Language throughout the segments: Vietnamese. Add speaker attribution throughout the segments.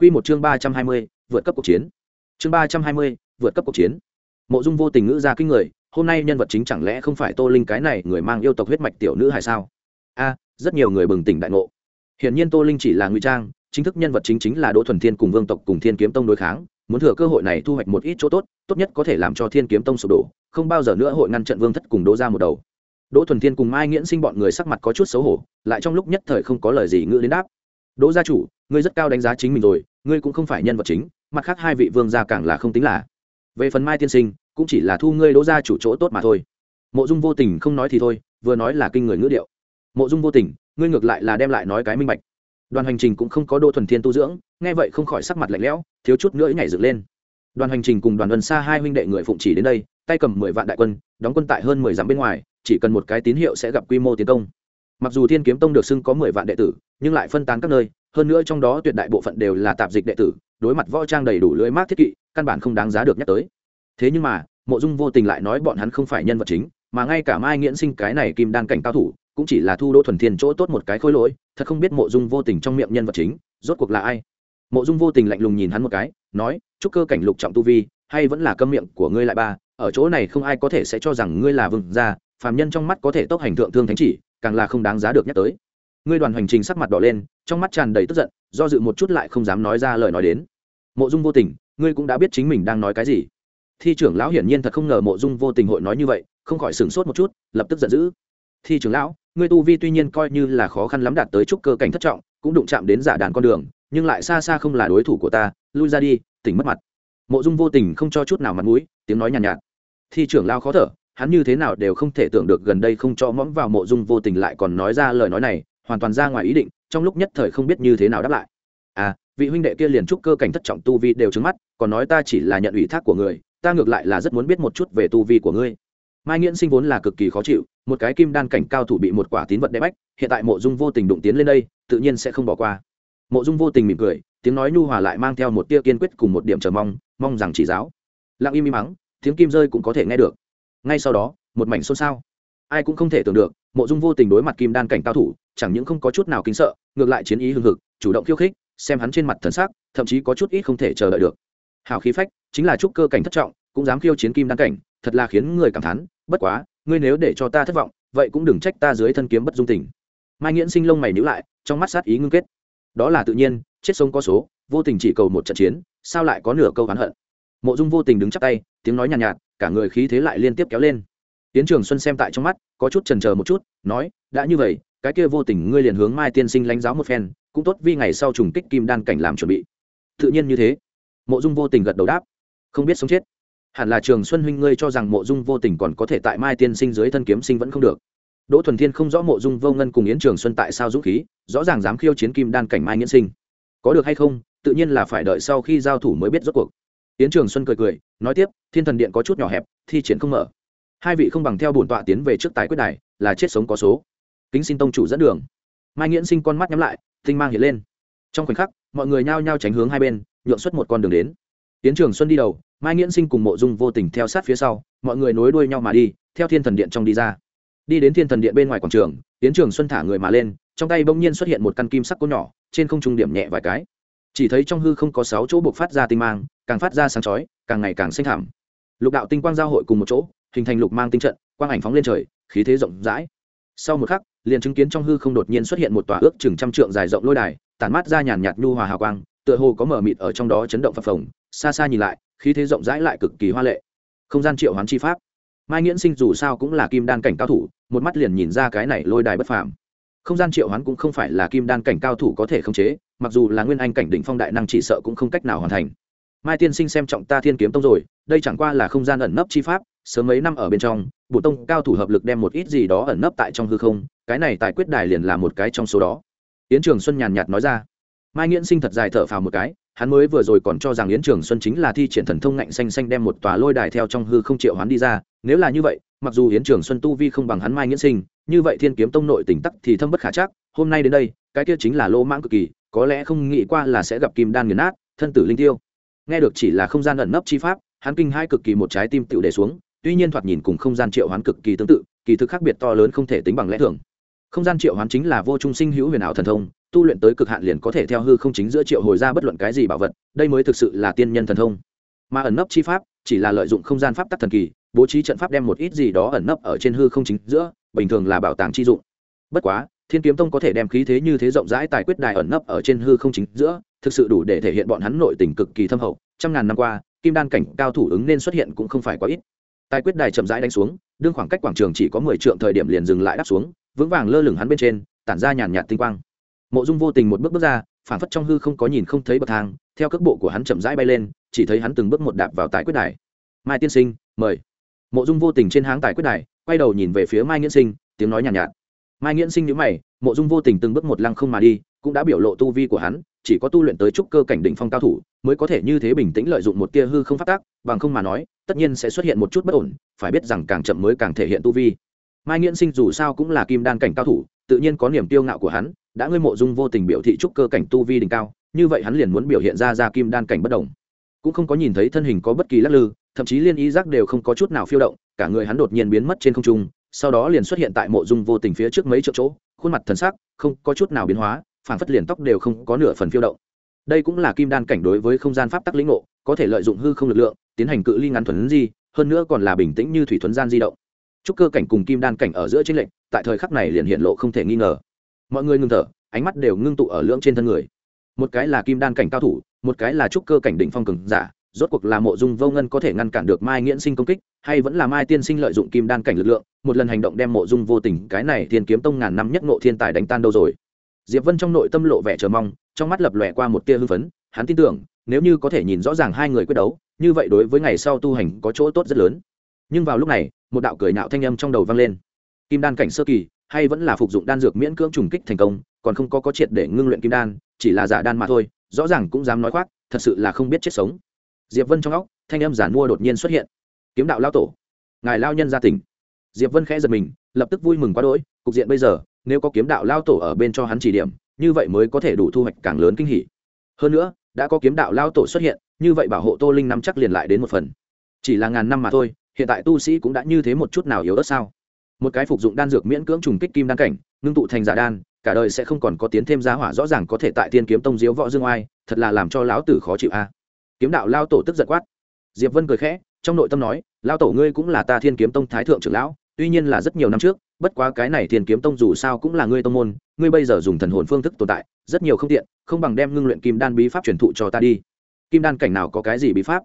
Speaker 1: Quy một chương ba trăm hai mươi, vượt cấp cuộc chiến. Chương ba trăm hai mươi, vượt cấp cuộc chiến. Mộ Dung vô tình ngữ ra kinh người, hôm nay nhân vật chính chẳng lẽ không phải Tô Linh cái này người mang yêu tộc huyết mạch tiểu nữ hay sao? A, rất nhiều người bừng tỉnh đại ngộ. Hiển nhiên Tô Linh chỉ là ngụy trang, chính thức nhân vật chính chính là Đỗ Thuần Thiên cùng Vương tộc cùng Thiên Kiếm Tông đối kháng, muốn thừa cơ hội này thu hoạch một ít chỗ tốt, tốt nhất có thể làm cho Thiên Kiếm Tông sụp đổ, không bao giờ nữa hội ngăn trận Vương thất cùng Đỗ ra một đầu. Đỗ Thuần Thiên cùng Mai Nghiễn Sinh bọn người sắc mặt có chút xấu hổ, lại trong lúc nhất thời không có lời gì ngữ đến đáp. Đỗ gia chủ, ngươi rất cao đánh giá chính mình rồi, ngươi cũng không phải nhân vật chính, mặt khác hai vị vương gia càng là không tính là. Về phần Mai tiên sinh, cũng chỉ là thu ngươi Đỗ ra chủ chỗ tốt mà thôi. Mộ Dung vô tình không nói thì thôi, vừa nói là kinh người ngữ điệu. Mộ Dung vô tình, ngươi ngược lại là đem lại nói cái minh bạch. Đoàn hành trình cũng không có đô Thuần Thiên tu dưỡng, nghe vậy không khỏi sắc mặt lạnh lẽo, thiếu chút nữa nhảy dựng lên. Đoàn hành trình cùng Đoàn Vân Sa hai huynh đệ người phụng chỉ đến đây, tay cầm mười vạn đại quân, đóng quân tại hơn mười dặm bên ngoài, chỉ cần một cái tín hiệu sẽ gặp quy mô tiến công mặc dù thiên kiếm tông được xưng có mười vạn đệ tử nhưng lại phân tán các nơi hơn nữa trong đó tuyệt đại bộ phận đều là tạp dịch đệ tử, đối mặt võ trang đầy đủ lưới mát thiết kỵ, căn bản không đáng giá được nhắc tới. Thế nhưng mà, mộ dung vô tình lại nói bọn hắn không phải nhân vật chính, mà ngay cả mai nghiễn sinh cái này kim đan cảnh cao thủ, cũng chỉ là thu đỗ thuần thiên chỗ tốt một cái khối lỗi, thật không biết mộ dung vô tình trong miệng nhân vật chính, rốt cuộc là ai. Mộ dung vô tình lạnh lùng nhìn hắn một cái, nói, chúc cơ cảnh lục trọng tu vi, hay vẫn là câm miệng của ngươi lại ba, ở chỗ này không ai có thể sẽ cho rằng ngươi là vừng ra phàm nhân trong mắt có thể tốc hành thượng thương thánh chỉ, càng là không đáng giá được nhắc tới ngươi đoàn hành trình sắc mặt đỏ lên trong mắt tràn đầy tức giận do dự một chút lại không dám nói ra lời nói đến. Mộ dung vô tình ngươi cũng đã biết chính mình đang nói cái gì. Thi trưởng lão hiển nhiên thật không ngờ mộ dung vô tình hội nói như vậy không khỏi sửng sốt một chút lập tức giận dữ. Thi trưởng lão ngươi tu vi tuy nhiên coi như là khó khăn lắm đạt tới chút cơ cảnh thất trọng cũng đụng chạm đến giả đàn con đường nhưng lại xa xa không là đối thủ của ta lui ra đi tỉnh mất mặt. Mộ dung vô tình không cho chút nào mặt mũi tiếng nói nhàn nhạt, nhạt. Thi trưởng lao khó thở hắn như thế nào đều không thể tưởng được gần đây không cho mõm vào mộ dung vô tình lại còn nói ra lời nói này hoàn toàn ra ngoài ý định, trong lúc nhất thời không biết như thế nào đáp lại. À vị huynh đệ kia liền chúc cơ cảnh thất trọng tu vi đều trứng mắt, còn nói ta chỉ là nhận ủy thác của người, ta ngược lại là rất muốn biết một chút về tu vi của ngươi. Mai nghiễn sinh vốn là cực kỳ khó chịu, một cái kim đan cảnh cao thủ bị một quả tín vật đe bách, hiện tại mộ dung vô tình đụng tiến lên đây, tự nhiên sẽ không bỏ qua. Mộ dung vô tình mỉm cười, tiếng nói nhu hòa lại mang theo một tia kiên quyết cùng một điểm chờ mong mong rằng chỉ giáo. Lặng im im mắng, tiếng kim rơi cũng có thể nghe được. Ngay sau đó, một mảnh xôn xao. Ai cũng không thể tưởng được, mộ dung vô tình đối mặt kim đan cảnh cao thủ chẳng những không có chút nào kính sợ ngược lại chiến ý hưng hực chủ động khiêu khích xem hắn trên mặt thần sắc thậm chí có chút ít không thể chờ đợi được. Hào khí phách chính là trúc cơ cảnh thất trọng cũng dám khiêu chiến kim Đăng cảnh thật là khiến người cảm thán bất quá ngươi nếu để cho ta thất vọng vậy cũng đừng trách ta dưới thân kiếm bất dung tình. Mai nghiễn sinh lông mày níu lại trong mắt sát ý ngưng kết. Đó là tự nhiên chết sống có số vô tình chỉ cầu một trận chiến sao lại có nửa câu oán hận? Mộ dung vô tình đứng chắp tay tiếng nói nhàn nhạt, nhạt cả người khí thế lại liên tiếp kéo lên. Tiến trường xuân xem tại trong mắt có chút trần chờ một chút nói đã như vậy cái kia vô tình ngươi liền hướng mai tiên sinh lãnh giáo một phen, cũng tốt vì ngày sau trùng kích kim đan cảnh làm chuẩn bị. Tự nhiên như thế. Mộ dung vô tình gật đầu đáp. Không biết sống chết. Hẳn là trường xuân huynh ngươi cho rằng mộ dung vô tình còn có thể tại mai tiên sinh dưới thân kiếm sinh vẫn không được. Đỗ thuần thiên không rõ mộ dung vô ngân cùng yến trường xuân tại sao dũng khí, rõ ràng dám khiêu chiến kim đan cảnh mai nghiễn sinh. Có được hay không, tự nhiên là phải đợi sau khi giao thủ mới biết rốt cuộc. Yến trường xuân cười cười, nói tiếp, thiên thần điện có chút nhỏ hẹp, thi triển không mở. Hai vị không bằng theo bổn tọa tiến về trước tài quyết đài, là chết sống có số kính xin tông chủ dẫn đường. Mai nghiễn sinh con mắt nhắm lại, tinh mang hiện lên. Trong khoảnh khắc, mọi người nhao nhao tránh hướng hai bên, nhượng xuất một con đường đến. Tiến trường xuân đi đầu, mai nghiễn sinh cùng mộ dung vô tình theo sát phía sau, mọi người nối đuôi nhau mà đi, theo thiên thần điện trong đi ra. Đi đến thiên thần điện bên ngoài quảng trường, tiến trường xuân thả người mà lên, trong tay bỗng nhiên xuất hiện một căn kim sắc cốt nhỏ, trên không trung điểm nhẹ vài cái. Chỉ thấy trong hư không có sáu chỗ buộc phát ra tinh mang, càng phát ra sáng chói, càng ngày càng xanh thảm lục đạo tinh quang giao hội cùng một chỗ, hình thành lục mang tinh trận, quang ảnh phóng lên trời, khí thế rộng rãi. Sau một khắc liền chứng kiến trong hư không đột nhiên xuất hiện một tòa ước chừng trăm trượng dài rộng lôi đài, tản mát ra nhàn nhạt nhu hòa hào quang, tựa hồ có mở mịt ở trong đó chấn động phập phồng, xa xa nhìn lại, khí thế rộng rãi lại cực kỳ hoa lệ. Không gian triệu hoán chi pháp. Mai nghiễn sinh dù sao cũng là kim đan cảnh cao thủ, một mắt liền nhìn ra cái này lôi đài bất phàm. Không gian triệu hoán cũng không phải là kim đan cảnh cao thủ có thể khống chế, mặc dù là nguyên anh cảnh đỉnh phong đại năng chỉ sợ cũng không cách nào hoàn thành. Mai tiên sinh xem trọng ta thiên kiếm tông rồi, đây chẳng qua là không gian ẩn nấp chi pháp, sớm mấy năm ở bên trong bộ tông cao thủ hợp lực đem một ít gì đó ẩn nấp tại trong hư không cái này tại quyết đài liền là một cái trong số đó. Yến trường xuân nhàn nhạt nói ra. Mai nghiễn sinh thật dài thở phào một cái, hắn mới vừa rồi còn cho rằng yến trường xuân chính là thi triển thần thông ngạnh xanh xanh đem một tòa lôi đài theo trong hư không triệu hắn đi ra, nếu là như vậy, mặc dù yến trường xuân tu vi không bằng hắn mai nghiễn sinh, như vậy thiên kiếm tông nội tỉnh tắc thì thâm bất khả chắc, hôm nay đến đây, cái kia chính là lô mãng cực kỳ, có lẽ không nghĩ qua là sẽ gặp kim đan nghiền nát, thân tử linh tiêu. Nghe được chỉ là không gian ẩn nấp chi pháp, hắn kinh hai cực kỳ một trái tim tựu để xuống, tuy nhiên thoạt nhìn cùng không gian triệu hoán cực kỳ tương tự, kỳ thực khác biệt to lớn không thể tính bằng lẽ thường không gian triệu hoán chính là vô trung sinh hữu huyền ảo thần thông, tu luyện tới cực hạn liền có thể theo hư không chính giữa triệu hồi ra bất luận cái gì bảo vật, đây mới thực sự là tiên nhân thần thông. Mà ẩn nấp chi pháp, chỉ là lợi dụng không gian pháp tắc thần kỳ, bố trí trận pháp đem một ít gì đó ẩn nấp ở trên hư không chính giữa, bình thường là bảo tàng chi dụng. Bất quá, thiên kiếm tông có thể đem khí thế như thế rộng rãi tài quyết đài ẩn nấp ở trên hư không chính giữa, thực sự đủ để thể hiện bọn hắn nội tình cực kỳ thâm hậu. Trăm ngàn năm qua, kim đan cảnh cao thủ ứng nên xuất hiện cũng không phải quá ít. Tài quyết đài chậm rãi đánh xuống, đương khoảng cách quảng trường chỉ có mười trượng thời điểm liền dừng lại đáp xuống vững vàng lơ lửng hắn bên trên tản ra nhàn nhạt tinh quang. Mộ dung vô tình một bước bước ra phản phất trong hư không có nhìn không thấy bậc thang theo cước bộ của hắn chậm rãi bay lên chỉ thấy hắn từng bước một đạp vào tài quyết đài. Mai tiên sinh mời. Mộ dung vô tình trên háng tài quyết đài quay đầu nhìn về phía mai nghiễn sinh tiếng nói nhàn nhạt, nhạt mai nghiễn sinh nhữ mày mộ dung vô tình từng bước một lăng không mà đi cũng đã biểu lộ tu vi của hắn chỉ có tu luyện tới trúc cơ cảnh đỉnh phong cao thủ mới có thể như thế bình tĩnh lợi dụng một tia hư không phát tác bằng không mà nói tất nhiên sẽ xuất hiện một chút bất ổn phải biết rằng càng chậm mới càng thể hiện tu vi mai nghiễn sinh dù sao cũng là kim đan cảnh cao thủ, tự nhiên có niềm tiêu ngạo của hắn, đã ngươi mộ dung vô tình biểu thị trúc cơ cảnh tu vi đỉnh cao, như vậy hắn liền muốn biểu hiện ra ra kim đan cảnh bất đồng cũng không có nhìn thấy thân hình có bất kỳ lắc lư, thậm chí liên ý giác đều không có chút nào phiêu động, cả người hắn đột nhiên biến mất trên không trung, sau đó liền xuất hiện tại mộ dung vô tình phía trước mấy chỗ chỗ, khuôn mặt thần sắc không có chút nào biến hóa phản phất liền tóc đều không có nửa phần phiêu động. Đây cũng là kim đan cảnh đối với không gian pháp tắc lĩnh ngộ, có thể lợi dụng hư không lực lượng, tiến hành cự ly ngắn thuần di, hơn nữa còn là bình tĩnh như thủy thuấn gian di động trúc cơ cảnh cùng kim đan cảnh ở giữa chính lệnh tại thời khắc này liền hiện lộ không thể nghi ngờ. Mọi người ngừng thở, ánh mắt đều ngưng tụ ở lưỡng trên thân người. Một cái là kim đan cảnh cao thủ, một cái là trúc cơ cảnh đỉnh phong cường giả, rốt cuộc là mộ dung vô ngân có thể ngăn cản được mai nghiễn sinh công kích, hay vẫn là mai tiên sinh lợi dụng kim đan cảnh lực lượng, một lần hành động đem mộ dung vô tình, cái này thiên kiếm tông ngàn năm nhất ngộ thiên tài đánh tan đâu rồi? Diệp vân trong nội tâm lộ vẻ chờ mong, trong mắt lập lòe qua một tia hưng phấn, hắn tin tưởng, nếu như có thể nhìn rõ ràng hai người quyết đấu, như vậy đối với ngày sau tu hành có chỗ tốt rất lớn. Nhưng vào lúc này một đạo cười nạo thanh âm trong đầu vang lên. Kim đan cảnh sơ kỳ, hay vẫn là phục dụng đan dược miễn cưỡng trùng kích thành công, còn không có có triệt để ngưng luyện kim đan, chỉ là giả đan mà thôi, rõ ràng cũng dám nói khoác, thật sự là không biết chết sống. Diệp vân trong óc, thanh âm giản mua đột nhiên xuất hiện. Kiếm đạo lao tổ, ngài lao nhân gia tỉnh. Diệp vân khẽ giật mình, lập tức vui mừng quá đỗi, cục diện bây giờ, nếu có kiếm đạo lao tổ ở bên cho hắn chỉ điểm, như vậy mới có thể đủ thu hoạch càng lớn kinh hỉ. Hơn nữa, đã có kiếm đạo lao tổ xuất hiện, như vậy bảo hộ tô linh nắm chắc liền lại đến một phần. Chỉ là ngàn năm mà thôi hiện tại tu sĩ cũng đã như thế một chút nào yếu ớt sao? Một cái phục dụng đan dược miễn cưỡng trùng kích kim đan cảnh, ngưng tụ thành giả đan, cả đời sẽ không còn có tiến thêm giá hỏa rõ ràng có thể tại tiên kiếm tông diếu võ dương oai, thật là làm cho lão tử khó chịu a. Kiếm đạo lao tổ tức giật quát. Diệp vân cười khẽ, trong nội tâm nói, lao tổ ngươi cũng là ta thiên kiếm tông thái thượng trưởng lão, tuy nhiên là rất nhiều năm trước, bất quá cái này thiên kiếm tông dù sao cũng là ngươi tông môn, ngươi bây giờ dùng thần hồn phương thức tồn tại, rất nhiều không tiện, không bằng đem ngưng luyện kim đan bí pháp truyền thụ cho ta đi. Kim đan cảnh nào có cái gì bí pháp?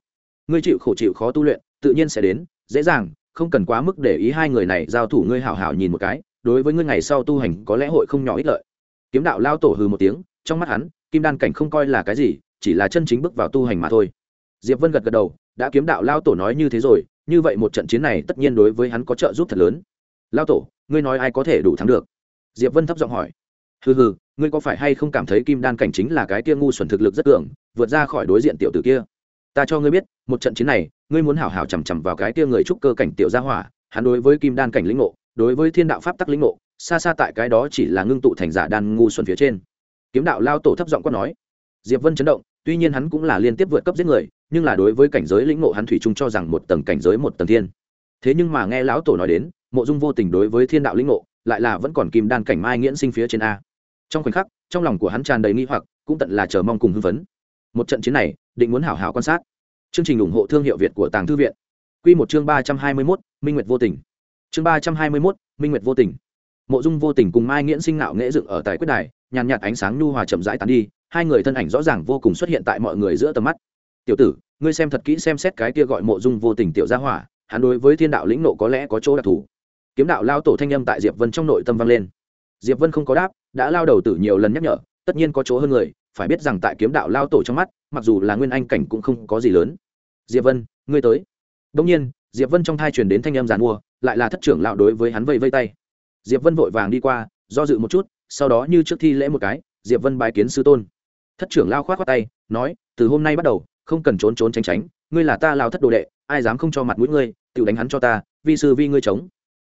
Speaker 1: Ngươi chịu khổ chịu khó tu luyện, tự nhiên sẽ đến dễ dàng, không cần quá mức để ý hai người này, giao thủ ngươi hảo hảo nhìn một cái, đối với ngươi ngày sau tu hành có lẽ hội không nhỏ ích lợi. Kiếm đạo lao tổ hừ một tiếng, trong mắt hắn, kim đan cảnh không coi là cái gì, chỉ là chân chính bước vào tu hành mà thôi. Diệp vân gật gật đầu, đã kiếm đạo lao tổ nói như thế rồi, như vậy một trận chiến này tất nhiên đối với hắn có trợ giúp thật lớn. Lao tổ, ngươi nói ai có thể đủ thắng được? Diệp vân thấp giọng hỏi. Hừ hừ, ngươi có phải hay không cảm thấy kim đan cảnh chính là cái kia ngu xuẩn thực lực rất cường, vượt ra khỏi đối diện tiểu tử kia? Ta cho ngươi biết, một trận chiến này ngươi muốn hảo hảo chằm chằm vào cái kia người trúc cơ cảnh tiểu gia hỏa, hắn đối với kim đan cảnh lĩnh ngộ, đối với thiên đạo pháp tắc lĩnh ngộ, xa xa tại cái đó chỉ là ngưng tụ thành giả đan ngu xuẩn phía trên. Kiếm đạo lao tổ thấp giọng quát nói. Diệp vân chấn động, tuy nhiên hắn cũng là liên tiếp vượt cấp giết người, nhưng là đối với cảnh giới lĩnh ngộ hắn thủy chung cho rằng một tầng cảnh giới một tầng thiên. Thế nhưng mà nghe lão tổ nói đến, mộ dung vô tình đối với thiên đạo lĩnh ngộ, lại là vẫn còn kim đan cảnh mai nghiễn sinh phía trên a. Trong khoảnh khắc, trong lòng của hắn tràn đầy nghi hoặc, cũng tận là chờ mong cùng hưng phấn. Một trận chiến này, định muốn hảo hảo quan sát chương trình ủng hộ thương hiệu việt của tàng thư viện. Quy một chương ba trăm hai mươi mốt, minh nguyệt vô tình. Chương ba trăm hai mươi mốt, minh nguyệt vô tình. Mộ dung vô tình cùng mai nghiễn sinh nạo nghễ dựng ở tại quyết đài, nhàn nhạt ánh sáng nhu hòa chậm rãi tán đi, hai người thân ảnh rõ ràng vô cùng xuất hiện tại mọi người giữa tầm mắt. Tiểu tử, ngươi xem thật kỹ xem xét cái kia gọi mộ dung vô tình tiểu gia hỏa, hắn đối với thiên đạo lĩnh nộ có lẽ có chỗ đặc thù. Kiếm đạo lao tổ thanh âm tại diệp vân trong nội tâm vang lên. Diệp vân không có đáp, đã lao đầu tử nhiều lần nhắc nhở, tất nhiên có chỗ hơn người, phải biết rằng tại kiếm đạo lao tổ trong mắt, mặc dù là nguyên anh cảnh cũng không có gì lớn diệp vân, ngươi tới. Đông nhiên, diệp vân trong thai truyền đến thanh âm giàn mua, lại là thất trưởng lão đối với hắn vây vây tay. Diệp vân vội vàng đi qua, do dự một chút, sau đó như trước thi lễ một cái, diệp vân bái kiến sư tôn. Thất trưởng lao khoát khoát tay, nói, từ hôm nay bắt đầu, không cần trốn trốn tránh tránh, ngươi là ta lao thất đồ đệ, ai dám không cho mặt mũi ngươi tự đánh hắn cho ta, vi sư vi ngươi chống.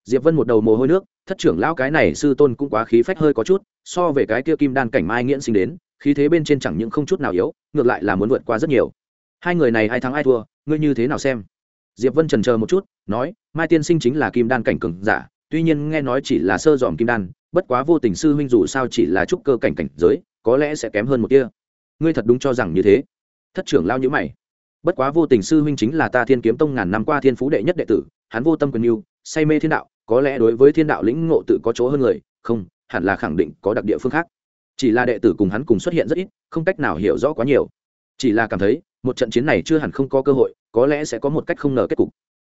Speaker 1: Diệp vân một đầu mồ hôi nước, thất trưởng lão cái này sư tôn cũng quá khí phách hơi có chút, so về cái kia kim đan cảnh mai nghiễn sinh đến, khí thế bên trên chẳng những không chút nào yếu, ngược lại là muốn vượt qua rất nhiều hai người này ai thắng ai thua, ngươi như thế nào xem? Diệp vân trần chờ một chút, nói, mai tiên sinh chính là kim đan cảnh cường giả, tuy nhiên nghe nói chỉ là sơ dòm kim đan, bất quá vô tình sư huynh dù sao chỉ là trúc cơ cảnh cảnh giới, có lẽ sẽ kém hơn một kia ngươi thật đúng cho rằng như thế. Thất trưởng lao nhữ mày. Bất quá vô tình sư huynh chính là ta thiên kiếm tông ngàn năm qua thiên phú đệ nhất đệ tử, hắn vô tâm quyền yêu say mê thiên đạo, có lẽ đối với thiên đạo lĩnh ngộ tự có chỗ hơn người, không, hẳn là khẳng định có đặc địa phương khác. Chỉ là đệ tử cùng hắn cùng xuất hiện rất ít, không cách nào hiểu rõ quá nhiều chỉ là cảm thấy, một trận chiến này chưa hẳn không có cơ hội, có lẽ sẽ có một cách không ngờ kết cục.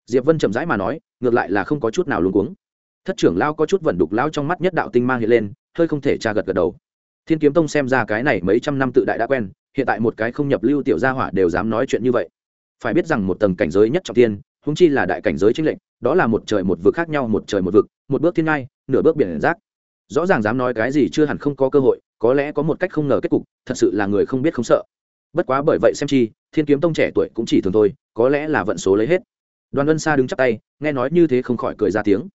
Speaker 1: Diệp vân chậm rãi mà nói, ngược lại là không có chút nào luống cuống. Thất trưởng lao có chút vẩn đục lao trong mắt nhất đạo tinh mang hiện lên, hơi không thể tra gật gật đầu. Thiên kiếm tông xem ra cái này mấy trăm năm tự đại đã quen, hiện tại một cái không nhập lưu tiểu gia hỏa đều dám nói chuyện như vậy. Phải biết rằng một tầng cảnh giới nhất trọng tiên húng chi là đại cảnh giới chính lệnh đó là một trời một vực khác nhau, một trời một vực, một bước thiên ngai, nửa bước biển rác. Rõ ràng dám nói cái gì chưa hẳn không có cơ hội, có lẽ có một cách không ngờ kết cục, thật sự là người không biết không sợ bất quá bởi vậy xem chi, thiên kiếm tông trẻ tuổi cũng chỉ thường thôi, có lẽ là vận số lấy hết. Đoàn ân xa đứng chắp tay, nghe nói như thế không khỏi cười ra tiếng.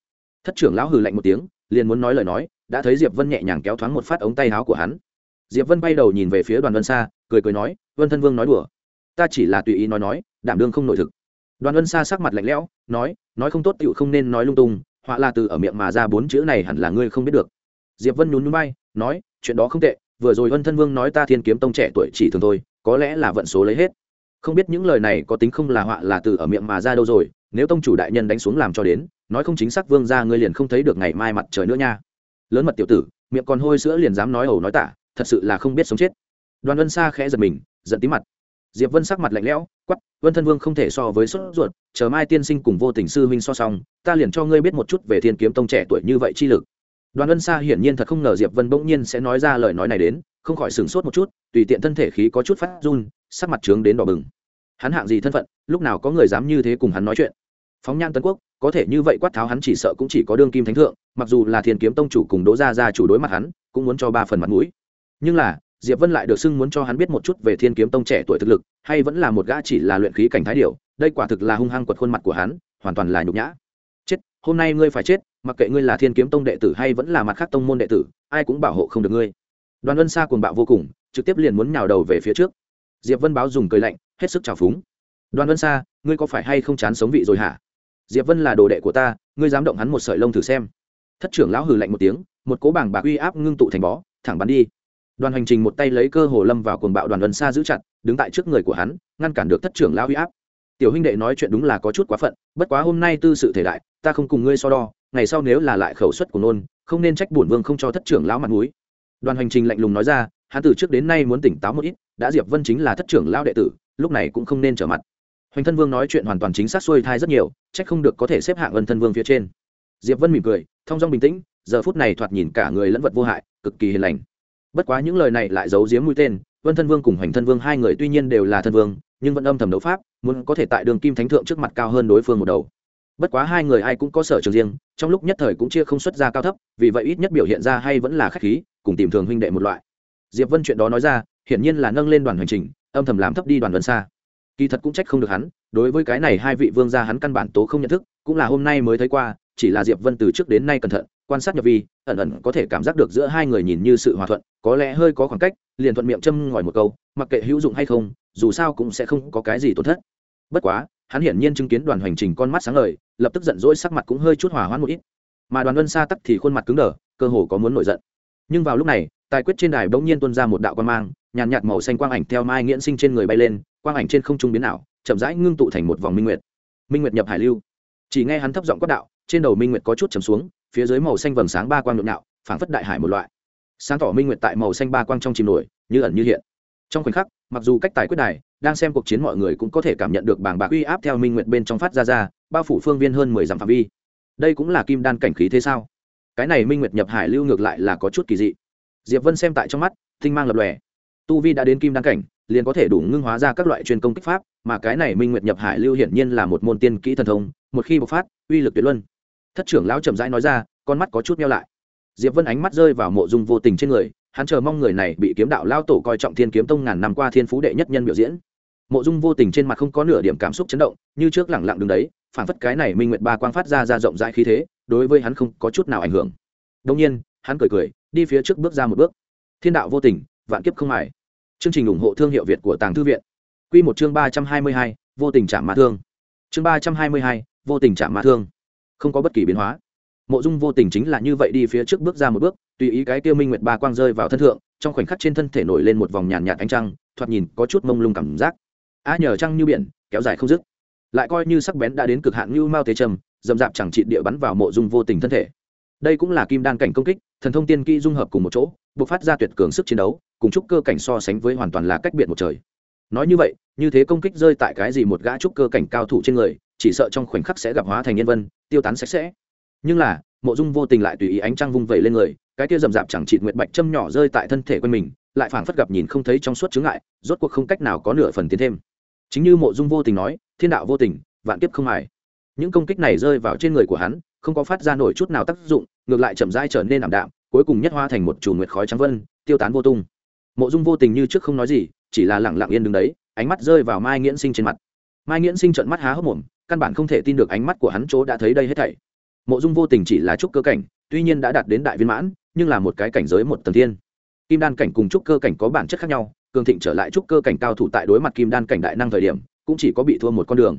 Speaker 1: Thất trưởng lão hừ lạnh một tiếng, liền muốn nói lời nói, đã thấy diệp vân nhẹ nhàng kéo thoáng một phát ống tay áo của hắn. Diệp vân bay đầu nhìn về phía đoàn ân xa cười cười nói, vân thân vương nói đùa, ta chỉ là tùy ý nói nói, đảm đương không nội thực. Đoàn ân xa sắc mặt lạnh lẽo, nói nói không tốt tựu không nên nói lung tung, họa là từ ở miệng mà ra bốn chữ này hẳn là ngươi không biết được. Diệp vân nhún nhún bay, nói, chuyện đó không tệ, vừa rồi vân thân vương nói ta thiên kiếm tông trẻ tuổi chỉ thường thôi có lẽ là vận số lấy hết. Không biết những lời này có tính không là họa là từ ở miệng mà ra đâu rồi, nếu tông chủ đại nhân đánh xuống làm cho đến, nói không chính xác vương ra ngươi liền không thấy được ngày mai mặt trời nữa nha. Lớn mật tiểu tử, miệng còn hôi sữa liền dám nói ẩu nói tả, thật sự là không biết sống chết. Đoàn vân xa khẽ giật mình, giận tí mặt. Diệp vân sắc mặt lạnh lẽo quắp vân thân vương không thể so với sốt ruột, chờ mai tiên sinh cùng vô tình sư huynh so xong, ta liền cho ngươi biết một chút về thiên kiếm tông trẻ tuổi như vậy chi lực. Đoàn vân xa hiển nhiên thật không ngờ diệp vân bỗng nhiên sẽ nói ra lời nói này đến không khỏi sửng sốt một chút, tùy tiện thân thể khí có chút phát run, sắc mặt trướng đến đỏ bừng. Hắn hạng gì thân phận, lúc nào có người dám như thế cùng hắn nói chuyện? Phóng nhan tấn quốc, có thể như vậy quát tháo hắn chỉ sợ cũng chỉ có đương kim thánh thượng, mặc dù là thiên kiếm tông chủ cùng đỗ gia gia chủ đối mặt hắn, cũng muốn cho ba phần mặt mũi. Nhưng là, diệp vân lại được xưng muốn cho hắn biết một chút về thiên kiếm tông trẻ tuổi thực lực, hay vẫn là một gã chỉ là luyện khí cảnh thái điểu, đây quả thực là hung hăng quật khuôn mặt của hắn, hoàn toàn là nhục nhã. Chết, hôm nay ngươi phải chết, mặc kệ ngươi là thiên kiếm tông đệ tử hay vẫn là mặt khác tông môn đệ tử, ai cũng bảo hộ không được ngươi đoàn vân xa cuồng bạo vô cùng, trực tiếp liền muốn nhào đầu về phía trước. Diệp vân báo dùng cười lạnh, hết sức trào phúng. Đoàn vân xa ngươi có phải hay không chán sống vị rồi hả? Diệp vân là đồ đệ của ta, ngươi dám động hắn một sợi lông thử xem. Thất trưởng lão hừ lạnh một tiếng, một cố bảng bạc uy áp ngưng tụ thành bó, thẳng bắn đi. Đoàn hành trình một tay lấy cơ hồ lâm vào cuồng bạo đoàn vân xa giữ chặt, đứng tại trước người của hắn, ngăn cản được thất trưởng lão uy áp. Tiểu huynh đệ nói chuyện đúng là có chút quá phận, bất quá hôm nay tư sự thể đại, ta không cùng ngươi so đo, ngày sau nếu là lại khẩu suất của nôn, không nên trách bổn vương không cho thất trưởng lão mặt mũi đoàn hành trình lạnh lùng nói ra, hắn từ trước đến nay muốn tỉnh táo một ít, đã diệp vân chính là thất trưởng lão đệ tử, lúc này cũng không nên trở mặt. Hoành thân vương nói chuyện hoàn toàn chính xác xuôi thai rất nhiều trách không được có thể xếp hạng ân thân vương phía trên. Diệp vân mỉm cười thong dong bình tĩnh, giờ phút này thoạt nhìn cả người lẫn vật vô hại, cực kỳ hiền lành. Bất quá những lời này lại giấu giếm mũi tên, vân thân vương cùng hoành thân vương hai người tuy nhiên đều là thân vương, nhưng vẫn âm thầm đấu pháp, muốn có thể tại đường kim thánh thượng trước mặt cao hơn đối phương một đầu. Bất quá hai người ai cũng có sở trường riêng, trong lúc nhất thời cũng chia không xuất ra cao thấp, vì vậy ít nhất biểu hiện ra hay vẫn là khách khí cùng tìm thường huynh đệ một loại. Diệp vân chuyện đó nói ra, hiển nhiên là nâng lên đoàn hành trình, âm thầm làm thấp đi đoàn vân xa. Kỳ thật cũng trách không được hắn, đối với cái này hai vị vương gia hắn căn bản tố không nhận thức, cũng là hôm nay mới thấy qua, chỉ là diệp vân từ trước đến nay cẩn thận, quan sát nhập vi, ẩn ẩn có thể cảm giác được giữa hai người nhìn như sự hòa thuận, có lẽ hơi có khoảng cách, liền thuận miệng châm ngòi một câu, mặc kệ hữu dụng hay không, dù sao cũng sẽ không có cái gì tổn thất. Bất quá, hắn hiển nhiên chứng kiến đoàn hành trình con mắt sáng ngời, lập tức giận dỗi sắc mặt cũng hơi chút hòa hoãn một ít. Mà đoàn vân xa tắc thì khuôn mặt cứng đờ, cơ hồ có muốn nổi giận nhưng vào lúc này, tài quyết trên đài bỗng nhiên tuôn ra một đạo quan mang, nhàn nhạt màu xanh quang ảnh theo mai nghiễn sinh trên người bay lên, quang ảnh trên không trung biến ảo, chậm rãi ngưng tụ thành một vòng minh nguyệt. Minh nguyệt nhập hải lưu. Chỉ nghe hắn thấp giọng quát đạo, trên đầu minh nguyệt có chút chầm xuống, phía dưới màu xanh vầng sáng ba quang nhộn nhạo phảng phất đại hải một loại. Sáng tỏ minh nguyệt tại màu xanh ba quang trong chìm nổi, như ẩn như hiện. Trong khoảnh khắc, mặc dù cách tài quyết đài, đang xem cuộc chiến mọi người cũng có thể cảm nhận được bảng bạc uy áp theo minh nguyệt bên trong phát ra ra, bao phủ phương viên hơn mười dặm phạm vi. Đây cũng là kim đan cảnh khí thế sao? Cái này minh nguyệt nhập hải lưu ngược lại là có chút kỳ dị. Diệp vân xem tại trong mắt, tinh mang lập lòe. Tu vi đã đến kim đăng cảnh, liền có thể đủ ngưng hóa ra các loại chuyên công kích pháp, mà cái này minh nguyệt nhập hải lưu hiển nhiên là một môn tiên kỹ thần thông, một khi bộc phát, uy lực tuyệt luân. Thất trưởng lão chậm rãi nói ra, con mắt có chút meo lại. Diệp vân ánh mắt rơi vào mộ dung vô tình trên người, hắn chờ mong người này bị kiếm đạo lao tổ coi trọng thiên kiếm tông ngàn năm qua thiên phú đệ nhất nhân biểu diễn. Mộ dung vô tình trên mặt không có nửa điểm cảm xúc chấn động, như trước lẳng lặng đứng đấy phản phất cái này minh nguyệt ba quang phát ra ra rộng rãi khí thế, đối với hắn không có chút nào ảnh hưởng. Đông nhiên, hắn cười cười, đi phía trước bước ra một bước. Thiên đạo vô tình, vạn kiếp không mải chương trình ủng hộ thương hiệu việt của tàng thư viện. Q một chương ba trăm hai mươi hai, vô tình chạm mã thương. Chương ba trăm hai mươi hai, vô tình chạm mã thương. Không có bất kỳ biến hóa. Mộ dung vô tình chính là như vậy đi phía trước bước ra một bước, tùy ý cái tiêu minh nguyệt ba quang rơi vào thân thượng, trong khoảnh khắc trên thân thể nổi lên một vòng nhàn nhạt ánh trăng, thoạt nhìn có chút mông lung cảm giác. A nhờ trăng như biển, kéo dài không dứt lại coi như sắc bén đã đến cực hạn như mao thế trầm dầm dạp chẳng trị địa bắn vào mộ dung vô tình thân thể. Đây cũng là kim đan cảnh công kích, thần thông tiên kỹ dung hợp cùng một chỗ buộc phát ra tuyệt cường sức chiến đấu, cùng trúc cơ cảnh so sánh với hoàn toàn là cách biệt một trời. Nói như vậy, như thế công kích rơi tại cái gì một gã trúc cơ cảnh cao thủ trên người, chỉ sợ trong khoảnh khắc sẽ gặp hóa thành nhân vân, tiêu tán sạch sẽ. Nhưng là, mộ dung vô tình lại tùy ý ánh trăng vung vẩy lên người, cái kia rầm rạp chẳng chịt nguyệt bạch châm nhỏ rơi tại thân thể quanh mình, lại phảng phất gặp nhìn không thấy trong suốt chướng ngại, rốt cuộc không cách nào có nửa phần tiến thêm chính như mộ dung vô tình nói, thiên đạo vô tình, vạn kiếp không hài những công kích này rơi vào trên người của hắn, không có phát ra nổi chút nào tác dụng, ngược lại chậm rãi trở nên ảm đạm, cuối cùng nhất hoa thành một chùm nguyệt khói trắng vân, tiêu tán vô tung. Mộ dung vô tình như trước không nói gì, chỉ là lẳng lặng yên đứng đấy, ánh mắt rơi vào mai nghiễn sinh trên mặt. Mai nghiễn sinh trợn mắt há hốc mồm, căn bản không thể tin được ánh mắt của hắn chỗ đã thấy đây hết thảy. Mộ dung vô tình chỉ là trúc cơ cảnh, tuy nhiên đã đạt đến đại viên mãn, nhưng là một cái cảnh giới một tầng thiên. Kim đan cảnh cùng trúc cơ cảnh có bản chất khác nhau cường thịnh trở lại trúc cơ cảnh cao thủ tại đối mặt kim đan cảnh đại năng thời điểm, cũng chỉ có bị thua một con đường.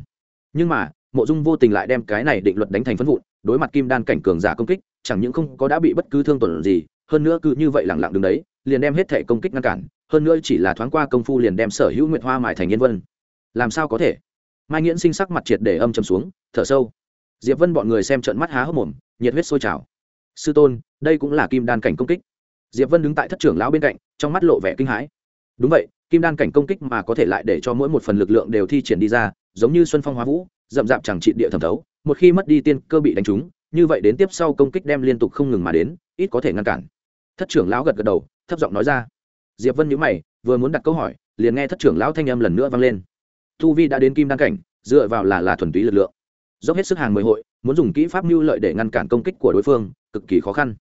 Speaker 1: Nhưng mà, mộ dung vô tình lại đem cái này định luật đánh thành phân vụn, đối mặt kim đan cảnh cường giả công kích, chẳng những không có đã bị bất cứ thương tổn gì, hơn nữa cứ như vậy lẳng lặng đứng đấy, liền đem hết thể công kích ngăn cản, hơn nữa chỉ là thoáng qua công phu liền đem sở hữu nguyệt hoa mài thành yên vân. Làm sao có thể? Mai nghiễn sinh sắc mặt triệt để âm chầm xuống, thở sâu. Diệp vân bọn người xem trận mắt há hốc mồm, nhiệt huyết sôi trào. Sư tôn, đây cũng là kim đan cảnh công kích. Diệp vân đứng tại thất trưởng lão bên cạnh, trong mắt lộ vẻ kinh hãi đúng vậy, kim đan cảnh công kích mà có thể lại để cho mỗi một phần lực lượng đều thi triển đi ra, giống như xuân phong hóa vũ, rậm rạp chẳng trị địa thẩm thấu, một khi mất đi tiên cơ bị đánh trúng, như vậy đến tiếp sau công kích đem liên tục không ngừng mà đến, ít có thể ngăn cản. Thất trưởng lão gật gật đầu, thấp giọng nói ra. Diệp vân nhữ mày, vừa muốn đặt câu hỏi, liền nghe thất trưởng lão thanh âm lần nữa vang lên. Thu vi đã đến kim đan cảnh, dựa vào là là thuần túy lực lượng. Dốc hết sức hàng mười hội, muốn dùng kỹ pháp mưu lợi để ngăn cản công kích của đối phương, cực kỳ khó khăn.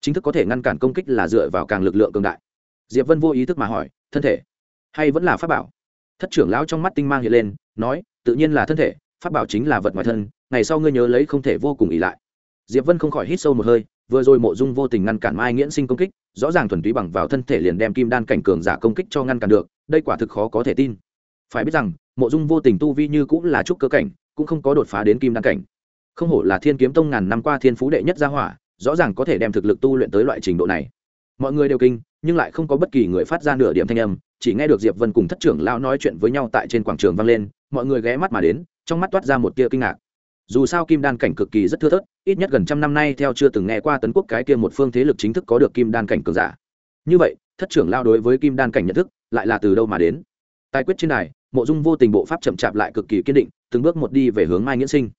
Speaker 1: Chính thức có thể ngăn cản công kích là dựa vào càng lực lượng cường đại diệp vân vô ý thức mà hỏi, thân thể? Hay vẫn là pháp bảo? Thất trưởng lão trong mắt tinh mang hiện lên, nói, tự nhiên là thân thể, pháp bảo chính là vật ngoài thân, ngày sau ngươi nhớ lấy không thể vô cùng ỉ lại. Diệp vân không khỏi hít sâu một hơi, vừa rồi mộ dung vô tình ngăn cản mai nghiễn sinh công kích, rõ ràng thuần túy bằng vào thân thể liền đem kim đan cảnh cường giả công kích cho ngăn cản được, đây quả thực khó có thể tin. Phải biết rằng, mộ dung vô tình tu vi như cũng là trúc cơ cảnh, cũng không có đột phá đến kim đan cảnh. Không hổ là thiên kiếm tông ngàn năm qua thiên phú đệ nhất gia hỏa, rõ ràng có thể đem thực lực tu luyện tới loại trình độ này. Mọi người đều kinh nhưng lại không có bất kỳ người phát ra nửa điểm thanh âm, chỉ nghe được diệp vân cùng thất trưởng lao nói chuyện với nhau tại trên quảng trường vang lên, mọi người ghé mắt mà đến, trong mắt toát ra một tia kinh ngạc. Dù sao kim đan cảnh cực kỳ rất thưa thớt, ít nhất gần trăm năm nay theo chưa từng nghe qua tấn quốc cái kia một phương thế lực chính thức có được kim đan cảnh cường giả. Như vậy, thất trưởng lao đối với kim đan cảnh nhận thức lại là từ đâu mà đến? Tài quyết trên này mộ dung vô tình bộ pháp chậm chạp lại cực kỳ kiên định, từng bước một đi về hướng mai nghiễn sinh.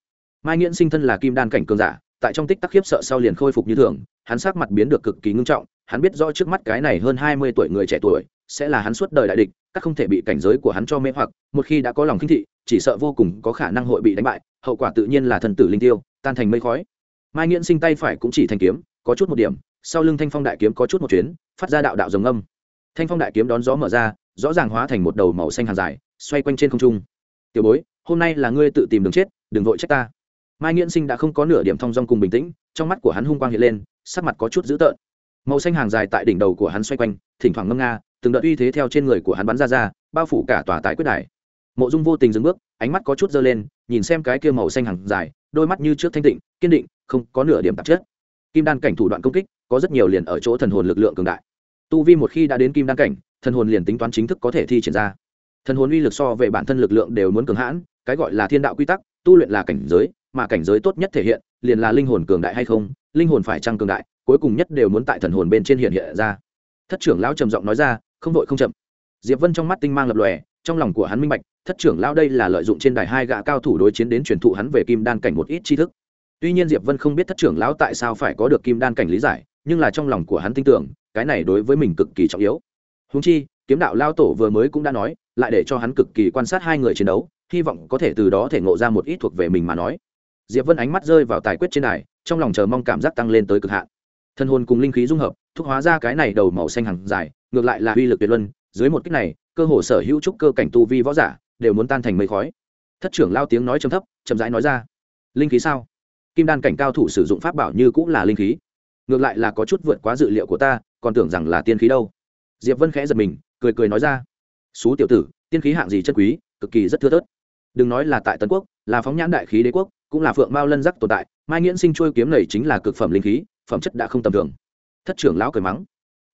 Speaker 1: Mai nghiễn sinh thân là kim đan cảnh cường giả, tại trong tích tắc khiếp sợ sau liền khôi phục như thường, hắn sắc mặt biến được cực kỳ ngưng trọng hắn biết rõ trước mắt cái này hơn hai mươi tuổi người trẻ tuổi, sẽ là hắn suốt đời đại địch, các không thể bị cảnh giới của hắn cho mê hoặc, một khi đã có lòng khinh thị, chỉ sợ vô cùng có khả năng hội bị đánh bại, hậu quả tự nhiên là thần tử linh tiêu, tan thành mây khói. Mai nghiễn sinh tay phải cũng chỉ thành kiếm, có chút một điểm, sau lưng thanh phong đại kiếm có chút một chuyến, phát ra đạo đạo rồng âm. Thanh phong đại kiếm đón gió mở ra, rõ ràng hóa thành một đầu màu xanh hàng dài, xoay quanh trên không trung. Tiểu bối, hôm nay là ngươi tự tìm đường chết, đừng vội trách ta. Mai nghiễn sinh đã không có nửa điểm thong dong cùng bình tĩnh, trong mắt của hắn hung quang hiện lên, sắc mặt có chút dữ tợn màu xanh hàng dài tại đỉnh đầu của hắn xoay quanh, thỉnh thoảng ngâm nga, từng đợt uy thế theo trên người của hắn bắn ra ra, bao phủ cả tòa tại quyết đài. Mộ dung vô tình dừng bước, ánh mắt có chút dơ lên, nhìn xem cái kia màu xanh hàng dài, đôi mắt như trước thanh tịnh, kiên định, không có nửa điểm tạp chất. Kim đan cảnh thủ đoạn công kích, có rất nhiều liền ở chỗ thần hồn lực lượng cường đại. Tu vi một khi đã đến kim đan cảnh, thần hồn liền tính toán chính thức có thể thi triển ra. Thần hồn uy lực so về bản thân lực lượng đều muốn cường hãn, cái gọi là thiên đạo quy tắc, tu luyện là cảnh giới, mà cảnh giới tốt nhất thể hiện, liền là linh hồn cường đại hay không, linh hồn phải trăng cường đại cuối cùng nhất đều muốn tại thần hồn bên trên hiện hiện ra. Thất trưởng lão trầm giọng nói ra, không vội không chậm. Diệp vân trong mắt tinh mang lập lòe, trong lòng của hắn minh bạch, thất trưởng lão đây là lợi dụng trên đài hai gã cao thủ đối chiến đến truyền thụ hắn về kim đan cảnh một ít tri thức. Tuy nhiên diệp vân không biết thất trưởng lão tại sao phải có được kim đan cảnh lý giải, nhưng là trong lòng của hắn tin tưởng, cái này đối với mình cực kỳ trọng yếu. Húng chi, kiếm đạo lao tổ vừa mới cũng đã nói, lại để cho hắn cực kỳ quan sát hai người chiến đấu, hy vọng có thể từ đó thể ngộ ra một ít thuộc về mình mà nói. Diệp vân ánh mắt rơi vào tài quyết trên đài, trong lòng chờ mong cảm giác tăng lên tới cực hạn thân hồn cùng linh khí dung hợp, thúc hóa ra cái này đầu màu xanh hằng dài, ngược lại là uy lực tuyệt luân, dưới một cách này, cơ hồ sở hữu trúc cơ cảnh tu vi võ giả đều muốn tan thành mây khói. Thất trưởng lao tiếng nói trầm thấp, chậm rãi nói ra, linh khí sao? Kim đan cảnh cao thủ sử dụng pháp bảo như cũng là linh khí. Ngược lại là có chút vượt quá dự liệu của ta, còn tưởng rằng là tiên khí đâu. Diệp vân khẽ giật mình, cười cười nói ra, xú tiểu tử, tiên khí hạng gì chân quý, cực kỳ rất thưa thớt. Đừng nói là tại tân quốc, là phóng nhãn đại khí đế quốc, cũng là phượng mao lân giác tồn tại, mai nghiễn sinh trôi kiếm này chính là cực phẩm linh khí phẩm chất đã không tầm thường. Thất trưởng lão cười mắng.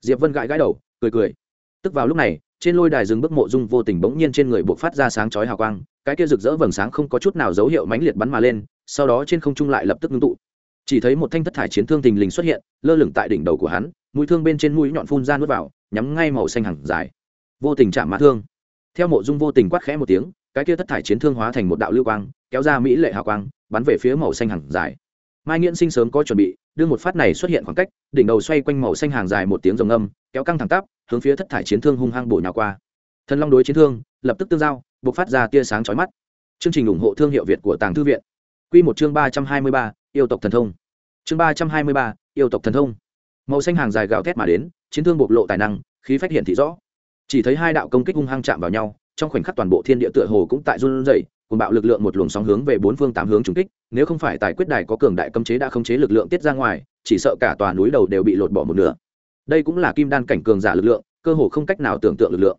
Speaker 1: Diệp vân gãi gãi đầu, cười cười. Tức vào lúc này, trên lôi đài rừng bức mộ dung vô tình bỗng nhiên trên người buộc phát ra sáng chói hào quang, cái kia rực rỡ vầng sáng không có chút nào dấu hiệu mãnh liệt bắn mà lên, sau đó trên không trung lại lập tức ngưng tụ. Chỉ thấy một thanh thất thải chiến thương tình lình xuất hiện, lơ lửng tại đỉnh đầu của hắn, mũi thương bên trên mũi nhọn phun ra nuốt vào, nhắm ngay màu xanh hẳn dài. Vô tình chạm mã thương. Theo mộ dung vô tình quát khẽ một tiếng, cái kia thất thải chiến thương hóa thành một đạo lưu quang, kéo ra mỹ lệ hào quang, bắn về phía màu xanh hẳn dài. Mai nghiễn sinh sớm có chuẩn bị đưa một phát này xuất hiện khoảng cách, đỉnh đầu xoay quanh màu xanh hàng dài một tiếng rồng âm kéo căng thẳng tắp, hướng phía thất thải chiến thương hung hăng bổ nhào qua. Thần long đối chiến thương, lập tức tương giao buộc phát ra tia sáng chói mắt. Chương trình ủng hộ thương hiệu việt của tàng thư viện. Quy một chương ba trăm hai mươi ba, yêu tộc thần thông. Chương ba trăm hai mươi ba, yêu tộc thần thông. Màu xanh hàng dài gào thét mà đến, chiến thương bộc lộ tài năng, khí phát hiện thị rõ. Chỉ thấy hai đạo công kích hung hăng chạm vào nhau, trong khoảnh khắc toàn bộ thiên địa tựa hồ cũng tại run rẩy cùng bạo lực lượng một luồng sóng hướng về bốn phương tám hướng trúng kích, nếu không phải tài quyết đài có cường đại cấm chế đã khống chế lực lượng tiết ra ngoài, chỉ sợ cả tòa núi đầu đều bị lột bỏ một nửa. Đây cũng là kim đan cảnh cường giả lực lượng, cơ hồ không cách nào tưởng tượng lực lượng.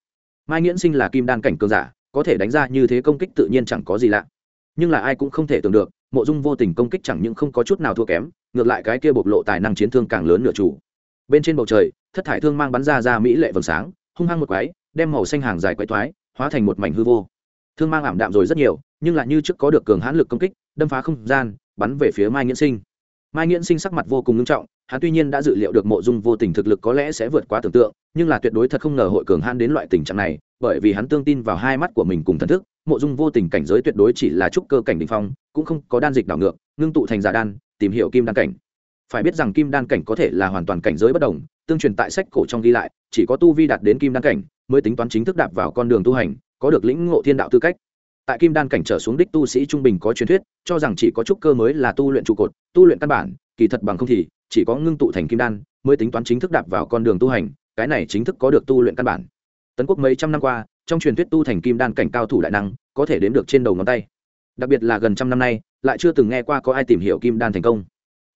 Speaker 1: Mai nghiễn sinh là kim đan cảnh cường giả, có thể đánh ra như thế công kích tự nhiên chẳng có gì lạ. Nhưng là ai cũng không thể tưởng được, mộ dung vô tình công kích chẳng những không có chút nào thua kém, ngược lại cái kia bộc lộ tài năng chiến thương càng lớn nửa chủ. Bên trên bầu trời, thất thải thương mang bắn ra ra mỹ lệ vầng sáng, hung hăng một quái, đem màu xanh hàng dài quái thoái, hóa thành một mảnh hư vô thương mang ảm đạm rồi rất nhiều, nhưng lại như trước có được cường hãn lực công kích, đâm phá không gian, bắn về phía mai nghiễn sinh. Mai nghiễn sinh sắc mặt vô cùng nghiêm trọng, hắn tuy nhiên đã dự liệu được mộ dung vô tình thực lực có lẽ sẽ vượt quá tưởng tượng, nhưng là tuyệt đối thật không ngờ hội cường hãn đến loại tình trạng này, bởi vì hắn tương tin vào hai mắt của mình cùng thần thức, mộ dung vô tình cảnh giới tuyệt đối chỉ là trúc cơ cảnh đình phong, cũng không có đan dịch đảo ngược, ngưng tụ thành giả đan, tìm hiểu kim đan cảnh. Phải biết rằng kim đan cảnh có thể là hoàn toàn cảnh giới bất đồng, tương truyền tại sách cổ trong ghi lại, chỉ có tu vi đạt đến kim đan cảnh, mới tính toán chính thức đạp vào con đường tu hành có được lĩnh ngộ thiên đạo tư cách. Tại kim đan cảnh trở xuống đích tu sĩ trung bình có truyền thuyết, cho rằng chỉ có trúc cơ mới là tu luyện trụ cột, tu luyện căn bản, kỳ thật bằng không thì, chỉ có ngưng tụ thành kim đan mới tính toán chính thức đạp vào con đường tu hành, cái này chính thức có được tu luyện căn bản. Tấn quốc mấy trăm năm qua, trong truyền thuyết tu thành kim đan cảnh cao thủ đại năng, có thể đếm được trên đầu ngón tay. Đặc biệt là gần trăm năm nay, lại chưa từng nghe qua có ai tìm hiểu kim đan thành công.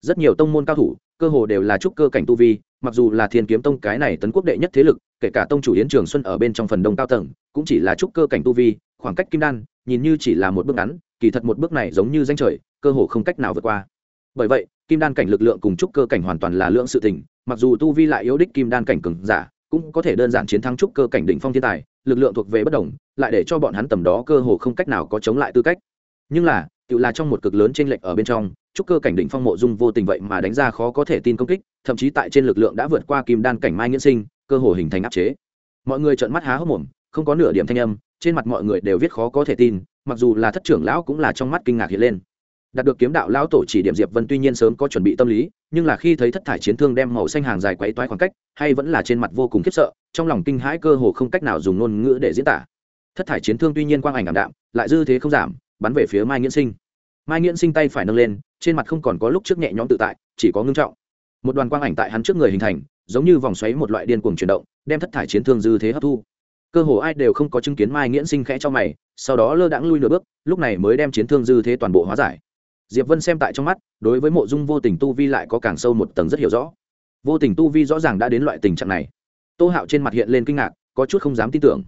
Speaker 1: Rất nhiều tông môn cao thủ, cơ hồ đều là trúc cơ cảnh tu vi mặc dù là thiên kiếm tông cái này tấn quốc đệ nhất thế lực, kể cả tông chủ yến trường xuân ở bên trong phần đông cao tầng, cũng chỉ là trúc cơ cảnh tu vi, khoảng cách kim đan, nhìn như chỉ là một bước ngắn, kỳ thật một bước này giống như danh trời, cơ hồ không cách nào vượt qua. Bởi vậy, kim đan cảnh lực lượng cùng trúc cơ cảnh hoàn toàn là lượng sự tình, mặc dù tu vi lại yếu đích kim đan cảnh cường giả, cũng có thể đơn giản chiến thắng trúc cơ cảnh đỉnh phong thiên tài, lực lượng thuộc về bất đồng, lại để cho bọn hắn tầm đó cơ hồ không cách nào có chống lại tư cách. Nhưng là, tự là trong một cực lớn trên lệch ở bên trong chúc cơ cảnh đỉnh phong mộ dung vô tình vậy mà đánh ra khó có thể tin công kích, thậm chí tại trên lực lượng đã vượt qua kim đan cảnh mai nghiễn sinh, cơ hồ hình thành áp chế. Mọi người trợn mắt há hốc mồm, không có nửa điểm thanh âm, trên mặt mọi người đều viết khó có thể tin, mặc dù là thất trưởng lão cũng là trong mắt kinh ngạc hiện lên. Đạt được kiếm đạo lão tổ chỉ điểm diệp vân tuy nhiên sớm có chuẩn bị tâm lý, nhưng là khi thấy thất thải chiến thương đem màu xanh hàng dài quấy toái khoảng cách, hay vẫn là trên mặt vô cùng khiếp sợ, trong lòng kinh hãi cơ hồ không cách nào dùng ngôn ngữ để diễn tả. Thất thải chiến thương tuy nhiên quang ảnh ảm đạm, lại dư thế không giảm, bắn về phía mai nghiễn sinh mai nghiễn sinh tay phải nâng lên, trên mặt không còn có lúc trước nhẹ nhõm tự tại, chỉ có ngưng trọng. Một đoàn quang ảnh tại hắn trước người hình thành, giống như vòng xoáy một loại điên cuồng chuyển động, đem thất thải chiến thương dư thế hấp thu. Cơ hồ ai đều không có chứng kiến mai nghiễn sinh khẽ cho mày, sau đó lơ đãng lui nửa bước, lúc này mới đem chiến thương dư thế toàn bộ hóa giải. Diệp vân xem tại trong mắt, đối với mộ dung vô tình tu vi lại có càng sâu một tầng rất hiểu rõ. Vô tình tu vi rõ ràng đã đến loại tình trạng này. Tô hạo trên mặt hiện lên kinh ngạc, có chút không dám tin tưởng.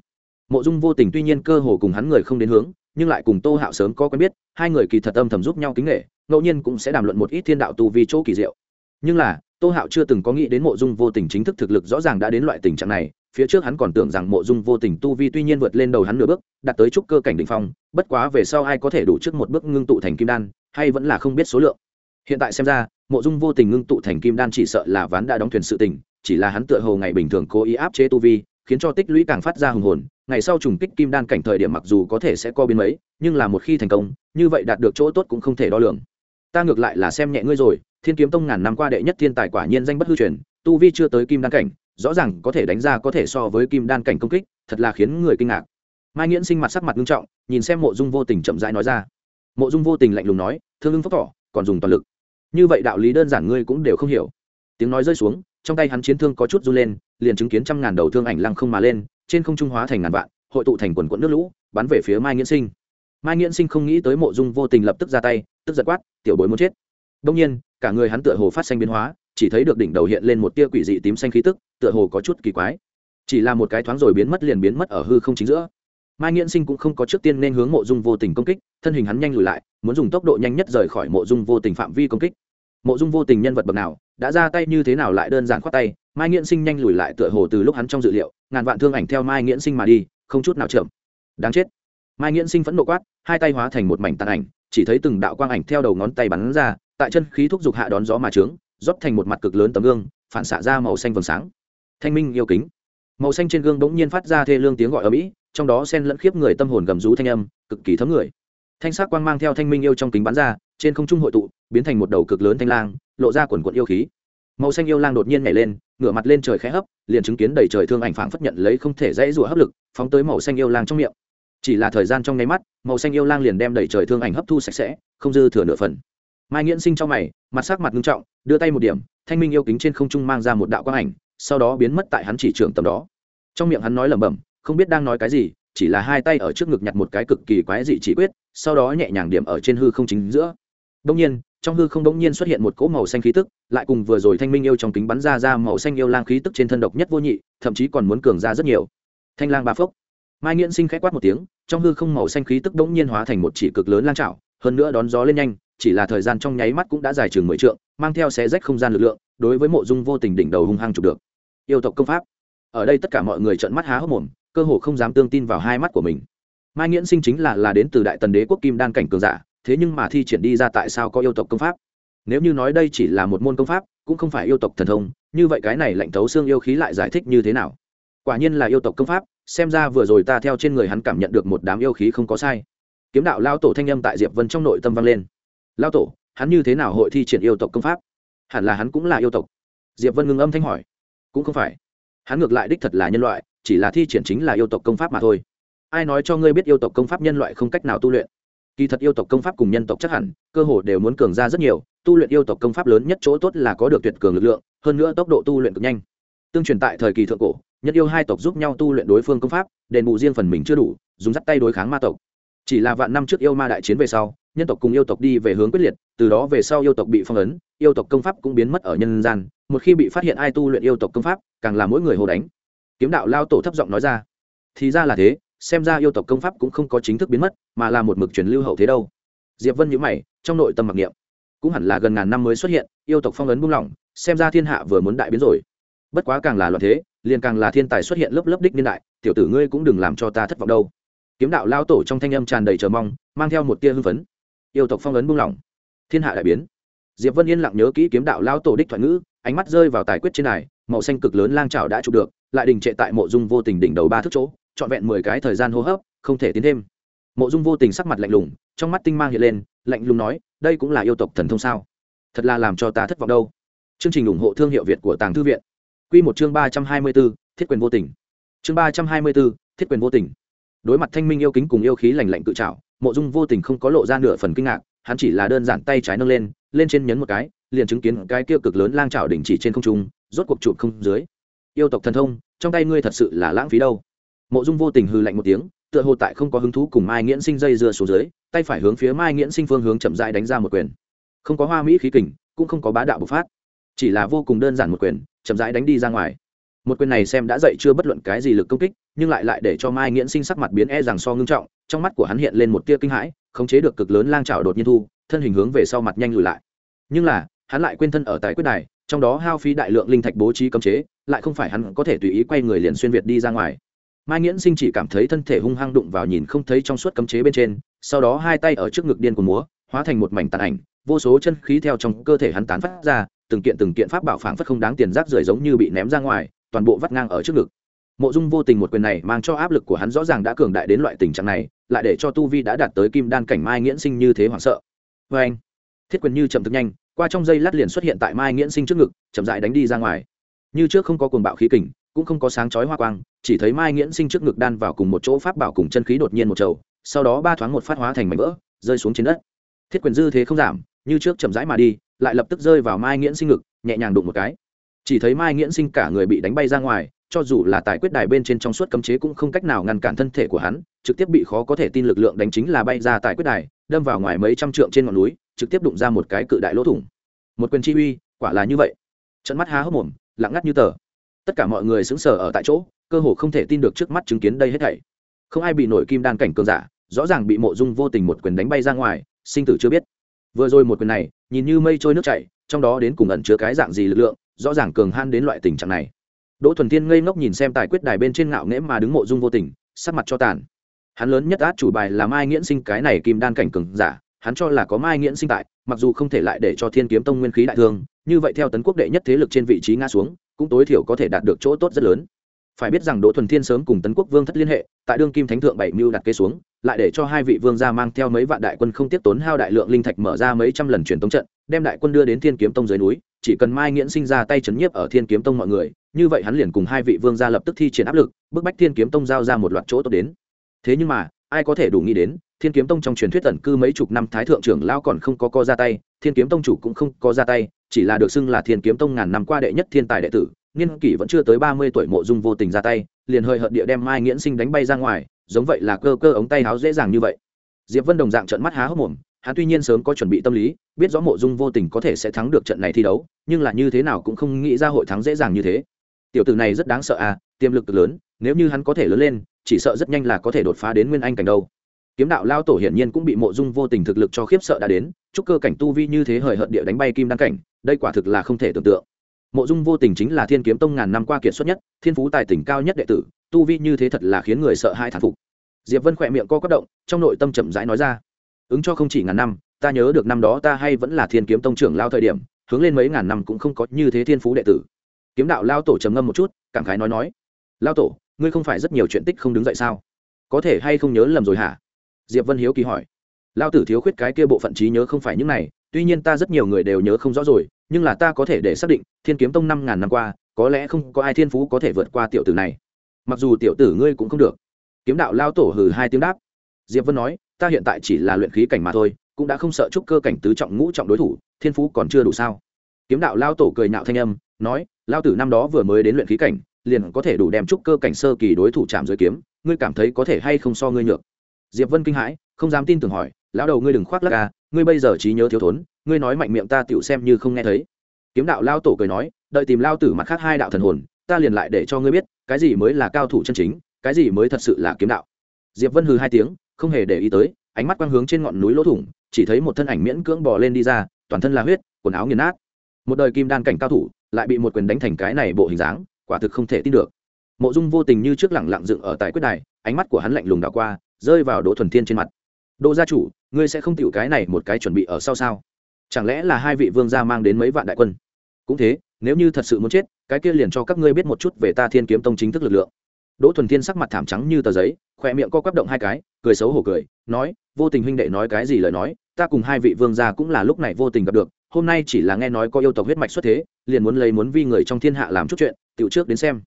Speaker 1: Mộ dung vô tình tuy nhiên cơ hồ cùng hắn người không đến hướng nhưng lại cùng tô hạo sớm có quen biết, hai người kỳ thật âm thầm giúp nhau kính nghệ ngẫu nhiên cũng sẽ đàm luận một ít thiên đạo tu vi chỗ kỳ diệu. Nhưng là, tô hạo chưa từng có nghĩ đến mộ dung vô tình chính thức thực lực rõ ràng đã đến loại tình trạng này, phía trước hắn còn tưởng rằng mộ dung vô tình tu vi tuy nhiên vượt lên đầu hắn nửa bước, đạt tới trúc cơ cảnh đ ỉ n h phong, bất quá về sau ai có thể đủ trước một bước ngưng tụ thành kim đan, hay vẫn là không biết số lượng. Hiện tại xem ra, mộ dung vô tình ngưng tụ thành kim đan chỉ sợ là ván đã đóng thuyền sự tình, chỉ là hắn tựa hồ ngày bình thường cố ý áp chế tu vi, khiến cho tích lũy càng phát ra hùng hồn ngày sau trùng kích kim đan cảnh thời điểm mặc dù có thể sẽ co biến mấy, nhưng là một khi thành công, như vậy đạt được chỗ tốt cũng không thể đo lường. Ta ngược lại là xem nhẹ ngươi rồi, thiên kiếm tông ngàn năm qua đệ nhất thiên tài quả nhiên danh bất hư truyền, tu vi chưa tới kim đan cảnh, rõ ràng có thể đánh ra có thể so với kim đan cảnh công kích, thật là khiến người kinh ngạc. Mai nghiễn sinh mặt sắc mặt nghiêm trọng, nhìn xem mộ dung vô tình chậm rãi nói ra. Mộ dung vô tình lạnh lùng nói, thương ưng phất tỏ còn dùng toàn lực. Như vậy đạo lý đơn giản ngươi cũng đều không hiểu. Tiếng nói rơi xuống, trong tay hắn chiến thương có chút run lên, liền chứng kiến trăm ngàn đầu thương ảnh lăng không mà lên trên không trung hóa thành ngàn vạn, hội tụ thành quần quận nước lũ, bắn về phía mai nghiễn sinh. Mai nghiễn sinh không nghĩ tới mộ dung vô tình lập tức ra tay, tức giật quát, tiểu bối muốn chết. Đông nhiên, cả người hắn tựa hồ phát xanh biến hóa, chỉ thấy được đỉnh đầu hiện lên một tia quỷ dị tím xanh khí tức, tựa hồ có chút kỳ quái. Chỉ là một cái thoáng rồi biến mất liền biến mất ở hư không chính giữa. Mai nghiễn sinh cũng không có trước tiên nên hướng mộ dung vô tình công kích, thân hình hắn nhanh lùi lại, muốn dùng tốc độ nhanh nhất rời khỏi mộ dung vô tình phạm vi công kích. Mộ dung vô tình nhân vật bậc nào, đã ra tay như thế nào lại đơn giản khoát tay mai nghiễn sinh nhanh lùi lại tựa hồ từ lúc hắn trong dự liệu, ngàn vạn thương ảnh theo mai nghiễn sinh mà đi, không chút nào chậm. Đáng chết. Mai nghiễn sinh phẫn nộ quát, hai tay hóa thành một mảnh tàn ảnh, chỉ thấy từng đạo quang ảnh theo đầu ngón tay bắn ra, tại chân khí thúc giục hạ đón gió mà trướng, rót thành một mặt cực lớn tấm gương, phản xạ ra màu xanh vầng sáng. Thanh minh yêu kính. Màu xanh trên gương bỗng nhiên phát ra thê lương tiếng gọi ở mỹ, trong đó sen lẫn khiếp người tâm hồn gầm rú thanh âm, cực kỳ thấm người. Thanh sắc quang mang theo thanh minh yêu trong kính bắn ra, trên không trung hội tụ, biến thành một đầu cực lớn thanh lang, lộ ra quần quận yêu khí màu xanh yêu lang đột nhiên nhảy lên, ngửa mặt lên trời khẽ hấp, liền chứng kiến đầy trời thương ảnh phảng phất nhận lấy không thể dãy rủa hấp lực, phóng tới màu xanh yêu lang trong miệng. Chỉ là thời gian trong nháy mắt, màu xanh yêu lang liền đem đầy trời thương ảnh hấp thu sạch sẽ, không dư thừa nửa phần. Mai nghiễn sinh trong mày, mặt sắc mặt nghiêm trọng, đưa tay một điểm, thanh minh yêu kính trên không trung mang ra một đạo quang ảnh, sau đó biến mất tại hắn chỉ trường tầm đó. Trong miệng hắn nói lẩm bẩm, không biết đang nói cái gì, chỉ là hai tay ở trước ngực nhặt một cái cực kỳ quái dị chỉ quyết, sau đó nhẹ nhàng điểm ở trên hư không chính giữa. Đông nhiên trong hư không đông nhiên xuất hiện một cỗ màu xanh khí tức lại cùng vừa rồi thanh minh yêu trong kính bắn ra ra màu xanh yêu lang khí tức trên thân độc nhất vô nhị thậm chí còn muốn cường ra rất nhiều. Thanh lang ba phốc. Mai nghiễn sinh k h quát một tiếng trong hư không màu xanh khí tức đống nhiên hóa thành một chỉ cực lớn lang trảo, hơn nữa đón gió lên nhanh chỉ là thời gian trong nháy mắt cũng đã dài chừng mười trượng mang theo xé rách không gian lực lượng đối với mộ dung vô tình đỉnh đầu hung hăng chụp được. Yêu tộc công pháp. Ở đây tất cả mọi người trợn mắt há hốc mồm cơ hồ không dám tương tin vào hai mắt của mình. Mai nghiễn sinh chính là là đến từ đại tần đế quốc kim đan cảnh cường giả thế nhưng mà thi triển đi ra tại sao có yêu tộc công pháp? Nếu như nói đây chỉ là một môn công pháp, cũng không phải yêu tộc thần thông, như vậy cái này lạnh thấu xương yêu khí lại giải thích như thế nào? Quả nhiên là yêu tộc công pháp, xem ra vừa rồi ta theo trên người hắn cảm nhận được một đám yêu khí không có sai. Kiếm đạo lao tổ thanh âm tại diệp vân trong nội tâm vang lên. Lao tổ, hắn như thế nào hội thi triển yêu tộc công pháp? Hẳn là hắn cũng là yêu tộc. Diệp vân ngưng âm thanh hỏi. Cũng không phải. Hắn ngược lại đích thật là nhân loại, chỉ là thi triển chính là yêu tộc công pháp mà thôi. Ai nói cho ngươi biết yêu tộc công pháp nhân loại không cách nào tu luyện? Kỳ thật yêu tộc công pháp cùng nhân tộc chắc hẳn, cơ hồ đều muốn cường ra rất nhiều, tu luyện yêu tộc công pháp lớn nhất chỗ tốt là có được tuyệt cường lực lượng, hơn nữa tốc độ tu luyện cực nhanh. Tương truyền tại thời kỳ thượng cổ, nhất yêu hai tộc giúp nhau tu luyện đối phương công pháp, đền bù riêng phần mình chưa đủ, dùng dắt tay đối kháng ma tộc. Chỉ là vạn năm trước yêu ma đại chiến về sau, nhân tộc cùng yêu tộc đi về hướng quyết liệt, từ đó về sau yêu tộc bị phong ấn, yêu tộc công pháp cũng biến mất ở nhân gian, một khi bị phát hiện ai tu luyện yêu tộc công pháp, càng là mỗi người hồ đánh. Kiếm đạo lao tổ thấp giọng nói ra. Thì ra là thế xem ra yêu tộc công pháp cũng không có chính thức biến mất, mà là một mực truyền lưu hậu thế đâu. Diệp vân nhữ mày, trong nội tâm mặc niệm, cũng hẳn là gần ngàn năm mới xuất hiện, yêu tộc phong ấn buông lỏng, xem ra thiên hạ vừa muốn đại biến rồi. Bất quá càng là loạn thế, liền càng là thiên tài xuất hiện lớp lớp đích niên đại, tiểu tử ngươi cũng đừng làm cho ta thất vọng đâu. Kiếm đạo lao tổ trong thanh âm tràn đầy chờ mong, mang theo một tia hưng phấn. Yêu tộc phong ấn buông lỏng, thiên hạ đại biến. Diệp vân yên lặng nhớ kỹ kiếm đạo lao tổ đích thoại ngữ, ánh mắt rơi vào tài quyết trên này màu xanh cực lớn lang trào đã chụp được, lại đình trệ tại mộ dung vô tình đỉnh đầu ba thước chỗ trọn vẹn mười cái thời gian hô hấp, không thể tiến thêm. Mộ dung vô tình sắc mặt lạnh lùng, trong mắt tinh mang hiện lên, lạnh lùng nói, đây cũng là yêu tộc thần thông sao? Thật là làm cho ta thất vọng đâu. Chương trình ủng hộ thương hiệu việt của tàng thư viện. Q một chương ba trăm hai mươi b ố thiết quyền vô tình. Chương ba trăm hai mươi b ố thiết quyền vô tình. Đối mặt thanh minh yêu kính cùng yêu khí lành lạnh cự trào mộ dung vô tình không có lộ ra nửa phần kinh ngạc, hắn chỉ là đơn giản tay trái nâng lên lên trên nhấn một cái, liền chứng kiến cái kia cực lớn lang trào đỉnh chỉ trên không trung, rốt cuộc chụp không dưới. Yêu tộc thần thông, trong tay ngươi thật sự là lãng phí đâu mộ dung vô tình hư lạnh một tiếng, tựa hồ tại không có hứng thú cùng mai nghiễn sinh dây dưa xuống dưới, tay phải hướng phía mai nghiễn sinh phương hướng chậm rãi đánh ra một quyền. Không có hoa mỹ khí kình, cũng không có bá đạo bộc phát, chỉ là vô cùng đơn giản một quyền, chậm rãi đánh đi ra ngoài. Một quyền này xem đã dậy chưa bất luận cái gì lực công kích, nhưng lại lại để cho mai nghiễn sinh sắc mặt biến e rằng so ngưng trọng, trong mắt của hắn hiện lên một tia kinh hãi, khống chế được cực lớn lang trào đột nhiên thu, thân hình hướng về sau mặt nhanh lùi lại. Nhưng là, hắn lại quên thân ở tại quyết đài, trong đó hao phí đại lượng linh thạch bố trí cấm chế, lại không phải hắn có thể tùy ý quay người liền xuyên việt đi ra ngoài mai nghiễn sinh chỉ cảm thấy thân thể hung hăng đụng vào nhìn không thấy trong suốt cấm chế bên trên, sau đó hai tay ở trước ngực điên của múa, hóa thành một mảnh tàn ảnh, vô số chân khí theo trong cơ thể hắn tán phát ra, từng kiện từng kiện pháp bảo phảng phất không đáng tiền rác rưởi giống như bị ném ra ngoài, toàn bộ vắt ngang ở trước ngực. Mộ dung vô tình một quyền này mang cho áp lực của hắn rõ ràng đã cường đại đến loại tình trạng này, lại để cho tu vi đã đạt tới kim đan cảnh mai nghiễn sinh như thế hoảng sợ. Vê anh, thiết quyền như chậm thực nhanh, qua trong dây lát liền xuất hiện tại mai nghiễn sinh trước ngực, chậm dại đánh đi ra ngoài. Như trước không có cuồng bạo khí kình, cũng không có sáng chói hoa quang chỉ thấy mai nghiễn sinh trước ngực đan vào cùng một chỗ pháp bảo cùng chân khí đột nhiên một trầu, sau đó ba thoáng một phát hóa thành mảnh vỡ, rơi xuống trên đất. Thiết quyền dư thế không giảm, như trước chậm rãi mà đi, lại lập tức rơi vào mai nghiễn sinh ngực, nhẹ nhàng đụng một cái. Chỉ thấy mai nghiễn sinh cả người bị đánh bay ra ngoài, cho dù là tài quyết đài bên trên trong suốt cấm chế cũng không cách nào ngăn cản thân thể của hắn, trực tiếp bị khó có thể tin lực lượng đánh chính là bay ra tài quyết đài, đâm vào ngoài mấy trăm trượng trên ngọn núi, trực tiếp đụng ra một cái cự đại lỗ thủng. Một quyền chi uy, quả là như vậy. Trận mắt há hốc mồm, lặng ngắt như tờ. Tất cả mọi người xứng sở ở tại chỗ cơ hồ không thể tin được trước mắt chứng kiến đây hết thảy. Không ai bị nổi kim đan cảnh cường giả, rõ ràng bị mộ dung vô tình một quyền đánh bay ra ngoài, sinh tử chưa biết. Vừa rồi một quyền này, nhìn như mây trôi nước chảy, trong đó đến cùng ẩn chứa cái dạng gì lực lượng, rõ ràng cường han đến loại tình trạng này. Đỗ thuần thiên ngây ngốc nhìn xem tài quyết đài bên trên ngạo nghễ mà đứng mộ dung vô tình, sắc mặt cho tàn. Hắn lớn nhất át chủ bài là mai nghiễn sinh, cái này kim đan cảnh cường giả, hắn cho là có mai nghiễn sinh tại, mặc dù không thể lại để cho thiên kiếm tông nguyên khí đại thương, như vậy theo tấn quốc đệ nhất thế lực trên vị trí ngã xuống, cũng tối thiểu có thể đạt được chỗ tốt rất lớn phải biết rằng đỗ thuần thiên sớm cùng tấn quốc vương thất liên hệ, tại đương kim thánh thượng bảy mưu đặt kế xuống, lại để cho hai vị vương gia mang theo mấy vạn đại quân không tiếp tốn hao đại lượng linh thạch mở ra mấy trăm lần truyền tống trận, đem đại quân đưa đến thiên kiếm tông dưới núi, chỉ cần mai nghiễn sinh ra tay chấn nhiếp ở thiên kiếm tông mọi người, như vậy hắn liền cùng hai vị vương gia lập tức thi triển áp lực, bức bách thiên kiếm tông giao ra một loạt chỗ tốt đến. Thế nhưng mà, ai có thể đủ nghĩ đến, thiên kiếm tông trong truyền thuyết tẩn cư mấy chục năm thái thượng trưởng lao còn không có co ra tay, thiên kiếm tông chủ cũng không có ra tay, chỉ là được xưng là thiên kiếm tông ngàn năm qua đệ nhất thiên tài đệ tử niên kỷ vẫn chưa tới ba mươi tuổi mộ dung vô tình ra tay, liền hơi hợt địa đem mai nghiễn sinh đánh bay ra ngoài, giống vậy là cơ cơ ống tay háo dễ dàng như vậy. Diệp vân đồng dạng trận mắt há hốc mồm, hắn tuy nhiên sớm có chuẩn bị tâm lý, biết rõ mộ dung vô tình có thể sẽ thắng được trận này thi đấu, nhưng là như thế nào cũng không nghĩ ra hội thắng dễ dàng như thế. Tiểu tử này rất đáng sợ à tiềm lực cực lớn, nếu như hắn có thể lớn lên, chỉ sợ rất nhanh là có thể đột phá đến nguyên anh cảnh đâu. Kiếm đạo lao tổ hiển nhiên cũng bị mộ dung vô tình thực lực cho khiếp sợ đã đến, chúc cơ cảnh tu vi như thế hời hợt địa đánh bay kim đăng cảnh, đây quả thực là không thể tưởng tượng mộ dung vô tình chính là thiên kiếm tông ngàn năm qua kiệt xuất nhất, thiên phú tài tỉnh cao nhất đệ tử, tu vi như thế thật là khiến người sợ hai thản phục. Diệp vân khỏe miệng co quất động, trong nội tâm chậm rãi nói ra, ứng cho không chỉ ngàn năm, ta nhớ được năm đó ta hay vẫn là thiên kiếm tông trưởng lao thời điểm, hướng lên mấy ngàn năm cũng không có như thế thiên phú đệ tử. Kiếm đạo lao tổ trầm ngâm một chút, cảm khái nói nói, lao tổ, ngươi không phải rất nhiều chuyện tích không đứng dậy sao? Có thể hay không nhớ lầm rồi hả? Diệp vân hiếu kỳ hỏi. Lao tử thiếu khuyết cái kia bộ phận trí nhớ không phải những này, tuy nhiên ta rất nhiều người đều nhớ không rõ rồi nhưng là ta có thể để xác định, thiên kiếm tông năm ngàn năm qua, có lẽ không có ai thiên phú có thể vượt qua tiểu tử này. Mặc dù tiểu tử ngươi cũng không được. Kiếm đạo lao tổ hừ hai tiếng đáp. Diệp vân nói, ta hiện tại chỉ là luyện khí cảnh mà thôi, cũng đã không sợ chút cơ cảnh tứ trọng ngũ trọng đối thủ, thiên phú còn chưa đủ sao? Kiếm đạo lao tổ cười nhạo thanh âm, nói, lao tử năm đó vừa mới đến luyện khí cảnh, liền có thể đủ đem chút cơ cảnh sơ kỳ đối thủ chạm dưới kiếm, ngươi cảm thấy có thể hay không so ngươi nhược? Diệp vân kinh hãi, không dám tin tưởng hỏi lão đầu ngươi đừng khoác lắc à ngươi bây giờ trí nhớ thiếu thốn, ngươi nói mạnh miệng ta tựu xem như không nghe thấy. Kiếm đạo lao tổ cười nói, đợi tìm lao tử mặt khác hai đạo thần hồn, ta liền lại để cho ngươi biết, cái gì mới là cao thủ chân chính, cái gì mới thật sự là kiếm đạo. Diệp vân hừ hai tiếng, không hề để ý tới, ánh mắt quang hướng trên ngọn núi lỗ thủng, chỉ thấy một thân ảnh miễn cưỡng bò lên đi ra, toàn thân là huyết, quần áo nghiền nát. Một đời kim đan cảnh cao thủ, lại bị một quyền đánh thành cái này bộ hình dáng, quả thực không thể tin được. Mộ dung vô tình như trước lẳng lặng dựng ở tại quyết đài, ánh mắt của hắn lạnh lùng đảo qua, rơi vào đỗ thuần thiên trên mặt đỗ gia chủ, ngươi sẽ không tiểu cái này một cái chuẩn bị ở sau sao? Chẳng lẽ là hai vị vương gia mang đến mấy vạn đại quân? Cũng thế, nếu như thật sự muốn chết, cái kia liền cho các ngươi biết một chút về ta thiên kiếm tông chính thức lực lượng. Đỗ thuần thiên sắc mặt thảm trắng như tờ giấy, khỏe miệng co quắp động hai cái, cười xấu hổ cười, nói, vô tình huynh đệ nói cái gì lời nói, ta cùng hai vị vương gia cũng là lúc này vô tình gặp được, hôm nay chỉ là nghe nói có yêu tộc huyết mạch xuất thế, liền muốn lấy muốn vi người trong thiên hạ làm chút chuyện, tiểu trước đến xem.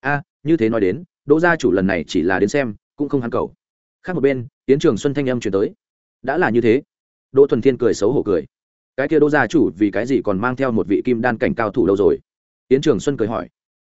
Speaker 1: A, như thế nói đến, đỗ gia chủ lần này chỉ là đến xem, cũng không hắn cầu khác một bên tiến trường xuân thanh âm chuyển tới. Đã là như thế. Đỗ thuần thiên cười xấu hổ cười. Cái kia đỗ gia chủ vì cái gì còn mang theo một vị kim đan cảnh cao thủ đâu rồi? Tiến trường xuân cười hỏi.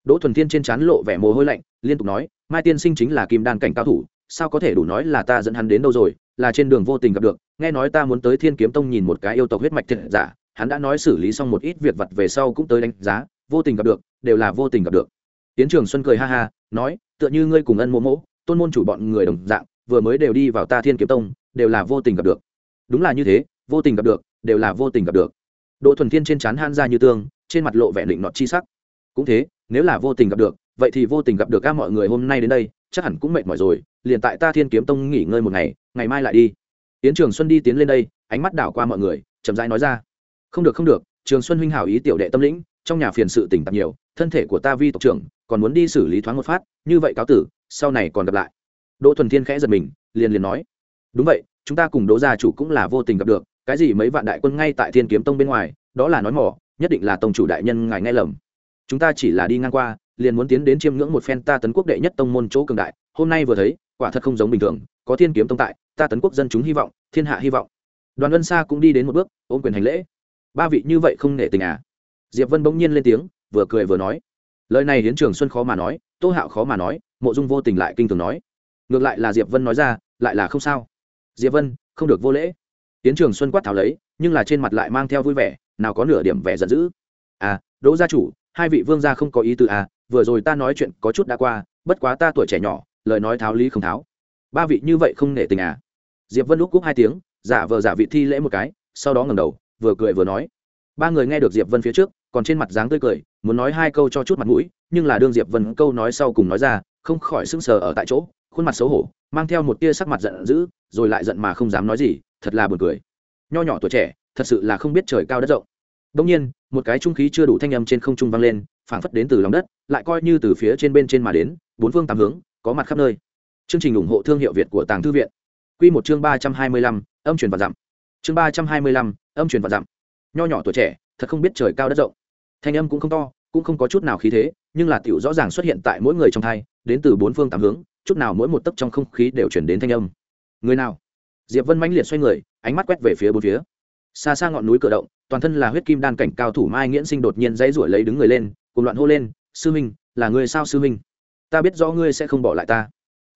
Speaker 1: Đỗ thuần thiên trên trán lộ vẻ mồ hôi lạnh, liên tục nói, mai tiên sinh chính là kim đan cảnh cao thủ, sao có thể đủ nói là ta dẫn hắn đến đâu rồi? Là trên đường vô tình gặp được, nghe nói ta muốn tới thiên kiếm tông nhìn một cái yêu tộc huyết mạch thiện giả, hắn đã nói xử lý xong một ít việc vặt về sau cũng tới đánh giá, vô tình gặp được, đều là vô tình gặp được. Tiến trường xuân cười ha ha, nói, tựa như ngươi cùng ân mô mỗ tôn môn chủ bọn người đồng dạng vừa mới đều đi vào ta thiên kiếm tông, đều là vô tình gặp được. Đúng là như thế, vô tình gặp được, đều là vô tình gặp được. Đỗ thuần thiên trên trán han ra như tương, trên mặt lộ vẻ định nọt chi sắc. Cũng thế, nếu là vô tình gặp được, vậy thì vô tình gặp được các mọi người hôm nay đến đây, chắc hẳn cũng mệt mỏi rồi, liền tại ta thiên kiếm tông nghỉ ngơi một ngày ngày mai lại đi. Tiến trường xuân đi tiến lên đây, ánh mắt đảo qua mọi người, chậm rãi nói ra. Không được không được, trường xuân huynh hảo ý tiểu đệ tâm lĩnh, trong nhà phiền sự tỉnh tạp nhiều, thân thể của ta vi tộc trưởng, còn muốn đi xử lý thoáng một phát, như vậy cáo tử, sau này còn gặp lại đỗ thuần thiên khẽ giật mình, liền liền nói, đúng vậy, chúng ta cùng đỗ gia chủ cũng là vô tình gặp được, cái gì mấy vạn đại quân ngay tại thiên kiếm tông bên ngoài, đó là nói mỏ nhất định là tông chủ đại nhân ngài nghe lầm. Chúng ta chỉ là đi ngang qua, liền muốn tiến đến chiêm ngưỡng một phen ta tấn quốc đệ nhất tông môn chỗ cường đại, hôm nay vừa thấy, quả thật không giống bình thường, có thiên kiếm tông tại, ta tấn quốc dân chúng hy vọng, thiên hạ hy vọng. Đoàn vân sa cũng đi đến một bước, ôm quyền hành lễ. Ba vị như vậy không nể tình à? Diệp vân bỗng nhiên lên tiếng, vừa cười vừa nói. Lời này hiến trường xuân khó mà nói, tô hạo khó mà nói, mộ dung vô tình lại kinh thường nói ngược lại là diệp vân nói ra, lại là không sao. Diệp vân, không được vô lễ. Tiến trường xuân quát tháo lấy, nhưng là trên mặt lại mang theo vui vẻ, nào có nửa điểm vẻ giận dữ. À đỗ gia chủ, hai vị vương gia không có ý tư à vừa rồi ta nói chuyện có chút đã qua, bất quá ta tuổi trẻ nhỏ, lời nói tháo lý không tháo. Ba vị như vậy không nể tình à. Diệp vân lúc cúc hai tiếng, giả vờ giả vị thi lễ một cái, sau đó ngẩng đầu, vừa cười vừa nói. Ba người nghe được diệp vân phía trước, còn trên mặt dáng tươi cười, muốn nói hai câu cho chút mặt mũi, nhưng là đương diệp vân câu nói sau cùng nói ra, không khỏi sững sờ ở tại chỗ khuôn mặt xấu hổ, mang theo một tia sắc mặt giận dữ, rồi lại giận mà không dám nói gì, thật là buồn cười. Nho nhỏ tuổi trẻ, thật sự là không biết trời cao đất rộng. Đông nhiên, một cái trung khí chưa đủ thanh âm trên không trung vang lên, phảng phất đến từ lòng đất, lại coi như từ phía trên bên trên mà đến, bốn phương tám hướng, có mặt khắp nơi. Chương trình ủng hộ thương hiệu việt của tàng thư viện. Quy một chương ba trăm hai mươi lăm, âm truyền và dặm. Chương ba trăm hai mươi lăm, âm truyền và dặm. Nho nhỏ tuổi trẻ, thật không biết trời cao đất rộng. Thanh âm cũng không to, cũng không có chút nào khí thế, nhưng là tiểu rõ ràng xuất hiện tại mỗi người trong thai, đến từ bốn phương tám hướng chút nào mỗi một tấc trong không khí đều chuyển đến thanh âm. Người nào? Diệp vân mãnh liệt xoay người, ánh mắt quét về phía bốn phía. Xa xa ngọn núi cửa động, toàn thân là huyết kim đan cảnh cao thủ mai nghiễn sinh đột nhiên dãy ruổi lấy đứng người lên, cùng loạn hô lên, sư minh, là người sao sư minh? Ta biết rõ ngươi sẽ không bỏ lại ta.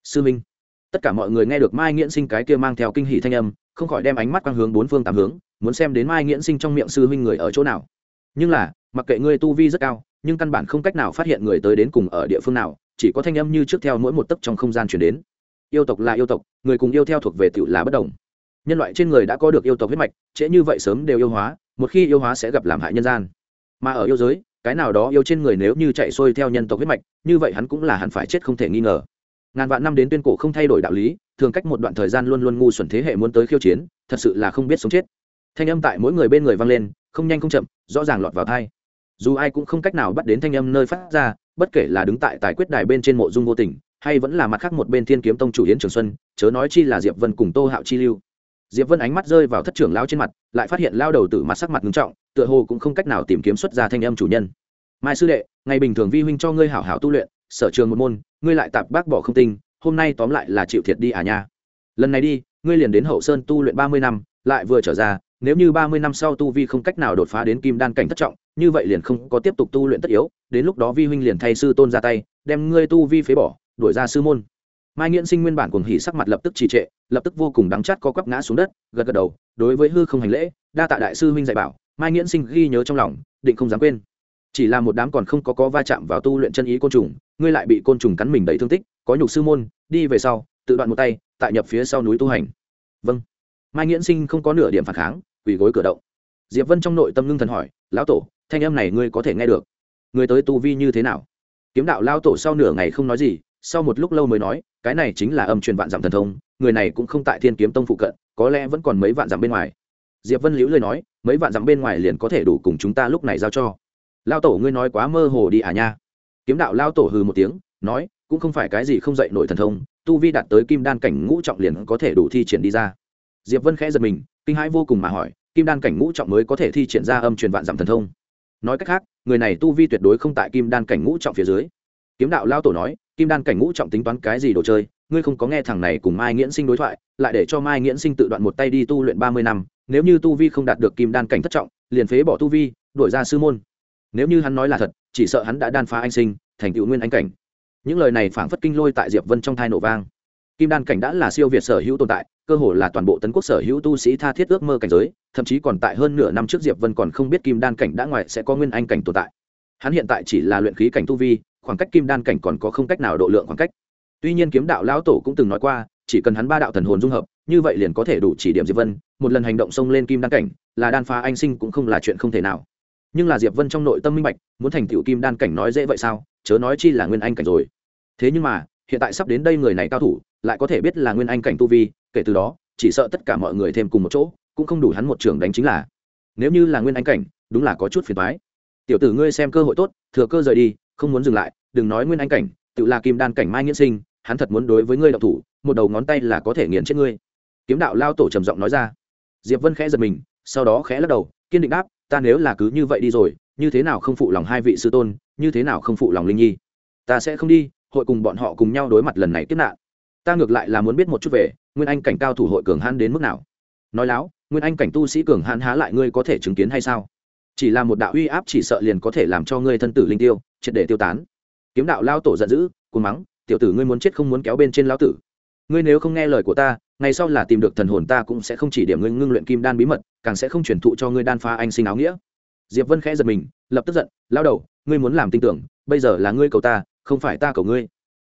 Speaker 1: Sư minh. Tất cả mọi người nghe được mai nghiễn sinh cái kia mang theo kinh hỷ thanh âm, không khỏi đem ánh mắt quang hướng bốn phương tám hướng, muốn xem đến mai nghiễn sinh trong miệng sư huynh người ở chỗ nào. Nhưng là, mặc kệ ngươi tu vi rất cao, nhưng căn bản không cách nào phát hiện người tới đến cùng ở địa phương nào chỉ có thanh âm như trước theo mỗi một tấc trong không gian chuyển đến. Yêu tộc là yêu tộc, người cùng yêu theo thuộc về tựu là bất đồng. Nhân loại trên người đã có được yêu tộc huyết mạch, trễ như vậy sớm đều yêu hóa, một khi yêu hóa sẽ gặp làm hại nhân gian. Mà ở yêu giới, cái nào đó yêu trên người nếu như chạy xuôi theo nhân tộc huyết mạch, như vậy hắn cũng là hắn phải chết không thể nghi ngờ. Ngàn vạn năm đến tuyên cổ không thay đổi đạo lý, thường cách một đoạn thời gian luôn luôn ngu xuẩn thế hệ muốn tới khiêu chiến, thật sự là không biết sống chết. Thanh âm tại mỗi người bên người vang lên, không nhanh không chậm, rõ ràng lọt vào thai dù ai cũng không cách nào bắt đến thanh âm nơi phát ra bất kể là đứng tại tài quyết đài bên trên mộ dung vô tình, hay vẫn là mặt khác một bên thiên kiếm tông chủ yến trường xuân, chớ nói chi là diệp vân cùng tô hạo chi lưu. Diệp vân ánh mắt rơi vào thất trưởng lao trên mặt, lại phát hiện lao đầu tử mặt sắc mặt ngưng trọng, tựa hồ cũng không cách nào tìm kiếm xuất ra thanh âm chủ nhân. Mai sư đệ, ngày bình thường vi huynh cho ngươi hảo hảo tu luyện, sở trường một môn, ngươi lại tạp bác bỏ không tinh, hôm nay tóm lại là chịu thiệt đi à nha. Lần này đi, ngươi liền đến hậu sơn tu luyện ba mươi năm, lại vừa trở ra, nếu như ba mươi năm sau tu vi không cách nào đột phá đến kim đan cảnh thất trọng như vậy liền không có tiếp tục tu luyện tất yếu, đến lúc đó vi huynh liền thay sư tôn ra tay, đem ngươi tu vi phế bỏ, đuổi ra sư môn. Mai nghiễn sinh nguyên bản cuồng hỉ sắc mặt lập tức trì trệ, lập tức vô cùng đắng chát co quắp ngã xuống đất, gật gật đầu, đối với hư không hành lễ, đa tạ đại sư huynh dạy bảo, mai nghiễn sinh ghi nhớ trong lòng, định không dám quên. Chỉ là một đám còn không có có va chạm vào tu luyện chân ý côn trùng, ngươi lại bị côn trùng cắn mình đầy thương tích, có nhục sư môn, đi về sau, tự đoạn một tay, tại nhập phía sau núi tu hành. Vâng. Mai nghiễn sinh không có nửa điểm phản kháng, quỳ gối cửa động. Diệp vân trong nội tâm ngưng thần hỏi, lão tổ thanh âm này ngươi có thể nghe được. Người tới tu vi như thế nào? Kiếm đạo lao tổ sau nửa ngày không nói gì, sau một lúc lâu mới nói, cái này chính là âm truyền vạn dặm thần thông, người này cũng không tại thiên kiếm tông phụ cận, có lẽ vẫn còn mấy vạn dặm bên ngoài. Diệp vân liễu lời nói, mấy vạn dặm bên ngoài liền có thể đủ cùng chúng ta lúc này giao cho. Lao tổ ngươi nói quá mơ hồ đi à nha. Kiếm đạo lao tổ hừ một tiếng, nói, cũng không phải cái gì không dạy nổi thần thông, tu vi đạt tới kim đan cảnh ngũ trọng liền có thể đủ thi triển đi ra. Diệp vân khẽ giật mình, kinh hãi vô cùng mà hỏi, kim đan cảnh ngũ trọng mới có thể thi triển ra âm truyền vạn dặm thần thông? Nói cách khác, người này tu vi tuyệt đối không tại kim đan cảnh ngũ trọng phía dưới. Kiếm đạo lao tổ nói, kim đan cảnh ngũ trọng tính toán cái gì đồ chơi, ngươi không có nghe thằng này cùng mai nghiễn sinh đối thoại, lại để cho mai nghiễn sinh tự đoạn một tay đi tu luyện ba mươi năm, nếu như tu vi không đạt được kim đan cảnh thất trọng, liền phế bỏ tu vi, đổi ra sư môn. Nếu như hắn nói là thật, chỉ sợ hắn đã đan phá anh sinh, thành tựu nguyên anh cảnh. Những lời này phảng phất kinh lôi tại diệp vân trong thai nổ vang. Kim đan cảnh đã là siêu việt sở hữu tồn tại cơ hồ là toàn bộ tấn quốc sở hữu tu sĩ tha thiết ước mơ cảnh giới, thậm chí còn tại hơn nửa năm trước diệp vân còn không biết kim đan cảnh đã ngoài sẽ có nguyên anh cảnh tồn tại. Hắn hiện tại chỉ là luyện khí cảnh tu vi, khoảng cách kim đan cảnh còn có không cách nào độ lượng khoảng cách. Tuy nhiên kiếm đạo lão tổ cũng từng nói qua, chỉ cần hắn ba đạo thần hồn dung hợp, như vậy liền có thể đủ chỉ điểm diệp vân, một lần hành động xông lên kim đan cảnh, là đan phá anh sinh cũng không là chuyện không thể nào. Nhưng là diệp vân trong nội tâm minh bạch, muốn thành tựu kim đan cảnh nói dễ vậy sao? Chớ nói chi là nguyên anh cảnh rồi. Thế nhưng mà hiện tại sắp đến đây người này cao thủ, lại có thể biết là nguyên anh cảnh tu vi, kể từ đó, chỉ sợ tất cả mọi người thêm cùng một chỗ, cũng không đủ hắn một trường đánh chính là. Nếu như là nguyên anh cảnh, đúng là có chút phiền toái. Tiểu tử ngươi xem cơ hội tốt, thừa cơ rời đi, không muốn dừng lại, đừng nói nguyên anh cảnh, tự là kim đan cảnh mai nghĩa sinh, hắn thật muốn đối với ngươi độc thủ, một đầu ngón tay là có thể nghiền chết ngươi. Kiếm đạo lao tổ trầm giọng nói ra. Diệp vân khẽ giật mình, sau đó khẽ lắc đầu, kiên định đáp, ta nếu là cứ như vậy đi rồi, như thế nào không phụ lòng hai vị sư tôn, như thế nào không phụ lòng linh nhi? Ta sẽ không đi hội cùng bọn họ cùng nhau đối mặt lần này kiếp nạn. Ta ngược lại là muốn biết một chút về, nguyên anh cảnh cao thủ hội cường hãn đến mức nào? Nói láo, nguyên anh cảnh tu sĩ cường hãn há lại ngươi có thể chứng kiến hay sao? Chỉ là một đạo uy áp chỉ sợ liền có thể làm cho ngươi thân tử linh tiêu, triệt để tiêu tán. Kiếm đạo lao tổ giận dữ, cuồng mắng, tiểu tử ngươi muốn chết không muốn kéo bên trên lão tử. Ngươi nếu không nghe lời của ta, ngày sau là tìm được thần hồn ta cũng sẽ không chỉ điểm ngươi ngưng luyện kim đan bí mật, càng sẽ không truyền thụ cho ngươi đan phá anh sinh áo nghĩa. Diệp vân khẽ giật mình, lập tức giận lao đầu, ngươi muốn làm tin tưởng, bây giờ là ngươi cầu ta không phải ta cầu ngươi.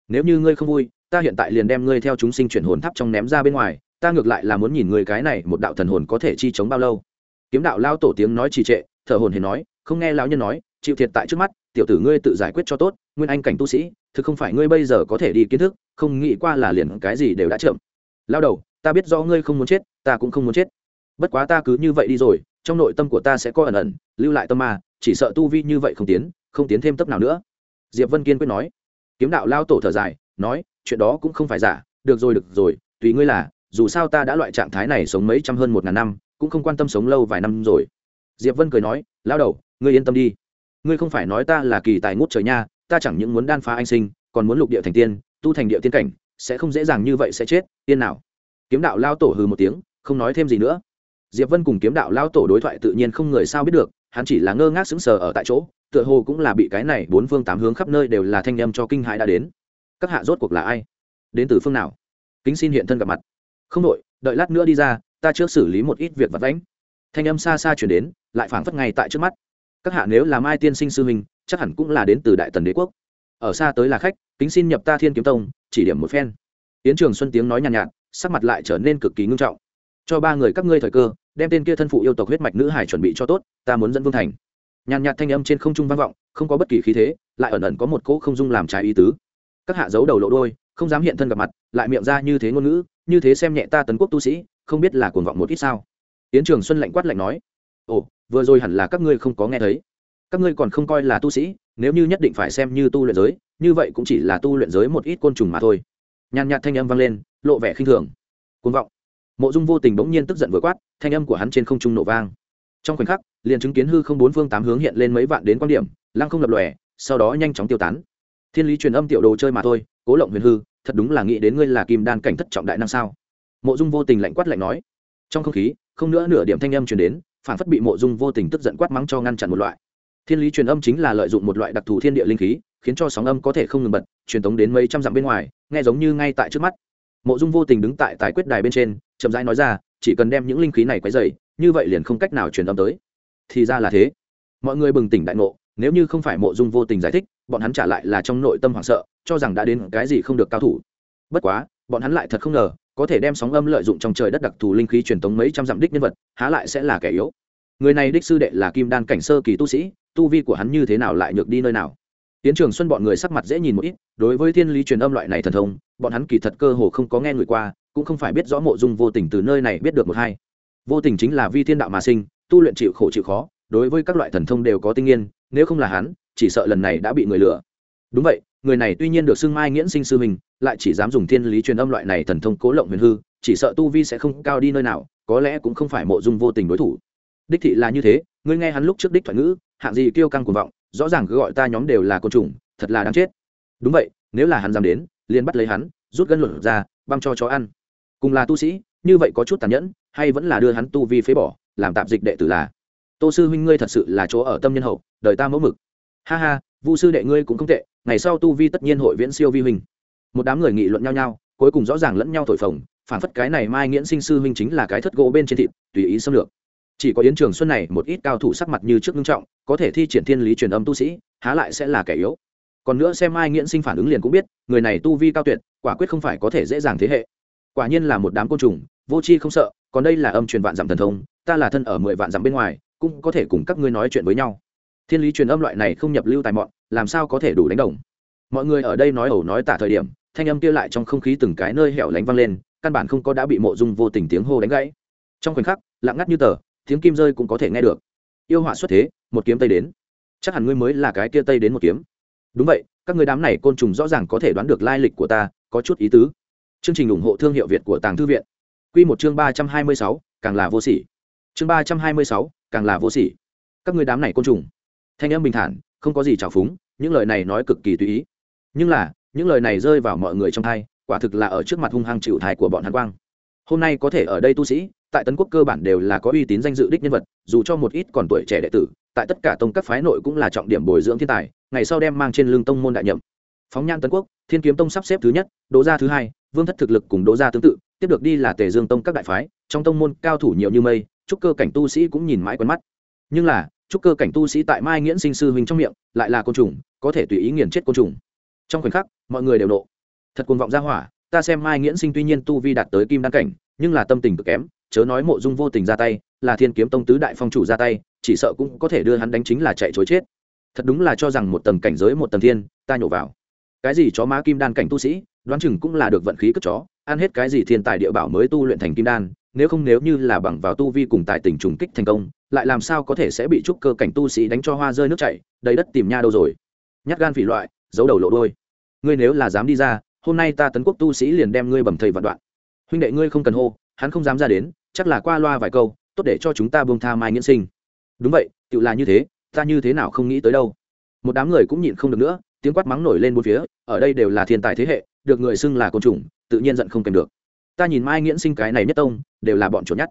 Speaker 1: Nếu như ngươi không vui, ta hiện tại liền đem ngươi theo chúng sinh chuyển hồn tháp trong ném ra bên ngoài, ta ngược lại là muốn nhìn người cái này một đạo thần hồn có thể chi chống bao lâu. Kiếm đạo lao tổ tiếng nói trì trệ, thở hồn hển nói, không nghe lão nhân nói, chịu thiệt tại trước mắt, tiểu tử ngươi tự giải quyết cho tốt, nguyên anh cảnh tu sĩ, thực không phải ngươi bây giờ có thể đi kiến thức, không nghĩ qua là liền cái gì đều đã chậm. Lao đầu, ta biết do ngươi không muốn chết, ta cũng không muốn chết. Bất quá ta cứ như vậy đi rồi, trong nội tâm của ta sẽ có ẩn ẩn, lưu lại tâm ma, chỉ sợ tu vi như vậy không tiến không tiến thêm tấp nào nữa diệp vân kiên quyết nói. Kiếm đạo lao tổ thở dài, nói, chuyện đó cũng không phải giả, được rồi được rồi, tùy ngươi là, dù sao ta đã loại trạng thái này sống mấy trăm hơn một ngàn năm, cũng không quan tâm sống lâu vài năm rồi. Diệp vân cười nói, lao đầu, ngươi yên tâm đi. Ngươi không phải nói ta là kỳ tài ngút trời nha, ta chẳng những muốn đan phá anh sinh, còn muốn lục địa thành tiên, tu thành địa tiên cảnh, sẽ không dễ dàng như vậy sẽ chết tiên nào. Kiếm đạo lao tổ hừ một tiếng, không nói thêm gì nữa. Diệp vân cùng kiếm đạo lao tổ đối thoại tự nhiên không người sao biết được, hắn chỉ là ngơ ngác sững sờ ở tại chỗ tựa hồ cũng là bị cái này bốn phương tám hướng khắp nơi đều là thanh âm cho kinh hãi đã đến. Các hạ rốt cuộc là ai? Đến từ phương nào? Kính xin hiện thân gặp mặt. Không đội đợi lát nữa đi ra ta trước xử lý một ít việc vật lãnh thanh âm xa xa chuyển đến lại phảng phất ngay tại trước mắt. Các hạ nếu làm ai tiên sinh sư huynh chắc hẳn cũng là đến từ đại tần đế quốc. Ở xa tới là khách kính xin nhập ta thiên kiếm tông chỉ điểm một phen. Tiến trường xuân tiếng nói nhàn nhạt, nhạt sắc mặt lại trở nên cực kỳ ngưng trọng. Cho ba người các ngươi thời cơ đem tên kia thân phụ yêu tộc huyết mạch nữ hải chuẩn bị cho tốt ta muốn dẫn vương thành nhàn nhạt thanh âm trên không trung vang vọng, không có bất kỳ khí thế, lại ẩn ẩn có một cỗ không dung làm trái ý tứ. Các hạ giấu đầu lộ đôi, không dám hiện thân gặp mặt, lại miệng ra như thế ngôn ngữ, như thế xem nhẹ ta tấn quốc tu sĩ, không biết là cuồng vọng một ít sao. Yến trường xuân lạnh quát lạnh nói, ồ, vừa rồi hẳn là các ngươi không có nghe thấy. Các ngươi còn không coi là tu sĩ, nếu như nhất định phải xem như tu luyện giới, như vậy cũng chỉ là tu luyện giới một ít côn trùng mà thôi. Nhàn nhạt thanh âm vang lên, lộ vẻ khinh thường. Cuồng vọng. Mộ dung vô tình bỗng nhiên tức giận vừa quát, thanh âm của hắn trên không trung nổ vang. Trong khoảnh khắc liền chứng kiến hư không bốn phương tám hướng hiện lên mấy vạn đến quan điểm, lăng không lập lòe, sau đó nhanh chóng tiêu tán. Thiên lý truyền âm tiểu đồ chơi mà thôi, cố lộng huyền hư, thật đúng là nghĩ đến ngươi là kim đan cảnh thất trọng đại năng sao? Mộ dung vô tình lạnh quát lạnh nói. Trong không khí, không nữa nửa điểm thanh âm truyền đến, phản phất bị mộ dung vô tình tức giận quát mắng cho ngăn chặn một loại. Thiên lý truyền âm chính là lợi dụng một loại đặc thù thiên địa linh khí, khiến cho sóng âm có thể không ngừng bật, truyền tống đến mấy trăm dặm bên ngoài, nghe giống như ngay tại trước mắt. Mộ dung vô tình đứng tại tài quyết đài bên trên, chậm rãi nói ra, chỉ cần đem những linh khí này quấy dày như vậy liền không cách nào truyền âm tới thì ra là thế. Mọi người bừng tỉnh đại ngộ, nếu như không phải mộ dung vô tình giải thích, bọn hắn trả lại là trong nội tâm hoảng sợ, cho rằng đã đến cái gì không được cao thủ. Bất quá, bọn hắn lại thật không ngờ, có thể đem sóng âm lợi dụng trong trời đất đặc thù linh khí truyền tống mấy trăm dặm đích nhân vật, há lại sẽ là kẻ yếu. Người này đích sư đệ là kim đan cảnh sơ kỳ tu sĩ, tu vi của hắn như thế nào lại nhược đi nơi nào? Tiến trường xuân bọn người sắc mặt dễ nhìn một ít, đối với thiên lý truyền âm loại này thần thông, bọn hắn kỳ thật cơ hồ không có nghe người qua, cũng không phải biết rõ mộ dung vô tình từ nơi này biết được một hai. Vô tình chính là vi thiên đạo mà sinh tu luyện chịu khổ chịu khó, đối với các loại thần thông đều có tinh nghiên, nếu không là hắn, chỉ sợ lần này đã bị người lừa. Đúng vậy, người này tuy nhiên được xưng mai nghiễn sinh sư mình lại chỉ dám dùng thiên lý truyền âm loại này thần thông cố lộng huyền hư, chỉ sợ tu vi sẽ không cao đi nơi nào, có lẽ cũng không phải mộ dung vô tình đối thủ. Đích thị là như thế, ngươi nghe hắn lúc trước đích thoại ngữ, hạng gì kêu căng cuồng vọng, rõ ràng cứ gọi ta nhóm đều là côn trùng, thật là đáng chết. Đúng vậy, nếu là hắn dám đến, liền bắt lấy hắn, rút gân luận ra, băm cho chó ăn. Cùng là tu sĩ, như vậy có chút tàn nhẫn, hay vẫn là đưa hắn tu vi phế bỏ làm tạp dịch đệ tử là. Tô sư huynh ngươi thật sự là chỗ ở tâm nhân hậu, đời ta mẫu mực. Ha ha, vu sư đệ ngươi cũng không tệ, ngày sau tu vi tất nhiên hội viễn siêu vi huynh. Một đám người nghị luận nhau nhau, cuối cùng rõ ràng lẫn nhau thổi phồng phản phất cái này mai nghiễn sinh sư huynh chính là cái thất gỗ bên trên thịt, tùy ý xâm lược. Chỉ có yến trường xuân này một ít cao thủ sắc mặt như trước ngưng trọng, có thể thi triển thiên lý truyền âm tu sĩ, há lại sẽ là kẻ yếu. Còn nữa xem mai nghiễn sinh phản ứng liền cũng biết, người này tu vi cao tuyệt, quả quyết không phải có thể dễ dàng thế hệ. Quả nhiên là một đám côn trùng, vô c h i không sợ, còn đây là âm truyền vạn giảm thần thông ta là thân ở mười vạn dặm bên ngoài, cũng có thể cùng các ngươi nói chuyện với nhau. Thiên lý truyền âm loại này không nhập lưu tài mọn, làm sao có thể đủ đánh đồng? Mọi người ở đây nói ẩu nói tả thời điểm, thanh âm kia lại trong không khí từng cái nơi hẻo lánh vang lên, căn bản không có đã bị mộ dung vô tình tiếng hô đánh gãy. Trong khoảnh khắc, lặng ngắt như tờ, tiếng kim rơi cũng có thể nghe được. Yêu họa xuất thế, một kiếm tây đến. Chắc hẳn ngươi mới là cái kia tây đến một kiếm. Đúng vậy, các người đám này côn trùng rõ ràng có thể đoán được lai lịch của ta, có chút ý tứ. Chương trình ủng hộ thương hiệu việt của tàng thư viện. Q một chương ba trăm hai mươi sáu, càng là vô sỉ chương ba trăm hai mươi sáu, càng là vô sỉ. Các người đám này côn trùng. Thanh âm bình thản, không có gì trào phúng, những lời này nói cực kỳ tùy ý. Nhưng là, những lời này rơi vào mọi người trong thai quả thực là ở trước mặt hung hăng chịu thai của bọn hàn quang. Hôm nay có thể ở đây tu sĩ, tại tấn quốc cơ bản đều là có uy tín danh dự đích nhân vật, dù cho một ít còn tuổi trẻ đệ tử, tại tất cả tông các phái nội cũng là trọng điểm bồi dưỡng thiên tài, ngày sau đem mang trên lưng tông môn đại nhậm. Phóng nhan tấn quốc, thiên kiếm tông sắp xếp thứ nhất, đỗ gia thứ hai, vương thất thực lực cùng đỗ gia tương tự, tiếp được đi là tề dương tông các đại phái, trong tông môn cao thủ nhiều như mây trúc cơ cảnh tu sĩ cũng nhìn mãi quen mắt. Nhưng là, trúc cơ cảnh tu sĩ tại mai nghiễn sinh sư huynh trong miệng, lại là côn trùng, có thể tùy ý nghiền chết côn trùng. Trong khoảnh khắc, mọi người đều nộ. Thật cuồng vọng ra hỏa, ta xem mai nghiễn sinh tuy nhiên tu vi đạt tới kim đan cảnh, nhưng là tâm tình cực kém, chớ nói mộ dung vô tình ra tay, là thiên kiếm tông tứ đại phong chủ ra tay, chỉ sợ cũng có thể đưa hắn đánh chính là chạy chối chết. Thật đúng là cho rằng một tầng cảnh giới một tầng thiên, ta nhổ vào. Cái gì chó má kim đan cảnh tu sĩ, đoán chừng cũng là được vận khí cất chó, ăn hết cái gì thiên tài địa bảo mới tu luyện thành kim đan nếu không nếu như là bằng vào tu vi cùng tài tình trùng kích thành công, lại làm sao có thể sẽ bị trúc cơ cảnh tu sĩ đánh cho hoa rơi nước chảy, đầy đất tìm nha đâu rồi? Nhát gan phỉ loại, giấu đầu lộ đôi ngươi nếu là dám đi ra, hôm nay ta tấn quốc tu sĩ liền đem ngươi bầm thầy vạn đoạn. Huynh đệ ngươi không cần hô, hắn không dám ra đến, chắc là qua loa vài câu, tốt để cho chúng ta buông tha mai nghiễn sinh. Đúng vậy tự là như thế, ta như thế nào không nghĩ tới đâu. Một đám người cũng nhịn không được nữa, tiếng quát mắng nổi lên bốn phía, ở đây đều là thiên tài thế hệ, được người xưng là côn trùng, tự nhiên giận không kèm được ta nhìn mai nghiễn sinh cái này nhất tông, đều là bọn chuột nhất.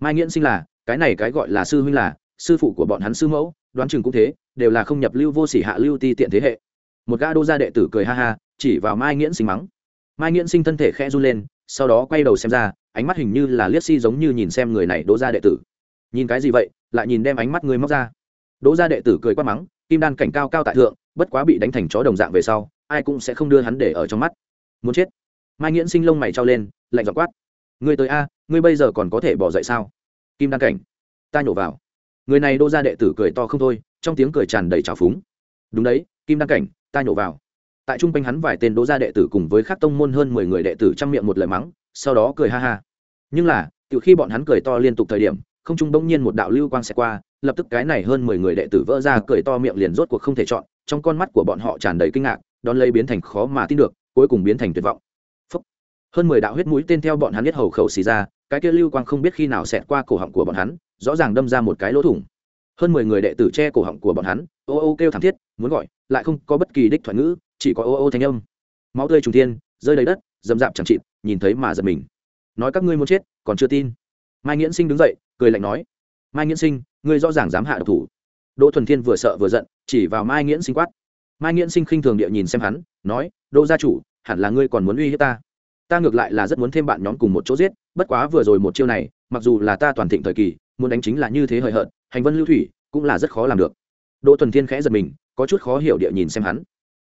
Speaker 1: Mai nghiễn sinh là, cái này cái gọi là sư huynh là, sư phụ của bọn hắn sư mẫu, đoán chừng cũng thế, đều là không nhập lưu vô sỉ hạ lưu ti tiện thế hệ. Một gã đô gia đệ tử cười ha ha, chỉ vào mai nghiễn sinh mắng. Mai nghiễn sinh thân thể khẽ run lên, sau đó quay đầu xem ra, ánh mắt hình như là liếc si giống như nhìn xem người này đỗ gia đệ tử. Nhìn cái gì vậy, lại nhìn đem ánh mắt người móc ra. Đỗ gia đệ tử cười quát mắng, kim đan cảnh cao cao tại thượng, bất quá bị đánh thành chó đồng dạng về sau, ai cũng sẽ không đưa hắn để ở trong mắt. Muốn chết. Mai nghiễn sinh lông mày trao lên lạnh dọc quát. Ngươi tới a, ngươi bây giờ còn có thể bỏ dậy sao? Kim đan cảnh, ta nhổ vào. Người này đô ra đệ tử cười to không thôi, trong tiếng cười tràn đầy trào phúng. Đúng đấy, kim đan cảnh, ta nhổ vào. Tại trung quanh hắn vài tên đô gia đệ tử cùng với các tông môn hơn mười người đệ tử chăm miệng một lời mắng, sau đó cười ha ha. Nhưng là từ khi bọn hắn cười to liên tục thời điểm, không trung bỗng nhiên một đạo lưu quang sẽ qua, lập tức cái này hơn mười người đệ tử vỡ ra cười to miệng liền rốt cuộc không thể chọn, trong con mắt của bọn họ tràn đầy kinh ngạc, đón lấy biến thành khó mà tin được, cuối cùng biến thành tuyệt vọng hơn mười đạo huyết mũi tên theo bọn hắn biết hầu khẩu xì ra, cái kia lưu quang không biết khi nào xẹt qua cổ họng của bọn hắn, rõ ràng đâm ra một cái lỗ thủng. Hơn mười người đệ tử che cổ họng của bọn hắn, ô ô kêu thảm thiết, muốn gọi, lại không có bất kỳ đích thoại ngữ, chỉ có ô ô thanh âm. Máu tươi trùng thiên, rơi đầy đất, dầm dạp chẳng chịt, nhìn thấy mà giật mình. Nói các ngươi muốn chết, còn chưa tin. Mai nghiễn sinh đứng dậy, cười lạnh nói, mai nghiễn sinh, ngươi rõ ràng dám hạ độc thủ. Đỗ thuần thiên vừa sợ vừa giận, chỉ vào mai nghiễn sinh quát. Mai nghiễn sinh khinh thường địa nhìn xem hắn, nói, đỗ gia chủ, hẳn là ngươi còn muốn uy hiếp ta ta ngược lại là rất muốn thêm bạn nhóm cùng một chỗ giết, bất quá vừa rồi một chiêu này, mặc dù là ta toàn thịnh thời kỳ, muốn đánh chính là như thế hời hợt, hành vân lưu thủy, cũng là rất khó làm được. Đỗ thuần thiên khẽ giật mình, có chút khó hiểu địa nhìn xem hắn.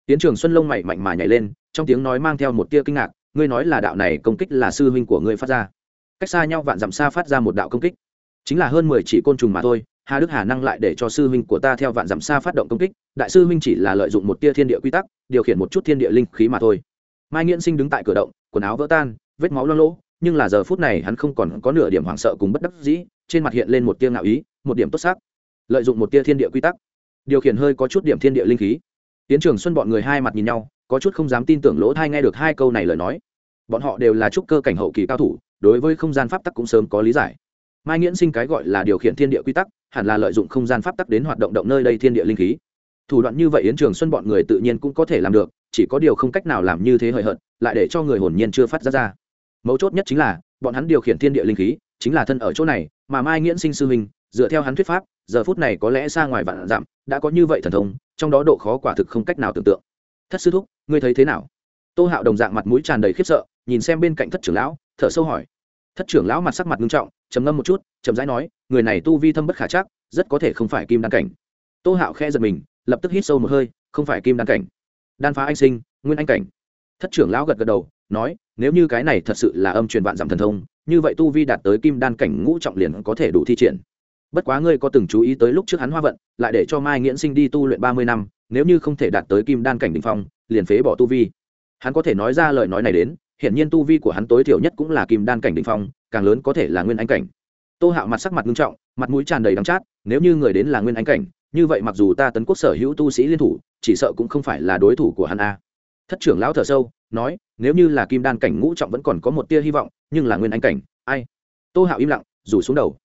Speaker 1: Tiến trường xuân lông mày mạnh mà nhảy lên, trong tiếng nói mang theo một tia kinh ngạc, ngươi nói là đạo này công kích là sư huynh của ngươi phát ra. Cách xa nhau vạn dặm xa phát ra một đạo công kích. Chính là hơn mười chỉ côn trùng mà thôi, hà đức hà năng lại để cho sư huynh của ta theo vạn dặm xa phát động công kích, đại sư huynh chỉ là lợi dụng một tia thiên địa quy tắc, điều khiển một chút thiên địa linh khí mà thôi. Mai nghiễn sinh đứng tại cửa động quần áo vỡ tan, vết máu lo lỗ, nhưng là giờ phút này hắn không còn có nửa điểm hoảng sợ cùng bất đắc dĩ, trên mặt hiện lên một tia ngạo ý, một điểm tốt sắc. Lợi dụng một tia thiên địa quy tắc, điều khiển hơi có chút điểm thiên địa linh khí. Tiến trường xuân bọn người hai mặt nhìn nhau, có chút không dám tin tưởng lỗ thai nghe được hai câu này lời nói. Bọn họ đều là trúc cơ cảnh hậu kỳ cao thủ, đối với không gian pháp tắc cũng sớm có lý giải. Mai nghiễn sinh cái gọi là điều khiển thiên địa quy tắc, hẳn là lợi dụng không gian pháp tắc đến hoạt động động nơi đây thiên địa linh khí thủ đoạn như vậy yến trường xuân bọn người tự nhiên cũng có thể làm được, chỉ có điều không cách nào làm như thế hời hợt, lại để cho người hồn nhiên chưa phát ra ra. Mấu chốt nhất chính là, bọn hắn điều khiển thiên địa linh khí, chính là thân ở chỗ này, mà mai nghiễn sinh sư huynh dựa theo hắn thuyết pháp, giờ phút này có lẽ xa ngoài vạn dặm, đã có như vậy thần thông, trong đó độ khó quả thực không cách nào tưởng tượng. Thất sư thúc, ngươi thấy thế nào? Tô hạo đồng dạng mặt mũi tràn đầy khiếp sợ, nhìn xem bên cạnh thất trưởng lão, thở sâu hỏi. Thất trưởng lão mặt sắc mặt nghiêm trọng, trầm ngâm một chút trầm rãi nói, người này tu vi thâm bất khả chắc, rất có thể không phải kim đăng cảnh. Tô hạo khe giật mình lập tức hít sâu một hơi, không phải kim đan cảnh. Đan phá anh sinh, nguyên anh cảnh. Thất trưởng lão gật gật đầu, nói, nếu như cái này thật sự là âm truyền vạn giảm thần thông, như vậy tu vi đạt tới kim đan cảnh ngũ trọng liền có thể đủ thi triển. Bất quá ngươi có từng chú ý tới lúc trước hắn hoa vận, lại để cho mai nghiễn sinh đi tu luyện ba mươi năm, nếu như không thể đạt tới kim đan cảnh đ ỉ n h phong, liền phế bỏ tu vi. Hắn có thể nói ra lời nói này đến, hiển nhiên tu vi của hắn tối thiểu nhất cũng là kim đan cảnh đ ỉ n h phong, càng lớn có thể là nguyên anh cảnh. Tô hạo mặt sắc mặt nghiêm trọng, mặt mũi tràn đầy đắng chát, nếu như người đến là nguyên anh cảnh như vậy mặc dù ta tấn quốc sở hữu tu sĩ liên thủ, chỉ sợ cũng không phải là đối thủ của hắn a. Thất trưởng lão thở sâu, nói, nếu như là kim đan cảnh ngũ trọng vẫn còn có một tia hy vọng, nhưng là nguyên anh cảnh, ai? Tô hạo im lặng, rủ xuống đầu.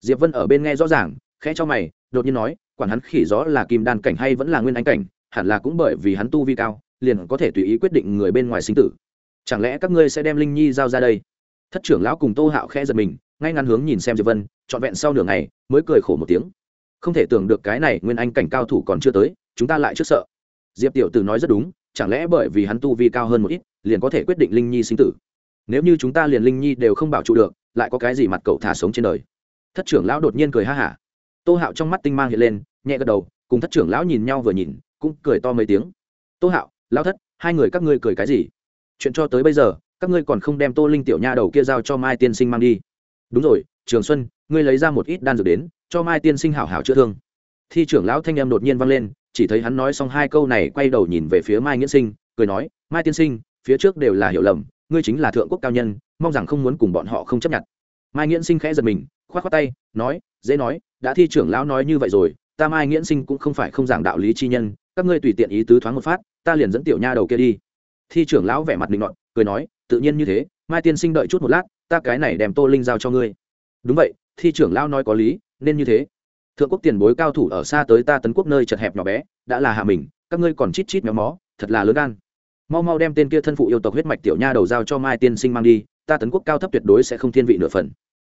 Speaker 1: Diệp vân ở bên nghe rõ ràng, khẽ cho mày, đột nhiên nói, quản hắn khỉ rõ là kim đan cảnh hay vẫn là nguyên anh cảnh, hẳn là cũng bởi vì hắn tu vi cao, liền có thể tùy ý quyết định người bên ngoài sinh tử. Chẳng lẽ các ngươi sẽ đem linh nhi giao ra đây? Thất trưởng lão cùng tô hạo khẽ giật mình, ngay ngắn hướng nhìn xem diệp vân, trọn vẹn sau nửa ngày, mới cười khổ một tiếng không thể tưởng được cái này nguyên anh cảnh cao thủ còn chưa tới, chúng ta lại trước sợ. Diệp tiểu tử nói rất đúng, chẳng lẽ bởi vì hắn tu vi cao hơn một ít, liền có thể quyết định linh nhi sinh tử? Nếu như chúng ta liền linh nhi đều không bảo trụ được, lại có cái gì mặt cậu thả sống trên đời? Thất trưởng lão đột nhiên cười ha hả. Tô hạo trong mắt tinh mang hiện lên, nhẹ gật đầu, cùng thất trưởng lão nhìn nhau vừa nhìn, cũng cười to mấy tiếng. Tô hạo, lão thất, hai người các ngươi cười cái gì? Chuyện cho tới bây giờ, các ngươi còn không đem tô linh tiểu nha đầu kia giao cho mai tiên sinh mang đi. Đúng rồi, trường xuân, ngươi lấy ra một ít đan dược đến cho mai tiên sinh hảo hảo chữa thương. Thi trưởng lão thanh em đột nhiên vang lên, chỉ thấy hắn nói xong hai câu này, quay đầu nhìn về phía mai nghĩa sinh, cười nói, mai tiên sinh, phía trước đều là hiểu lầm, ngươi chính là thượng quốc cao nhân, mong rằng không muốn cùng bọn họ không chấp nhận. Mai nghiễn sinh khẽ giật mình k h o á t k tay, nói, dễ nói, đã thi trưởng lão nói như vậy rồi, ta mai nghiễn sinh cũng không phải không giảng đạo lý chi nhân, các ngươi tùy tiện ý tứ thoáng một phát, ta liền dẫn tiểu nha đầu kia đi. Thi trưởng lão vẻ mặt định luận cười nói, tự nhiên như thế, mai tiên sinh đợi chút một lát, ta cái này đem tô linh giao cho ngươi. Đúng vậy, thi trưởng lão nói có lý nên như thế. Thượng quốc tiền bối cao thủ ở xa tới ta tấn quốc nơi chật hẹp nhỏ bé, đã là hạ mình, các ngươi còn chít chít méo mó, thật là lớn gan. Mau mau đem tên kia thân phụ yêu tộc huyết mạch tiểu nha đầu giao cho mai tiên sinh mang đi, ta tấn quốc cao thấp tuyệt đối sẽ không thiên vị nửa phần.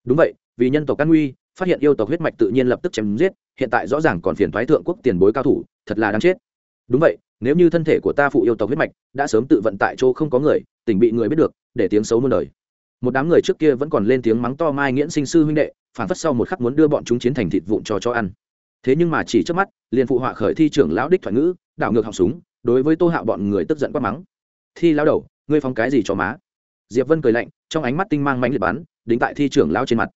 Speaker 1: Đúng vậy, vì nhân tộc căn nguy, phát hiện yêu tộc huyết mạch tự nhiên lập tức chém giết, hiện tại rõ ràng còn phiền thoái thượng quốc tiền bối cao thủ, thật là đáng chết. Đúng vậy, nếu như thân thể của ta phụ yêu tộc huyết mạch đã sớm tự vận tại chỗ không có người, tỉnh bị người biết được, để tiếng xấu muôn đời. Một đám người trước kia vẫn còn lên tiếng mắng to mai nghiễn sinh sư huynh đệ phản phất sau một khắc muốn đưa bọn chúng chiến thành thịt vụn cho cho ăn. Thế nhưng mà chỉ trước mắt, liền phụ họa khởi thi trưởng lão đích thoại ngữ, đảo ngược họng súng, đối với tô hạo bọn người tức giận quát mắng. Thi lao đầu, ngươi phóng cái gì cho má? Diệp vân cười lạnh, trong ánh mắt tinh mang mãnh liệt bắn, đính tại thi trưởng lão trên mặt.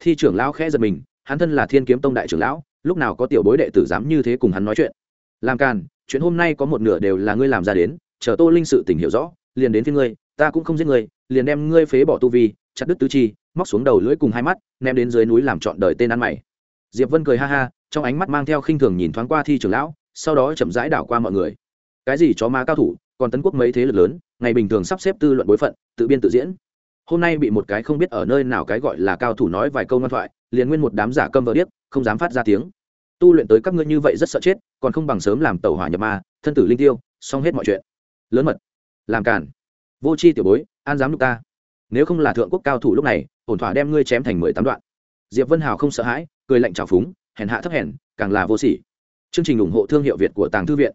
Speaker 1: Thi trưởng lão khẽ giật mình, hắn thân là thiên kiếm tông đại trưởng lão, lúc nào có tiểu bối đệ tử dám như thế cùng hắn nói chuyện. Làm càn, chuyện hôm nay có một nửa đều là ngươi làm ra đến, chờ tô linh sự tình hiểu rõ, liền đến phía ngươi, ta cũng không giết ngươi, liền đem ngươi phế bỏ tu vi, chặt đứt tứ chi móc xuống đầu lưỡi cùng hai mắt, ném đến dưới núi làm trọn đời tên ăn mày. Diệp vân cười ha ha, trong ánh mắt mang theo khinh thường nhìn thoáng qua thi trưởng lão, sau đó chậm rãi đảo qua mọi người. Cái gì chó ma cao thủ, còn tấn quốc mấy thế lực lớn, ngày bình thường sắp xếp tư luận bối phận, tự biên tự diễn. Hôm nay bị một cái không biết ở nơi nào cái gọi là cao thủ nói vài câu ngoan thoại, liền nguyên một đám giả câm vờ điếc, không dám phát ra tiếng. Tu luyện tới các ngươi như vậy rất sợ chết, còn không bằng sớm làm tàu hỏa nhập ma, thân tử linh tiêu, xong hết mọi chuyện. Lớn mật. Làm cản vô c h i tiểu bối, an dám lúc ta. Nếu không là thượng quốc cao thủ lúc này ổn thỏa đem ngươi chém thành mười tám đoạn. Diệp vân hào không sợ hãi, cười lạnh trào phúng, hèn hạ thấp hèn, càng là vô sỉ. Chương trình ủng hộ thương hiệu việt của tàng thư viện.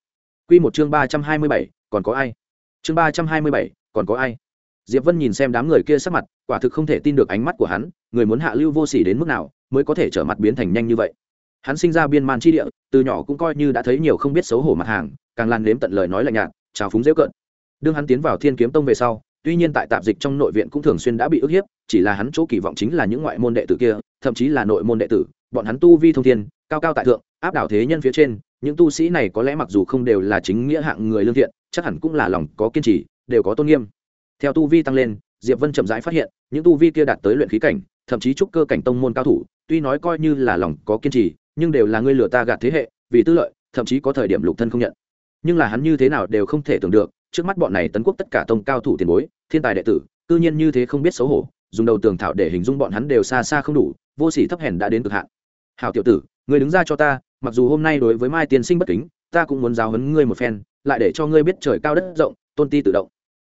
Speaker 1: Q một chương ba trăm hai mươi bảy, còn có ai? Chương ba trăm hai mươi bảy, còn có ai? Diệp vân nhìn xem đám người kia sắc mặt, quả thực không thể tin được ánh mắt của hắn, người muốn hạ lưu vô sỉ đến mức nào mới có thể trở mặt biến thành nhanh như vậy. Hắn sinh ra biên man chi địa, từ nhỏ cũng coi như đã thấy nhiều không biết xấu hổ mặt hàng, càng lan nếm tận lời nói lạnh nhạt trào phúng dễ cận. Đương hắn tiến vào thiên kiếm tông về sau tuy nhiên tại tạp dịch trong nội viện cũng thường xuyên đã bị ức hiếp, chỉ là hắn chỗ kỳ vọng chính là những ngoại môn đệ tử kia, thậm chí là nội môn đệ tử, bọn hắn tu vi thông thiên, cao cao tại thượng, áp đảo thế nhân phía trên, những tu sĩ này có lẽ mặc dù không đều là chính nghĩa hạng người lương thiện, chắc hẳn cũng là lòng có kiên trì, đều có tôn nghiêm. Theo tu vi tăng lên, diệp vân chậm rãi phát hiện, những tu vi kia đạt tới luyện khí cảnh, thậm chí trúc cơ cảnh tông môn cao thủ, tuy nói coi như là lòng có kiên trì, nhưng đều là người lừa ta gạt thế hệ, vì tư lợi, thậm chí có thời điểm lục thân không nhận. Nhưng là hắn như thế nào đều không thể tưởng được trước mắt bọn này tấn quốc tất cả tông cao thủ tiền bối, thiên tài đệ tử, cư nhiên như thế không biết xấu hổ, dùng đầu tường thảo để hình dung bọn hắn đều xa xa không đủ, vô sỉ thấp hèn đã đến cực hạn. Hảo tiểu tử người đứng ra cho ta, mặc dù hôm nay đối với mai tiên sinh bất kính, ta cũng muốn giáo huấn ngươi một phen, lại để cho ngươi biết trời cao đất rộng, tôn ti tự động.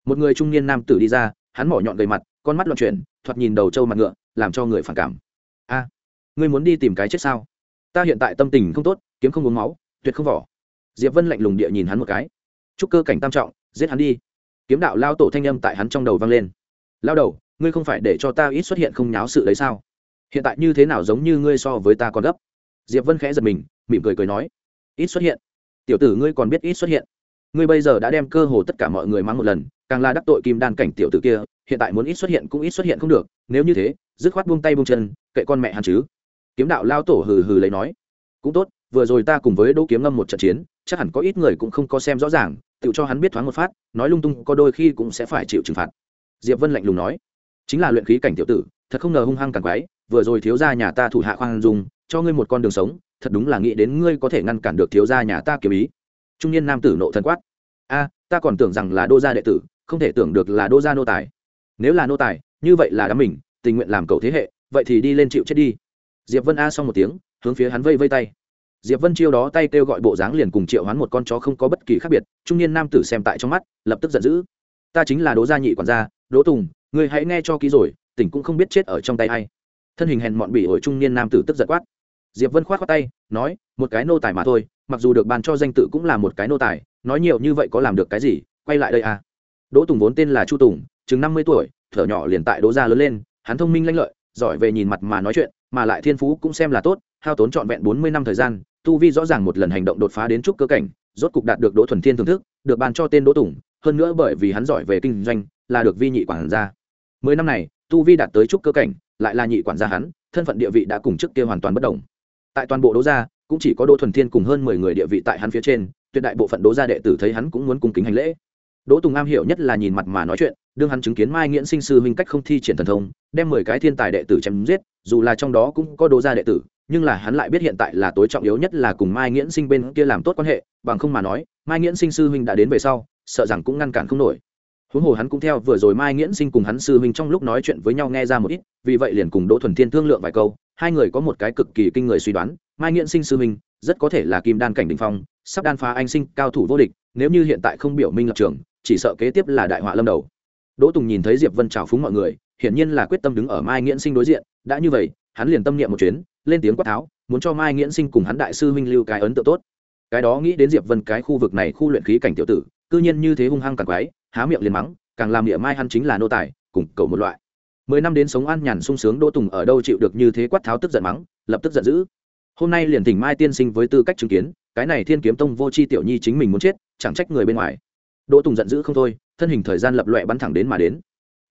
Speaker 1: Một người trung niên nam tử đi ra, hắn mỏ nhọn gầy mặt, con mắt loạn chuyển, thoạt nhìn đầu trâu mặt ngựa, làm cho người phản cảm. A, ngươi muốn đi tìm cái chết sao? Ta hiện tại tâm tình không tốt, kiếm không uống máu, tuyệt không vỏ. Diệp vân lạnh lùng địa nhìn hắn một cái. Chúc cơ cảnh tam trọng giết hắn đi. Kiếm đạo lao tổ thanh âm tại hắn trong đầu vang lên. Lao đầu, ngươi không phải để cho ta ít xuất hiện không nháo sự đấy sao? Hiện tại như thế nào giống như ngươi so với ta còn gấp? Diệp vân khẽ giật mình, mỉm cười cười nói, ít xuất hiện. Tiểu tử ngươi còn biết ít xuất hiện. Ngươi bây giờ đã đem cơ hồ tất cả mọi người mang một lần, càng là đắc tội kim đan cảnh tiểu tử kia, hiện tại muốn ít xuất hiện cũng ít xuất hiện không được, nếu như thế, dứt khoát buông tay buông chân, kệ con mẹ hắn chứ. Kiếm đạo lao tổ hừ hừ lấy nói, cũng tốt, vừa rồi ta cùng với đỗ kiếm ngâm một trận chiến chắc hẳn có ít người cũng không có xem rõ ràng tự cho hắn biết thoáng một phát nói lung tung có đôi khi cũng sẽ phải chịu trừng phạt. Diệp vân lạnh lùng nói. Chính là luyện khí cảnh tiểu tử thật không ngờ hung hăng càng quái vừa rồi thiếu gia nhà ta thủ hạ khoan dung, cho ngươi một con đường sống thật đúng là nghĩ đến ngươi có thể ngăn cản được thiếu gia nhà ta kiếm ý. Trung niên nam tử nộ thần quát. A ta còn tưởng rằng là đô gia đệ tử không thể tưởng được là đô gia nô tài. Nếu là nô tài như vậy là đám mình tình nguyện làm cầu thế hệ vậy thì đi lên chịu chết đi. Diệp vân a xong một tiếng hướng phía hắn vây vây tay diệp vân chiêu đó tay kêu gọi bộ dáng liền cùng triệu hoán một con chó không có bất kỳ khác biệt, trung niên nam tử xem tại trong mắt, lập tức giận dữ. Ta chính là đỗ gia nhị quản gia, đỗ tùng người hãy nghe cho ký rồi, tỉnh cũng không biết chết ở trong tay ai. Thân hình hèn mọn bị ổi trung niên nam tử tức giận quát. Diệp vân khoát khoát tay, nói, một cái nô tài mà thôi, mặc dù được bàn cho danh tự cũng là một cái nô tài, nói nhiều như vậy có làm được cái gì, quay lại đây à. Đỗ tùng vốn tên là chu tùng, chừng năm mươi tuổi, thở nhỏ liền tại đỗ gia lớn lên, hắn thông minh lanh lợi, giỏi về nhìn mặt mà nói chuyện, mà lại thiên phú cũng xem là tốt hao tốn trọn vẹn bốn mươi năm thời gian, tu vi rõ ràng một lần hành động đột phá đến trúc cơ cảnh, rốt cục đạt được đỗ thuần thiên thưởng thức, được ban cho tên đỗ tùng, hơn nữa bởi vì hắn giỏi về kinh doanh, là được vi nhị quản gia. Mười năm này, tu vi đạt tới trúc cơ cảnh, lại là nhị quản gia hắn, thân phận địa vị đã cùng trước kia hoàn toàn bất đồng. Tại toàn bộ đỗ gia, cũng chỉ có đỗ thuần thiên cùng hơn mười người địa vị tại hắn phía trên, tuyệt đại bộ phận đỗ gia đệ tử thấy hắn cũng muốn cung kính hành lễ. Đỗ tùng am hiểu nhất là nhìn mặt mà nói chuyện, đương hắn chứng kiến mai nghiễn sinh sư huynh cách không thi triển thần thông, đem mười cái thiên tài đệ tử chém giết, dù là trong đó cũng có đỗ gia đệ tử nhưng là hắn lại biết hiện tại là tối trọng yếu nhất là cùng mai nghiễn sinh bên kia làm tốt quan hệ, bằng không mà nói, mai nghiễn sinh sư huynh đã đến về sau, sợ rằng cũng ngăn cản không nổi. Huống hồ hắn cũng theo vừa rồi mai nghiễn sinh cùng hắn sư huynh trong lúc nói chuyện với nhau nghe ra một ít, vì vậy liền cùng đỗ thuần thiên thương lượng vài câu, hai người có một cái cực kỳ kinh người suy đoán, mai nghiễn sinh sư huynh rất có thể là kim đan cảnh đình phong, sắp đan phá anh sinh, cao thủ vô địch, nếu như hiện tại không biểu minh lập trường, chỉ sợ kế tiếp là đại họa lâm đầu. Đỗ tùng nhìn thấy diệp vân trào phúng mọi người, hiển nhiên là quyết tâm đứng ở mai nghiễn sinh đối diện, đã như vậy, hắn liền tâm niệm một chuyến lên tiếng quát tháo, muốn cho mai nghiễn sinh cùng hắn đại sư huynh lưu cái ấn tượng tốt. Cái đó nghĩ đến diệp vân cái khu vực này khu luyện khí cảnh tiểu tử, cư nhiên như thế hung hăng càng quái, há miệng liền mắng, càng làm địa mai hắn chính là nô tài, cùng cầu một loại. Mười năm đến sống an nhàn sung sướng đỗ tùng ở đâu chịu được như thế quát tháo tức giận mắng, lập tức giận dữ. Hôm nay liền thỉnh mai tiên sinh với tư cách chứng kiến, cái này thiên kiếm tông vô c h i tiểu nhi chính mình muốn chết, chẳng trách người bên ngoài. Đỗ tùng giận dữ không thôi, thân hình thời gian lập loẹ bắn thẳng đến mà đến.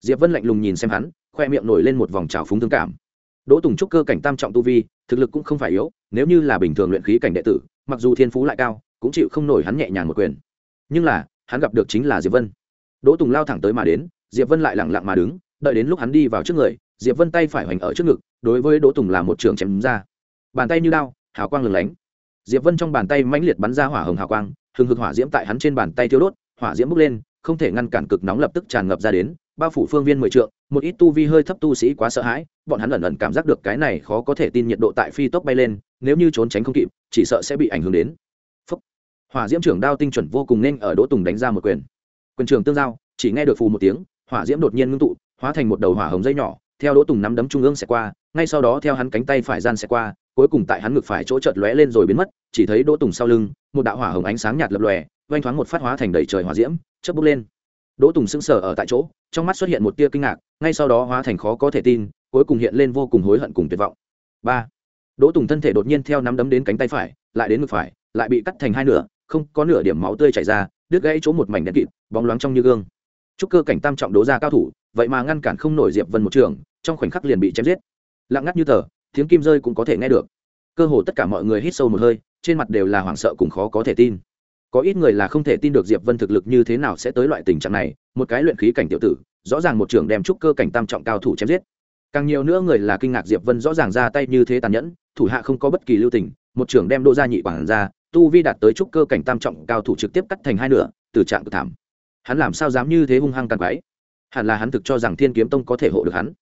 Speaker 1: Diệp vân lạnh lùng nhìn xem hắn, khoe miệng nổi lên một vòng trào phúng thương cảm đỗ tùng trúc cơ cảnh tam trọng tu vi, thực lực cũng không phải yếu, nếu như là bình thường luyện khí cảnh đệ tử, mặc dù thiên phú lại cao, cũng chịu không nổi hắn nhẹ nhàng một quyền. Nhưng là, hắn gặp được chính là diệp vân. Đỗ tùng lao thẳng tới mà đến, diệp vân lại lẳng lặng mà đứng, đợi đến lúc hắn đi vào trước người, diệp vân tay phải hoành ở trước ngực, đối với đỗ tùng là một trường chém ra. Bàn tay như đao, hào quang lừng lánh. Diệp vân trong bàn tay mãnh liệt bắn ra hỏa hồng hào quang, hừng hực hỏa diễm tại hắn trên bàn tay thiêu đốt, hỏa diễm bốc lên, không thể ngăn cản cực nóng lập tức tràn ngập ra đến, bao phủ phương viên mười trượng một ít tu vi hơi thấp tu sĩ quá sợ hãi, bọn hắn ẩn ẩn cảm giác được cái này khó có thể tin nhiệt độ tại phi tốc bay lên, nếu như trốn tránh không kịp, chỉ sợ sẽ bị ảnh hưởng đến. Phúc. hỏa diễm trưởng đao tinh chuẩn vô cùng nên ở đỗ tùng đánh ra một quyền. Quyền trường tương giao, chỉ nghe được phù một tiếng, hỏa diễm đột nhiên ngưng tụ, hóa thành một đầu hỏa hồng dây nhỏ, theo đỗ tùng nắm đấm trung ương sẽ qua, ngay sau đó theo hắn cánh tay phải gian sẽ qua, cuối cùng tại hắn ngực phải chỗ chợt lóe lên rồi biến mất, chỉ thấy đỗ tùng sau lưng, một đạo hỏa hồng ánh sáng nhạt lập lòe oanh thoáng một phát hóa thành đầy trời hỏa diễm, chớp bốc lên đỗ tùng sững sờ ở tại chỗ, trong mắt xuất hiện một tia kinh ngạc, ngay sau đó hóa thành khó có thể tin, cuối cùng hiện lên vô cùng hối hận cùng tuyệt vọng. Ba. Đỗ tùng thân thể đột nhiên theo nắm đấm đến cánh tay phải, lại đến ngực phải, lại bị cắt thành hai nửa, không có nửa điểm máu tươi chảy ra, đứt gãy chỗ một mảnh đen kịt, bóng loáng trong như gương. Chúc cơ cảnh tam trọng đố ra cao thủ, vậy mà ngăn cản không nổi diệp vân một trường, trong khoảnh khắc liền bị chém giết. Lặng ngắt như tờ, tiếng kim rơi cũng có thể nghe được. Cơ hồ tất cả mọi người hít sâu một hơi, trên mặt đều là hoảng sợ cùng khó có thể tin có ít người là không thể tin được diệp vân thực lực như thế nào sẽ tới loại tình trạng này, một cái luyện khí cảnh tiểu tử, rõ ràng một trưởng đem trúc cơ cảnh tam trọng cao thủ chém giết. Càng nhiều nữa người là kinh ngạc diệp vân rõ ràng ra tay như thế tàn nhẫn, thủ hạ không có bất kỳ lưu tình, một trưởng đem đô gia nhị quản ra, tu vi đạt tới trúc cơ cảnh tam trọng cao thủ trực tiếp cắt thành hai nửa, từ trạng cực thảm. Hắn làm sao dám như thế hung hăng càng quái? Hẳn là hắn thực cho rằng thiên kiếm tông có thể hộ được hắn.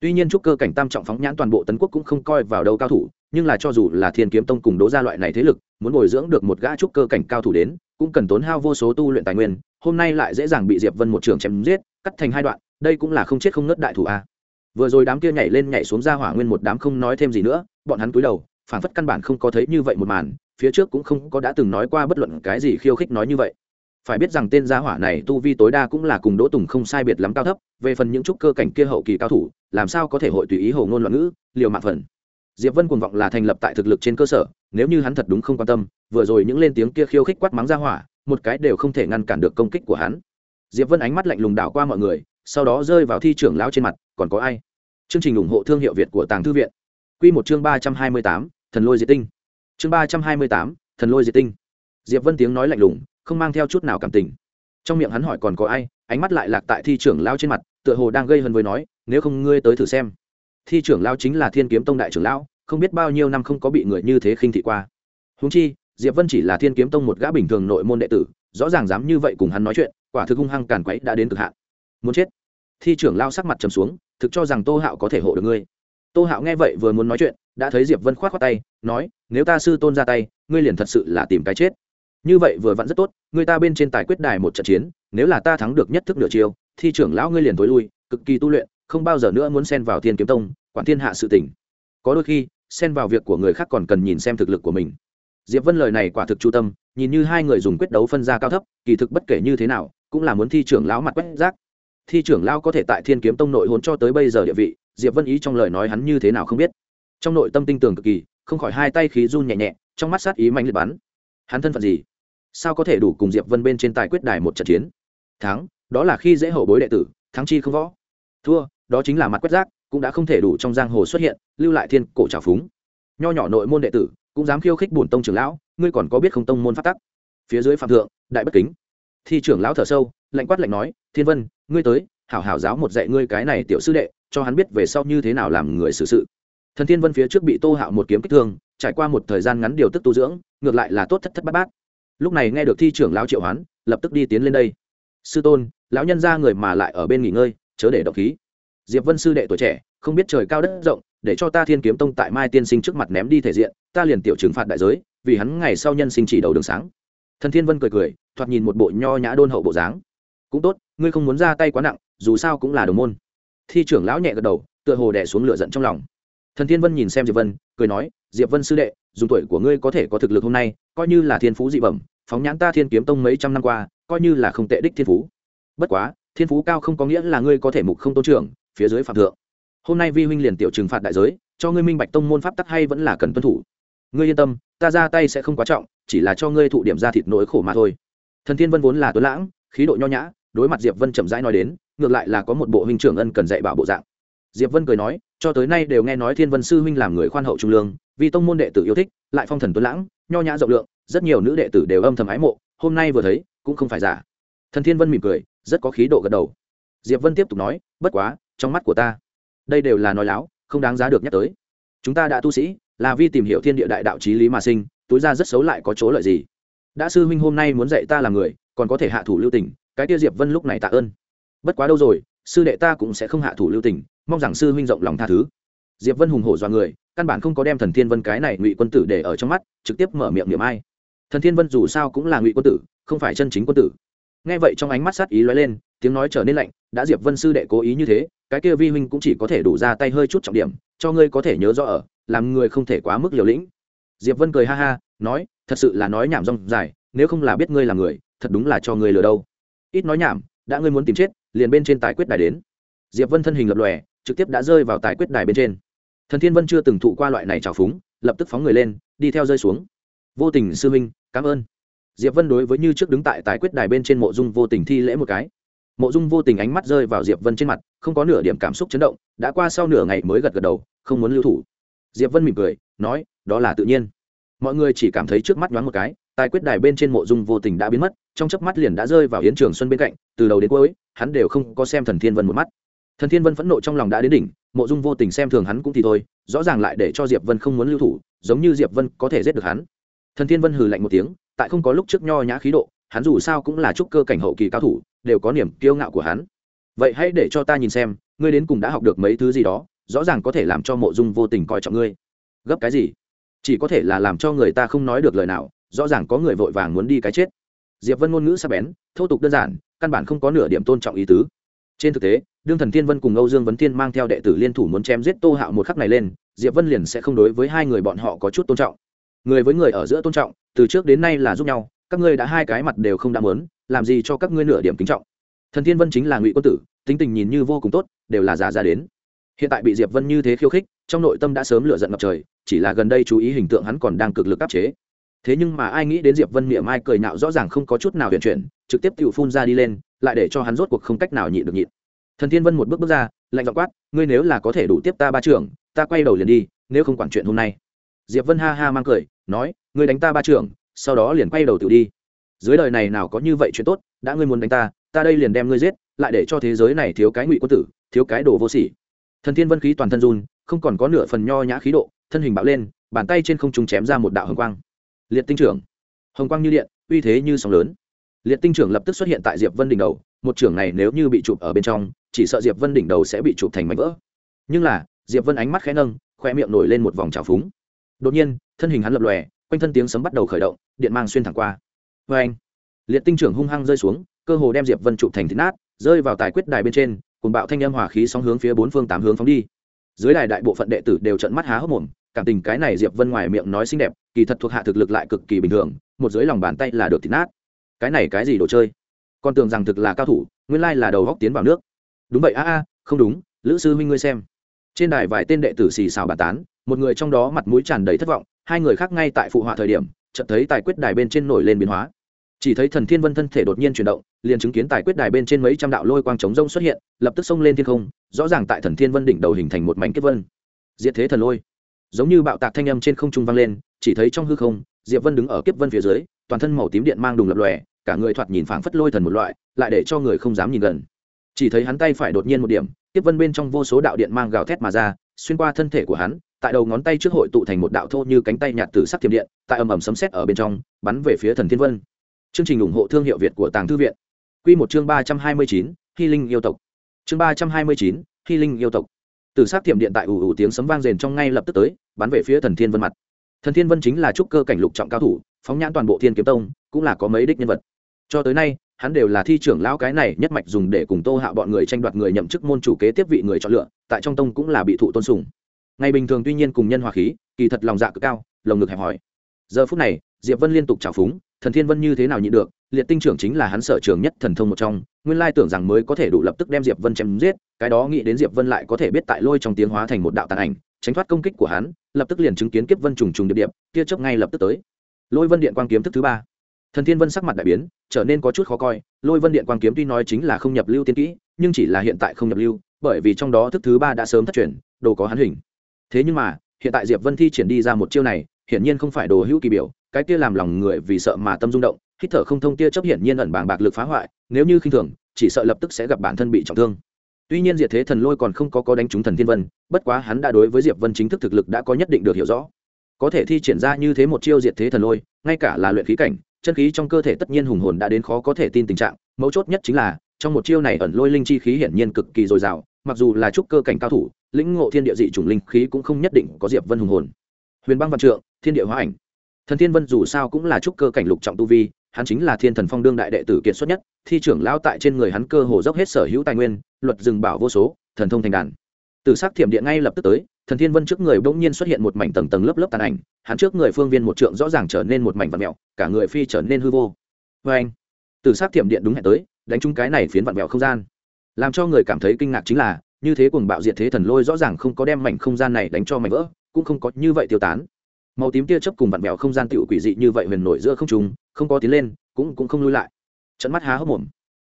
Speaker 1: Tuy nhiên trúc cơ cảnh tam trọng phóng nhãn toàn bộ tấn quốc cũng không coi vào đâu cao thủ nhưng là cho dù là thiên kiếm tông cùng đố gia loại này thế lực, muốn bồi dưỡng được một gã trúc cơ cảnh cao thủ đến, cũng cần tốn hao vô số tu luyện tài nguyên, hôm nay lại dễ dàng bị diệp vân một trường chém giết, cắt thành hai đoạn, đây cũng là không chết không nứt đại thủ a. Vừa rồi đám kia nhảy lên nhảy xuống ra hỏa nguyên một đám không nói thêm gì nữa, bọn hắn cúi đầu phản phất căn bản không có thấy như vậy một màn, phía trước cũng không có đã từng nói qua bất luận cái gì khiêu khích nói như vậy. Phải biết rằng tên gia hỏa này tu vi tối đa cũng là cùng đỗ tùng không sai biệt lắm cao thấp, về phần những trúc cơ cảnh kia hậu kỳ cao thủ, làm sao có thể hội tùy ý hồ ngôn loạn ngữ, liều mạng phần diệp vân cuồng vọng là thành lập tại thực lực trên cơ sở, nếu như hắn thật đúng không quan tâm, vừa rồi những lên tiếng kia khiêu khích quát mắng ra hỏa, một cái đều không thể ngăn cản được công kích của hắn. Diệp vân ánh mắt lạnh lùng đảo qua mọi người, sau đó rơi vào thi trưởng lão trên mặt, còn có ai? Chương trình ủng hộ thương hiệu việt của tàng thư viện. Quy một chương ba trăm hai mươi tám, thần lôi diệt tinh. Chương ba trăm hai mươi tám, thần lôi diệt tinh. Diệp vân tiếng nói lạnh lùng, không mang theo chút nào cảm tình. Trong miệng hắn hỏi còn có ai, ánh mắt lại lạc tại thi trưởng lão trên mặt, tựa hồ đang gây hấn với nói, nếu không ngươi tới thử xem. Thi trưởng lão chính là thiên kiếm tông đại trưởng lão không biết bao nhiêu năm không có bị người như thế khinh thị qua. Húng chi, diệp vân chỉ là thiên kiếm tông một gã bình thường nội môn đệ tử, rõ ràng dám như vậy cùng hắn nói chuyện, quả thực hung hăng càn quấy đã đến cực hạn. Muốn chết? Thi trưởng lao sắc mặt trầm xuống, thực cho rằng tô hạo có thể hộ được ngươi. Tô hạo nghe vậy vừa muốn nói chuyện, đã thấy diệp vân khoát khoát tay, nói, nếu ta sư tôn ra tay, ngươi liền thật sự là tìm cái chết. Như vậy vừa vặn rất tốt, người ta bên trên tài quyết đài một trận chiến, nếu là ta thắng được nhất thức nửa chiều thi trưởng lão ngươi liền tối lui, cực kỳ tu luyện, không bao giờ nữa muốn xen vào thiên kiếm tông, quản thiên hạ sự tỉnh có đôi khi xen vào việc của người khác còn cần nhìn xem thực lực của mình. Diệp vân lời này quả thực chu tâm, nhìn như hai người dùng quyết đấu phân ra cao thấp, kỳ thực bất kể như thế nào, cũng là muốn thi trưởng lão mặt quét rác. Thi trưởng lão có thể tại thiên kiếm tông nội hồn cho tới bây giờ địa vị, diệp vân ý trong lời nói hắn như thế nào không biết. Trong nội tâm tinh tường cực kỳ, không khỏi hai tay khí run nhẹ nhẹ, trong mắt sát ý mạnh liệt bắn. Hắn thân phận gì? Sao có thể đủ cùng diệp vân bên trên tài quyết đài một trận chiến? Thắng, đó là khi dễ hậu bối đệ tử, thắng chi không võ. Thua, đó chính là mặt quét rác cũng đã không thể đủ trong giang hồ xuất hiện, lưu lại thiên cổ trào phúng. Nho nhỏ nội môn đệ tử cũng dám khiêu khích bổn tông trưởng lão, ngươi còn có biết không tông môn phát tắc? Phía dưới phạm thượng, đại bất kính. Thi trưởng lão thở sâu, lạnh quát lạnh nói, thiên vân, ngươi tới, hảo hảo giáo một dạy ngươi cái này tiểu sư đệ, cho hắn biết về sau như thế nào làm người xử sự. Thần thiên vân phía trước bị tô hạo một kiếm kích thương, trải qua một thời gian ngắn điều tức tu dưỡng, ngược lại là tốt thất thất bát bát. Lúc này nghe được thi trưởng lão triệu hoán, lập tức đi tiến lên đây. Sư tôn, lão nhân ra người mà lại ở bên nghỉ ngơi, chớ để động khí diệp vân sư đệ tuổi trẻ, không biết trời cao đất rộng, để cho ta thiên kiếm tông tại mai tiên sinh trước mặt ném đi thể diện, ta liền tiểu trừng phạt đại giới, vì hắn ngày sau nhân sinh chỉ đầu đường sáng. Thần thiên vân cười cười, thoạt nhìn một bộ nho nhã đôn hậu bộ dáng. Cũng tốt, ngươi không muốn ra tay quá nặng, dù sao cũng là đồng môn. Thi trưởng lão nhẹ gật đầu, tựa hồ đẻ xuống lửa giận trong lòng. Thần thiên vân nhìn xem diệp vân, cười nói, diệp vân sư đệ, dùng tuổi của ngươi có thể có thực lực hôm nay, coi như là thiên phú dị bẩm, phóng nhãn ta thiên kiếm tông mấy trăm năm qua, coi như là không tệ đích thiên phú. Bất quá, thiên phú cao không có nghĩa là ngươi có thể mục không tôn trưởng phía dưới phạm thượng. Hôm nay vi huynh liền tiểu trừng phạt đại giới, cho ngươi minh bạch tông môn pháp tắc hay vẫn là cần tuân thủ. Ngươi yên tâm, ta ra tay sẽ không quá trọng, chỉ là cho ngươi thụ điểm ra thịt nỗi khổ mà thôi. Thần thiên vân vốn là tuấn lãng, khí độ nho nhã, đối mặt diệp vân chậm rãi nói đến, ngược lại là có một bộ huynh trưởng ân cần dạy bảo bộ dạng. Diệp vân cười nói, cho tới nay đều nghe nói thiên vân sư huynh làm người khoan hậu trung lương, vì tông môn đệ tử yêu thích, lại phong thần tuấn lãng, nho nhã rộng lượng, rất nhiều nữ đệ tử đều âm thầm ái mộ, hôm nay vừa thấy, cũng không phải giả. Thần thiên vân mỉm cười, rất có khí độ gật đầu. Diệp vân tiếp tục nói, bất quá trong mắt của ta. Đây đều là nói láo, không đáng giá được nhắc tới. Chúng ta đã tu sĩ, là vi tìm hiểu thiên địa đại đạo trí lý mà sinh, túi ra rất xấu lại có chỗ lợi gì? Đã sư huynh hôm nay muốn dạy ta làm người, còn có thể hạ thủ lưu tình, cái tiêu diệp vân lúc này tạ ơn. Bất quá đâu rồi, sư đệ ta cũng sẽ không hạ thủ lưu tình, mong rằng sư huynh rộng lòng tha thứ. Diệp vân hùng hổ do người, căn bản không có đem thần thiên vân cái này ngụy quân tử để ở trong mắt, trực tiếp mở miệng niệm ai. Thần thiên vân dù sao cũng là ngụy quân tử, không phải chân chính quân tử. Nghe vậy trong ánh mắt sát ý lóe lên tiếng nói trở nên lạnh, đã diệp vân sư đệ cố ý như thế, cái kia vi huynh cũng chỉ có thể đủ ra tay hơi chút trọng điểm, cho ngươi có thể nhớ rõ ở, làm người không thể quá mức liều lĩnh. Diệp vân cười ha ha, nói, thật sự là nói nhảm rong dài, nếu không là biết ngươi là người, thật đúng là cho ngươi lừa đâu. Ít nói nhảm, đã ngươi muốn tìm chết, liền bên trên tài quyết đài đến. Diệp vân thân hình lập lòe, trực tiếp đã rơi vào tài quyết đài bên trên. Thần thiên vân chưa từng thụ qua loại này trào phúng, lập tức phóng người lên, đi theo rơi xuống. Vô tình sư huynh, cảm ơn. Diệp vân đối với như trước đứng tại tài quyết đài bên trên mộ dung vô tình thi lễ một cái mộ dung vô tình ánh mắt rơi vào diệp vân trên mặt, không có nửa điểm cảm xúc chấn động, đã qua sau nửa ngày mới gật gật đầu, không muốn lưu thủ. Diệp vân mỉm cười, nói, đó là tự nhiên. Mọi người chỉ cảm thấy trước mắt nhoáng một cái, tài quyết đài bên trên mộ dung vô tình đã biến mất, trong chớp mắt liền đã rơi vào yến trường xuân bên cạnh, từ đầu đến cuối, hắn đều không có xem thần thiên vân một mắt. Thần thiên vân phẫn nộ trong lòng đã đến đỉnh, mộ dung vô tình xem thường hắn cũng thì thôi, rõ ràng lại để cho diệp vân không muốn lưu thủ, giống như diệp vân có thể giết được hắn. Thần thiên vân hừ lạnh một tiếng, tại không có lúc trước nho nhã khí độ, hắn dù sao cũng là trúc cơ cảnh hậu kỳ cao thủ đều có niềm kiêu ngạo của hắn. Vậy hãy để cho ta nhìn xem, ngươi đến cùng đã học được mấy thứ gì đó, rõ ràng có thể làm cho mộ dung vô tình coi trọng ngươi. Gấp cái gì? Chỉ có thể là làm cho người ta không nói được lời nào, rõ ràng có người vội vàng muốn đi cái chết. Diệp vân ngôn ngữ sắc bén, thô tục đơn giản, căn bản không có nửa điểm tôn trọng ý tứ. Trên thực tế, đương thần thiên vân cùng âu dương vấn thiên mang theo đệ tử liên thủ muốn chém giết tô hạo một khắc này lên, diệp vân liền sẽ không đối với hai người bọn họ có chút tôn trọng. Người với người ở giữa tôn trọng, từ trước đến nay là giúp nhau các ngươi đã hai cái mặt đều không đã mớn làm gì cho các ngươi nửa điểm kính trọng. Thần thiên vân chính là ngụy quân tử, tính tình nhìn như vô cùng tốt, đều là giả ra đến. Hiện tại bị diệp vân như thế khiêu khích, trong nội tâm đã sớm lựa giận ngập trời, chỉ là gần đây chú ý hình tượng hắn còn đang cực lực áp chế. Thế nhưng mà ai nghĩ đến diệp vân miệng ai cười nạo rõ ràng không có chút nào huyền chuyển, trực tiếp tự phun ra đi lên, lại để cho hắn rốt cuộc không cách nào nhịn được nhịn. Thần thiên vân một bước bước ra, lạnh dọ quát, ngươi nếu là có thể đủ tiếp ta ba trưởng, ta quay đầu liền đi, nếu không quản chuyện hôm nay. Diệp vân ha ha mang cười, nói, ngươi đánh ta ba trưởng sau đó liền quay đầu tự đi. Dưới đời này nào có như vậy chuyện tốt, đã ngươi muốn đánh ta ta đây liền đem ngươi giết, lại để cho thế giới này thiếu cái ngụy quân tử, thiếu cái đồ vô sỉ. Thần thiên vân khí toàn thân run, không còn có nửa phần nho nhã khí độ, thân hình bạo lên, bàn tay trên không trung chém ra một đạo hồng quang. Liệt tinh trưởng. Hồng quang như điện, uy thế như sóng lớn. Liệt tinh trưởng lập tức xuất hiện tại diệp vân đỉnh đầu, một trưởng này nếu như bị chụp ở bên trong, chỉ sợ diệp vân đỉnh đầu sẽ bị chụp thành mảnh vỡ. Nhưng là, diệp vân ánh mắt khẽ nâng khoe miệng nổi lên một vòng trào phúng. Đột nhiên, thân hình hắn lập lòe quanh thân tiếng sấm bắt đầu khởi động, điện mang xuyên thẳng qua. Vê anh, liệt tinh trưởng hung hăng rơi xuống, cơ hồ đem diệp vân chụp thành thịt nát, rơi vào tài quyết đài bên trên cùng bạo thanh âm hỏa khí sóng hướng phía bốn phương tám hướng phóng đi. Dưới đài đại bộ phận đệ tử đều trợn mắt há hốc mồm, cảm tình cái này diệp vân ngoài miệng nói xinh đẹp, kỳ thật thuộc hạ thực lực lại cực kỳ bình thường, một dưới lòng bàn tay là được thịt nát. Cái này cái gì đồ chơi? Con tưởng rằng thực là cao thủ, nguyên lai là đầu góc tiến vào nước. Đúng vậy, a a, không đúng, lữ sư huynh ngươi xem. Trên đài vài tên đệ tử xì xào bàn tán, một người trong đó mặt mũi tràn đầy thất vọng hai người khác ngay tại phụ họa thời điểm, chợt thấy tài quyết đài bên trên nổi lên biến hóa. Chỉ thấy thần thiên vân thân thể đột nhiên chuyển động, liền chứng kiến tài quyết đài bên trên mấy trăm đạo lôi quang trống rông xuất hiện, lập tức xông lên thiên không, rõ ràng tại thần thiên vân đỉnh đầu hình thành một mảnh kết vân. Diệt thế thần lôi. Giống như bạo tạc thanh âm trên không trung vang lên, chỉ thấy trong hư không, diệp vân đứng ở kiếp vân phía dưới, toàn thân màu tím điện mang đùng lập lòe, cả người thoạt nhìn phảng phất lôi thần một loại, lại để cho người không dám nhìn gần. Chỉ thấy hắn tay phải đột nhiên một điểm kiếp vân bên trong vô số đạo điện mang gào thét mà ra, xuyên qua thân thể của hắn tại đầu ngón tay trước hội tụ thành một đạo thô như cánh tay nhạt từ sắc thiểm điện, tại ầm ầm sấm sét ở bên trong, bắn về phía thần thiên vân. Chương trình ủng hộ thương hiệu việt của tàng thư viện. Quy một chương ba trăm hai mươi chín, hy linh yêu tộc. Chương ba trăm hai mươi chín, hy linh yêu tộc. Từ sắc thiểm điện tại ủ ủ tiếng sấm vang rền trong ngay lập tức tới, bắn về phía thần thiên vân mặt. Thần thiên vân chính là trúc cơ cảnh lục trọng cao thủ, phóng nhãn toàn bộ thiên kiếm tông, cũng là có mấy đích nhân vật. Cho tới nay, hắn đều là thi trưởng lão cái này nhất mạch dùng để cùng tô hạ bọn người tranh đoạt người nhậm chức môn chủ kế tiếp vị người chọn lựa, tại trong tông cũng là bị thụ tôn sùng ngày bình thường tuy nhiên cùng nhân hòa khí, kỳ thật lòng dạ cực cao, lồng ngực hẹp hòi. Giờ phút này, diệp vân liên tục trào phúng, thần thiên vân như thế nào nhịn được, liệt tinh trưởng chính là hắn sở trường nhất thần thông một trong, nguyên lai tưởng rằng mới có thể đủ lập tức đem diệp vân chém giết, cái đó nghĩ đến diệp vân lại có thể biết tại lôi trong tiếng hóa thành một đạo tàn ảnh, tránh thoát công kích của hắn, lập tức liền chứng kiến kiếp vân trùng trùng điệp điệp kia chớp ngay lập tức tới. Lôi vân điện quang kiếm thức thứ ba. Thần thiên vân sắc mặt đại biến, trở nên có chút khó coi, lôi vân điện quang kiếm tuy nói chính là không nhập lưu tiên kỹ, nhưng chỉ là hiện tại không nhập lưu, bởi vì trong đó thức thứ ba đã sớm thất truyền, đồ có hắn hình thế nhưng mà, hiện tại diệp vân thi triển đi ra một chiêu này, hiển nhiên không phải đồ hữu kỳ biểu, cái kia làm lòng người vì sợ mà tâm rung động, hít thở không thông tia chấp hiển nhiên ẩn bảng bạc lực phá hoại, nếu như khinh thường, chỉ sợ lập tức sẽ gặp bản thân bị trọng thương. Tuy nhiên diệt thế thần lôi còn không có có đánh trúng thần thiên vân, bất quá hắn đã đối với diệp vân chính thức thực lực đã có nhất định được hiểu rõ. Có thể thi triển ra như thế một chiêu diệt thế thần lôi, ngay cả là luyện khí cảnh, chân khí trong cơ thể tất nhiên hùng hồn đã đến khó có thể tin tình trạng, mấu chốt nhất chính là, trong một chiêu này ẩn lôi linh chi khí hiển nhiên cực kỳ dồi dào mặc dù là trúc cơ cảnh cao thủ, lĩnh ngộ thiên địa dị chủng linh khí cũng không nhất định có diệp vân hùng hồn. Huyền băng văn trượng, thiên địa hóa ảnh. Thần thiên vân dù sao cũng là trúc cơ cảnh lục trọng tu vi, hắn chính là thiên thần phong đương đại đệ tử kiệt xuất nhất, thi trưởng lao tại trên người hắn cơ hồ dốc hết sở hữu tài nguyên, luật rừng bảo vô số, thần thông thành đàn. Từ s ắ c thiểm điện ngay lập tức tới, thần thiên vân trước người bỗng nhiên xuất hiện một mảnh tầng tầng lớp lớp tàn ảnh, hắn trước người phương viên một trượng rõ ràng trở nên một mảnh vạn mẹo cả người phi trở nên hư vô. Vâng. Vê anh từ s ắ c thiểm điện đúng hẹn tới, đánh chung cái này phiến vạn mẹo không gian làm cho người cảm thấy kinh ngạc chính là, như thế cùng bạo diệt thế thần lôi rõ ràng không có đem mảnh không gian này đánh cho mảnh vỡ, cũng không có như vậy tiêu tán. Màu tím tia chớp cùng vặn vẹo không gian tựu quỷ dị như vậy huyền nổi giữa không trùng không có tiến lên, cũng cũng không lui lại. Trận mắt há hốc mồm.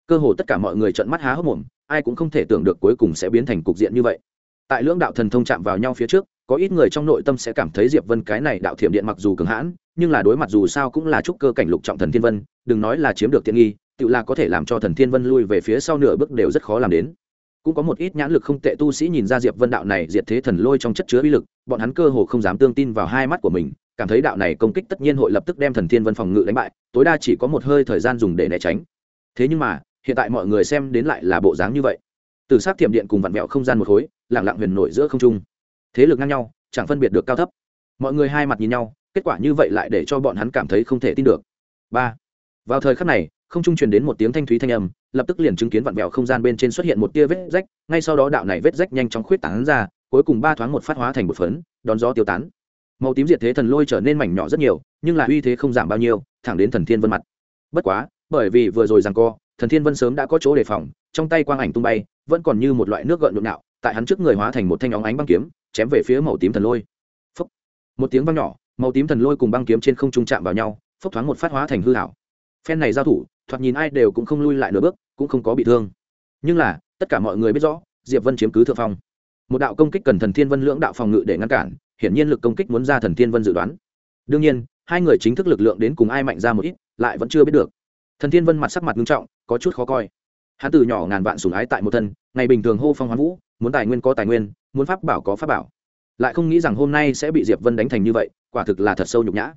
Speaker 1: Cơ hồ tất cả mọi người trận mắt há hốc mồm, ai cũng không thể tưởng được cuối cùng sẽ biến thành cục diện như vậy. Tại lưỡng đạo thần thông chạm vào nhau phía trước, có ít người trong nội tâm sẽ cảm thấy diệp vân cái này đạo thiểm điện mặc dù cường hãn, nhưng là đối mặt dù sao cũng là trúc cơ cảnh lục trọng thần thiên vân, đừng nói là chiếm được tiện nghi tự là có thể làm cho thần thiên vân lui về phía sau nửa bước đều rất khó làm đến. Cũng có một ít nhãn lực không tệ tu sĩ nhìn ra diệp vân đạo này diệt thế thần lôi trong chất chứa uy lực, bọn hắn cơ hồ không dám tương tin vào hai mắt của mình, cảm thấy đạo này công kích tất nhiên hội lập tức đem thần thiên vân phòng ngự đánh bại, tối đa chỉ có một hơi thời gian dùng để né tránh. Thế nhưng mà, hiện tại mọi người xem đến lại là bộ dáng như vậy. Từ s á c thiểm điện cùng vặn vẹo không gian một khối lẳng lặng huyền nổi giữa không trung. Thế lực ngang nhau, chẳng phân biệt được cao thấp. Mọi người hai mặt nhìn nhau, kết quả như vậy lại để cho bọn hắn cảm thấy không thể tin được. Ba. Vào thời khắc này không trung truyền đến một tiếng thanh thúy thanh âm lập tức liền chứng kiến vặn vẹo không gian bên trên xuất hiện một tia vết rách ngay sau đó đạo này vết rách nhanh chóng khuyết tán ra cuối cùng ba thoáng một phát hóa thành một phấn đón gió tiêu tán màu tím diệt thế thần lôi trở nên mảnh nhỏ rất nhiều nhưng là uy thế không giảm bao nhiêu thẳng đến thần thiên vân mặt bất quá bởi vì vừa rồi giằng co thần thiên vân sớm đã có chỗ đề phòng trong tay quang ảnh tung bay vẫn còn như một loại nước gợn nhộn nhạo, tại hắn trước người hóa thành một thanh óng ánh băng kiếm chém về phía màu tím thần lôi Phốc. một tiếng vang nhỏ màu tím thần lôi cùng băng kiếm trên không trung chạm vào nhau phốc thoáng một phát hóa thành hư ảo. phen này giao thủ thoạt nhìn ai đều cũng không lui lại nửa bước, cũng không có bị thương. Nhưng là, tất cả mọi người biết rõ, diệp vân chiếm cứ thượng phong. Một đạo công kích cần thần thiên vân lưỡng đạo phòng ngự để ngăn cản, hiển nhiên lực công kích muốn ra thần thiên vân dự đoán. Đương nhiên, hai người chính thức lực lượng đến cùng ai mạnh ra một ít, lại vẫn chưa biết được. Thần thiên vân mặt sắc mặt nghiêm trọng, có chút khó coi. Hắn từ nhỏ ngàn vạn sủng ái tại một thân, ngày bình thường hô phong hoán vũ, muốn tài nguyên có tài nguyên, muốn pháp bảo có pháp bảo. Lại không nghĩ rằng hôm nay sẽ bị diệp vân đánh thành như vậy, quả thực là thật sâu nhục nhã.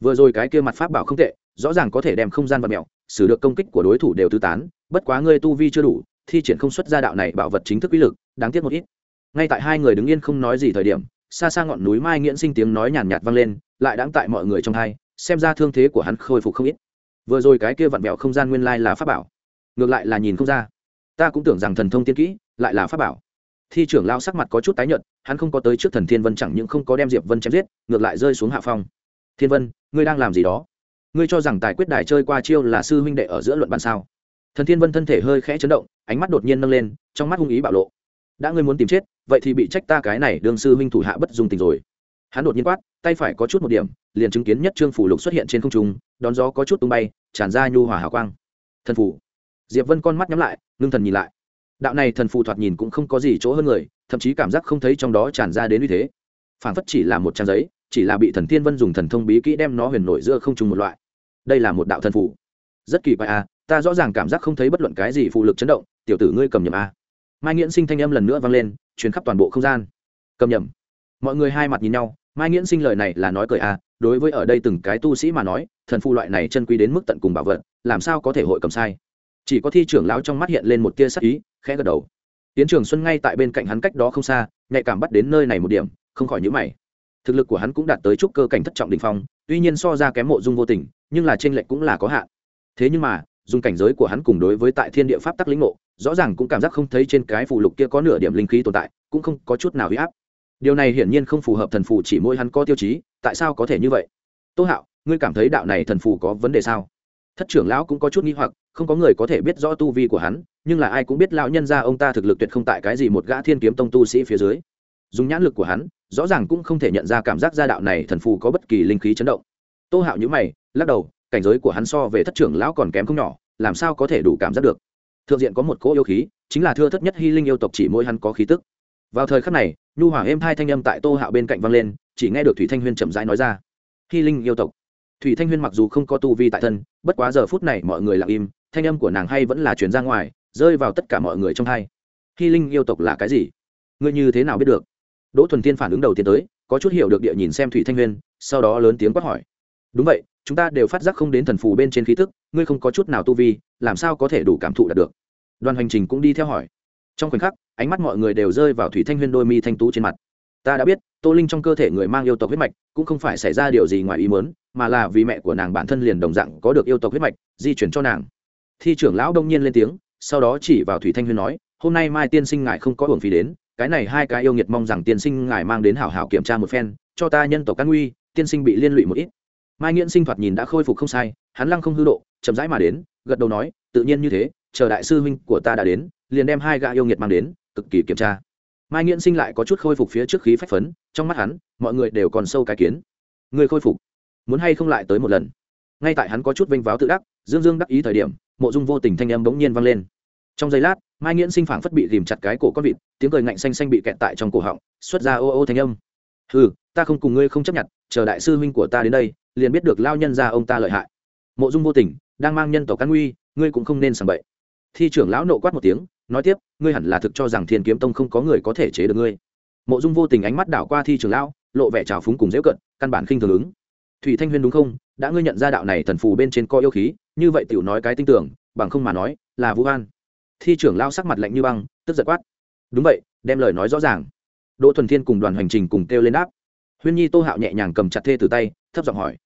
Speaker 1: Vừa rồi cái kia mặt pháp bảo không tệ rõ ràng có thể đem không gian vật mèo xử được công kích của đối thủ đều tứ tán, bất quá ngươi tu vi chưa đủ, thi triển không xuất ra đạo này bảo vật chính thức uy lực, đáng tiếc một ít. Ngay tại hai người đứng yên không nói gì thời điểm, xa xa ngọn núi mai nghiễn sinh tiếng nói nhàn nhạt vang lên, lại đáng tại mọi người trong hai, xem ra thương thế của hắn khôi phục không ít. Vừa rồi cái kia vặn vẹo không gian nguyên lai là pháp bảo. Ngược lại là nhìn không ra. Ta cũng tưởng rằng thần thông tiên kỹ lại là pháp bảo. Thi trưởng lao sắc mặt có chút tái nhợt, hắn không có tới trước thần thiên vân chẳng những không có đem diệp vân chém giết, ngược lại rơi xuống hạ phong. Thiên vân, ngươi đang làm gì đó? Ngươi cho rằng tài quyết đài chơi qua chiêu là sư huynh đệ ở giữa luận bàn sao? Thần thiên vân thân thể hơi khẽ chấn động, ánh mắt đột nhiên nâng lên, trong mắt hung ý bạo lộ. Đã ngươi muốn tìm chết, vậy thì bị trách ta cái này đương sư huynh thủ hạ bất dùng tình rồi. Hắn đột nhiên quát, tay phải có chút một điểm, liền chứng kiến nhất trương phủ lục xuất hiện trên không trung, đón gió có chút tung bay, tràn ra nhu hòa hào quang. Thần phủ. Diệp vân con mắt nhắm lại, ngưng thần nhìn lại. Đạo này thần phù thoạt nhìn cũng không có gì chỗ hơn người, thậm chí cảm giác không thấy trong đó tràn ra đến uy thế. Phản phất chỉ là một trang giấy, chỉ là bị thần thiên vân dùng thần thông bí kỹ đem nó huyền nổi giữa không trùng một loại đây là một đạo thần phủ rất kỳ quái a à, ta rõ ràng cảm giác không thấy bất luận cái gì phụ lực chấn động tiểu tử ngươi cầm nhầm a à. mai nghiễn sinh thanh âm lần nữa vang lên truyền khắp toàn bộ không gian. Cầm nhầm. Mọi người hai mặt nhìn nhau mai nghiễn sinh lời này là nói cười a à, đối với ở đây từng cái tu sĩ mà nói thần phù loại này chân quý đến mức tận cùng bảo vật làm sao có thể hội cầm sai. Chỉ có thi trưởng lão trong mắt hiện lên một tia sắc ý khẽ gật đầu. Tiến trường xuân ngay tại bên cạnh hắn cách đó không xa nhạy cảm bắt đến nơi này một điểm không khỏi nhữ mày thực lực của hắn cũng đạt tới chút cơ cảnh thất trọng đ ỉ n h phong, tuy nhiên so ra kém mộ dung vô tình, nhưng là t r ê n lệch cũng là có hạn. Thế nhưng mà, dùng cảnh giới của hắn cùng đối với tại thiên địa pháp tắc lĩnh ngộ, rõ ràng cũng cảm giác không thấy trên cái phù lục kia có nửa điểm linh khí tồn tại, cũng không có chút nào huy áp. Điều này hiển nhiên không phù hợp thần phù chỉ mỗi hắn có tiêu chí, tại sao có thể như vậy? Tô hạo, ngươi cảm thấy đạo này thần phù có vấn đề sao? Thất trưởng lão cũng có chút nghi hoặc, không có người có thể biết rõ tu vi của hắn, nhưng là ai cũng biết lão nhân ra ông ta thực lực tuyệt không tại cái gì một gã thiên kiếm tông tu sĩ phía dưới. Dùng nhãn lực của hắn rõ ràng cũng không thể nhận ra cảm giác gia đạo này thần phù có bất kỳ linh khí chấn động. Tô hạo nhữ mày, lắc đầu, cảnh giới của hắn so về thất trưởng lão còn kém không nhỏ, làm sao có thể đủ cảm giác được? Thượng diện có một cỗ yêu khí, chính là thưa thất nhất hy linh yêu tộc chỉ mỗi hắn có khí tức. Vào thời khắc này, nhu hoàng êm hai thanh âm tại tô hạo bên cạnh vang lên, chỉ nghe được thủy thanh huyên chậm rãi nói ra. Hy linh yêu tộc. Thủy thanh huyên mặc dù không có tu vi tại thân, bất quá giờ phút này mọi người lặng im, thanh âm của nàng hay vẫn là chuyển ra ngoài, rơi vào tất cả mọi người trong hai. Hy linh yêu tộc là cái gì? Ngươi như thế nào biết được? Đỗ thuần tiên phản ứng đầu tiên tới, có chút hiểu được địa nhìn xem thủy thanh huyên sau đó lớn tiếng quát hỏi. Đúng vậy, chúng ta đều phát giác không đến thần phù bên trên khí tức, ngươi không có chút nào tu vi, làm sao có thể đủ cảm thụ đạt được? Đoàn hành trình cũng đi theo hỏi. Trong khoảnh khắc, ánh mắt mọi người đều rơi vào thủy thanh huyên đôi mi thanh tú trên mặt. Ta đã biết, tô linh trong cơ thể người mang yêu tộc huyết mạch, cũng không phải xảy ra điều gì ngoài ý mớn mà là vì mẹ của nàng bản thân liền đồng dạng có được yêu tộc huyết mạch, di chuyển cho nàng. Thi trưởng lão đông nhiên lên tiếng, sau đó chỉ vào thủy thanh huyên nói, hôm nay mai tiên sinh ngại không có hưởng phí đến cái này hai cái yêu nghiệt mong rằng tiên sinh ngài mang đến hảo hảo kiểm tra một phen, cho ta nhân tộc căn nguy, tiên sinh bị liên lụy một ít. Mai nghiễn sinh thoạt nhìn đã khôi phục không sai, hắn lăng không hư độ, chậm rãi mà đến, gật đầu nói, tự nhiên như thế, chờ đại sư huynh của ta đã đến, liền đem hai gã yêu nghiệt mang đến, cực kỳ kiểm tra. Mai nghiễn sinh lại có chút khôi phục phía trước khí phách phấn, trong mắt hắn, mọi người đều còn sâu cái kiến. Người khôi phục, muốn hay không lại tới một lần? Ngay tại hắn có chút vênh váo tự đắc, dương dương đắc ý thời điểm, mộ dung vô tình thanh âm bỗng nhiên vang lên. Trong giây lát mai nghiễn sinh phảng phất bị tìm chặt cái cổ con vịt, tiếng cười ngạnh xanh xanh bị kẹt tại trong cổ họng, xuất ra ô ô thanh âm. Ừ ta không cùng ngươi không chấp nhận, chờ đại sư huynh của ta đến đây, liền biết được lao nhân ra ông ta lợi hại. Mộ dung vô tình, đang mang nhân tộc căn nguy, ngươi cũng không nên sảng bậy. Thi trưởng lão nộ quát một tiếng, nói tiếp, ngươi hẳn là thực cho rằng thiên kiếm tông không có người có thể chế được ngươi. Mộ dung vô tình ánh mắt đảo qua thi trưởng lão, lộ vẻ trào phúng cùng dễ cận, căn bản khinh thường ứng. Thủy thanh huyên đúng không? Đã ngươi nhận ra đạo này thần phù bên trên co yêu khí, như vậy tiểu nói cái tinh tưởng, bằng không mà nói, là vũ an thi trưởng lao sắc mặt lạnh như băng, tức giật quát. Đúng vậy, đem lời nói rõ ràng. Đỗ thuần thiên cùng đoàn hành trình cùng kêu lên đáp. Huyên nhi tô hạo nhẹ nhàng cầm chặt thê từ tay, thấp giọng hỏi.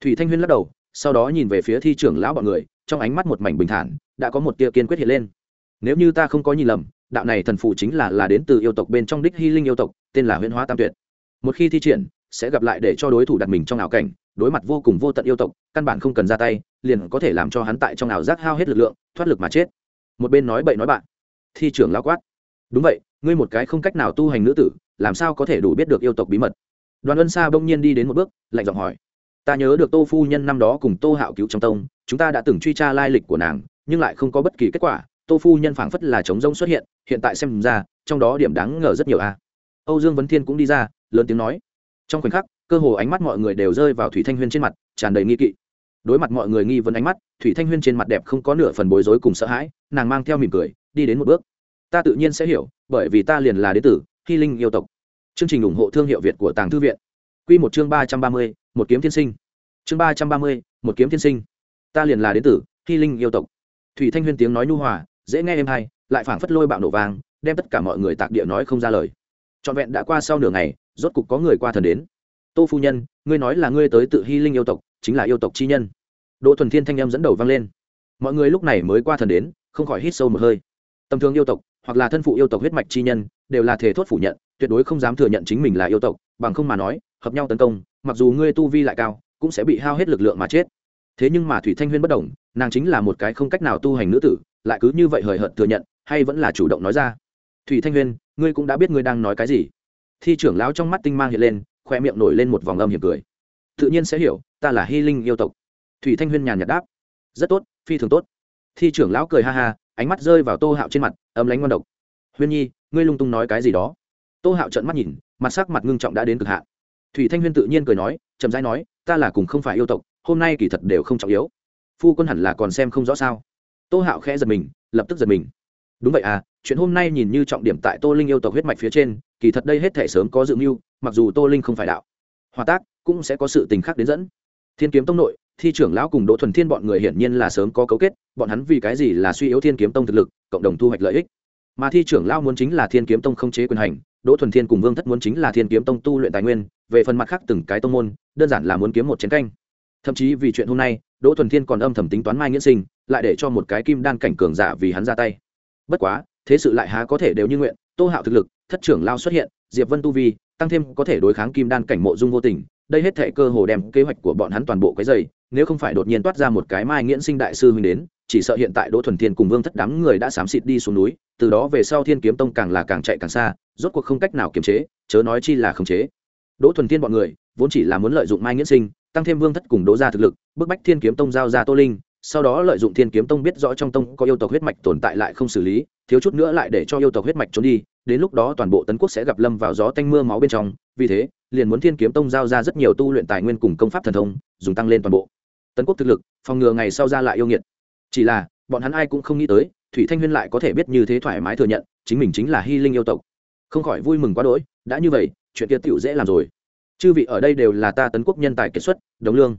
Speaker 1: Thủy thanh huyên lắc đầu, sau đó nhìn về phía thi trưởng lão bọn người, trong ánh mắt một mảnh bình thản, đã có một tia kiên quyết hiện lên. Nếu như ta không có nhìn lầm, đạo này thần phụ chính là là đến từ yêu tộc bên trong đích hy linh yêu tộc, tên là huyễn hóa tam tuyệt. Một khi thi triển, sẽ gặp lại để cho đối thủ đặt mình trong ảo cảnh, đối mặt vô cùng vô tận yêu tộc, căn bản không cần ra tay, liền có thể làm cho hắn tại trong ảo giác hao hết lực lượng, thoát lực mà chết một bên nói bậy nói bạn. Thi trưởng lao quát. Đúng vậy, ngươi một cái không cách nào tu hành nữ tử, làm sao có thể đủ biết được yêu tộc bí mật? Đoàn ân sa bỗng nhiên đi đến một bước, lạnh giọng hỏi. Ta nhớ được tô phu nhân năm đó cùng tô hạo cứu trong tông, chúng ta đã từng truy tra lai lịch của nàng, nhưng lại không có bất kỳ kết quả. Tô phu nhân phảng phất là chống rông xuất hiện hiện tại xem ra, trong đó điểm đáng ngờ rất nhiều a. Âu dương vấn thiên cũng đi ra, lớn tiếng nói. Trong khoảnh khắc, cơ hồ ánh mắt mọi người đều rơi vào thủy thanh huyên trên mặt, tràn đầy nghi kỵ đối mặt mọi người nghi vấn ánh mắt, thủy thanh huyên trên mặt đẹp không có nửa phần bối rối cùng sợ hãi, nàng mang theo mỉm cười, đi đến một bước. Ta tự nhiên sẽ hiểu, bởi vì ta liền là đế tử, hy linh yêu tộc. Chương trình ủng hộ thương hiệu việt của tàng thư viện. Q một chương ba trăm ba mươi, một kiếm thiên sinh. Chương ba trăm ba mươi, một kiếm thiên sinh. Ta liền là đế tử, hy linh yêu tộc. Thủy thanh huyên tiếng nói nhu hòa, dễ nghe êm hay, lại phảng phất lôi bạo nổ vàng đem tất cả mọi người tạc địa nói không ra lời. Trọn vẹn đã qua sau nửa ngày, rốt cục có người qua thần đến. Tô phu nhân, ngươi nói là ngươi tới tự hy linh yêu tộc chính là yêu tộc chi nhân. Đỗ thuần thiên thanh em dẫn đầu vang lên. Mọi người lúc này mới qua thần đến, không khỏi hít sâu một hơi. Tầm thường yêu tộc, hoặc là thân phụ yêu tộc huyết mạch chi nhân, đều là thể thốt phủ nhận, tuyệt đối không dám thừa nhận chính mình là yêu tộc, bằng không mà nói, hợp nhau tấn công, mặc dù ngươi tu vi lại cao, cũng sẽ bị hao hết lực lượng mà chết. Thế nhưng mà thủy thanh huyên bất đồng nàng chính là một cái không cách nào tu hành nữ tử, lại cứ như vậy hời hợt thừa nhận, hay vẫn là chủ động nói ra. Thủy thanh huyên, ngươi cũng đã biết ngươi đang nói cái gì. Thi trưởng lão trong mắt tinh mang hiện lên, khoe miệng nổi lên một vòng âm hiểm cười tự nhiên sẽ hiểu, ta là hy linh yêu tộc. Thủy thanh huyên nhàn nhạt đáp. Rất tốt, phi thường tốt. Thi trưởng lão cười ha ha, ánh mắt rơi vào tô hạo trên mặt ấm lánh ngon độc. Huyên nhi, ngươi lung tung nói cái gì đó? Tô hạo trợn mắt nhìn, mặt sắc mặt ngưng trọng đã đến cực hạn. Thủy thanh huyên tự nhiên cười nói, chậm rãi nói, ta là cùng không phải yêu tộc, hôm nay kỳ thật đều không trọng yếu. Phu quân hẳn là còn xem không rõ sao. Tô hạo khẽ giật mình, lập tức giật mình. Đúng vậy à chuyện hôm nay nhìn như trọng điểm tại tô linh yêu tộc huyết mạch phía trên, kỳ thật đây hết thể sớm có dự mưu, mặc dù tô linh không phải đạo. Hòa tác cũng sẽ có sự tình khác đến dẫn. Thiên kiếm tông nội, thi trưởng lão cùng đỗ thuần thiên bọn người hiển nhiên là sớm có cấu kết, bọn hắn vì cái gì là suy yếu thiên kiếm tông thực lực, cộng đồng thu hoạch lợi ích. Mà thi trưởng lão muốn chính là thiên kiếm tông không chế quyền hành, đỗ thuần thiên cùng vương thất muốn chính là thiên kiếm tông tu luyện tài nguyên, về phần mặt khác từng cái tông môn, đơn giản là muốn kiếm một chiến canh. Thậm chí vì chuyện hôm nay, đỗ thuần thiên còn âm thầm tính toán mai nghĩa sinh, lại để cho một cái kim đan cảnh cường giả vì hắn ra tay. Bất quá, thế sự lại há có thể đều như nguyện, tô hạo thực lực, thất trưởng lao xuất hiện, diệp vân tu vi, tăng thêm có thể đối kháng kim đan cảnh mộ dung vô tình đây hết thảy cơ hồ đem kế hoạch của bọn hắn toàn bộ cái dày nếu không phải đột nhiên toát ra một cái mai nghiễn sinh đại sư huynh đến, chỉ sợ hiện tại đỗ thuần thiên cùng vương thất đám người đã xám xịt đi xuống núi, từ đó về sau thiên kiếm tông càng là càng chạy càng xa, rốt cuộc không cách nào kiềm chế, chớ nói chi là khống chế. Đỗ thuần thiên bọn người, vốn chỉ là muốn lợi dụng mai nghiễn sinh, tăng thêm vương thất cùng đỗ gia thực lực, bức bách thiên kiếm tông giao ra tô linh, sau đó lợi dụng thiên kiếm tông biết rõ trong tông có yêu tộc huyết mạch tồn tại lại không xử lý, thiếu chút nữa lại để cho yêu tộc huyết mạch trốn đi, đến lúc đó toàn bộ tấn quốc sẽ gặp lâm vào gió tanh mưa máu bên trong, vì thế liền muốn thiên kiếm tông giao ra rất nhiều tu luyện tài nguyên cùng công pháp thần thông, dùng tăng lên toàn bộ. Tấn quốc thực lực, phòng ngừa ngày sau ra lại yêu nghiệt. Chỉ là, bọn hắn ai cũng không nghĩ tới, thủy thanh huyên lại có thể biết như thế thoải mái thừa nhận, chính mình chính là hy linh yêu tộc. Không khỏi vui mừng quá đỗi, đã như vậy, chuyện kia tựu dễ làm rồi. Chư vị ở đây đều là ta tấn quốc nhân tài kết xuất đồng lương.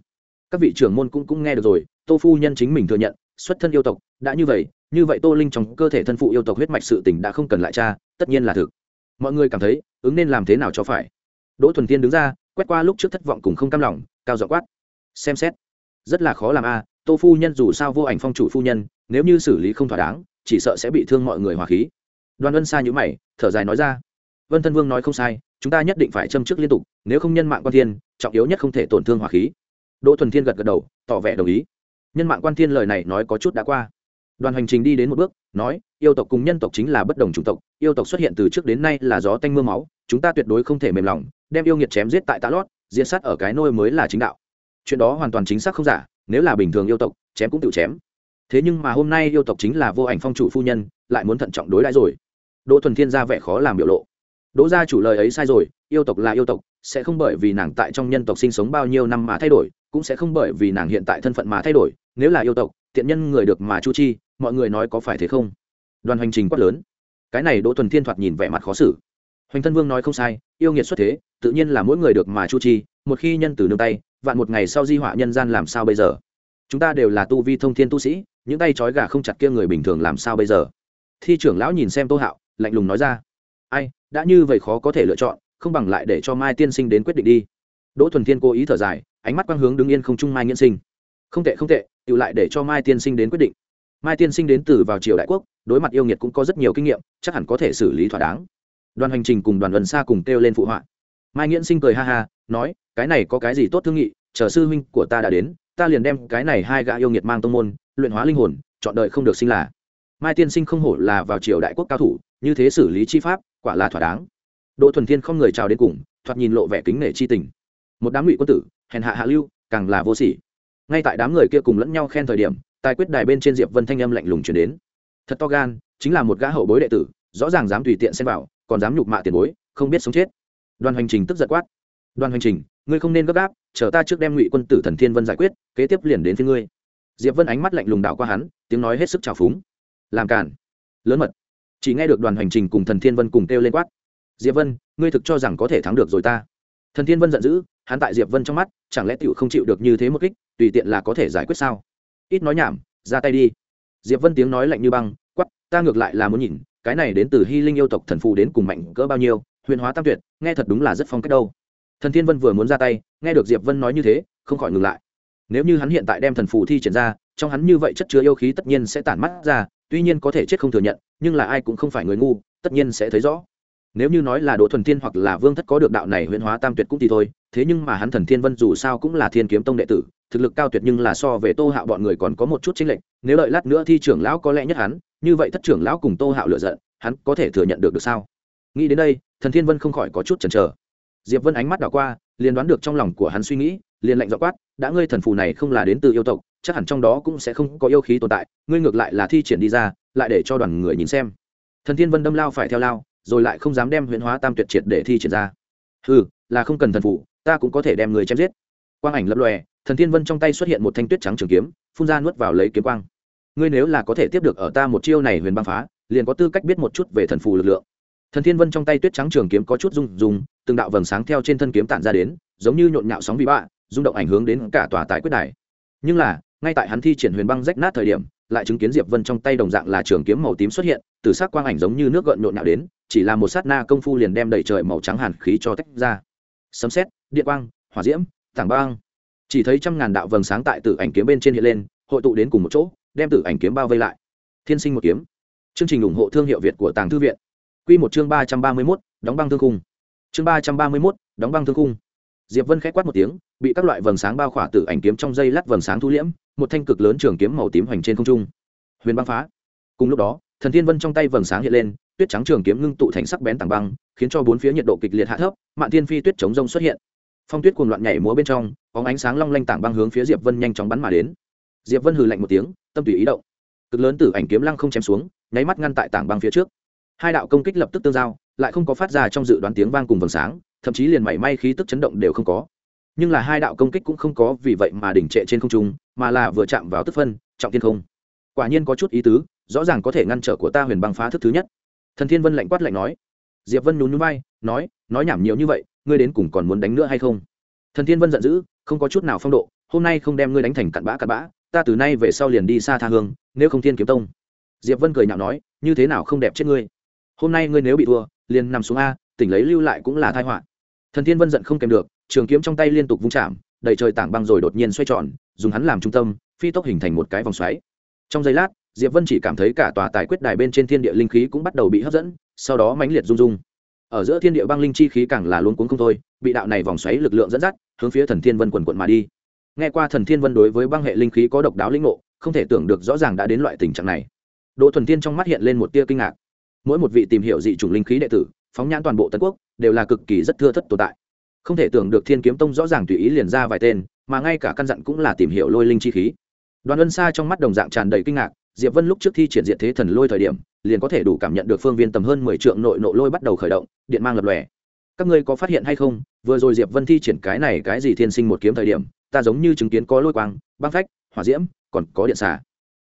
Speaker 1: Các vị trưởng môn cũng cũng nghe được rồi, tô phu nhân chính mình thừa nhận, xuất thân yêu tộc, đã như vậy như vậy tô linh trong cơ thể thân phụ yêu tộc huyết mạch sự tình đã không cần lại cha tất nhiên là thực. Mọi người cảm thấy, ứng nên làm thế nào cho phải? Đỗ thuần tiên đứng ra, quét qua lúc trước thất vọng cùng không cam lòng, cao dọ quát. Xem xét. Rất là khó làm a, tô phu nhân dù sao vô ảnh phong chủ phu nhân, nếu như xử lý không thỏa đáng, chỉ sợ sẽ bị thương mọi người hòa khí. Đoàn vân xa nhữ mày, thở dài nói ra. Vân thân vương nói không sai, chúng ta nhất định phải châm chức liên tục, nếu không nhân mạng quan thiên, trọng yếu nhất không thể tổn thương hòa khí. Đỗ thuần thiên gật gật đầu, tỏ vẻ đồng ý. Nhân mạng quan thiên lời này nói có chút đã qua. Đoàn hành trình đi đến một bước, nói, yêu tộc cùng nhân tộc chính là bất đồng chủng tộc, yêu tộc xuất hiện từ trước đến nay là gió tanh m ư a máu, chúng ta tuyệt đối không thể mềm lòng đem yêu nghiệt chém giết tại tạ lót diễn sát ở cái nôi mới là chính đạo. Chuyện đó hoàn toàn chính xác không giả, nếu là bình thường yêu tộc, chém cũng tự chém. Thế nhưng mà hôm nay yêu tộc chính là vô ảnh phong chủ phu nhân, lại muốn thận trọng đối đãi rồi. Đỗ thuần thiên ra vẻ khó làm biểu lộ. Đỗ gia chủ lời ấy sai rồi, yêu tộc là yêu tộc, sẽ không bởi vì nàng tại trong nhân tộc sinh sống bao nhiêu năm mà thay đổi, cũng sẽ không bởi vì nàng hiện tại thân phận mà thay đổi. Nếu là yêu tộc, tiện nhân người được mà chu chi, mọi người nói có phải thế không? Đoàn hành trình quát lớn. Cái này đỗ thuần thiên thoạt nhìn vẻ mặt khó xử. Hoành thân vương nói không sai yêu nghiệt xuất thế, tự nhiên là mỗi người được mà chu chi, một khi nhân từ nương tay, vạn một ngày sau di họa nhân gian làm sao bây giờ? Chúng ta đều là tu vi thông thiên tu sĩ, những tay trói gà không chặt kia người bình thường làm sao bây giờ? Thi trưởng lão nhìn xem tô hạo, lạnh lùng nói ra. Ai, đã như vậy khó có thể lựa chọn, không bằng lại để cho mai tiên sinh đến quyết định đi. Đỗ thuần thiên cố ý thở dài, ánh mắt quang hướng đứng yên không trung mai nghiễn sinh. Không tệ không tệ, tự lại để cho mai tiên sinh đến quyết định. Mai tiên sinh đến từ vào triều đại quốc, đối mặt yêu nghiệt cũng có rất nhiều kinh nghiệm, chắc hẳn có thể xử lý thỏa đáng đoàn hành trình cùng đoàn vần xa cùng kêu lên phụ họa. Mai nghiễn sinh cười ha ha, nói, cái này có cái gì tốt thương nghị? Chờ sư huynh của ta đã đến, ta liền đem cái này hai gã yêu nghiệt mang tông môn, luyện hóa linh hồn, chọn đợi không được sinh là. Mai tiên sinh không hổ là vào triều đại quốc cao thủ, như thế xử lý chi pháp, quả là thỏa đáng. Đỗ thuần thiên không người chào đến cùng, thoạt nhìn lộ vẻ kính nể chi tình. Một đám ngụy quân tử, hèn hạ hạ lưu, càng là vô sỉ. Ngay tại đám người kia cùng lẫn nhau khen thời điểm, tài quyết đài bên trên diệp vân thanh âm lạnh lùng chuyển đến. Thật to gan, chính là một gã hậu bối đệ tử, rõ ràng dám tùy tiện xen vào còn dám nhục mạ tiền bối, không biết sống chết. Đoàn hành trình tức giật quát. Đoàn hành trình, ngươi không nên gấp gáp, chờ ta trước đem ngụy quân tử thần thiên vân giải quyết, kế tiếp liền đến phía ngươi. Diệp vân ánh mắt lạnh lùng đạo qua hắn, tiếng nói hết sức trào phúng. Làm cản lớn mật. Chỉ nghe được đoàn hành trình cùng thần thiên vân cùng kêu lên quát. Diệp vân, ngươi thực cho rằng có thể thắng được rồi ta? Thần thiên vân giận dữ, hắn tại diệp vân trong mắt, chẳng lẽ tựu không chịu được như thế một kích, tùy tiện là có thể giải quyết sao? Ít nói nhảm, ra tay đi. Diệp vân tiếng nói lạnh như băng quắp ta ngược lại là muốn nhìn cái này đến từ hy linh yêu tộc thần phù đến cùng mạnh cỡ bao nhiêu, huyền hóa tam tuyệt, nghe thật đúng là rất phong cách đâu. Thần thiên vân vừa muốn ra tay, nghe được diệp vân nói như thế, không khỏi ngừng lại. Nếu như hắn hiện tại đem thần phù thi triển ra, trong hắn như vậy chất chứa yêu khí tất nhiên sẽ tản mắt ra, tuy nhiên có thể chết không thừa nhận, nhưng là ai cũng không phải người ngu, tất nhiên sẽ thấy rõ. Nếu như nói là đỗ thuần thiên hoặc là vương thất có được đạo này huyễn hóa tam tuyệt cũng thì thôi, thế nhưng mà hắn thần thiên vân dù sao cũng là thiên kiếm tông đệ tử thực lực cao tuyệt nhưng là so về tô hạo bọn người còn có một chút chênh lệch, nếu đợi lát nữa thi trưởng lão có lẽ nhất hắn, như vậy thất trưởng lão cùng tô hạo lựa giận, hắn có thể thừa nhận được được sao? Nghĩ đến đây, thần thiên vân không khỏi có chút chần chờ. Diệp vân ánh mắt đảo qua, liền đoán được trong lòng của hắn suy nghĩ, liền lạnh dọ quát, đã ngươi thần phù này không là đến từ yêu tộc, chắc hẳn trong đó cũng sẽ không có yêu khí tồn tại, ngươi ngược lại là thi triển đi ra, lại để cho đoàn người nhìn xem. Thần thiên vân đâm lao phải theo lao, rồi lại không dám đem huyễn hóa tam tuyệt triệt để thi triển ra. Ừ là không cần thần phù, ta cũng có thể đem người chém giết. Quang ảnh lập lòe thần thiên vân trong tay xuất hiện một thanh tuyết trắng trường kiếm, phun ra nuốt vào lấy kiếm quang. Ngươi nếu là có thể tiếp được ở ta một chiêu này huyền băng phá, liền có tư cách biết một chút về thần phù lực lượng. Thần thiên vân trong tay tuyết trắng trường kiếm có chút rung rung, từng đạo vầng sáng theo trên thân kiếm tản ra đến, giống như nhộn nhạo sóng vĩ bạ, rung động ảnh hướng đến cả tòa tại quyết đài. Nhưng là, ngay tại hắn thi triển huyền băng rách nát thời điểm, lại chứng kiến diệp vân trong tay đồng dạng là trường kiếm màu tím xuất hiện, từ sắc quang ảnh giống như nước gợn nhộn nhạo đến, chỉ là một sát na công phu liền đem đầy trời màu trắng hàn khí cho tách ra. Sấm xét điện quang, hỏa diễm, tảng băng chỉ thấy trăm ngàn đạo vầng sáng tại tử ảnh kiếm bên trên hiện lên, hội tụ đến cùng một chỗ, đem tử ảnh kiếm bao vây lại. Thiên sinh một kiếm. Chương trình ủng hộ thương hiệu việt của tàng thư viện. Q một chương ba trăm ba mươi mốt, đóng băng thương cung chương ba trăm ba mươi mốt, đóng băng thương cung diệp vân k h á c quát một tiếng, bị các loại vầng sáng bao khỏa tử ảnh kiếm trong dây lát vầng sáng thu liễm, một thanh cực lớn trường kiếm màu tím hoành trên không trung. Huyền băng phá. Cùng lúc đó, thần thiên vân trong tay vầng sáng hiện lên, tuyết trắng trường kiếm ngưng tụ thành sắc bén tảng băng, khiến cho bốn phía nhiệt độ kịch liệt hạ thấp, mạn thiên phi tuyết chống rông xuất hiện phong tuyết cuồng loạn nhảy múa bên trong có ánh sáng long lanh tảng băng hướng phía diệp vân nhanh chóng bắn mà đến. Diệp vân hừ lạnh một tiếng, tâm tùy ý động. Cực lớn tử ảnh kiếm lăng không chém xuống, nháy mắt ngăn tại tảng băng phía trước. Hai đạo công kích lập tức tương giao, lại không có phát ra trong dự đoán tiếng vang cùng vầng sáng, thậm chí liền mảy may khí tức chấn động đều không có. Nhưng là hai đạo công kích cũng không có vì vậy mà đỉnh trệ trên không trung, mà là vừa chạm vào tức phân, trọng thiên không. Quả nhiên có chút ý tứ, rõ ràng có thể ngăn trở của ta huyền băng phá thức thứ nhất. Thần thiên vân lạnh quát lạnh nói. Diệp vân nhún nhún vai, nói nói nhảm nhiều như vậy ngươi đến cùng còn muốn đánh nữa hay không? Thần thiên vân giận dữ, không có chút nào phong độ, hôm nay không đem ngươi đánh thành cặn bã cặn bã, ta từ nay về sau liền đi xa tha hương, nếu không thiên kiếm tông. Diệp vân cười nhạo nói, như thế nào không đẹp chết ngươi? Hôm nay ngươi nếu bị thua, liền nằm xuống a, tỉnh lấy lưu lại cũng là thai họa. Thần thiên vân giận không kèm được, trường kiếm trong tay liên tục vung chạm, đầy trời tảng băng rồi đột nhiên xoay tròn, dùng hắn làm trung tâm, phi tốc hình thành một cái vòng xoáy. Trong giây lát, diệp vân chỉ cảm thấy cả tòa tài quyết đài bên trên thiên địa linh khí cũng bắt đầu bị hấp dẫn, sau đó mãnh liệt rung rung ở giữa thiên địa băng linh chi khí càng là luôn cuống không thôi, bị đạo này vòng xoáy lực lượng dẫn dắt, hướng phía thần thiên vân quần quận mà đi. Nghe qua thần thiên vân đối với băng hệ linh khí có độc đáo linh ngộ, không thể tưởng được rõ ràng đã đến loại tình trạng này. Đỗ thuần thiên trong mắt hiện lên một tia kinh ngạc. Mỗi một vị tìm hiểu dị chủng linh khí đệ tử, phóng nhãn toàn bộ tân quốc, đều là cực kỳ rất thưa thất tồn tại. Không thể tưởng được thiên kiếm tông rõ ràng tùy ý liền ra vài tên, mà ngay cả căn dặn cũng là tìm hiểu lôi linh chi khí. Đoàn ân xa trong mắt đồng dạng tràn đầy kinh ngạc diệp vân lúc trước thi triển diện thế thần lôi thời điểm, liền có thể đủ cảm nhận được phương viên tầm hơn mười trượng nội nộ lôi bắt đầu khởi động, điện mang lập lòe. Các ngươi có phát hiện hay không, vừa rồi diệp vân thi triển cái này cái gì thiên sinh một kiếm thời điểm, ta giống như chứng kiến có lôi quang, băng phách, hỏa diễm, còn có điện xả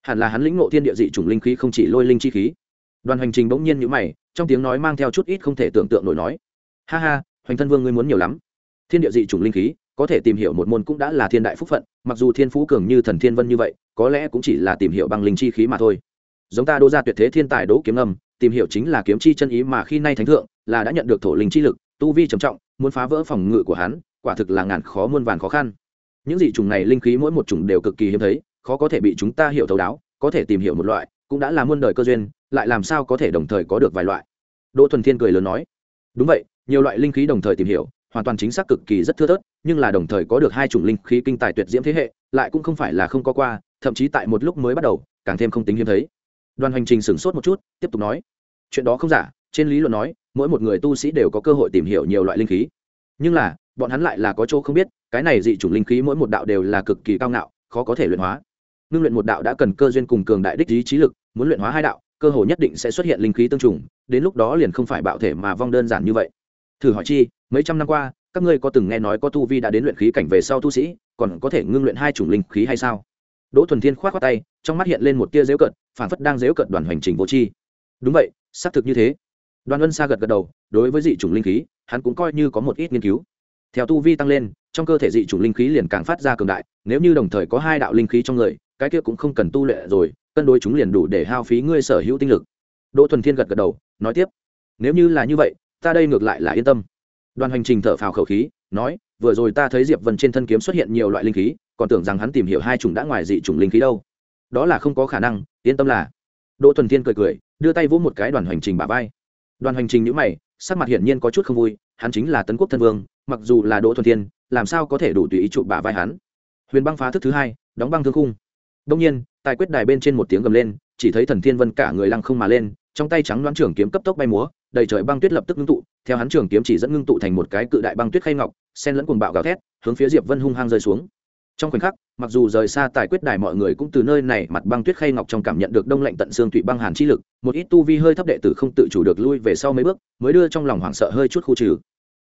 Speaker 1: hẳn là hắn lĩnh ngộ thiên địa dị chủng linh khí không chỉ lôi linh chi khí. Đoàn hành trình bỗng nhiên nhữ mày, trong tiếng nói mang theo chút ít không thể tưởng tượng nổi nói, ha ha, hoành thân vương ngươi muốn nhiều lắm. Thiên địa dị chủng linh khí có thể tìm hiểu một môn cũng đã là thiên đại phúc phận, mặc dù thiên phú cường như thần thiên vân như vậy, có lẽ cũng chỉ là tìm hiểu bằng linh chi khí mà thôi. Giống ta đỗ ra tuyệt thế thiên tài đỗ kiếm âm, tìm hiểu chính là kiếm chi chân ý mà khi nay thánh thượng, là đã nhận được thổ linh chi lực, tu vi trầm trọng, muốn phá vỡ phòng ngự của hắn, quả thực là ngàn khó muôn vàn khó khăn. Những dị trùng này linh khí mỗi một trùng đều cực kỳ hiếm thấy, khó có thể bị chúng ta hiểu thấu đáo, có thể tìm hiểu một loại, cũng đã là muôn đời cơ duyên, lại làm sao có thể đồng thời có được vài loại? Đỗ thuần thiên cười lớn nói, đúng vậy, nhiều loại linh khí đồng thời tìm hiểu hoàn toàn chính xác cực kỳ rất thưa thớt, nhưng là đồng thời có được hai chủng linh khí kinh tài tuyệt diễm thế hệ, lại cũng không phải là không có qua, thậm chí tại một lúc mới bắt đầu, càng thêm không tính hiếm thấy. Đoàn hành trình sửng sốt một chút, tiếp tục nói, chuyện đó không giả, trên lý luận nói, mỗi một người tu sĩ đều có cơ hội tìm hiểu nhiều loại linh khí. Nhưng là, bọn hắn lại là có chỗ không biết, cái này dị chủng linh khí mỗi một đạo đều là cực kỳ cao ngạo, khó có thể luyện hóa. Ngưng luyện một đạo đã cần cơ duyên cùng cường đại đích ý trí lực, muốn luyện hóa hai đạo, cơ hội nhất định sẽ xuất hiện linh khí tương trùng, đến lúc đó liền không phải bạo thể mà vong đơn giản như vậy thử hỏi chi, mấy trăm năm qua, các ngươi có từng nghe nói có tu vi đã đến luyện khí cảnh về sau tu sĩ, còn có thể ngưng luyện hai chủng linh khí hay sao? Đỗ thuần thiên k h o á t khoác tay, trong mắt hiện lên một tia dễu cận phản phất đang dễu cận đoàn hành trình vô chi đúng vậy, xác thực như thế. Đoàn ân sa gật gật đầu, đối với dị chủng linh khí, hắn cũng coi như có một ít nghiên cứu. Theo tu vi tăng lên, trong cơ thể dị chủng linh khí liền càng phát ra cường đại, nếu như đồng thời có hai đạo linh khí trong người, cái kia cũng không cần tu luyện rồi, cân đối chúng liền đủ để hao phí ngươi sở hữu tinh lực. Đỗ thuần thiên gật gật đầu, nói tiếp. Nếu như là như vậy ta đây ngược lại là yên tâm. Đoàn hành trình thở phào khẩu khí, nói, vừa rồi ta thấy diệp vân trên thân kiếm xuất hiện nhiều loại linh khí, còn tưởng rằng hắn tìm hiểu hai chủng đã ngoài dị chủng linh khí đâu. Đó là không có khả năng, yên tâm là. Đỗ thuần thiên cười cười, đưa tay vỗ một cái đoàn hành trình bả vai. Đoàn hành trình nhữ mày, sắc mặt hiển nhiên có chút không vui, hắn chính là tấn quốc thân vương, mặc dù là đỗ thuần thiên, làm sao có thể đủ tùy ý chụp bả vai hắn. Huyền băng phá thức thứ hai, đóng băng thương khung. Đông nhiên, tài quyết đài bên trên một tiếng gầm lên, chỉ thấy thần thiên vân cả người lăng không mà lên trong tay trắng đoán trường kiếm cấp tốc bay múa, đầy trời băng tuyết lập tức ngưng tụ, theo hắn trường kiếm chỉ dẫn ngưng tụ thành một cái cự đại băng tuyết khay ngọc, sen lẫn cuồng bạo gào thét, hướng phía diệp vân hung hăng rơi xuống. Trong khoảnh khắc, mặc dù rời xa tài quyết đài mọi người cũng từ nơi này mặt băng tuyết khay ngọc trong cảm nhận được đông lạnh tận xương tụy băng hàn chi lực, một ít tu vi hơi thấp đệ tử không tự chủ được lui về sau mấy bước, mới đưa trong lòng hoảng sợ hơi chút khu trừ.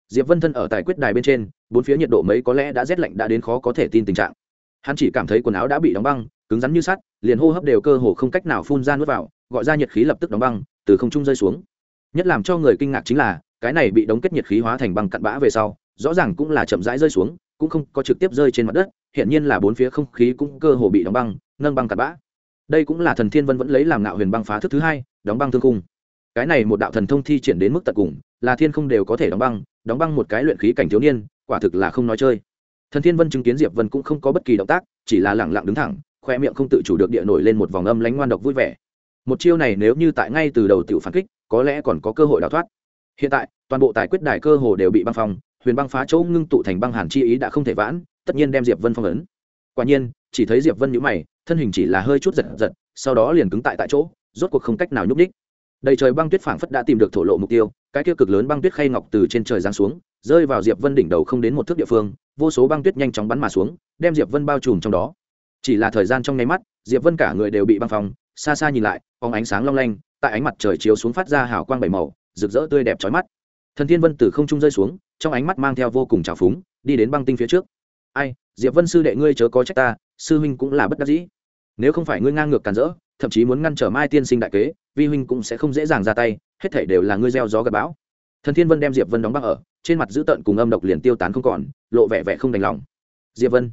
Speaker 1: Diệp vân thân ở tài quyết đài bên trên, bốn phía nhiệt độ mấy có lẽ đã rét lạnh đã đến khó có thể tin tình trạng. Hắn chỉ cảm thấy quần áo đã bị đóng băng, cứng rắn như sắt, liền hô hấp đều cơ hồ không cách nào phun ra nuốt vào gọi ra nhiệt khí lập tức đóng băng, từ không trung rơi xuống. Nhất làm cho người kinh ngạc chính là, cái này bị đóng kết nhiệt khí hóa thành băng cặn bã về sau, rõ ràng cũng là chậm rãi rơi xuống, cũng không có trực tiếp rơi trên mặt đất hiện nhiên là bốn phía không khí cũng cơ hồ bị đóng băng, nâng băng cặn bã. Đây cũng là thần thiên vân vẫn lấy làm ngạo huyền băng phá thức thứ hai, đóng băng thương cung cái này một đạo thần thông thi triển đến mức tận cùng, là thiên không đều có thể đóng băng đóng băng một cái luyện khí cảnh thiếu niên, quả thực là không nói chơi. Thần thiên vân chứng kiến diệp vân cũng không có bất kỳ động tác, chỉ là lẳng lặng đứng thẳng, khoe miệng không tự chủ được địa nổi lên một vòng âm lánh ngoan độc vui vẻ một chiêu này nếu như tại ngay từ đầu tiểu phản kích, có lẽ còn có cơ hội đào thoát. Hiện tại, toàn bộ tài quyết đài cơ hồ đều bị băng phong, huyền băng phá chỗ ngưng tụ thành băng hàn chi ý đã không thể vãn, tất nhiên đem diệp vân phong ấn. Quả nhiên, chỉ thấy diệp vân nhũ mày, thân hình chỉ là hơi chút giật giật, sau đó liền cứng tại tại chỗ, rốt cuộc không cách nào nhúc đích đầy trời băng tuyết phảng phất đã tìm được thổ lộ mục tiêu, cái kia cực lớn băng tuyết khay ngọc từ trên trời giáng xuống, rơi vào diệp vân đỉnh đầu không đến một thước địa phương, vô số băng tuyết nhanh chóng bắn mà xuống, đem diệp vân bao trùm trong đó. Chỉ là thời gian trong nháy mắt, diệp vân cả người đều bị băng phong xa xa nhìn lại phóng ánh sáng long lanh, tại ánh mặt trời chiếu xuống phát ra hào quang bảy màu, rực rỡ tươi đẹp chói mắt. Thần thiên vân từ không trung rơi xuống, trong ánh mắt mang theo vô cùng trào phúng, đi đến băng tinh phía trước. Ai, diệp vân sư đệ ngươi chớ có trách ta, sư huynh cũng là bất đắc dĩ. Nếu không phải ngươi ngang ngược càn rỡ, thậm chí muốn ngăn trở mai tiên sinh đại kế, vi huynh cũng sẽ không dễ dàng ra tay, hết thảy đều là ngươi gieo gió gặp bão. Thần thiên vân đem diệp vân đóng băng ở, trên mặt giữ tợn cùng âm độc liền tiêu tán không còn, lộ vẻ vẻ không đành lòng. Diệp vân,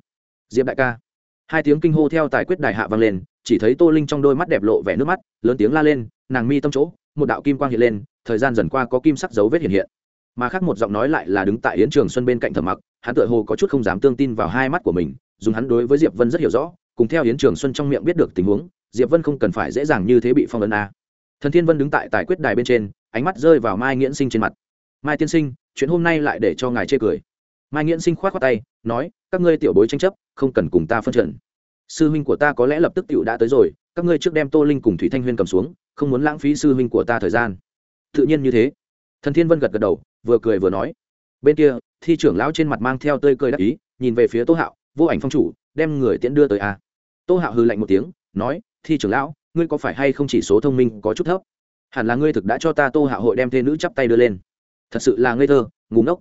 Speaker 1: diệp đại ca. Hai tiếng kinh hô theo tài quyết đài hạ vang lên chỉ thấy tô linh trong đôi mắt đẹp lộ vẻ nước mắt, lớn tiếng la lên, nàng mi tâm chỗ, một đạo kim quang hiện lên, thời gian dần qua có kim sắc dấu vết hiện hiện. Mà khác một giọng nói lại là đứng tại yến trường xuân bên cạnh thẩm mặc, hắn tựa hồ có chút không dám tương tin vào hai mắt của mình, dùng hắn đối với diệp vân rất hiểu rõ, cùng theo yến trường xuân trong miệng biết được tình huống, diệp vân không cần phải dễ dàng như thế bị phong ấn a. Thần thiên vân đứng tại tài quyết đài bên trên, ánh mắt rơi vào mai nghiễn sinh trên mặt. Mai tiên sinh, chuyện hôm nay lại để cho ngài chê cười. Mai nghiễn sinh khoát khoát tay, nói, các ngươi tiểu bối tranh chấp, không cần cùng ta phân trần sư huynh của ta có lẽ lập tức tựu đã tới rồi, các ngươi trước đem tô linh cùng thủy thanh huyên cầm xuống, không muốn lãng phí sư huynh của ta thời gian. Tự nhiên như thế. Thần thiên vân gật gật đầu, vừa cười vừa nói, bên kia, thi trưởng lão trên mặt mang theo tơi cười đắc ý, nhìn về phía tô hạo, vô ảnh phong chủ, đem người tiễn đưa tới a. Tô hạo hư lạnh một tiếng, nói, thi trưởng lão, ngươi có phải hay không chỉ số thông minh có chút thấp? Hẳn là ngươi thực đã cho ta tô hạ hội đem thê nữ chắp tay đưa lên. Thật sự là ngây thơ ngủ ngốc.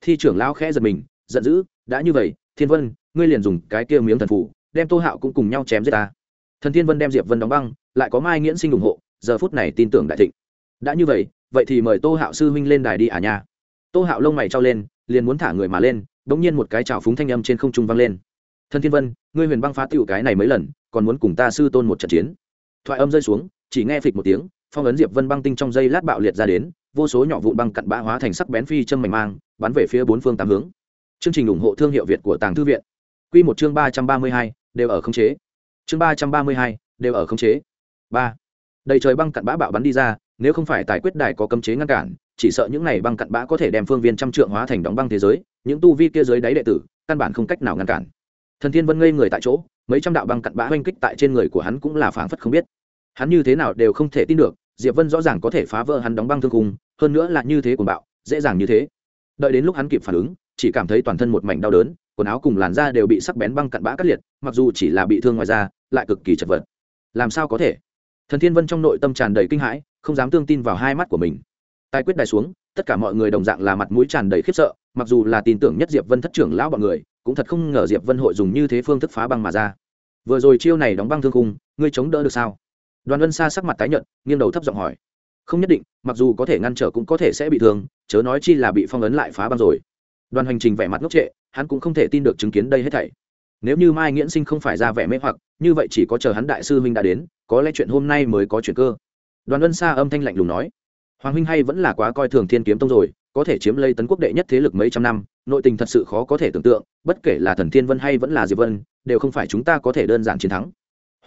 Speaker 1: Thi trưởng lão khẽ giật mình, giận dữ, đã như vậy, thiên vân, ngươi liền dùng cái kia miếng thần phủ đem tô hạo cũng cùng nhau chém giết ta. Thần thiên vân đem diệp vân đóng băng, lại có mai nghiễn sinh ủng hộ, giờ phút này tin tưởng đại thịnh. Đã như vậy vậy thì mời tô hạo sư huynh lên đài đi à nha. Tô hạo lông mày trao lên, liền muốn thả người mà lên đ ỗ n g nhiên một cái trào phúng thanh âm trên không trung vang lên. Thần thiên vân, ngươi huyền băng phá tựu cái này mấy lần, còn muốn cùng ta sư tôn một trận chiến. Thoại âm rơi xuống, chỉ nghe phịch một tiếng, phong ấn diệp vân băng tinh trong dây lát bạo liệt ra đến, vô số nhỏ vụn băng cặn bã hóa thành sắc bén phi châm mảnh mang, bắn về phía bốn phương tám hướng. Chương trình ủng hộ thương hiệu việt của tàng thư viện. Quy một chương ba trăm ba mươi hai đều ở khống chế. Chương ba trăm ba mươi hai, đều ở khống chế. Ba. Đầy trời băng cặn bã bạo bắn đi ra, nếu không phải tài quyết đài có cấm chế ngăn cản, chỉ sợ những này băng cặn bã có thể đem phương viên trăm trượng hóa thành đóng băng thế giới, những tu vi kia dưới đáy đệ tử, căn bản không cách nào ngăn cản. Thần thiên vân ngây người tại chỗ, mấy trăm đạo băng cặn bã oanh kích tại trên người của hắn cũng là phảng phất không biết. Hắn như thế nào đều không thể tin được, diệp vân rõ ràng có thể phá vỡ hắn đóng băng thương cùng hơn nữa là như thế cuồng bạo, dễ dàng như thế. Đợi đến lúc hắn kịp phản ứng, chỉ cảm thấy toàn thân một mảnh đau đớn quần áo cùng làn da đều bị sắc bén băng cặn bã cắt liệt, mặc dù chỉ là bị thương ngoài da, lại cực kỳ chật vật. Làm sao có thể? Thần thiên vân trong nội tâm tràn đầy kinh hãi, không dám tương tin vào hai mắt của mình. Tài quyết đài xuống, tất cả mọi người đồng dạng là mặt mũi tràn đầy khiếp sợ, mặc dù là tin tưởng nhất diệp vân thất trưởng lão bọn người, cũng thật không ngờ diệp vân hội dùng như thế phương thức phá băng mà ra. Vừa rồi chiêu này đóng băng thương khung, ngươi chống đỡ được sao? Đoàn vân xa sắc mặt tái nhợt, nghiêng đầu thấp giọng hỏi. Không nhất định, mặc dù có thể ngăn trở cũng có thể sẽ bị thương, chớ nói chi là bị phong ấn lại phá băng rồi. Đoàn hành trình vẻ mặt ngốc trệ hắn cũng không thể tin được chứng kiến đây hết thảy. Nếu như mai nghiễn sinh không phải ra vẻ mê hoặc, như vậy chỉ có chờ hắn đại sư huynh đã đến, có lẽ chuyện hôm nay mới có chuyện cơ. Đoàn vân xa âm thanh lạnh lùng nói, hoàng huynh hay vẫn là quá coi thường thiên kiếm tông rồi, có thể chiếm lấy tấn quốc đệ nhất thế lực mấy trăm năm, nội tình thật sự khó có thể tưởng tượng, bất kể là thần thiên vân hay vẫn là diệp vân, đều không phải chúng ta có thể đơn giản chiến thắng.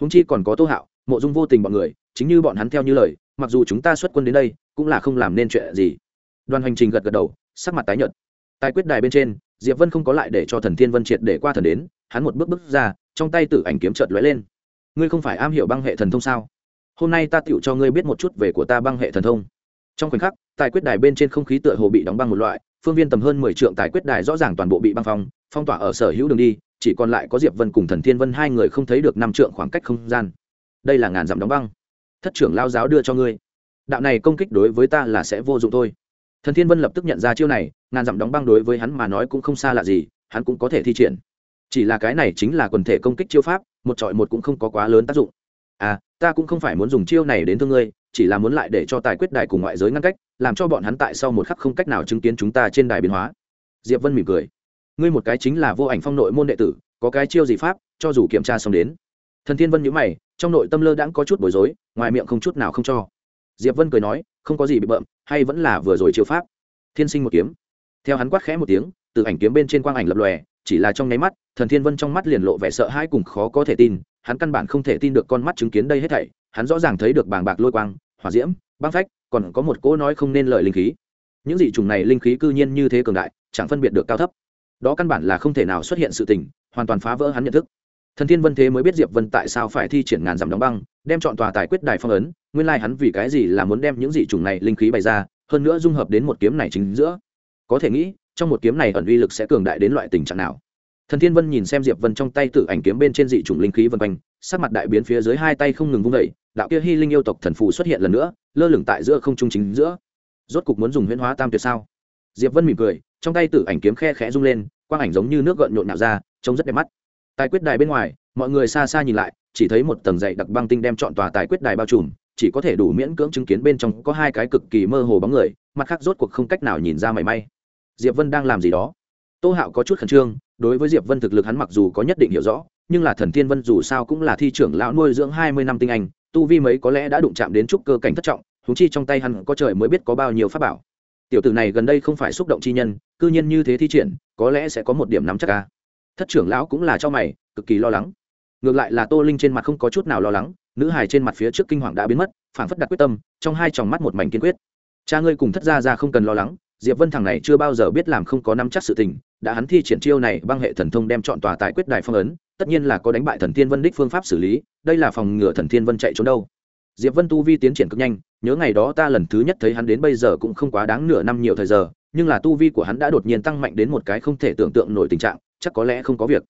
Speaker 1: Húng chi còn có tô hạo, mộ dung vô tình bọn người, chính như bọn hắn theo như lời, mặc dù chúng ta xuất quân đến đây, cũng là không làm nên chuyện gì. Đoàn hành trình gật gật đầu, sắc mặt tái nhợt. Tại quyết đài bên trên diệp vân không có lại để cho thần thiên vân triệt để qua thần đến, hắn một bước bước ra, trong tay tử ảnh kiếm chợt lóe lên. Ngươi không phải am hiểu băng hệ thần thông sao? Hôm nay ta tựu cho ngươi biết một chút về của ta băng hệ thần thông. Trong khoảnh khắc, tài quyết đài bên trên không khí tựa hồ bị đóng băng một loại, phương viên tầm hơn mười trượng tài quyết đài rõ ràng toàn bộ bị băng phong phong tỏa ở sở hữu đường đi, chỉ còn lại có diệp vân cùng thần thiên vân hai người không thấy được năm trượng khoảng cách không gian. Đây là ngàn dặm đóng băng. Thất trưởng lao giáo đưa cho ngươi. Đạo này công kích đối với ta là sẽ vô dụng thôi thần thiên vân lập tức nhận ra chiêu này, ngàn dặm đóng băng đối với hắn mà nói cũng không xa lạ gì, hắn cũng có thể thi triển. Chỉ là cái này chính là quần thể công kích chiêu pháp, một trọi một cũng không có quá lớn tác dụng. À ta cũng không phải muốn dùng chiêu này đến thương ngươi, chỉ là muốn lại để cho tài quyết đài cùng ngoại giới ngăn cách, làm cho bọn hắn tại sau một khắc không cách nào chứng kiến chúng ta trên đài biến hóa. Diệp vân mỉm cười. Ngươi một cái chính là vô ảnh phong nội môn đệ tử, có cái chiêu gì pháp, cho dù kiểm tra xong đến. Thần thiên vân nhữ mày, trong nội tâm lơ đãng có chút bối rối, ngoài miệng không chút nào không cho diệp vân cười nói, không có gì bị bợm, hay vẫn là vừa rồi chiêu pháp. Thiên sinh một kiếm. Theo hắn quát khẽ một tiếng, từ ảnh kiếm bên trên quang ảnh lập lòe, chỉ là trong nháy mắt, thần thiên vân trong mắt liền lộ vẻ sợ hãi cùng khó có thể tin, hắn căn bản không thể tin được con mắt chứng kiến đây hết thảy, hắn rõ ràng thấy được bàng bạc lôi quang, hỏa diễm, băng phách, còn có một cỗ nói không nên lời linh khí. Những dị trùng này linh khí cư nhiên như thế cường đại, chẳng phân biệt được cao thấp. Đó căn bản là không thể nào xuất hiện sự tình, hoàn toàn phá vỡ hắn nhận thức. Thần thiên vân thế mới biết diệp vân tại sao phải thi triển ngàn dặm đóng băng, đem chọn tòa tài quyết đài phong ấn nguyên lai hắn vì cái gì là muốn đem những dị trùng này linh khí bày ra, hơn nữa dung hợp đến một kiếm này chính giữa. Có thể nghĩ, trong một kiếm này ẩn uy lực sẽ cường đại đến loại tình trạng nào? Thần thiên vân nhìn xem diệp vân trong tay tự ảnh kiếm bên trên dị trùng linh khí vân quanh, sắc mặt đại biến phía dưới hai tay không ngừng vung vẩy đạo kia hy linh yêu tộc thần phù xuất hiện lần nữa, lơ lửng tại giữa không trung chính giữa. Rốt cục muốn dùng huyễn hóa tam tuyệt sao? Diệp vân mỉm cười, trong tay tự ảnh kiếm khe khẽ rung lên, quang ảnh giống như nước gợn nhộn nhạo ra, trông rất đẹp mắt. Tài quyết đài bên ngoài, mọi người xa xa nhìn lại, chỉ thấy một tầng dày đặc băng tinh đem chọn tòa tài quyết đài bao trùm chỉ có thể đủ miễn cưỡng chứng kiến bên trong có hai cái cực kỳ mơ hồ bóng người, mặt khác rốt cuộc không cách nào nhìn ra mảy may. Diệp vân đang làm gì đó? Tô hạo có chút khẩn trương, đối với diệp vân thực lực hắn mặc dù có nhất định hiểu rõ, nhưng là thần thiên vân dù sao cũng là thi trưởng lão nuôi dưỡng hai mươi năm tinh anh, tu vi mấy có lẽ đã đụng chạm đến chút cơ cảnh thất trọng thúng chi trong tay hắn có trời mới biết có bao nhiêu pháp bảo. Tiểu tử này gần đây không phải xúc động chi nhân, cư nhiên như thế thi triển, có lẽ sẽ có một điểm nắm chắc ca thất trưởng lão cũng là cho mày, cực kỳ lo lắng. Ngược lại là tô linh trên mặt không có chút nào lo lắng nữ hài trên mặt phía trước kinh hoàng đã biến mất, phảng phất đặt quyết tâm, trong hai tròng mắt một mảnh kiên quyết. Cha ngươi cùng thất gia ra không cần lo lắng, diệp vân thằng này chưa bao giờ biết làm không có nắm chắc sự tình, đã hắn thi triển chiêu này băng hệ thần thông đem chọn tòa tại quyết đài phong ấn, tất nhiên là có đánh bại thần thiên vân đích phương pháp xử lý, đây là phòng ngừa thần thiên vân chạy trốn đâu. Diệp vân tu vi tiến triển cực nhanh, nhớ ngày đó ta lần thứ nhất thấy hắn đến bây giờ cũng không quá đáng nửa năm nhiều thời giờ, nhưng là tu vi của hắn đã đột nhiên tăng mạnh đến một cái không thể tưởng tượng nổi tình trạng, chắc có lẽ không có việc.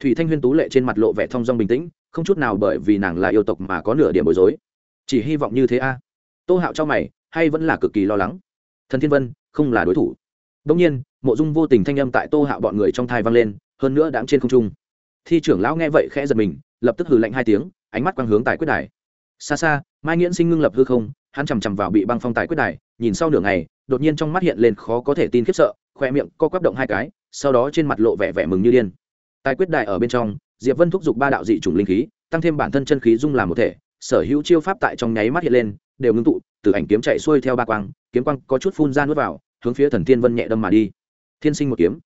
Speaker 1: Thủy thanh huyên tú lệ trên mặt lộ vẻ thong dong bình tĩnh không chút nào bởi vì nàng là yêu tộc mà có nửa điểm bối rối. Chỉ hy vọng như thế a. Tô hạo cho mày, hay vẫn là cực kỳ lo lắng. Thần thiên vân, không là đối thủ. Đông nhiên, mộ dung vô tình thanh âm tại tô hạo bọn người trong thai vang lên, hơn nữa đáng trên không trung. Thi trưởng lão nghe vậy khẽ giật mình, lập tức hừ lạnh hai tiếng, ánh mắt quang hướng tại quyết đài. Xa xa, mai nghiễn sinh ngưng lập hư không, hắn chằm chằm vào bị băng phong tại quyết đài, nhìn sau nửa ngày, đột nhiên trong mắt hiện lên khó có thể tin khiếp sợ khoe miệng co quắp động hai cái, sau đó trên mặt lộ vẻ vẻ mừng như điên. Tài quyết đài ở bên trong diệp vân thúc giục ba đạo dị chủng linh khí, tăng thêm bản thân chân khí dung làm một thể, sở hữu chiêu pháp tại trong nháy mắt hiện lên, đều ngưng tụ, từ ảnh kiếm chạy xuôi theo ba quang, kiếm quang có chút phun ra nuốt vào, hướng phía thần thiên vân nhẹ đâm mà đi. Thiên sinh một kiếm.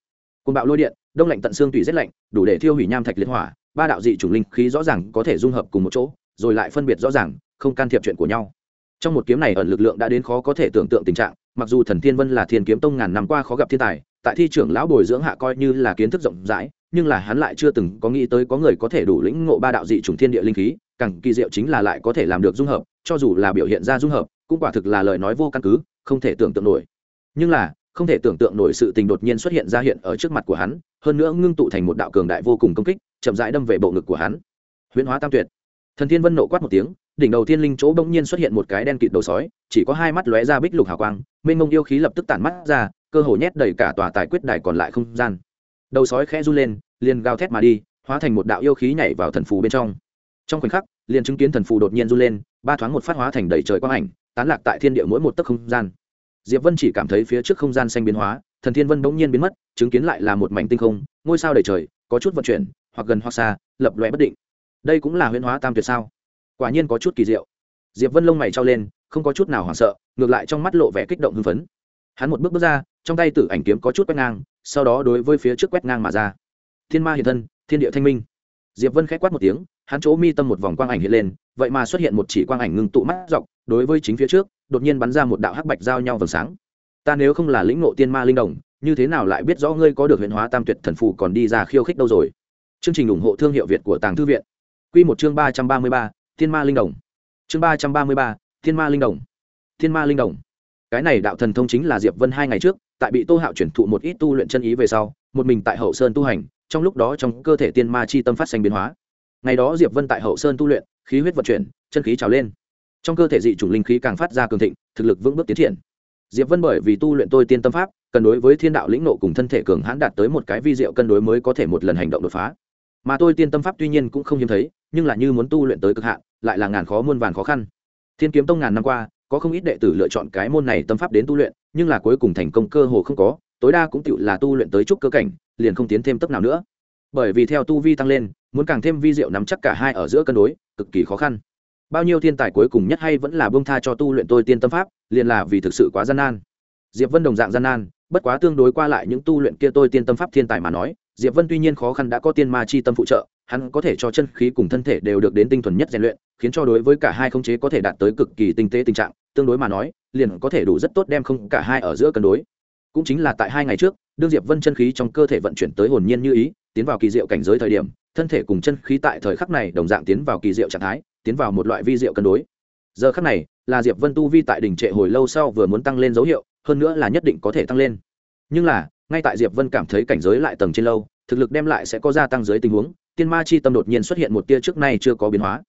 Speaker 1: Côn bạo lôi điện, đông lạnh tận xương tùy rét lạnh, đủ để thiêu hủy nham thạch liên hỏa, ba đạo dị chủng linh khí rõ ràng có thể dung hợp cùng một chỗ, rồi lại phân biệt rõ ràng, không can thiệp chuyện của nhau. Trong một kiếm này ẩn lực lượng đã đến khó có thể tưởng tượng tình trạng, mặc dù thần thiên vân là thiên kiếm tông ngàn năm qua khó gặp thiên tài, tại thi trưởng lão bồi dưỡng hạ coi như là kiến thức rộng rãi nhưng là hắn lại chưa từng có nghĩ tới có người có thể đủ lĩnh ngộ ba đạo dị chủng thiên địa linh khí, càng kỳ diệu chính là lại có thể làm được dung hợp, cho dù là biểu hiện ra dung hợp, cũng quả thực là lời nói vô căn cứ, không thể tưởng tượng nổi. Nhưng là, không thể tưởng tượng nổi sự tình đột nhiên xuất hiện ra hiện ở trước mặt của hắn, hơn nữa ngưng tụ thành một đạo cường đại vô cùng công kích, chậm rãi đâm về bộ ngực của hắn. Huyễn hóa tam tuyệt. Thần thiên vân nộ quát một tiếng, đỉnh đầu thiên linh chỗ bỗng nhiên xuất hiện một cái đen kịt đầu sói, chỉ có hai mắt lóe ra bích lục hào quang, mênh mông yêu khí lập tức tản mắt ra, cơ hồ nhét đầy cả tòa tài quyết đài còn lại không gian đầu sói khẽ run lên, liền gào thét mà đi, hóa thành một đạo yêu khí nhảy vào thần phù bên trong. Trong khoảnh khắc, liền chứng kiến thần phù đột nhiên run lên, ba thoáng một phát hóa thành đầy trời quang ảnh, tán lạc tại thiên địa mỗi một tấc không gian. Diệp vân chỉ cảm thấy phía trước không gian xanh biến hóa, thần thiên vân bỗng nhiên biến mất, chứng kiến lại là một mảnh tinh không, ngôi sao đầy trời, có chút vận chuyển, hoặc gần hoặc xa, lập lòe bất định. Đây cũng là huyễn hóa tam tuyệt sao? Quả nhiên có chút kỳ diệu. Diệp vân lông mày trao lên, không có chút nào hoảng sợ, ngược lại trong mắt lộ vẻ kích động hưng phấn. Hắn một bước bước ra, trong tay tử ảnh kiếm có chút quét ngang sau đó đối với phía trước quét ngang mà ra. Thiên ma hiện thân, thiên địa thanh minh. Diệp vân k h á c quát một tiếng, hắn chỗ mi tâm một vòng quang ảnh hiện lên, vậy mà xuất hiện một chỉ quang ảnh ngưng tụ mắt dọc, đối với chính phía trước, đột nhiên bắn ra một đạo hắc bạch giao nhau vầng sáng. Ta nếu không là lĩnh ngộ tiên ma linh đồng, như thế nào lại biết rõ ngươi có được huyền hóa tam tuyệt thần phù còn đi ra khiêu khích đâu rồi? Chương trình ủng hộ thương hiệu việt của tàng thư viện. Q một chương ba trăm ba mươi ba, thiên ma linh đồng. Chương ba trăm ba mươi ba, thiên ma linh đồng. Thiên ma linh đồng cái này đạo thần thông chính là diệp vân hai ngày trước, tại bị tô hạo chuyển thụ một ít tu luyện chân ý về sau, một mình tại hậu sơn tu hành, trong lúc đó trong cơ thể tiên ma chi tâm phát sinh biến hóa. Ngày đó diệp vân tại hậu sơn tu luyện, khí huyết vận chuyển, chân khí trào lên. Trong cơ thể dị chủng linh khí càng phát ra cường thịnh, thực lực vững bước tiến triển. Diệp vân bởi vì tu luyện tôi tiên tâm pháp, cần đối với thiên đạo lĩnh nộ cùng thân thể cường hãn đạt tới một cái vi diệu cân đối mới có thể một lần hành động đột phá. Mà tôi tiên tâm pháp tuy nhiên cũng không hiếm thấy, nhưng là như muốn tu luyện tới cực hạn, lại là ngàn khó muôn vàn khó khăn. Thiên kiếm tông ngàn năm qua có không ít đệ tử lựa chọn cái môn này tâm pháp đến tu luyện, nhưng là cuối cùng thành công cơ hồ không có, tối đa cũng tự là tu luyện tới chút cơ cảnh, liền không tiến thêm tấp nào nữa. Bởi vì theo tu vi tăng lên, muốn càng thêm vi diệu nắm chắc cả hai ở giữa cân đối, cực kỳ khó khăn. Bao nhiêu thiên tài cuối cùng nhất hay vẫn là bông tha cho tu luyện tôi tiên tâm pháp, liền là vì thực sự quá gian nan. Diệp vân đồng dạng gian nan, bất quá tương đối qua lại những tu luyện kia tôi tiên tâm pháp thiên tài mà nói diệp vân tuy nhiên khó khăn đã có tiên ma chi tâm phụ trợ, hắn có thể cho chân khí cùng thân thể đều được đến tinh thuần nhất rèn luyện, khiến cho đối với cả hai khống chế có thể đạt tới cực kỳ tinh tế tình trạng, tương đối mà nói, liền có thể đủ rất tốt đem không cả hai ở giữa cân đối. Cũng chính là tại hai ngày trước, đương diệp vân chân khí trong cơ thể vận chuyển tới hồn nhiên như ý, tiến vào kỳ diệu cảnh giới thời điểm, thân thể cùng chân khí tại thời khắc này đồng dạng tiến vào kỳ diệu trạng thái, tiến vào một loại vi diệu cân đối. Giờ khắc này, là diệp vân tu vi tại đỉnh trệ hồi lâu sau vừa muốn tăng lên dấu hiệu, hơn nữa là nhất định có thể tăng lên. Nhưng là ngay tại diệp vân cảm thấy cảnh giới lại tầng trên lâu, thực lực đem lại sẽ có gia tăng dưới tình huống, tiên ma chi tâm đột nhiên xuất hiện một tia trước nay chưa có biến hóa.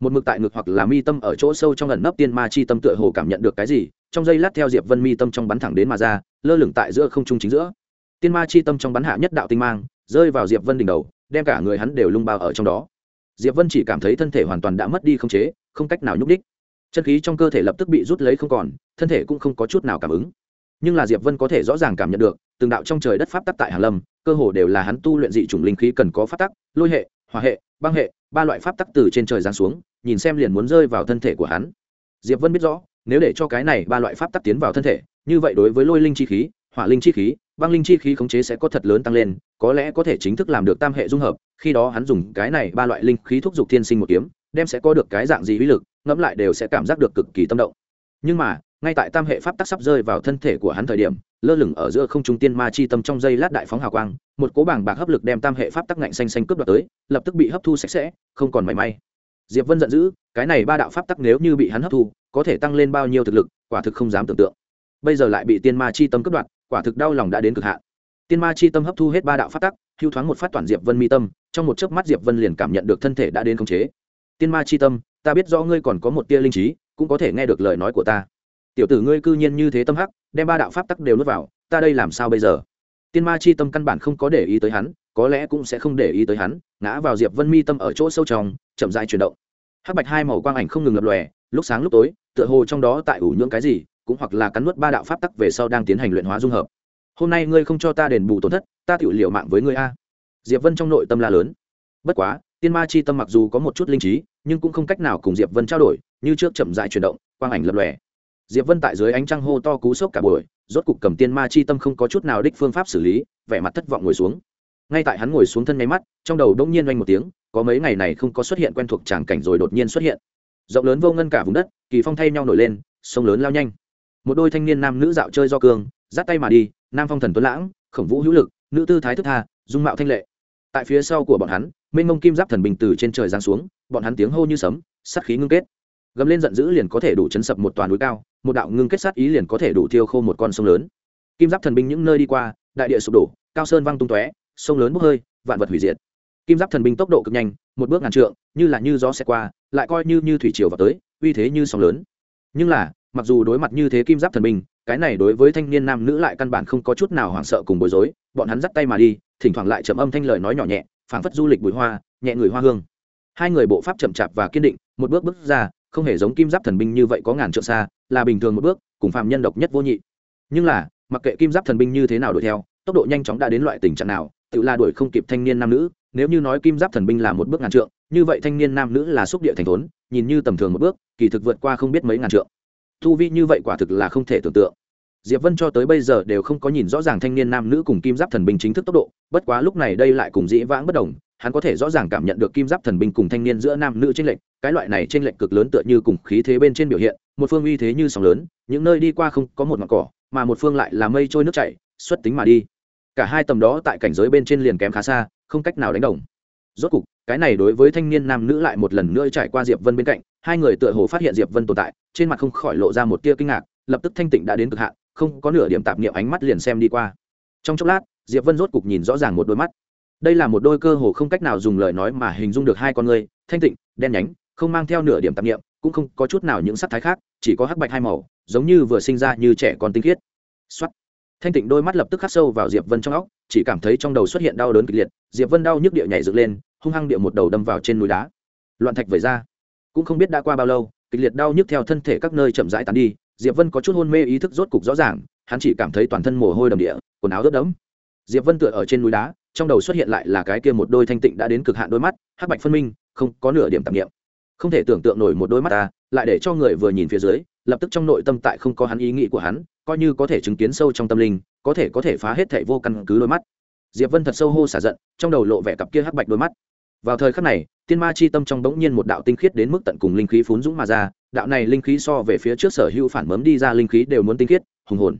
Speaker 1: Một mực tại ngực hoặc là mi tâm ở chỗ sâu trong ẩn nấp tiên ma chi tâm tựa hồ cảm nhận được cái gì, trong giây lát theo diệp vân mi tâm trong bắn thẳng đến mà ra, lơ lửng tại giữa không trung chính giữa. Tiên ma chi tâm trong bắn hạ nhất đạo tinh mang, rơi vào diệp vân đỉnh đầu, đem cả người hắn đều lung bao ở trong đó. Diệp vân chỉ cảm thấy thân thể hoàn toàn đã mất đi không chế, không cách nào nhúc đích chân khí trong cơ thể lập tức bị rút lấy không còn, thân thể cũng không có chút nào cảm ứng nhưng là diệp vân có thể rõ ràng cảm nhận được, từng đạo trong trời đất pháp tắc tại Hà lâm, cơ hồ đều là hắn tu luyện dị chủng linh khí cần có pháp tắc, lôi hệ, hỏa hệ, băng hệ, ba loại pháp tắc từ trên trời giáng xuống, nhìn xem liền muốn rơi vào thân thể của hắn. Diệp vân biết rõ, nếu để cho cái này ba loại pháp tắc tiến vào thân thể, như vậy đối với lôi linh chi khí, hỏa linh chi khí, băng linh chi khí khống chế sẽ có thật lớn tăng lên, có lẽ có thể chính thức làm được tam hệ dung hợp, khi đó hắn dùng cái này ba loại linh khí thúc giục thiên sinh một kiếm, đem sẽ có được cái dạng gì uy lực, ngẫm lại đều sẽ cảm giác được cực kỳ tâm động. Nhưng mà ngay tại tam hệ pháp tắc sắp rơi vào thân thể của hắn thời điểm, lơ lửng ở giữa không trung tiên ma chi tâm trong dây lát đại phóng hào quang, một cố bảng bạc hấp lực đem tam hệ pháp tắc ngạnh xanh xanh cướp đoạt tới, lập tức bị hấp thu sạch sẽ, không còn mảy may. Diệp vân giận dữ, cái này ba đạo pháp tắc nếu như bị hắn hấp thu, có thể tăng lên bao nhiêu thực lực, quả thực không dám tưởng tượng. Bây giờ lại bị tiên ma chi tâm cướp đoạt, quả thực đau lòng đã đến cực hạn. Tiên ma chi tâm hấp thu hết ba đạo pháp tắc, hưu thoáng một phát toàn diệp vân mi tâm, trong một chớp mắt diệp vân liền cảm nhận được thân thể đã đến khống chế. Tiên ma chi tâm, ta biết rõ ngươi còn có một tia linh trí, cũng có thể nghe được lời nói của ta tiểu tử ngươi cư nhiên như thế tâm hắc, đem ba đạo pháp tắc đều nuốt vào, ta đây làm sao bây giờ? Tiên ma chi tâm căn bản không có để ý tới hắn, có lẽ cũng sẽ không để ý tới hắn, ngã vào diệp vân mi tâm ở chỗ sâu trong, chậm rãi chuyển động. Hắc bạch hai màu quang ảnh không ngừng lập lòe, lúc sáng lúc tối, tựa hồ trong đó tại ủ nhưỡng cái gì, cũng hoặc là cắn nuốt ba đạo pháp tắc về sau đang tiến hành luyện hóa dung hợp. Hôm nay ngươi không cho ta đền bù tổn thất, ta tự liệu mạng với ngươi a. Diệp vân trong nội tâm la lớn. Bất quá, tiên ma chi tâm mặc dù có một chút linh trí, nhưng cũng không cách nào cùng diệp vân trao đổi, như trước chậm dại chuyển động, quang ảnh lập lòe diệp vân tại dưới ánh trăng hô to cú sốc cả buổi rốt cục cầm tiên ma chi tâm không có chút nào đích phương pháp xử lý vẻ mặt thất vọng ngồi xuống. Ngay tại hắn ngồi xuống thân máy mắt trong đầu đông nhiên oanh một tiếng có mấy ngày này không có xuất hiện quen thuộc tràng cảnh rồi đột nhiên xuất hiện. Rộng lớn vô ngân cả vùng đất kỳ phong thay nhau nổi lên sông lớn lao nhanh. Một đôi thanh niên nam nữ dạo chơi do cường, dắt tay mà đi nam phong thần tuấn lãng khổng vũ hữu lực nữ tư thái thức tha dung mạo thanh lệ. Tại phía sau của bọn hắn minh mông kim giáp thần bình từ trên trời giáng xuống bọn hắn tiếng hô như sấm sắt khí ngưng kết. Gầm lên giận dữ liền có thể đủ chấn sập một toàn núi cao một đạo ngưng kết sát ý liền có thể đủ thiêu khô một con sông lớn. Kim giáp thần binh những nơi đi qua, đại địa sụp đổ, cao sơn văng tung tóe, sông lớn bốc hơi, vạn vật hủy diệt. Kim giáp thần binh tốc độ cực nhanh, một bước ngàn trượng, như là như gió xe qua, lại coi như như thủy triều vào tới, uy thế như sóng lớn. Nhưng là, mặc dù đối mặt như thế kim giáp thần binh, cái này đối với thanh niên nam nữ lại căn bản không có chút nào hoảng sợ cùng bối rối, bọn hắn dắt tay mà đi, thỉnh thoảng lại chậm âm thanh lời nói nhỏ nhẹ, phảng phất du lịch bụi hoa, nhẹ người hoa hương. Hai người bộ pháp chậm chạp và kiên định, một bước bước ra, không hề giống kim giáp thần binh như vậy có ngàn trượng xa là bình thường một bước cùng phạm nhân độc nhất vô nhị. Nhưng là mặc kệ kim giáp thần binh như thế nào đuổi theo tốc độ nhanh chóng đã đến loại tình trạng nào tự là đuổi không kịp thanh niên nam nữ nếu như nói kim giáp thần binh là một bước ngàn trượng như vậy thanh niên nam nữ là xúc địa thành thốn nhìn như tầm thường một bước kỳ thực vượt qua không biết mấy ngàn trượng. Thu vi như vậy quả thực là không thể tưởng tượng. Diệp vân cho tới bây giờ đều không có nhìn rõ ràng thanh niên nam nữ cùng kim giáp thần binh chính thức tốc độ bất quá lúc này đây lại cùng dĩ vãng bất đồng hắn có thể rõ ràng cảm nhận được kim giáp thần binh cùng thanh niên giữa nam nữ trên lệnh, cái loại này trên lệnh cực lớn tựa như cùng khí thế bên trên biểu hiện một phương uy thế như sóng lớn, những nơi đi qua không có một mặt cỏ, mà một phương lại là mây trôi nước chảy, xuất tính mà đi. Cả hai tầm đó tại cảnh giới bên trên liền kém khá xa, không cách nào đánh đồng. Rốt cục, cái này đối với thanh niên nam nữ lại một lần nữa trải qua diệp vân bên cạnh, hai người tựa hồ phát hiện diệp vân tồn tại, trên mặt không khỏi lộ ra một tia kinh ngạc, lập tức thanh tịnh đã đến cực hạn, không có nửa điểm tạp niệm ánh mắt liền xem đi qua. Trong chốc lát, diệp vân rốt cục nhìn rõ ràng một đôi mắt. Đây là một đôi cơ hồ không cách nào dùng lời nói mà hình dung được hai con người, thanh tịnh, đen nhánh, không mang theo nửa điểm tạp niệm cũng không có chút nào những sắc thái khác, chỉ có hắc bạch hai màu, giống như vừa sinh ra như trẻ con tinh khiết. Xuất thanh tịnh đôi mắt lập tức khắc sâu vào diệp vân trong óc, chỉ cảm thấy trong đầu xuất hiện đau đớn kịch liệt, diệp vân đau nhức địa nhảy dựng lên, hung hăng địa một đầu đâm vào trên núi đá. Loạn thạch vẩy ra. Cũng không biết đã qua bao lâu, kịch liệt đau nhức theo thân thể các nơi chậm rãi tan đi, diệp vân có chút hôn mê ý thức rốt cục rõ ràng, hắn chỉ cảm thấy toàn thân mồ hôi đầm địa, quần áo ướt đẫm. Diệp vân tựa ở trên núi đá, trong đầu xuất hiện lại là cái kia một đôi thanh tịnh đã đến cực hạn đôi mắt, hắc bạch phân minh, không có nửa điểm tạp niệm không thể tưởng tượng nổi một đôi mắt ta, lại để cho người vừa nhìn phía dưới, lập tức trong nội tâm tại không có hắn ý nghĩ của hắn, coi như có thể chứng kiến sâu trong tâm linh, có thể có thể phá hết thảy vô căn cứ đôi mắt. Diệp vân thật sâu hô xả giận, trong đầu lộ vẻ cặp kia hắc bạch đôi mắt. Vào thời khắc này tiên ma chi tâm trong bỗng nhiên một đạo tinh khiết đến mức tận cùng linh khí phún dũng mà ra, đạo này linh khí so về phía trước sở hữu phản mấm đi ra linh khí đều muốn tinh khiết, hùng hồn.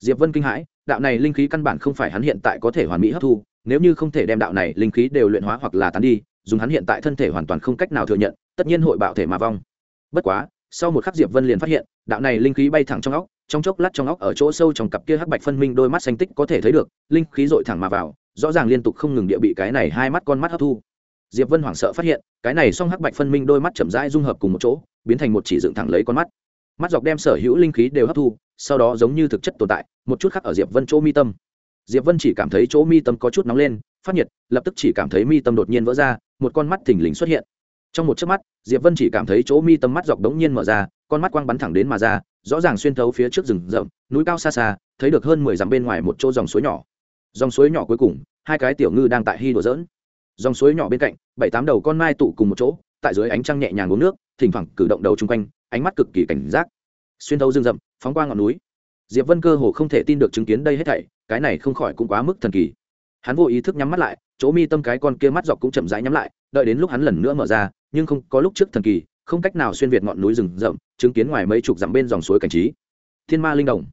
Speaker 1: Diệp vân kinh hãi, đạo này linh khí căn bản không phải hắn hiện tại có thể hoàn mỹ hấp thu, nếu như không thể đem đạo này linh khí đều luyện hóa hoặc là tán đi dùng hắn hiện tại thân thể hoàn toàn không cách nào thừa nhận, tất nhiên hội bạo thể mà vong. Bất quá, sau một khắc diệp vân liền phát hiện, đạo này linh khí bay thẳng trong óc, trong chốc lát trong óc ở chỗ sâu trong cặp kia hắc bạch phân minh đôi mắt xanh tích có thể thấy được, linh khí dội thẳng mà vào, rõ ràng liên tục không ngừng địa bị cái này hai mắt con mắt hấp thu. Diệp vân hoảng sợ phát hiện, cái này song hắc bạch phân minh đôi mắt chậm rãi dung hợp cùng một chỗ, biến thành một chỉ dựng thẳng lấy con mắt. Mắt dọc đem sở hữu linh khí đều hấp thu, sau đó giống như thực chất tồn tại, một chút khác ở diệp vân chỗ mi tâm. Diệp vân chỉ cảm thấy chỗ mi tâm có chút nóng lên, phát nhiệt, lập tức chỉ cảm thấy mi tâm đột nhiên vỡ ra một con mắt thình lình xuất hiện. Trong một chớp mắt, diệp vân chỉ cảm thấy chỗ mi tâm mắt dọc đống nhiên mở ra, con mắt quang bắn thẳng đến mà ra, rõ ràng xuyên thấu phía trước rừng rậm, núi cao xa xa, thấy được hơn mười dặm bên ngoài một chỗ dòng suối nhỏ. Dòng suối nhỏ cuối cùng, hai cái tiểu ngư đang tại hy đùa dỡn dòng suối nhỏ bên cạnh, bảy tám đầu con mai tụ cùng một chỗ, tại dưới ánh trăng nhẹ nhàng uống nước, thỉnh thoảng cử động đầu chung quanh, ánh mắt cực kỳ cảnh giác. Xuyên thấu rừng rậm, phóng qua ngọn núi. Diệp vân cơ hồ không thể tin được chứng kiến đây hết thảy, cái này không khỏi cũng quá mức thần kỳ hắn vô ý thức nhắm mắt lại, chỗ mi tâm cái con kia mắt dọc cũng chậm rãi nhắm lại, đợi đến lúc hắn lần nữa mở ra, nhưng không, có lúc trước thần kỳ, không cách nào xuyên việt ngọn núi rừng rậm, chứng kiến ngoài mấy chục dặm bên dòng suối cảnh trí. Thiên ma linh đồng.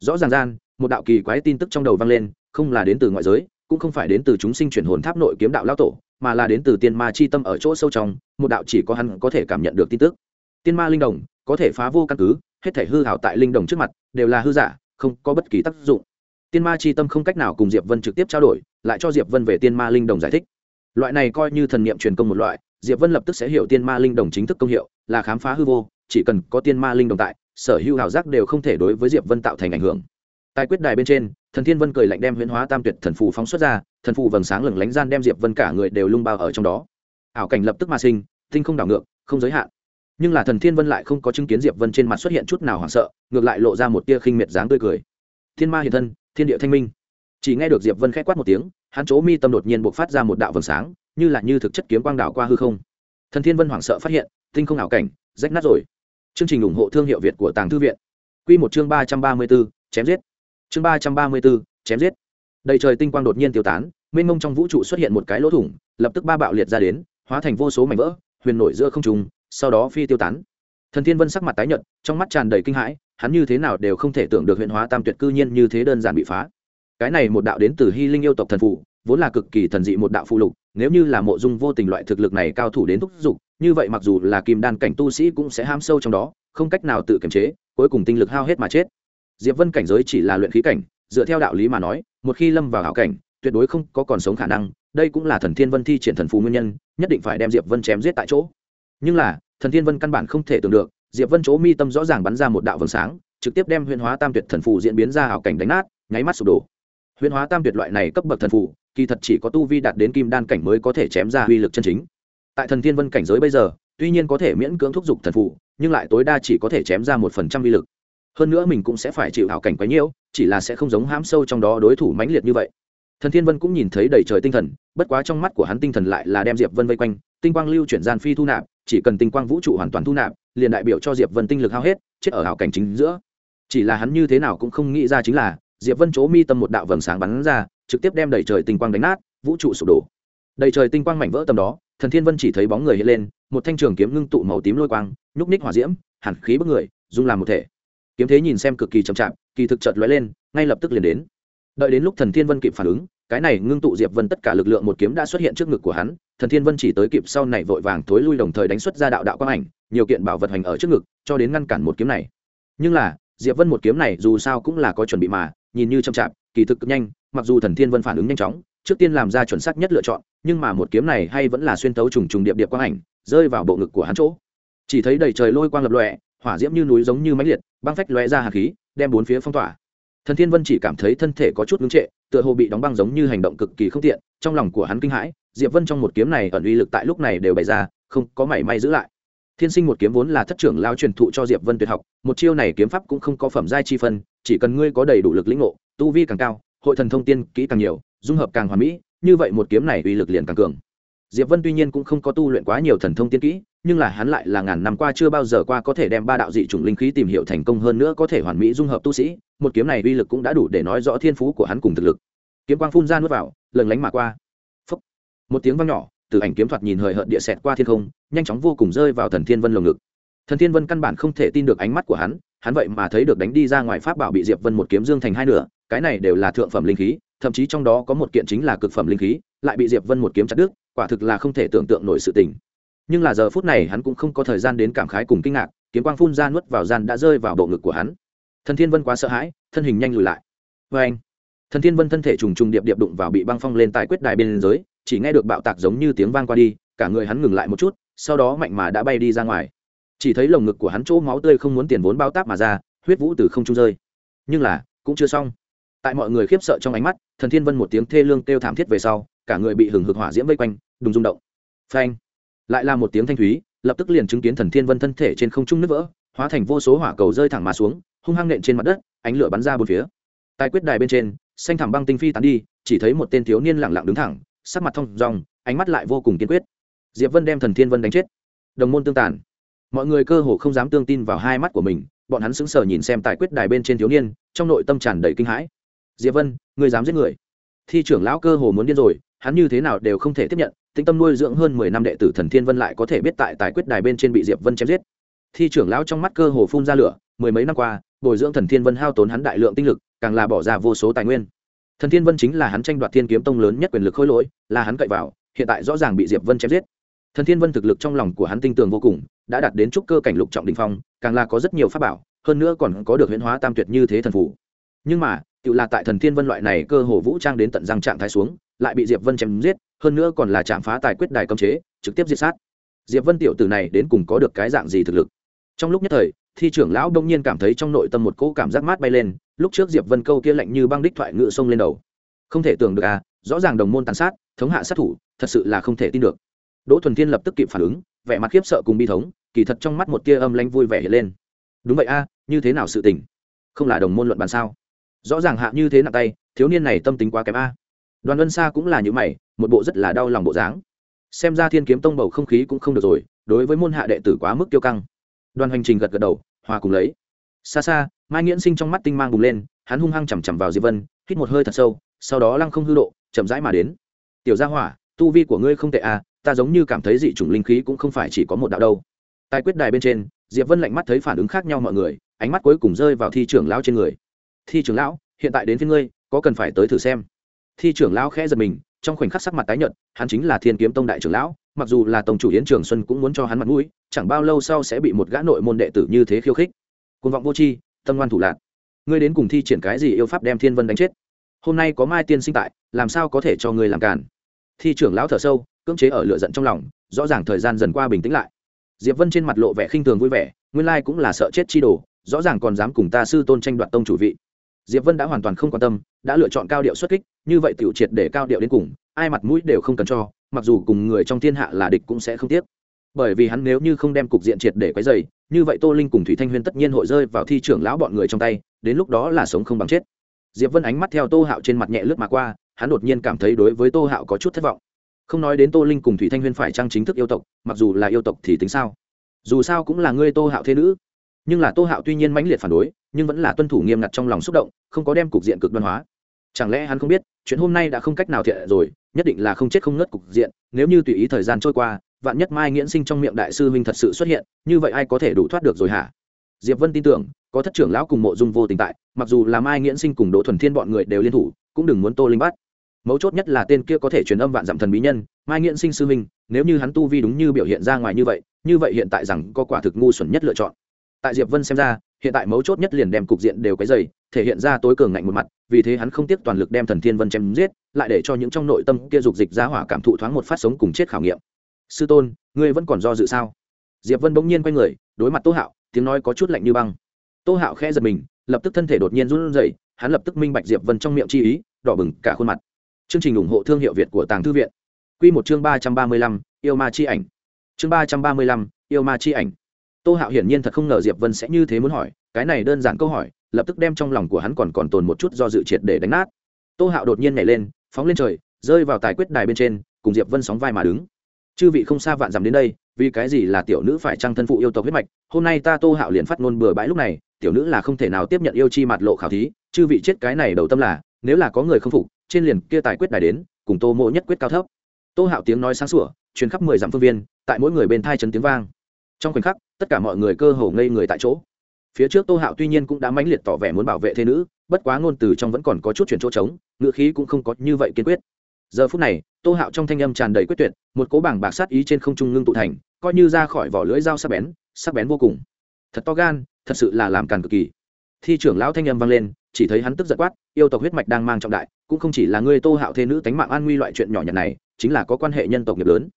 Speaker 1: Rõ ràng gian, một đạo kỳ quái tin tức trong đầu vang lên, không là đến từ ngoại giới, cũng không phải đến từ chúng sinh chuyển hồn tháp nội kiếm đạo lao tổ, mà là đến từ tiên ma chi tâm ở chỗ sâu trong, một đạo chỉ có hắn có thể cảm nhận được tin tức. Tiên ma linh đồng, có thể phá vô căn cứ, hết thể hư hảo tại linh đồng trước mặt, đều là hư giả, không có bất kỳ tác dụng. Tiên ma chi tâm không cách nào cùng diệp vân trực tiếp trao đổi lại cho diệp vân về tiên ma linh đồng giải thích. Loại này coi như thần niệm truyền công một loại, diệp vân lập tức sẽ hiểu tiên ma linh đồng chính thức công hiệu, là khám phá hư vô, chỉ cần có tiên ma linh đồng tại, sở hữu hảo giác đều không thể đối với diệp vân tạo thành ảnh hưởng. Tại quyết đài bên trên, thần thiên vân cười lạnh đem huyễn hóa tam tuyệt thần phù phóng xuất ra, thần phù vầng sáng lửng lánh gian đem diệp vân cả người đều lung bao ở trong đó. Ảo cảnh lập tức mà sinh, tinh không đảo ngược, không giới hạn. Nhưng là thần thiên vân lại không có chứng kiến diệp vân trên mặt xuất hiện chút nào hoảng sợ, ngược lại lộ ra một tia khinh miệt dáng tươi cười. Thiên ma hiện thân, thiên địa thanh minh chỉ nghe được diệp vân k h quát một tiếng, hắn chỗ mi tâm đột nhiên buộc phát ra một đạo vầng sáng, như là như thực chất kiếm quang đảo qua hư không. Thần thiên vân hoảng sợ phát hiện, tinh không ảo cảnh, rách nát rồi. Chương trình ủng hộ thương hiệu việt của tàng thư viện. Q một chương ba trăm ba mươi b ố chém giết. Chương ba trăm ba mươi b ố chém giết. Đầy trời tinh quang đột nhiên tiêu tán, mênh mông trong vũ trụ xuất hiện một cái lỗ thủng, lập tức ba bạo liệt ra đến, hóa thành vô số mảnh vỡ, huyền nổi giữa không trùng sau đó phi tiêu tán. Thần thiên vân sắc mặt tái nhợt, trong mắt tràn đầy kinh hãi, hắn như thế nào đều không thể tưởng được huyện hóa tam tuyệt cư nhiên như thế đơn giản bị phá cái này một đạo đến từ hy linh yêu tộc thần phụ, vốn là cực kỳ thần dị một đạo phụ lục, nếu như là mộ dung vô tình loại thực lực này cao thủ đến thúc giục, như vậy mặc dù là kim đan cảnh tu sĩ cũng sẽ ham sâu trong đó, không cách nào tự kiềm chế, cuối cùng tinh lực hao hết mà chết. Diệp vân cảnh giới chỉ là luyện khí cảnh, dựa theo đạo lý mà nói, một khi lâm vào hảo cảnh, tuyệt đối không có còn sống khả năng, đây cũng là thần thiên vân thi triển thần phù nguyên nhân, nhất định phải đem diệp vân chém giết tại chỗ. Nhưng là, thần thiên vân căn bản không thể tưởng được, diệp vân chỗ mi tâm rõ ràng bắn ra một đạo vầng sáng, trực tiếp đem huyền hóa tam tuyệt thần phù diễn biến ra hảo cảnh đánh nát, nháy mắt sụp đổ. Huyễn hóa tam tuyệt loại này cấp bậc thần phụ, kỳ thật chỉ có tu vi đạt đến kim đan cảnh mới có thể chém ra uy lực chân chính. Tại thần thiên vân cảnh giới bây giờ tuy nhiên có thể miễn cưỡng thúc giục thần phụ, nhưng lại tối đa chỉ có thể chém ra một phần trăm uy lực. Hơn nữa mình cũng sẽ phải chịu hảo cảnh quấy nhiễu chỉ là sẽ không giống hãm sâu trong đó đối thủ mãnh liệt như vậy. Thần thiên vân cũng nhìn thấy đầy trời tinh thần bất quá trong mắt của hắn tinh thần lại là đem diệp vân vây quanh tinh quang lưu chuyển gian phi thu nạp chỉ cần tinh quang vũ trụ hoàn toàn thu nạp liền đại biểu cho diệp vân tinh lực hao hết chết ở hảo cảnh chính giữa. Chỉ là hắn như thế nào cũng không nghĩ ra chính là diệp vân chỗ mi tâm một đạo vầng sáng bắn ra, trực tiếp đem đầy trời tinh quang đánh nát, vũ trụ sụp đổ. Đầy trời tinh quang mảnh vỡ tầm đó, thần thiên vân chỉ thấy bóng người hiện lên, một thanh trường kiếm ngưng tụ màu tím lôi quang, nhúc ních hỏa diễm, hàn khí bức người, dung làm một thể. Kiếm thế nhìn xem cực kỳ chậm chạp, kỳ thực chợt lóe lên, ngay lập tức liền đến. Đợi đến lúc thần thiên vân kịp phản ứng, cái này ngưng tụ diệp vân tất cả lực lượng một kiếm đã xuất hiện trước ngực của hắn, thần thiên vân chỉ tới kịp sau này vội vàng thối lui đồng thời đánh xuất ra đạo đạo quang ảnh, nhiều kiện bảo vật hành ở trước ngực, cho đến ngăn cản một kiếm này. Nhưng là, diệp vân một kiếm này dù sao cũng là có chuẩn bị mà nhìn như chậm chạp kỳ thực cực nhanh mặc dù thần thiên vân phản ứng nhanh chóng trước tiên làm ra chuẩn xác nhất lựa chọn nhưng mà một kiếm này hay vẫn là xuyên tấu trùng trùng điệp điệp quang ảnh rơi vào bộ ngực của hắn chỗ. Chỉ thấy đầy trời lôi quang lập lòe, hỏa diễm như núi giống như máy liệt băng phách lóe ra hạt khí đem bốn phía phong tỏa. Thần thiên vân chỉ cảm thấy thân thể có chút ngưng trệ tựa hồ bị đóng băng giống như hành động cực kỳ không tiện trong lòng của hắn kinh hãi diệp vân trong một kiếm này ẩn uy lực tại lúc này đều bày ra không có mảy may giữ lại. Thiên sinh một kiếm vốn là thất trưởng lao truyền thụ cho diệp vân tuyệt học một chiêu này kiếm pháp cũng không có phẩm giai chi phân chỉ cần ngươi có đầy đủ lực lĩnh ngộ, tu vi càng cao, hội thần thông tiên kỹ càng nhiều, dung hợp càng hoàn mỹ, như vậy một kiếm này uy lực liền càng cường. Diệp vân tuy nhiên cũng không có tu luyện quá nhiều thần thông tiên kỹ, nhưng là hắn lại là ngàn năm qua chưa bao giờ qua có thể đem ba đạo dị chủng linh khí tìm hiểu thành công hơn nữa có thể hoàn mỹ dung hợp tu sĩ, một kiếm này uy lực cũng đã đủ để nói rõ thiên phú của hắn cùng thực lực. Kiếm quang phun ra nuốt vào lần lánh mà qua. Phúc. một tiếng vang nhỏ, từ ảnh kiếm thoạt nhìn hời hợt địa xẹt qua thiên không, nhanh chóng vô cùng rơi vào thần thiên vân lồng ngực. Thần thiên vân căn bản không thể tin được ánh mắt của hắn hắn vậy mà thấy được đánh đi ra ngoài pháp bảo bị diệp vân một kiếm dương thành hai nửa, cái này đều là thượng phẩm linh khí, thậm chí trong đó có một kiện chính là cực phẩm linh khí, lại bị diệp vân một kiếm chặt đứt, quả thực là không thể tưởng tượng nổi sự tình. Nhưng là giờ phút này hắn cũng không có thời gian đến cảm khái cùng kinh ngạc, kiếm quang phun ra nuốt vào gian đã rơi vào bộ ngực của hắn. Thần thiên vân quá sợ hãi, thân hình nhanh lùi lại. Vê anh, thần thiên vân thân thể trùng trùng điệp điệp đụng vào bị băng phong lên tại quyết đài bên dưới, chỉ nghe được bạo tạc giống như tiếng vang qua đi, cả người hắn ngừng lại một chút, sau đó mạnh mà đã bay đi ra ngoài chỉ thấy lồng ngực của hắn chỗ máu tươi không muốn tiền vốn bao táp mà ra, huyết vũ từ không trung rơi. Nhưng là, cũng chưa xong. Tại mọi người khiếp sợ trong ánh mắt, thần thiên vân một tiếng thê lương kêu thảm thiết về sau, cả người bị hừng hực hỏa diễm vây quanh, đùng rung động. Phanh! Lại là một tiếng thanh thúy, lập tức liền chứng kiến thần thiên vân thân thể trên không trung nứt vỡ, hóa thành vô số hỏa cầu rơi thẳng mà xuống, hung hăng nện trên mặt đất, ánh lửa bắn ra bốn phía. Tại quyết đài bên trên, xanh thảm băng tinh phi tán đi, chỉ thấy một tên thiếu niên lẳng lặng đứng thẳng, sắc mặt thông dòng ánh mắt lại vô cùng kiên quyết. Diệp vân đem thần thiên vân đánh chết. Đồng môn tương tàn mọi người cơ hồ không dám tương tin vào hai mắt của mình, bọn hắn sững sờ nhìn xem tại quyết đài bên trên thiếu niên, trong nội tâm tràn đầy kinh hãi. Diệp vân, người dám giết người? Thi trưởng lão cơ hồ muốn điên rồi, hắn như thế nào đều không thể tiếp nhận, tĩnh tâm nuôi dưỡng hơn mười năm đệ tử thần thiên vân lại có thể biết tại tài quyết đài bên trên bị diệp vân chém giết. Thi trưởng lão trong mắt cơ hồ phun ra lửa, mười mấy năm qua, bồi dưỡng thần thiên vân hao tốn hắn đại lượng tinh lực, càng là bỏ ra vô số tài nguyên. Thần thiên vân chính là hắn tranh đoạt thiên kiếm tông lớn nhất quyền lực khôi lỗi, là hắn cậy vào, hiện tại rõ ràng bị diệp vân chém giết thần thiên vân thực lực trong lòng của hắn tinh tường vô cùng, đã đạt đến trúc cơ cảnh lục trọng đình phong, càng là có rất nhiều pháp bảo, hơn nữa còn có được huyễn hóa tam tuyệt như thế thần phủ nhưng mà, tự là tại thần thiên vân loại này cơ hồ vũ trang đến tận răng trạng thái xuống, lại bị diệp vân chém giết, hơn nữa còn là chạm phá tài quyết đài cấm chế, trực tiếp diệt sát. Diệp vân tiểu tử này đến cùng có được cái dạng gì thực lực? Trong lúc nhất thời, thi trưởng lão đông nhiên cảm thấy trong nội tâm một cỗ cảm giác mát bay lên, lúc trước diệp vân câu kia lạnh như băng đích thoại ngự sông lên đầu. Không thể tưởng được à rõ ràng đồng môn tàn sát, thống hạ sát thủ, thật sự là không thể tin được đỗ thuần thiên lập tức kịp phản ứng, vẻ mặt khiếp sợ cùng bi thống, kỳ thật trong mắt một tia âm lanh vui vẻ hiện lên. Đúng vậy a, như thế nào sự tình? Không là đồng môn luận bàn sao? Rõ ràng hạ như thế nặng tay, thiếu niên này tâm tính quá kém a. Đoàn ân xa cũng là như mày, một bộ rất là đau lòng bộ dáng. Xem ra thiên kiếm tông bầu không khí cũng không được rồi, đối với môn hạ đệ tử quá mức tiêu căng. Đoàn hành trình gật gật đầu, hòa cùng lấy. Xa xa, mai nghiễn sinh trong mắt tinh mang bùng lên, hắn hung hăng chằm chằm vào diệp vân, hít một hơi thật sâu, sau đó lăng không hư độ, chậm rãi mà đến. Tiểu gia hỏa, tu vi của ngươi không tệ à ta giống như cảm thấy dị chủng linh khí cũng không phải chỉ có một đạo đâu. Tài quyết đài bên trên, diệp vân lạnh mắt thấy phản ứng khác nhau mọi người, ánh mắt cuối cùng rơi vào thi trưởng lão trên người. Thi trưởng lão, hiện tại đến phía ngươi, có cần phải tới thử xem. Thi trưởng lão khẽ giật mình, trong khoảnh khắc sắc mặt tái nhợt, hắn chính là thiên kiếm tông đại trưởng lão, mặc dù là tổng chủ yến trường xuân cũng muốn cho hắn mặt mũi, chẳng bao lâu sau sẽ bị một gã nội môn đệ tử như thế khiêu khích. Côn vọng vô tri, tâm ngoan thủ lạc. Ngươi đến cùng thi triển cái gì yêu pháp đem thiên vân đánh chết? Hôm nay có mai tiên sinh tại, làm sao có thể cho ngươi làm cản thi trưởng lão thở sâu cưỡng chế ở lửa giận trong lòng, rõ ràng thời gian dần qua bình tĩnh lại. Diệp vân trên mặt lộ vẻ khinh thường vui vẻ, nguyên lai cũng là sợ chết chi đồ, rõ ràng còn dám cùng ta sư tôn tranh đoạt tông chủ vị. Diệp vân đã hoàn toàn không quan tâm, đã lựa chọn cao điệu xuất kích, như vậy tiểu triệt để cao điệu đến cùng, ai mặt mũi đều không cần cho, mặc dù cùng người trong thiên hạ là địch cũng sẽ không tiếc. Bởi vì hắn nếu như không đem cục diện triệt để quấy dày như vậy tô linh cùng thủy thanh huyên tất nhiên hội rơi vào thi trưởng lão bọn người trong tay, đến lúc đó là sống không bằng chết. Diệp vân ánh mắt theo tô hạo trên mặt nhẹ lướt mà qua, hắn đột nhiên cảm thấy đối với tô hạo có chút thất vọng không nói đến tô linh cùng thủy thanh huyên phải trang chính thức yêu tộc, mặc dù là yêu tộc thì tính sao? Dù sao cũng là ngươi tô hạo thế nữ. Nhưng là tô hạo tuy nhiên mãnh liệt phản đối, nhưng vẫn là tuân thủ nghiêm ngặt trong lòng xúc động, không có đem cục diện cực đoan hóa. Chẳng lẽ hắn không biết, chuyện hôm nay đã không cách nào thiện rồi, nhất định là không chết không ngất cục diện, nếu như tùy ý thời gian trôi qua, vạn nhất mai nghiễn sinh trong miệng đại sư huynh thật sự xuất hiện, như vậy ai có thể đủ thoát được rồi hả? Diệp vân tin tưởng, có thất trưởng lão cùng mộ dung vô tình tại, mặc dù là mai nghiễn sinh cùng đỗ thuần thiên bọn người đều liên thủ, cũng đừng muốn tô linh bắt mấu chốt nhất là tên kia có thể truyền âm vạn dặm thần bí nhân, mai nghiện sinh sư minh nếu như hắn tu vi đúng như biểu hiện ra ngoài như vậy như vậy hiện tại rằng có quả thực ngu xuẩn nhất lựa chọn. Tại diệp vân xem ra, hiện tại mấu chốt nhất liền đem cục diện đều cái dày thể hiện ra tối cường ngạnh một mặt, vì thế hắn không tiếc toàn lực đem thần thiên vân chém giết, lại để cho những trong nội tâm kia dục dịch ra hỏa cảm thụ thoáng một phát sống cùng chết khảo nghiệm. Sư tôn, ngươi vẫn còn do dự sao? Diệp vân bỗng nhiên quay người, đối mặt tô hạo, tiếng nói có chút lạnh như băng. Tô hạo khẽ giật mình, lập tức thân thể đột nhiên run rẩy, hắn lập tức minh bạch diệp vân trong miệng chi ý, đỏ bừng cả khuôn mặt chương trình ủng hộ thương hiệu việt của tàng thư viện. Quy một chương ba trăm ba mươi lăm, yêu ma chi ảnh. Chương ba trăm ba mươi lăm, yêu ma chi ảnh. Tô hạo hiển nhiên thật không ngờ diệp vân sẽ như thế muốn hỏi, cái này đơn giản câu hỏi, lập tức đem trong lòng của hắn còn còn tồn một chút do dự triệt để đánh nát. Tô hạo đột nhiên nhảy lên, phóng lên trời, rơi vào tài quyết đài bên trên, cùng diệp vân sóng vai mà đứng. Chư vị không xa vạn dặm đến đây, vì cái gì là tiểu nữ phải trang thân phụ yêu tộc huyết mạch, hôm nay ta tô hạo liền phát ngôn bừa bãi lúc này, tiểu nữ là không thể nào tiếp nhận yêu chi mặt lộ khảo thí, chư vị chết cái này đầu tâm là nếu là có người không phục, trên liền kia tài quyết đài đến, cùng tô mộ nhất quyết cao thấp. Tô hạo tiếng nói sáng sủa, truyền khắp mười dặm phương viên, tại mỗi người bên thai trấn tiếng vang. Trong khoảnh khắc, tất cả mọi người cơ hồ ngây người tại chỗ. Phía trước tô hạo tuy nhiên cũng đã mãnh liệt tỏ vẻ muốn bảo vệ thế nữ, bất quá ngôn từ trong vẫn còn có chút chuyển chỗ trống ngựa khí cũng không có như vậy kiên quyết. Giờ phút này, tô hạo trong thanh âm tràn đầy quyết tuyệt, một cố bảng bạc sát ý trên không trung ngưng tụ thành, coi như ra khỏi vỏ lưỡi dao sắc bén sắc bén vô cùng. Thật to gan, thật sự là làm càn cực kỳ. Thi trưởng lão thanh âm vang lên chỉ thấy hắn tức giận quát, yêu tộc huyết mạch đang mang trọng đại, cũng không chỉ là ngươi tô hạo thế nữ tánh mạng an nguy loại chuyện nhỏ nhặt này, chính là có quan hệ nhân tộc nghiệp lớn.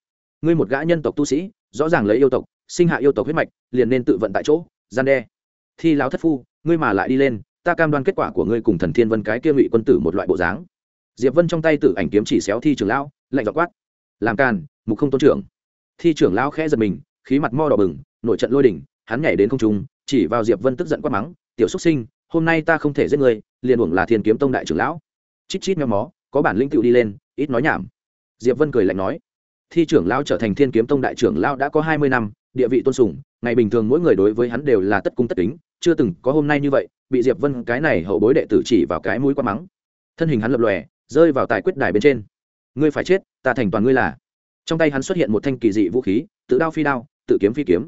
Speaker 1: Ngươi một gã nhân tộc tu sĩ, rõ ràng lấy yêu tộc, sinh hạ yêu tộc huyết mạch, liền nên tự vận tại chỗ, gian đe. Thi lão thất phu, ngươi mà lại đi lên, ta cam đoan kết quả của ngươi cùng thần thiên vân cái kia ngụy quân tử một loại bộ dáng. Diệp vân trong tay tử ảnh kiếm chỉ xéo thi trưởng lão, lạnh dọ quát, làm càn, mục không tôn trưởng. Thi trưởng lão khẽ giật mình, khí mặt mo đỏ bừng, nội trận lôi đỉnh, hắn nhảy đến không trung, chỉ vào diệp vân tức giận quát mắng, tiểu xuất sinh hôm nay ta không thể giết ngươi, liền uổng là thiên kiếm tông đại trưởng lão. Chít chít méo mó, có bản lĩnh tựu đi lên, ít nói nhảm. Diệp vân cười lạnh nói, thi trưởng lão trở thành thiên kiếm tông đại trưởng lão đã có hai mươi năm, địa vị tôn sùng, ngày bình thường mỗi người đối với hắn đều là tất cung tất kính, chưa từng có hôm nay như vậy, bị diệp vân cái này hậu bối đệ tử chỉ vào cái mũi quá mắng. Thân hình hắn lập lòe, rơi vào tài quyết đài bên trên. Ngươi phải chết, ta thành toàn ngươi là. Trong tay hắn xuất hiện một thanh kỳ dị vũ khí, tự đao phi đao, tự kiếm phi kiếm.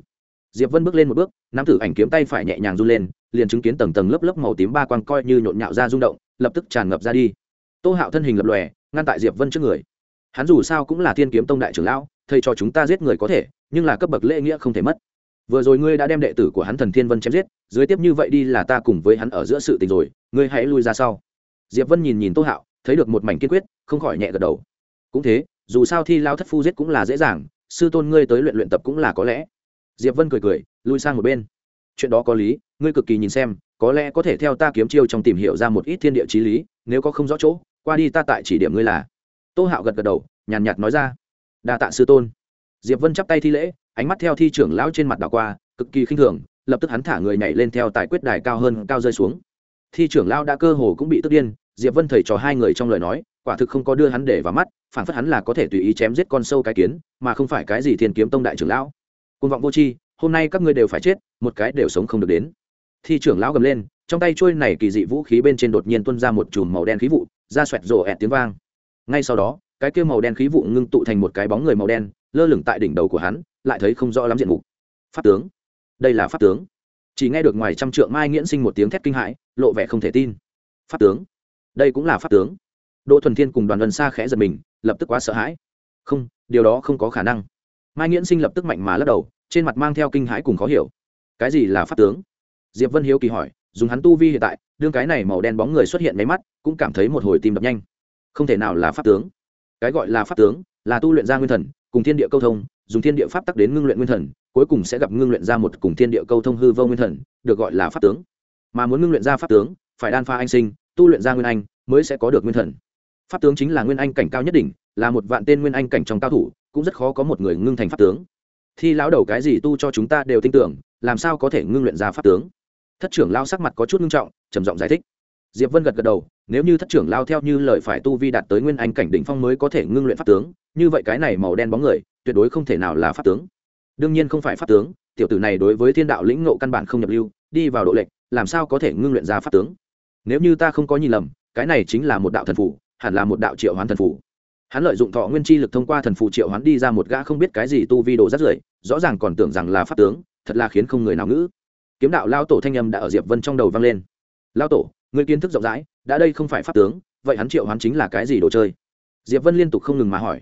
Speaker 1: Diệp vân bước lên một bước, nắm tử ảnh kiếm tay phải nhẹ nhàng run lên liền chứng kiến tầng tầng lớp lớp màu tím ba quang coi như nhộn nhạo ra rung động, lập tức tràn ngập ra đi. Tô hạo thân hình lập lòe, ngăn tại diệp vân trước người. Hắn dù sao cũng là thiên kiếm tông đại trưởng lão, thầy cho chúng ta giết người có thể, nhưng là cấp bậc lễ nghĩa không thể mất. Vừa rồi ngươi đã đem đệ tử của hắn thần thiên vân chém giết, dưới tiếp như vậy đi là ta cùng với hắn ở giữa sự tình rồi, ngươi hãy lui ra sau. Diệp vân nhìn nhìn tô hạo, thấy được một mảnh kiên quyết, không khỏi nhẹ gật đầu. Cũng thế, dù sao thi lao thất phu giết cũng là dễ dàng, sư tôn ngươi tới luyện luyện tập cũng là có lẽ. Diệp vân cười cười, lui sang một bên chuyện đó có lý, ngươi cực kỳ nhìn xem, có lẽ có thể theo ta kiếm chiêu trong tìm hiểu ra một ít thiên địa chí lý, nếu có không rõ chỗ, qua đi ta tại chỉ điểm ngươi là. Tô hạo gật gật đầu, nhàn nhạt nói ra. Đa tạ sư tôn. Diệp vân chắp tay thi lễ, ánh mắt theo thi trưởng lão trên mặt đảo qua, cực kỳ khinh thường, lập tức hắn thả người nhảy lên theo tài quyết đài cao hơn cao rơi xuống. Thi trưởng lão đã cơ hồ cũng bị tức điên, diệp vân thầy trò hai người trong lời nói, quả thực không có đưa hắn để vào mắt, phản phất hắn là có thể tùy ý chém giết con sâu cái kiến, mà không phải cái gì thiên kiếm tông đại trưởng lão. Côn vọng vô tri hôm nay các ngươi đều phải chết, một cái đều sống không được đến. Thi trưởng lão gầm lên, trong tay trôi này kỳ dị vũ khí bên trên đột nhiên tuôn ra một chùm màu đen khí vụ, ra xoẹt rổ ẹt tiếng vang. Ngay sau đó, cái kia màu đen khí vụ ngưng tụ thành một cái bóng người màu đen, lơ lửng tại đỉnh đầu của hắn, lại thấy không rõ lắm diện mục. Pháp tướng. Đây là pháp tướng. Chỉ nghe được ngoài trăm trượng mai nghiễn sinh một tiếng thét kinh hãi, lộ vẻ không thể tin. Pháp tướng. Đây cũng là pháp tướng. Đỗ thuần thiên cùng đoàn Vân xa khẽ giật mình, lập tức quá sợ hãi. Không, điều đó không có khả năng. Mai nghiễn sinh lập tức mạnh mà lắc đầu trên mặt mang theo kinh hãi cùng khó hiểu. Cái gì là pháp tướng? Diệp vân hiếu kỳ hỏi, dùng hắn tu vi hiện tại, đương cái này màu đen bóng người xuất hiện máy mắt, cũng cảm thấy một hồi tim đập nhanh. Không thể nào là pháp tướng. Cái gọi là pháp tướng, là tu luyện ra nguyên thần, cùng thiên địa câu thông, dùng thiên địa pháp tắc đến ngưng luyện nguyên thần, cuối cùng sẽ gặp ngưng luyện ra một cùng thiên địa câu thông hư vô nguyên thần, được gọi là pháp tướng. Mà muốn ngưng luyện ra pháp tướng, phải đan pha anh sinh, tu luyện ra nguyên anh, mới sẽ có được nguyên thần. Pháp tướng chính là nguyên anh cảnh cao nhất đỉnh, là một vạn tên nguyên anh cảnh trong cao thủ, cũng rất khó có một người ngưng thành pháp tướng thi lão đầu cái gì tu cho chúng ta đều tin tưởng, làm sao có thể ngưng luyện ra pháp tướng? Thất trưởng lao sắc mặt có chút ngưng trọng, trầm giọng giải thích. Diệp vân gật gật đầu, nếu như thất trưởng lao theo như lời phải tu vi đạt tới nguyên anh cảnh đỉnh phong mới có thể ngưng luyện pháp tướng, như vậy cái này màu đen bóng người, tuyệt đối không thể nào là pháp tướng. Đương nhiên không phải pháp tướng, tiểu tử này đối với thiên đạo lĩnh ngộ căn bản không nhập lưu, đi vào độ lệnh làm sao có thể ngưng luyện ra pháp tướng? Nếu như ta không có nhìn lầm, cái này chính là một đạo thần phủ, hẳn là một đạo triệu hoán thần phủ hắn lợi dụng thọ nguyên chi lực thông qua thần phù triệu hoán đi ra một gã không biết cái gì tu vi đồ rất rưởi, rõ ràng còn tưởng rằng là pháp tướng, thật là khiến không người nào ngữ. Kiếm đạo lao tổ thanh âm đã ở diệp vân trong đầu vang lên. Lao tổ người kiến thức rộng rãi, đã đây không phải pháp tướng, vậy hắn triệu hoán chính là cái gì đồ chơi? Diệp vân liên tục không ngừng mà hỏi.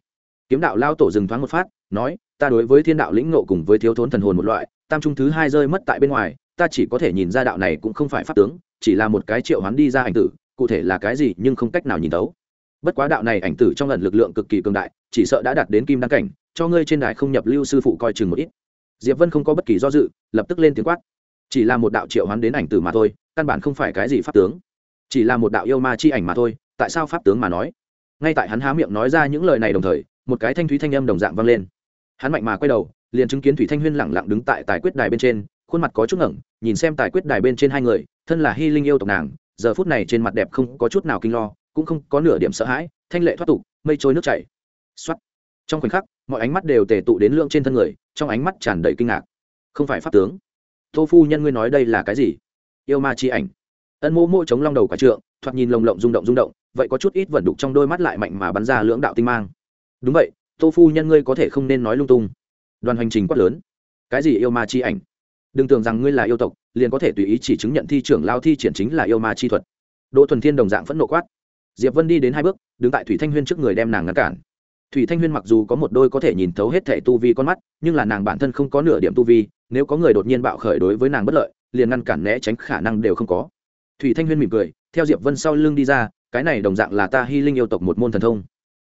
Speaker 1: Kiếm đạo lao tổ dừng thoáng một phát, nói, ta đối với thiên đạo lĩnh ngộ cùng với thiếu thốn thần hồn một loại, tam trung thứ hai rơi mất tại bên ngoài, ta chỉ có thể nhìn ra đạo này cũng không phải pháp tướng, chỉ là một cái triệu hoán đi ra ảnh tử, cụ thể là cái gì nhưng không cách nào nhìn tấu bất quá đạo này ảnh tử trong lần lực lượng cực kỳ cường đại, chỉ sợ đã đạt đến kim đăng cảnh, cho ngươi trên đài không nhập lưu sư phụ coi chừng một ít. Diệp vân không có bất kỳ do dự, lập tức lên tiếng quát. Chỉ là một đạo triệu hoán đến ảnh tử mà thôi, căn bản không phải cái gì pháp tướng. Chỉ là một đạo yêu ma chi ảnh mà thôi, tại sao pháp tướng mà nói? Ngay tại hắn há miệng nói ra những lời này đồng thời, một cái thanh thúy thanh âm đồng dạng vang lên. Hắn mạnh mà quay đầu, liền chứng kiến thủy thanh huyên lẳng lặng đứng tại tài quyết đài bên trên, khuôn mặt có chút ngẩng, nhìn xem tài quyết đài bên trên hai người, thân là hy linh yêu tộc nàng, giờ phút này trên mặt đẹp không có chút nào kinh lo cũng không có nửa điểm sợ hãi, thanh lệ thoát tục, mây trôi nước chảy. Xuất trong khoảnh khắc, mọi ánh mắt đều tề tụ đến lượng trên thân người, trong ánh mắt tràn đầy kinh ngạc. Không phải pháp tướng. Tô phu nhân ngươi nói đây là cái gì? Yêu ma chi ảnh. Ân mô mô chống long đầu quả trượng, thoạt nhìn lồng lộng rung động rung động, vậy có chút ít vẩn đục trong đôi mắt lại mạnh mà bắn ra lưỡng đạo tinh mang. Đúng vậy, tô phu nhân ngươi có thể không nên nói lung tung. Đoàn hành trình quát lớn. Cái gì yêu ma chi ảnh? Đừng tưởng rằng ngươi là yêu tộc, liền có thể tùy ý chỉ chứng nhận thi trưởng lao thi triển chính là yêu ma chi thuật. Đỗ thuần thiên đồng dạng phẫn nộ quát diệp vân đi đến hai bước, đứng tại thủy thanh huyên trước người đem nàng ngăn cản. Thủy thanh huyên mặc dù có một đôi có thể nhìn thấu hết thẻ tu vi con mắt, nhưng là nàng bản thân không có nửa điểm tu vi, nếu có người đột nhiên bạo khởi đối với nàng bất lợi, liền ngăn cản né tránh khả năng đều không có. Thủy thanh huyên mỉm cười, theo diệp vân sau lưng đi ra, cái này đồng dạng là ta hy linh yêu tộc một môn thần thông.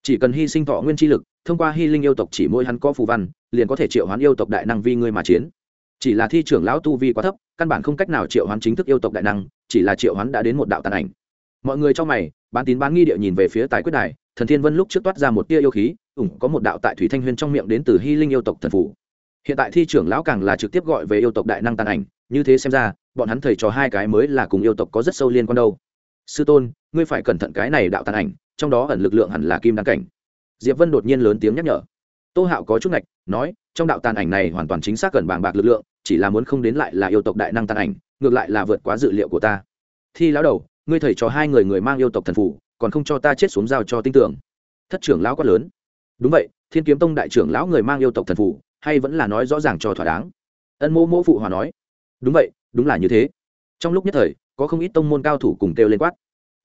Speaker 1: Chỉ cần hy sinh thọ nguyên chi lực, thông qua hy linh yêu tộc chỉ mỗi hắn có phù văn, liền có thể triệu hoán yêu tộc đại năng vi ngươi mà chiến. Chỉ là thi trưởng lão tu vi quá thấp, căn bản không cách nào triệu hoán chính thức yêu tộc đại năng, chỉ là triệu hoán đã đến một đạo tàn ảnh. Mọi người trong mày bán tín bán nghi địa nhìn về phía tài quyết đài, thần thiên vân lúc trước toát ra một tia yêu khí, ủng có một đạo tại thủy thanh huyên trong miệng đến từ hy linh yêu tộc thần phủ. Hiện tại thi trưởng lão càng là trực tiếp gọi về yêu tộc đại năng tàn ảnh, như thế xem ra, bọn hắn thầy trò hai cái mới là cùng yêu tộc có rất sâu liên quan đâu. Sư tôn, ngươi phải cẩn thận cái này đạo tàn ảnh, trong đó ẩn lực lượng hẳn là kim đăng cảnh. Diệp vân đột nhiên lớn tiếng nhắc nhở. Tô hạo có chút ngạch, nói, trong đạo tàn ảnh này hoàn toàn chính xác cần bàng bạc lực lượng, chỉ là muốn không đến lại là yêu tộc đại năng tàn ảnh, ngược lại là vượt quá dự liệu của ta. Thi lão đầu ngươi thầy cho hai người người mang yêu tộc thần phủ, còn không cho ta chết xuống giao cho tin tưởng thất trưởng lão quát lớn. Đúng vậy, thiên kiếm tông đại trưởng lão người mang yêu tộc thần phủ, hay vẫn là nói rõ ràng cho thỏa đáng. Ân mô mô phụ hòa nói. Đúng vậy, đúng là như thế. Trong lúc nhất thời, có không ít tông môn cao thủ cùng kêu lên quát.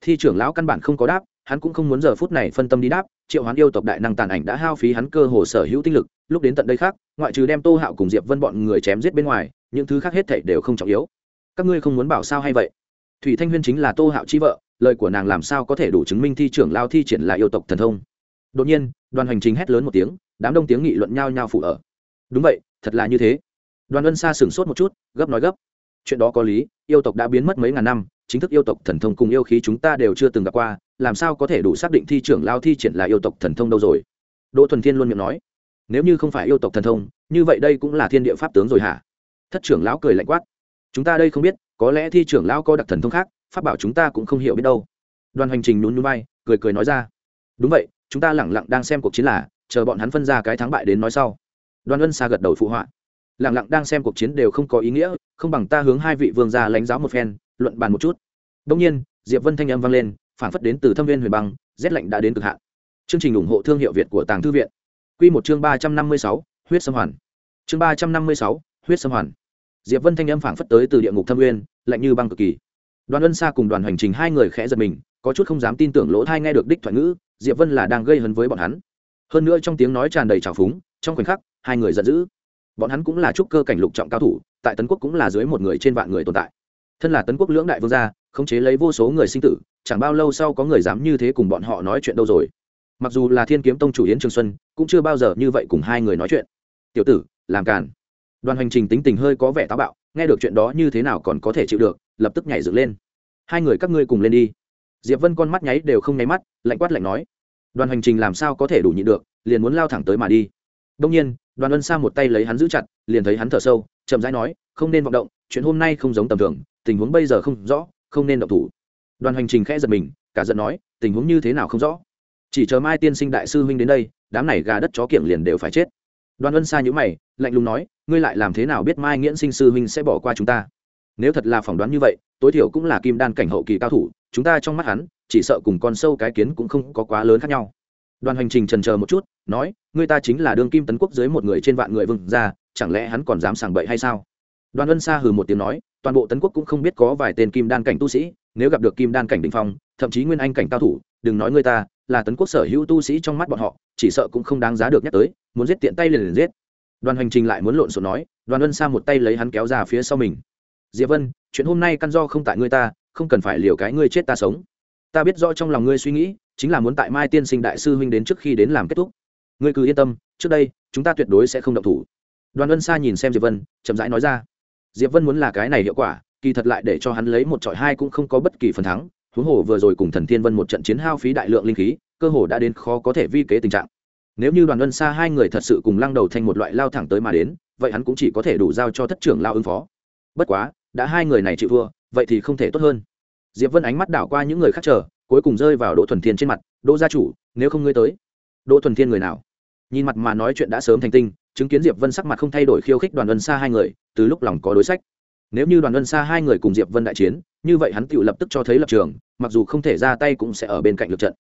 Speaker 1: Thi trưởng lão căn bản không có đáp, hắn cũng không muốn giờ phút này phân tâm đi đáp, triệu hoán yêu tộc đại năng tàn ảnh đã hao phí hắn cơ hồ sở hữu tinh lực, lúc đến tận đây khác, ngoại trừ đem tô hạo cùng diệp vân bọn người chém giết bên ngoài, những thứ khác hết thảy đều không trọng yếu. Các ngươi không muốn bảo sao hay vậy? Thủy thanh huyên chính là tô hạo chi vợ, lời của nàng làm sao có thể đủ chứng minh thi trưởng lao thi triển là yêu tộc thần thông? Đột nhiên, đoàn hành chính hét lớn một tiếng, đám đông tiếng nghị luận nhao nhao phụ ở. Đúng vậy, thật là như thế. Đoàn ân xa sửng sốt một chút, gấp nói gấp. Chuyện đó có lý, yêu tộc đã biến mất mấy ngàn năm, chính thức yêu tộc thần thông cùng yêu khí chúng ta đều chưa từng gặp qua, làm sao có thể đủ xác định thi trưởng lao thi triển là yêu tộc thần thông đâu rồi? Đỗ thuần thiên luôn miệng nói. Nếu như không phải yêu tộc thần thông, như vậy đây cũng là thiên địa pháp tướng rồi hả? Thất trưởng lão cười lạnh quát. Chúng ta đây không biết có lẽ thi trưởng lão có đặc thần thông khác, pháp bảo chúng ta cũng không hiểu biết đâu. Đoàn hành trình nhún nhún bay cười cười nói ra. Đúng vậy, chúng ta lẳng lặng đang xem cuộc chiến là, chờ bọn hắn phân ra cái thắng bại đến nói sau. Đoàn ân xa gật đầu phụ họa. Lẳng lặng đang xem cuộc chiến đều không có ý nghĩa, không bằng ta hướng hai vị vương gia lãnh giáo một phen, luận bàn một chút. Đông nhiên, diệp vân thanh âm vang lên, phản phất đến từ thâm viên huyền băng, rét lạnh đã đến cực hạn. Chương trình ủng hộ thương hiệu việt của tàng thư viện. Q một chương ba trăm năm mươi sáu, huyết sâm hoàn. Chương ba trăm năm mươi sáu, huyết sâm hoàn diệp vân thanh âm phảng phất tới từ địa ngục thâm nguyên lạnh như băng cực kỳ. Đoàn ân xa cùng đoàn hành trình hai người khẽ giật mình, có chút không dám tin tưởng lỗ thai nghe được đích thoại ngữ, diệp vân là đang gây hấn với bọn hắn. Hơn nữa trong tiếng nói tràn đầy trào phúng, trong khoảnh khắc, hai người giận dữ. Bọn hắn cũng là trúc cơ cảnh lục trọng cao thủ, tại tấn quốc cũng là dưới một người trên vạn người tồn tại. Thân là tấn quốc lưỡng đại vương gia, khống chế lấy vô số người sinh tử, chẳng bao lâu sau có người dám như thế cùng bọn họ nói chuyện đâu rồi. Mặc dù là thiên kiếm tông chủ yến trường xuân, cũng chưa bao giờ như vậy cùng hai người nói chuyện. Tiểu tử, làm càn đoàn hành trình tính tình hơi có vẻ táo bạo, nghe được chuyện đó như thế nào còn có thể chịu được, lập tức nhảy dựng lên. Hai người các ngươi cùng lên đi. Diệp vân con mắt nháy đều không nháy mắt, lạnh quát lạnh nói. Đoàn hành trình làm sao có thể đủ nhịn được, liền muốn lao thẳng tới mà đi. Đông nhiên, đoàn ân sa một tay lấy hắn giữ chặt, liền thấy hắn thở sâu, chậm rãi nói, không nên vọng động, chuyện hôm nay không giống tầm thường, tình huống bây giờ không rõ, không nên động thủ. Đoàn hành trình khẽ giật mình, cả giận nói, tình huống như thế nào không rõ. Chỉ chờ mai tiên sinh đại sư huynh đến đây, đám này gà đất chó kiểng liền đều phải chết đoàn ân sa nhữ mày, lạnh lùng nói, ngươi lại làm thế nào biết mai nghiễn sinh sư huynh sẽ bỏ qua chúng ta? Nếu thật là phỏng đoán như vậy, tối thiểu cũng là kim đan cảnh hậu kỳ cao thủ, chúng ta trong mắt hắn, chỉ sợ cùng con sâu cái kiến cũng không có quá lớn khác nhau. Đoàn hành trình trần chờ một chút, nói, ngươi ta chính là đương kim tấn quốc dưới một người trên vạn người vừng ra chẳng lẽ hắn còn dám sảng bậy hay sao? Đoàn ân sa hừ một tiếng nói, toàn bộ tấn quốc cũng không biết có vài tên kim đan cảnh tu sĩ, nếu gặp được kim đan cảnh đình phong, thậm chí nguyên anh cảnh cao thủ đừng nói ngươi ta, là tấn quốc sở hữu tu sĩ trong mắt bọn họ, chỉ sợ cũng không đáng giá được nhắc tới, muốn giết tiện tay liền liền giết. Đoàn hành trình lại muốn lộn xộn nói, đoàn ân sa một tay lấy hắn kéo ra phía sau mình. Diệp vân, chuyện hôm nay căn do không tại ngươi ta, không cần phải liều cái ngươi chết ta sống. Ta biết rõ trong lòng ngươi suy nghĩ, chính là muốn tại mai tiên sinh đại sư huynh đến trước khi đến làm kết thúc. Ngươi cứ yên tâm, trước đây, chúng ta tuyệt đối sẽ không động thủ. Đoàn ân sa nhìn xem diệp vân, chậm rãi nói ra. Diệp vân muốn là cái này hiệu quả, kỳ thật lại để cho hắn lấy một trọi hai cũng không có bất kỳ phần thắng huống hồ vừa rồi cùng thần thiên vân một trận chiến hao phí đại lượng linh khí, cơ hồ đã đến khó có thể vi kế tình trạng. Nếu như đoàn Vân xa hai người thật sự cùng lăng đầu thành một loại lao thẳng tới mà đến, vậy hắn cũng chỉ có thể đủ giao cho thất trưởng lao ứng phó. Bất quá, đã hai người này chịu thua, vậy thì không thể tốt hơn. Diệp vân ánh mắt đảo qua những người khác chờ, cuối cùng rơi vào đỗ thuần thiên trên mặt. Đỗ gia chủ, nếu không ngươi tới, đỗ thuần thiên người nào? Nhìn mặt mà nói chuyện đã sớm thành tinh, chứng kiến diệp vân sắc mặt không thay đổi khiêu khích đoàn Vân xa hai người, từ lúc lòng có đối sách nếu như đoàn ân xa hai người cùng diệp vân đại chiến, như vậy hắn tự lập tức cho thấy lập trường, mặc dù không thể ra tay cũng sẽ ở bên cạnh lượt trận.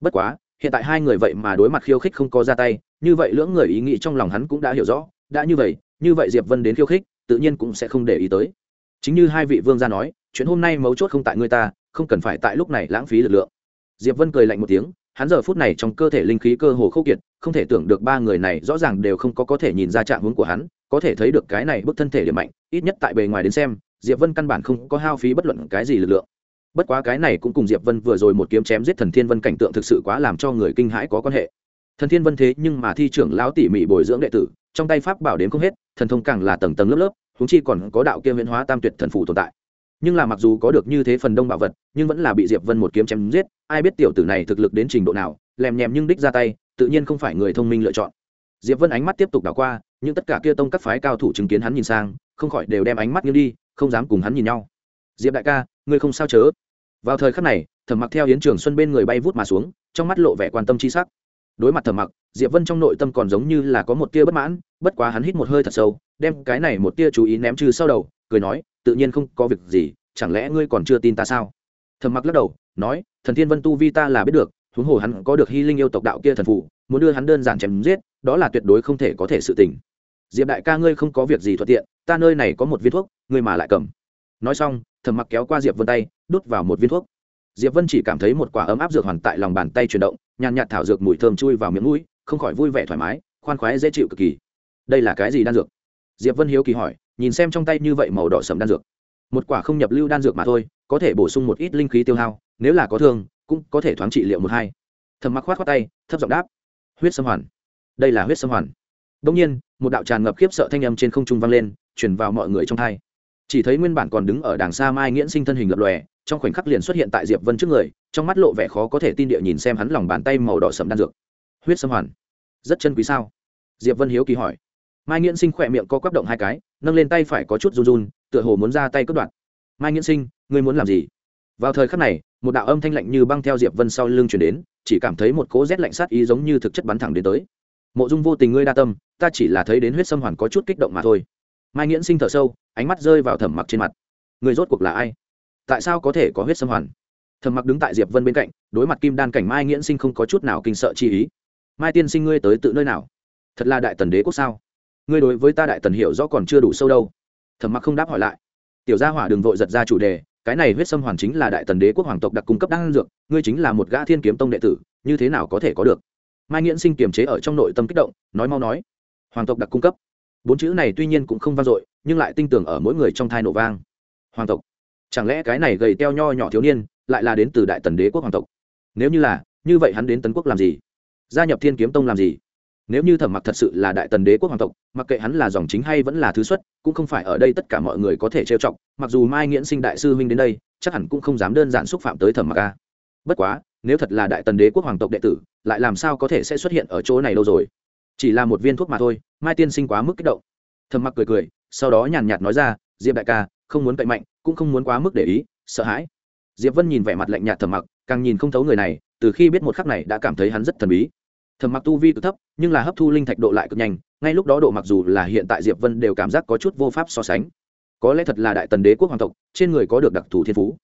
Speaker 1: Bất quá, hiện tại hai người vậy mà đối mặt khiêu khích không có ra tay, như vậy lưỡng người ý nghĩ trong lòng hắn cũng đã hiểu rõ, đã như vậy như vậy diệp vân đến khiêu khích, tự nhiên cũng sẽ không để ý tới. Chính như hai vị vương gia nói, chuyện hôm nay mấu chốt không tại người ta, không cần phải tại lúc này lãng phí lực lượng. Diệp vân cười lạnh một tiếng, hắn giờ phút này trong cơ thể linh khí cơ hồ khốc kiệt, không thể tưởng được ba người này rõ ràng đều không có có thể nhìn ra trạng hướng của hắn có thể thấy được cái này bức thân thể điểm mạnh, ít nhất tại bề ngoài đến xem, diệp vân căn bản không có hao phí bất luận cái gì lực lượng. Bất quá cái này cũng cùng diệp vân vừa rồi một kiếm chém giết thần thiên vân cảnh tượng thực sự quá làm cho người kinh hãi có quan hệ. Thần thiên vân thế nhưng mà thi trưởng lão tỉ mỉ bồi dưỡng đệ tử, trong tay pháp bảo đến không hết, thần thông càng là tầng tầng lớp lớp húng chi còn có đạo kia huyễn hóa tam tuyệt thần phủ tồn tại. Nhưng là mặc dù có được như thế phần đông bảo vật, nhưng vẫn là bị diệp vân một kiếm chém giết, ai biết tiểu tử này thực lực đến trình độ nào, lèm nhèm nhưng đích ra tay, tự nhiên không phải người thông minh lựa chọn diệp vân ánh mắt tiếp tục đảo qua, nhưng tất cả kia tông các phái cao thủ chứng kiến hắn nhìn sang, không khỏi đều đem ánh mắt nghiêng đi, không dám cùng hắn nhìn nhau. Diệp đại ca, ngươi không sao chớ? Vào thời khắc này, thẩm mặc theo hiến trường xuân bên người bay vút mà xuống, trong mắt lộ vẻ quan tâm chi sắc. Đối mặt thẩm mặc, diệp vân trong nội tâm còn giống như là có một tia bất mãn, bất quá hắn hít một hơi thật sâu, đem cái này một tia chú ý ném trừ sau đầu, cười nói, tự nhiên không có việc gì, chẳng lẽ ngươi còn chưa tin ta sao? Thẩm mặc lắc đầu, nói, thần thiên vân tu vi ta là biết được, huống hồ hắn có được hy linh yêu tộc đạo kia thần phụ, muốn đưa hắn đơn giản chém giết đó là tuyệt đối không thể có thể sự tình. Diệp đại ca ngươi không có việc gì thuận tiện, ta nơi này có một viên thuốc, ngươi mà lại cầm. Nói xong, thẩm mặc kéo qua diệp vân tay, đút vào một viên thuốc. Diệp vân chỉ cảm thấy một quả ấm áp dược hoàn tại lòng bàn tay chuyển động, nhàn nhạt thảo dược mùi thơm chui vào miệng mũi, không khỏi vui vẻ thoải mái, khoan khoái dễ chịu cực kỳ. Đây là cái gì đan dược? Diệp vân hiếu kỳ hỏi, nhìn xem trong tay như vậy màu đỏ sầm đan dược. Một quả không nhập lưu đan dược mà thôi, có thể bổ sung một ít linh khí tiêu hao, nếu là có thương, cũng có thể thoáng trị liệu một hai. Thầm mặc khoát khoát tay, thấp giọng đáp. Huyết sâm hoàn đây là huyết sâm hoàn. Đông nhiên, một đạo tràn ngập khiếp sợ thanh âm trên không trung vang lên chuyển vào mọi người trong thai chỉ thấy nguyên bản còn đứng ở đàng xa mai nghiễn sinh thân hình lập lòe, trong khoảnh khắc liền xuất hiện tại diệp vân trước người, trong mắt lộ vẻ khó có thể tin địa nhìn xem hắn lòng bàn tay màu đỏ sầm đan dược. Huyết sâm hoàn. Rất chân quý sao? Diệp vân hiếu kỳ hỏi. Mai nghiễn sinh khỏe miệng co quắp động hai cái, nâng lên tay phải có chút run run, tựa hồ muốn ra tay cướp đoạt. Mai nghiễn sinh, ngươi muốn làm gì? Vào thời khắc này, một đạo âm thanh lạnh như băng theo diệp vân sau lưng chuyển đến, chỉ cảm thấy một cỗ rét lạnh sát ý giống như thực chất bắn thẳng đến tới mộ dung vô tình ngươi đa tâm, ta chỉ là thấy đến huyết sâm hoàn có chút kích động mà thôi. Mai nghiễn sinh thở sâu, ánh mắt rơi vào thẩm mặc trên mặt. Người rốt cuộc là ai? Tại sao có thể có huyết sâm hoàn? Thẩm mặc đứng tại diệp vân bên cạnh, đối mặt kim đan cảnh mai nghiễn sinh không có chút nào kinh sợ chi ý. Mai tiên sinh ngươi tới tự nơi nào? Thật là đại tần đế quốc sao? Ngươi đối với ta đại tần hiểu rõ còn chưa đủ sâu đâu. Thẩm mặc không đáp hỏi lại. Tiểu gia hỏa đừng vội giật ra chủ đề, cái này huyết sâm hoàn chính là đại tần đế quốc hoàng tộc đặc cung cấp đan dược, ngươi chính là một gã thiên kiếm tông đệ tử, như thế nào có thể có được? Mai nghiễn sinh kiềm chế ở trong nội tâm kích động, nói mau nói. Hoàng tộc đặc cung cấp. Bốn chữ này tuy nhiên cũng không vang dội, nhưng lại tinh tưởng ở mỗi người trong thai nổ vang. Hoàng tộc. Chẳng lẽ cái này gầy teo nho nhỏ thiếu niên lại là đến từ đại tần đế quốc hoàng tộc? Nếu như là, như vậy hắn đến tấn quốc làm gì? Gia nhập thiên kiếm tông làm gì? Nếu như thẩm mặc thật sự là đại tần đế quốc hoàng tộc, mặc kệ hắn là dòng chính hay vẫn là thứ xuất, cũng không phải ở đây tất cả mọi người có thể trêu chọc, mặc dù mai nghiễn sinh đại sư huynh đến đây, chắc hẳn cũng không dám đơn giản xúc phạm tới thẩm mặc a. Bất quá nếu thật là đại tần đế quốc hoàng tộc đệ tử, lại làm sao có thể sẽ xuất hiện ở chỗ này đâu rồi? Chỉ là một viên thuốc mà thôi, mai tiên sinh quá mức kích động. Thầm mặc cười cười, sau đó nhàn nhạt nói ra, diệp đại ca, không muốn cậy mạnh, cũng không muốn quá mức để ý, sợ hãi. Diệp vân nhìn vẻ mặt lạnh nhạt thầm mặc, càng nhìn không thấu người này, từ khi biết một khắc này đã cảm thấy hắn rất thần bí. Thầm mặc tu vi cực thấp, nhưng là hấp thu linh thạch độ lại cực nhanh, ngay lúc đó độ mặc dù là hiện tại diệp vân đều cảm giác có chút vô pháp so sánh. Có lẽ thật là đại tần đế quốc hoàng tộc, trên người có được đặc thù thiên phú.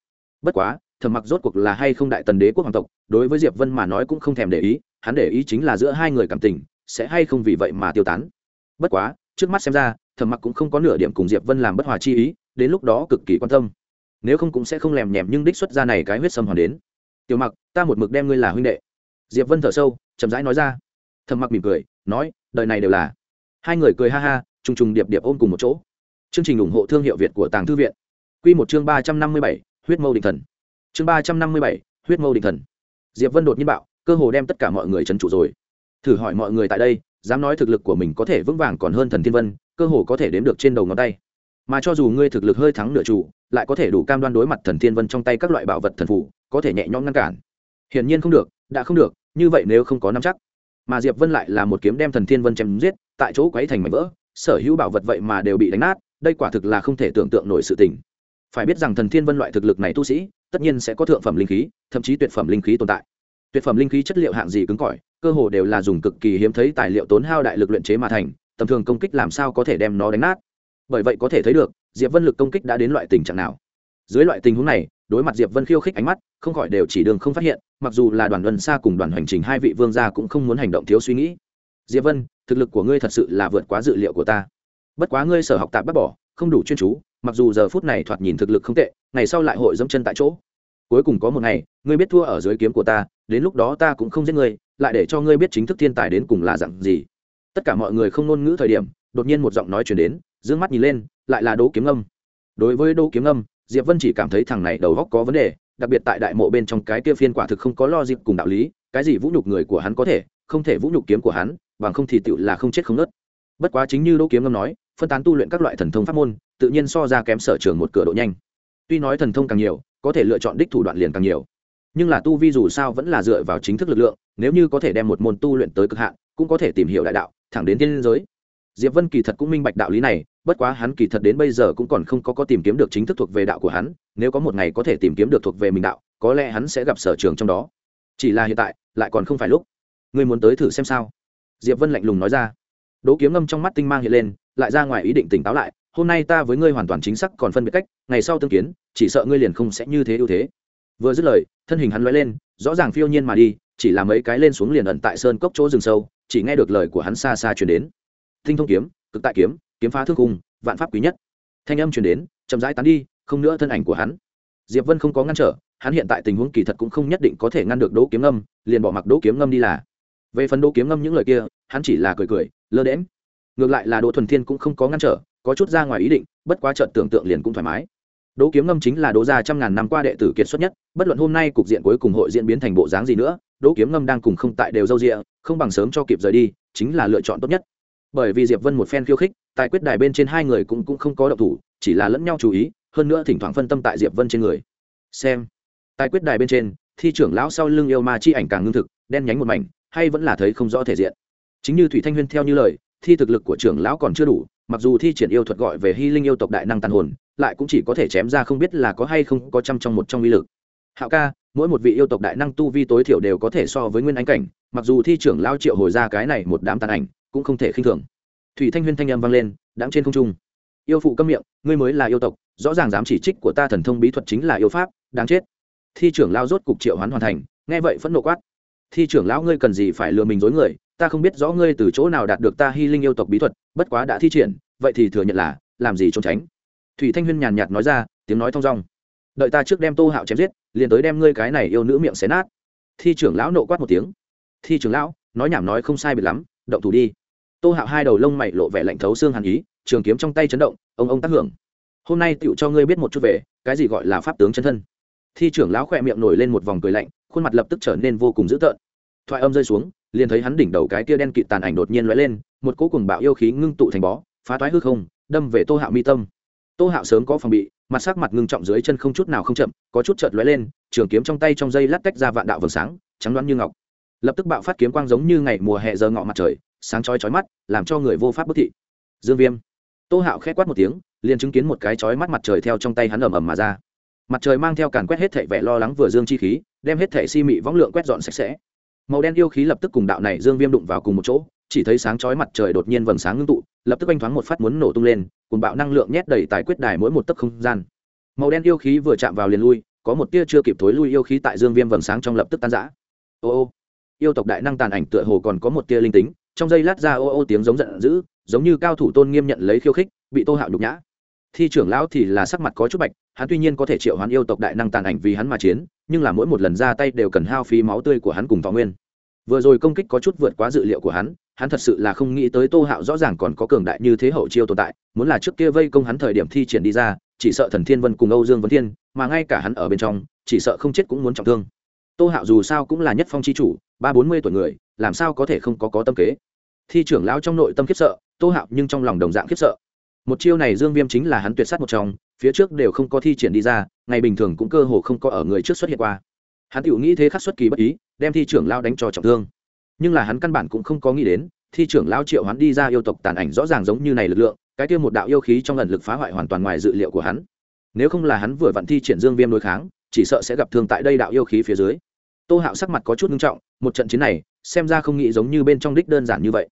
Speaker 1: Bất quá thầm mặc rốt cuộc là hay không đại tần đế quốc hoàng tộc, đối với diệp vân mà nói cũng không thèm để ý, hắn để ý chính là giữa hai người cảm tình, sẽ hay không vì vậy mà tiêu tán. Bất quá, trước mắt xem ra thẩm mặc cũng không có nửa điểm cùng diệp vân làm bất hòa chi ý, đến lúc đó cực kỳ quan tâm. Nếu không cũng sẽ không lèm nhèm nhưng đích xuất ra này cái huyết sâm hoàn đến. Tiểu mặc, ta một mực đem ngươi là huynh đệ. Diệp vân thở sâu, chậm rãi nói ra. Thầm mặc mỉm cười, nói, đời này đều là. Hai người cười ha ha, trùng trùng điệp điệp ôm cùng một chỗ. Chương trình ủng hộ thương hiệu việt của tàng thư viện. Quy một chương ba trăm năm mươi bảy, huyết mâu định thần chương ba trăm năm mươi bảy, huyết mâu định thần. Diệp vân đột nhiên bạo, cơ hồ đem tất cả mọi người trấn trụ rồi. Thử hỏi mọi người tại đây, dám nói thực lực của mình có thể vững vàng còn hơn thần thiên vân, cơ hồ có thể đếm được trên đầu ngón tay. Mà cho dù ngươi thực lực hơi thắng nửa trụ lại có thể đủ cam đoan đối mặt thần thiên vân trong tay các loại bảo vật thần phủ có thể nhẹ nhõm ngăn cản. Hiển nhiên không được, đã không được, như vậy nếu không có nắm chắc. Mà diệp vân lại là một kiếm đem thần thiên vân chém giết, tại chỗ quấy thành mảnh vỡ, sở hữu bảo vật vậy mà đều bị đánh nát, đây quả thực là không thể tưởng tượng nổi sự tình. Phải biết rằng thần thiên vân loại thực lực này tu sĩ tất nhiên sẽ có thượng phẩm linh khí, thậm chí tuyệt phẩm linh khí tồn tại. Tuyệt phẩm linh khí chất liệu hạng gì cứng cỏi, cơ hồ đều là dùng cực kỳ hiếm thấy tài liệu tốn hao đại lực luyện chế mà thành, tầm thường công kích làm sao có thể đem nó đánh nát. Bởi vậy có thể thấy được, diệp vân lực công kích đã đến loại tình trạng nào. Dưới loại tình huống này, đối mặt diệp vân khiêu khích ánh mắt, không khỏi đều chỉ đường không phát hiện, mặc dù là đoàn luân xa cùng đoàn hành trình hai vị vương gia cũng không muốn hành động thiếu suy nghĩ. Diệp vân, thực lực của ngươi thật sự là vượt quá dự liệu của ta. Bất quá ngươi sở học tạp bắt bỏ, không đủ chuyên chú mặc dù giờ phút này thoạt nhìn thực lực không tệ, ngày sau lại hội dẫm chân tại chỗ. Cuối cùng có một ngày, ngươi biết thua ở dưới kiếm của ta, đến lúc đó ta cũng không giết ngươi, lại để cho ngươi biết chính thức thiên tài đến cùng là dặn gì. Tất cả mọi người không ngôn ngữ thời điểm, đột nhiên một giọng nói chuyển đến d mắt nhìn lên, lại là đỗ kiếm âm. Đối với đỗ kiếm âm, diệp vân chỉ cảm thấy thằng này đầu góc có vấn đề, đặc biệt tại đại mộ bên trong cái kia phiên quả thực không có lo dịp cùng đạo lý, cái gì vũ nhục người của hắn có thể, không thể vũ nhục kiếm của hắn, bằng không thì tựu là không chết không nớt. Bất quá chính như đỗ kiếm ngâm nói phân tán tu luyện các loại thần thông pháp môn, tự nhiên so ra kém sở trường một cửa độ nhanh. Tuy nói thần thông càng nhiều, có thể lựa chọn đích thủ đoạn liền càng nhiều. Nhưng là tu vi dù sao vẫn là dựa vào chính thức lực lượng, nếu như có thể đem một môn tu luyện tới cực hạn, cũng có thể tìm hiểu đại đạo, thẳng đến thiên giới. Diệp vân kỳ thật cũng minh bạch đạo lý này, bất quá hắn kỳ thật đến bây giờ cũng còn không có có tìm kiếm được chính thức thuộc về đạo của hắn, nếu có một ngày có thể tìm kiếm được thuộc về mình đạo, có lẽ hắn sẽ gặp sở trường trong đó. Chỉ là hiện tại, lại còn không phải lúc. Ngươi muốn tới thử xem sao? Diệp vân lạnh lùng nói ra đỗ kiếm ngâm trong mắt tinh mang hiện lên, lại ra ngoài ý định tỉnh táo lại, hôm nay ta với ngươi hoàn toàn chính xác còn phân biệt cách, ngày sau tương kiến, chỉ sợ ngươi liền không sẽ như thế ưu thế. Vừa dứt lời, thân hình hắn lóe lên, rõ ràng phiêu nhiên mà đi, chỉ là mấy cái lên xuống liền ẩn tại sơn cốc chỗ rừng sâu, chỉ nghe được lời của hắn xa xa truyền đến. Tinh thông kiếm, cực tại kiếm kiếm phá thương cung vạn pháp quý nhất. Thanh âm truyền đến, chậm rãi tán đi, không nữa thân ảnh của hắn. Diệp vân không có ngăn trở, hắn hiện tại tình huống kỳ thật cũng không nhất định có thể ngăn được đỗ kiếm ngâm, liền bỏ mặc đỗ kiếm ngâm đi là. Về phần đỗ kiếm ngâm những lời kia, hắn chỉ là cười cười lơ đễm. Ngược lại là đỗ thuần thiên cũng không có ngăn trở, có chút ra ngoài ý định, bất quá trợn tưởng tượng liền cũng thoải mái. Đỗ kiếm ngâm chính là đỗ gia trăm ngàn năm qua đệ tử kiệt xuất nhất, bất luận hôm nay cục diện cuối cùng hội diễn biến thành bộ dáng gì nữa, đỗ kiếm ngâm đang cùng không tại đều dâu rịa không bằng sớm cho kịp rời đi, chính là lựa chọn tốt nhất. Bởi vì diệp vân một phen khiêu khích, tại quyết đài bên trên hai người cũng cũng không có động thủ, chỉ là lẫn nhau chú ý, hơn nữa thỉnh thoảng phân tâm tại diệp vân trên người. Xem, tại quyết đài bên trên, thi trưởng lão sau lưng yêu ma chi ảnh càng ngưng thực, đen nhánh một mảnh, hay vẫn là thấy không rõ thể diện chính như thủy thanh huyên theo như lời, thi thực lực của trưởng lão còn chưa đủ, mặc dù thi triển yêu thuật gọi về hy linh yêu tộc đại năng tàn hồn, lại cũng chỉ có thể chém ra không biết là có hay không có trăm trong một trong uy lực. Hạo ca, mỗi một vị yêu tộc đại năng tu vi tối thiểu đều có thể so với nguyên ánh cảnh, mặc dù thi trưởng lao triệu hồi ra cái này một đám tàn ảnh, cũng không thể khinh thường. Thủy thanh huyên thanh âm vang lên đáng trên không trung. Yêu phụ câm miệng, ngươi mới là yêu tộc, rõ ràng dám chỉ trích của ta thần thông bí thuật chính là yêu pháp, đáng chết. Thi trưởng lao rốt cục triệu hoán hoàn thành, nghe vậy phẫn nộ quát. Thi trưởng lão, ngươi cần gì phải lừa mình dối người ta không biết rõ ngươi từ chỗ nào đạt được ta hy linh yêu tộc bí thuật, bất quá đã thi triển, vậy thì thừa nhận là, làm gì trốn tránh. Thủy thanh huyên nhàn nhạt nói ra, tiếng nói thong dong. Đợi ta trước đem tô hạo chém giết, liền tới đem ngươi cái này yêu nữ miệng xé nát. Thi trưởng lão nộ quát một tiếng. Thi trưởng lão, nói nhảm nói không sai biệt lắm, động thủ đi. Tô hạo hai đầu lông mày lộ vẻ lạnh thấu xương hàn ý, trường kiếm trong tay chấn động, ông ông tác hưởng. Hôm nay tựu cho ngươi biết một chút về, cái gì gọi là pháp tướng chân thân. Thi trưởng lão khỏe miệng nổi lên một vòng cười lạnh, khuôn mặt lập tức trở nên vô cùng dữ tợn. Thoại âm rơi xuống liền thấy hắn đỉnh đầu cái kia đen kịt tàn ảnh đột nhiên lóe lên, một cỗ cùng bạo yêu khí ngưng tụ thành bó, phá toái hư không, đâm về tô hạo mi tâm. Tô hạo sớm có phòng bị, mặt sắc mặt ngưng trọng dưới chân không chút nào không chậm, có chút chợt lóe lên, trường kiếm trong tay trong dây lát tách ra vạn đạo vầng sáng, trắng đoán như ngọc. Lập tức bạo phát kiếm quang giống như ngày mùa hè giờ ngọ mặt trời, sáng chói chói mắt, làm cho người vô pháp bất thị. Dương viêm. Tô hạo khẽ quát một tiếng, liền chứng kiến một cái chói mắt mặt trời theo trong tay hắn ầm ầm mà ra. Mặt trời mang theo càn quét hết thảy vẻ lo lắng vừa dương chi khí, đem hết thảy si mị võng lượng quét dọn sạch sẽ màu đen yêu khí lập tức cùng đạo này dương viêm đụng vào cùng một chỗ, chỉ thấy sáng chói mặt trời đột nhiên vầng sáng ngưng tụ, lập tức anh thoáng một phát muốn nổ tung lên cùng bạo năng lượng nhét đầy tài quyết đài mỗi một tấc không gian. Màu đen yêu khí vừa chạm vào liền lui, có một tia chưa kịp thối lui yêu khí tại dương viêm vầng sáng trong lập tức tan rã. Ô ô, yêu tộc đại năng tàn ảnh tựa hồ còn có một tia linh tính, trong giây lát ra ô ô tiếng giống giận dữ, giống như cao thủ tôn nghiêm nhận lấy khiêu khích, bị tô hạo nhục nhã. Thi trưởng lão thì là sắc mặt có chút bạch, hắn tuy nhiên có thể triệu hoán yêu tộc đại năng tàn ảnh vì hắn mà chiến, nhưng là mỗi một lần ra tay đều cần hao phí máu tươi của hắn cùng thọ nguyên vừa rồi công kích có chút vượt quá dự liệu của hắn hắn thật sự là không nghĩ tới tô hạo rõ ràng còn có cường đại như thế hậu chiêu tồn tại, muốn là trước kia vây công hắn thời điểm thi triển đi ra, chỉ sợ thần thiên vân cùng âu dương vấn thiên, mà ngay cả hắn ở bên trong, chỉ sợ không chết cũng muốn trọng thương. Tô hạo dù sao cũng là nhất phong c h i chủ, ba bốn mươi tuổi người, làm sao có thể không có có tâm kế? Thi trưởng lão trong nội tâm khiếp sợ, tô hạo nhưng trong lòng đồng dạng khiếp sợ. Một chiêu này dương viêm chính là hắn tuyệt s á t một trong, phía trước đều không có thi triển đi ra, ngày bình thường cũng cơ hồ không có ở người trước xuất hiện qua hắn tự nghĩ thế khắc xuất kỳ bất ý, đem thi trưởng lao đánh cho trọng thương. Nhưng là hắn căn bản cũng không có nghĩ đến, thi trưởng lao triệu hắn đi ra yêu tộc tàn ảnh rõ ràng giống như này lực lượng, cái kia một đạo yêu khí trong lần lực phá hoại hoàn toàn ngoài dự liệu của hắn. Nếu không là hắn vừa vặn thi triển dương viêm đối kháng, chỉ sợ sẽ gặp thương tại đây đạo yêu khí phía dưới. Tô hạo sắc mặt có chút nghiêm trọng, một trận chiến này, xem ra không nghĩ giống như bên trong đích đơn giản như vậy.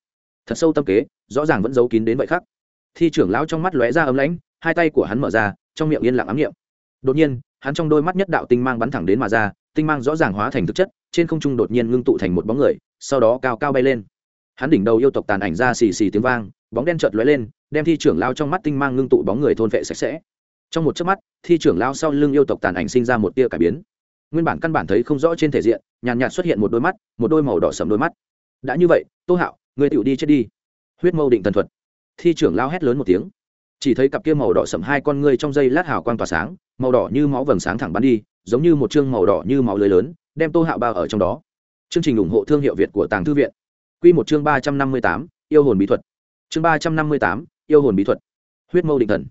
Speaker 1: Thật sâu tâm kế, rõ ràng vẫn giấu kín đến vậy khác thi trưởng lão trong mắt lóe ra ấm lãnh, hai tay của hắn mở ra, trong miệng yên lặng ám nghiệm đột nhiên hắn trong đôi mắt nhất đạo tinh mang bắn thẳng đến mà ra, tinh mang rõ ràng hóa thành thực chất, trên không trung đột nhiên ngưng tụ thành một bóng người, sau đó cao cao bay lên. Hắn đỉnh đầu yêu tộc tàn ảnh ra xì xì tiếng vang, bóng đen chợt lóe lên, đem thi trưởng lao trong mắt tinh mang ngưng tụ bóng người thôn vệ sạch sẽ. Trong một chớp mắt, thi trưởng lao sau lưng yêu tộc tàn ảnh sinh ra một tia cải biến. Nguyên bản căn bản thấy không rõ trên thể diện, nhàn nhạt xuất hiện một đôi mắt, một đôi màu đỏ sầm đôi mắt. Đã như vậy, tô hạo người tựu đi chết đi. Huyết mâu định thần thuật. Thi trưởng lao hét lớn một tiếng chỉ thấy cặp kia màu đỏ sẫm hai con ngươi trong dây lát hào quang tỏa sáng, màu đỏ như máu vầng sáng thẳng bắn đi, giống như một chương màu đỏ như máu lưới lớn, đem tô hạo bao ở trong đó. Chương trình ủng hộ thương hiệu việt của tàng thư viện. Q một chương ba trăm năm mươi tám, yêu hồn bí thuật. Chương ba trăm năm mươi tám, yêu hồn bí thuật. Huyết mâu định thần.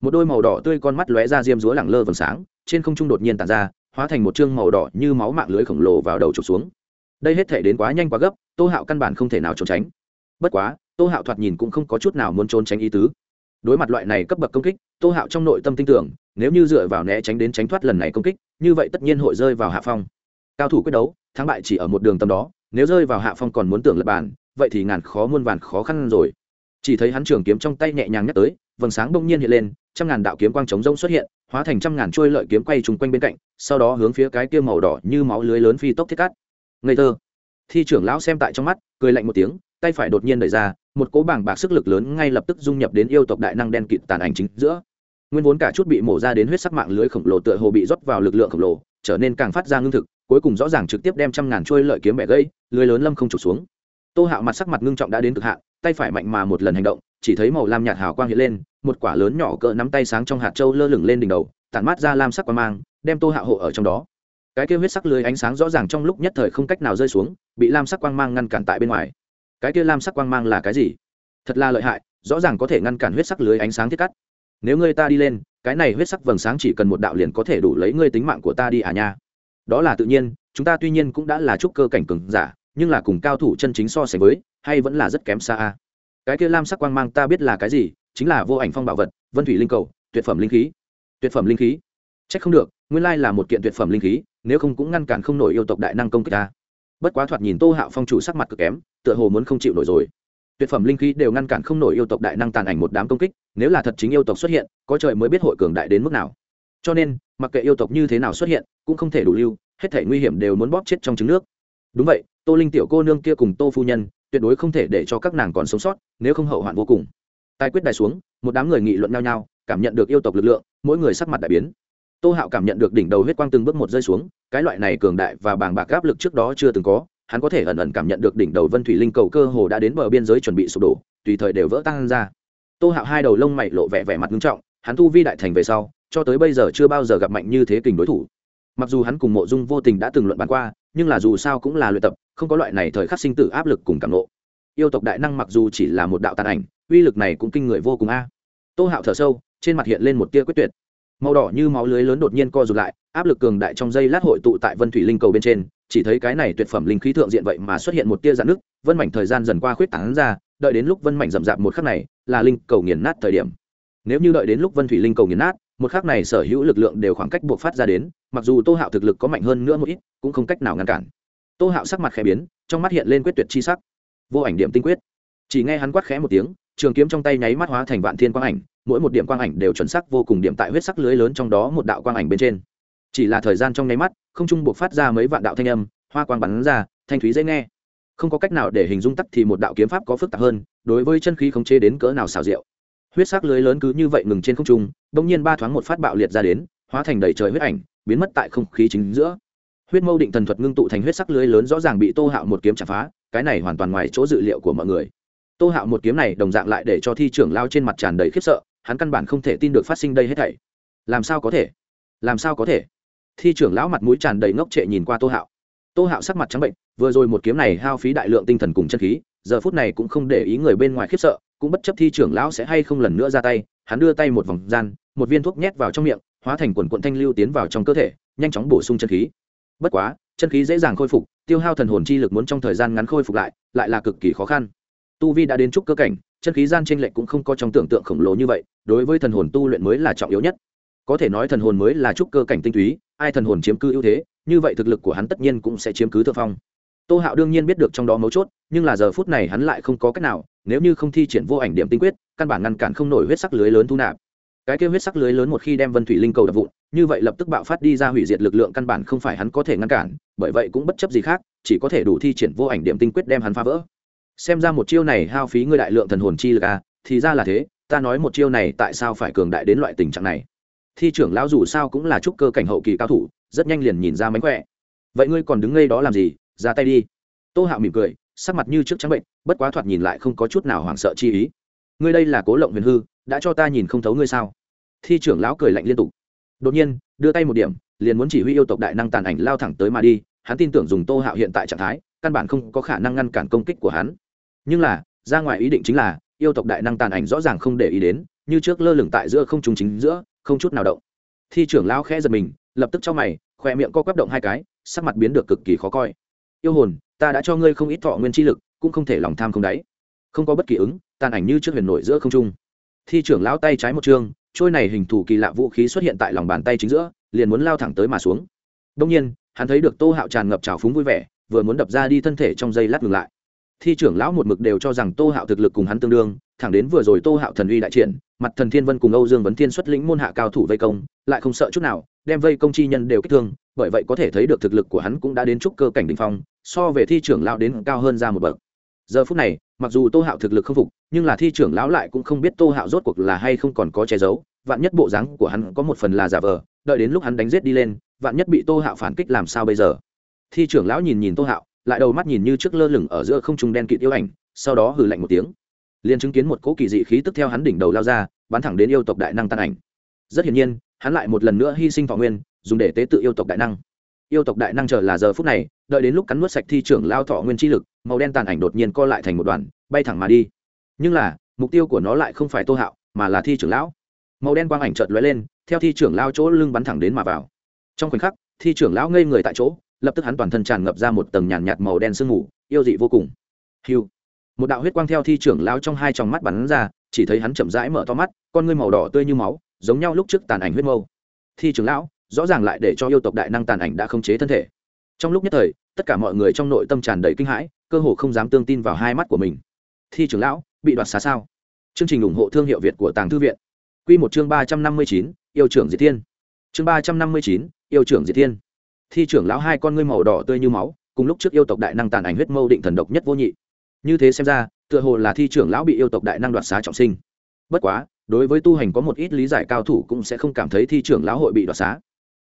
Speaker 1: Một đôi màu đỏ tươi con mắt lóe ra diêm rúa lẳng lơ vầng sáng, trên không trung đột nhiên tàn ra, hóa thành một chương màu đỏ như máu mạng lưới khổng lồ vào đầu trục xuống. Đây hết thể đến quá nhanh quá gấp, tô hạo căn bản không thể nào trốn tránh. Bất quá, tô hạo thoạt nhìn cũng không có chút nào muốn trốn tránh ý tứ đối mặt loại này cấp bậc công kích, tô hạo trong nội tâm tin tưởng, nếu như dựa vào né tránh đến tránh thoát lần này công kích, như vậy tất nhiên hội rơi vào hạ phong. Cao thủ quyết đấu, thắng bại chỉ ở một đường tâm đó, nếu rơi vào hạ phong còn muốn tưởng lập bàn, vậy thì ngàn khó muôn vàn khó khăn rồi. Chỉ thấy hắn trường kiếm trong tay nhẹ nhàng nhắc tới, vầng sáng bỗng nhiên hiện lên, trăm ngàn đạo kiếm quang trống rông xuất hiện, hóa thành trăm ngàn trôi lợi kiếm quay trùng quanh bên cạnh, sau đó hướng phía cái kia màu đỏ như máu lưới lớn phi tốc thiết cắt. Ngây thơ. Thi trưởng lão xem tại trong mắt, cười lạnh một tiếng tay phải đột nhiên đẩy ra, một cỗ bảng bạc sức lực lớn ngay lập tức dung nhập đến yêu tộc đại năng đen kịt tàn ảnh chính giữa. Nguyên vốn cả chút bị mổ ra đến huyết sắc mạng lưới khổng lồ tựa hồ bị rót vào lực lượng khổng lồ, trở nên càng phát ra ngưng thực, cuối cùng rõ ràng trực tiếp đem trăm ngàn trôi lợi kiếm bẻ gãy, lưới lớn lâm không trục xuống. Tô hạo mặt sắc mặt ngưng trọng đã đến cực hạn, tay phải mạnh mà một lần hành động, chỉ thấy màu lam nhạt hào quang hiện lên, một quả lớn nhỏ cỡ nắm tay sáng trong hạt châu lơ lửng lên đỉnh đầu, tản mát ra lam sắc quang mang, đem tô hạo hộ ở trong đó. Cái kia huyết sắc lưới ánh sáng rõ ràng trong lúc nhất thời không cách nào rơi xuống, bị lam sắc quang mang ngăn cản tại bên ngoài cái kia lam sắc quang mang là cái gì? Thật là lợi hại, rõ ràng có thể ngăn cản huyết sắc lưới ánh sáng thiết cắt. Nếu ngươi ta đi lên, cái này huyết sắc vầng sáng chỉ cần một đạo liền có thể đủ lấy ngươi tính mạng của ta đi à nha. Đó là tự nhiên, chúng ta tuy nhiên cũng đã là trúc cơ cảnh cường giả, nhưng là cùng cao thủ chân chính so sánh với, hay vẫn là rất kém xa a. Cái kia lam sắc quang mang ta biết là cái gì, chính là vô ảnh phong bảo vật, vân thủy linh cầu, tuyệt phẩm linh khí. Tuyệt phẩm linh khí? C h ắ c không được, nguyên lai là một kiện tuyệt phẩm linh khí, nếu không cũng ngăn cản không nổi yêu tộc đại năng công kích ta bất quá thoạt nhìn tô hạo phong chủ sắc mặt cực kém, tựa hồ muốn không chịu nổi rồi. Tuyệt phẩm linh khí đều ngăn cản không nổi yêu tộc đại năng tàn ảnh một đám công kích, nếu là thật chính yêu tộc xuất hiện, có trời mới biết hội cường đại đến mức nào. Cho nên, mặc kệ yêu tộc như thế nào xuất hiện, cũng không thể đủ lưu, hết thể nguy hiểm đều muốn bóp chết trong trứng nước. Đúng vậy, tô linh tiểu cô nương kia cùng tô phu nhân, tuyệt đối không thể để cho các nàng còn sống sót, nếu không hậu hoạn vô cùng. Tài quyết đài xuống, một đám người nghị luận nhau nhau, cảm nhận được yêu tộc lực lượng, mỗi người sắc mặt đại biến tô hạo cảm nhận được đỉnh đầu huyết quang từng bước một rơi xuống, cái loại này cường đại và bàng bạc áp lực trước đó chưa từng có, hắn có thể ẩn ẩn cảm nhận được đỉnh đầu vân thủy linh cầu cơ hồ đã đến bờ biên giới chuẩn bị sụp đổ, tùy thời đều vỡ tan ra. Tô hạo hai đầu lông mày lộ vẻ vẻ mặt nghiêm trọng, hắn tu vi đại thành về sau, cho tới bây giờ chưa bao giờ gặp mạnh như thế kình đối thủ. Mặc dù hắn cùng mộ dung vô tình đã từng luận bàn qua, nhưng là dù sao cũng là luyện tập, không có loại này thời khắc sinh tử áp lực cùng cảm nộ yêu tộc đại năng mặc dù chỉ là một đạo tàn ảnh, uy lực này cũng kinh người vô cùng a. Tô hạo thở sâu, trên mặt hiện lên một tia quyết tuyệt màu đỏ như máu lưới lớn đột nhiên co rụt lại, áp lực cường đại trong dây lát hội tụ tại vân thủy linh cầu bên trên, chỉ thấy cái này tuyệt phẩm linh khí thượng diện vậy mà xuất hiện một tia dạn nước vân mảnh thời gian dần qua khuyết tán ra, đợi đến lúc vân mảnh rậm rạp một khắc này, là linh cầu nghiền nát thời điểm. Nếu như đợi đến lúc vân thủy linh cầu nghiền nát, một khắc này sở hữu lực lượng đều khoảng cách buộc phát ra đến, mặc dù tô hạo thực lực có mạnh hơn nữa một ít, cũng không cách nào ngăn cản. Tô hạo sắc mặt khẽ biến, trong mắt hiện lên quyết tuyệt chi sắc. Vô ảnh điểm tinh quyết. Chỉ nghe hắn quát khẽ một tiếng, trường kiếm trong tay nháy mắt hóa thành vạn thiên quang ảnh mỗi một điểm quang ảnh đều chuẩn sắc vô cùng điểm tại huyết sắc lưới lớn trong đó một đạo quang ảnh bên trên. Chỉ là thời gian trong nháy mắt, không trung buộc phát ra mấy vạn đạo thanh âm, hoa quang bắn ra, thanh thúy dễ nghe. Không có cách nào để hình dung tắt thì một đạo kiếm pháp có phức tạp hơn, đối với chân khí khống chế đến cỡ nào xào rượu huyết sắc lưới lớn cứ như vậy ngừng trên không trung, bỗng nhiên ba thoáng một phát bạo liệt ra đến, hóa thành đầy trời huyết ảnh, biến mất tại không khí chính giữa. Huyết mâu định thần thuật ngưng tụ thành huyết sắc lưới lớn rõ ràng bị tô hạo một kiếm chặt phá, cái này hoàn toàn ngoài chỗ dự liệu của mọi người. Tô hạo một kiếm này đồng dạng lại để cho thi trưởng lao trên mặt tràn đầy khiếp sợ hắn căn bản không thể tin được phát sinh đây hết thảy. Làm sao có thể? Làm sao có thể? Thi trưởng lão mặt mũi tràn đầy ngốc trệ nhìn qua tô hạo. Tô hạo sắc mặt trắng bệnh, vừa rồi một kiếm này hao phí đại lượng tinh thần cùng chân khí, giờ phút này cũng không để ý người bên ngoài khiếp sợ, cũng bất chấp thi trưởng lão sẽ hay không lần nữa ra tay, hắn đưa tay một vòng gian, một viên thuốc nhét vào trong miệng, hóa thành quần quận thanh lưu tiến vào trong cơ thể, nhanh chóng bổ sung chân khí. Bất quá, chân khí dễ dàng khôi phục, tiêu hao thần hồn chi lực muốn trong thời gian ngắn khôi phục lại lại là cực kỳ khó khăn tu vi đã đến trúc cơ cảnh, chân khí gian t r ê n lệch cũng không có trong tưởng tượng khổng lồ như vậy, đối với thần hồn tu luyện mới là trọng yếu nhất. Có thể nói thần hồn mới là trúc cơ cảnh tinh túy, ai thần hồn chiếm cứ ưu thế, như vậy thực lực của hắn tất nhiên cũng sẽ chiếm cứ thượng phong. Tô hạo đương nhiên biết được trong đó mấu chốt, nhưng là giờ phút này hắn lại không có cách nào, nếu như không thi triển vô ảnh điểm tinh quyết, căn bản ngăn cản không nổi huyết sắc lưới lớn thu nạp. Cái kêu huyết sắc lưới lớn một khi đem vân thủy linh cầu đập vụn, như vậy lập tức bạo phát đi ra hủy diệt lực lượng căn bản không phải hắn có thể ngăn cản, bởi vậy cũng bất chấp gì khác, chỉ có thể đủ thi triển vô ảnh điểm tinh quyết đem hắn phá vỡ xem ra một chiêu này hao phí ngươi đại lượng thần hồn chi lực à thì ra là thế, ta nói một chiêu này tại sao phải cường đại đến loại tình trạng này? Thi trưởng lão dù sao cũng là trúc cơ cảnh hậu kỳ cao thủ, rất nhanh liền nhìn ra mánh khỏe. Vậy ngươi còn đứng ngay đó làm gì? Ra tay đi. Tô hạo mỉm cười, sắc mặt như trước trắng bệnh, bất quá thoạt nhìn lại không có chút nào hoảng sợ chi ý. Ngươi đây là cố lộng huyền hư, đã cho ta nhìn không thấu ngươi sao? Thi trưởng lão cười lạnh liên tục. Đột nhiên, đưa tay một điểm, liền muốn chỉ huy yêu tộc đại năng tàn ảnh lao thẳng tới mà đi, hắn tin tưởng dùng tô hạo hiện tại trạng thái căn bản không có khả năng ngăn cản công kích của hắn. Nhưng là, ra ngoài ý định chính là, yêu tộc đại năng tàn ảnh rõ ràng không để ý đến, như trước lơ lửng tại giữa không trung chính giữa, không chút nào động. Thi trưởng lão khẽ giật mình, lập tức cho mày khoe miệng co quắp động hai cái, sắc mặt biến được cực kỳ khó coi. Yêu hồn, ta đã cho ngươi không ít thọ nguyên chi lực, cũng không thể lòng tham không đáy. Không có bất kỳ ứng, tàn ảnh như trước huyền nổi giữa không trung. Thi trưởng lão tay trái một chương trôi này hình thù kỳ lạ vũ khí xuất hiện tại lòng bàn tay chính giữa, liền muốn lao thẳng tới mà xuống. Đông nhiên, hắn thấy được tô hạo tràn ngập trào phúng vui vẻ vừa muốn đập ra đi thân thể trong giây lát ngừng lại. Thi trưởng lão một mực đều cho rằng tô hạo thực lực cùng hắn tương đương, thẳng đến vừa rồi tô hạo thần uy đại triển, mặt thần thiên vân cùng âu dương vấn thiên xuất lĩnh môn hạ cao thủ vây công, lại không sợ chút nào, đem vây công chi nhân đều kích thương, bởi vậy có thể thấy được thực lực của hắn cũng đã đến trúc cơ cảnh đình phong, so về thi trưởng lão đến cao hơn ra một bậc. Giờ phút này, mặc dù tô hạo thực lực không phục, nhưng là thi trưởng lão lại cũng không biết tô hạo rốt cuộc là hay không còn có che giấu, vạn nhất bộ dáng của hắn có một phần là giả vờ, đợi đến lúc hắn đánh giết đi lên, vạn nhất bị tô hạo phản kích làm sao bây giờ? Thi trưởng lão nhìn nhìn tô hạo, lại đầu mắt nhìn như trước lơ lửng ở giữa không trung đen kịt yêu ảnh, sau đó hừ lạnh một tiếng. Liền chứng kiến một cỗ kỳ dị khí tức theo hắn đỉnh đầu lao ra, bắn thẳng đến yêu tộc đại năng tan ảnh. Rất hiển nhiên, hắn lại một lần nữa hy sinh thọ nguyên, dùng để tế tự yêu tộc đại năng. Yêu tộc đại năng chờ là giờ phút này, đợi đến lúc cắn nuốt sạch thi trưởng lao thọ nguyên chi lực, màu đen tàn ảnh đột nhiên co lại thành một đoàn, bay thẳng mà đi. Nhưng là, mục tiêu của nó lại không phải tô hạo, mà là thi trưởng lão. Màu đen quang ảnh chợt lóe lên, theo thi trưởng lao chỗ lưng bắn thẳng đến mà vào. Trong khoảnh khắc, thi trưởng lão ngây người tại chỗ lập tức hắn toàn thân tràn ngập ra một tầng nhàn nhạt màu đen sương mù, yêu dị vô cùng. Hiu. Một đạo huyết quang theo thi trưởng lão trong hai tròng mắt bắn ra, chỉ thấy hắn chậm rãi mở to mắt, con ngươi màu đỏ tươi như máu, giống nhau lúc trước tàn ảnh huyết mâu. Thi trưởng lão, rõ ràng lại để cho yêu tộc đại năng tàn ảnh đã khống chế thân thể. Trong lúc nhất thời, tất cả mọi người trong nội tâm tràn đầy kinh hãi, cơ hồ không dám tương tin vào hai mắt của mình. Thi trưởng lão, bị đoạt xá sao? Chương trình ủng hộ thương hiệu việt của tàng thư viện. Q một chương ba trăm năm mươi chín, yêu trưởng diệt thiên. Chương ba trăm năm mươi chín, yêu trưởng diệt thiên thi trưởng lão hai con ngươi màu đỏ tươi như máu cùng lúc trước yêu tộc đại năng tàn ảnh huyết mâu định thần độc nhất vô nhị. Như thế xem ra tựa hồ là thi trưởng lão bị yêu tộc đại năng đoạt xá trọng sinh. Bất quá đối với tu hành có một ít lý giải cao thủ cũng sẽ không cảm thấy thi trưởng lão hội bị đoạt xá.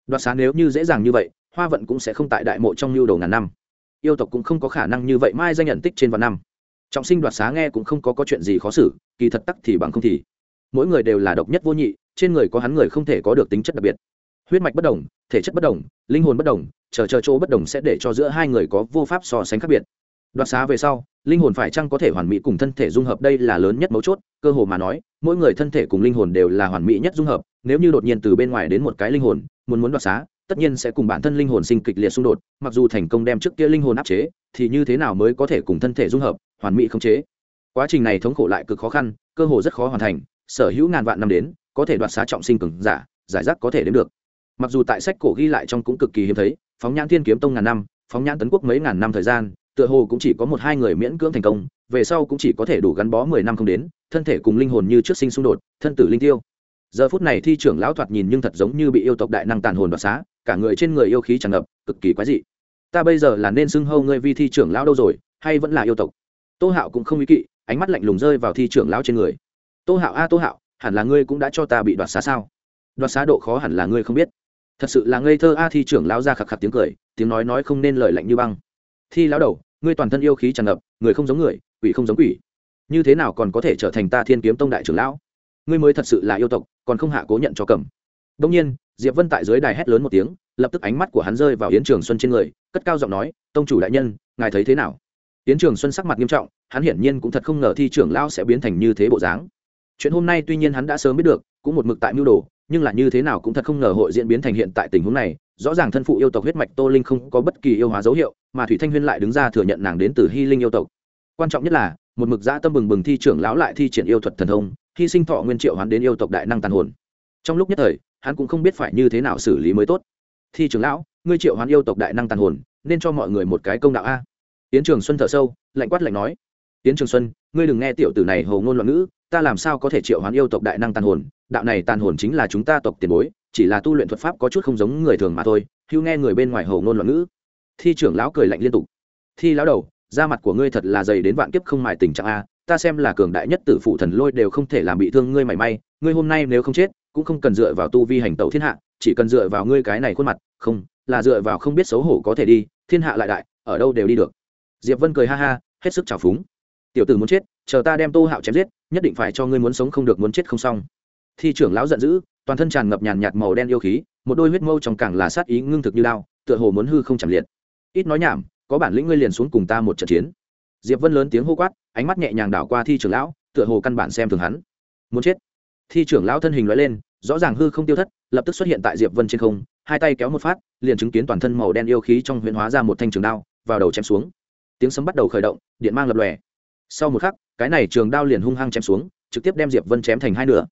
Speaker 1: Đoạt xá nếu như dễ dàng như vậy hoa vận cũng sẽ không tại đại mộ trong lưu đầu ngàn năm. Yêu tộc cũng không có khả năng như vậy mai danh nhận tích trên vạn năm. Trọng sinh đoạt xá nghe cũng không có, có chuyện gì khó xử kỳ thật tắc thì bằng không thì. Mỗi người đều là độc nhất vô nhị trên người có hắn người không thể có được tính chất đặc biệt huyết mạch bất đồng, thể chất bất đồng, linh hồn bất đồng, chờ chờ chỗ bất đồng sẽ để cho giữa hai người có vô pháp so sánh khác biệt. Đoạt xá về sau, linh hồn phải chăng có thể hoàn mỹ cùng thân thể dung hợp đây là lớn nhất mấu chốt, cơ hồ mà nói, mỗi người thân thể cùng linh hồn đều là hoàn mỹ nhất dung hợp, nếu như đột nhiên từ bên ngoài đến một cái linh hồn, muốn muốn đoạt xá, tất nhiên sẽ cùng bản thân linh hồn sinh kịch liệt xung đột, mặc dù thành công đem trước kia linh hồn áp chế, thì như thế nào mới có thể cùng thân thể dung hợp, hoàn mỹ khống chế? Quá trình này thống khổ lại cực khó khăn, cơ hồ rất khó hoàn thành, sở hữu ngàn vạn năm đến, có thể đoạt xá trọng sinh cường giả, giải rác có thể đến được mặc dù tại sách cổ ghi lại trong cũng cực kỳ hiếm thấy, phóng nhãn thiên kiếm tông ngàn năm, phóng nhãn tấn quốc mấy ngàn năm thời gian, tựa hồ cũng chỉ có một hai người miễn cưỡng thành công, về sau cũng chỉ có thể đủ gắn bó mười năm không đến, thân thể cùng linh hồn như trước sinh xung đột, thân tử linh tiêu. Giờ phút này thi trưởng lão thoạt nhìn nhưng thật giống như bị yêu tộc đại năng tàn hồn đoạt xá, cả người trên người yêu khí tràn ngập, cực kỳ quái dị. Ta bây giờ là nên xưng hâu ngươi vi thi trưởng lão đâu rồi, hay vẫn là yêu tộc? Tô hạo cũng không ý kỵ, ánh mắt lạnh lùng rơi vào thi trưởng lão trên người. Tô hạo a, tô hạo, hẳn là ngươi cũng đã cho ta bị đoạt xá sao? Đoạt xá độ khó hẳn là ngươi không biết thật sự là ngây thơ a thi trưởng lão ra khạc khạc tiếng cười, tiếng nói nói không nên lời lạnh như băng. Thi lão đầu, ngươi toàn thân yêu khí tràn ngập, người không giống người, quỷ không giống quỷ. Như thế nào còn có thể trở thành ta thiên kiếm tông đại trưởng lão? Ngươi mới thật sự là yêu tộc, còn không hạ cố nhận cho cầm. Đông nhiên, diệp vân tại dưới đài hét lớn một tiếng, lập tức ánh mắt của hắn rơi vào yến trường xuân trên người, cất cao giọng nói, tông chủ đại nhân, ngài thấy thế nào? Yến trường xuân sắc mặt nghiêm trọng, hắn hiển nhiên cũng thật không ngờ thi trưởng lão sẽ biến thành như thế bộ dáng. Chuyện hôm nay tuy nhiên hắn đã sớm biết được, cũng một mực tại mưu đồ nhưng là như thế nào cũng thật không ngờ hội diễn biến thành hiện tại tình huống này, rõ ràng thân phụ yêu tộc huyết mạch tô linh không có bất kỳ yêu hóa dấu hiệu, mà thủy thanh huyên lại đứng ra thừa nhận nàng đến từ hy linh yêu tộc. Quan trọng nhất là, một mực dã tâm bừng bừng thi trưởng lão lại thi triển yêu thuật thần thông, hy sinh thọ nguyên triệu hoán đến yêu tộc đại năng tàn hồn. Trong lúc nhất thời, hắn cũng không biết phải như thế nào xử lý mới tốt. Thi trưởng lão, ngươi triệu hoán yêu tộc đại năng tàn hồn, nên cho mọi người một cái công đạo a. Tiến trường xuân thở sâu, lạnh quát lạnh nói. Tiến trường xuân, ngươi đừng nghe tiểu tử này hầu ngôn loạn ngữ ta làm sao có thể triệu hoán yêu tộc đại năng tàn hồn? Đạo này tàn hồn chính là chúng ta tộc tiền bối, chỉ là tu luyện thuật pháp có chút không giống người thường mà thôi. Hưu nghe người bên ngoài hầu ngôn loạn ngữ. Thi trưởng lão cười lạnh liên tục. Thi lão đầu, da mặt của ngươi thật là dày đến vạn kiếp không mài tình trạng a. Ta xem là cường đại nhất tử phụ thần lôi đều không thể làm bị thương ngươi mảy may. Ngươi hôm nay nếu không chết, cũng không cần dựa vào tu vi hành tẩu thiên hạ, chỉ cần dựa vào ngươi cái này khuôn mặt, không, là dựa vào không biết xấu hổ có thể đi, thiên hạ lại đại, ở đâu đều đi được. Diệp vân cười ha ha, hết sức trào phúng tiểu tử muốn chết, chờ ta đem tô hạo chém giết, nhất định phải cho ngươi muốn sống không được muốn chết không xong. Thi trưởng lão giận dữ, toàn thân tràn ngập nhàn nhạt màu đen yêu khí, một đôi huyết mâu trong càng là sát ý ngưng thực như lao tựa hồ muốn hư không chẳng liệt. Ít nói nhảm, có bản lĩnh ngươi liền xuống cùng ta một trận chiến. Diệp vân lớn tiếng hô quát, ánh mắt nhẹ nhàng đảo qua thi trưởng lão, tựa hồ căn bản xem thường hắn. Muốn chết. Thi trưởng lão thân hình loại lên, rõ ràng hư không tiêu thất, lập tức xuất hiện tại diệp vân trên không, hai tay kéo một phát, liền chứng kiến toàn thân màu đen yêu khí trong huyễn hóa ra một thanh trường đao, vào đầu chém xuống. Tiếng sấm bắt đầu khởi động, điện mang lập lòe sau một khắc, cái này trường đao liền hung hăng chém xuống, trực tiếp đem diệp vân chém thành hai nửa.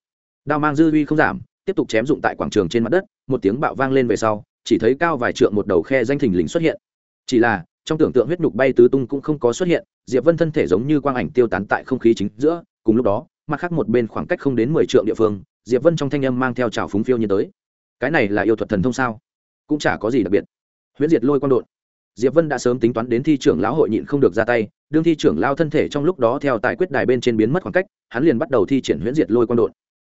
Speaker 1: Đao mang dư uy không giảm, tiếp tục chém dụng tại quảng trường trên mặt đất, một tiếng bạo vang lên về sau, chỉ thấy cao vài trượng một đầu khe danh thình lình xuất hiện. Chỉ là, trong tưởng tượng huyết nhục bay tứ tung cũng không có xuất hiện, diệp vân thân thể giống như quang ảnh tiêu tán tại không khí chính giữa, cùng lúc đó, mặt khác một bên khoảng cách không đến mười trượng địa phương, diệp vân trong thanh âm mang theo trào phúng phiêu như tới. Cái này là yêu thuật thần thông sao? Cũng chả có gì đặc biệt. Huyễn diệt lôi quang đột. Diệp vân đã sớm tính toán đến thi trưởng lão hội nhịn không được ra tay đương thi trưởng lao thân thể trong lúc đó theo tại quyết đài bên trên biến mất khoảng cách, hắn liền bắt đầu thi triển huyễn diệt lôi quang đột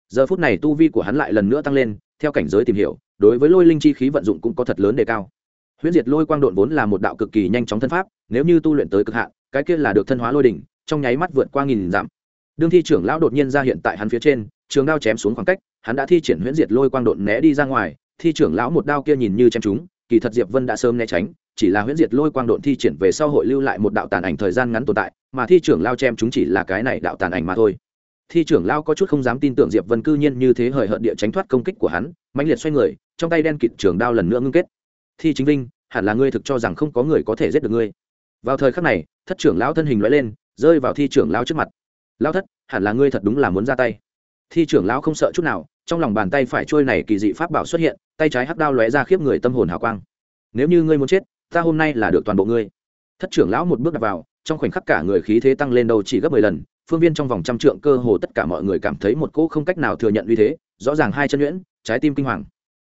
Speaker 1: giờ phút này tu vi của hắn lại lần nữa tăng lên, theo cảnh giới tìm hiểu, đối với lôi linh chi khí vận dụng cũng có thật lớn đề cao. Huyễn diệt lôi quang đột vốn là một đạo cực kỳ nhanh chóng thân pháp, nếu như tu luyện tới cực hạn, cái kia là được thân hóa lôi đỉnh, trong nháy mắt vượt qua nghìn dặm. Đương thi trưởng lão đột nhiên ra hiện tại hắn phía trên, trường đao chém xuống khoảng cách, hắn đã thi triển huyễn diệt lôi quang đột né đi ra ngoài, thi trưởng lão một đao kia nhìn như chém chúng kỳ thật diệp vân đã sớm né tránh chỉ là huyễn diệt lôi quang độn thi triển về sau hội lưu lại một đạo tàn ảnh thời gian ngắn tồn tại, mà thi trưởng lao chém chúng chỉ là cái này đạo tàn ảnh mà thôi. Thi trưởng lao có chút không dám tin tưởng diệp vân cư nhiên như thế hời hợt địa tránh thoát công kích của hắn, mãnh liệt xoay người, trong tay đen kịt trường đao lần nữa ngưng kết. Thi chính vinh, hẳn là ngươi thực cho rằng không có người có thể giết được ngươi. Vào thời khắc này, thất trưởng lão thân hình loại lên, rơi vào thi trưởng lao trước mặt. Lao thất, hẳn là ngươi thật đúng là muốn ra tay. Thi trưởng lão không sợ chút nào, trong lòng bàn tay phải trôi này kỳ dị pháp bảo xuất hiện, tay trái hắc đao lóe ra khiếp người tâm hồn hào quang. Nếu như ngươi muốn chết ta hôm nay là được toàn bộ ngươi. Thất trưởng lão một bước đặt vào, trong khoảnh khắc cả người khí thế tăng lên đầu chỉ gấp mười lần, phương viên trong vòng trăm trượng cơ hồ tất cả mọi người cảm thấy một cỗ không cách nào thừa nhận uy thế, rõ ràng hai chân nhuyễn, trái tim kinh hoàng.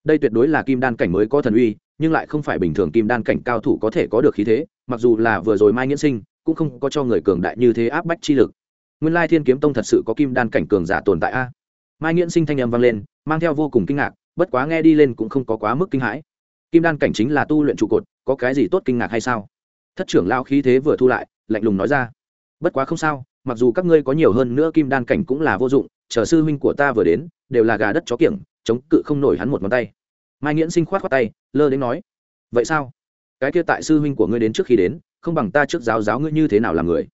Speaker 1: Đây tuyệt đối là kim đan cảnh mới có thần uy, nhưng lại không phải bình thường kim đan cảnh cao thủ có thể có được khí thế, mặc dù là vừa rồi mai nghiễn sinh, cũng không có cho người cường đại như thế áp bách chi lực. Nguyên lai thiên kiếm tông thật sự có kim đan cảnh cường giả tồn tại a. Mai nghiễn sinh thanh âm vang lên, mang theo vô cùng kinh ngạc, bất quá nghe đi lên cũng không có quá mức kinh hãi. Kim đan cảnh chính là tu luyện trụ cột có cái gì tốt kinh ngạc hay sao? Thất trưởng lao khí thế vừa thu lại, lạnh lùng nói ra. Bất quá không sao, mặc dù các ngươi có nhiều hơn nữa kim đan cảnh cũng là vô dụng, chờ sư huynh của ta vừa đến, đều là gà đất chó kiểng, chống cự không nổi hắn một ngón tay. Mai nghiễn sinh khoát khoát tay, lơ đến nói, vậy sao? Cái kia tại sư huynh của ngươi đến trước khi đến, không bằng ta trước giáo giáo ngươi như thế nào làm người?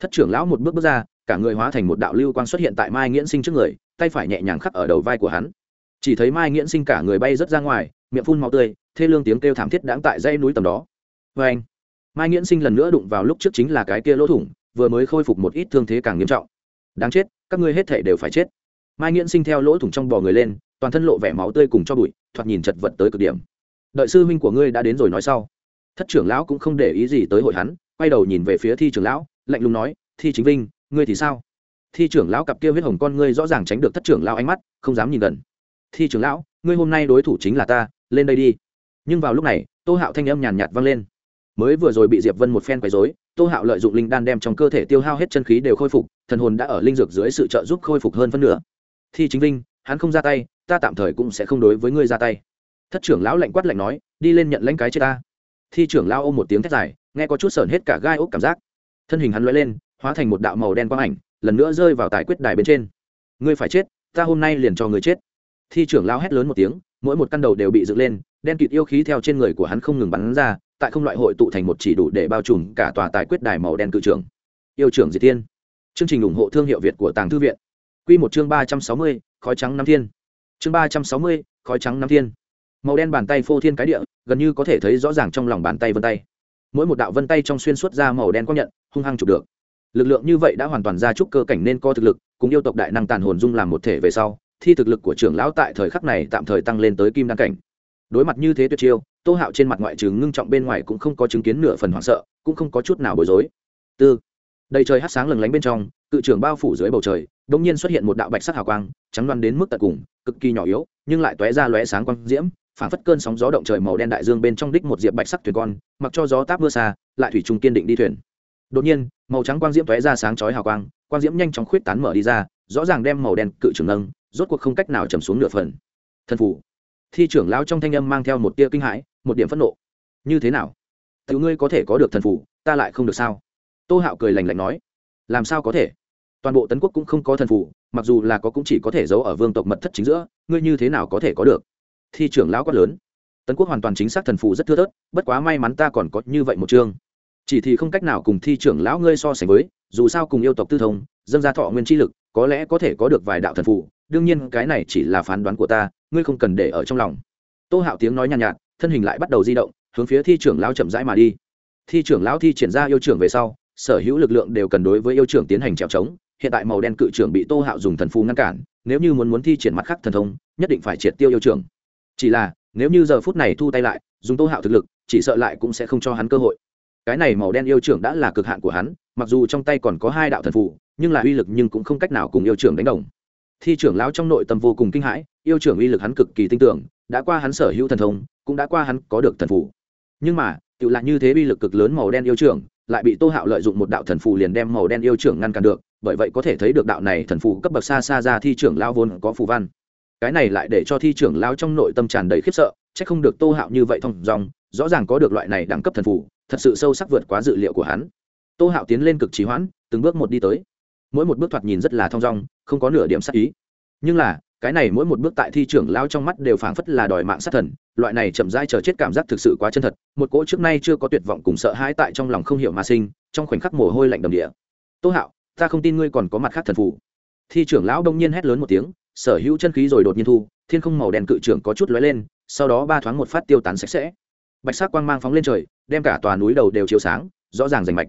Speaker 1: Thất trưởng lão một bước bước ra, cả người hóa thành một đạo lưu quang xuất hiện tại mai nghiễn sinh trước người, tay phải nhẹ nhàng khắc ở đầu vai của hắn. Chỉ thấy mai nghiễn sinh cả người bay rớt ra ngoài miệng phun máu tươi, thê lương tiếng kêu thảm thiết đáng tại dãy núi tầm đó. Vê anh, mai nghiễn sinh lần nữa đụng vào lúc trước chính là cái kia lỗ thủng, vừa mới khôi phục một ít thương thế càng nghiêm trọng. Đáng chết, các ngươi hết thể đều phải chết. Mai nghiễn sinh theo lỗ thủng trong bò người lên, toàn thân lộ vẻ máu tươi cùng cho bụi, thoạt nhìn chật vật tới cực điểm. Đợi sư huynh của ngươi đã đến rồi nói sau. Thất trưởng lão cũng không để ý gì tới hội hắn, quay đầu nhìn về phía thi trưởng lão, lạnh lùng nói, thi chính vinh, ngươi thì sao? Thi trưởng lão cặp kia huyết hồng con ngươi rõ ràng tránh được thất trưởng lão ánh mắt, không dám nhìn gần. Thi trưởng lão, ngươi hôm nay đối thủ chính là ta lên đây đi. Nhưng vào lúc này, tô hạo thanh âm nhàn nhạt vang lên. Mới vừa rồi bị diệp vân một phen quấy rối, tô hạo lợi dụng linh đan đem trong cơ thể tiêu hao hết chân khí đều khôi phục, thần hồn đã ở linh dược dưới sự trợ giúp khôi phục hơn phân nửa. Thi chính linh hắn không ra tay, ta tạm thời cũng sẽ không đối với ngươi ra tay. Thất trưởng lão lạnh quát lạnh nói, đi lên nhận lãnh cái chết ta. Thi trưởng lão ôm một tiếng thét dài, nghe có chút sởn hết cả gai ốc cảm giác. Thân hình hắn lóe lên, hóa thành một đạo màu đen quang ảnh, lần nữa rơi vào tài quyết đài bên trên. Ngươi phải chết, ta hôm nay liền cho ngươi chết. Thi trưởng lão hét lớn một tiếng mỗi một căn đầu đều bị dựng lên, đen kịt yêu khí theo trên người của hắn không ngừng bắn ra, tại không loại hội tụ thành một chỉ đủ để bao trùm cả tòa tài quyết đài màu đen cự trưởng. Yêu trưởng diệt tiên chương trình ủng hộ thương hiệu việt của tàng thư viện. Q một chương ba trăm sáu mươi, khói trắng năm thiên. Chương ba trăm sáu mươi, khói trắng năm thiên. Màu đen bàn tay phô thiên cái địa, gần như có thể thấy rõ ràng trong lòng bàn tay vân tay. Mỗi một đạo vân tay trong xuyên suốt ra màu đen có nhận, hung hăng chụp được. Lực lượng như vậy đã hoàn toàn ra trúc cơ cảnh nên co thực lực, cùng yêu tộc đại năng tàn hồn dung làm một thể về sau thi thực lực của trưởng lão tại thời khắc này tạm thời tăng lên tới kim đan cảnh. Đối mặt như thế tuyệt chiêu, tô hạo trên mặt ngoại trừ ngưng trọng bên ngoài cũng không có chứng kiến nửa phần hoảng sợ, cũng không có chút nào bối rối. Tư, đầy trời hát sáng lừng lánh bên trong, cự trưởng bao phủ dưới bầu trời đ ỗ n g nhiên xuất hiện một đạo bạch sắc hào quang, trắng loan đến mức tận cùng, cực kỳ nhỏ yếu, nhưng lại tóe ra lóe sáng quang diễm phản phất cơn sóng gió động trời màu đen đại dương bên trong đích một diệp bạch sắc thuyền con, mặc cho gió táp mưa xa, lại thủy trùng kiên định đi thuyền. Đột nhiên, màu trắng quang diễm tóe ra sáng chói hào quang quang diễm nhanh chóng khuyết tán mở đi ra, rõ ràng đem màu đen cự trưởng nâng rốt cuộc không cách nào trầm xuống nửa phần. Thần phủ, thi trưởng lão trong thanh âm mang theo một tia kinh hãi, một điểm phẫn nộ. Như thế nào? Tự ngươi có thể có được thần phủ, ta lại không được sao? Tô hạo cười lành lạnh nói. Làm sao có thể? Toàn bộ tấn quốc cũng không có thần phủ, mặc dù là có cũng chỉ có thể giấu ở vương tộc mật thất chính giữa, ngươi như thế nào có thể có được? Thi trưởng lão quát lớn. Tấn quốc hoàn toàn chính xác thần phù rất thưa thớt, bất quá may mắn ta còn có như vậy một chương. Chỉ thì không cách nào cùng thi trưởng lão ngươi so sánh với, dù sao cùng yêu tộc tư thông, dâng ra thọ nguyên chi lực, có lẽ có thể có được vài đạo thần phù đương nhiên cái này chỉ là phán đoán của ta ngươi không cần để ở trong lòng. Tô hạo tiếng nói nhàn nhạt, nhạt thân hình lại bắt đầu di động hướng phía thi trưởng lão chậm rãi mà đi. Thi trưởng lão thi triển ra yêu trưởng về sau sở hữu lực lượng đều cần đối với yêu trưởng tiến hành trèo trống hiện tại màu đen cự trưởng bị tô hạo dùng thần phù ngăn cản nếu như muốn muốn thi triển mặt khác thần thông nhất định phải triệt tiêu yêu trưởng. Chỉ là nếu như giờ phút này thu tay lại dùng tô hạo thực lực chỉ sợ lại cũng sẽ không cho hắn cơ hội. Cái này màu đen yêu trưởng đã là cực hạn của hắn mặc dù trong tay còn có hai đạo thần phù nhưng là uy lực nhưng cũng không cách nào cùng yêu trưởng đánh đồng thi trưởng lão trong nội tâm vô cùng kinh hãi, yêu trưởng uy lực hắn cực kỳ tin tưởng, đã qua hắn sở hữu thần thông, cũng đã qua hắn có được thần phủ nhưng mà tự lại như thế uy lực cực lớn màu đen yêu trưởng, lại bị tô hạo lợi dụng một đạo thần phù liền đem màu đen yêu trưởng ngăn cản được, bởi vậy có thể thấy được đạo này thần phù cấp bậc xa xa ra thi trưởng lao vốn có phù văn. Cái này lại để cho thi trưởng lao trong nội tâm tràn đầy khiếp sợ c h ắ c không được tô hạo như vậy thông dòng rõ ràng có được loại này đẳng cấp thần phù, thật sự sâu sắc vượt quá dự liệu của hắn. Tô hạo tiến lên cực trí hoãn, từng bước một đi tới mỗi một bước thoạt nhìn rất là thong dong, không có nửa điểm sát ý. Nhưng là, cái này mỗi một bước tại thi trưởng lao trong mắt đều phảng phất là đòi mạng sát thần, loại này chậm rãi chờ chết cảm giác thực sự quá chân thật, một cỗ trước nay chưa có tuyệt vọng cùng sợ hãi tại trong lòng không hiểu mà sinh, trong khoảnh khắc mồ hôi lạnh đầm địa. Tô hạo, ta không tin ngươi còn có mặt khác thần phù. Thi trưởng lão đông nhiên hét lớn một tiếng, sở hữu chân khí rồi đột nhiên thu, thiên không màu đen cự trưởng có chút lóe lên, sau đó ba thoáng một phát tiêu tán sạch sẽ. Bạch sắc quang mang phóng lên trời, đem cả tòa núi đầu đều chiếu sáng, rõ ràng rành mạch.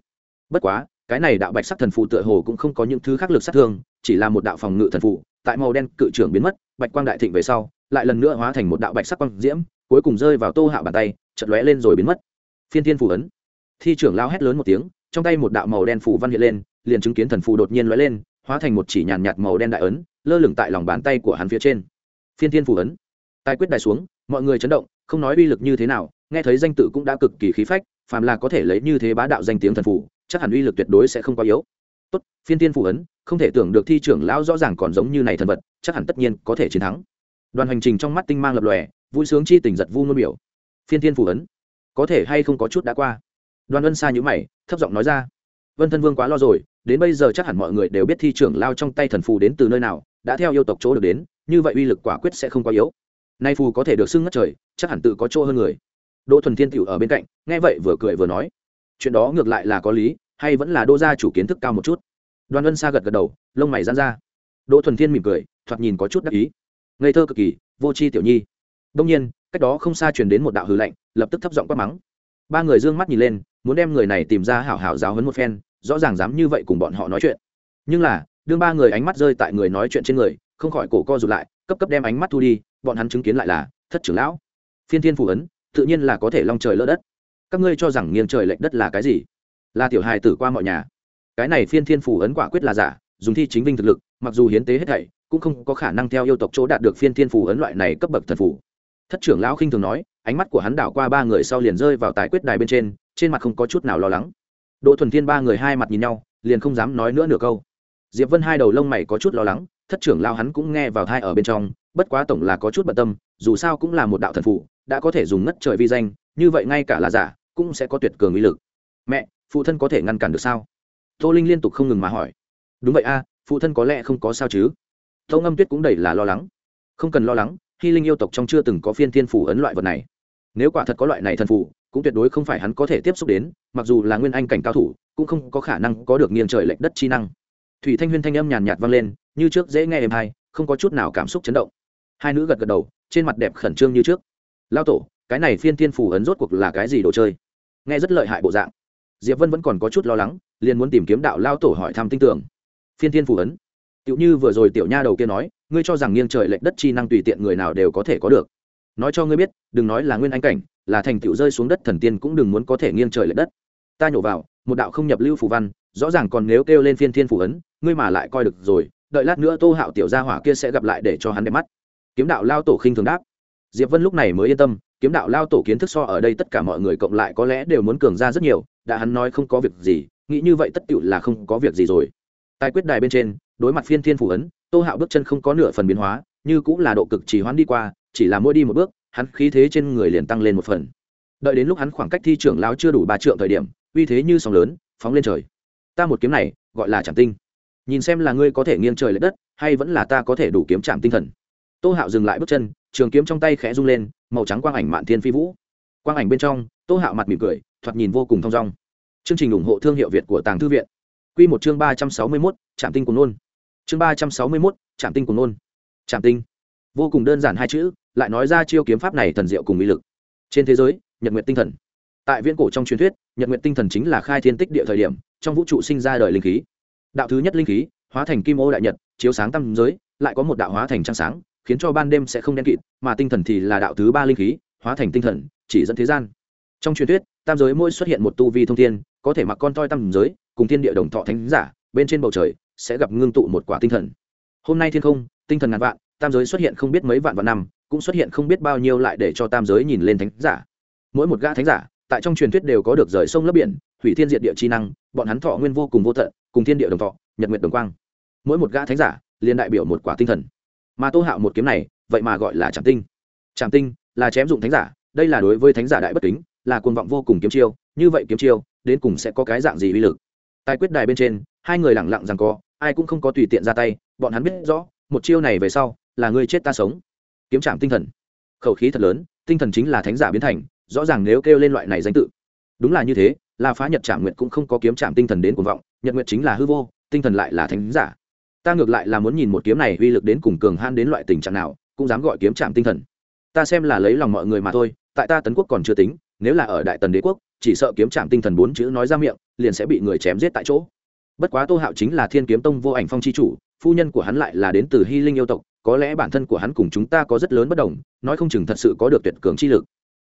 Speaker 1: Bất quá cái này đạo bạch sắc thần phù tựa hồ cũng không có những thứ khác lực sát thương, chỉ là một đạo phòng ngự thần phù tại màu đen cự trưởng biến mất, bạch quang đại thịnh về sau, lại lần nữa hóa thành một đạo bạch sắc quang diễm, cuối cùng rơi vào tô hạo bàn tay chật lóe lên rồi biến mất. Phiên thiên phù ấn. Thi trưởng lao hét lớn một tiếng, trong tay một đạo màu đen phù văn hiện lên, liền chứng kiến thần phù đột nhiên lóe lên, hóa thành một chỉ nhàn nhạt màu đen đại ấn, lơ lửng tại lòng bàn tay của hắn phía trên. Phiên thiên phù ấn. Tài quyết đài xuống, mọi người chấn động, không nói uy lực như thế nào, nghe thấy danh tự cũng đã cực kỳ khí phách, phàm là có thể lấy như thế bá đạo danh tiếng thần phù chắc hẳn uy lực tuyệt đối sẽ không quá yếu. Tốt, phiên thiên phù ấn, không thể tưởng được thi trưởng lão rõ ràng còn giống như này thần vật, chắc hẳn tất nhiên có thể chiến thắng. Đoàn hành trình trong mắt tinh mang lập lòe, vui sướng chi tình giật vu ngôn biểu. Phiên thiên phù ấn, có thể hay không có chút đã qua? Đoàn ân xa nhữ mày, thấp giọng nói ra. Vân thân vương quá lo rồi, đến bây giờ chắc hẳn mọi người đều biết thi trưởng lao trong tay thần phù đến từ nơi nào, đã theo yêu tộc chỗ được đến, như vậy uy lực quả quyết sẽ không quá yếu. Nay phù có thể được xưng ngất trời, chắc hẳn tự có chỗ hơn người. Đỗ thuần thiên tiểu ở bên cạnh, nghe vậy vừa cười vừa nói. Chuyện đó ngược lại là có lý hay vẫn là đô gia chủ kiến thức cao một chút? Đoàn ân xa gật gật đầu lông mày dán ra. Đỗ thuần thiên mỉm cười thoạt nhìn có chút đắc ý. Ngây thơ cực kỳ vô c h i tiểu nhi. Đông nhiên cách đó không xa truyền đến một đạo hư lệnh, lập tức thấp giọng quát mắng. Ba người d ư ơ n g mắt nhìn lên muốn đem người này tìm ra hảo hảo giáo hấn một phen rõ ràng dám như vậy cùng bọn họ nói chuyện. Nhưng là đương ba người ánh mắt rơi tại người nói chuyện trên người không khỏi cổ co rụt lại cấp cấp đem ánh mắt thu đi bọn hắn chứng kiến lại là thất trưởng lão. Phiên thiên phủ ấn tự nhiên là có thể long trời lỡ đất. Các ngươi cho rằng nghiêng trời lệch đất là cái gì? Là tiểu hài tử qua mọi nhà. Cái này phiên thiên phủ ấn quả quyết là giả, dùng thi chính vinh thực lực, mặc dù hiến tế hết thảy, cũng không có khả năng theo yêu tộc chỗ đạt được phiên thiên phủ ấn loại này cấp bậc thần phủ thất trưởng lão khinh thường nói, ánh mắt của hắn đảo qua ba người sau liền rơi vào tài quyết đài bên trên trên mặt không có chút nào lo lắng. Đỗ thuần thiên ba người hai mặt nhìn nhau, liền không dám nói nữa nửa câu. Diệp vân hai đầu lông mày có chút lo lắng, thất trưởng lao hắn cũng nghe vào thai ở bên trong, bất quá tổng là có chút bận tâm, dù sao cũng là một đạo thần phụ đã có thể dùng ngất trời vi danh, như vậy ngay cả là giả, cũng sẽ có tuyệt cường uy lực. Mẹ phụ thân có thể ngăn cản được sao? Tô linh liên tục không ngừng mà hỏi. Đúng vậy a, phụ thân có lẽ không có sao chứ? Tâu ngâm tuyết cũng đầy là lo lắng. Không cần lo lắng, hy linh yêu tộc trong chưa từng có phiên thiên phủ ấn loại vật này. Nếu quả thật có loại này thần phủ, cũng tuyệt đối không phải hắn có thể tiếp xúc đến, mặc dù là nguyên anh cảnh cao thủ, cũng không có khả năng có được nghiêng trời lệch đất chi năng. Thủy thanh huyên thanh âm nhàn nhạt vang lên, như trước dễ nghe êm hay không có chút nào cảm xúc chấn động. Hai nữ gật gật đầu, trên mặt đẹp khẩn trương như trước. Lao tổ, cái này phiên thiên phủ ấn rốt cuộc là cái gì đồ chơi? Nghe rất lợi hại bộ dạng diệp vân vẫn còn có chút lo lắng, liền muốn tìm kiếm đạo lao tổ hỏi thăm tinh tưởng. Phiên thiên phủ ấn. Tựu như vừa rồi tiểu nha đầu kia nói, ngươi cho rằng nghiêng trời lệch đất chi năng tùy tiện người nào đều có thể có được. Nói cho ngươi biết, đừng nói là nguyên anh cảnh, là thành tựu rơi xuống đất thần tiên cũng đừng muốn có thể nghiêng trời lệch đất. Ta nhổ vào, một đạo không nhập lưu phù văn, rõ ràng còn nếu kêu lên phiên thiên phủ ấn, ngươi mà lại coi được rồi, đợi lát nữa tô hạo tiểu gia hỏa kia sẽ gặp lại để cho hắn đẹp mắt. Kiếm đạo lao tổ khinh thường đáp. Diệp vân lúc này mới yên tâm, kiếm đạo lao tổ kiến thức so ở đây tất cả mọi người cộng lại có lẽ đều muốn cường ra rất nhiều đã hắn nói không có việc gì, nghĩ như vậy tất tựu là không có việc gì rồi. Tài quyết đài bên trên, đối mặt phiên thiên phủ ấn, tô hạo bước chân không có nửa phần biến hóa, như cũng là độ cực chỉ hoán đi qua, chỉ là mỗi đi một bước, hắn khí thế trên người liền tăng lên một phần. Đợi đến lúc hắn khoảng cách thi trưởng lao chưa đủ ba trượng thời điểm, uy thế như sóng lớn, phóng lên trời. Ta một kiếm này, gọi là chạm tinh. Nhìn xem là ngươi có thể nghiêng trời l ệ đất, hay vẫn là ta có thể đủ kiếm chạm tinh thần. Tô hạo dừng lại bước chân, trường kiếm trong tay khẽ rung lên, màu trắng quang ảnh mạn thiên phi vũ. Quang ảnh bên trong, tô hạo mặt mỉm cười thoạt nhìn vô cùng thong dong. Chương trình ủng hộ thương hiệu việt của tàng thư viện. Q một chương ba trăm sáu mươi mốt, trạm tinh cùng nôn. Chương ba trăm sáu mươi mốt, trạm tinh cùng nôn. Trạm tinh. Vô cùng đơn giản hai chữ, lại nói ra chiêu kiếm pháp này thần diệu cùng mỹ lực. Trên thế giới, nhật nguyện tinh thần. Tại viễn cổ trong truyền thuyết, nhật nguyện tinh thần chính là khai thiên tích địa thời điểm, trong vũ trụ sinh ra đời linh khí. Đạo thứ nhất linh khí, hóa thành kim ô đại nhật, chiếu sáng tâm giới, lại có một đạo hóa thành trăng sáng, khiến cho ban đêm sẽ không đen kịt, mà tinh thần thì là đạo thứ ba linh khí, hóa thành tinh thần, chỉ dẫn thế gian. Trong truyền thuyết tam giới mỗi xuất hiện một tu vi thông thiên, có thể mặc con toi tam giới, cùng thiên địa đồng thọ thánh giả, bên trên bầu trời, sẽ gặp ngưng tụ một quả tinh thần. Hôm nay thiên không, tinh thần ngàn vạn, tam giới xuất hiện không biết mấy vạn vạn năm, cũng xuất hiện không biết bao nhiêu lại để cho tam giới nhìn lên thánh giả. Mỗi một gã thánh giả, tại trong truyền thuyết đều có được rời sông lấp biển, hủy thiên diện địa chi năng, bọn hắn thọ nguyên vô cùng vô tận, cùng thiên địa đồng thọ, nhật nguyện đồng quang. Mỗi một gã thánh giả, liền đại biểu một quả tinh thần. Mà tô hạo một kiếm này, vậy mà gọi là trạm tinh. Trạm tinh là chém dụng thánh giả, đây là đối với thánh giả đại bất kính là cuồng vọng vô cùng kiếm chiêu, như vậy kiếm chiêu, đến cùng sẽ có cái dạng gì uy lực? Tại quyết đài bên trên, hai người lẳng lặng rằng co, ai cũng không có tùy tiện ra tay, bọn hắn biết rõ, một chiêu này về sau, là ngươi chết ta sống. Kiếm trạm tinh thần. Khẩu khí thật lớn, tinh thần chính là thánh giả biến thành, rõ ràng nếu kêu lên loại này danh tự. Đúng là như thế, là phá nhật trạm nguyện cũng không có kiếm trạm tinh thần đến cuồng vọng, nhật nguyện chính là hư vô, tinh thần lại là thánh giả. Ta ngược lại là muốn nhìn một kiếm này uy lực đến cùng cường han đến loại tình trạng nào, cũng dám gọi kiếm trạm tinh thần. Ta xem là lấy lòng mọi người mà thôi, tại ta tấn quốc còn chưa tính nếu là ở đại tần đế quốc, chỉ sợ kiếm trạm tinh thần bốn chữ nói ra miệng, liền sẽ bị người chém giết tại chỗ. Bất quá tô hạo chính là thiên kiếm tông vô ảnh phong c h i chủ, phu nhân của hắn lại là đến từ hy linh yêu tộc, có lẽ bản thân của hắn cùng chúng ta có rất lớn bất đồng, nói không chừng thật sự có được tuyệt cường chi lực.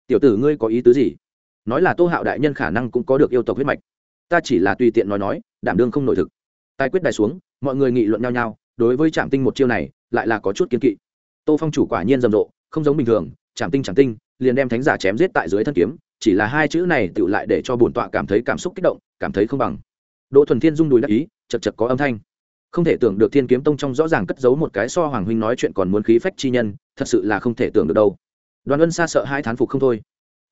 Speaker 1: Tiểu tử ngươi có ý tứ gì? Nói là tô hạo đại nhân khả năng cũng có được yêu tộc huyết mạch. Ta chỉ là tùy tiện nói nói, đảm đương không nội thực. Tài quyết đài xuống, mọi người nghị luận nhau nhau, đối với trạm tinh một chiêu này, lại là có chút kiên kỵ. Tô phong chủ quả nhiên rầm rộ, không giống bình thường trạm tinh trạm tinh, liền đem thánh giả chém giết tại dưới thân kiếm chỉ là hai chữ này tự lại để cho bổn tọa cảm thấy cảm xúc kích động, cảm thấy không bằng. Đỗ thuần thiên rung đùi đắc ý, chật chật có âm thanh. Không thể tưởng được thiên kiếm tông trong rõ ràng cất giấu một cái so hoàng huynh nói chuyện còn muốn khí phách chi nhân, thật sự là không thể tưởng được đâu. Đoàn ân xa sợ hai thán phục không thôi.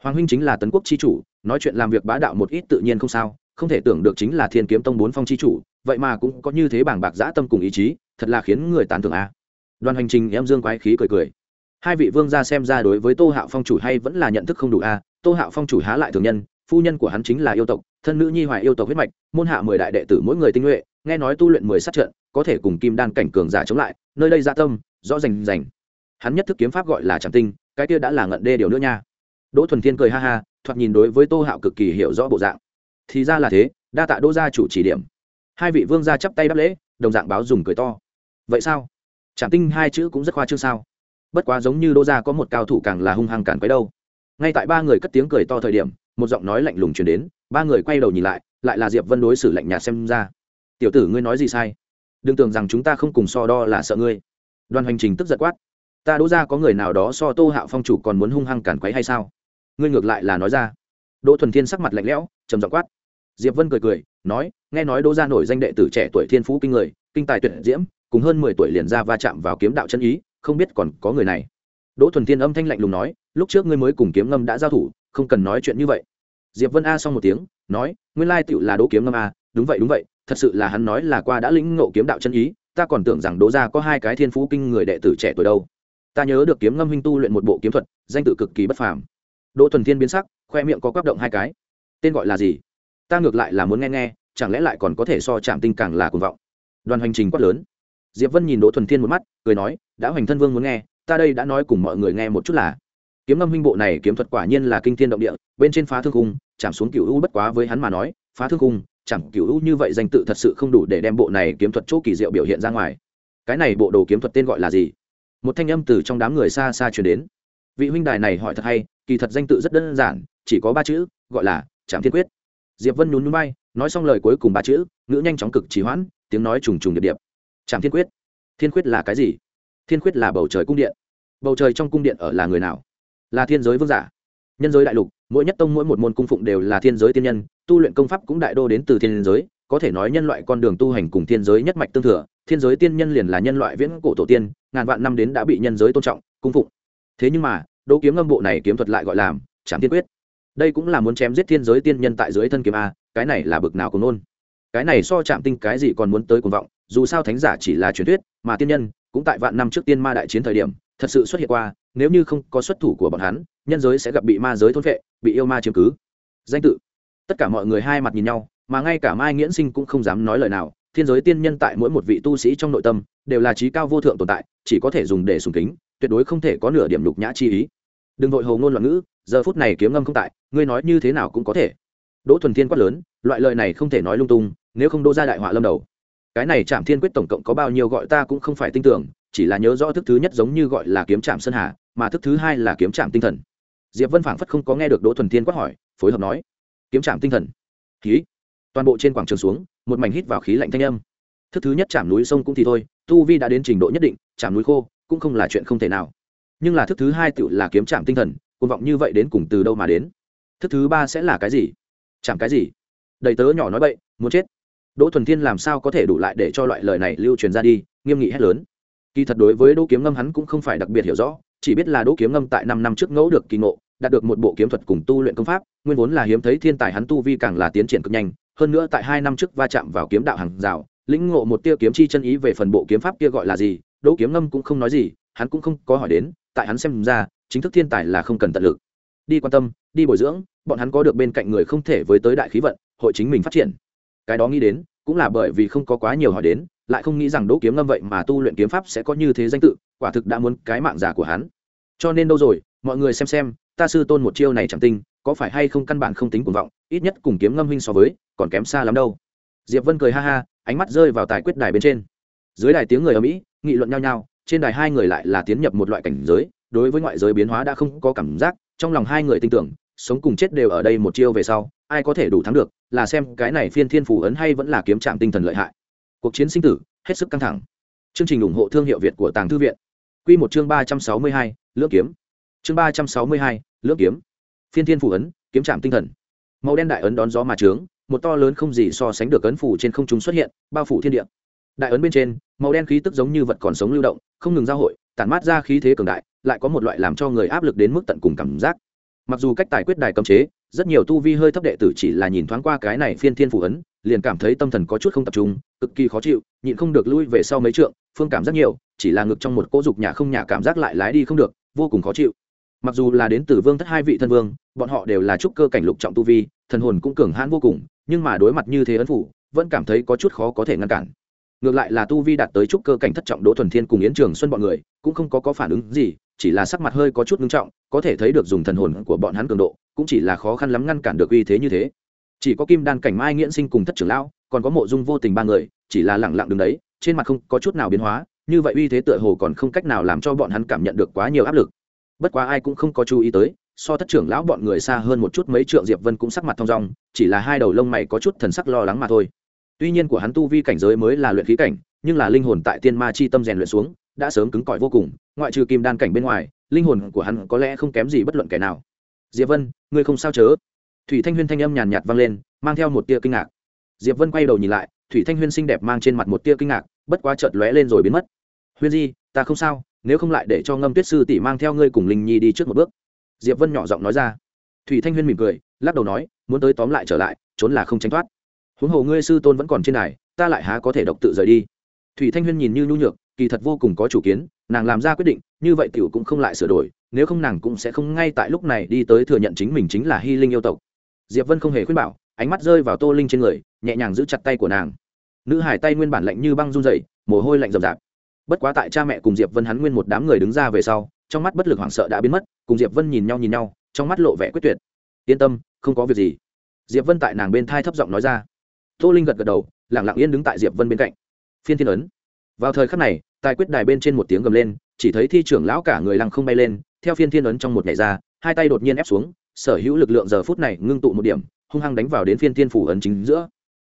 Speaker 1: Hoàng huynh chính là tấn quốc chi chủ, nói chuyện làm việc bá đạo một ít tự nhiên không sao, không thể tưởng được chính là thiên kiếm tông bốn phong chi chủ, vậy mà cũng có như thế bảng bạc dã tâm cùng ý chí, thật là khiến người tàn tưởng a. Đoàn hành trình em dương quái khí cười cười. Hai vị vương gia xem ra đối với tô hạo phong chủ hay vẫn là nhận thức không đủ a tô hạo phong chủ há lại thường nhân, phu nhân của hắn chính là yêu tộc, thân nữ nhi hoài yêu tộc huyết mạch, môn hạ mười đại đệ tử mỗi người tinh nhuệ, nghe nói tu luyện mười sát trận, có thể cùng kim đan cảnh cường giả chống lại, nơi đây gia tâm, rõ rành rành. Hắn nhất thức kiếm pháp gọi là tràng tinh, cái kia đã là ngận đê điều nữa nha. Đỗ thuần thiên cười ha ha, thoạt nhìn đối với tô hạo cực kỳ hiểu rõ bộ dạng. Thì ra là thế, đa tạ đỗ gia chủ chỉ điểm. Hai vị vương gia chắp tay đáp lễ, đồng dạng báo dùng cười to. Vậy sao? Trạm tinh hai chữ cũng rất khoa trương sao? Bất quá giống như đỗ gia có một cao thủ càng là hung hăng cản quấy đâu ngay tại ba người cất tiếng cười to thời điểm, một giọng nói lạnh lùng truyền đến, ba người quay đầu nhìn lại lại là diệp vân đối xử lạnh nhạt xem ra. Tiểu tử ngươi nói gì sai? Đừng tưởng rằng chúng ta không cùng so đo là sợ ngươi. Đoàn hành trình tức giật quát. Ta đỗ ra có người nào đó so tô hạo phong chủ còn muốn hung hăng cản quấy hay sao? Ngươi ngược lại là nói ra. Đỗ thuần thiên sắc mặt lạnh lẽo, trầm giọng quát. Diệp vân cười cười, nói, nghe nói đỗ gia nổi danh đệ tử trẻ tuổi thiên phú kinh người, kinh tài tuyệt diễm, cùng hơn mười tuổi liền ra va chạm vào kiếm đạo chân ý, không biết còn có người này. Đỗ thuần thiên âm thanh lạnh lùng nói lúc trước ngươi mới cùng kiếm ngâm đã giao thủ, không cần nói chuyện như vậy. Diệp vân a xong một tiếng, nói, nguyên lai tựu là đỗ kiếm ngâm a, đúng vậy đúng vậy, thật sự là hắn nói là qua đã lĩnh ngộ kiếm đạo chân ý, ta còn tưởng rằng đỗ gia có hai cái thiên phú kinh người đệ tử trẻ tuổi đâu. Ta nhớ được kiếm ngâm huynh tu luyện một bộ kiếm thuật, danh tự cực kỳ bất phàm. Đỗ thuần thiên biến sắc, khoe miệng có quắc động hai cái. Tên gọi là gì? Ta ngược lại là muốn nghe nghe, chẳng lẽ lại còn có thể so chạm tinh càng là cuồng vọng? Đoàn hành trình quát lớn. Diệp vân nhìn đỗ thuần thiên một mắt, cười nói, đã hoành thân vương muốn nghe, ta đây đã nói cùng mọi người nghe một chút là kiếm ngâm huynh bộ này kiếm thuật quả nhiên là kinh thiên động địa, bên trên phá thương cung chạm xuống cựu u bất quá với hắn mà nói, phá thương cung chẳng cựu u như vậy danh tự thật sự không đủ để đem bộ này kiếm thuật chỗ kỳ diệu biểu hiện ra ngoài. Cái này bộ đồ kiếm thuật tên gọi là gì? Một thanh âm từ trong đám người xa xa truyền đến. Vị huynh đài này hỏi thật hay, kỳ thật danh tự rất đơn giản, chỉ có ba chữ, gọi là trạm thiên quyết. Diệp vân nhún núi bay nói xong lời cuối cùng ba chữ, ngữ nhanh chóng cực trì hoãn, tiếng nói trùng trùng điệp điệp. Trạm thiên quyết. Thiên quyết là cái gì? Thiên quyết là bầu trời cung điện. Bầu trời trong cung điện ở là người nào? Là thiên giới vương giả. Nhân giới đại lục, mỗi nhất tông mỗi một môn cung phụng đều là thiên giới tiên nhân, tu luyện công pháp cũng đại đô đến từ thiên giới, có thể nói nhân loại con đường tu hành cùng thiên giới nhất mạch tương thừa, thiên giới tiên nhân liền là nhân loại viễn cổ tổ tiên, ngàn vạn năm đến đã bị nhân giới tôn trọng, cung phụng. Thế nhưng mà đỗ kiếm ngâm bộ này kiếm thuật lại gọi là trảm thiên quyết. Đây cũng là muốn chém giết thiên giới tiên nhân tại dưới thân kiếm a, cái này là bực nào cũng nôn. Cái này so chạm tinh cái gì còn muốn tới cuồng vọng, dù sao thánh giả chỉ là truyền thuyết, mà tiên nhân cũng tại vạn năm trước tiên ma đại chiến thời điểm, thật sự xuất hiện qua nếu như không có xuất thủ của bọn hắn, nhân giới sẽ gặp bị ma giới thôn vệ bị yêu ma chiếm cứ. Danh tự. Tất cả mọi người hai mặt nhìn nhau, mà ngay cả mai nghiễn sinh cũng không dám nói lời nào. Thiên giới tiên nhân tại mỗi một vị tu sĩ trong nội tâm, đều là trí cao vô thượng tồn tại, chỉ có thể dùng để sùng kính, tuyệt đối không thể có nửa điểm lục nhã chi ý. Đừng vội hầu ngôn loạn ngữ, giờ phút này kiếm ngâm không tại, ngươi nói như thế nào cũng có thể. Đỗ thuần thiên quát lớn, loại lời này không thể nói lung tung, nếu không đỗ ra đại họa lâm đầu. Cái này chạm thiên quyết tổng cộng có bao nhiêu gọi ta cũng không phải tin tưởng chỉ là nhớ rõ thức thứ nhất giống như gọi là kiếm trạm sơn hà, mà thức thứ hai là kiếm trạm tinh thần. Diệp vân phảng phất không có nghe được đỗ thuần thiên quát hỏi, phối hợp nói, kiếm trạm tinh thần. Khí. Toàn bộ trên quảng trường xuống, một mảnh hít vào khí lạnh thanh âm. Thức thứ nhất chạm núi sông cũng thì thôi, tu vi đã đến trình độ nhất định chạm núi khô cũng không là chuyện không thể nào. Nhưng là thức thứ hai tự là kiếm chạm tinh thần côn vọng như vậy đến cùng từ đâu mà đến? Thức thứ ba sẽ là cái gì? Chạm cái gì? Đầy tớ nhỏ nói bậy, muốn chết. Đỗ thuần thiên làm sao có thể đủ lại để cho loại lời này lưu truyền ra đi, nghiêm nghị hét lớn kỳ thật đối với đỗ kiếm ngâm hắn cũng không phải đặc biệt hiểu rõ, chỉ biết là đỗ kiếm ngâm tại năm năm trước ngẫu được kỳ ngộ, đạt được một bộ kiếm thuật cùng tu luyện công pháp, nguyên vốn là hiếm thấy thiên tài hắn tu vi càng là tiến triển cực nhanh, hơn nữa tại hai năm trước va chạm vào kiếm đạo hàng rào, lĩnh ngộ một tia kiếm chi chân ý về phần bộ kiếm pháp kia gọi là gì, đỗ kiếm ngâm cũng không nói gì, hắn cũng không có hỏi đến, tại hắn xem ra, chính thức thiên tài là không cần tận lực. Đi quan tâm, đi bồi dưỡng, bọn hắn có được bên cạnh người không thể với tới đại khí vận, hội chính mình phát triển. Cái đó nghĩ đến, cũng là bởi vì không có quá nhiều hỏi đến lại không nghĩ rằng đỗ kiếm ngâm vậy mà tu luyện kiếm pháp sẽ có như thế danh tự, quả thực đã muốn cái mạng giả của hắn. Cho nên đâu rồi, mọi người xem xem, ta sư tôn một chiêu này chẳng tinh, có phải hay không căn bản không tính cuồng vọng, ít nhất cùng kiếm ngâm huynh so với, còn kém xa lắm đâu. Diệp vân cười ha ha, ánh mắt rơi vào tài quyết đài bên trên. Dưới đài tiếng người ở mỹ nghị luận nhau nhau, trên đài hai người lại là tiến nhập một loại cảnh giới, đối với ngoại giới biến hóa đã không có cảm giác, trong lòng hai người tin tưởng, sống cùng chết đều ở đây một chiêu về sau, ai có thể đủ thắng được, là xem cái này phiên thiên phủ ấn hay vẫn là kiếm trạm tinh thần lợi hại cuộc chiến sinh tử, hết sức căng thẳng. Chương trình ủng hộ thương hiệu việt của tàng thư viện. Q một chương ba trăm sáu mươi hai, lưỡng kiếm. Chương ba trăm sáu mươi hai, lưỡng kiếm. Phiên thiên phủ ấn, kiếm trạm tinh thần. Màu đen đại ấn đón gió mà trướng, một to lớn không gì so sánh được ấn phủ trên không trung xuất hiện, bao phủ thiên địa. Đại ấn bên trên, màu đen khí tức giống như vật còn sống lưu động, không ngừng giao hội, tản mát ra khí thế cường đại, lại có một loại làm cho người áp lực đến mức tận cùng cảm giác. Mặc dù cách tài quyết đài cấm chế, rất nhiều tu vi hơi thấp đệ tử chỉ là nhìn thoáng qua cái này phiên thiên phủ ấn liền cảm thấy tâm thần có chút không tập trung, cực kỳ khó chịu, nhịn không được lui về sau mấy trượng, phương cảm rất nhiều, chỉ là ngực trong một cỗ dục nhà không nhà cảm giác lại lái đi không được, vô cùng khó chịu. Mặc dù là đến từ vương thất hai vị thân vương, bọn họ đều là trúc cơ cảnh lục trọng tu vi, thần hồn cũng cường hãn vô cùng, nhưng mà đối mặt như thế ấn phủ, vẫn cảm thấy có chút khó có thể ngăn cản. Ngược lại là tu vi đạt tới trúc cơ cảnh thất trọng đỗ thuần thiên cùng yến trường xuân bọn người, cũng không có có phản ứng gì, chỉ là sắc mặt hơi có chút ngưng trọng, có thể thấy được dùng thần hồn của bọn hắn cường độ, cũng chỉ là khó khăn lắm ngăn cản được uy thế như thế chỉ có kim đan cảnh mai nghiễn sinh cùng thất trưởng lão, còn có mộ dung vô tình ba người, chỉ là lẳng lặng đứng đấy, trên mặt không có chút nào biến hóa, như vậy uy thế tựa hồ còn không cách nào làm cho bọn hắn cảm nhận được quá nhiều áp lực. Bất quá ai cũng không có chú ý tới, so thất trưởng lão bọn người xa hơn một chút mấy trượng diệp vân cũng sắc mặt thong dong, chỉ là hai đầu lông mày có chút thần sắc lo lắng mà thôi. Tuy nhiên của hắn tu vi cảnh giới mới là luyện khí cảnh, nhưng là linh hồn tại tiên ma chi tâm rèn luyện xuống, đã sớm cứng cỏi vô cùng, ngoại trừ kim đan cảnh bên ngoài, linh hồn của hắn có lẽ không kém gì bất luận kẻ nào. Diệp vân, ngươi không sao chớ? Thủy thanh huyên thanh âm nhàn nhạt vang lên, mang theo một tia kinh ngạc. Diệp vân quay đầu nhìn lại, thủy thanh huyên xinh đẹp mang trên mặt một tia kinh ngạc, bất quá chợt lóe lên rồi biến mất. Huyên di, ta không sao, nếu không lại để cho ngâm tuyết sư tỷ mang theo ngươi cùng linh nhi đi trước một bước. Diệp vân nhỏ giọng nói ra. Thủy thanh huyên mỉm cười, lắc đầu nói, muốn tới tóm lại trở lại, trốn là không tránh thoát. Huống hồ ngươi sư tôn vẫn còn trên này ta lại há có thể độc tự rời đi. Thủy thanh huyên nhìn như nhu nhược, kỳ thật vô cùng có chủ kiến, nàng làm ra quyết định, như vậy tiểu cũng không lại sửa đổi, nếu không nàng cũng sẽ không ngay tại lúc này đi tới thừa nhận chính mình chính là hy linh yêu tộc diệp vân không hề khuyên bảo, ánh mắt rơi vào tô linh trên người, nhẹ nhàng giữ chặt tay của nàng. Nữ hải tay nguyên bản lạnh như băng run dậy mồ hôi lạnh rầm rạp. Bất quá tại cha mẹ cùng diệp vân hắn nguyên một đám người đứng ra về sau, trong mắt bất lực hoảng sợ đã biến mất, cùng diệp vân nhìn nhau nhìn nhau, trong mắt lộ vẻ quyết tuyệt. Yên tâm, không có việc gì. Diệp vân tại nàng bên thai thấp giọng nói ra. Tô linh gật gật đầu lẳng lặng yên đứng tại diệp vân bên cạnh. Phiên thiên ấn. Vào thời khắc này, tài quyết đài bên trên một tiếng gầm lên, chỉ thấy thi trưởng lão cả người lăng không bay lên, theo phiên thiên ấn trong một ngày ra, hai tay đột nhiên ép xuống sở hữu lực lượng giờ phút này ngưng tụ một điểm, hung hăng đánh vào đến phiên thiên phủ ấn chính giữa.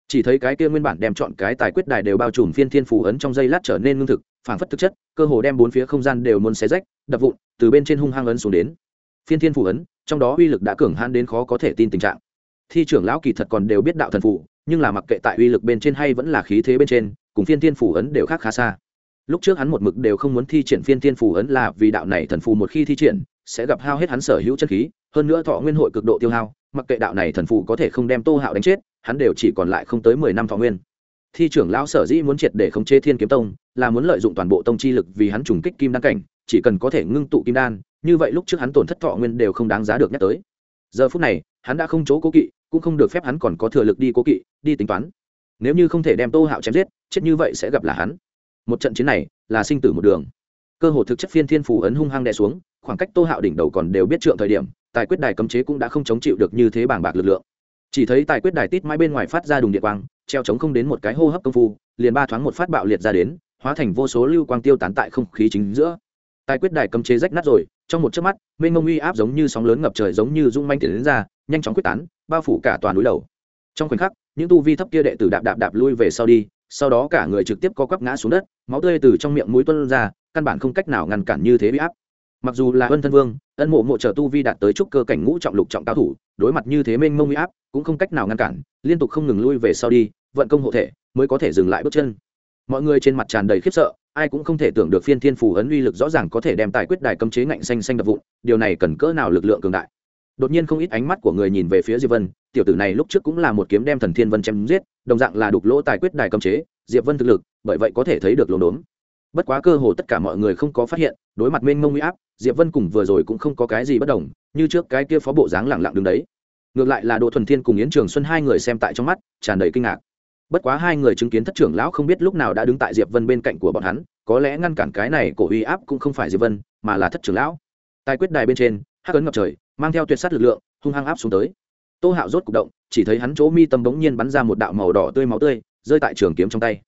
Speaker 1: Chỉ thấy cái kia nguyên bản đem chọn cái tài quyết đài đều bao trùm phiên thiên phủ ấn trong dây lát trở nên ngưng thực, phản phất thực chất, cơ hồ đem bốn phía không gian đều muốn xé rách, đập vụn, từ bên trên hung hăng ấn xuống đến. Phiên thiên phủ ấn, trong đó uy lực đã cường hãn đến khó có thể tin tình trạng. Thi trưởng lão kỳ thật còn đều biết đạo thần phủ, nhưng là mặc kệ tại uy lực bên trên hay vẫn là khí thế bên trên, cùng phiên thiên phủ ấn đều khác khá xa. Lúc trước hắn một mực đều không muốn thi triển phiên thiên phủ ấn là vì đạo này thần phù một khi thi triển sẽ gặp hao hết hắn sở hữu chân khí, hơn nữa thọ nguyên hội cực độ tiêu hao, mặc kệ đạo này thần phụ có thể không đem tô hạo đánh chết, hắn đều chỉ còn lại không tới mười năm thọ nguyên. Thi trưởng lão sở dĩ muốn triệt để khống chế thiên kiếm tông, là muốn lợi dụng toàn bộ tông chi lực vì hắn trùng kích kim đan cảnh, chỉ cần có thể ngưng tụ kim đan, như vậy lúc trước hắn tổn thất thọ nguyên đều không đáng giá được nhắc tới. Giờ phút này, hắn đã không chỗ cố kỵ, cũng không được phép hắn còn có thừa lực đi cố kỵ, đi tính toán. Nếu như không thể đem tô hạo chém giết, chết như vậy sẽ gặp là hắn. Một trận chiến này, là sinh tử một đường. Cơ hồ thực chất phiên thiên phủ ấn hung hăng đè xuống khoảng cách tô hạo đỉnh đầu còn đều biết trượng thời điểm, tài quyết đài cấm chế cũng đã không chống chịu được như thế bảng bạc lực lượng. Chỉ thấy tài quyết đài tít mãi bên ngoài phát ra đùng điện quang, treo chống không đến một cái hô hấp công phu, liền ba thoáng một phát bạo liệt ra đến, hóa thành vô số lưu quang tiêu tán tại không khí chính giữa. Tài quyết đài cấm chế rách nát rồi, trong một chớp mắt, mênh mông uy áp giống như sóng lớn ngập trời giống như rung manh tiền đến ra, nhanh chóng quyết tán, bao phủ cả toàn núi đầu trong khoảnh khắc, những tu vi thấp kia đệ tử đạp đạp đạp lui về sau đi, sau đó cả người trực tiếp co quắp ngã xuống đất, máu tươi từ trong miệng mũi tuân ra, căn bản không cách nào ngăn cản như thế uy áp mặc dù là ân thân vương, ân mộ mộ chờ tu vi đạt tới trúc cơ cảnh ngũ trọng lục trọng cao thủ, đối mặt như thế mênh mông uy áp, cũng không cách nào ngăn cản, liên tục không ngừng lui về sau đi, vận công hộ thể, mới có thể dừng lại bước chân. Mọi người trên mặt tràn đầy khiếp sợ, ai cũng không thể tưởng được phiên thiên phù ấn uy lực rõ ràng có thể đem tài quyết đài cấm chế ngạnh xanh xanh đập vụn, điều này cần cỡ nào lực lượng cường đại. Đột nhiên không ít ánh mắt của người nhìn về phía diệp vân, tiểu tử này lúc trước cũng là một kiếm đem thần thiên vân chém giết, đồng dạng là đục lỗ tài quyết đài cấm chế, diệp vân thực lực, bởi vậy có thể thấy được lồn đốn bất quá cơ hồ tất cả mọi người không có phát hiện, đối mặt mênh mông uy áp, diệp vân cùng vừa rồi cũng không có cái gì bất đồng, như trước cái kia phó bộ dáng lẳng lặng đứng đấy. Ngược lại là đỗ thuần thiên cùng yến trường xuân hai người xem tại trong mắt, tràn đầy kinh ngạc. Bất quá hai người chứng kiến thất trưởng lão không biết lúc nào đã đứng tại diệp vân bên cạnh của bọn hắn, có lẽ ngăn cản cái này của uy áp cũng không phải diệp vân, mà là thất trưởng lão. Tài quyết đài bên trên, hắc ấn ngập trời, mang theo tuyệt sát lực lượng, hung hăng áp xuống tới. Tô hạo rốt cục động, chỉ thấy hắn chỗ mi tâm bỗng nhiên bắn ra một đạo màu đỏ tươi máu tươi, rơi tại trường kiếm trong tay.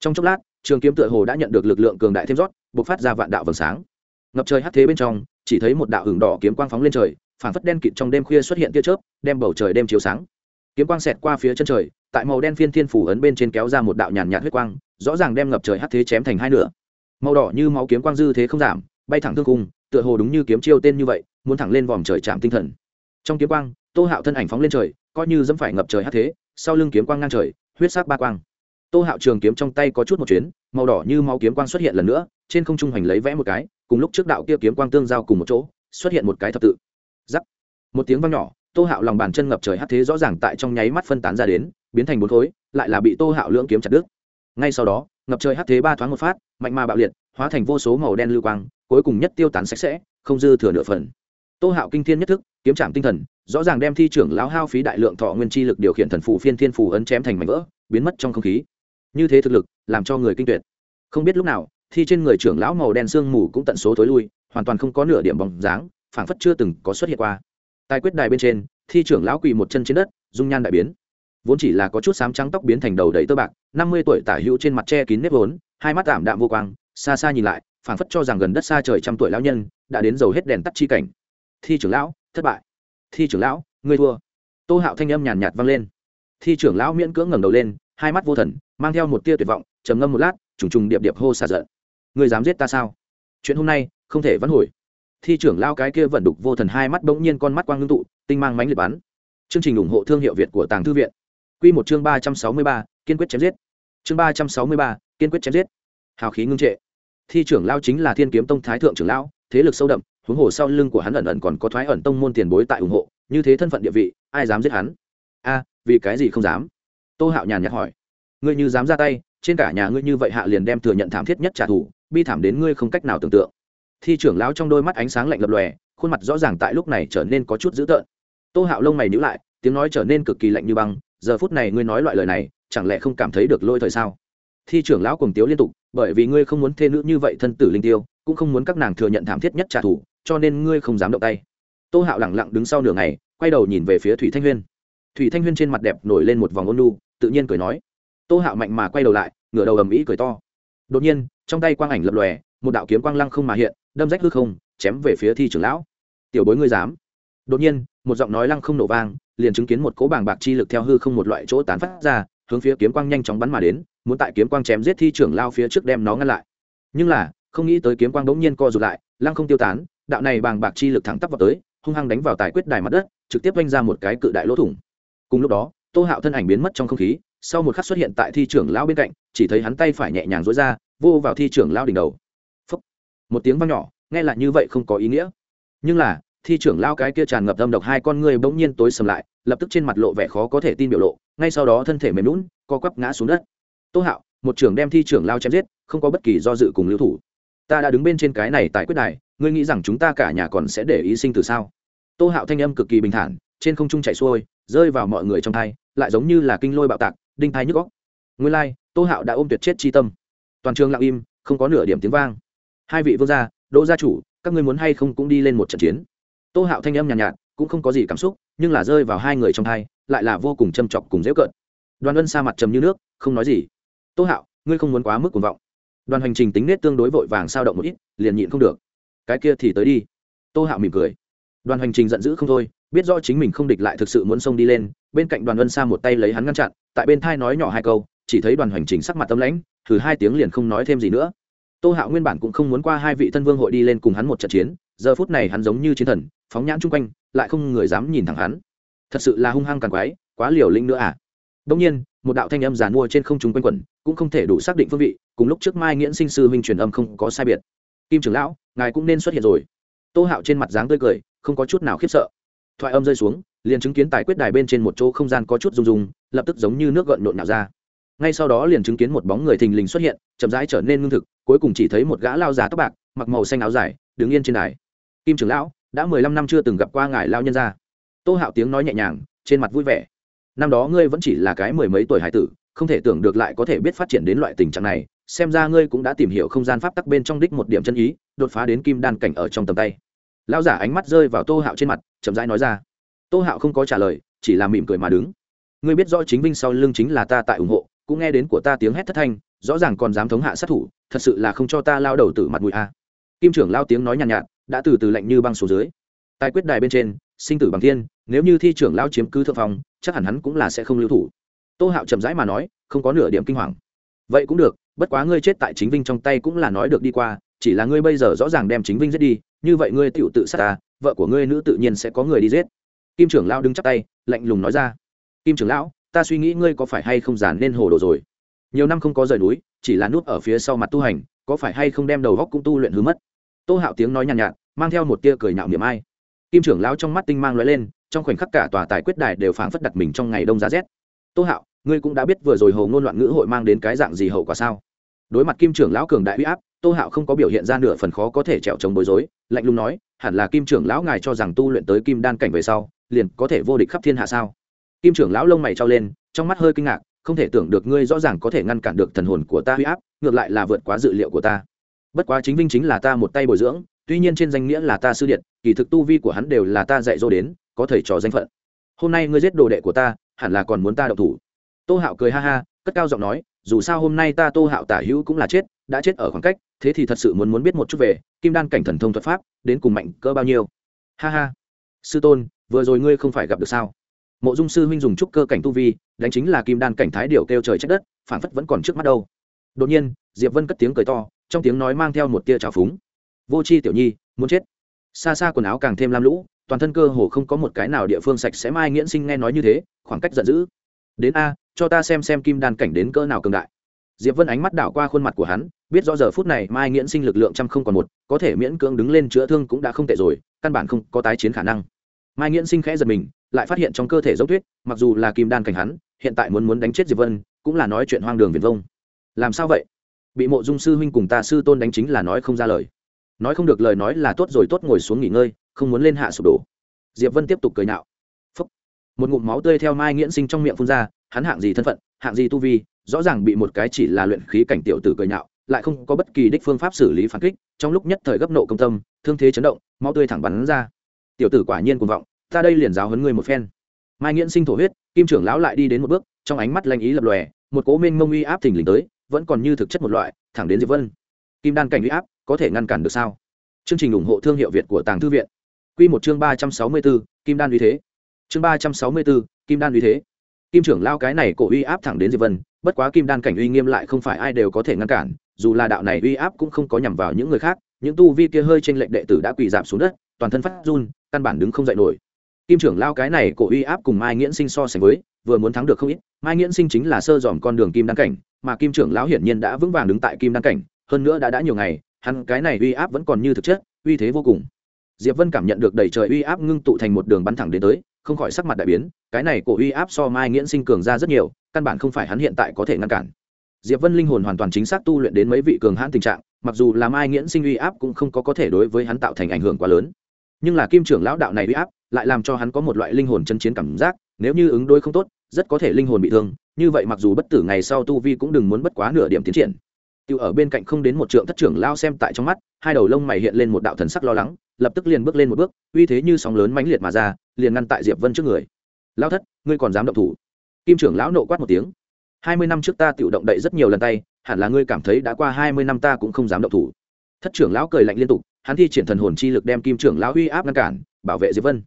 Speaker 1: Trong chốc lát trường kiếm tựa hồ đã nhận được lực lượng cường đại thêm rót, bộc phát ra vạn đạo vầng sáng. Ngập trời hắt thế bên trong, chỉ thấy một đạo hừng đỏ kiếm quang phóng lên trời phản phất đen kịt trong đêm khuya xuất hiện tia chớp, đem bầu trời đêm chiếu sáng. Kiếm quang xẹt qua phía chân trời, tại màu đen phiên thiên phủ ấn bên trên kéo ra một đạo nhàn nhạt huyết quang, rõ ràng đem ngập trời hắt thế chém thành hai nửa. Màu đỏ như máu kiếm quang dư thế không giảm, bay thẳng thương cung, tựa hồ đúng như kiếm chiêu tên như vậy, muốn thẳng lên vòm trời chạm tinh thần. Trong kiếm quang, tô hạo thân ảnh phóng lên trời, coi như dẫm phải ngập trời hắt thế, sau lưng kiếm quang ngang trời, huyết sắc ba quang tô hạo trường kiếm trong tay có chút một chuyến, màu đỏ như máu kiếm quang xuất hiện lần nữa, trên không trung hành lấy vẽ một cái, cùng lúc trước đạo kia kiếm quang tương giao cùng một chỗ, xuất hiện một cái thập tự. Giắc một tiếng vang nhỏ, tô hạo lòng bàn chân ngập trời hắt thế rõ ràng tại trong nháy mắt phân tán ra đến, biến thành bốn khối, lại là bị tô hạo lưỡng kiếm chặt đứt. Ngay sau đó, ngập trời hắt thế ba thoáng một phát, mạnh mà bạo liệt, hóa thành vô số màu đen lưu quang, cuối cùng nhất tiêu tán sạch sẽ, không dư thừa nửa phần. Tô hạo kinh thiên nhất thức, kiếm trạm tinh thần, rõ ràng đem thi trưởng lão hao phí đại lượng thọ nguyên chi lực điều khiển thần phù phiên thiên phù ấn chém thành mảnh vỡ, biến mất trong không khí như thế thực lực, làm cho người kinh tuyệt. Không biết lúc nào thì trên người trưởng lão màu đen sương mù cũng tận số thối lui, hoàn toàn không có nửa điểm bóng dáng, phảng phất chưa từng có xuất hiện qua. Tài quyết đài bên trên, thi trưởng lão quỳ một chân trên đất, dung nhan đại biến. Vốn chỉ là có chút sám trắng tóc biến thành đầu đầy tơ bạc, năm mươi tuổi tả hữu trên mặt che kín nếp vốn, hai mắt tảm đạm vô quang, xa xa nhìn lại, phảng phất cho rằng gần đất xa trời trăm tuổi lão nhân, đã đến dầu hết đèn tắt chi cảnh. Thi trưởng lão, thất bại. Thi trưởng lão, ngươi thua. Tô hạo thanh âm nhàn nhạt vang lên. Thi trưởng lão miễn cưỡng ngẩng đầu lên hai mắt vô thần, mang theo một tia tuyệt vọng, trầm ngâm một lát, trùng trùng điệp điệp hô xả giận. Người dám giết ta sao? Chuyện hôm nay, không thể vãn hồi. Thi trưởng lao cái kia vận đục vô thần hai mắt bỗng nhiên con mắt quang ngưng tụ, tinh mang mánh liệt bắn. Chương trình ủng hộ thương hiệu việt của tàng thư viện. Q một chương ba trăm sáu mươi ba, kiên quyết chém giết. Chương ba trăm sáu mươi ba, kiên quyết chém giết. Hào khí ngưng trệ. Thi trưởng lao chính là thiên kiếm tông thái thượng trưởng lão, thế lực sâu đậm, huống hồ sau lưng của hắn ẩn ẩn còn có thoái ẩn tông môn tiền bối tại ủng hộ, như thế thân phận địa vị, ai dám giết hắn? A, vì cái gì không dám? Tô hạo nhàn nhạt hỏi, ngươi như dám ra tay, trên cả nhà ngươi như vậy hạ liền đem thừa nhận thảm thiết nhất trả thù, bi thảm đến ngươi không cách nào tưởng tượng. Thi trưởng lão trong đôi mắt ánh sáng lạnh lập lòe, khuôn mặt rõ ràng tại lúc này trở nên có chút dữ tợn. Tô hạo lông mày nhữ lại, tiếng nói trở nên cực kỳ lạnh như băng, giờ phút này ngươi nói loại lời này, chẳng lẽ không cảm thấy được lôi thời sao? Thi trưởng lão cùng tiếu liên tục, bởi vì ngươi không muốn thê nữ như vậy thân tử linh tiêu, cũng không muốn các nàng thừa nhận thảm thiết nhất trả thù, cho nên ngươi không dám động tay. Tô hạo lẳng lặng đứng sau nửa ngày, quay đầu nhìn về phía thủy thanh huyên thủy thanh huyên trên mặt đẹp nổi lên một vòng ôn lu tự nhiên cười nói. Tô hạo mạnh mà quay đầu lại, ngửa đầu ầm ĩ cười to. Đột nhiên, trong tay quang ảnh lập lòe, một đạo kiếm quang lăng không mà hiện, đâm rách hư không, chém về phía thi trưởng lão. Tiểu bối ngươi dám? Đột nhiên, một giọng nói lăng không nổ vang, liền chứng kiến một cỗ bàng bạc chi lực theo hư không một loại chỗ tán phát ra, hướng phía kiếm quang nhanh chóng bắn mà đến, muốn tại kiếm quang chém giết thi trưởng lao phía trước đem nó ngăn lại. Nhưng là, không nghĩ tới kiếm quang bỗng nhiên co rụt lại, lăng không tiêu tán, đạo này bàng bạc chi lực thẳng tắp vào tới, hung hăng đánh vào tài quyết đài mặt đất, trực tiếp vanh ra một cái cự đại lỗ thủng cùng lúc đó, tô hạo thân ảnh biến mất trong không khí, sau một khắc xuất hiện tại thi trưởng lão bên cạnh, chỉ thấy hắn tay phải nhẹ nhàng dối ra, vô vào thi trưởng lão đỉnh đầu. Phúc. một tiếng vang nhỏ, nghe lại như vậy không có ý nghĩa. Nhưng là, thi trưởng lão cái kia tràn ngập âm độc hai con người bỗng nhiên tối sầm lại, lập tức trên mặt lộ vẻ khó có thể tin biểu lộ, ngay sau đó thân thể mềm lún co quắp ngã xuống đất. Tô hạo, một trưởng đem thi trưởng lao chém giết, không có bất kỳ do dự cùng lưu thủ. Ta đã đứng bên trên cái này tại quyết đài, ngươi nghĩ rằng chúng ta cả nhà còn sẽ để ý sinh từ sao? Tô hạo thanh âm cực kỳ bình thản, trên không trung chạy xuôi rơi vào mọi người trong thai lại giống như là kinh lôi bạo tạc đinh thai nhức góc nguyên lai、like, tô hạo đã ôm tuyệt chết chi tâm. Toàn trường lặng im không có nửa điểm tiếng vang. Hai vị vương gia đỗ gia chủ các ngươi muốn hay không cũng đi lên một trận chiến. Tô hạo thanh âm nhàn nhạt, nhạt cũng không có gì cảm xúc nhưng là rơi vào hai người trong thai lại là vô cùng châm chọc cùng dễ cợt. Đoàn ân sa mặt trầm như nước không nói gì. Tô hạo ngươi không muốn quá mức cuồng vọng. Đoàn hành trình tính nết tương đối vội vàng sao động một ít liền nhịn không được. Cái kia thì tới đi. Tô hạo mỉm cười đoàn hành trình giận dữ không thôi, biết rõ chính mình không địch lại thực sự muốn xông đi lên, bên cạnh đoàn Vân sa một tay lấy hắn ngăn chặn, tại bên thai nói nhỏ hai câu, chỉ thấy đoàn hành trình sắc mặt tâm lãnh, thử hai tiếng liền không nói thêm gì nữa. Tô hạo nguyên bản cũng không muốn qua hai vị thân vương hội đi lên cùng hắn một trận chiến, giờ phút này hắn giống như chiến thần, phóng nhãn chung quanh, lại không người dám nhìn thẳng hắn. Thật sự là hung hăng càng quái, quá liều lĩnh nữa à. Đông nhiên, một đạo thanh âm giàn mua trên không trung quanh quẩn, cũng không thể đủ xác định phương vị, cùng lúc trước mai nghiễn sinh sư huynh truyền âm không có sai biệt. Kim trưởng lão, ngài cũng nên xuất hiện rồi. Tô hạo trên mặt dáng tươi cười không có chút nào khiếp sợ. Thoại âm rơi xuống, liền chứng kiến tài quyết đài bên trên một chỗ không gian có chút rung rung, lập tức giống như nước gợn nhộn nào ra. Ngay sau đó liền chứng kiến một bóng người thình lình xuất hiện, chậm rãi trở nên ngưng thực, cuối cùng chỉ thấy một gã lao già tóc bạc, mặc màu xanh áo dài, đứng yên trên đài. Kim trưởng lão, đã mười lăm năm chưa từng gặp qua ngài lao nhân gia. Tô hạo tiếng nói nhẹ nhàng, trên mặt vui vẻ. Năm đó ngươi vẫn chỉ là cái mười mấy tuổi hải tử, không thể tưởng được lại có thể biết phát triển đến loại tình trạng này, xem ra ngươi cũng đã tìm hiểu không gian pháp tắc bên trong đích một điểm chân ý, đột phá đến kim đan cảnh ở trong tầm tay lão giả ánh mắt rơi vào tô hạo trên mặt chậm rãi nói ra. Tô hạo không có trả lời chỉ là mỉm cười mà đứng. Ngươi biết rõ chính vinh sau lưng chính là ta tại ủng hộ cũng nghe đến của ta tiếng hét thất thanh rõ ràng còn dám thống hạ sát thủ thật sự là không cho ta lao đầu tử mặt mũi a. Kim trưởng lao tiếng nói nhàn nhạt, nhạt đã từ từ lạnh như băng xuống dưới. Tài quyết đài bên trên sinh tử bằng thiên nếu như thi trưởng lao chiếm cứ thượng phòng chắc hẳn hắn cũng là sẽ không lưu thủ. Tô hạo chậm rãi mà nói không có nửa điểm kinh hoàng. Vậy cũng được bất quá ngươi chết tại chính vinh trong tay cũng là nói được đi qua chỉ là ngươi bây giờ rõ ràng đem chính vinh giết đi như vậy ngươi tựu tự sát ta vợ của ngươi nữ tự nhiên sẽ có người đi giết. Kim trưởng lão đứng chắp tay lạnh lùng nói ra. Kim trưởng lão ta suy nghĩ ngươi có phải hay không giản nên hồ đồ rồi? Nhiều năm không có rời núi chỉ là nút ở phía sau mặt tu hành có phải hay không đem đầu góc cũng tu luyện hứa mất? Tô hạo tiếng nói nhàn nhạt, nhạt mang theo một tia cười nhạo niệm ai. Kim trưởng lão trong mắt tinh mang lóe lên trong khoảnh khắc cả tòa tài quyết đài đều phảng phất đặt mình trong ngày đông giá rét. Tô hạo ngươi cũng đã biết vừa rồi hồ ngôn loạn ngữ hội mang đến cái dạng gì hậu quả sao? Đối mặt kim trưởng lão cường đại huy áp tô hạo không có biểu hiện ra nửa phần khó có thể trèo chống bối rối, lạnh lùng nói, hẳn là kim trưởng lão ngài cho rằng tu luyện tới kim đan cảnh về sau, liền có thể vô địch khắp thiên hạ sao? Kim trưởng lão lông mày trao lên, trong mắt hơi kinh ngạc, không thể tưởng được ngươi rõ ràng có thể ngăn cản được thần hồn của ta huy áp, ngược lại là vượt quá dự liệu của ta. Bất quá chính vinh chính là ta một tay bồi dưỡng, tuy nhiên trên danh nghĩa là ta sư điện, kỳ thực tu vi của hắn đều là ta dạy dỗ đến, có thầy trò danh phận. Hôm nay ngươi giết đồ đệ của ta, hẳn là còn muốn ta độc thủ. Tô hạo cười ha ha, cất cao giọng nói, dù sao hôm nay ta tô hạo tả hữu cũng là chết, đã chết ở khoảng cách thế thì thật sự muốn muốn biết một chút về kim đan cảnh thần thông thuật pháp, đến cùng mạnh cỡ bao nhiêu? Ha ha. Sư tôn, vừa rồi ngươi không phải gặp được sao? Mộ dung sư huynh dùng trúc cơ cảnh tu vi, đánh chính là kim đan cảnh thái điều kêu trời trách đất phản phất vẫn còn trước mắt đâu. Đột nhiên, diệp vân cất tiếng cười to, trong tiếng nói mang theo một tia trào phúng. Vô c h i tiểu nhi, muốn chết. Xa xa quần áo càng thêm lam lũ, toàn thân cơ hồ không có một cái nào địa phương sạch sẽ, mai nghiễn sinh nghe nói như thế, khoảng cách giận dữ. Đến a, cho ta xem xem kim đan cảnh đến cỡ nào cường đại diệp vân ánh mắt đảo qua khuôn mặt của hắn, biết rõ giờ phút này mai nghiễn sinh lực lượng trăm không còn một, có thể miễn cưỡng đứng lên chữa thương cũng đã không tệ rồi, căn bản không có tái chiến khả năng. Mai nghiễn sinh khẽ giật mình, lại phát hiện trong cơ thể dốc tuyết, mặc dù là kim đan cảnh hắn, hiện tại muốn muốn đánh chết diệp vân, cũng là nói chuyện hoang đường viền vông. Làm sao vậy? Bị mộ dung sư huynh cùng ta sư tôn đánh chính là nói không ra lời. Nói không được lời nói là tốt rồi, tốt ngồi xuống nghỉ ngơi, không muốn lên hạ sụp đổ. Diệp vân tiếp tục cười nạo. Phúc. một ngụm máu tươi theo mai nghiễn sinh trong miệng phun ra, hắn hạng gì thân phận, hạng gì tu vi rõ ràng bị một cái chỉ là luyện khí cảnh tiểu tử cười nhạo lại không có bất kỳ đích phương pháp xử lý phản kích trong lúc nhất thời gấp nộ công tâm thương thế chấn động máu tươi thẳng bắn ra. Tiểu tử quả nhiên cuồng vọng ta đây liền giáo huấn ngươi một phen. Mai nghiễn sinh thổ huyết kim trưởng lão lại đi đến một bước trong ánh mắt lanh ý lập lòe một cố minh mông uy áp thình lình tới vẫn còn như thực chất một loại thẳng đến diệp vân. Kim đan cảnh uy áp có thể ngăn cản được sao? Chương trình ủng hộ thương hiệu việt của tàng thư viện. Quy một chương ba trăm sáu mươi 364, kim đan uy thế. Chương ba trăm sáu mươi 364, kim đan uy thế. Kim trưởng lao cái này cổ uy áp thẳng đến diệp vân bất quá kim đan cảnh uy nghiêm lại không phải ai đều có thể ngăn cản, dù là đạo này uy áp cũng không có nhằm vào những người khác, những tu vi kia hơi trên lệnh đệ tử đã quỳ giảm xuống đất, toàn thân phát run, căn bản đứng không dậy nổi. Kim trưởng lao cái này cổ uy áp cùng mai nghiễn sinh so sánh với, vừa muốn thắng được không ít, mai nghiễn sinh chính là sơ dòm con đường kim đan cảnh, mà kim trưởng lão hiển nhiên đã vững vàng đứng tại kim đan cảnh, hơn nữa đã đã nhiều ngày, hắn cái này uy áp vẫn còn như thực chất, uy thế vô cùng. Diệp vân cảm nhận được đầy trời uy áp ngưng tụ thành một đường bắn thẳng đến tới không khỏi sắc mặt đại biến cái này cổ uy áp so mai nghiễn sinh cường ra rất nhiều căn bản không phải hắn hiện tại có thể ngăn cản. Diệp vân linh hồn hoàn toàn chính xác tu luyện đến mấy vị cường hãn tình trạng mặc dù là mai nghiễn sinh uy áp cũng không có có thể đối với hắn tạo thành ảnh hưởng quá lớn. Nhưng là kim trưởng lão đạo này uy áp lại làm cho hắn có một loại linh hồn chân chiến cảm giác nếu như ứng đối không tốt rất có thể linh hồn bị thương như vậy mặc dù bất tử ngày sau tu vi cũng đừng muốn bất quá nửa điểm tiến triển. Tiêu ở bên cạnh không đến một trượng thất trưởng lao xem tại trong mắt, hai đầu lông mày hiện lên một đạo thần sắc lo lắng, lập tức liền bước lên một bước, uy thế như sóng lớn mãnh liệt mà ra, liền ngăn tại Diệp Vân trước người. "Lão thất, ngươi còn dám động thủ?" Kim trưởng lão nộ quát một tiếng. hai mươi năm trước ta tiểu động đậy rất nhiều lần tay, hẳn là ngươi cảm thấy đã qua hai mươi năm ta cũng không dám động thủ." Thất trưởng lão cười lạnh liên tục, hắn thi triển thần hồn chi lực đem Kim trưởng lão uy áp ngăn cản, bảo vệ Diệp Vân.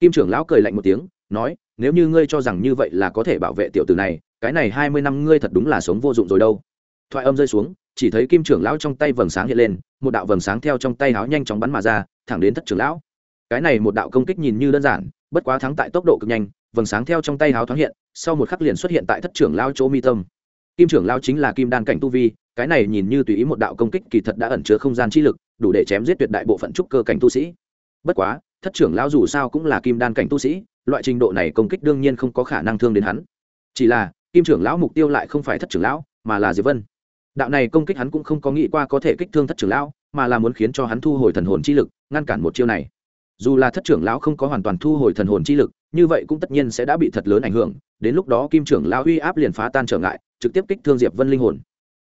Speaker 1: Kim trưởng lão cười lạnh một tiếng, nói: "Nếu như ngươi cho rằng như vậy là có thể bảo vệ tiểu tử này, cái này hai mươi năm ngươi thật đúng là sống vô dụng rồi đâu." Thoại âm rơi xuống, chỉ thấy kim trưởng lão trong tay vầng sáng hiện lên một đạo vầng sáng theo trong tay háo nhanh chóng bắn mà ra thẳng đến thất trưởng lão cái này một đạo công kích nhìn như đơn giản, bất quá thắng tại tốc độ cực nhanh, vầng sáng theo trong tay háo thoáng hiện, sau một khắc liền xuất hiện tại thất trưởng lão chỗ mi tâm. Kim trưởng lão chính là kim đan cảnh tu vi, cái này nhìn như tùy ý một đạo công kích kỳ thật đã ẩn chứa không gian chi lực, đủ để chém giết tuyệt đại bộ phận trúc cơ cảnh tu sĩ. Bất quá, thất trưởng lão dù sao cũng là kim đan cảnh tu sĩ, loại trình độ này công kích đương nhiên không có khả năng thương đến hắn. Chỉ là, kim trưởng lão mục tiêu lại không phải thất trưởng lão, mà là diệp vân. Đạo này công kích hắn cũng không có nghĩ qua có thể kích thương thất trưởng lão, mà là muốn khiến cho hắn thu hồi thần hồn chi lực, ngăn cản một chiêu này dù là thất trưởng lão không có hoàn toàn thu hồi thần hồn chi lực, như vậy cũng tất nhiên sẽ đã bị thật lớn ảnh hưởng, đến lúc đó kim trưởng lão uy áp liền phá tan trở ngại, trực tiếp kích thương diệp vân linh hồn.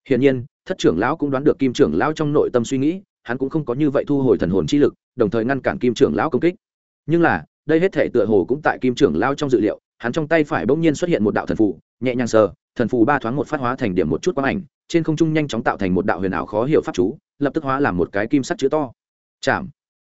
Speaker 1: Hiển nhiên, thất trưởng lão cũng đoán được kim trưởng lão trong nội tâm suy nghĩ, hắn cũng không có như vậy thu hồi thần hồn chi lực, đồng thời ngăn cản kim trưởng lão công kích. Nhưng là, đây hết thể tựa hồ cũng tại kim trưởng lão trong dự liệu, hắn trong tay phải bỗng nhiên xuất hiện một đạo thần phù, nhẹ nhàng sờ, thần phù ba thoáng một phát hóa thành điểm một chút quang ảnh, trên không trung nhanh chóng tạo thành một đạo huyền ảo khó hiểu pháp chú, lập tức hóa làm một cái kim sắt chữ to. Chạm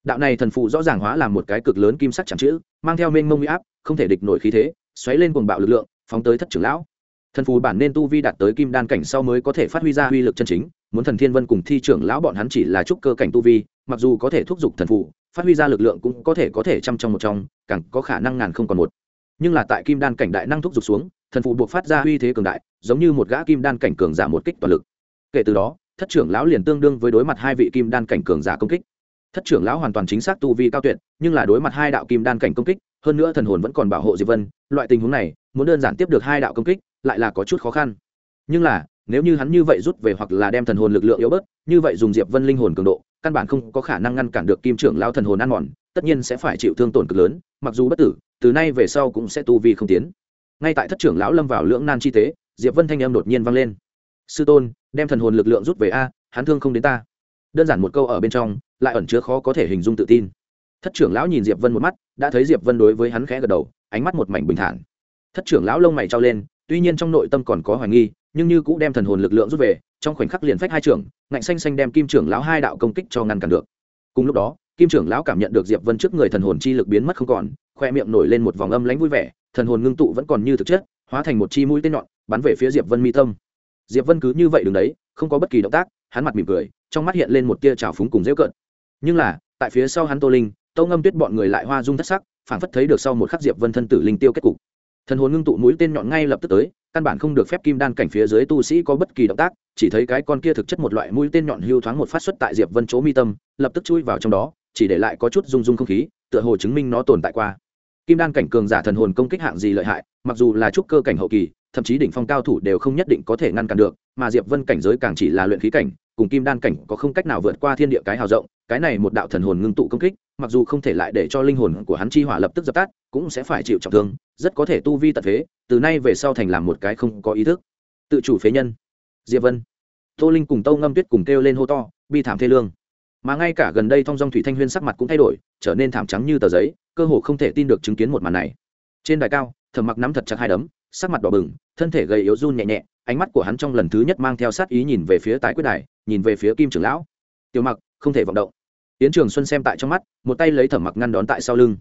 Speaker 1: đạo này thần phụ rõ ràng hóa làm một cái cực lớn kim sắc chẳng chữ, mang theo mênh mông huy áp, không thể địch nổi khí thế, xoáy lên cuồng bạo lực lượng, phóng tới thất trưởng lão. Thần phù bản nên tu vi đạt tới kim đan cảnh sau mới có thể phát huy ra uy lực chân chính, muốn thần thiên vân cùng thi trưởng lão bọn hắn chỉ là trúc cơ cảnh tu vi, mặc dù có thể thúc giục thần phù, phát huy ra lực lượng cũng có thể có thể trăm trong một trong, càng có khả năng ngàn không còn một. Nhưng là tại kim đan cảnh đại năng thúc giục xuống, thần phù buộc phát ra uy thế cường đại, giống như một gã kim đan cảnh cường giả một kích toàn lực. Kể từ đó, thất trưởng lão liền tương đương với đối mặt hai vị kim đan cảnh cường giả công kích thất trưởng lão hoàn toàn chính xác tu vi cao tuyệt, nhưng là đối mặt hai đạo kim đan cảnh công kích, hơn nữa thần hồn vẫn còn bảo hộ diệp vân, loại tình huống này, muốn đơn giản tiếp được hai đạo công kích, lại là có chút khó khăn. Nhưng là, nếu như hắn như vậy rút về hoặc là đem thần hồn lực lượng yếu bớt, như vậy dùng diệp vân linh hồn cường độ, căn bản không có khả năng ngăn cản được kim trưởng lão thần hồn ăn mòn, tất nhiên sẽ phải chịu thương tổn cực lớn, mặc dù bất tử, từ nay về sau cũng sẽ tu vi không tiến. Ngay tại thất trưởng lão lâm vào lưỡng nan chi tế, diệp vân thanh âm đột nhiên vang lên. Sư tôn, đem thần hồn lực lượng rút về a, hắn thương không đến ta. Đơn giản một câu ở bên trong lại ẩn chứa khó có thể hình dung tự tin. Thất trưởng lão nhìn diệp vân một mắt, đã thấy diệp vân đối với hắn khẽ gật đầu, ánh mắt một mảnh bình thản. Thất trưởng lão lông mày trao lên, tuy nhiên trong nội tâm còn có hoài nghi, nhưng như cũng đem thần hồn lực lượng rút về, trong khoảnh khắc liền phách hai trưởng, ngạnh xanh xanh đem kim trưởng lão hai đạo công kích cho ngăn cản được. Cùng lúc đó, kim trưởng lão cảm nhận được diệp vân trước người thần hồn chi lực biến mất không còn, khoe miệng nổi lên một vòng âm lãnh vui vẻ, thần hồn ngưng tụ vẫn còn như thực chất, hóa thành một chi mũi tên nhọn, bắn về phía diệp vân mi tâm. Diệp vân cứ như vậy đứng đấy, không có bất kỳ động tác, hắn mặt mỉm cười, trong mắt hiện lên một tia trào phúng cùng dễu cận nhưng là, tại phía sau hắn tô linh tâu ngâm tuyết bọn người lại hoa dung thất sắc, phảng phất thấy được sau một khắc diệp vân thân tử linh tiêu kết cục. Thần hồn ngưng tụ mũi tên nhọn ngay lập tức tới, căn bản không được phép kim đan cảnh phía dưới tu sĩ có bất kỳ động tác, chỉ thấy cái con kia thực chất một loại mũi tên nhọn hưu thoáng một phát xuất tại diệp vân chỗ mi tâm, lập tức chui vào trong đó, chỉ để lại có chút rung rung không khí, tựa hồ chứng minh nó tồn tại qua. Kim đan cảnh cường giả thần hồn công kích hạng gì lợi hại, mặc dù là trúc cơ cảnh hậu kỳ, thậm chí đỉnh phong cao thủ đều không nhất định có thể ngăn cản được, mà diệp vân cảnh giới càng chỉ là luyện khí cảnh, cùng kim đan cảnh có không cách nào vượt qua thiên địa cái hào rộng cái này một đạo thần hồn ngưng tụ công kích, mặc dù không thể lại để cho linh hồn của hắn chi hỏa lập tức dập tắt, cũng sẽ phải chịu trọng thương, rất có thể tu vi tật phế, từ nay về sau thành làm một cái không có ý thức. Tự chủ phế nhân. Diệp vân. Tô linh cùng tâu ngâm tuyết cùng kêu lên hô to, bi thảm thê lương. Mà ngay cả gần đây thong dong thủy thanh huyên sắc mặt cũng thay đổi, trở nên thảm trắng như tờ giấy, cơ hồ không thể tin được chứng kiến một màn này. Trên đài cao, thẩm mặc nắm thật chặt hai đấm, sắc mặt đỏ bừng, thân thể gầy yếu run nhẹ nhẹ, ánh mắt của hắn trong lần thứ nhất mang theo sát ý nhìn về phía tái quyết đài, nhìn về phía kim trưởng lão tiểu mặc, không thể vọng động. Yến trường xuân xem tại trong mắt, một tay lấy thẩm mặc ngăn đón tại sau lưng.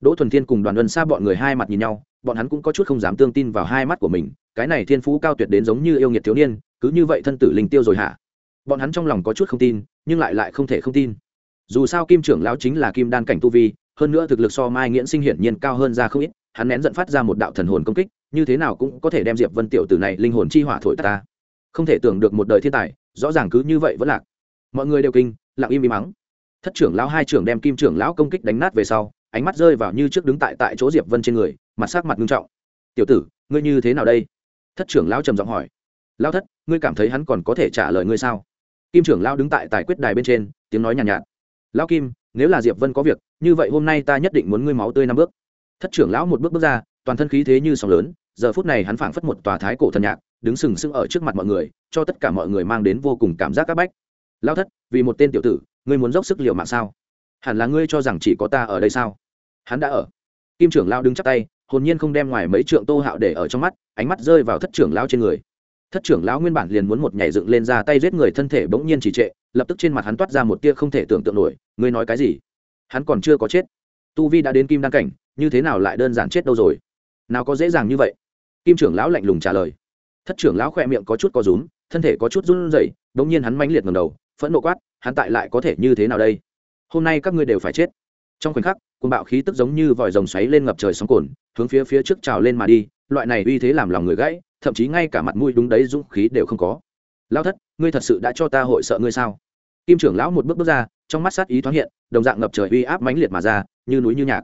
Speaker 1: Đỗ thuần thiên cùng đoàn luân xa bọn người hai mặt nhìn nhau, bọn hắn cũng có chút không dám tương tin vào hai mắt của mình, cái này thiên phú cao tuyệt đến giống như yêu nghiệt thiếu niên, cứ như vậy thân tử linh tiêu rồi hả? Bọn hắn trong lòng có chút không tin, nhưng lại lại không thể không tin. Dù sao kim trưởng lão chính là kim đan cảnh tu vi, hơn nữa thực lực so mai nghiễn sinh hiển nhiên cao hơn ra không ít, hắn nén giận phát ra một đạo thần hồn công kích, như thế nào cũng có thể đem diệp vân tiểu tử này linh hồn chi hỏa thổi ta không thể tưởng được một đời thiên tài, rõ ràng cứ như vậy vẫn lạc mọi người đều kinh lặng im im mắng. Thất trưởng lão hai trưởng đem kim trưởng lão công kích đánh nát về sau ánh mắt rơi vào như trước đứng tại tại chỗ diệp vân trên người mặt sắc mặt nghiêm trọng. Tiểu tử ngươi như thế nào đây? Thất trưởng lão trầm giọng hỏi. Lão thất ngươi cảm thấy hắn còn có thể trả lời ngươi sao? Kim trưởng lão đứng tại tài quyết đài bên trên tiếng nói nhàn nhạt, nhạt. Lão kim nếu là diệp vân có việc như vậy hôm nay ta nhất định muốn ngươi máu tươi năm bước. Thất trưởng lão một bước bước ra toàn thân khí thế như sóng lớn giờ phút này hắn phảng phất một tòa thái cổ thần nhạc đứng sừng sững ở trước mặt mọi người cho tất cả mọi người mang đến vô cùng cảm giác áp bách lao thất, vì một tên tiểu tử, ngươi muốn dốc sức liều mạng sao? Hẳn là ngươi cho rằng chỉ có ta ở đây sao? Hắn đã ở. Kim trưởng lao đứng chắp tay, hồn nhiên không đem ngoài mấy trượng tô hạo để ở trong mắt, ánh mắt rơi vào thất trưởng lao trên người. Thất trưởng lão nguyên bản liền muốn một nhảy dựng lên ra tay giết người thân thể bỗng nhiên chỉ trệ, lập tức trên mặt hắn toát ra một tia không thể tưởng tượng nổi, ngươi nói cái gì? Hắn còn chưa có chết. Tu vi đã đến kim đăng cảnh, như thế nào lại đơn giản chết đâu rồi? Nào có dễ dàng như vậy? Kim trưởng lão lạnh lùng trả lời. Thất trưởng lão khỏe miệng có chút có rúm, thân thể có chút run rẩy, bỗng nhiên hắn mãnh liệt ngầm đầu phẫn nộ quát, hắn tại lại có thể như thế nào đây? Hôm nay các ngươi đều phải chết. Trong khoảnh khắc, cuồng bạo khí tức giống như vòi rồng xoáy lên ngập trời sóng cồn, hướng phía phía trước trào lên mà đi, loại này uy thế làm lòng người gãy, thậm chí ngay cả mặt mũi đúng đấy dũng khí đều không có. Lao thất, ngươi thật sự đã cho ta hội sợ ngươi sao? Kim trưởng lão một bước bước ra, trong mắt sát ý thoáng hiện, đồng dạng ngập trời uy áp mãnh liệt mà ra, như núi như nhạc.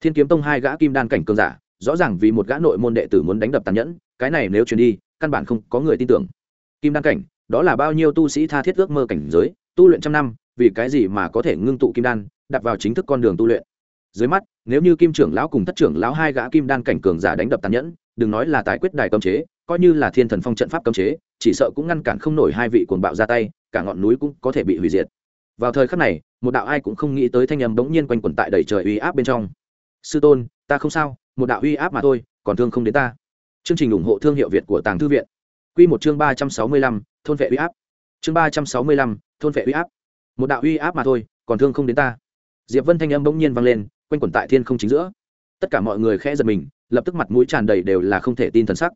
Speaker 1: Thiên kiếm tông hai gã kim đan cảnh cường giả, rõ ràng vì một gã nội môn đệ tử muốn đánh đập tàn nhẫn, cái này nếu truyền đi, căn bản không có người tin tưởng. Kim đan cảnh đó là bao nhiêu tu sĩ tha thiết ước mơ cảnh giới, tu luyện trăm năm, vì cái gì mà có thể ngưng tụ kim đan, đặt vào chính thức con đường tu luyện? Dưới mắt, nếu như kim trưởng lão cùng thất trưởng lão hai gã kim đan cảnh cường giả đánh đập tàn nhẫn, đừng nói là tài quyết đài cấm chế, coi như là thiên thần phong trận pháp cấm chế, chỉ sợ cũng ngăn cản không nổi hai vị cuồng bạo ra tay, cả ngọn núi cũng có thể bị hủy diệt. Vào thời khắc này, một đạo ai cũng không nghĩ tới thanh âm bỗng nhiên quanh quẩn tại đầy trời uy áp bên trong. Sư tôn, ta không sao, một đạo uy áp mà thôi, còn thương không đến ta. Chương trình ủng hộ thương hiệu việt của tàng thư viện quy một chương ba trăm sáu mươi lăm, thôn vệ uy áp. Chương ba trăm sáu mươi lăm, thôn vệ uy áp. Một đạo uy áp mà thôi, còn thương không đến ta. Diệp vân thanh âm bỗng nhiên vang lên, quanh quẩn tại thiên không chính giữa. Tất cả mọi người khẽ giật mình, lập tức mặt mũi tràn đầy đều là không thể tin thần sắc.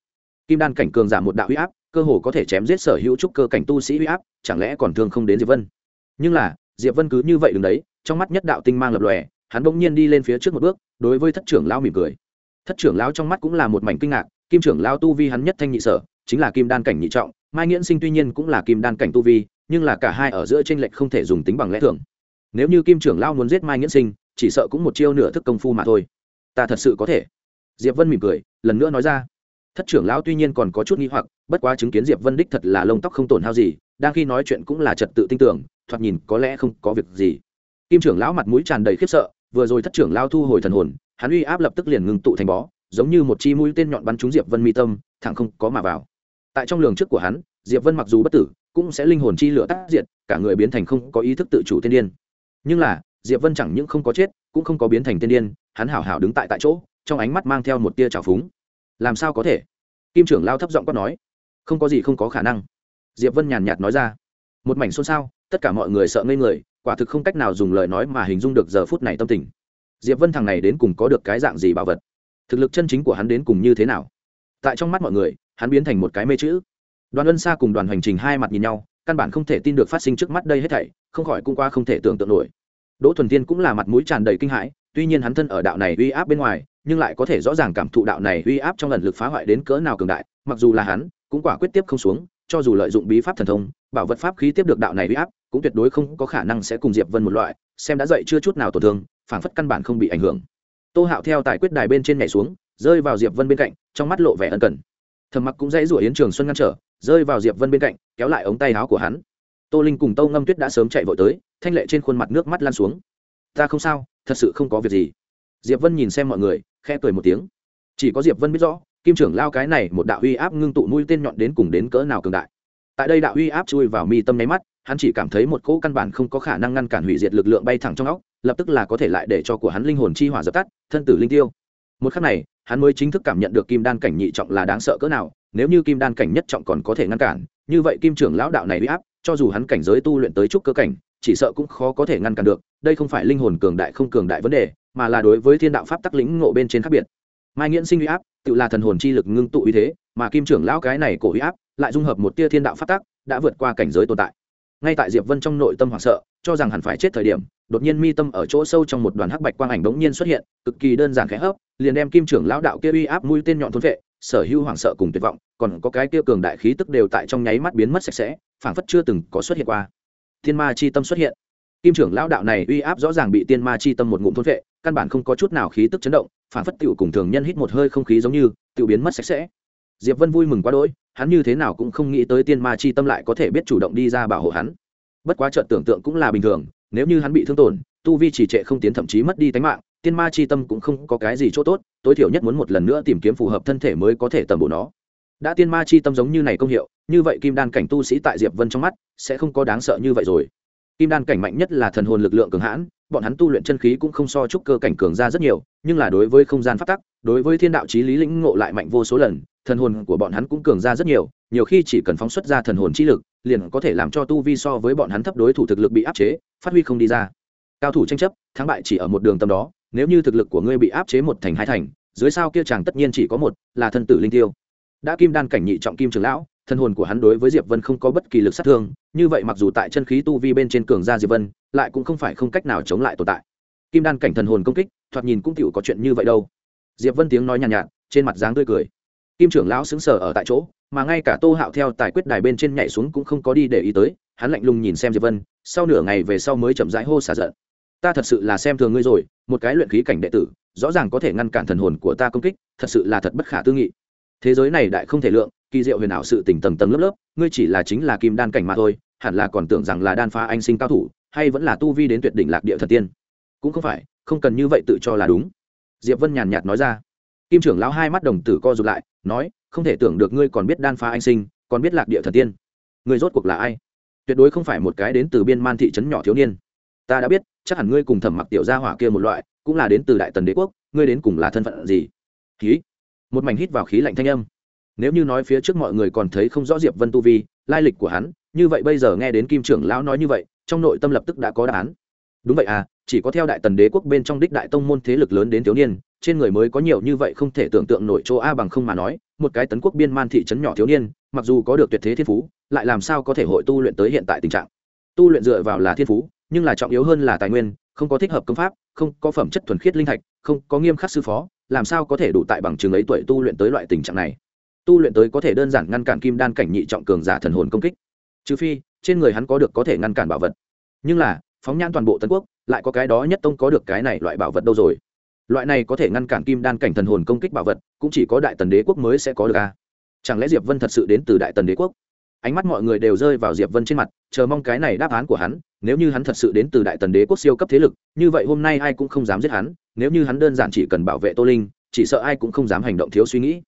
Speaker 1: Kim đan cảnh cường giả một đạo uy áp, cơ hồ có thể chém giết sở hữu trúc cơ cảnh tu sĩ uy áp, chẳng lẽ còn thương không đến diệp vân? Nhưng là, diệp vân cứ như vậy đứng đấy, trong mắt nhất đạo tinh mang lập lòe, hắn bỗng nhiên đi lên phía trước một bước, đối với thất trưởng lão mỉm cười. Thất trưởng lão trong mắt cũng là một mảnh kinh ngạc, kim trưởng lão tu vi hắn nhất thanh nhị sở chính là kim đan cảnh nhị trọng, mai nghiễn sinh tuy nhiên cũng là kim đan cảnh tu vi, nhưng là cả hai ở giữa tranh lệch không thể dùng tính bằng lẽ thường. Nếu như kim trưởng lão muốn giết mai nghiễn sinh, chỉ sợ cũng một chiêu nửa thức công phu mà thôi. Ta thật sự có thể. Diệp vân mỉm cười, lần nữa nói ra. Thất trưởng lão tuy nhiên còn có chút nghi hoặc, bất quá chứng kiến diệp vân đích thật là lông tóc không tổn hao gì, đang khi nói chuyện cũng là trật tự tin tưởng thoạt nhìn có lẽ không có việc gì. Kim trưởng lão mặt mũi tràn đầy khiếp sợ, vừa rồi thất trưởng lao thu hồi thần hồn, hắn uy áp lập tức liền ngừng tụ thành bó, giống như một chi mũi tên nhọn bắn trúng diệp vân mi tâm, thẳng không có mà vào tại trong lường trước của hắn, diệp vân mặc dù bất tử, cũng sẽ linh hồn chi lửa tác diệt, cả người biến thành không có ý thức tự chủ tiên điên. Nhưng là, diệp vân chẳng những không có chết, cũng không có biến thành tiên điên, hắn hảo hảo đứng tại tại chỗ, trong ánh mắt mang theo một tia trào phúng. Làm sao có thể? Kim trưởng lao thấp giọng quát nói. Không có gì không có khả năng. Diệp vân nhàn nhạt nói ra. Một mảnh xôn xao, tất cả mọi người sợ ngây người, quả thực không cách nào dùng lời nói mà hình dung được giờ phút này tâm tình. Diệp vân thằng này đến cùng có được cái dạng gì bảo vật? Thực lực chân chính của hắn đến cùng như thế nào? Tại trong mắt mọi người hắn biến thành một cái mê chữ. Đoàn ân xa cùng đoàn hành trình hai mặt nhìn nhau, căn bản không thể tin được phát sinh trước mắt đây hết thảy, không khỏi cũng qua không thể tưởng tượng nổi. Đỗ thuần tiên cũng là mặt mũi tràn đầy kinh hãi, tuy nhiên hắn thân ở đạo này uy áp bên ngoài, nhưng lại có thể rõ ràng cảm thụ đạo này uy áp trong lần lực phá hoại đến cỡ nào cường đại, mặc dù là hắn, cũng quả quyết tiếp không xuống, cho dù lợi dụng bí pháp thần thông, bảo vật pháp khí tiếp được đạo này uy áp, cũng tuyệt đối không có khả năng sẽ cùng diệp vân một loại, xem đã dậy chưa chút nào tổn thương phản phất căn bản không bị ảnh hưởng. Tô hạo theo tài quyết đài bên trên nhảy xuống, rơi vào diệp vân bên cạnh, trong mắt lộ vẻ ân cần thầm mặc cũng dãy rủa yến trường xuân ngăn trở, rơi vào diệp vân bên cạnh, kéo lại ống tay áo của hắn. Tô linh cùng tâu ngâm tuyết đã sớm chạy vội tới, thanh lệ trên khuôn mặt nước mắt lan xuống. Ta không sao, thật sự không có việc gì. Diệp vân nhìn xem mọi người, khẽ cười một tiếng. Chỉ có diệp vân biết rõ, kim trưởng lao cái này một đạo uy áp ngưng tụ mũi tên nhọn đến cùng đến cỡ nào cường đại. Tại đây đạo uy áp chui vào mi tâm nháy mắt, hắn chỉ cảm thấy một cỗ căn bản không có khả năng ngăn cản hủy diệt lực lượng bay thẳng trong óc, lập tức là có thể lại để cho của hắn linh hồn chi hỏa dập tắt, thân tử linh tiêu một khắc này, hắn mới chính thức cảm nhận được kim đan cảnh nhị trọng là đáng sợ cỡ nào, nếu như kim đan cảnh nhất trọng còn có thể ngăn cản, như vậy kim trưởng lão đạo này uy áp, cho dù hắn cảnh giới tu luyện tới trúc cơ cảnh, chỉ sợ cũng khó có thể ngăn cản được, đây không phải linh hồn cường đại không cường đại vấn đề, mà là đối với thiên đạo pháp tắc lĩnh ngộ bên trên khác biệt. Mai nghiễn sinh uy áp, tự là thần hồn chi lực ngưng tụ uy thế, mà kim trưởng lão cái này cổ uy áp, lại dung hợp một tia thiên đạo pháp tắc, đã vượt qua cảnh giới tồn tại ngay tại diệp vân trong nội tâm hoảng sợ, cho rằng hẳn phải chết thời điểm, đột nhiên mi tâm ở chỗ sâu trong một đoàn hắc bạch quang ảnh đống nhiên xuất hiện, cực kỳ đơn giản khẽ hấp, liền đem kim trưởng lão đạo kia uy áp mũi tên nhọn thôn vệ, sở hữu hoảng sợ cùng tuyệt vọng, còn có cái kia cường đại khí tức đều tại trong nháy mắt biến mất sạch sẽ, phảng phất chưa từng có xuất hiện qua. Thiên ma chi tâm xuất hiện. Kim trưởng lão đạo này uy áp rõ ràng bị tiên ma chi tâm một ngụm thôn vệ, căn bản không có chút nào khí tức chấn động, phảng phất tiểu cùng thường nhân hít một hơi không khí giống như, tiểu biến mất sạch sẽ. Diệp vân vui mừng quá đỗi hắn như thế nào cũng không nghĩ tới tiên ma chi tâm lại có thể biết chủ động đi ra bảo hộ hắn. Bất quá chợt tưởng tượng cũng là bình thường, nếu như hắn bị thương tổn, tu vi chỉ trệ không tiến thậm chí mất đi tính mạng, tiên ma chi tâm cũng không có cái gì chỗ tốt, tối thiểu nhất muốn một lần nữa tìm kiếm phù hợp thân thể mới có thể tầm bổ nó. Đã tiên ma chi tâm giống như này công hiệu, như vậy kim đan cảnh tu sĩ tại diệp vân trong mắt, sẽ không có đáng sợ như vậy rồi kim đan cảnh mạnh nhất là thần hồn lực lượng cường hãn, bọn hắn tu luyện chân khí cũng không so chúc cơ cảnh cường ra rất nhiều, nhưng là đối với không gian phát tắc, đối với thiên đạo trí lý lĩnh ngộ lại mạnh vô số lần, thần hồn của bọn hắn cũng cường ra rất nhiều nhiều khi chỉ cần phóng xuất ra thần hồn chi lực, liền có thể làm cho tu vi so với bọn hắn thấp đối thủ thực lực bị áp chế, phát huy không đi ra. Cao thủ tranh chấp, thắng bại chỉ ở một đường tầm đó, nếu như thực lực của ngươi bị áp chế một thành hai thành, dưới sao kia chàng tất nhiên chỉ có một, là thân tử linh tiêu. Đã kim đan cảnh nhị trọng kim trường lão thân hồn của hắn đối với diệp vân không có bất kỳ lực sát thương như vậy mặc dù tại chân khí tu vi bên trên cường gia diệp vân lại cũng không phải không cách nào chống lại tồn tại. Kim đan cảnh thần hồn công kích thoạt nhìn cũng chịu có chuyện như vậy đâu. Diệp vân tiếng nói nhàn nhạt, nhạt trên mặt dáng tươi cười. Kim trưởng lão sững sờ ở tại chỗ mà ngay cả tô hạo theo tài quyết đài bên trên nhảy xuống cũng không có đi để ý tới hắn lạnh lùng nhìn xem diệp vân sau nửa ngày về sau mới chậm rãi hô xả giận. Ta thật sự là xem thường ngươi rồi một cái luyện khí cảnh đệ tử rõ ràng có thể ngăn cản thần hồn của ta công kích thật sự là thật bất khả tư nghị. Thế giới này đại không thể lượng kỳ diệu huyền ảo sự tình tầng tầng lớp lớp, ngươi chỉ là chính là kim đan cảnh mà thôi, hẳn là còn tưởng rằng là đan phá anh sinh cao thủ, hay vẫn là tu vi đến tuyệt đỉnh lạc địa thần tiên. Cũng không phải, không cần như vậy tự cho là đúng. Diệp vân nhàn nhạt nói ra. Kim trưởng lão hai mắt đồng tử co rụt lại, nói, không thể tưởng được ngươi còn biết đan phá anh sinh, còn biết lạc địa thần tiên. Ngươi rốt cuộc là ai? Tuyệt đối không phải một cái đến từ biên man thị trấn nhỏ thiếu niên. Ta đã biết, chắc hẳn ngươi cùng thẩm mặc tiểu gia hỏa kia một loại, cũng là đến từ đại tần đế quốc, ngươi đến cùng là thân phận gì? Khí một mảnh hít vào khí lạnh thanh âm nếu như nói phía trước mọi người còn thấy không rõ diệp vân tu vi, lai lịch của hắn, như vậy bây giờ nghe đến kim trưởng lão nói như vậy, trong nội tâm lập tức đã có đáp án. Đúng vậy à chỉ có theo đại tần đế quốc bên trong đích đại tông môn thế lực lớn đến thiếu niên, trên người mới có nhiều như vậy không thể tưởng tượng nổi chỗ a bằng không mà nói, một cái tấn quốc biên man thị trấn nhỏ thiếu niên, mặc dù có được tuyệt thế thiên phú, lại làm sao có thể hội tu luyện tới hiện tại tình trạng. Tu luyện dựa vào là thiên phú, nhưng là trọng yếu hơn là tài nguyên, không có thích hợp công pháp, không có phẩm chất thuần khiết linh thạch, không có nghiêm khắc sư phó, làm sao có thể đủ tại bằng trường ấy tuổi tu luyện tới loại tình trạng này tu luyện tới có thể đơn giản ngăn cản kim đan cảnh nhị trọng cường giả thần hồn công kích. Trừ phi, trên người hắn có được có thể ngăn cản bảo vật. Nhưng là, phóng nhãn toàn bộ tân quốc, lại có cái đó nhất tông có được cái này loại bảo vật đâu rồi? Loại này có thể ngăn cản kim đan cảnh thần hồn công kích bảo vật, cũng chỉ có đại tần đế quốc mới sẽ có được a à? chẳng lẽ diệp vân thật sự đến từ đại tần đế quốc? Ánh mắt mọi người đều rơi vào diệp vân trên mặt, chờ mong cái này đáp án của hắn, nếu như hắn thật sự đến từ đại tần đế quốc siêu cấp thế lực, như vậy hôm nay ai cũng không dám giết hắn, nếu như hắn đơn giản chỉ cần bảo vệ tô linh, chỉ sợ ai cũng không dám hành động thiếu suy nghĩ.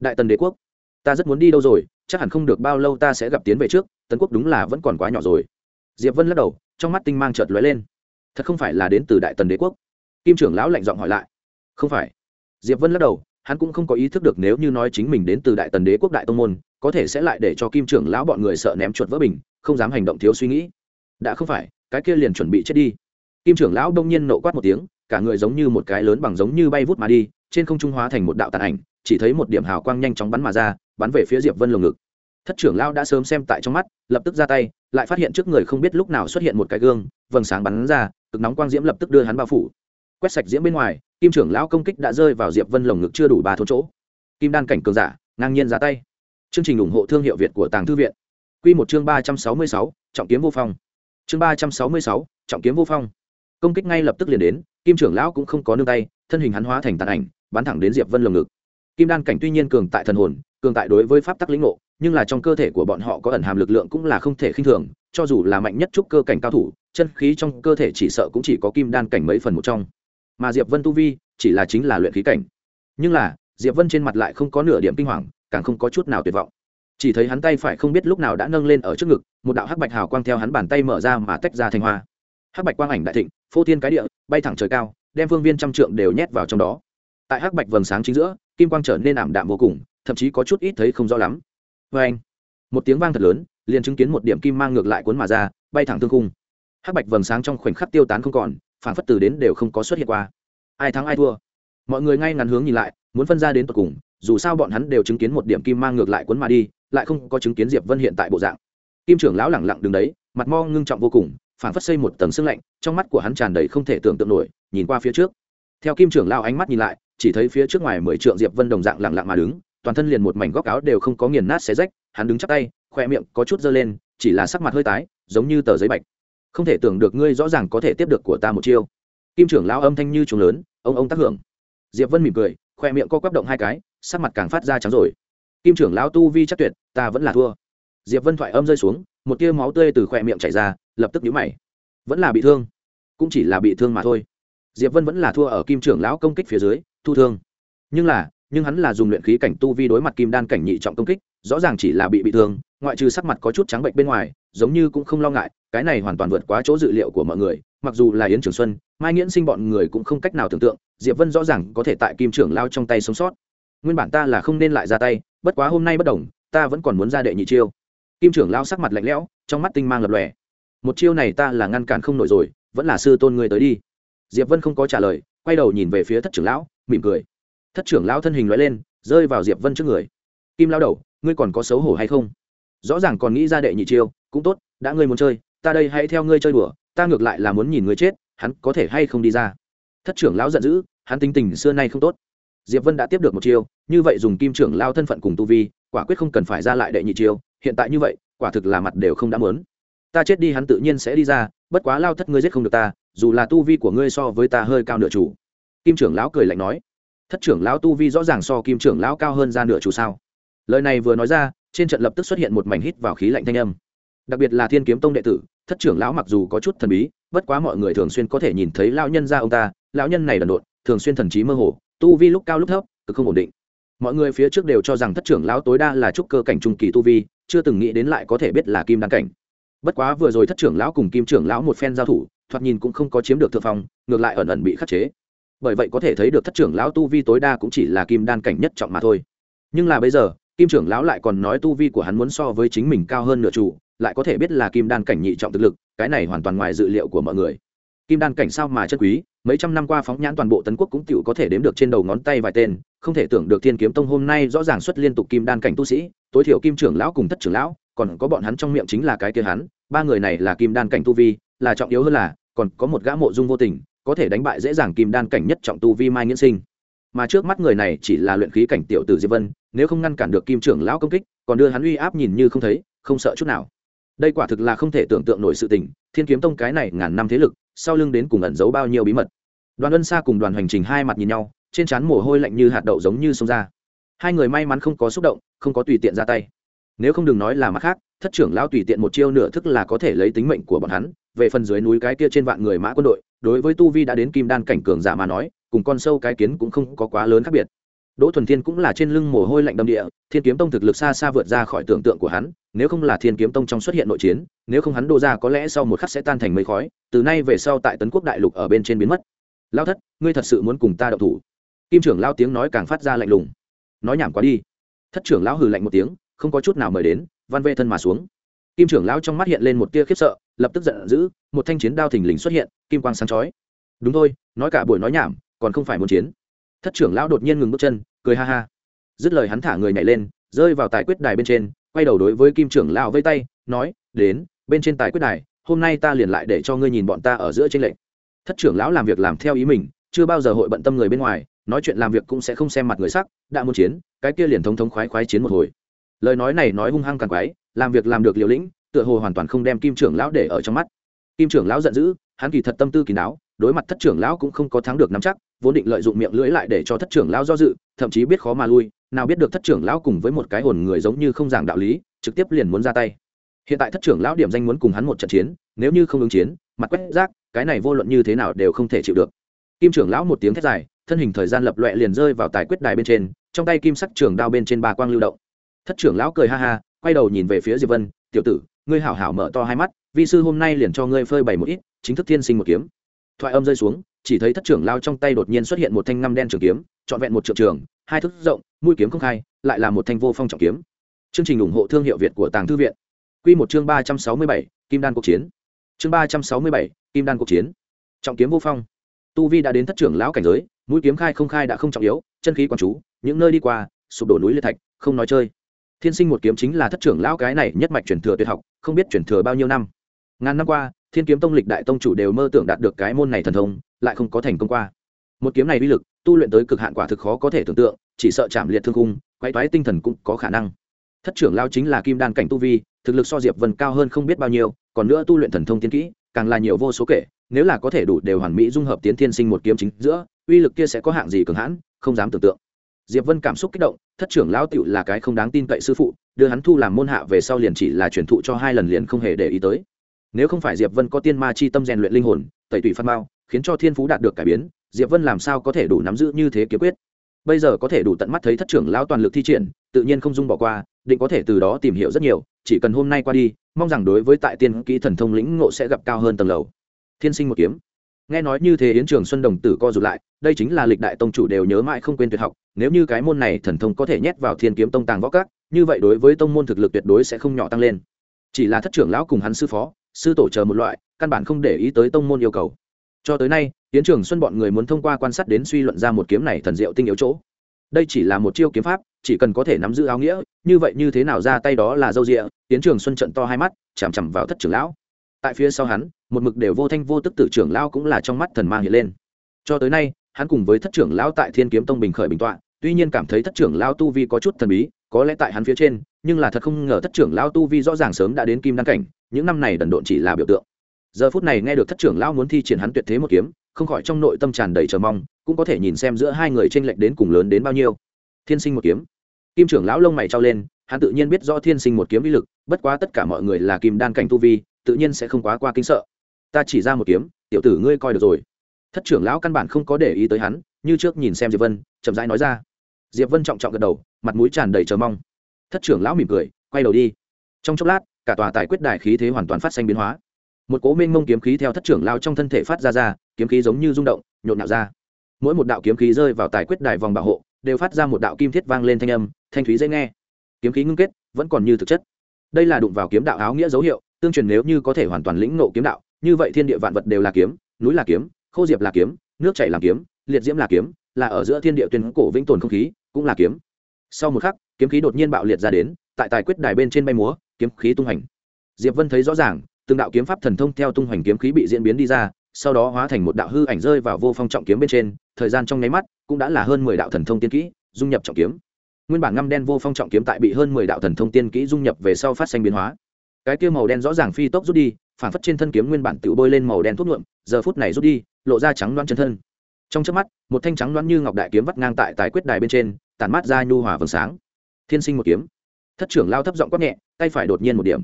Speaker 1: Đại tần đế quốc ta rất muốn đi đâu rồi, chắc hẳn không được bao lâu ta sẽ gặp tiến về trước, Tấn quốc đúng là vẫn còn quá nhỏ rồi. Diệp vân lắc đầu, trong mắt tinh mang chợt lóe lên. Thật không phải là đến từ đại tần đế quốc. Kim trưởng lão lạnh giọng hỏi lại. Không phải. Diệp vân lắc đầu, hắn cũng không có ý thức được nếu như nói chính mình đến từ đại tần đế quốc đại tông môn, có thể sẽ lại để cho kim trưởng lão bọn người sợ ném chuột vỡ bình, không dám hành động thiếu suy nghĩ. Đã không phải, cái kia liền chuẩn bị chết đi. Kim trưởng lão đông nhiên nộ quát một tiếng, cả người giống như một cái lớn bằng giống như bay vút mà đi, trên không trung hóa thành một đạo tàn ảnh chỉ thấy một điểm hào quang nhanh chóng bắn mà ra, bắn về phía diệp vân lồng ngực. Thất trưởng lao đã sớm xem tại trong mắt, lập tức ra tay, lại phát hiện trước người không biết lúc nào xuất hiện một cái gương, vầng sáng bắn ra, cực nóng quang diễm lập tức đưa hắn bao phủ. Quét sạch diễm bên ngoài, kim trưởng lão công kích đã rơi vào diệp vân lồng ngực chưa đủ ba thôn chỗ. Kim đan cảnh cường giả, ngang nhiên ra tay. Chương trình ủng hộ thương hiệu việt của tàng thư viện. Q một chương ba trăm sáu mươi sáu, trọng kiếm vô phong. Chương ba trăm sáu mươi sáu, trọng kiếm vô phong. Công kích ngay lập tức liền đến, kim trưởng lão cũng không có nương tay, thân hình hắn hóa thành tàn ảnh, bắn thẳng đến diệp vân lồng ngực kim đan cảnh tuy nhiên cường tại thần hồn, cường tại đối với pháp tắc lĩnh ngộ, nhưng là trong cơ thể của bọn họ có ẩn hàm lực lượng cũng là không thể khinh thường, cho dù là mạnh nhất trúc cơ cảnh cao thủ, chân khí trong cơ thể chỉ sợ cũng chỉ có kim đan cảnh mấy phần một trong. Mà diệp vân tu vi chỉ là chính là luyện khí cảnh. Nhưng là, diệp vân trên mặt lại không có nửa điểm kinh hoàng, càng không có chút nào tuyệt vọng. Chỉ thấy hắn tay phải không biết lúc nào đã nâng lên ở trước ngực, một đạo hắc bạch hào quang theo hắn bàn tay mở ra mà tách ra thành hoa. Hắc bạch quang ảnh đại thịnh, phô thiên cái địa, bay thẳng trời cao, đem phương viên trăm trượng đều nhét vào trong đó tại hắc bạch vầng sáng chính giữa, kim quang trở nên ảm đạm vô cùng, thậm chí có chút ít thấy không rõ lắm. Vê anh, một tiếng vang thật lớn, liền chứng kiến một điểm kim mang ngược lại cuốn mà ra, bay thẳng thương khung. Hắc bạch vầng sáng trong khoảnh khắc tiêu tán không còn phản phất từ đến đều không có xuất hiện qua. Ai thắng ai thua? Mọi người ngay ngắn hướng nhìn lại, muốn phân ra đến tận cùng, dù sao bọn hắn đều chứng kiến một điểm kim mang ngược lại cuốn mà đi, lại không có chứng kiến diệp vân hiện tại bộ dạng. Kim trưởng lão lẳng lặng đứng đấy, mặt mo ngưng trọng vô cùng phản phất xây một tầng sương lạnh, trong mắt của hắn tràn đầy không thể tưởng tượng nổi, nhìn qua phía trước. Theo kim trưởng lão ánh mắt nhìn lại chỉ thấy phía trước ngoài mười trượng diệp vân đồng dạng lặng lặng mà đứng, toàn thân liền một mảnh góc áo đều không có nghiền nát xé rách, hắn đứng chắp tay, khoe miệng có chút dơ lên, chỉ là sắc mặt hơi tái, giống như tờ giấy bạch. Không thể tưởng được ngươi rõ ràng có thể tiếp được của ta một chiêu. Kim trưởng lão âm thanh như trùng lớn, ông ông tác hưởng. Diệp vân mỉm cười, khoe miệng co quắp động hai cái, sắc mặt càng phát ra trắng rồi. Kim trưởng lão tu vi chắc tuyệt, ta vẫn là thua. Diệp vân thoại âm rơi xuống, một tia máu tươi từ khoe miệng chảy ra, lập tức nhíu mày. Vẫn là bị thương. Cũng chỉ là bị thương mà thôi. Diệp vân vẫn là thua ở kim trưởng lão công kích phía dưới thu thương. Nhưng là, nhưng hắn là dùng luyện khí cảnh tu vi đối mặt kim đan cảnh nhị trọng công kích, rõ ràng chỉ là bị bị thương, ngoại trừ sắc mặt có chút trắng bệnh bên ngoài, giống như cũng không lo ngại, cái này hoàn toàn vượt quá chỗ dự liệu của mọi người, mặc dù là yến trường xuân, mai nghiễn sinh bọn người cũng không cách nào tưởng tượng, diệp vân rõ ràng có thể tại kim trưởng lao trong tay sống sót. Nguyên bản ta là không nên lại ra tay, bất quá hôm nay bất đồng, ta vẫn còn muốn ra đệ nhị chiêu. Kim trưởng lao sắc mặt lạnh lẽo, trong mắt tinh mang lập lòe. Một chiêu này ta là ngăn cản không nổi rồi, vẫn là sư tôn người tới đi. Diệp vân không có trả lời, quay đầu nhìn về phía thất trưởng lão mỉm cười. Thất trưởng lão thân hình loại lên, rơi vào diệp vân trước người. Kim lao đầu, ngươi còn có xấu hổ hay không? Rõ ràng còn nghĩ ra đệ nhị chiêu, cũng tốt, đã ngươi muốn chơi, ta đây hãy theo ngươi chơi đùa, ta ngược lại là muốn nhìn ngươi chết, hắn có thể hay không đi ra? Thất trưởng lão giận dữ, hắn tính tình xưa nay không tốt. Diệp vân đã tiếp được một chiêu, như vậy dùng kim trưởng lao thân phận cùng tu vi, quả quyết không cần phải ra lại đệ nhị chiêu, hiện tại như vậy, quả thực là mặt đều không đã muốn. Ta chết đi hắn tự nhiên sẽ đi ra, bất quá lao thất ngươi giết không được ta, dù là tu vi của ngươi so với ta hơi cao nửa chủ kim trưởng lão cười lạnh nói, thất trưởng lão tu vi rõ ràng so kim trưởng lão cao hơn ra nửa chủ sao? Lời này vừa nói ra, trên trận lập tức xuất hiện một mảnh hít vào khí lạnh thanh âm. Đặc biệt là thiên kiếm tông đệ tử, thất trưởng lão mặc dù có chút thần bí, bất quá mọi người thường xuyên có thể nhìn thấy lão nhân ra ông ta, lão nhân này đần độn, thường xuyên thần trí mơ hồ, tu vi lúc cao lúc thấp, cực không ổn định. Mọi người phía trước đều cho rằng thất trưởng lão tối đa là trúc cơ cảnh trung kỳ tu vi, chưa từng nghĩ đến lại có thể biết là kim đăng cảnh. Bất quá vừa rồi thất trưởng lão cùng kim trưởng lão một phen giao thủ, thoạt nhìn cũng không có chiếm được thượng phong, ngược lại ẩn ẩn bị khắc chế bởi vậy có thể thấy được thất trưởng lão tu vi tối đa cũng chỉ là kim đan cảnh nhất trọng mà thôi. Nhưng là bây giờ, kim trưởng lão lại còn nói tu vi của hắn muốn so với chính mình cao hơn nửa chủ, lại có thể biết là kim đan cảnh nhị trọng thực lực, cái này hoàn toàn ngoài dự liệu của mọi người. Kim đan cảnh sao mà chân quý, mấy trăm năm qua phóng nhãn toàn bộ tấn quốc cũng tựu có thể đếm được trên đầu ngón tay vài tên, không thể tưởng được thiên kiếm tông hôm nay rõ ràng xuất liên tục kim đan cảnh tu sĩ, tối thiểu kim trưởng lão cùng thất trưởng lão, còn có bọn hắn trong miệng chính là cái kia hắn, ba người này là kim đan cảnh tu vi, là trọng yếu hơn là, còn có một gã mộ dung vô tình có thể đánh bại dễ dàng kim đan cảnh nhất trọng tu vi mai nghiễn sinh. Mà trước mắt người này chỉ là luyện khí cảnh tiểu tử diệp vân, nếu không ngăn cản được kim trưởng lão công kích, còn đưa hắn uy áp nhìn như không thấy, không sợ chút nào. Đây quả thực là không thể tưởng tượng nổi sự tình, thiên kiếm tông cái này ngàn năm thế lực, sau lưng đến cùng ẩn giấu bao nhiêu bí mật. Đoàn ân xa cùng đoàn hành trình hai mặt nhìn nhau, trên trán mồ hôi lạnh như hạt đậu giống như sông ra. Hai người may mắn không có xúc động, không có tùy tiện ra tay. Nếu không đừng nói là mặt khác, thất trưởng lão tùy tiện một chiêu nửa thức là có thể lấy tính mệnh của bọn hắn, về phần dưới núi cái kia trên vạn người mã quân đội đối với tu vi đã đến kim đan cảnh cường giả mà nói, cùng con sâu cái kiến cũng không có quá lớn khác biệt. Đỗ thuần thiên cũng là trên lưng mồ hôi lạnh đầm địa, thiên kiếm tông thực lực xa xa vượt ra khỏi tưởng tượng của hắn, nếu không là thiên kiếm tông trong xuất hiện nội chiến, nếu không hắn đô ra có lẽ sau một khắc sẽ tan thành mây khói, từ nay về sau tại tấn quốc đại lục ở bên trên biến mất. Lao thất, ngươi thật sự muốn cùng ta đậu thủ? Kim trưởng lao tiếng nói càng phát ra lạnh lùng. Nói nhảm quá đi. Thất trưởng lão hừ lạnh một tiếng, không có chút nào mời đến, văn vệ thân mà xuống kim trưởng lão trong mắt hiện lên một tia khiếp sợ, lập tức giận dữ, một thanh chiến đao thình lình xuất hiện, kim quang sáng chói. Đúng thôi, nói cả buổi nói nhảm, còn không phải muốn chiến. Thất trưởng lão đột nhiên ngừng bước chân, cười ha ha. Dứt lời hắn thả người nhảy lên, rơi vào tài quyết đài bên trên, quay đầu đối với kim trưởng lão vây tay, nói, đến, bên trên tài quyết đài, hôm nay ta liền lại để cho ngươi nhìn bọn ta ở giữa trên lệnh thất trưởng lão làm việc làm theo ý mình, chưa bao giờ hội bận tâm người bên ngoài, nói chuyện làm việc cũng sẽ không xem mặt người sắc, đã muốn chiến, cái kia liền thống thống khoái khoái chiến một hồi. Lời nói này nói hung hăng càng quái làm việc làm được liều lĩnh, tựa hồ hoàn toàn không đem kim trưởng lão để ở trong mắt. Kim trưởng lão giận dữ, hắn kỳ thật tâm tư kín đáo, đối mặt thất trưởng lão cũng không có thắng được nắm chắc, vốn định lợi dụng miệng lưỡi lại để cho thất trưởng lão do dự, thậm chí biết khó mà lui, nào biết được thất trưởng lão cùng với một cái hồn người giống như không giảng đạo lý, trực tiếp liền muốn ra tay. Hiện tại thất trưởng lão điểm danh muốn cùng hắn một trận chiến, nếu như không ứng chiến, mặt quét rác, cái này vô luận như thế nào đều không thể chịu được. Kim trưởng lão một tiếng thét dài, thân hình thời gian lập loẹ liền rơi vào tài quyết đài bên trên, trong tay kim sắc trưởng đao bên trên ba quang lưu động. Thất trưởng lão cười ha ha quay đầu nhìn về phía diệp vân, tiểu tử, ngươi hảo hảo mở to hai mắt, vi sư hôm nay liền cho ngươi phơi bày một ít, chính thức thiên sinh một kiếm. Thoại âm rơi xuống, chỉ thấy thất trưởng lao trong tay đột nhiên xuất hiện một thanh ngăm đen trường kiếm, trọn vẹn một trượng trường, hai thước rộng, mũi kiếm không khai, lại là một thanh vô phong trọng kiếm. Chương trình ủng hộ thương hiệu việt của tàng thư viện. Quy một chương ba trăm sáu mươi bảy, kim đan cuộc chiến. Chương ba trăm sáu mươi bảy, kim đan cuộc chiến. Trọng kiếm vô phong. Tu vi đã đến thất trưởng lão cảnh giới, mũi kiếm khai không khai đã không trọng yếu, chân khí quán chú, những nơi đi qua, sụp đổ núi liệt thạch, không nói chơi thiên sinh một kiếm chính là thất trưởng lão cái này nhất mạch truyền thừa tuyệt học, không biết truyền thừa bao nhiêu năm. Ngàn năm qua, thiên kiếm tông lịch đại tông chủ đều mơ tưởng đạt được cái môn này thần thông, lại không có thành công qua. Một kiếm này uy lực, tu luyện tới cực hạn quả thực khó có thể tưởng tượng, chỉ sợ chạm liệt thương cung quay toái tinh thần cũng có khả năng. Thất trưởng lao chính là kim đan cảnh tu vi, thực lực so diệp vân cao hơn không biết bao nhiêu, còn nữa tu luyện thần thông tiến kỹ, càng là nhiều vô số kể, nếu là có thể đủ đều hoàn mỹ dung hợp tiến thiên sinh một kiếm chính giữa, uy lực kia sẽ có hạng gì cường hãn, không dám tưởng tượng diệp vân cảm xúc kích động, thất trưởng lão tựu là cái không đáng tin cậy sư phụ, đưa hắn thu làm môn hạ về sau liền chỉ là truyền thụ cho hai lần liền không hề để ý tới. Nếu không phải diệp vân có tiên ma chi tâm rèn luyện linh hồn, tẩy tủy phát mao khiến cho thiên phú đạt được cải biến, diệp vân làm sao có thể đủ nắm giữ như thế kiếm quyết? Bây giờ có thể đủ tận mắt thấy thất trưởng lão toàn lực thi triển, tự nhiên không dung bỏ qua, định có thể từ đó tìm hiểu rất nhiều, chỉ cần hôm nay qua đi, mong rằng đối với tại tiên kỹ thần thông lĩnh ngộ sẽ gặp cao hơn tầng lầu. Thiên sinh một kiếm nghe nói như thế yến trường xuân đồng tử co rụt lại, đây chính là lịch đại tông chủ đều nhớ mãi không quên tuyệt học, nếu như cái môn này thần thông có thể nhét vào thiên kiếm tông tàng võ các, như vậy đối với tông môn thực lực tuyệt đối sẽ không nhỏ tăng lên. Chỉ là thất trưởng lão cùng hắn sư phó, sư tổ chờ một loại, căn bản không để ý tới tông môn yêu cầu. Cho tới nay, yến trường xuân bọn người muốn thông qua quan sát đến suy luận ra một kiếm này thần diệu tinh yếu chỗ. Đây chỉ là một chiêu kiếm pháp, chỉ cần có thể nắm giữ áo nghĩa, như vậy như thế nào ra tay đó là dâu rịa Yến trường xuân trận to hai mắt, chằm chằm vào thất trưởng lão tại phía sau hắn, một mực đều vô thanh vô tức tử trưởng lão cũng là trong mắt thần mang hiện lên. Cho tới nay, hắn cùng với thất trưởng lão tại thiên kiếm tông bình khởi bình tọa, tuy nhiên cảm thấy thất trưởng lão tu vi có chút thần bí, có lẽ tại hắn phía trên, nhưng là thật không ngờ thất trưởng lão tu vi rõ ràng sớm đã đến kim đăng cảnh, những năm này đần độn chỉ là biểu tượng. Giờ phút này nghe được thất trưởng lão muốn thi triển hắn tuyệt thế một kiếm, không khỏi trong nội tâm tràn đầy chờ mong, cũng có thể nhìn xem giữa hai người tranh lệch đến cùng lớn đến bao nhiêu. Thiên sinh một kiếm. Kim trưởng lão lông mày trao lên, hắn tự nhiên biết do thiên sinh một kiếm uy lực, bất quá tất cả mọi người là kim đan cảnh tu vi tự nhiên sẽ không quá qua kinh sợ. Ta chỉ ra một kiếm, tiểu tử ngươi coi được rồi. Thất trưởng lão căn bản không có để ý tới hắn, như trước nhìn xem diệp vân, chậm rãi nói ra. Diệp vân trọng trọng gật đầu, mặt mũi tràn đầy chờ mong. Thất trưởng lão mỉm cười, quay đầu đi. Trong chốc lát, cả tòa tài quyết đài khí thế hoàn toàn phát sinh biến hóa. Một cố mênh mông kiếm khí theo thất trưởng lao trong thân thể phát ra ra, kiếm khí giống như rung động, nhộn nhạo ra. Mỗi một đạo kiếm khí rơi vào tài quyết đài vòng bảo hộ, đều phát ra một đạo kim thiết vang lên thanh âm, thanh thúy dễ nghe. Kiếm khí ngưng kết, vẫn còn như thực chất. Đây là đụng vào kiếm đạo áo nghĩa dấu hiệu tương truyền nếu như có thể hoàn toàn lĩnh nộ kiếm đạo, như vậy thiên địa vạn vật đều là kiếm, núi là kiếm, khô diệp là kiếm, nước chảy làm kiếm, liệt diễm là kiếm, là ở giữa thiên địa tuyên cổ vĩnh tồn không khí, cũng là kiếm. Sau một khắc, kiếm khí đột nhiên bạo liệt ra đến, tại tài quyết đài bên trên bay múa, kiếm khí tung hành diệp vân thấy rõ ràng, từng đạo kiếm pháp thần thông theo tung hoành kiếm khí bị diễn biến đi ra, sau đó hóa thành một đạo hư ảnh rơi vào vô phong trọng kiếm bên trên, thời gian trong nháy mắt cũng đã là hơn mười đạo thần thông tiên kỹ dung nhập trọng kiếm. Nguyên bản ngăm đen vô phong trọng kiếm tại bị hơn mười đạo thần thông tiên kỹ dung nhập về sau phát sinh biến hóa cái kia màu đen rõ ràng phi tốc rút đi, phản phất trên thân kiếm nguyên bản tự bôi lên màu đen thuốc nhuộm, giờ phút này rút đi, lộ ra trắng loan chân thân. Trong trước mắt, một thanh trắng loan như ngọc đại kiếm vắt ngang tại tài quyết đài bên trên, tản mát ra nhu hòa vầng sáng. Thiên sinh một kiếm. Thất trưởng lao thấp giọng quát nhẹ, tay phải đột nhiên một điểm.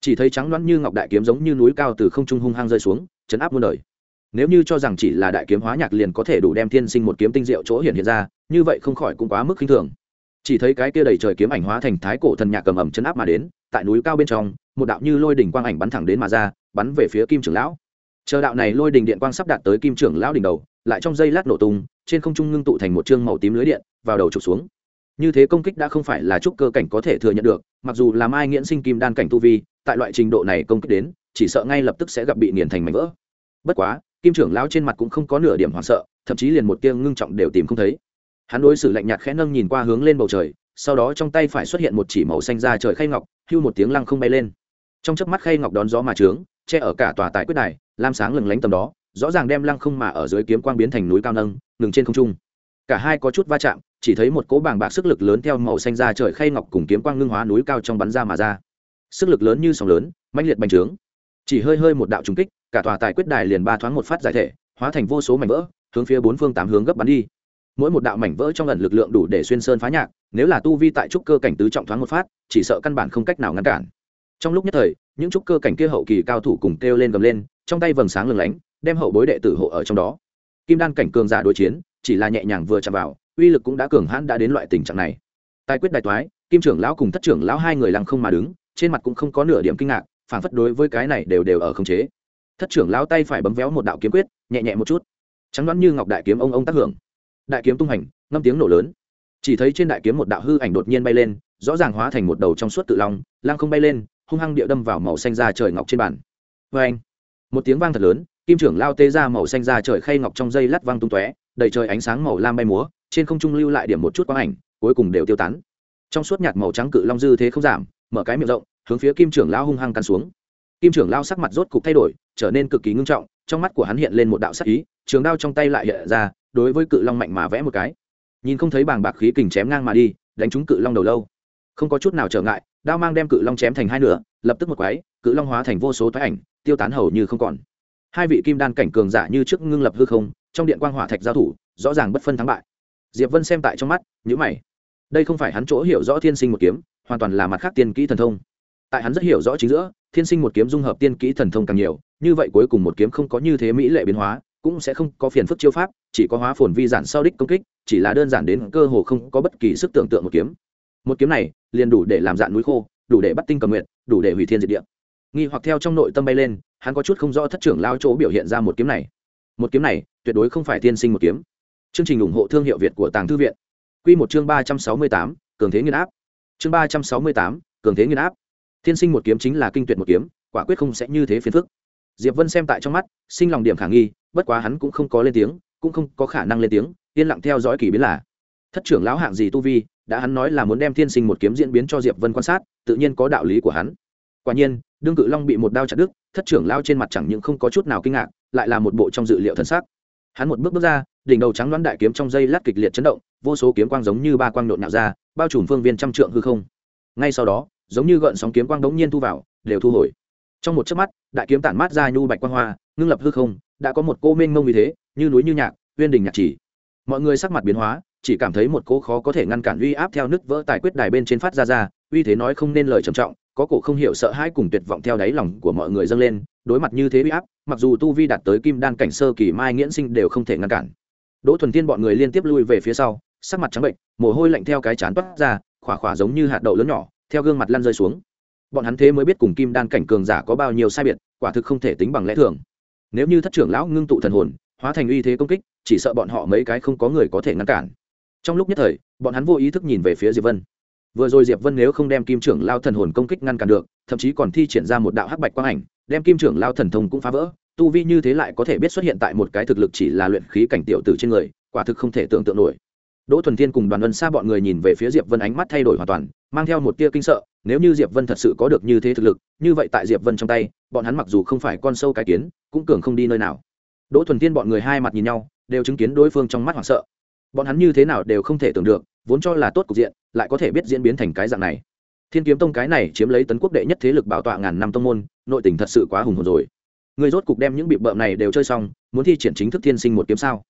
Speaker 1: Chỉ thấy trắng loan như ngọc đại kiếm giống như núi cao từ không trung hung hăng rơi xuống, chấn áp muôn đời. Nếu như cho rằng chỉ là đại kiếm hóa nhạc liền có thể đủ đem thiên sinh một kiếm tinh diệu chỗ hiện hiện ra, như vậy không khỏi cũng quá mức khinh thường chỉ thấy cái kia đầy trời kiếm ảnh hóa thành thái cổ thần nhạc cầm ẩm chấn áp mà đến, tại núi cao bên trong, một đạo như lôi đỉnh quang ảnh bắn thẳng đến mà ra, bắn về phía kim trưởng lão. Chờ đạo này lôi đỉnh điện quang sắp đạt tới kim trưởng lão đỉnh đầu, lại trong giây lát nổ tung, trên không trung ngưng tụ thành một chương màu tím lưới điện, vào đầu trục xuống. Như thế công kích đã không phải là chút cơ cảnh có thể thừa nhận được, mặc dù làm ai nghiễn sinh kim đan cảnh tu vi, tại loại trình độ này công kích đến, chỉ sợ ngay lập tức sẽ gặp bị nghiền thành mảnh vỡ. Bất quá, kim trưởng lão trên mặt cũng không có nửa điểm hoảng sợ, thậm chí liền một tia ngưng trọng đều tìm không thấy hắn đối xử lạnh nhạt khẽ nâng nhìn qua hướng lên bầu trời, sau đó trong tay phải xuất hiện một chỉ màu xanh ra trời khay ngọc, hưu một tiếng lăng không bay lên. Trong chớp mắt khay ngọc đón gió mà trướng, che ở cả tòa tại quyết đài, lam sáng lừng lánh tầm đó, rõ ràng đem lăng không mà ở dưới kiếm quang biến thành núi cao nâng, ngừng trên không trung. Cả hai có chút va chạm, chỉ thấy một cỗ bàng bạc sức lực lớn theo màu xanh ra trời khay ngọc cùng kiếm quang ngưng hóa núi cao trong bắn ra mà ra. Sức lực lớn như sóng lớn, mãnh liệt bành trướng. Chỉ hơi hơi một đạo trùng kích, cả tòa tài quyết đài liền ba thoáng một phát giải thể, hóa thành vô số mảnh vỡ, hướng phía bốn phương tám hướng gấp bắn đi mỗi một đạo mảnh vỡ trong lần lực lượng đủ để xuyên sơn phá nhạc, nếu là tu vi tại trúc cơ cảnh tứ trọng thoáng một phát, chỉ sợ căn bản không cách nào ngăn cản. Trong lúc nhất thời, những trúc cơ cảnh kia hậu kỳ cao thủ cùng kêu lên gầm lên, trong tay vầng sáng lừng lánh, đem hậu bối đệ tử hộ ở trong đó. Kim đan cảnh cường giả đối chiến, chỉ là nhẹ nhàng vừa chạm vào, uy lực cũng đã cường hãn đã đến loại tình trạng này. Tài quyết đại toái, kim trưởng lão cùng thất trưởng lão hai người lăng không mà đứng, trên mặt cũng không có nửa điểm kinh ngạc, phản phất đối với cái này đều đều ở khống chế. Thất trưởng lão tay phải bấm véo một đạo kiếm quyết, nhẹ nhẹ một chút. Trắng đoán như ngọc đại kiếm ông ông tác hưởng đại kiếm tung hành, ngâm tiếng nổ lớn. Chỉ thấy trên đại kiếm một đạo hư ảnh đột nhiên bay lên, rõ ràng hóa thành một đầu trong suốt tự long lang không bay lên, hung hăng địa đâm vào màu xanh da trời ngọc trên bàn. Vê anh, một tiếng vang thật lớn, kim trưởng lao tê ra màu xanh da trời khay ngọc trong dây lát vang tung tóe, đầy trời ánh sáng màu lam bay múa, trên không trung lưu lại điểm một chút quang ảnh, cuối cùng đều tiêu tán. Trong suốt nhạt màu trắng cự long dư thế không giảm, mở cái miệng rộng, hướng phía kim trưởng lao hung hăng cắn xuống. Kim trưởng lao sắc mặt rốt cục thay đổi, trở nên cực kỳ ngưng trọng, trong mắt của hắn hiện lên một đạo sắc ý, trường đao trong tay lại hiện ra đối với cự long mạnh mà vẽ một cái. Nhìn không thấy bàng bạc khí kình chém ngang mà đi, đánh trúng cự long đầu lâu. Không có chút nào trở ngại, đao mang đem cự long chém thành hai nửa, lập tức một quái, cự long hóa thành vô số thoái ảnh, tiêu tán hầu như không còn. Hai vị kim đan cảnh cường giả như trước ngưng lập hư không, trong điện quang hỏa thạch giao thủ, rõ ràng bất phân thắng bại. Diệp vân xem tại trong mắt nhữ mày. Đây không phải hắn chỗ hiểu rõ thiên sinh một kiếm, hoàn toàn là mặt khác tiên kỹ thần thông. Tại hắn rất hiểu rõ chính giữa, thiên sinh một kiếm dung hợp tiên kỹ thần thông càng nhiều, như vậy cuối cùng một kiếm không có như thế mỹ lệ biến hóa, cũng sẽ không có phiền phức chiêu pháp chỉ có hóa phồn vi giản sau đích công kích, chỉ là đơn giản đến cơ hồ không có bất kỳ sức tưởng tượng một kiếm. Một kiếm này liền đủ để làm dạn núi khô, đủ để bắt tinh cầm nguyện đủ để hủy thiên diệt địa. Nghi hoặc theo trong nội tâm bay lên, hắn có chút không rõ thất trưởng lao chỗ biểu hiện ra một kiếm này. Một kiếm này tuyệt đối không phải tiên sinh một kiếm. Chương trình ủng hộ thương hiệu việt của tàng thư viện. Q một chương ba trăm sáu mươi tám, cường thế nghiên áp. Chương ba trăm sáu mươi tám, cường thế nghiên áp. Thiên sinh một kiếm chính là kinh tuyệt một kiếm, quả quyết không sẽ như thế phiền phức. Diệp vân xem tại trong mắt, sinh lòng điểm khả nghi, bất quá hắn cũng không có lên tiếng cũng không có khả năng lên tiếng, yên lặng theo dõi kỳ biến là, thất trưởng lão hạng gì tu vi, đã hắn nói là muốn đem thiên sinh một kiếm diễn biến cho diệp vân quan sát, tự nhiên có đạo lý của hắn. Quả nhiên, đương cự long bị một đao chặt đứt, thất trưởng lao trên mặt chẳng những không có chút nào kinh ngạc, lại là một bộ trong dự liệu thân xác hắn một bước bước ra, đỉnh đầu trắng đoán đại kiếm trong dây lát kịch liệt chấn động, vô số kiếm quang giống như ba quang nhộn nhạo ra, bao trùm phương viên trăm trượng hư không. Ngay sau đó, giống như gợn sóng kiếm quang đống nhiên thu vào, đều thu hồi. Trong một chớp mắt, đại kiếm tản mát ra nhu bạch quang hoa, ngưng lập hư không đã có một cô mênh mông như thế, như núi như nhạc, uyên đình nhạc chỉ. Mọi người sắc mặt biến hóa, chỉ cảm thấy một cô khó có thể ngăn cản uy áp theo nứt vỡ tài quyết đài bên trên phát ra ra, uy thế nói không nên lời trầm trọng, có cổ không hiểu sợ hãi cùng tuyệt vọng theo đáy lòng của mọi người dâng lên, đối mặt như thế uy áp, mặc dù tu vi đạt tới kim đan cảnh sơ kỳ mai nghiễn sinh đều không thể ngăn cản. Đỗ thuần tiên bọn người liên tiếp lui về phía sau, sắc mặt trắng bệnh, mồ hôi lạnh theo cái chán toát ra, khỏa khỏa giống như hạt đậu lớn nhỏ, theo gương mặt lăn rơi xuống. Bọn hắn thế mới biết cùng kim đan cảnh cường giả có bao nhiêu sai biệt, quả thực không thể tính bằng lẽ thường nếu như thất trưởng lão ngưng tụ thần hồn, hóa thành uy thế công kích, chỉ sợ bọn họ mấy cái không có người có thể ngăn cản. Trong lúc nhất thời, bọn hắn vô ý thức nhìn về phía diệp vân. Vừa rồi diệp vân nếu không đem kim trưởng lao thần hồn công kích ngăn cản được, thậm chí còn thi triển ra một đạo hắc bạch quang ảnh, đem kim trưởng lao thần thông cũng phá vỡ, tu vi như thế lại có thể biết xuất hiện tại một cái thực lực chỉ là luyện khí cảnh tiểu tử trên người, quả thực không thể tưởng tượng nổi đỗ thuần thiên cùng đoàn vân xa bọn người nhìn về phía diệp vân ánh mắt thay đổi hoàn toàn, mang theo một tia kinh sợ, nếu như diệp vân thật sự có được như thế thực lực, như vậy tại diệp vân trong tay, bọn hắn mặc dù không phải con sâu cái kiến, cũng cường không đi nơi nào. Đỗ thuần thiên bọn người hai mặt nhìn nhau, đều chứng kiến đối phương trong mắt hoảng sợ. Bọn hắn như thế nào đều không thể tưởng được, vốn cho là tốt cục diện, lại có thể biết diễn biến thành cái dạng này. Thiên kiếm tông cái này chiếm lấy tấn quốc đệ nhất thế lực bảo tọa ngàn năm tông môn, nội tình thật sự quá hùng hồn rồi. Người rốt cục đem những bị bợm này đều chơi xong, muốn thi triển chính thức thiên sinh một kiếm sao?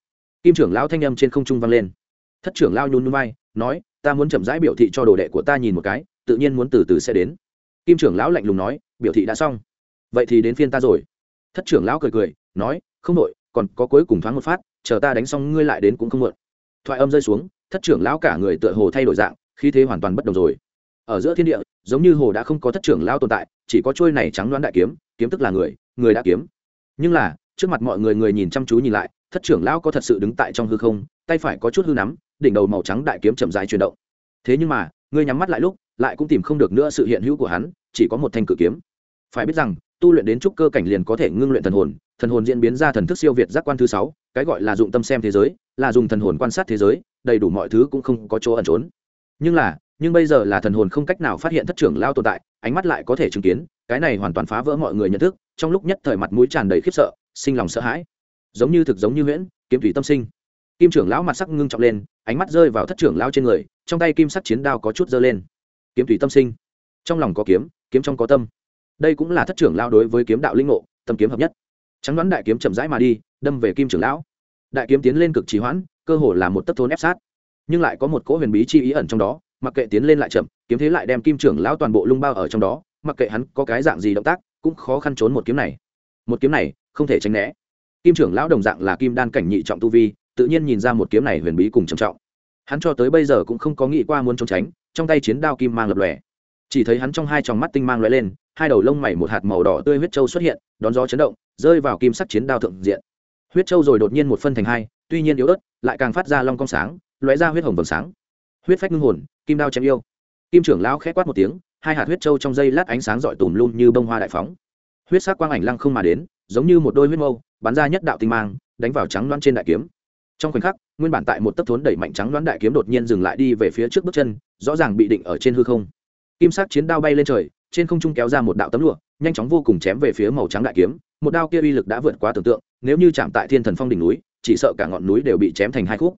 Speaker 1: Kim trưởng lão thanh âm trên không trung vang lên thất trưởng lao nhún nhún vai, nói, ta muốn chậm rãi biểu thị cho đồ đệ của ta nhìn một cái, tự nhiên muốn từ từ sẽ đến. Kim trưởng lão lạnh lùng nói, biểu thị đã xong. Vậy thì đến phiên ta rồi. Thất trưởng lão cười cười, nói, không đội còn có cuối cùng thoáng một phát, chờ ta đánh xong ngươi lại đến cũng không muộn. Thoại âm rơi xuống, thất trưởng lão cả người tựa hồ thay đổi dạng khi thế hoàn toàn bất đồng rồi. Ở giữa thiên địa, giống như hồ đã không có thất trưởng lão tồn tại, chỉ có trôi này trắng đoán đại kiếm kiếm tức là người người đã kiếm. Nhưng là, trước mặt mọi người người nhìn chăm chú nhìn lại, thất trưởng lão có thật sự đứng tại trong hư không, tay phải có chút hư nắm đỉnh đầu màu trắng đại kiếm chậm dài chuyển động. Thế nhưng mà, ngươi nhắm mắt lại lúc, lại cũng tìm không được nữa sự hiện hữu của hắn, chỉ có một thanh cử kiếm. Phải biết rằng, tu luyện đến trúc cơ cảnh liền có thể ngưng luyện thần hồn thần hồn diễn biến ra thần thức siêu việt giác quan thứ sáu, cái gọi là dụng tâm xem thế giới, là dùng thần hồn quan sát thế giới, đầy đủ mọi thứ cũng không có chỗ ẩn trốn. Nhưng là, nhưng bây giờ là thần hồn không cách nào phát hiện thất trưởng lao tồn tại, ánh mắt lại có thể chứng kiến, cái này hoàn toàn phá vỡ mọi người nhận thức, trong lúc nhất thời mặt mũi tràn đầy khiếp sợ, sinh lòng sợ hãi. Giống như thực giống như huyễn, kiếm thủy tâm sinh kim trưởng lão mặt sắc ngưng trọng lên, ánh mắt rơi vào thất trưởng lao trên người, trong tay kim sắc chiến đao có chút dơ lên. Kiếm tùy tâm sinh. Trong lòng có kiếm kiếm trong có tâm. Đây cũng là thất trưởng lao đối với kiếm đạo linh ngộ, tâm kiếm hợp nhất. Trắng đoán đại kiếm chậm rãi mà đi, đâm về kim trưởng lão. Đại kiếm tiến lên cực trì hoãn, cơ hồ là một tấc thốn ép sát. Nhưng lại có một cỗ huyền bí chi ý ẩn trong đó, mặc kệ tiến lên lại chậm, kiếm thế lại đem kim trưởng lão toàn bộ lung bao ở trong đó, mặc kệ hắn có cái dạng gì động tác, cũng khó khăn trốn một kiếm này. Một kiếm này không thể tránh né. Kim trưởng lão đồng dạng là kim đan cảnh nhị trọng tu vi tự nhiên nhìn ra một kiếm này huyền bí cùng trầm trọng. Hắn cho tới bây giờ cũng không có nghĩ qua muốn trốn tránh, trong tay chiến đao kim mang lập lòe. Chỉ thấy hắn trong hai tròng mắt tinh mang lóe lên, hai đầu lông mày một hạt màu đỏ tươi huyết trâu xuất hiện, đón gió chấn động, rơi vào kim sắc chiến đao thượng diện. Huyết trâu rồi đột nhiên một phân thành hai, tuy nhiên yếu ớt, lại càng phát ra long cong sáng, lóe ra huyết hồng vầng sáng. Huyết phách ngưng hồn, kim đao chém yêu. Kim trưởng lão khẽ quát một tiếng, hai hạt huyết trâu trong dây lát ánh sáng rọi tùm luôn như bông hoa đại phóng. Huyết sắc quang ảnh lăng không mà đến, giống như một đôi huyết mâu, bắn ra nhất đạo tinh mang, đánh vào trắng loan trên đại kiếm trong khoảnh khắc, nguyên bản tại một tấc thốn đẩy mạnh trắng đoán đại kiếm đột nhiên dừng lại đi về phía trước bước chân, rõ ràng bị định ở trên hư không. Kim sắc chiến đao bay lên trời, trên không trung kéo ra một đạo tấm lụa, nhanh chóng vô cùng chém về phía màu trắng đại kiếm. Một đao kia uy lực đã vượt quá tưởng tượng, nếu như chạm tại thiên thần phong đỉnh núi, chỉ sợ cả ngọn núi đều bị chém thành hai khúc.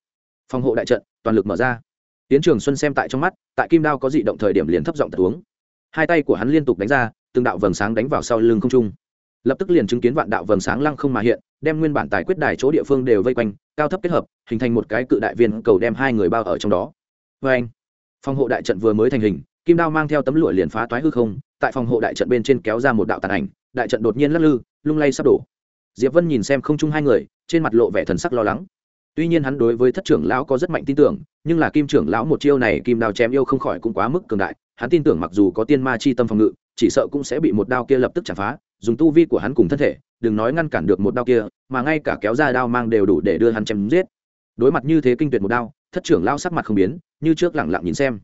Speaker 1: Phòng hộ đại trận, toàn lực mở ra. Tiến trường xuân xem tại trong mắt, tại kim đao có dị động thời điểm liền thấp giọng tật uống. Hai tay của hắn liên tục đánh ra, từng đạo vầng sáng đánh vào sau lưng không trung. Lập tức liền chứng kiến vạn đạo vầng sáng lăng không mà hiện, đem nguyên bản tài quyết đài chỗ địa phương đều vây quanh cao thấp kết hợp, hình thành một cái cự đại viên cầu đem hai người bao ở trong đó. Vê anh, phòng hộ đại trận vừa mới thành hình, kim đao mang theo tấm lụa liền phá toái hư không, tại phòng hộ đại trận bên trên kéo ra một đạo tàn ảnh, đại trận đột nhiên lắc lư, lung lay sắp đổ. Diệp vân nhìn xem không chung hai người, trên mặt lộ vẻ thần sắc lo lắng. Tuy nhiên hắn đối với thất trưởng lão có rất mạnh tin tưởng, nhưng là kim trưởng lão một chiêu này kim đao chém yêu không khỏi cũng quá mức cường đại, hắn tin tưởng mặc dù có tiên ma chi tâm phòng ngự, chỉ sợ cũng sẽ bị một đao kia lập tức chặt phá, dùng tu vi của hắn cùng thân thể đừng nói ngăn cản được một đao kia, mà ngay cả kéo ra đao mang đều đủ để đưa hắn chém giết. Đối mặt như thế kinh tuyệt một đao, thất trưởng lao sắc mặt không biến, như trước lẳng lặng nhìn xem.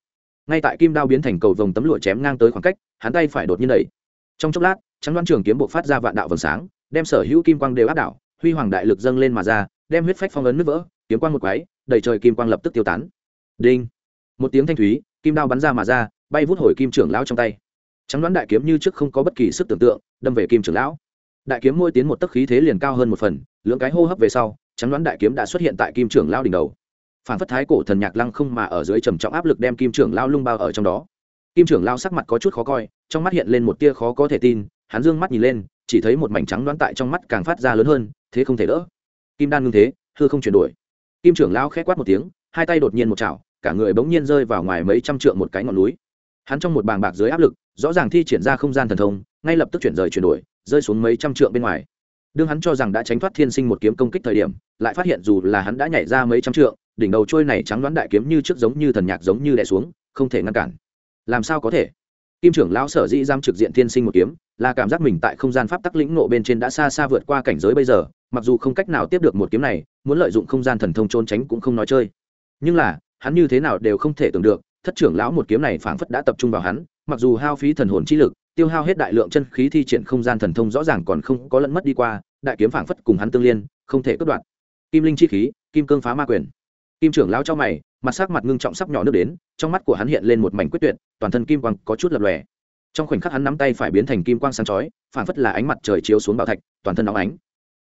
Speaker 1: Ngay tại kim đao biến thành cầu vồng tấm lụa chém ngang tới khoảng cách, hắn tay phải đột nhiên đẩy. Trong chốc lát, trắng đoan trường kiếm bộ phát ra vạn đạo vầng sáng, đem sở hữu kim quang đều áp đảo, huy hoàng đại lực dâng lên mà ra, đem huyết phách phong ấn nứt vỡ, kiếm quang một quái, đầy trời kim quang lập tức tiêu tán. Đinh. Một tiếng thanh thúy, kim đao bắn ra mà ra, bay vút hồi kim trưởng lão trong tay. Trắng đoán đại kiếm như trước không có bất kỳ sức tưởng tượng, đâm về kim trưởng lão đại kiếm môi tiến một tấc khí thế liền cao hơn một phần, lưỡng cái hô hấp về sau, trắng đoán đại kiếm đã xuất hiện tại kim trưởng lao đỉnh đầu. Phản phất thái cổ thần nhạc lăng không mà ở dưới trầm trọng áp lực đem kim trưởng lao lung bao ở trong đó. Kim trưởng lao sắc mặt có chút khó coi, trong mắt hiện lên một tia khó có thể tin, hắn dương mắt nhìn lên, chỉ thấy một mảnh trắng đoán tại trong mắt càng phát ra lớn hơn, thế không thể đỡ. Kim đan ngưng thế, hư không chuyển đổi. Kim trưởng lao khẽ quát một tiếng, hai tay đột nhiên một chảo, cả người bỗng nhiên rơi vào ngoài mấy trăm trượng một cái ngọn núi. Hắn trong một bàng bạc dưới áp lực, rõ ràng thi triển ra không gian thần thông, ngay lập tức chuyển rời chuyển đổi rơi xuống mấy trăm trượng bên ngoài. Đương hắn cho rằng đã tránh thoát thiên sinh một kiếm công kích thời điểm, lại phát hiện dù là hắn đã nhảy ra mấy trăm trượng, đỉnh đầu trôi này trắng đoán đại kiếm như trước giống như thần nhạc giống như đè xuống, không thể ngăn cản. Làm sao có thể? Kim trưởng lão sở dĩ giam trực diện thiên sinh một kiếm, là cảm giác mình tại không gian pháp tắc lĩnh nộ bên trên đã xa xa vượt qua cảnh giới bây giờ, mặc dù không cách nào tiếp được một kiếm này, muốn lợi dụng không gian thần thông trốn tránh cũng không nói chơi. Nhưng là, hắn như thế nào đều không thể tưởng được, thất trưởng lão một kiếm này phảng phất đã tập trung vào hắn, mặc dù hao phí thần hồn chi lực tiêu hao hết đại lượng chân khí thi triển không gian thần thông rõ ràng còn không có lẫn mất đi qua, đại kiếm phảng phất cùng hắn tương liên, không thể cất đoạn. Kim linh chi khí, kim cương phá ma quyền. Kim trưởng lao cho mày, mặt sắc mặt ngưng trọng sắp nhỏ nước đến, trong mắt của hắn hiện lên một mảnh quyết tuyệt, toàn thân kim quang có chút lập lòe. Trong khoảnh khắc hắn nắm tay phải biến thành kim quang sáng chói, phảng phất là ánh mặt trời chiếu xuống bảo thạch, toàn thân nóng ánh.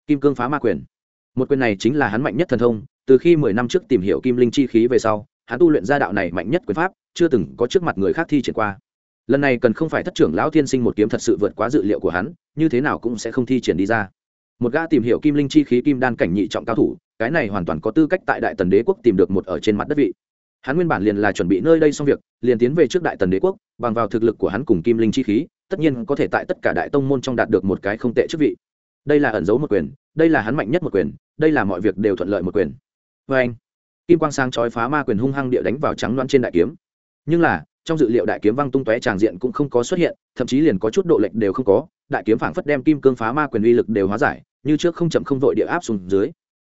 Speaker 1: Kim cương phá ma quyền. Một quyền này chính là hắn mạnh nhất thần thông, từ khi mười năm trước tìm hiểu kim linh chi khí về sau, hắn tu luyện ra đạo này mạnh nhất quyền pháp, chưa từng có trước mặt người khác thi triển qua lần này cần không phải thất trưởng lão thiên sinh một kiếm thật sự vượt quá dự liệu của hắn, như thế nào cũng sẽ không thi triển đi ra. Một gã tìm hiểu kim linh chi khí kim đan cảnh nhị trọng cao thủ, cái này hoàn toàn có tư cách tại đại tần đế quốc tìm được một ở trên mặt đất vị. Hắn nguyên bản liền là chuẩn bị nơi đây xong việc, liền tiến về trước đại tần đế quốc, bằng vào thực lực của hắn cùng kim linh chi khí, tất nhiên có thể tại tất cả đại tông môn trong đạt được một cái không tệ chức vị. Đây là ẩn giấu một quyền, đây là hắn mạnh nhất một quyền, đây là mọi việc đều thuận lợi một quyền. Vê anh, kim quang sang chói phá ma quyền hung hăng địa đánh vào trắng loan trên đại kiếm. Nhưng là trong dự liệu đại kiếm văng tung tóe tràng diện cũng không có xuất hiện, thậm chí liền có chút độ lệch đều không có, đại kiếm phảng phất đem kim cương phá ma quyền uy lực đều hóa giải, như trước không chậm không vội địa áp xuống dưới.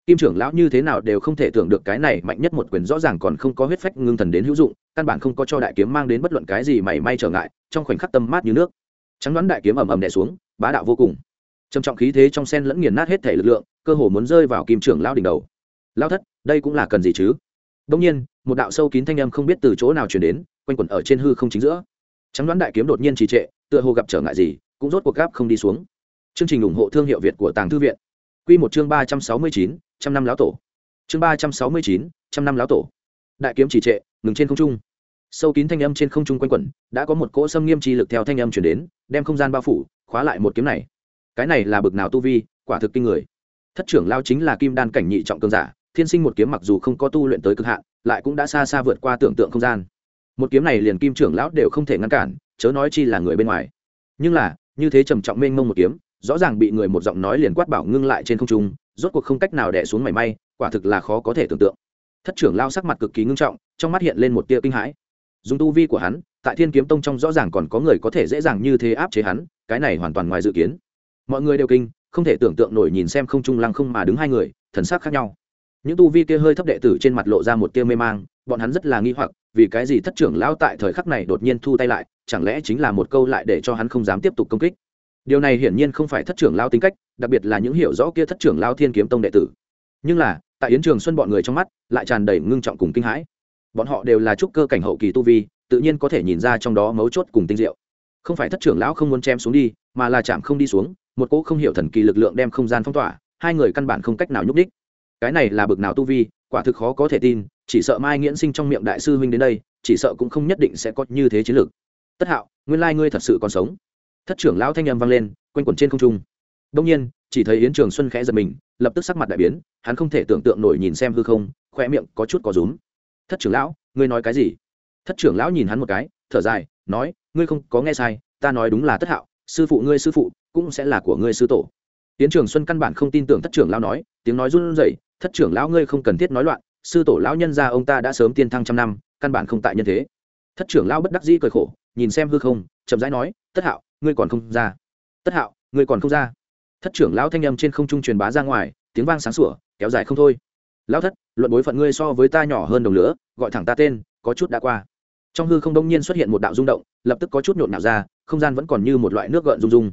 Speaker 1: Kim trưởng lão như thế nào đều không thể tưởng được cái này mạnh nhất một quyền rõ ràng còn không có huyết phách ngưng thần đến hữu dụng, căn bản không có cho đại kiếm mang đến bất luận cái gì mảy may trở ngại, trong khoảnh khắc tâm mát như nước. Trắng đoán đại kiếm ầm ầm đè xuống, bá đạo vô cùng. Trầm trọng khí thế trong sen lẫn nghiền nát hết thể lực lượng, cơ hồ muốn rơi vào kim trưởng lão đỉnh đầu. Lao thất, đây cũng là cần gì chứ? Đông nhiên, một đạo sâu kín thanh âm không biết từ chỗ nào chuyển đến, quanh quẩn ở trên hư không chính giữa. Trắng đoán đại kiếm đột nhiên trì trệ, tựa hồ gặp trở ngại gì, cũng rốt cuộc gáp không đi xuống. Chương trình ủng hộ thương hiệu việt của tàng thư viện. Quy một chương ba trăm sáu mươi chín, trăm năm lão tổ. Chương ba trăm sáu mươi chín, trăm năm lão tổ. Đại kiếm trì trệ, ngừng trên không trung. Sâu kín thanh âm trên không trung quanh quẩn, đã có một cỗ xâm nghiêm chi lực theo thanh âm chuyển đến, đem không gian bao phủ, khóa lại một kiếm này. Cái này là bực nào tu vi, quả thực kinh người. Thất trưởng lao chính là kim đan cảnh nhị trọng cường giả thiên sinh một kiếm mặc dù không có tu luyện tới cực hạn, lại cũng đã xa xa vượt qua tưởng tượng không gian. Một kiếm này liền kim trưởng lão đều không thể ngăn cản, chớ nói chi là người bên ngoài. Nhưng là, như thế trầm trọng mênh mông một kiếm, rõ ràng bị người một giọng nói liền quát bảo ngưng lại trên không trung, rốt cuộc không cách nào đẻ xuống mảy may, quả thực là khó có thể tưởng tượng. Thất trưởng lao sắc mặt cực kỳ ngưng trọng, trong mắt hiện lên một tia kinh hãi. Dùng tu vi của hắn, tại thiên kiếm tông trong rõ ràng còn có người có thể dễ dàng như thế áp chế hắn, cái này hoàn toàn ngoài dự kiến. Mọi người đều kinh, không thể tưởng tượng nổi nhìn xem không trung lăng không mà đứng hai người, thần sắc khác nhau những tu vi kia hơi thấp đệ tử trên mặt lộ ra một tia mê mang, bọn hắn rất là nghi hoặc, vì cái gì thất trưởng lão tại thời khắc này đột nhiên thu tay lại, chẳng lẽ chính là một câu lại để cho hắn không dám tiếp tục công kích? Điều này hiển nhiên không phải thất trưởng lão tính cách, đặc biệt là những hiểu rõ kia thất trưởng lão thiên kiếm tông đệ tử. Nhưng là, tại yến trường xuân bọn người trong mắt, lại tràn đầy ngưng trọng cùng kinh hãi. Bọn họ đều là trúc cơ cảnh hậu kỳ tu vi, tự nhiên có thể nhìn ra trong đó mấu chốt cùng tinh diệu. Không phải thất trưởng lão không muốn chém xuống đi, mà là chạm không đi xuống, một cỗ không hiểu thần kỳ lực lượng đem không gian phong tỏa, hai người căn bản không cách nào nhúc đích cái này là bực nào tu vi, quả thực khó có thể tin, chỉ sợ mai nghiễn sinh trong miệng đại sư huynh đến đây, chỉ sợ cũng không nhất định sẽ có như thế chiến lược. Tất hạo, nguyên lai ngươi thật sự còn sống. Thất trưởng lão thanh â m vang lên, quanh quẩn trên không trung. Đông nhiên, chỉ thấy yến trường xuân khẽ giật mình, lập tức sắc mặt đại biến, hắn không thể tưởng tượng nổi nhìn xem hư không khoe miệng có chút có rúm. Thất trưởng lão, ngươi nói cái gì? Thất trưởng lão nhìn hắn một cái, thở dài, nói, ngươi không có nghe sai, ta nói đúng là tất hạo, sư phụ ngươi sư phụ cũng sẽ là của ngươi sư tổ. Yến trường xuân căn bản không tin tưởng thất trưởng lão nói, tiếng nói run rẩy thất trưởng lão ngươi không cần thiết nói loạn, sư tổ lão nhân gia ông ta đã sớm tiên thăng trăm năm, căn bản không tại nhân thế. Thất trưởng lão bất đắc dĩ cười khổ, nhìn xem hư không, chậm rãi nói, tất hạo, ngươi còn không ra. Tất hạo, ngươi còn không ra. Thất trưởng lão thanh âm trên không trung truyền bá ra ngoài, tiếng vang sáng sủa, kéo dài không thôi. Lão thất, luận bối phận ngươi so với ta nhỏ hơn đồng lửa, gọi thẳng ta tên, có chút đã qua. Trong hư không đông nhiên xuất hiện một đạo rung động, lập tức có chút nhộn nhạo ra, không gian vẫn còn như một loại nước gợn rung rung.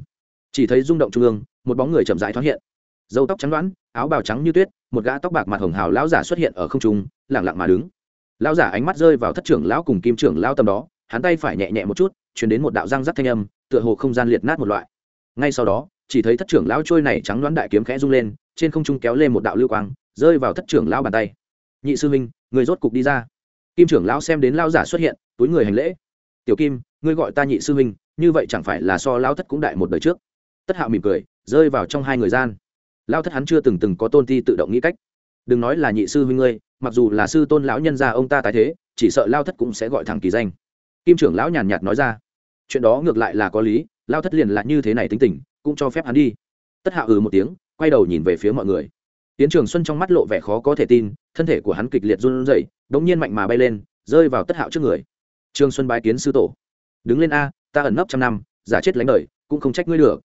Speaker 1: Chỉ thấy rung động trung ương, một bóng người chậm rãi thoáng hiện. Dâu tóc trắng đoán, áo bào trắng như tuyết một gã tóc bạc mặt hồng hào lão giả xuất hiện ở không trung lẳng lặng mà đứng. Lão giả ánh mắt rơi vào thất trưởng lão cùng kim trưởng lão tầm đó, hắn tay phải nhẹ nhẹ một chút chuyển đến một đạo răng rắc thanh âm, tựa hồ không gian liệt nát một loại. Ngay sau đó, chỉ thấy thất trưởng lão trôi này trắng đoán đại kiếm khẽ rung lên, trên không trung kéo lên một đạo lưu quang, rơi vào thất trưởng lão bàn tay. Nhị sư huynh, người rốt cục đi ra. Kim trưởng lão xem đến lão giả xuất hiện, túi người hành lễ. Tiểu kim, ngươi gọi ta nhị sư huynh, như vậy chẳng phải là so lão thất cũng đại một đời trước. Tất hạo mỉm cười, rơi vào trong hai người gian lao thất hắn chưa từng từng có tôn ti tự động nghĩ cách. Đừng nói là nhị sư huynh ngươi, mặc dù là sư tôn lão nhân gia ông ta tái thế, chỉ sợ lao thất cũng sẽ gọi thẳng kỳ danh. Kim trưởng lão nhàn nhạt nói ra. Chuyện đó ngược lại là có lý, lao thất liền là như thế này tính tình, cũng cho phép hắn đi. Tất hạ ừ một tiếng, quay đầu nhìn về phía mọi người. Tiến trường xuân trong mắt lộ vẻ khó có thể tin, thân thể của hắn kịch liệt run rẩy, đống nhiên mạnh mà bay lên, rơi vào tất hạo trước người. Trương xuân bái kiến sư tổ. Đứng lên a, ta ẩn nấp trăm năm, giả chết lánh đời, cũng không trách ngươi được.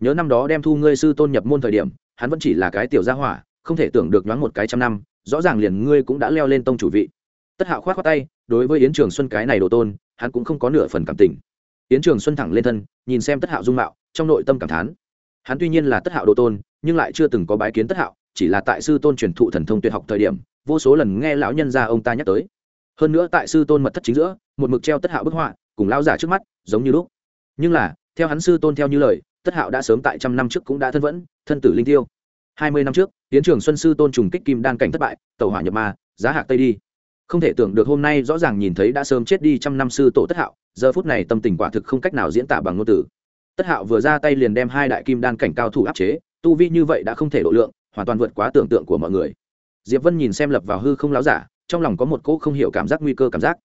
Speaker 1: Nhớ năm đó đem thu ngươi sư tôn nhập môn thời điểm hắn vẫn chỉ là cái tiểu gia hỏa, không thể tưởng được nhoáng một cái trăm năm, rõ ràng liền ngươi cũng đã leo lên tông chủ vị. Tất hạo khoát khoát tay, đối với yến trường xuân cái này đồ tôn, hắn cũng không có nửa phần cảm tình. Yến trường xuân thẳng lên thân, nhìn xem tất hạo dung mạo, trong nội tâm cảm thán. Hắn tuy nhiên là tất hạo đồ tôn, nhưng lại chưa từng có bái kiến tất hạo, chỉ là tại sư tôn truyền thụ thần thông tuyệt học thời điểm, vô số lần nghe lão nhân gia ông ta nhắc tới. Hơn nữa tại sư tôn mật thất chính giữa, một mực treo tất hạo bức họa, cùng lão giả trước mắt, giống như lúc. Nhưng là, theo hắn sư tôn theo như lời tất hạo đã sớm tại trăm năm trước cũng đã thân vẫn, thân tử linh tiêu. Hai mươi năm trước tiến trường xuân sư tôn trùng kích kim đan cảnh thất bại tàu hỏa nhập ma, giá hạc tây đi. Không thể tưởng được hôm nay rõ ràng nhìn thấy đã sớm chết đi trăm năm sư tổ tất hạo, giờ phút này tâm tình quả thực không cách nào diễn tả bằng ngôn từ. Tất hạo vừa ra tay liền đem hai đại kim đan cảnh cao thủ áp chế, tu vi như vậy đã không thể độ lượng, hoàn toàn vượt quá tưởng tượng của mọi người. Diệp vân nhìn xem lập vào hư không láo giả, trong lòng có một cỗ không hiểu cảm giác nguy cơ cảm giác.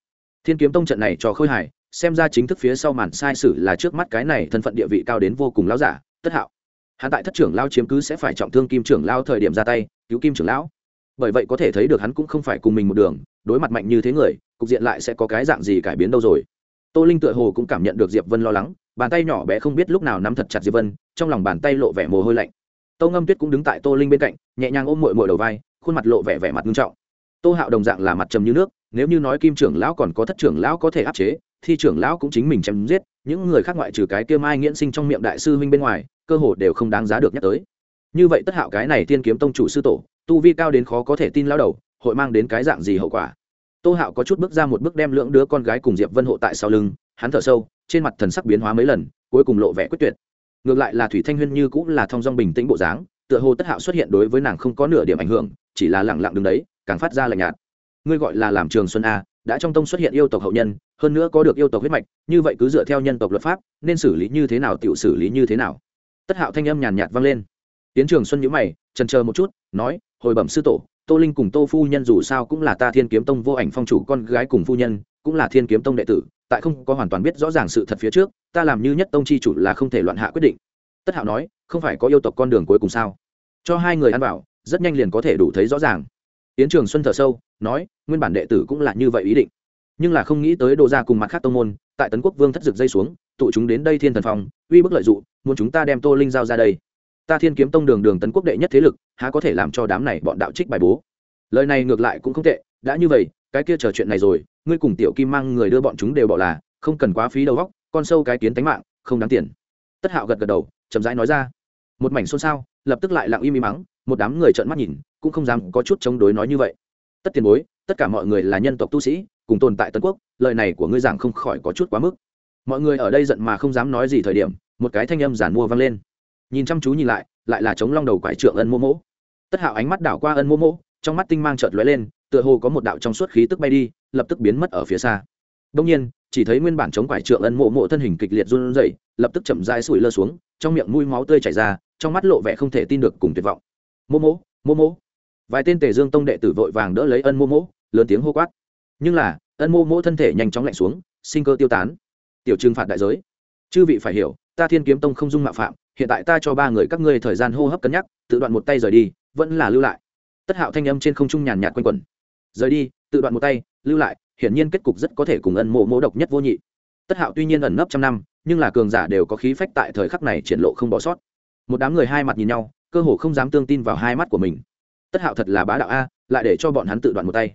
Speaker 1: Thiên kiếm tông trận này cho khôi hài xem ra chính thức phía sau màn sai sử là trước mắt cái này thân phận địa vị cao đến vô cùng lão giả, tất hạo. Hắn tại thất trưởng lao chiếm cứ sẽ phải trọng thương kim trưởng lao thời điểm ra tay, cứu kim trưởng lão. Bởi vậy có thể thấy được hắn cũng không phải cùng mình một đường, đối mặt mạnh như thế người, cục diện lại sẽ có cái dạng gì cải biến đâu rồi. Tô linh tựa hồ cũng cảm nhận được diệp vân lo lắng, bàn tay nhỏ bé không biết lúc nào nắm thật chặt diệp vân, trong lòng bàn tay lộ vẻ mồ hôi lạnh. Tô ngâm tuyết cũng đứng tại tô linh bên cạnh, nhẹ nhàng ôm mội mội đầu vai, khuôn mặt lộ vẻ vẻ mặt nghiêm trọng tô hạo đồng dạng là mặt trầm như nước, nếu như nói kim trưởng lão còn có thất trưởng lão có thể áp chế, thì trưởng lão cũng chính mình chém giết, những người khác ngoại trừ cái kia mai nghiễn sinh trong miệng đại sư huynh bên ngoài, cơ hồ đều không đáng giá được nhắc tới. Như vậy tất hạo cái này tiên kiếm tông chủ sư tổ, tu vi cao đến khó có thể tin lao đầu, hội mang đến cái dạng gì hậu quả? Tô hạo có chút bước ra một bước đem lưỡng đứa con gái cùng diệp vân hộ tại sau lưng, hắn thở sâu, trên mặt thần sắc biến hóa mấy lần, cuối cùng lộ vẻ quyết tuyệt. Ngược lại là thủy thanh huyên như cũng là thong dong bình tĩnh bộ dáng, tựa hồ tất hạo xuất hiện đối với nàng không có nửa điểm ảnh hưởng chỉ là lẳng lặng đứng đấy, càng phát ra lạnh nhạt. Ngươi gọi là làm trường xuân a, đã trong tông xuất hiện yêu tộc hậu nhân, hơn nữa có được yêu tộc huyết mạch, như vậy cứ dựa theo nhân tộc luật pháp, nên xử lý như thế nào tự xử lý như thế nào. Tất hạo thanh âm nhàn nhạt vang lên. Tiến trường xuân nhữ mày trần chờ một chút, nói, hồi bẩm sư tổ, tô linh cùng tô phu nhân dù sao cũng là ta thiên kiếm tông vô ảnh phong chủ con gái cùng phu nhân, cũng là thiên kiếm tông đệ tử, tại không có hoàn toàn biết rõ ràng sự thật phía trước, ta làm như nhất tông chi chủ là không thể loạn hạ quyết định. Tất hạo nói, không phải có yêu tộc con đường cuối cùng sao? Cho hai người ăn bảo rất nhanh liền có thể đủ thấy rõ ràng. Yến trường xuân thở sâu, nói, nguyên bản đệ tử cũng là như vậy ý định. Nhưng là không nghĩ tới đồ ra cùng mặt khác tông môn, tại tấn quốc vương thất dực dây xuống, tụ chúng đến đây thiên thần phong uy bức lợi dụng muốn chúng ta đem tô linh giao ra đây. Ta thiên kiếm tông đường đường tấn quốc đệ nhất thế lực, há có thể làm cho đám này bọn đạo trích bài bố? Lời này ngược lại cũng không tệ, đã như vậy, cái kia chờ chuyện này rồi, ngươi cùng tiểu kim mang người đưa bọn chúng đều bỏ là, không cần quá phí đầu góc con sâu cái kiến tánh mạng, không đáng tiền. Tất hạo gật gật đầu, chậm rãi nói ra. Một mảnh xôn xao, lập tức lại lặng im im mắng một đám người trợn mắt nhìn, cũng không dám có chút chống đối nói như vậy. Tất tiền bối, tất cả mọi người là nhân tộc tu sĩ, cùng tồn tại tân quốc, lời này của ngươi giảng không khỏi có chút quá mức. Mọi người ở đây giận mà không dám nói gì thời điểm, một cái thanh âm giản mua vang lên. Nhìn chăm chú nhìn lại lại là chống long đầu quải trượng ân mô mỗ tất hạo ánh mắt đảo qua ân mô mỗ trong mắt tinh mang chợt lóe lên, tựa hồ có một đạo trong suốt khí tức bay đi, lập tức biến mất ở phía xa. Đông nhiên, chỉ thấy nguyên bản chống quải trượng ân mộ mộ thân hình kịch liệt run rẩy, lập tức chậm rãi sủi lơ xuống, trong miệng mũi máu tươi chảy ra, trong mắt lộ vẻ không thể tin được cùng tuyệt vọng mô mô mô mô. Vài tên tề dương tông đệ tử vội vàng đỡ lấy ân mô mô, lớn tiếng hô quát. Nhưng là, ân mô mô thân thể nhanh chóng lạnh xuống, sinh cơ tiêu tán. Tiểu trừng phạt đại giới. Chư vị phải hiểu, ta thiên kiếm tông không dung mạo phạm, hiện tại ta cho ba người các ngươi thời gian hô hấp cân nhắc, tự đoạn một tay rời đi, vẫn là lưu lại. Tất hạo thanh âm trên không trung nhàn nhạt quanh quẩn. Rời đi, tự đoạn một tay, lưu lại, hiển nhiên kết cục rất có thể cùng ân mộ mỗ độc nhất vô nhị. Tất hạo tuy nhiên ẩn nấp trăm năm, nhưng là cường giả đều có khí phách tại thời khắc này triển lộ không bỏ sót. Một đám người hai mặt nhìn nhau cơ hồ không dám tương tin vào hai mắt của mình. Tất hạo thật là bá đạo a lại để cho bọn hắn tự đoạn một tay.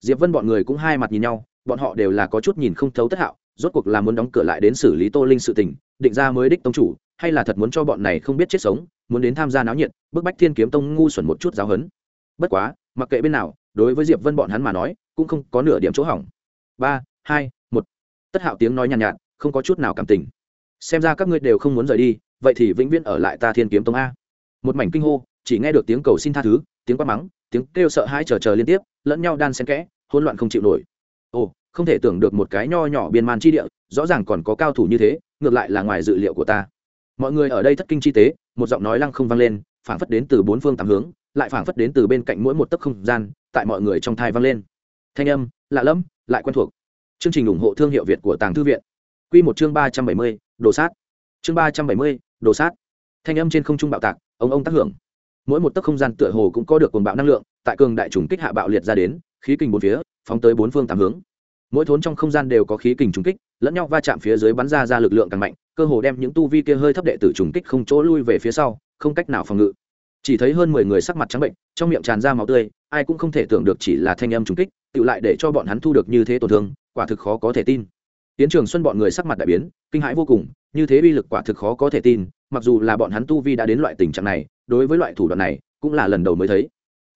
Speaker 1: Diệp vân bọn người cũng hai mặt nhìn nhau bọn họ đều là có chút nhìn không thấu tất hạo rốt cuộc là muốn đóng cửa lại đến xử lý tô linh sự tình định ra mới đích tông chủ hay là thật muốn cho bọn này không biết chết sống muốn đến tham gia náo nhiệt bức bách thiên kiếm tông ngu xuẩn một chút giáo hấn bất quá mặc kệ bên nào đối với diệp vân bọn hắn mà nói cũng không có nửa điểm chỗ hỏng. Ba hai một. Tất hạo tiếng nói nhàn nhạt, nhạt không có chút nào cảm tình. Xem ra các ngươi đều không muốn rời đi vậy thì vĩnh viễn ở lại ta thiên kiếm tông a một mảnh kinh hô, chỉ nghe được tiếng cầu xin tha thứ, tiếng quát mắng, tiếng kêu sợ hãi chờ chờ liên tiếp, lẫn nhau đan xen kẽ, hỗn loạn không chịu nổi. Ồ, không thể tưởng được một cái nho nhỏ biên man chi địa, rõ ràng còn có cao thủ như thế, ngược lại là ngoài dự liệu của ta. Mọi người ở đây thất kinh chi tế, một giọng nói lăng không vang lên, phảng phất đến từ bốn phương tám hướng, lại phảng phất đến từ bên cạnh mỗi một tấc không gian, tại mọi người trong thai vang lên. Thanh âm, lạ lẫm, lại quen thuộc. Chương trình ủng hộ thương hiệu việt của tàng thư viện. Q một chương ba trăm bảy mươi, đồ sát. Chương ba trăm bảy mươi, đồ sát. Thanh âm trên không trung bạo tạc ông ông tác hưởng. Mỗi một tấc không gian tựa hồ cũng có được cồn bạo năng lượng, tại cường đại trùng kích hạ bạo liệt ra đến, khí kình bốn phía, phóng tới bốn phương tám hướng. Mỗi thốn trong không gian đều có khí kình trùng kích, lẫn nhau va chạm phía dưới bắn ra ra lực lượng càng mạnh, cơ hồ đem những tu vi kia hơi thấp đệ tử trùng kích không chỗ lui về phía sau, không cách nào phòng ngự. Chỉ thấy hơn mười người sắc mặt trắng bệnh, trong miệng tràn ra máu tươi, ai cũng không thể tưởng được chỉ là thanh âm trùng kích tự lại để cho bọn hắn thu được như thế tổn thương, quả thực khó có thể tin tiến trường xuân bọn người sắc mặt đại biến, kinh hãi vô cùng, như thế uy lực quả thực khó có thể tin, mặc dù là bọn hắn tu vi đã đến loại tình trạng này, đối với loại thủ đoạn này, cũng là lần đầu mới thấy.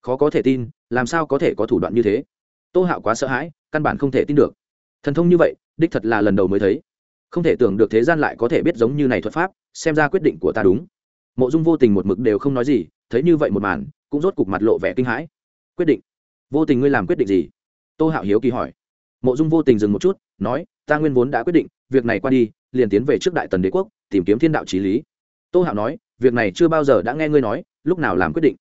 Speaker 1: Khó có thể tin, làm sao có thể có thủ đoạn như thế? Tô hạo quá sợ hãi, căn bản không thể tin được. Thần thông như vậy, đích thật là lần đầu mới thấy. Không thể tưởng được thế gian lại có thể biết giống như này thuật pháp, xem ra quyết định của ta đúng. Mộ dung vô tình một mực đều không nói gì, thấy như vậy một màn, cũng rốt cục mặt lộ vẻ kinh hãi. Quyết định. Vô tình ngươi làm quyết định gì? Tô hạo hiếu kỳ hỏi. Mộ dung vô tình dừng một chút, nói ta nguyên vốn đã quyết định, việc này qua đi, liền tiến về trước đại tần đế quốc, tìm kiếm thiên đạo trí lý. Tô hạo nói, việc này chưa bao giờ đã nghe ngươi nói, lúc nào làm quyết định?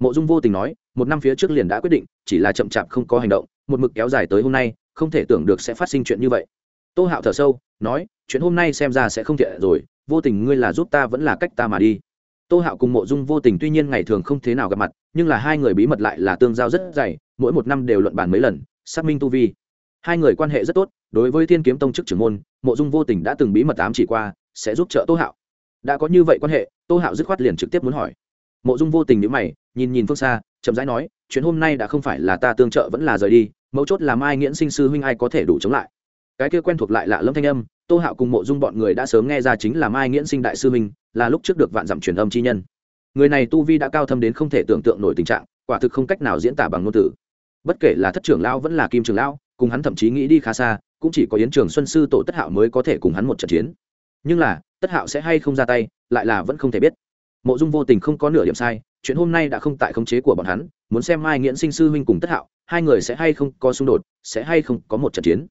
Speaker 1: Mộ dung vô tình nói, một năm phía trước liền đã quyết định, chỉ là chậm chạp không có hành động, một mực kéo dài tới hôm nay, không thể tưởng được sẽ phát sinh chuyện như vậy. Tô hạo thở sâu, nói, chuyện hôm nay xem ra sẽ không thiện rồi, vô tình ngươi là giúp ta vẫn là cách ta mà đi. Tô hạo cùng mộ dung vô tình tuy nhiên ngày thường không thế nào gặp mặt, nhưng là hai người bí mật lại là tương giao rất dày, mỗi một năm đều luận bàn mấy lần, xác minh tu vi hai người quan hệ rất tốt, đối với thiên kiếm tông chức trưởng môn, mộ dung vô tình đã từng bí mật ám chỉ qua, sẽ giúp trợ tô hạo. Đã có như vậy quan hệ, tô hạo dứt khoát liền trực tiếp muốn hỏi. Mộ dung vô tình nhữ mày, nhìn nhìn phương xa, chậm rãi nói, chuyện hôm nay đã không phải là ta tương trợ vẫn là rời đi, mấu chốt là mai nghiễn sinh sư huynh ai có thể đủ chống lại. Cái kia quen thuộc lại lạ lâm thanh âm, tô hạo cùng mộ dung bọn người đã sớm nghe ra chính là mai nghiễn sinh đại sư huynh, là lúc trước được vạn dặm truyền âm chi nhân. Người này tu vi đã cao thâm đến không thể tưởng tượng nổi tình trạng, quả thực không cách nào diễn tả bằng ngôn từ. Bất kể là thất trưởng lão vẫn là kim trưởng lão cùng hắn thậm chí nghĩ đi khá xa, cũng chỉ có yến trường xuân sư tổ tất hạo mới có thể cùng hắn một trận chiến. Nhưng là, tất hạo sẽ hay không ra tay, lại là vẫn không thể biết. Mộ dung vô tình không có nửa điểm sai, chuyện hôm nay đã không tại khống chế của bọn hắn, muốn xem mai nghiễn sinh sư huynh cùng tất hạo, hai người sẽ hay không có xung đột, sẽ hay không có một trận chiến.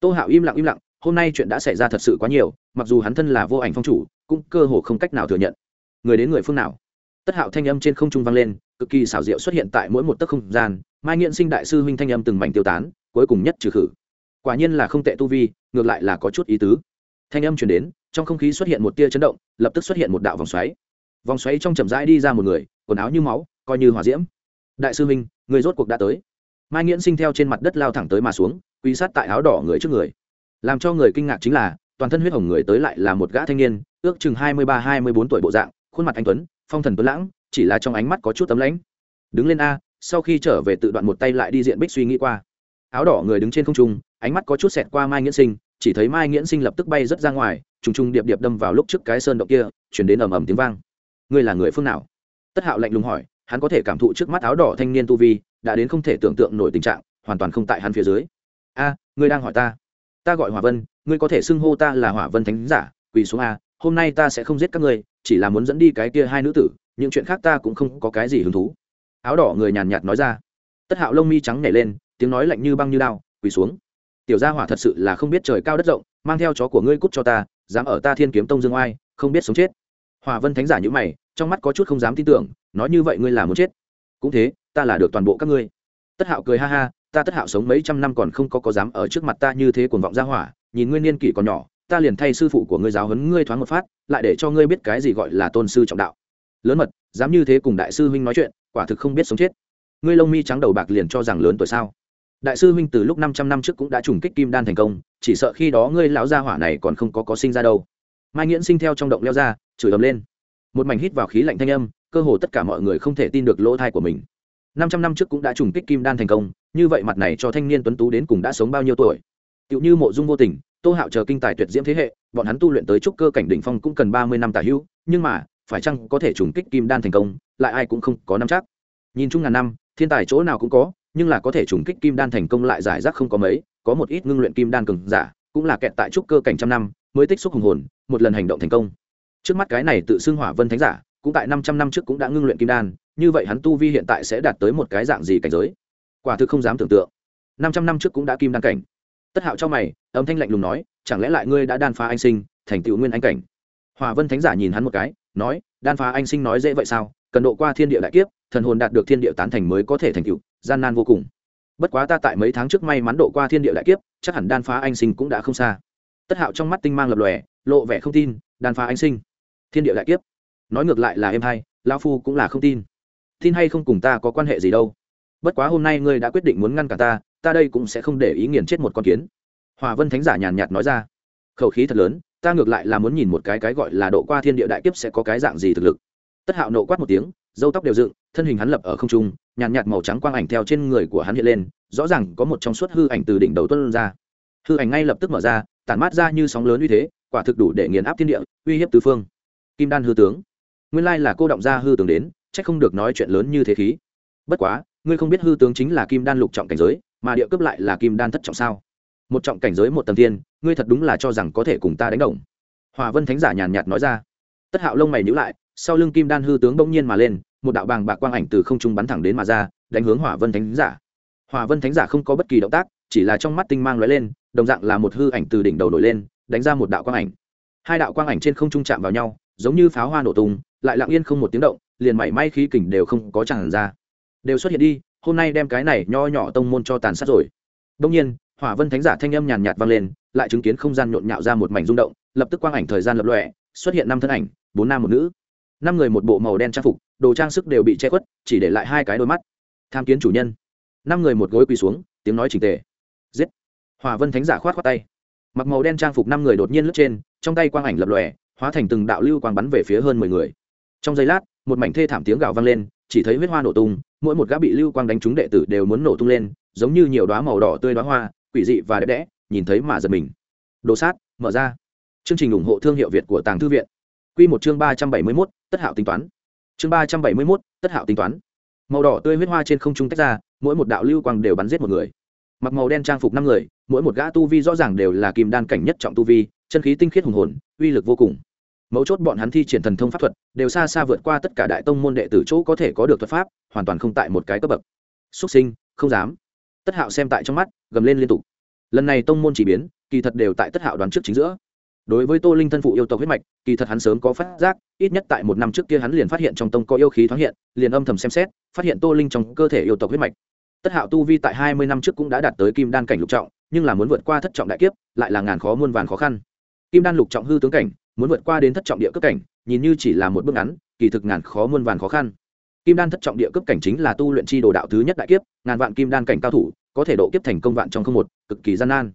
Speaker 1: Tô hạo im lặng im lặng, hôm nay chuyện đã xảy ra thật sự quá nhiều, mặc dù hắn thân là vô ảnh phong chủ, cũng cơ hồ không cách nào thừa nhận. Người đến người phương nào? Tất hạo thanh âm trên không trung vang lên, cực kỳ xảo diệu xuất hiện tại mỗi một tấc không gian, mai nghiễn sinh đại sư huynh thanh âm từng mảnh tiêu tán cuối cùng nhất trừ khử. Quả nhiên là không tệ tu vi ngược lại là có chút ý tứ. Thanh âm chuyển đến trong không khí xuất hiện một tia chấn động lập tức xuất hiện một đạo vòng xoáy. Vòng xoáy trong chậm rãi đi ra một người quần áo như máu coi như hỏa diễm. Đại sư minh, người rốt cuộc đã tới. Mai nghiễn sinh theo trên mặt đất lao thẳng tới mà xuống quy sát tại áo đỏ người trước người. Làm cho người kinh ngạc chính là toàn thân huyết hồng người tới lại là một gã thanh niên ước chừng hai mươi ba hai mươi bốn tuổi bộ dạng khuôn mặt anh tuấn phong thần tuấn lãng chỉ là trong ánh mắt có chút tấm lãnh. Đứng lên a sau khi trở về tự đoạn một tay lại đi diện bích suy nghĩ qua áo đỏ người đứng trên không trung, ánh mắt có chút xẹt qua mai nghiễn sinh, chỉ thấy mai nghiễn sinh lập tức bay rất ra ngoài, trùng trùng điệp điệp đâm vào lúc trước cái sơn động kia, chuyển đến ầm ầm tiếng vang. Ngươi là người phương nào? Tất hạo lạnh lùng hỏi, hắn có thể cảm thụ trước mắt áo đỏ thanh niên tu vi, đã đến không thể tưởng tượng nổi tình trạng, hoàn toàn không tại hắn phía dưới. A, ngươi đang hỏi ta? Ta gọi hỏa vân, ngươi có thể xưng hô ta là hỏa vân thánh giả, quỳ xuống a, hôm nay ta sẽ không giết các ngươi, chỉ là muốn dẫn đi cái kia hai nữ tử, những chuyện khác ta cũng không có cái gì hứng thú. Áo đỏ người nhàn nhạt nói ra. Tất hạo lông mi trắng nhảy lên tiếng nói lạnh như băng như đao, quỳ xuống. Tiểu gia hỏa thật sự là không biết trời cao đất rộng, mang theo chó của ngươi cút cho ta, dám ở ta thiên kiếm tông dương oai, không biết sống chết. Hòa vân thánh giả như mày, trong mắt có chút không dám tin tưởng, nói như vậy ngươi là muốn chết. Cũng thế, ta là được toàn bộ các ngươi. Tất hạo cười ha ha, ta tất hạo sống mấy trăm năm còn không có có dám ở trước mặt ta như thế cuồng vọng gia hỏa, nhìn ngươi niên kỷ còn nhỏ, ta liền thay sư phụ của ngươi giáo huấn ngươi thoáng một phát, lại để cho ngươi biết cái gì gọi là tôn sư trọng đạo. Lớn mật, dám như thế cùng đại sư huynh nói chuyện, quả thực không biết sống chết. Ngươi lông mi trắng đầu bạc liền cho rằng lớn tuổi sao? Đại sư huynh từ lúc năm trăm năm trước cũng đã trùng kích kim đan thành công, chỉ sợ khi đó ngươi lão gia hỏa này còn không có có sinh ra đâu. Mai nghiễn sinh theo trong động leo ra, chửi ầm lên. Một mảnh hít vào khí lạnh thanh âm, cơ hồ tất cả mọi người không thể tin được lỗ thai của mình. Năm trăm năm trước cũng đã trùng kích kim đan thành công, như vậy mặt này cho thanh niên tuấn tú đến cùng đã sống bao nhiêu tuổi? Tựu như mộ dung vô tình, tô hạo chờ kinh tài tuyệt diễm thế hệ, bọn hắn tu luyện tới trúc cơ cảnh đỉnh phong cũng cần ba mươi năm tả hữu, nhưng mà, phải chăng có thể trùng kích kim đan thành công, lại ai cũng không có năm chắc. Nhìn chung ngàn năm, thiên tài chỗ nào cũng có nhưng là có thể trùng kích kim đan thành công lại giải rác không có mấy, có một ít ngưng luyện kim đan cường giả, cũng là kẹt tại trúc cơ cảnh trăm năm, mới tích xúc hùng hồn, một lần hành động thành công. Trước mắt cái này tự xưng hỏa vân thánh giả, cũng tại năm trăm năm trước cũng đã ngưng luyện kim đan, như vậy hắn tu vi hiện tại sẽ đạt tới một cái dạng gì cảnh giới? Quả thực không dám tưởng tượng. Năm trăm năm trước cũng đã kim đan cảnh. Tất hạo cho mày, âm thanh lạnh lùng nói, chẳng lẽ lại ngươi đã đan phá anh sinh, thành tựu nguyên anh cảnh? Hòa vân thánh giả nhìn hắn một cái, nói, đan phá anh sinh nói dễ vậy sao? Cần độ qua thiên địa đại kiếp, thần hồn đạt được thiên địa tán thành mới có thể thành tựu gian nan vô cùng. Bất quá ta tại mấy tháng trước may mắn độ qua thiên địa đại kiếp, chắc hẳn đan phá anh sinh cũng đã không xa. Tất hạo trong mắt tinh mang lập lòe, lộ vẻ không tin, đan phá anh sinh. Thiên địa đại kiếp. Nói ngược lại là em hay lao phu cũng là không tin. Tin hay không cùng ta có quan hệ gì đâu. Bất quá hôm nay ngươi đã quyết định muốn ngăn cả ta ta đây cũng sẽ không để ý nghiền chết một con kiến. Hòa vân thánh giả nhàn nhạt nói ra. Khẩu khí thật lớn, ta ngược lại là muốn nhìn một cái cái gọi là độ qua thiên địa đại kiếp sẽ có cái dạng gì thực lực. Tất hạo nộ quát một tiếng, dâu tóc đều dựng, thân hình hắn lập ở không trung nhàn nhạt màu trắng quang ảnh theo trên người của hắn hiện lên, rõ ràng có một trong suốt hư ảnh từ đỉnh đầu tuân ra. Hư ảnh ngay lập tức mở ra, tản mát ra như sóng lớn uy thế, quả thực đủ để nghiền áp thiên địa, uy hiếp tứ phương. Kim đan hư tướng. Nguyên lai là cô động ra hư tướng đến c h ắ c không được nói chuyện lớn như thế khí. Bất quá, ngươi không biết hư tướng chính là kim đan lục trọng cảnh giới, mà địa cướp lại là kim đan thất trọng sao? Một trọng cảnh giới một tầng tiên ngươi thật đúng là cho rằng có thể cùng ta đánh đồng. Hòa vân thánh giả nhàn nhạt nói ra. Tất hạo lông mày nhữ lại, sau lưng kim đan hư tướng bỗng nhiên mà lên một đạo bàng bạc quang ảnh từ không trung bắn thẳng đến mà ra, đánh hướng hỏa vân thánh giả. Hỏa vân thánh giả không có bất kỳ động tác, chỉ là trong mắt tinh mang lóe lên, đồng dạng là một hư ảnh từ đỉnh đầu nổi lên, đánh ra một đạo quang ảnh. Hai đạo quang ảnh trên không trung chạm vào nhau, giống như pháo hoa nổ tung, lại lặng yên không một tiếng động, liền mảy may khí kình đều không có tràn ra. Đều xuất hiện đi, hôm nay đem cái này nho nhỏ tông môn cho tàn sát rồi. Đông nhiên, hỏa vân thánh giả thanh âm nhàn nhạt vang lên, lại chứng kiến không gian nhộn nhạo ra một mảnh rung động, lập tức quang ảnh thời gian lập lòe, xuất hiện năm thân ảnh, bốn nam một nữ. Năm người một bộ màu đen trang phục đồ trang sức đều bị che khuất, chỉ để lại hai cái đôi mắt. Tham kiến chủ nhân. Năm người một gối quỳ xuống, tiếng nói trình tề. Giết. Hòa vân thánh giả khoát khoát tay. Mặc màu đen trang phục năm người đột nhiên lướt trên, trong tay quang ảnh lập lòe, hóa thành từng đạo lưu quang bắn về phía hơn mười người. Trong giây lát, một mảnh thê thảm tiếng gào vang lên, chỉ thấy huyết hoa nổ tung, mỗi một gã bị lưu quang đánh trúng đệ tử đều muốn nổ tung lên, giống như nhiều đoá màu đỏ tươi đoá hoa, quỷ dị và đẹp đẽ, nhìn thấy mà giật mình. Đồ sát, mở ra. Chương trình ủng hộ thương hiệu việt của tàng thư viện. Q một chương ba trăm bảy mươi mốt, tất hạo tính toán chương ba trăm bảy mươi mốt, tất hạo tính toán. Màu đỏ tươi huyết hoa trên không trung tách ra, mỗi một đạo lưu quang đều bắn giết một người. Mặc màu đen trang phục năm người, mỗi một gã tu vi rõ ràng đều là kim đan cảnh nhất trọng tu vi, chân khí tinh khiết hùng hồn, uy lực vô cùng. Mấu chốt bọn hắn thi triển thần thông pháp thuật, đều xa xa vượt qua tất cả đại tông môn đệ tử chỗ có thể có được thuật pháp, hoàn toàn không tại một cái cấp bậc. Xuất sinh, không dám. Tất hạo xem tại trong mắt, gầm lên liên tục. Lần này tông môn chỉ biến, kỳ thật đều tại tất hạo đoán trước chính giữa đối với tô linh thân phụ yêu tộc huyết mạch, kỳ thật hắn sớm có phát giác, ít nhất tại một năm trước kia hắn liền phát hiện trong tông có yêu khí thoáng hiện, liền âm thầm xem xét, phát hiện tô linh trong cơ thể yêu tộc huyết mạch. Tất hạo tu vi tại hai mươi năm trước cũng đã đạt tới kim đan cảnh lục trọng, nhưng là muốn vượt qua thất trọng đại kiếp, lại là ngàn khó muôn vàn khó khăn. Kim đan lục trọng hư tướng cảnh, muốn vượt qua đến thất trọng địa cấp cảnh, nhìn như chỉ là một bước ngắn, kỳ thực ngàn khó muôn vàn khó khăn. Kim đan thất trọng địa cấp cảnh chính là tu luyện chi đồ đạo thứ nhất đại kiếp, ngàn vạn kim đan cảnh cao thủ, có thể độ kiếp thành công vạn trong không một, cực kỳ gian nan.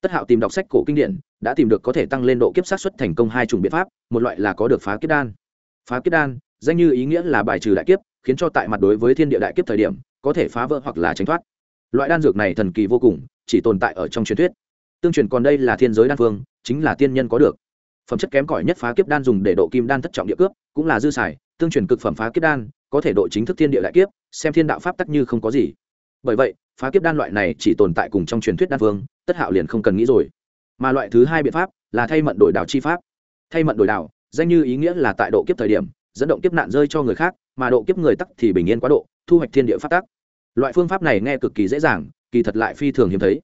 Speaker 1: Tất hạo tìm đọc sách cổ kinh điển đã tìm được có thể tăng lên độ kiếp sát xuất thành công hai chủng biện pháp, một loại là có được phá kiếp đan. Phá kiếp đan, danh như ý nghĩa là bài trừ đại kiếp, khiến cho tại mặt đối với thiên địa đại kiếp thời điểm, có thể phá vỡ hoặc là tránh thoát. Loại đan dược này thần kỳ vô cùng, chỉ tồn tại ở trong truyền thuyết. Tương truyền còn đây là thiên giới đan phương, chính là tiên nhân có được. Phẩm chất kém cỏi nhất phá kiếp đan dùng để độ kim đan thất trọng địa cướp, cũng là dư xài, tương truyền cực phẩm phá kiếp đan, có thể độ chính thức thiên địa đại kiếp, xem thiên đạo pháp tắc như không có gì. Bởi vậy, phá kiếp đan loại này chỉ tồn tại cùng trong truyền thuyết đan phương, tất hạo liền không cần nghĩ rồi mà loại thứ hai biện pháp là thay mận đổi đảo chi pháp. Thay mận đổi đảo, danh như ý nghĩa là tại độ kiếp thời điểm, dẫn động kiếp nạn rơi cho người khác, mà độ kiếp người tắc thì bình yên quá độ, thu hoạch thiên địa phát tắc. Loại phương pháp này nghe cực kỳ dễ dàng, kỳ thật lại phi thường hiếm thấy.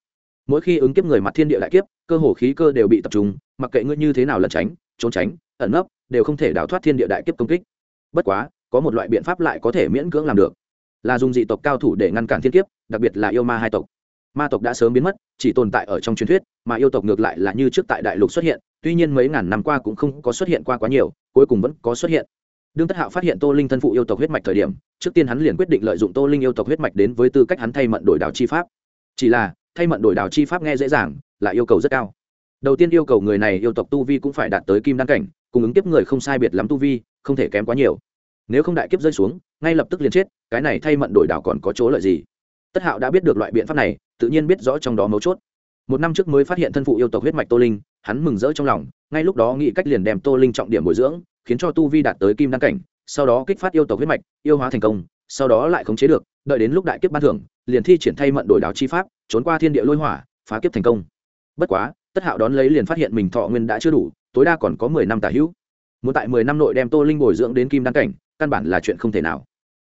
Speaker 1: Mỗi khi ứng kiếp người mặt thiên địa đại kiếp, cơ hồ khí cơ đều bị tập trung, mặc kệ ngươi như thế nào lẩn tránh, trốn tránh, ẩn nấp, đều không thể đào thoát thiên địa đại kiếp công kích. Bất quá, có một loại biện pháp lại có thể miễn cưỡng làm được, là dùng dị tộc cao thủ để ngăn cản thiên kiếp, đặc biệt là yêu ma hai tộc. Ma tộc đã sớm biến mất, chỉ tồn tại ở trong truyền thuyết mà yêu tộc ngược lại là như trước tại đại lục xuất hiện, tuy nhiên mấy ngàn năm qua cũng không có xuất hiện qua quá nhiều, cuối cùng vẫn có xuất hiện. Đương tất hạo phát hiện tô linh thân phụ yêu tộc huyết mạch thời điểm, trước tiên hắn liền quyết định lợi dụng tô linh yêu tộc huyết mạch đến với tư cách hắn thay mận đổi đảo chi pháp. Chỉ là, thay mận đổi đảo chi pháp nghe dễ dàng, là yêu cầu rất cao. Đầu tiên yêu cầu người này yêu tộc tu vi cũng phải đạt tới kim đăng cảnh, cùng ứng tiếp người không sai biệt lắm tu vi, không thể kém quá nhiều. Nếu không đại kiếp rơi xuống, ngay lập tức liền chết, cái này thay mận đổi đảo còn có chỗ lợi gì? Tất hạo đã biết được loại biện pháp này, tự nhiên biết rõ trong đó mấu chốt một năm trước mới phát hiện thân phụ yêu tộc huyết mạch tô linh, hắn mừng rỡ trong lòng, ngay lúc đó nghĩ cách liền đem tô linh trọng điểm bồi dưỡng, khiến cho tu vi đạt tới kim đăng cảnh, sau đó kích phát yêu tộc huyết mạch, yêu hóa thành công, sau đó lại khống chế được, đợi đến lúc đại kiếp ban thưởng, liền thi triển thay mận đổi đảo chi pháp, trốn qua thiên địa lôi hỏa, phá kiếp thành công. Bất quá, tất hạo đón lấy liền phát hiện mình thọ nguyên đã chưa đủ, tối đa còn có mười năm tả hữu. Muốn tại mười năm nội đem tô linh bồi dưỡng đến kim đăng cảnh, căn bản là chuyện không thể nào.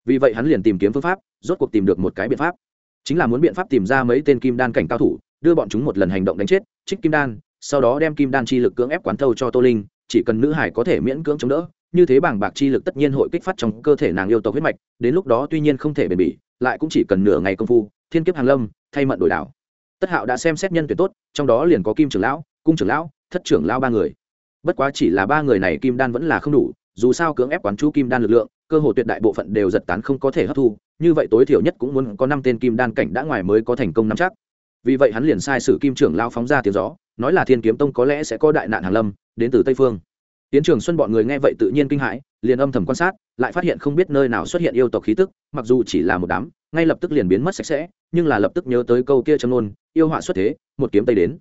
Speaker 1: Vì vậy hắn liền tìm kiếm phương pháp, rốt cuộc tìm được một cái biện pháp. Chính là muốn biện pháp tìm ra mấy tên kim đan cảnh cao thủ đưa bọn chúng một lần hành động đánh chết, trích kim đan, sau đó đem kim đan chi lực cưỡng ép quán thâu cho tô linh, chỉ cần nữ hải có thể miễn cưỡng chống đỡ, như thế bảng bạc chi lực tất nhiên hội kích phát trong cơ thể nàng yêu tộc huyết mạch, đến lúc đó tuy nhiên không thể bền bỉ, lại cũng chỉ cần nửa ngày công phu, thiên kiếp hàng lâm, thay mận đổi đảo. Tất hạo đã xem xét nhân tuyệt tốt, trong đó liền có kim trưởng lão, cung trưởng lão, thất trưởng lão ba người. Bất quá chỉ là ba người này kim đan vẫn là không đủ, dù sao cưỡng ép quán chú kim đan lực lượng, cơ hội tuyệt đại bộ phận đều giật tán không có thể hấp thu, như vậy tối thiểu nhất cũng muốn có năm tên kim đan cảnh đã ngoài mới có thành công nắm chắc vì vậy hắn liền sai sử kim trưởng lao phóng ra tiếng gió, nói là thiên kiếm tông có lẽ sẽ có đại nạn hàng lâm, đến từ tây phương. Tiến trường xuân bọn người nghe vậy tự nhiên kinh hãi, liền âm thầm quan sát, lại phát hiện không biết nơi nào xuất hiện yêu tộc khí tức, mặc dù chỉ là một đám, ngay lập tức liền biến mất sạch sẽ, nhưng là lập tức nhớ tới câu kia châm nôn yêu họa xuất thế, một kiếm tây đến.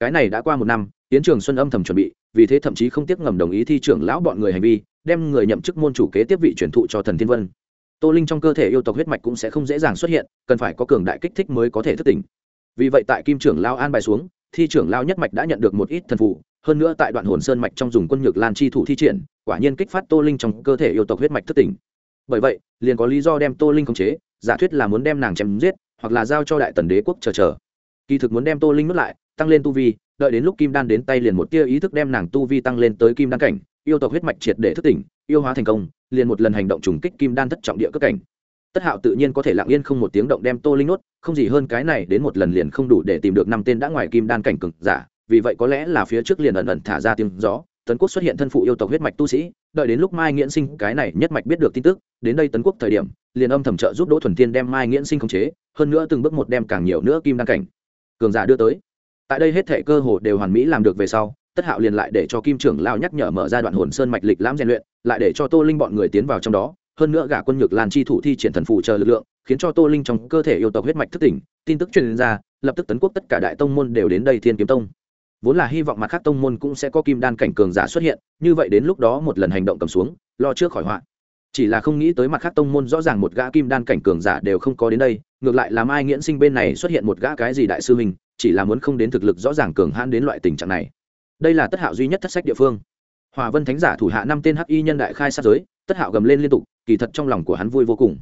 Speaker 1: Cái này đã qua một năm, tiến trường xuân âm thầm chuẩn bị, vì thế thậm chí không tiếc ngầm đồng ý thi trưởng lão bọn người hành vi, đem người nhậm chức môn chủ kế tiếp vị truyền thụ cho thần thiên vân. Tô linh trong cơ thể yêu tộc huyết mạch cũng sẽ không dễ dàng xuất hiện, cần phải có cường đại kích thích mới có thể thức tỉnh vì vậy tại kim trưởng lao an bài xuống, thi trưởng lao nhất mạch đã nhận được một ít thần phụ. Hơn nữa tại đoạn hồn sơn mạch trong dùng quân nhược lan chi thủ thi triển, quả nhiên kích phát tô linh trong cơ thể yêu tộc huyết mạch thức tỉnh. Bởi vậy, liền có lý do đem tô linh khống chế, giả thuyết là muốn đem nàng chém giết, hoặc là giao cho đại tần đế quốc chờ chờ. Kỳ thực muốn đem tô linh nuốt lại, tăng lên tu vi, đợi đến lúc kim đan đến tay liền một tia ý thức đem nàng tu vi tăng lên tới kim đan cảnh, yêu tộc huyết mạch triệt để thức tỉnh, yêu hóa thành công, liền một lần hành động trùng kích kim đan thất trọng địa cất cảnh tất hạo tự nhiên có thể lặng yên không một tiếng động đem tô linh nuốt, không gì hơn cái này đến một lần liền không đủ để tìm được năm tên đã ngoài kim đan cảnh cực giả, vì vậy có lẽ là phía trước liền ẩn ẩn thả ra tiếng gió. Tấn quốc xuất hiện thân phụ yêu tộc huyết mạch tu sĩ, đợi đến lúc mai nghiễn sinh cái này nhất mạch biết được tin tức, đến đây tấn quốc thời điểm, liền âm thầm trợ giúp đỗ thuần tiên đem mai nghiễn sinh khống chế, hơn nữa từng bước một đem càng nhiều nữa kim đan cảnh cường giả đưa tới. Tại đây hết thể cơ hồ đều hoàn mỹ làm được về sau tất hạo liền lại để cho kim trưởng lao nhắc nhở mở ra đoạn hồn sơn mạch lịch lãm rèn luyện, lại để cho tô linh bọn người tiến vào trong đó hơn nữa gã quân nhược lan chi thủ thi triển thần phụ chờ lực lượng, khiến cho tô linh trong cơ thể yêu tộc huyết mạch thức tỉnh. Tin tức truyền ra, lập tức tấn quốc tất cả đại tông môn đều đến đây thiên kiếm tông. Vốn là hy vọng mặt khác tông môn cũng sẽ có kim đan cảnh cường giả xuất hiện, như vậy đến lúc đó một lần hành động cầm xuống, lo trước khỏi họa. Chỉ là không nghĩ tới mặt khác tông môn rõ ràng một gã kim đan cảnh cường giả đều không có đến đây, ngược lại làm ai nghiễn sinh bên này xuất hiện một gã cái gì đại sư mình chỉ là muốn không đến thực lực rõ ràng cường hãn đến loại tình trạng này. Đây là tất hạo duy nhất thất sách địa phương. Hòa vân thánh giả thủ hạ năm tên hắc y nhân đại khai sát giới tất hạo gầm lên liên tục, kỳ thật trong lòng của hắn vui vô cùng.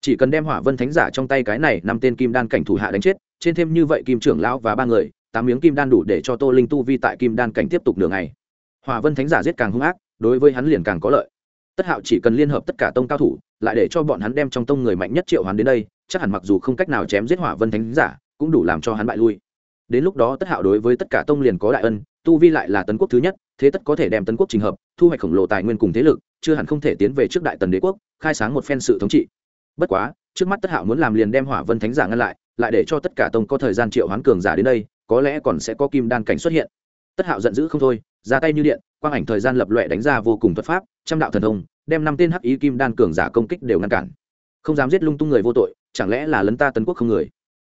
Speaker 1: Chỉ cần đem hỏa vân thánh giả trong tay cái này năm tên kim đan cảnh thủ hạ đánh chết, trên thêm như vậy kim trưởng lão và ba người, tám miếng kim đan đủ để cho tô linh tu vi tại kim đan cảnh tiếp tục đường này hỏa vân thánh giả giết càng hung ác, đối với hắn liền càng có lợi. Tất hạo chỉ cần liên hợp tất cả tông cao thủ, lại để cho bọn hắn đem trong tông người mạnh nhất triệu hắn đến đây, chắc hẳn mặc dù không cách nào chém giết hỏa vân thánh giả, cũng đủ làm cho hắn bại lui. Đến lúc đó tất hạo đối với tất cả tông liền có đại ân, tu vi lại là tấn quốc thứ nhất, thế tất có thể đem tấn quốc trình hợp thu hoạch khổng lồ tài nguyên cùng thế lực, chưa hẳn không thể tiến về trước đại tần đế quốc, khai sáng một phen sự thống trị. Bất quá, trước mắt tất hạo muốn làm liền đem hỏa vân thánh giả ngăn lại lại để cho tất cả tông có thời gian triệu hoán cường giả đến đây, có lẽ còn sẽ có kim đan cảnh xuất hiện. Tất hạo giận dữ không thôi, ra tay như điện, quang ảnh thời gian lập lệ đánh ra vô cùng thuật pháp, trăm đạo thần thông, đem năm tên hắc ý kim đan cường giả công kích đều ngăn cản. Không dám giết lung tung người vô tội, chẳng lẽ là lấn ta tấn quốc không người?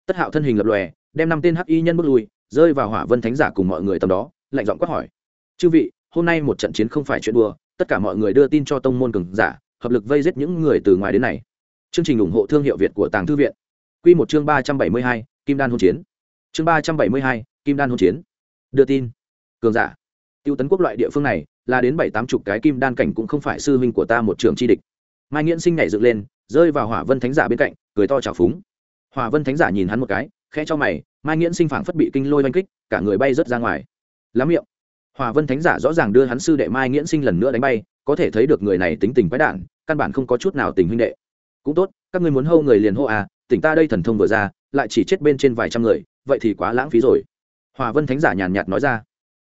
Speaker 1: Tất hạo thân hình lập lòe, đem năm tên hắc y nhân bước lui, rơi vào hỏa vân thánh giả cùng mọi người tầm đó, lạnh giọng quát hỏi. Chư vị hôm nay một trận chiến không phải chuyện đùa, tất cả mọi người đưa tin cho tông môn cường giả, hợp lực vây giết những người từ ngoài đến này. Chương trình ủng hộ thương hiệu việt của tàng thư viện. Quy một chương ba trăm bảy mươi hai, kim đan hôn chiến. Chương ba trăm bảy mươi hai, kim đan hôn chiến. Đưa tin. Cường giả. Tiêu tấn quốc loại địa phương này, là đến bảy tám chục cái kim đan cảnh cũng không phải sư huynh của ta một trường chi địch. Mai nghiễn sinh nhảy dựng lên, rơi vào hỏa vân thánh giả bên cạnh, cười to trào phúng. Hỏa vân thánh giả nhìn hắn một cái, khẽ cho mày, mai nghiễn sinh phảng phất bị kinh lôi oanh kích, cả người bay rớt ra ngoài. Lắm miệng hòa vân thánh giả rõ ràng đưa hắn sư đệ mai nghiễn sinh lần nữa đánh bay, có thể thấy được người này tính tình quái đản, căn bản không có chút nào tình huynh đệ. Cũng tốt, các ngươi muốn hâu người liền hô à tỉnh ta đây thần thông vừa ra, lại chỉ chết bên trên vài trăm người, vậy thì quá lãng phí rồi. Hòa vân thánh giả nhàn nhạt nói ra.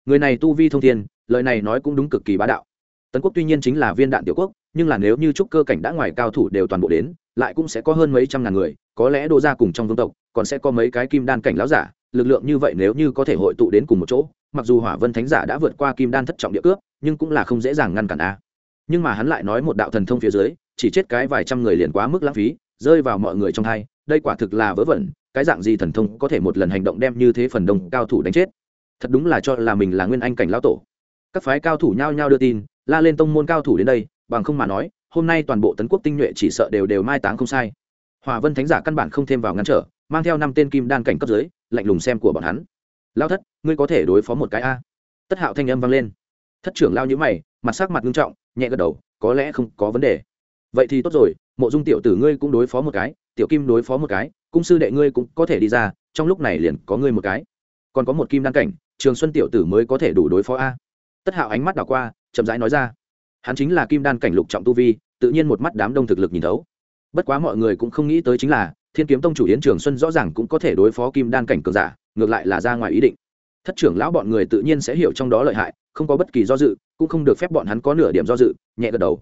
Speaker 1: Người này tu vi thông thiên, lời này nói cũng đúng cực kỳ bá đạo. Tấn quốc tuy nhiên chính là viên đạn tiểu quốc, nhưng là nếu như trúc cơ cảnh đã ngoài cao thủ đều toàn bộ đến, lại cũng sẽ có hơn mấy trăm ngàn người, có lẽ đô ra cùng trong vương tộc, còn sẽ có mấy cái kim đan cảnh láo giả lực lượng như vậy nếu như có thể hội tụ đến cùng một chỗ, mặc dù hỏa vân thánh giả đã vượt qua kim đan thất trọng địa cướp nhưng cũng là không dễ dàng ngăn cản a. Nhưng mà hắn lại nói một đạo thần thông phía dưới, chỉ chết cái vài trăm người liền quá mức lãng phí, rơi vào mọi người trong thai đây quả thực là vớ vẩn, cái dạng gì thần thông có thể một lần hành động đem như thế phần đông cao thủ đánh chết? Thật đúng là cho là mình là nguyên anh cảnh lao tổ. Các phái cao thủ nhao nhao đưa tin, la lên tông môn cao thủ đến đây, bằng không mà nói, hôm nay toàn bộ tấn quốc tinh nhuệ chỉ sợ đều đều mai táng không sai. Hòa vân thánh giả căn bản không thêm vào ngăn trở, mang theo năm tên kim đan cảnh cấp dưới lạnh lùng xem của bọn hắn. Lao thất, ngươi có thể đối phó một cái a? Tất hạo thanh âm vang lên. Thất trưởng lao nhữ mày, mặt sắc mặt nghiêm trọng, nhẹ gật đầu, có lẽ không có vấn đề. Vậy thì tốt rồi, mộ dung tiểu tử ngươi cũng đối phó một cái, tiểu kim đối phó một cái, cung sư đệ ngươi cũng có thể đi ra, trong lúc này liền có ngươi một cái. Còn có một kim đan cảnh, trường xuân tiểu tử mới có thể đủ đối phó a? Tất hạo ánh mắt đảo qua, chậm rãi nói ra. Hắn chính là kim đan cảnh lục trọng tu vi, tự nhiên một mắt đám đông thực lực nhìn thấu. Bất quá mọi người cũng không nghĩ tới chính là thiên kiếm tông chủ yến trường xuân rõ ràng cũng có thể đối phó kim đan cảnh cường giả, ngược lại là ra ngoài ý định. Thất trưởng lão bọn người tự nhiên sẽ hiểu trong đó lợi hại, không có bất kỳ do dự, cũng không được phép bọn hắn có nửa điểm do dự, nhẹ gật đầu.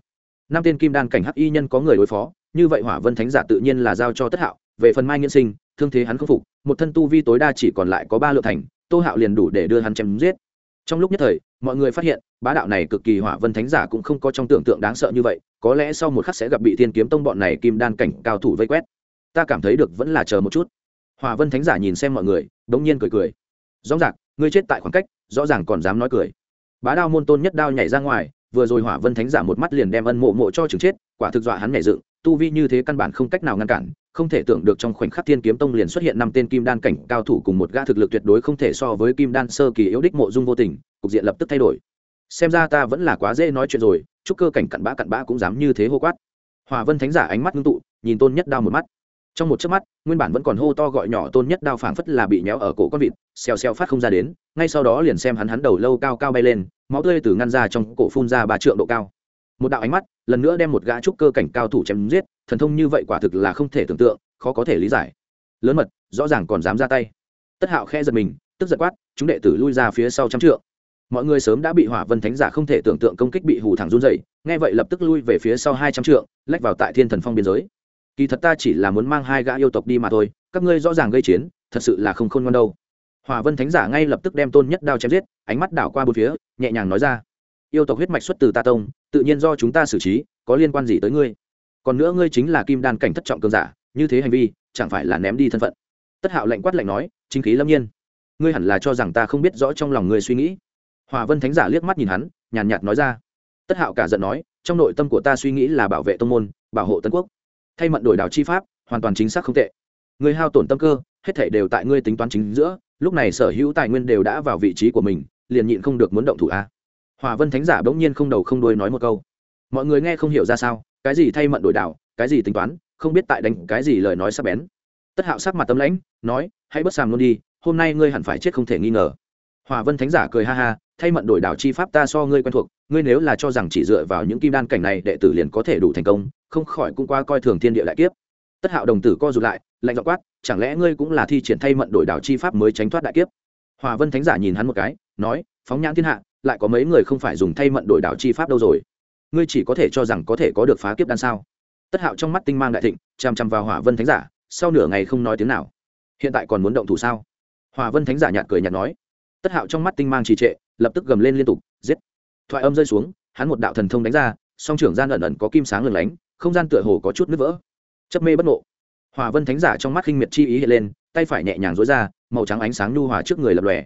Speaker 1: Năm tên kim đan cảnh hắc y nhân có người đối phó, như vậy hỏa vân thánh giả tự nhiên là giao cho tất hạo, về phần mai nghiên sinh, thương thế hắn không phục, một thân tu vi tối đa chỉ còn lại có ba lượng thành, tô hạo liền đủ để đưa hắn chém giết. Trong lúc nhất thời, mọi người phát hiện, bá đạo này cực kỳ hỏa vân thánh giả cũng không có trong tưởng tượng đáng sợ như vậy, có lẽ sau một khắc sẽ gặp bị thiên kiếm tông bọn này kim đan cảnh cao thủ vây quét ta cảm thấy được vẫn là chờ một chút. Hỏa vân thánh giả nhìn xem mọi người, đống nhiên cười cười. Rõ ràng, ngươi chết tại khoảng cách, rõ ràng còn dám nói cười. Bá đao môn tôn nhất đao nhảy ra ngoài, vừa rồi hỏa vân thánh giả một mắt liền đem ân mộ mộ cho chừng chết, quả thực dọa hắn nhảy dựng, tu vi như thế căn bản không cách nào ngăn cản, không thể tưởng được trong khoảnh khắc thiên kiếm tông liền xuất hiện năm tên kim đan cảnh cao thủ cùng một gã thực lực tuyệt đối không thể so với kim đan sơ kỳ yếu đích mộ dung vô tình, cục diện lập tức thay đổi. Xem ra ta vẫn là quá dễ nói chuyện rồi, chúc cơ cảnh cặn bã cặn bã cũng dám như thế hô quát. Hòa vân thánh giả ánh mắt ngưng tụ, nhìn tôn nhất đao một mắt trong một chớp mắt, nguyên bản vẫn còn hô to gọi nhỏ tôn nhất đao phảng phất là bị nhéo ở cổ con vịt, xèo xèo phát không ra đến, ngay sau đó liền xem hắn hắn đầu lâu cao cao bay lên, máu tươi từ ngăn ra trong cổ phun ra ba trượng độ cao. Một đạo ánh mắt, lần nữa đem một gã trúc cơ cảnh cao thủ chém giết, thần thông như vậy quả thực là không thể tưởng tượng, khó có thể lý giải. Lớn mật, rõ ràng còn dám ra tay. Tất hạo khe giật mình, tức giật quát, chúng đệ tử lui ra phía sau trăm trượng. Mọi người sớm đã bị hỏa vân thánh giả không thể tưởng tượng công kích bị hù thẳng run dậy nghe vậy lập tức lui về phía sau hai trăm trượng, lách vào tại thiên thần phong biên giới kỳ thật ta chỉ là muốn mang hai gã yêu tộc đi mà thôi, các ngươi rõ ràng gây chiến, thật sự là không khôn ngoan đâu. Hòa vân thánh giả ngay lập tức đem tôn nhất đao chém giết, ánh mắt đảo qua bốn phía, nhẹ nhàng nói ra. Yêu tộc huyết mạch xuất từ ta tông, tự nhiên do chúng ta xử trí, có liên quan gì tới ngươi? Còn nữa ngươi chính là kim đan cảnh thất trọng cường giả, như thế hành vi, chẳng phải là ném đi thân phận? Tất hạo lạnh quát lạnh nói, chính khí lâm nhiên. Ngươi hẳn là cho rằng ta không biết rõ trong lòng ngươi suy nghĩ. Hòa vân thánh giả liếc mắt nhìn hắn, nhàn nhạt nói ra. Tất hạo cả giận nói, trong nội tâm của ta suy nghĩ là bảo vệ tông môn, bảo hộ tân quốc thay mận đổi đảo chi pháp, hoàn toàn chính xác không tệ. Người hao tổn tâm cơ, hết thể đều tại ngươi tính toán chính giữa, lúc này sở hữu tài nguyên đều đã vào vị trí của mình, liền nhịn không được muốn động thủ a. Hòa vân thánh giả bỗng nhiên không đầu không đuôi nói một câu. Mọi người nghe không hiểu ra sao, cái gì thay mận đổi đảo, cái gì tính toán, không biết tại đánh cái gì lời nói sắp bén. Tất hạo sắc mặt tâm lãnh, nói, hãy bất sàm luôn đi, hôm nay ngươi hẳn phải chết không thể nghi ngờ. Hòa vân thánh giả cười ha ha, thay mận đổi đảo chi pháp ta so ngươi quen thuộc ngươi nếu là cho rằng chỉ dựa vào những kim đan cảnh này đệ tử liền có thể đủ thành công, không khỏi cũng qua coi thường thiên địa đại kiếp. Tất hạo đồng tử co rụt lại, lạnh dọ quát, chẳng lẽ ngươi cũng là thi triển thay mận đổi đảo chi pháp mới tránh thoát đại kiếp? Hòa vân thánh giả nhìn hắn một cái, nói, phóng nhãn thiên hạ, lại có mấy người không phải dùng thay mận đổi đảo chi pháp đâu rồi? Ngươi chỉ có thể cho rằng có thể có được phá kiếp đan sao? Tất hạo trong mắt tinh mang đại thịnh, chằm chằm vào hỏa vân thánh giả, sau nửa ngày không nói tiếng nào. Hiện tại còn muốn động thủ sao? Hòa vân thánh giả nhạt cười nhạt nói. Tất hạo trong mắt tinh mang trì trệ, lập tức gầm lên liên tục, giết thoại âm rơi xuống, hắn một đạo thần thông đánh ra, song trưởng gian ẩn ẩn có kim sáng lửng lánh, không gian tựa hồ có chút nứt vỡ. Chấp mê bất ngộ. Hòa vân thánh giả trong mắt khinh miệt chi ý hiện lên, tay phải nhẹ nhàng dối ra, màu trắng ánh sáng nhu hòa trước người lập lòe.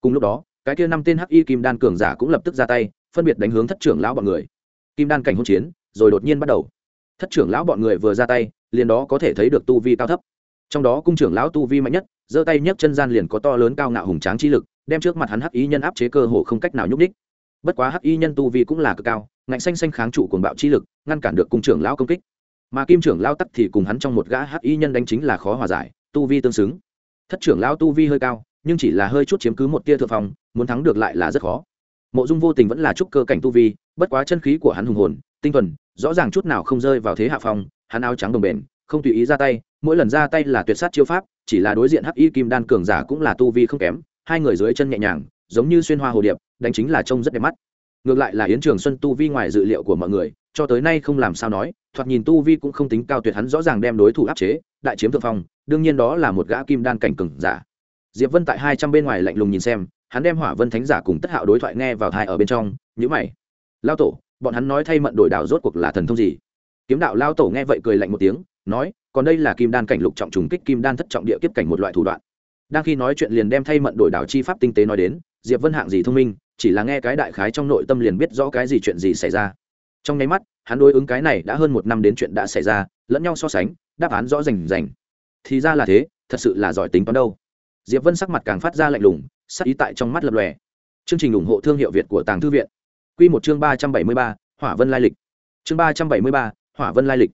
Speaker 1: Cùng lúc đó, cái kia năm tên hắc y kim đan cường giả cũng lập tức ra tay, phân biệt đánh hướng thất trưởng lão bọn người. Kim đan cảnh hỗn chiến, rồi đột nhiên bắt đầu. Thất trưởng lão bọn người vừa ra tay, liền đó có thể thấy được tu vi cao thấp. Trong đó cung trưởng lão tu vi mạnh nhất, giơ tay nhấc chân gian liền có to lớn cao ngạo hùng tráng chi lực, đem trước mặt hắn hắc ý nhân áp chế cơ hồ không cách nào nhúc đích bất quá hắc y nhân tu vi cũng là cực cao, ngạnh xanh xanh kháng trụ cuồng bạo chi lực, ngăn cản được cung trưởng lão công kích. Mà kim trưởng lão tắc thì cùng hắn trong một gã hắc y nhân đánh chính là khó hòa giải, tu vi tương xứng. Thất trưởng lão tu vi hơi cao, nhưng chỉ là hơi chút chiếm cứ một tia thượng phòng muốn thắng được lại là rất khó. Mộ dung vô tình vẫn là trúc cơ cảnh tu vi, bất quá chân khí của hắn hùng hồn, tinh thuần, rõ ràng chút nào không rơi vào thế hạ phong, hắn áo trắng đồng bền, không tùy ý ra tay, mỗi lần ra tay là tuyệt sát chiêu pháp, chỉ là đối diện hắc y kim đan cường giả cũng là tu vi không kém, hai người dưới chân nhẹ nhàng giống như xuyên hoa hồ điệp, đánh chính là trông rất đẹp mắt. Ngược lại là yến trường xuân tu vi ngoài dự liệu của mọi người, cho tới nay không làm sao nói, thoạt nhìn tu vi cũng không tính cao tuyệt hắn rõ ràng đem đối thủ áp chế, đại chiếm thượng phong, đương nhiên đó là một gã kim đan cảnh cường giả. Diệp vân tại hai trăm bên ngoài lạnh lùng nhìn xem, hắn đem hỏa vân thánh giả cùng tất hạo đối thoại nghe vào thai ở bên trong nhữ mày. Lao tổ, bọn hắn nói thay mận đổi đạo rốt cuộc là thần thông gì? Kiếm đạo lao tổ nghe vậy cười lạnh một tiếng, nói, còn đây là kim đan cảnh lục trọng trùng kích kim đan thất trọng địa kiếp cảnh một loại thủ đoạn. Đang khi nói chuyện liền đem thay mận đổi đảo chi pháp tinh tế nói đến diệp vân hạng gì thông minh, chỉ là nghe cái đại khái trong nội tâm liền biết rõ cái gì chuyện gì xảy ra. Trong nháy mắt, hắn đối ứng cái này đã hơn một năm đến chuyện đã xảy ra, lẫn nhau so sánh, đáp án rõ rành rành. Thì ra là thế, thật sự là giỏi tính toán đâu. Diệp vân sắc mặt càng phát ra lạnh lùng, sắc ý tại trong mắt lập lòe. Chương trình ủng hộ thương hiệu việt của tàng thư viện. Q một chương ba trăm bảy mươi ba, hỏa vân lai lịch. Chương ba trăm bảy mươi ba, hỏa vân lai lịch.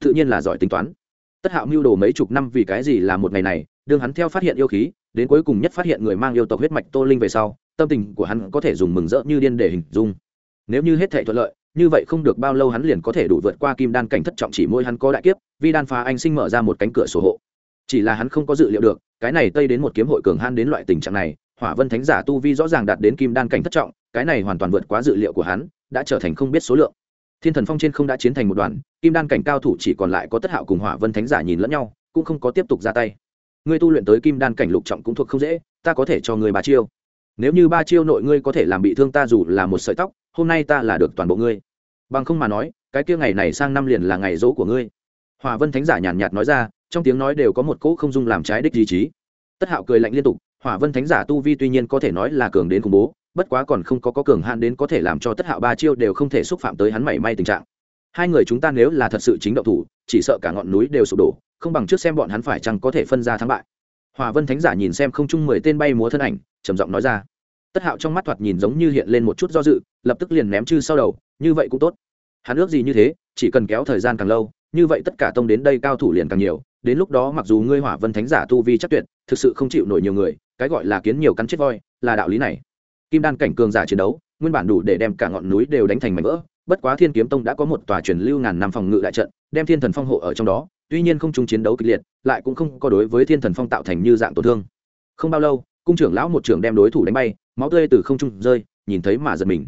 Speaker 1: Tự nhiên là giỏi tính toán. Tất hạo mưu đồ mấy chục năm vì cái gì là một ngày này, đương hắn theo phát hiện yêu khí đến cuối cùng nhất phát hiện người mang yêu tộc huyết mạch tô linh về sau, tâm tình của hắn có thể dùng mừng rỡ như điên để hình dung. Nếu như hết thể thuận lợi, như vậy không được bao lâu hắn liền có thể đủ vượt qua kim đan cảnh thất trọng chỉ môi hắn có đại kiếp vi đan phá anh sinh mở ra một cánh cửa sổ hộ. Chỉ là hắn không có dự liệu được, cái này tây đến một kiếm hội cường han đến loại tình trạng này, hỏa vân thánh giả tu vi rõ ràng đạt đến kim đan cảnh thất trọng, cái này hoàn toàn vượt quá dự liệu của hắn, đã trở thành không biết số lượng. Thiên thần phong trên không đã chiến thành một đoàn, kim đan cảnh cao thủ chỉ còn lại có tất hạo cùng hỏa vân thánh giả nhìn lẫn nhau, cũng không có tiếp tục ra tay ngươi tu luyện tới kim đan cảnh lục trọng cũng thuộc không dễ ta có thể cho ngươi ba chiêu. Nếu như ba chiêu nội ngươi có thể làm bị thương ta dù là một sợi tóc hôm nay ta là được toàn bộ ngươi. Bằng không mà nói cái kia ngày này sang năm liền là ngày dỗ của ngươi. Hòa vân thánh giả nhàn nhạt nói ra trong tiếng nói đều có một cỗ không dung làm trái đích ý chí. Tất hạo cười lạnh liên tục hỏa vân thánh giả tu vi tuy nhiên có thể nói là cường đến khủng bố bất quá còn không có, có cường hạn đến có thể làm cho tất hạo ba chiêu đều không thể xúc phạm tới hắn mảy may tình trạng. Hai người chúng ta nếu là thật sự chính động thủ chỉ sợ cả ngọn núi đều sụp đổ không bằng trước xem bọn hắn phải chăng có thể phân ra thắng bại. Hòa vân thánh giả nhìn xem không chung mười tên bay múa thân ảnh, trầm giọng nói ra. Tất hạo trong mắt thoạt nhìn giống như hiện lên một chút do dự, lập tức liền ném chư sau đầu, như vậy cũng tốt. Hắn ước gì như thế, chỉ cần kéo thời gian càng lâu, như vậy tất cả tông đến đây cao thủ liền càng nhiều, đến lúc đó mặc dù ngươi hỏa vân thánh giả tu vi chắc tuyệt, thực sự không chịu nổi nhiều người, cái gọi là kiến nhiều cắn chết voi, là đạo lý này. Kim đan cảnh cường giả chiến đấu, nguyên bản đủ để đem cả ngọn núi đều đánh thành mảnh vỡ, bất quá thiên kiếm tông đã có một tòa truyền lưu ngàn năm phòng ngự đại trận, đem thiên thần phong hộ ở trong đó tuy nhiên không chung chiến đấu kịch liệt, lại cũng không có đối với thiên thần phong tạo thành như dạng tổn thương. Không bao lâu, cung trưởng lão một trưởng đem đối thủ đánh bay, máu tươi từ không trung rơi, nhìn thấy mà giật mình.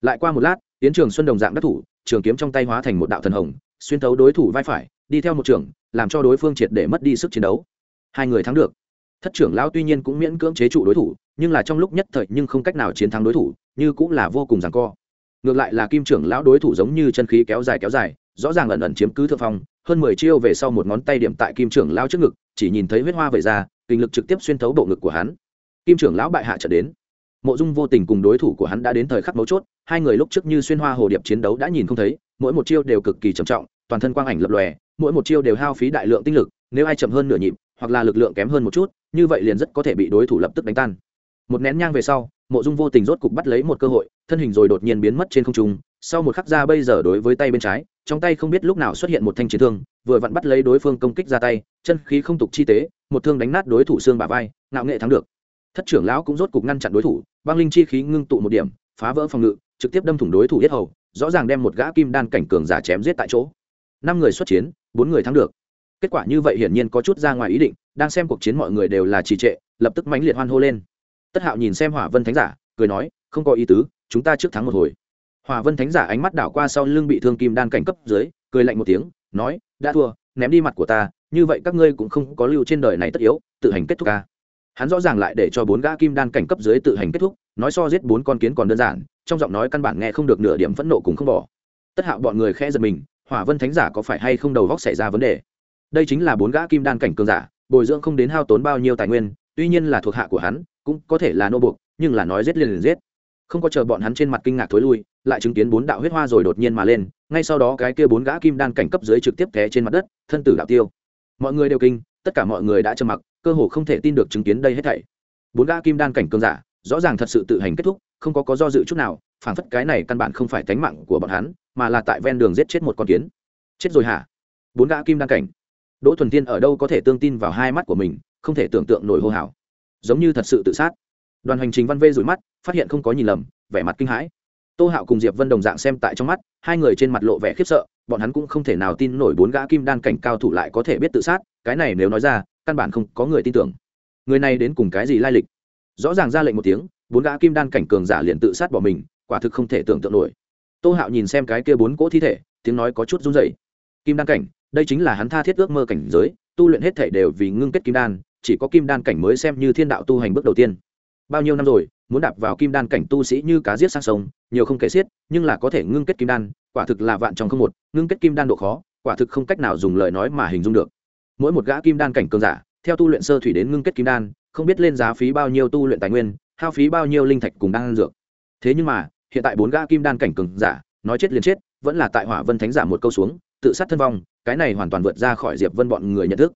Speaker 1: Lại qua một lát tiến trường xuân đồng dạng đắc thủ, trường kiếm trong tay hóa thành một đạo thần hồng, xuyên thấu đối thủ vai phải, đi theo một trưởng, làm cho đối phương triệt để mất đi sức chiến đấu. Hai người thắng được. Thất trưởng lão tuy nhiên cũng miễn cưỡng chế trụ đối thủ, nhưng là trong lúc nhất thời nhưng không cách nào chiến thắng đối thủ, như cũng là vô cùng giằng co. Ngược lại là kim trưởng lão đối thủ giống như chân khí kéo dài kéo dài, rõ ràng ẩn ẩn chiếm cứ thượng phong hơn mười chiêu về sau một ngón tay điểm tại kim trưởng lão trước ngực, chỉ nhìn thấy huyết hoa vẩy ra, kinh lực trực tiếp xuyên thấu bộ ngực của hắn. Kim trưởng lão bại hạ trở đến. Mộ dung vô tình cùng đối thủ của hắn đã đến thời khắc mấu chốt, hai người lúc trước như xuyên hoa hồ điệp chiến đấu đã nhìn không thấy, mỗi một chiêu đều cực kỳ trầm trọng, toàn thân quang ảnh lập lòe, mỗi một chiêu đều hao phí đại lượng tinh lực, nếu ai chậm hơn nửa nhịp, hoặc là lực lượng kém hơn một chút, như vậy liền rất có thể bị đối thủ lập tức đánh tan. Một nén nhang về sau, mộ dung vô tình rốt cục bắt lấy một cơ hội, thân hình rồi đột nhiên biến mất trên không trung sau một khắc ra bây giờ đối với tay bên trái, trong tay không biết lúc nào xuất hiện một thanh chiến thương, vừa vặn bắt lấy đối phương công kích ra tay, chân khí không tục chi tế, một thương đánh nát đối thủ xương bả vai, ngạo nghệ thắng được. Thất trưởng lão cũng rốt cục ngăn chặn đối thủ, băng linh chi khí ngưng tụ một điểm, phá vỡ phòng ngự, trực tiếp đâm thủng đối thủ yết hầu, rõ ràng đem một gã kim đan cảnh cường giả chém giết tại chỗ. Năm người xuất chiến, bốn người thắng được. Kết quả như vậy hiển nhiên có chút ra ngoài ý định, đang xem cuộc chiến mọi người đều là trì trệ, lập tức mãnh liệt hoan hô lên. Tất hạo nhìn xem hỏa vân thánh giả, cười nói, không có ý tứ, chúng ta trước thắng một hồi hòa vân thánh giả ánh mắt đảo qua sau lưng bị thương kim đan cảnh cấp dưới, cười lạnh một tiếng, nói, đã thua, ném đi mặt của ta, như vậy các ngươi cũng không có lưu trên đời này tất yếu, tự hành kết thúc ca. Hắn rõ ràng lại để cho bốn gã kim đan cảnh cấp dưới tự hành kết thúc, nói so giết bốn con kiến còn đơn giản, trong giọng nói căn bản nghe không được nửa điểm phẫn nộ cùng không bỏ. Tất hạo bọn người khẽ giật mình hỏa vân thánh giả có phải hay không đầu góc xảy ra vấn đề? Đây chính là bốn gã kim đan cảnh cường giả, bồi dưỡng không đến hao tốn bao nhiêu tài nguyên, tuy nhiên là thuộc hạ của hắn, cũng có thể là nô buộc, nhưng là nói giết liền liền giết không có chờ bọn hắn trên mặt kinh ngạc thối lui, lại chứng kiến bốn đạo huyết hoa rồi đột nhiên mà lên, ngay sau đó cái kia bốn gã kim đan cảnh cấp dưới trực tiếp té trên mặt đất, thân tử đạo tiêu. Mọi người đều kinh, tất cả mọi người đã trầm mặc, cơ hồ không thể tin được chứng kiến đây hết thảy. Bốn gã kim đan cảnh cường giả, rõ ràng thật sự tự hành kết thúc, không có có do dự chút nào, phảng phất cái này căn bản không phải tánh mạng của bọn hắn, mà là tại ven đường giết chết một con kiến. Chết rồi hả? Bốn gã kim đan cảnh. Đỗ thuần tiên ở đâu có thể tương tin vào hai mắt của mình, không thể tưởng tượng nổi hô hào. Giống như thật sự tự sát đoàn hành trình văn vê rủi mắt, phát hiện không có nhìn lầm, vẻ mặt kinh hãi. Tô hạo cùng diệp vân đồng dạng xem tại trong mắt, hai người trên mặt lộ vẻ khiếp sợ, bọn hắn cũng không thể nào tin nổi bốn gã kim đan cảnh cao thủ lại có thể biết tự sát, cái này nếu nói ra, căn bản không có người tin tưởng. Người này đến cùng cái gì lai lịch? Rõ ràng ra lệnh một tiếng, bốn gã kim đan cảnh cường giả liền tự sát bỏ mình, quả thực không thể tưởng tượng nổi. Tô hạo nhìn xem cái kia bốn cỗ thi thể, tiếng nói có chút run dậy kim đan cảnh, đây chính là hắn tha thiết ước mơ cảnh giới, tu luyện hết thể đều vì ngưng kết kim đan, chỉ có kim đan cảnh mới xem như thiên đạo tu hành bước đầu tiên bao nhiêu năm rồi, muốn đạp vào kim đan cảnh tu sĩ như cá giết sang sông, nhiều không kể xiết, nhưng là có thể ngưng kết kim đan, quả thực là vạn trong không một, ngưng kết kim đan độ khó, quả thực không cách nào dùng lời nói mà hình dung được. Mỗi một gã kim đan cảnh cường giả, theo tu luyện sơ thủy đến ngưng kết kim đan, không biết lên giá phí bao nhiêu tu luyện tài nguyên, hao phí bao nhiêu linh thạch cùng đan dược. Thế nhưng mà, hiện tại bốn gã kim đan cảnh cường giả, nói chết liền chết, vẫn là tại hỏa vân thánh giả một câu xuống, tự sát thân vong, cái này hoàn toàn vượt ra khỏi diệp vân bọn người nhận thức.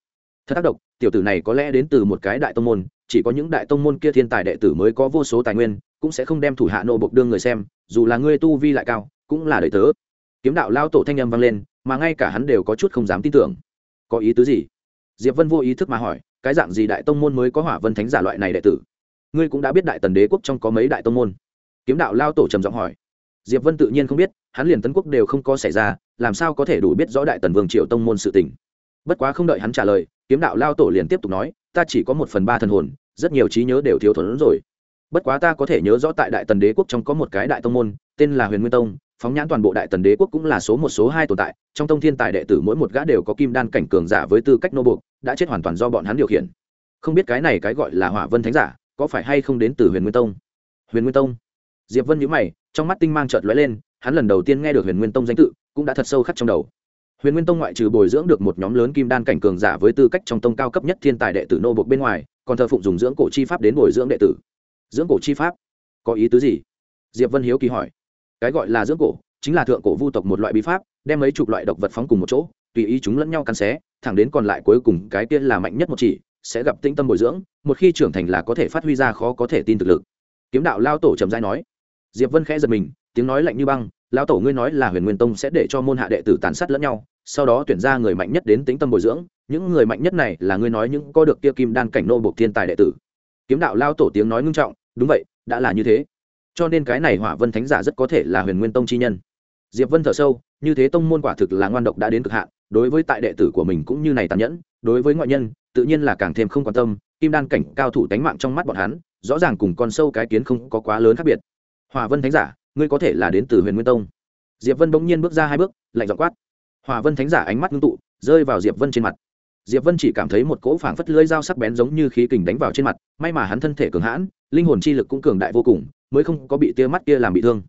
Speaker 1: Thật tác động tiểu tử này có lẽ đến từ một cái đại tông môn chỉ có những đại tông môn kia thiên tài đệ tử mới có vô số tài nguyên, cũng sẽ không đem thủ hạ nô bộc đương người xem, dù là ngươi tu vi lại cao, cũng là đời tớ. Kiếm đạo lao tổ thanh âm vang lên, mà ngay cả hắn đều có chút không dám tin tưởng. Có ý tứ gì? Diệp vân vô ý thức mà hỏi, cái dạng gì đại tông môn mới có hỏa vân thánh giả loại này đệ tử? Ngươi cũng đã biết đại tần đế quốc trong có mấy đại tông môn. Kiếm đạo lao tổ trầm giọng hỏi. Diệp vân tự nhiên không biết, hắn liền tấn quốc đều không có xảy ra, làm sao có thể đủ biết rõ đại tần vương triệu tông môn sự tình? Bất quá không đợi hắn trả lời, kiếm đạo lao tổ liền tiếp tục nói, ta chỉ có một phần ba thần hồn rất nhiều trí nhớ đều thiếu thuần rồi. Bất quá ta có thể nhớ rõ tại đại tần đế quốc trong có một cái đại tông môn, tên là huyền nguyên tông, phóng nhãn toàn bộ đại tần đế quốc cũng là số một, số hai tồn tại. Trong tông thiên tài đệ tử mỗi một gã đều có kim đan cảnh cường giả với tư cách nô buộc, đã chết hoàn toàn do bọn hắn điều khiển. Không biết cái này cái gọi là hỏa vân thánh giả, có phải hay không đến từ huyền nguyên tông? Huyền nguyên tông. Diệp vân nhíu mày, trong mắt tinh mang chợt lóe lên, hắn lần đầu tiên nghe được huyền nguyên tông danh tự, cũng đã thật sâu khắc trong đầu huyền nguyên tông ngoại trừ bồi dưỡng được một nhóm lớn kim đan cảnh cường giả với tư cách trong tông cao cấp nhất thiên tài đệ tử nô bộc bên ngoài, còn thờ phụng dùng dưỡng cổ chi pháp đến bồi dưỡng đệ tử. Dưỡng cổ chi pháp? Có ý tứ gì? Diệp vân hiếu kỳ hỏi. Cái gọi là dưỡng cổ chính là thượng cổ vu tộc một loại bí pháp, đem mấy chục loại độc vật phóng cùng một chỗ, tùy ý chúng lẫn nhau cắn xé, thẳng đến còn lại cuối cùng cái kia là mạnh nhất một chỉ, sẽ gặp tĩnh tâm bồi dưỡng, một khi trưởng thành là có thể phát huy ra khó có thể tin thực lực. Kiếm đạo lao tổ trầm rãi nói. Diệp vân khẽ giật mình, tiếng nói lạnh như băng lão tổ ngươi nói là huyền nguyên tông sẽ để cho môn hạ đệ tử tàn sát lẫn nhau, sau đó tuyển ra người mạnh nhất đến tính tâm bồi dưỡng, những người mạnh nhất này là ngươi nói những có được kia kim đan cảnh nô buộc thiên tài đệ tử. Kiếm đạo lao tổ tiếng nói ngưng trọng, đúng vậy, đã là như thế. Cho nên cái này hỏa vân thánh giả rất có thể là huyền nguyên tông chi nhân. Diệp vân thở sâu, như thế tông môn quả thực là ngoan độc đã đến cực hạn, đối với tại đệ tử của mình cũng như này tàn nhẫn, đối với ngoại nhân, tự nhiên là càng thêm không quan tâm, kim đan cảnh cao thủ tánh mạng trong mắt bọn hắn, rõ ràng cùng con sâu cái kiến không có quá lớn khác biệt. Hỏa vân thánh giả ngươi có thể là đến từ huyền nguyên tông diệp vân bỗng nhiên bước ra hai bước lạnh dọ quát hòa vân thánh giả ánh mắt ngưng tụ rơi vào diệp vân trên mặt diệp vân chỉ cảm thấy một cỗ phảng phất lưỡi dao sắc bén giống như khí kình đánh vào trên mặt may mà hắn thân thể cường hãn linh hồn chi lực cũng cường đại vô cùng mới không có bị tia mắt kia làm bị thương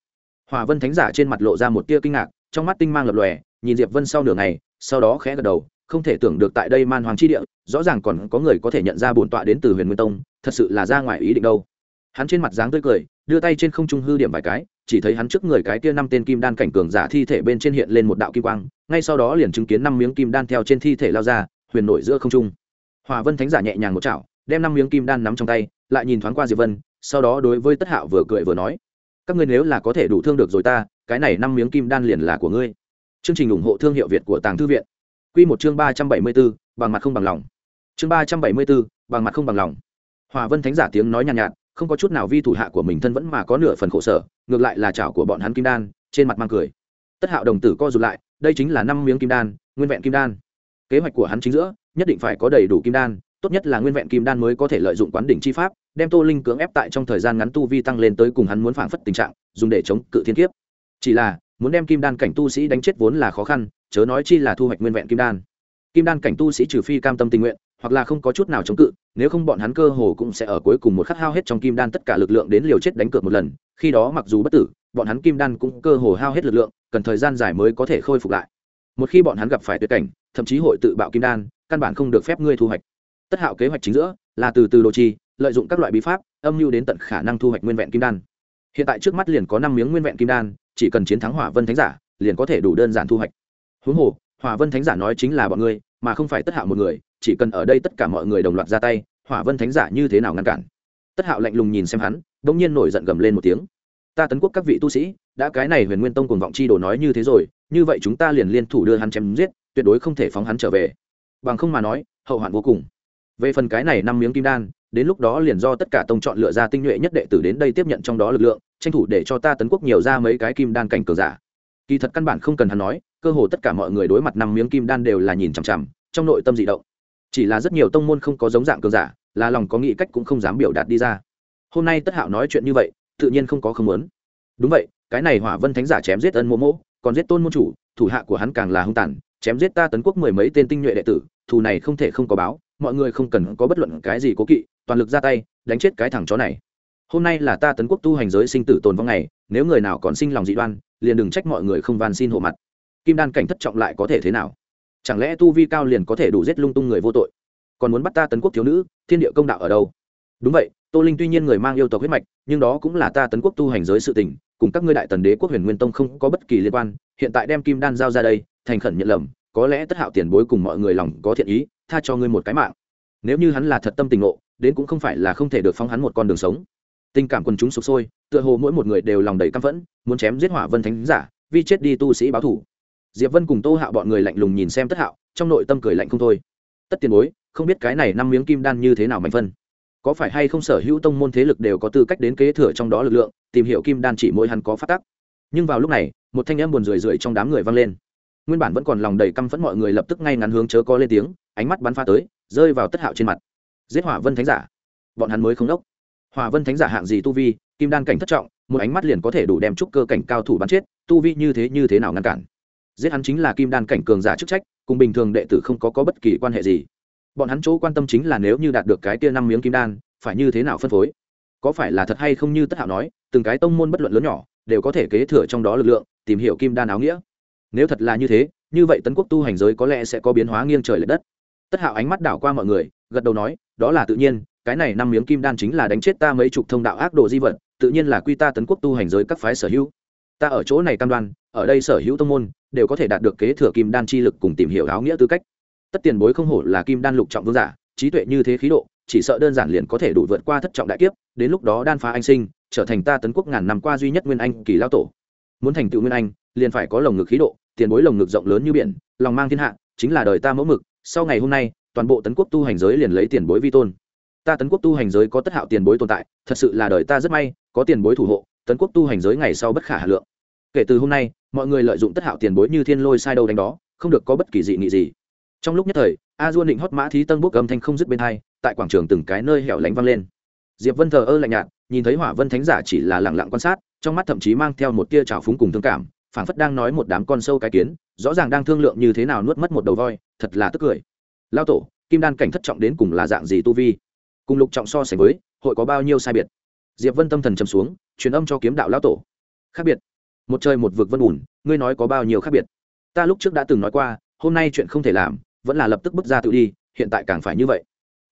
Speaker 1: hòa vân thánh giả trên mặt lộ ra một tia kinh ngạc trong mắt tinh mang lập lòe nhìn diệp vân sau nửa ngày sau đó khẽ gật đầu không thể tưởng được tại đây man hoàng chi địa rõ ràng còn có người có thể nhận ra bổn tọa đến từ huyền nguyên tông thật sự là ra ngoài ý định đâu hắn trên mặt dáng tươi cười đưa tay trên không trung hư điểm vài cái chỉ thấy hắn trước người cái kia năm tên kim đan cảnh cường giả thi thể bên trên hiện lên một đạo kim quang ngay sau đó liền chứng kiến năm miếng kim đan theo trên thi thể lao ra huyền nổi giữa không trung. Hòa vân thánh giả nhẹ nhàng một chảo đem năm miếng kim đan nắm trong tay lại nhìn thoáng qua diệp vân sau đó đối với tất hạo vừa cười vừa nói các ngươi nếu là có thể đủ thương được rồi ta cái này năm miếng kim đan liền là của ngươi. Chương trình ủng hộ thương hiệu việt của tàng thư viện. Quy một chương ba trăm bảy mươi b ố bằng mặt không bằng lòng. Chương ba trăm bảy mươi b ố bằng mặt không bằng lòng. Hòa vân thánh giả tiếng nói nhàn nhạt, nhạt không có chút nào vi thủ hạ của mình thân vẫn mà có nửa phần khổ sở, ngược lại là chảo của bọn hắn kim đan, trên mặt mang cười. Tất hạo đồng tử co rụt lại, đây chính là năm miếng kim đan, nguyên vẹn kim đan. Kế hoạch của hắn chính giữa, nhất định phải có đầy đủ kim đan, tốt nhất là nguyên vẹn kim đan mới có thể lợi dụng quán đỉnh chi pháp, đem tô linh cưỡng ép tại trong thời gian ngắn tu vi tăng lên tới cùng hắn muốn phảng phất tình trạng, dùng để chống cự thiên kiếp. Chỉ là, muốn đem kim đan cảnh tu sĩ đánh chết vốn là khó khăn, chớ nói chi là thu hoạch nguyên vẹn kim đan. Kim đan cảnh tu sĩ trừ phi cam tâm tình nguyện, hoặc là không có chút nào chống cự nếu không bọn hắn cơ hồ cũng sẽ ở cuối cùng một khắc hao hết trong kim đan tất cả lực lượng đến liều chết đánh cược một lần, khi đó mặc dù bất tử, bọn hắn kim đan cũng cơ hồ hao hết lực lượng, cần thời gian dài mới có thể khôi phục lại. Một khi bọn hắn gặp phải tuyệt cảnh, thậm chí hội tự bạo kim đan, căn bản không được phép ngươi thu hoạch. Tất hạo kế hoạch chính giữa, là từ từ đồ chi, lợi dụng các loại bí pháp, âm mưu đến tận khả năng thu hoạch nguyên vẹn kim đan. Hiện tại trước mắt liền có năm miếng nguyên vẹn kim đan, chỉ cần chiến thắng hỏa vân thánh giả, liền có thể đủ đơn giản thu hoạch. Huống hồ, hỏa vân thánh giả nói chính là bọn ngươi, mà không phải tất hạo một người chỉ cần ở đây tất cả mọi người đồng loạt ra tay, hỏa vân thánh giả như thế nào ngăn cản? Tất hạo lạnh lùng nhìn xem hắn đ ỗ n g nhiên nổi giận gầm lên một tiếng. Ta tấn quốc các vị tu sĩ, đã cái này huyền nguyên tông cùng vọng chi đồ nói như thế rồi, như vậy chúng ta liền liên thủ đưa hắn chém giết, tuyệt đối không thể phóng hắn trở về. Bằng không mà nói, hậu hoạn vô cùng. Về phần cái này năm miếng kim đan, đến lúc đó liền do tất cả tông chọn lựa ra tinh nhuệ nhất đệ tử đến đây tiếp nhận trong đó lực lượng, tranh thủ để cho ta tấn quốc nhiều ra mấy cái kim đan cảnh cường giả. Kỳ thật căn bản không cần hắn nói, cơ hồ tất cả mọi người đối mặt năm miếng kim đan đều là nhìn chằm chằm, trong nội tâm dị động chỉ là rất nhiều tông môn không có giống dạng cường giả, là lòng có nghĩ cách cũng không dám biểu đạt đi ra. Hôm nay tất hạo nói chuyện như vậy, tự nhiên không có không muốn. Đúng vậy, cái này hỏa vân thánh giả chém giết ân mô mỗ còn giết tôn môn chủ, thủ hạ của hắn càng là hung tàn, chém giết ta tấn quốc mười mấy tên tinh nhuệ đệ tử, thù này không thể không có báo, mọi người không cần có bất luận cái gì cố kỵ, toàn lực ra tay, đánh chết cái thằng chó này. Hôm nay là ta tấn quốc tu hành giới sinh tử tồn vong ngày, nếu người nào còn sinh lòng dị đoan, liền đừng trách mọi người không van xin hộ mặt. Kim đan cảnh thất trọng lại có thể thế nào? Chẳng lẽ tu vi cao liền có thể đủ giết lung tung người vô tội? Còn muốn bắt ta tấn quốc thiếu nữ, thiên địa công đạo ở đâu? Đúng vậy, tô linh tuy nhiên người mang yêu tộc huyết mạch, nhưng đó cũng là ta tấn quốc tu hành giới sự tình, cùng các ngươi đại tần đế quốc huyền nguyên tông không có bất kỳ liên quan, hiện tại đem kim đan giao ra đây, thành khẩn nhận lầm, có lẽ tất hạo tiền bối cùng mọi người lòng có thiện ý, tha cho ngươi một cái mạng. Nếu như hắn là thật tâm tình ngộ, đến cũng không phải là không thể được phóng hắn một con đường sống. Tình cảm quần chúng sụp sôi, tựa hồ mỗi một người đều lòng đầy căm phẫn, muốn chém giết hỏa vân thánh giả, vi chết đi tu sĩ báo thủ diệp vân cùng tô hạo bọn người lạnh lùng nhìn xem tất hạo, trong nội tâm cười lạnh không thôi. Tất tiền bối, không biết cái này năm miếng kim đan như thế nào mạnh phân? Có phải hay không sở hữu tông môn thế lực đều có tư cách đến kế thừa trong đó lực lượng, tìm hiểu kim đan chỉ mỗi hắn có phát tắc? Nhưng vào lúc này, một thanh âm buồn rười rượi trong đám người vang lên. Nguyên bản vẫn còn lòng đầy căm phẫn mọi người lập tức ngay ngắn hướng chớ có lên tiếng, ánh mắt bắn pha tới, rơi vào tất hạo trên mặt. Giết hỏa vân thánh giả. Bọn hắn mới không đốc. Hỏa vân thánh giả hạng gì tu vi, kim đan cảnh thất trọng, một ánh mắt liền có thể đủ đem trúc cơ cảnh cao thủ bắn chết, tu vi như thế như thế nào ngăn cản? Giết hắn chính là kim đan cảnh cường giả chức trách cùng bình thường đệ tử không có, có bất kỳ quan hệ gì. Bọn hắn chỗ quan tâm chính là nếu như đạt được cái tia năm miếng kim đan phải như thế nào phân phối? Có phải là thật hay không như tất hạo nói từng cái tông môn bất luận lớn nhỏ đều có thể kế thừa trong đó lực lượng tìm hiểu kim đan áo nghĩa. Nếu thật là như thế như vậy tấn quốc tu hành giới có lẽ sẽ có biến hóa nghiêng trời l ệ đất. Tất hạo ánh mắt đảo qua mọi người gật đầu nói đó là tự nhiên cái này năm miếng kim đan chính là đánh chết ta mấy chục thông đạo ác độ di vật tự nhiên là quy ta tấn quốc tu hành giới các phái sở hữu. Ta ở chỗ này cam đoan ở đây sở hữu tông môn đều có thể đạt được kế thừa kim đan chi lực cùng tìm hiểu áo nghĩa tư cách. Tất tiền bối không hổ là kim đan lục trọng vương giả, trí tuệ như thế khí độ, chỉ sợ đơn giản liền có thể đủ vượt qua thất trọng đại kiếp, đến lúc đó đan phá anh sinh, trở thành ta tấn quốc ngàn năm qua duy nhất nguyên anh kỳ lao tổ. Muốn thành tựu nguyên anh, liền phải có lồng ngực khí độ, tiền bối lồng ngực rộng lớn như biển, lòng mang thiên hạ, chính là đời ta mẫu mực, sau ngày hôm nay, toàn bộ tấn quốc tu hành giới liền lấy tiền bối vi tôn. Ta tấn quốc tu hành giới có tất hạo tiền bối tồn tại, thật sự là đời ta rất may, có tiền bối thủ hộ, tấn quốc tu hành giới ngày sau bất khả hà lượng. Kể từ hôm nay mọi người lợi dụng tất hạo tiền bối như thiên lôi sai đâu đánh đó, không được có bất kỳ dị nghị gì. Trong lúc nhất thời, a duôn định hót mã thí tân bốc âm thanh không dứt bên hai, tại quảng trường từng cái nơi hẻo lánh vang lên. Diệp vân thờ ơ lạnh nhạt, nhìn thấy hỏa vân thánh giả chỉ là lẳng lặng quan sát, trong mắt thậm chí mang theo một tia trào phúng cùng thương cảm, phảng phất đang nói một đám con sâu cái kiến, rõ ràng đang thương lượng như thế nào nuốt mất một đầu voi, thật là tức cười. Lao tổ, kim đan cảnh thất trọng đến cùng là dạng gì tu vi? Cùng lục trọng so sánh với, hội có bao nhiêu sai biệt? Diệp vân tâm thần chầm xuống, truyền âm cho kiếm đạo lão tổ. Khác biệt một trời một vực vân bùn, ngươi nói có bao nhiêu khác biệt? Ta lúc trước đã từng nói qua, hôm nay chuyện không thể làm, vẫn là lập tức bước ra tự đi, hiện tại càng phải như vậy.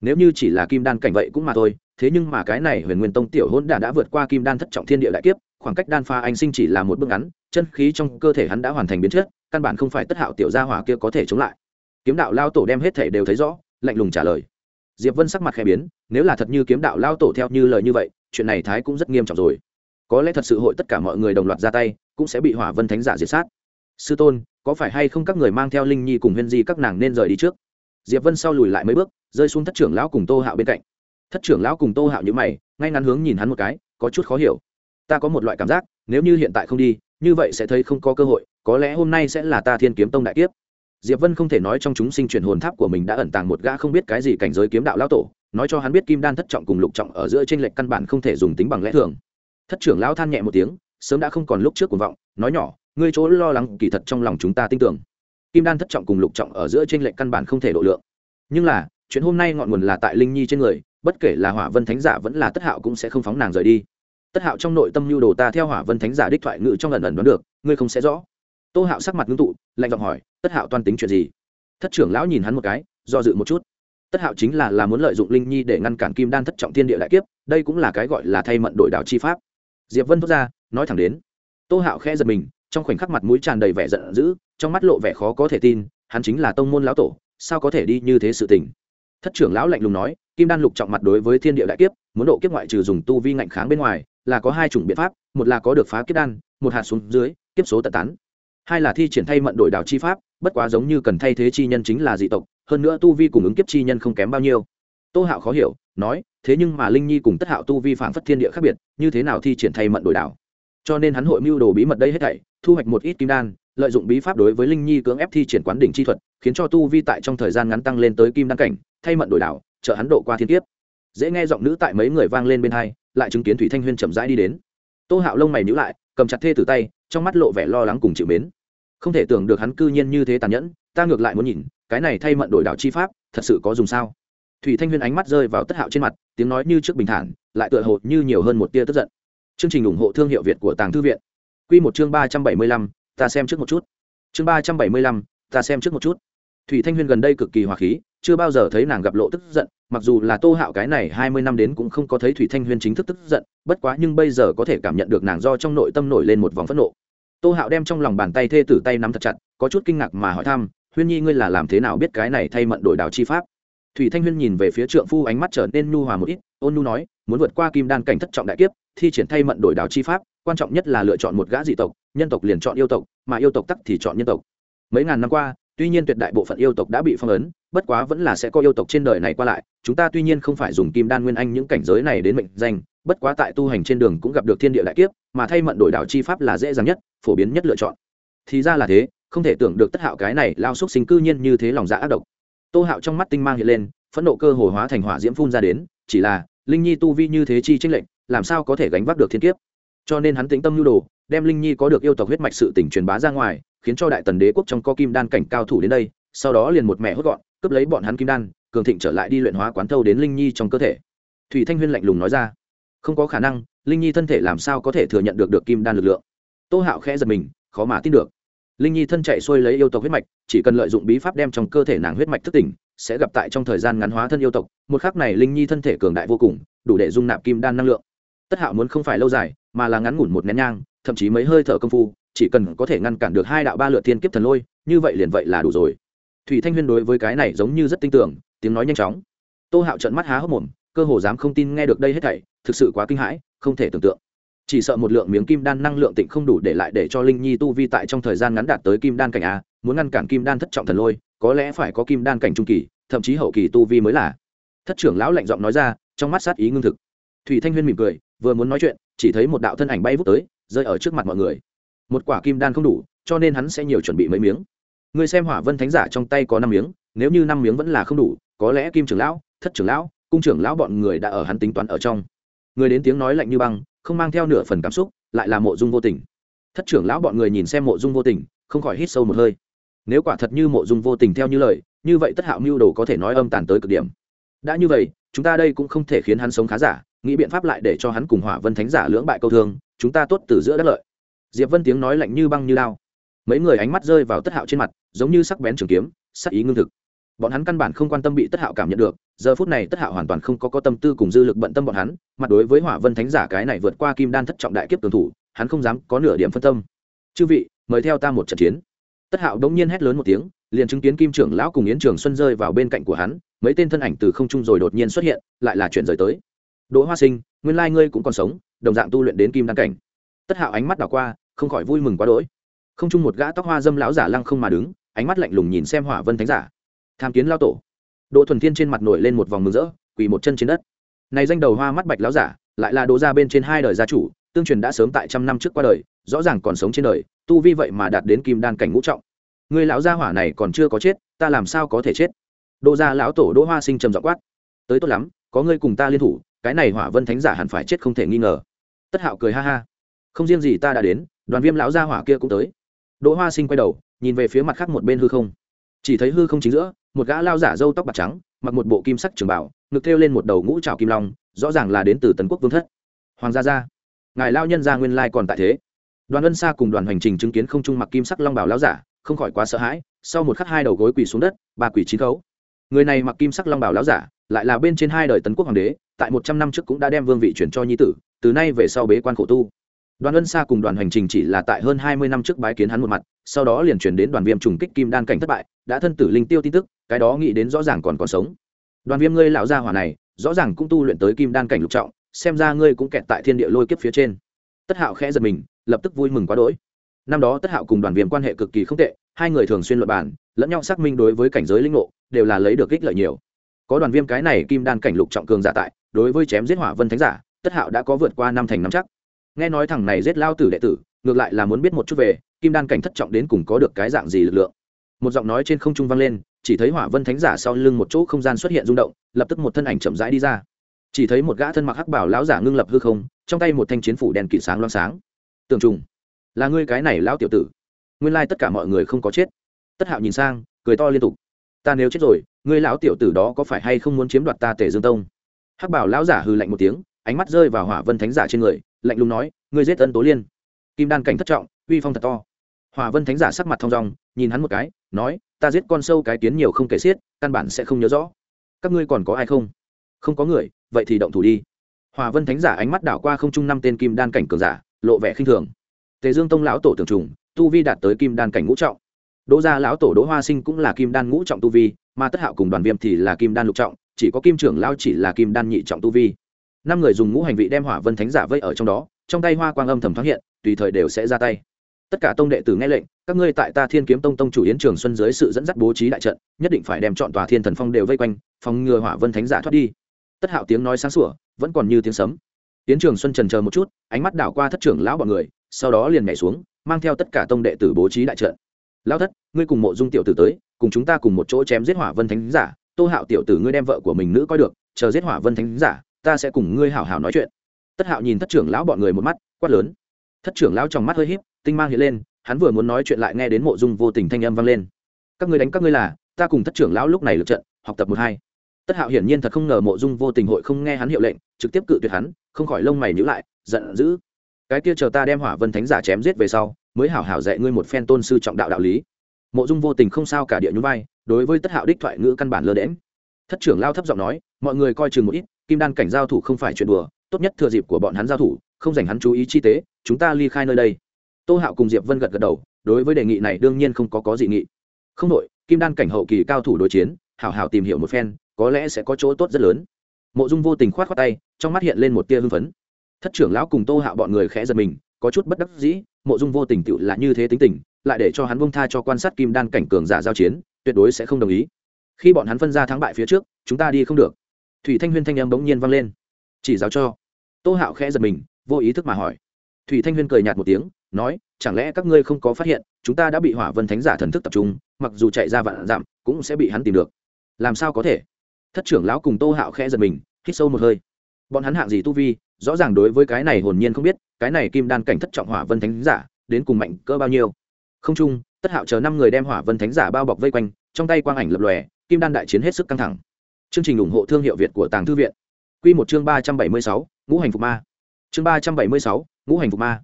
Speaker 1: Nếu như chỉ là kim đan cảnh vậy cũng mà thôi, thế nhưng mà cái này huyền nguyên tông tiểu hôn đản đã vượt qua kim đan thất trọng thiên địa đại kiếp, khoảng cách đan pha anh sinh chỉ là một bước ngắn, chân khí trong cơ thể hắn đã hoàn thành biến chất, căn bản không phải tất hạo tiểu gia hỏa kia có thể chống lại. Kiếm đạo lao tổ đem hết thể đều thấy rõ, lạnh lùng trả lời. Diệp vân sắc mặt khẽ biến, nếu là thật như kiếm đạo lao tổ theo như lời như vậy, chuyện này thái cũng rất nghiêm trọng rồi có lẽ thật sự hội tất cả mọi người đồng loạt ra tay, cũng sẽ bị hỏa vân thánh giả diệt sát. Sư tôn, có phải hay không các người mang theo linh nhi cùng huyên di các nàng nên rời đi trước? Diệp vân sau lùi lại mấy bước, rơi xuống thất trưởng lão cùng tô hạo bên cạnh. Thất trưởng lão cùng tô hạo như mày, ngay ngắn hướng nhìn hắn một cái, có chút khó hiểu. Ta có một loại cảm giác, nếu như hiện tại không đi, như vậy sẽ thấy không có cơ hội, có lẽ hôm nay sẽ là ta thiên kiếm tông đại kiếp. Diệp vân không thể nói trong chúng sinh chuyển hồn tháp của mình đã ẩn tàng một gã không biết cái gì cảnh giới kiếm đạo lão tổ, nói cho hắn biết kim đan thất trọng cùng lục trọng ở giữa trên lệch căn bản không thể dùng tính bằng lẽ thường thất trưởng lão than nhẹ một tiếng, sớm đã không còn lúc trước cuồng vọng, nói nhỏ, ngươi chỗ lo lắng kỳ thật trong lòng chúng ta tin tưởng. Kim đan thất trọng cùng lục trọng ở giữa trên lệch căn bản không thể độ lượng. Nhưng là, chuyện hôm nay ngọn nguồn là tại linh nhi trên người, bất kể là hỏa vân thánh giả vẫn là tất hạo cũng sẽ không phóng nàng rời đi. Tất hạo trong nội tâm lưu đồ ta theo hỏa vân thánh giả đích thoại ngự trong lần ẩn đoán được, ngươi không sẽ rõ. Tô hạo sắc mặt ngưng tụ, lạnh giọng hỏi, tất hạo toan tính chuyện gì? Thất trưởng lão nhìn hắn một cái, do dự một chút. Tất hạo chính là là muốn lợi dụng linh nhi để ngăn cản kim đan thất trọng thiên địa đại kiếp, đây cũng là cái gọi là thay mận đổi đảo chi pháp diệp vân thốt ra, nói thẳng đến. Tô hạo khẽ giật mình, trong khoảnh khắc mặt mũi tràn đầy vẻ giận dữ, trong mắt lộ vẻ khó có thể tin, hắn chính là tông môn lão tổ, sao có thể đi như thế sự tình? Thất trưởng lão lạnh lùng nói, kim đan lục trọng mặt đối với thiên địa đại kiếp, muốn độ kiếp ngoại trừ dùng tu vi ngạnh kháng bên ngoài, là có hai chủng biện pháp, một là có được phá kiếp đan, một hạt xuống dưới, kiếp số tận tán. Hai là thi triển thay mận đổi đảo chi pháp, bất quá giống như cần thay thế chi nhân chính là dị tộc, hơn nữa tu vi cùng ứng kiếp chi nhân không kém bao nhiêu. Tô hạo khó hiểu, nói thế nhưng mà linh nhi cùng tất hạo tu vi phản phất thiên địa khác biệt, như thế nào thi triển thay mận đổi đảo? Cho nên hắn hội mưu đồ bí mật đây hết thảy, thu hoạch một ít kim đan, lợi dụng bí pháp đối với linh nhi cưỡng ép thi triển quán đỉnh chi thuật, khiến cho tu vi tại trong thời gian ngắn tăng lên tới kim đan cảnh, thay mận đổi đảo, trợ hắn độ qua thiên kiếp. Dễ nghe giọng nữ tại mấy người vang lên bên hai, lại chứng kiến thủy thanh huyên chậm rãi đi đến. Tô hạo lông mày nhíu lại, cầm chặt thê từ tay, trong mắt lộ vẻ lo lắng cùng chịu mến. Không thể tưởng được hắn cư nhiên như thế tàn nhẫn, ta ngược lại muốn nhìn, cái này thay mận đổi đảo chi pháp, thật sự có dùng sao? Thủy thanh huyên ánh mắt rơi vào tất hạo trên mặt, tiếng nói như trước bình thản, lại tựa hồ như nhiều hơn một tia tức giận. Chương trình ủng hộ thương hiệu việt của tàng thư viện. Q một chương ba trăm bảy mươi lăm, ta xem trước một chút. Chương ba trăm bảy mươi lăm, ta xem trước một chút. Thủy thanh huyên gần đây cực kỳ hòa khí, chưa bao giờ thấy nàng gặp lộ tức giận, mặc dù là tô hạo cái này hai mươi năm đến cũng không có thấy thủy thanh huyên chính thức tức giận, bất quá nhưng bây giờ có thể cảm nhận được nàng do trong nội tâm nổi lên một vòng phẫn nộ. Tô hạo đem trong lòng bàn tay thê tử tay nắm thật chặt, có chút kinh ngạc mà hỏi thăm, huyên nhi ngươi là làm thế nào biết cái này thay mận đổi đào chi pháp? Thủy thanh huyên nhìn về phía trượng phu ánh mắt trở nên nhu hòa một ít, ôn nhu nói, muốn vượt qua kim đan cảnh thất trọng đại kiếp, thi triển thay mận đổi đảo chi pháp, quan trọng nhất là lựa chọn một gã dị tộc, nhân tộc liền chọn yêu tộc, mà yêu tộc tắc thì chọn nhân tộc. Mấy ngàn năm qua, tuy nhiên tuyệt đại bộ phận yêu tộc đã bị phong ấn, bất quá vẫn là sẽ có yêu tộc trên đời này qua lại. Chúng ta tuy nhiên không phải dùng kim đan nguyên anh những cảnh giới này đến mệnh danh, bất quá tại tu hành trên đường cũng gặp được thiên địa đại kiếp, mà thay mận đổi đảo chi pháp là dễ dàng nhất, phổ biến nhất lựa chọn. Thì ra là thế, không thể tưởng được tất hạo cái này lao xúc sinh cư nhiên như thế lòng dạ ác độc tô hạo trong mắt tinh mang hiện lên, phẫn nộ cơ hồ hóa thành hỏa diễm phun ra đến, chỉ là, linh nhi tu vi như thế chi tranh lệnh làm sao có thể gánh vác được thiên kiếp? Cho nên hắn tĩnh tâm nhu đồ, đem linh nhi có được yêu tộc huyết mạch sự tỉnh truyền bá ra ngoài, khiến cho đại tần đế quốc trong co kim đan cảnh cao thủ đến đây, sau đó liền một mẹ hốt gọn, cướp lấy bọn hắn kim đan, cường thịnh trở lại đi luyện hóa quán thâu đến linh nhi trong cơ thể. Thủy thanh huyên lạnh lùng nói ra. Không có khả năng, linh nhi thân thể làm sao có thể thừa nhận được được kim đan lực lượng? Tô hạo khẽ giật mình, khó mà tin được linh nhi thân chạy xuôi lấy yêu tộc huyết mạch, chỉ cần lợi dụng bí pháp đem trong cơ thể nàng huyết mạch thức tỉnh, sẽ gặp tại trong thời gian ngắn hóa thân yêu tộc. Một khắc này linh nhi thân thể cường đại vô cùng, đủ để dung nạp kim đan năng lượng. Tất hạo muốn không phải lâu dài, mà là ngắn ngủn một nén nhang, thậm chí mấy hơi thở công phu, chỉ cần có thể ngăn cản được hai đạo ba lượt thiên kiếp thần lôi, như vậy liền vậy là đủ rồi. Thủy thanh huyên đối với cái này giống như rất tin tưởng, tiếng nói nhanh chóng. Tô hạo trận mắt há hốc mồm, cơ hồ dám không tin nghe được đây hết thảy, thực sự quá kinh hãi, không thể tưởng tượng chỉ sợ một lượng miếng kim đan năng lượng tịnh không đủ để lại để cho linh nhi tu vi tại trong thời gian ngắn đạt tới kim đan cảnh a, muốn ngăn cản kim đan thất trọng thần lôi, có lẽ phải có kim đan cảnh trung kỳ, thậm chí hậu kỳ tu vi mới là. Thất trưởng lão lạnh giọng nói ra, trong mắt sát ý ngưng thực. Thủy thanh huyên mỉm cười, vừa muốn nói chuyện, chỉ thấy một đạo thân ảnh bay vút tới, rơi ở trước mặt mọi người. Một quả kim đan không đủ, cho nên hắn sẽ nhiều chuẩn bị mấy miếng. Người xem hỏa vân thánh giả trong tay có năm miếng, nếu như năm miếng vẫn là không đủ, có lẽ kim trưởng lão, thất trưởng lão, cung trưởng lão bọn người đã ở hắn tính toán ở trong. Người đến tiếng nói lạnh như băng không mang theo nửa phần cảm xúc, lại là mộ dung vô tình. Thất trưởng lão bọn người nhìn xem mộ dung vô tình, không khỏi hít sâu một hơi. Nếu quả thật như mộ dung vô tình theo như lời, như vậy tất hạo mưu đồ có thể nói âm tàn tới cực điểm. Đã như vậy, chúng ta đây cũng không thể khiến hắn sống khá giả, nghĩ biện pháp lại để cho hắn cùng hỏa vân thánh giả lưỡng bại câu thương, chúng ta tốt từ giữa đất lợi. Diệp vân tiếng nói lạnh như băng như lao. Mấy người ánh mắt rơi vào tất hạo trên mặt, giống như sắc bén trường kiếm, sắc ý ngưng thực bọn hắn căn bản không quan tâm bị tất hạo cảm nhận được, giờ phút này tất hạo hoàn toàn không có có tâm tư cùng dư lực bận tâm bọn hắn mặt đối với hỏa vân thánh giả cái này vượt qua kim đan thất trọng đại kiếp tường thủ, hắn không dám có nửa điểm phân tâm. Chư vị, mời theo ta một trận chiến. Tất hạo đống nhiên hét lớn một tiếng, liền chứng kiến kim trưởng lão cùng yến trường xuân rơi vào bên cạnh của hắn, mấy tên thân ảnh từ không trung rồi đột nhiên xuất hiện, lại là chuyện rời tới. Đỗ hoa sinh, nguyên lai ngươi cũng còn sống, đồng dạng tu luyện đến kim đan cảnh. Tất hạo ánh mắt đảo qua, không khỏi vui mừng quá đỗi. Không chung một gã tóc hoa dâm lão giả lăng không mà đứng, ánh mắt lạnh lùng nhìn xem hỏa vân thánh giả tham kiến lao tổ. Đỗ thuần thiên trên mặt nổi lên một vòng mừng rỡ, quỳ một chân trên đất. Này danh đầu hoa mắt bạch lão giả, lại là đỗ gia bên trên hai đời gia chủ, tương truyền đã sớm tại trăm năm trước qua đời, rõ ràng còn sống trên đời, tu vi vậy mà đạt đến kim đan cảnh ngũ trọng. Người lão gia hỏa này còn chưa có chết, ta làm sao có thể chết? Đỗ gia lão tổ đỗ hoa sinh trầm giọng quát. Tới tốt lắm, có ngươi cùng ta liên thủ, cái này hỏa vân thánh giả hẳn phải chết không thể nghi ngờ. Tất hạo cười ha ha. Không riêng gì ta đã đến, đoàn viêm lão gia hỏa kia cũng tới. Đỗ hoa sinh quay đầu, nhìn về phía mặt khác một bên hư không chỉ thấy hư không chính giữa, một gã lao giả râu tóc bạc trắng, mặc một bộ kim sắc trường bảo ngực thêu lên một đầu ngũ trào kim long, rõ ràng là đến từ tần quốc vương thất. Hoàng gia gia, ngài lao nhân gia nguyên lai còn tại thế. Đoàn ân xa cùng đoàn hành trình chứng kiến không trung mặc kim sắc long bảo lao giả, không khỏi quá sợ hãi, sau một khắc hai đầu gối quỳ xuống đất, ba quỳ chín khấu. Người này mặc kim sắc long bảo lao giả, lại là bên trên hai đời tấn quốc hoàng đế, tại một trăm năm trước cũng đã đem vương vị chuyển cho nhi tử, từ nay về sau bế quan khổ tu. Đoàn ân xa cùng đoàn hành trình chỉ là tại hơn hai mươi năm trước bái kiến hắn một mặt sau đó liền chuyển đến đoàn viêm trùng kích kim đan cảnh thất bại, đã thân tử linh tiêu tin tức, cái đó nghĩ đến rõ ràng còn còn sống. Đoàn viêm ngươi lão gia hỏa này, rõ ràng cũng tu luyện tới kim đan cảnh lục trọng, xem ra ngươi cũng kẹt tại thiên địa lôi kiếp phía trên. Tất hạo khẽ giật mình, lập tức vui mừng quá đỗi. Năm đó tất hạo cùng đoàn viêm quan hệ cực kỳ không tệ, hai người thường xuyên luận bàn, lẫn nhau xác minh đối với cảnh giới linh ngộ, đều là lấy được ích lợi nhiều. Có đoàn viêm cái này kim đan cảnh lục trọng cường giả tại, đối với chém giết hỏa vân thánh giả, tất hạo đã có vượt qua năm thành năm chắc. Nghe nói thằng này giết lao tử đệ tử, ngược lại là muốn biết một chút về kim đan cảnh thất trọng đến cùng có được cái dạng gì lực lượng? Một giọng nói trên không trung vang lên, chỉ thấy hỏa vân thánh giả sau lưng một chỗ không gian xuất hiện rung động, lập tức một thân ảnh chậm rãi đi ra. Chỉ thấy một gã thân mặc hắc bảo lão giả ngưng lập hư không, trong tay một thanh chiến phủ đèn kỵ sáng loang sáng. Tường trùng, là ngươi cái này lão tiểu tử? Nguyên lai tất cả mọi người không có chết. Tất hạo nhìn sang, cười to liên tục. Ta nếu chết rồi, ngươi lão tiểu tử đó có phải hay không muốn chiếm đoạt ta tể dương tông? Hắc bảo lão giả hư lạnh một tiếng, ánh mắt rơi vào hỏa vân thánh giả trên người, lạnh lùng nói, ngươi giết ân tố liên. Kim đan cảnh thất trọng, uy phong thật to hỏa vân thánh giả sắc mặt thong dong, nhìn hắn một cái, nói, ta giết con sâu cái kiến nhiều không kể xiết, căn bản sẽ không nhớ rõ. Các ngươi còn có ai không? Không có người, vậy thì động thủ đi. Hòa vân thánh giả ánh mắt đảo qua không trung năm tên kim đan cảnh cường giả, lộ vẻ khinh thường. Tề dương tông lão tổ tưởng trùng, tu vi đạt tới kim đan cảnh ngũ trọng. Đỗ gia lão tổ đỗ hoa sinh cũng là kim đan ngũ trọng tu vi, mà tất hạo cùng đoàn viêm thì là kim đan lục trọng, chỉ có kim trưởng lao chỉ là kim đan nhị trọng tu vi. Năm người dùng ngũ hành vị đem hỏa vân thánh giả vây ở trong đó, trong tay hoa quang âm thầm thoáng hiện, tùy thời đều sẽ ra tay tất cả tông đệ tử nghe lệnh, các ngươi tại ta thiên kiếm tông tông chủ yến trường xuân dưới sự dẫn dắt bố trí đại trận, nhất định phải đem chọn tòa thiên thần phong đều vây quanh, phòng ngừa hỏa vân thánh giả thoát đi. Tất hạo tiếng nói sáng sủa, vẫn còn như tiếng sấm. Yến trường xuân trần chờ một chút, ánh mắt đảo qua thất trưởng lão bọn người, sau đó liền nhảy xuống, mang theo tất cả tông đệ tử bố trí đại trận. Lão thất, ngươi cùng mộ dung tiểu tử tới, cùng chúng ta cùng một chỗ chém giết hỏa vân thánh giả, tô hạo tiểu tử ngươi đem vợ của mình nữ coi được, chờ giết hỏa vân thánh giả, ta sẽ cùng ngươi hảo hảo nói chuyện. Tất hạo nhìn thất trưởng lão bọn người một mắt, quát lớn. Thất trưởng lão trong mắt hơi híp tinh mang hiện lên, hắn vừa muốn nói chuyện lại nghe đến mộ dung vô tình thanh âm vang lên. Các ngươi đánh các ngươi là, ta cùng thất trưởng lão lúc này lượt trận, học tập một hai. Tất hạo hiển nhiên thật không ngờ mộ dung vô tình hội không nghe hắn hiệu lệnh, trực tiếp cự tuyệt hắn, không khỏi lông mày nhữ lại, giận dữ. Cái kia chờ ta đem hỏa vân thánh giả chém giết về sau, mới hảo hảo dạy ngươi một phen tôn sư trọng đạo đạo lý. Mộ dung vô tình không sao cả địa nhún vai, đối với tất hạo đích thoại ngữ căn bản lơ đễm thất trưởng lao thấp giọng nói, mọi người coi chừng một ít, kim đan cảnh giao thủ không phải chuyện đùa, tốt nhất thừa dịp của bọn hắn giao thủ, không dành hắn chú ý chi tế, chúng ta ly khai nơi đây tô hạo cùng diệp vân gật gật đầu, đối với đề nghị này đương nhiên không có có dị nghị. Không đội kim đan cảnh hậu kỳ cao thủ đối chiến, hảo hảo tìm hiểu một phen, có lẽ sẽ có chỗ tốt rất lớn. Mộ dung vô tình khoát khoát tay, trong mắt hiện lên một tia hưng phấn. Thất trưởng lão cùng tô hạo bọn người khẽ giật mình, có chút bất đắc dĩ, mộ dung vô tình tựu là như thế tính tình, lại để cho hắn bông tha cho quan sát kim đan cảnh cường giả giao chiến, tuyệt đối sẽ không đồng ý. Khi bọn hắn phân ra thắng bại phía trước, chúng ta đi không được. Thủy thanh huyên thanh âm bỗng nhiên vang lên. Chỉ giáo cho. Tô hạo khẽ giật mình, vô ý thức mà hỏi. Thủy thanh huyên cười nhạt một tiếng nói, chẳng lẽ các ngươi không có phát hiện, chúng ta đã bị hỏa vân thánh giả thần thức tập trung, mặc dù chạy ra vạn dặm, cũng sẽ bị hắn tìm được. Làm sao có thể? Thất trưởng lão cùng tô hạo khẽ giật mình, hít sâu một hơi. Bọn hắn hạng gì tu vi, rõ ràng đối với cái này hồn nhiên không biết, cái này kim đan cảnh thất trọng hỏa vân thánh giả, đến cùng mạnh cỡ bao nhiêu? Không chung, tất hạo chờ năm người đem hỏa vân thánh giả bao bọc vây quanh, trong tay quang ảnh lập lòe, kim đan đại chiến hết sức căng thẳng. Chương trình ủng hộ thương hiệu việt của tàng thư viện. Q một chương ba trăm bảy mươi sáu, ngũ hành phục ma. Chương ba trăm bảy mươi sáu, ngũ hành phục ma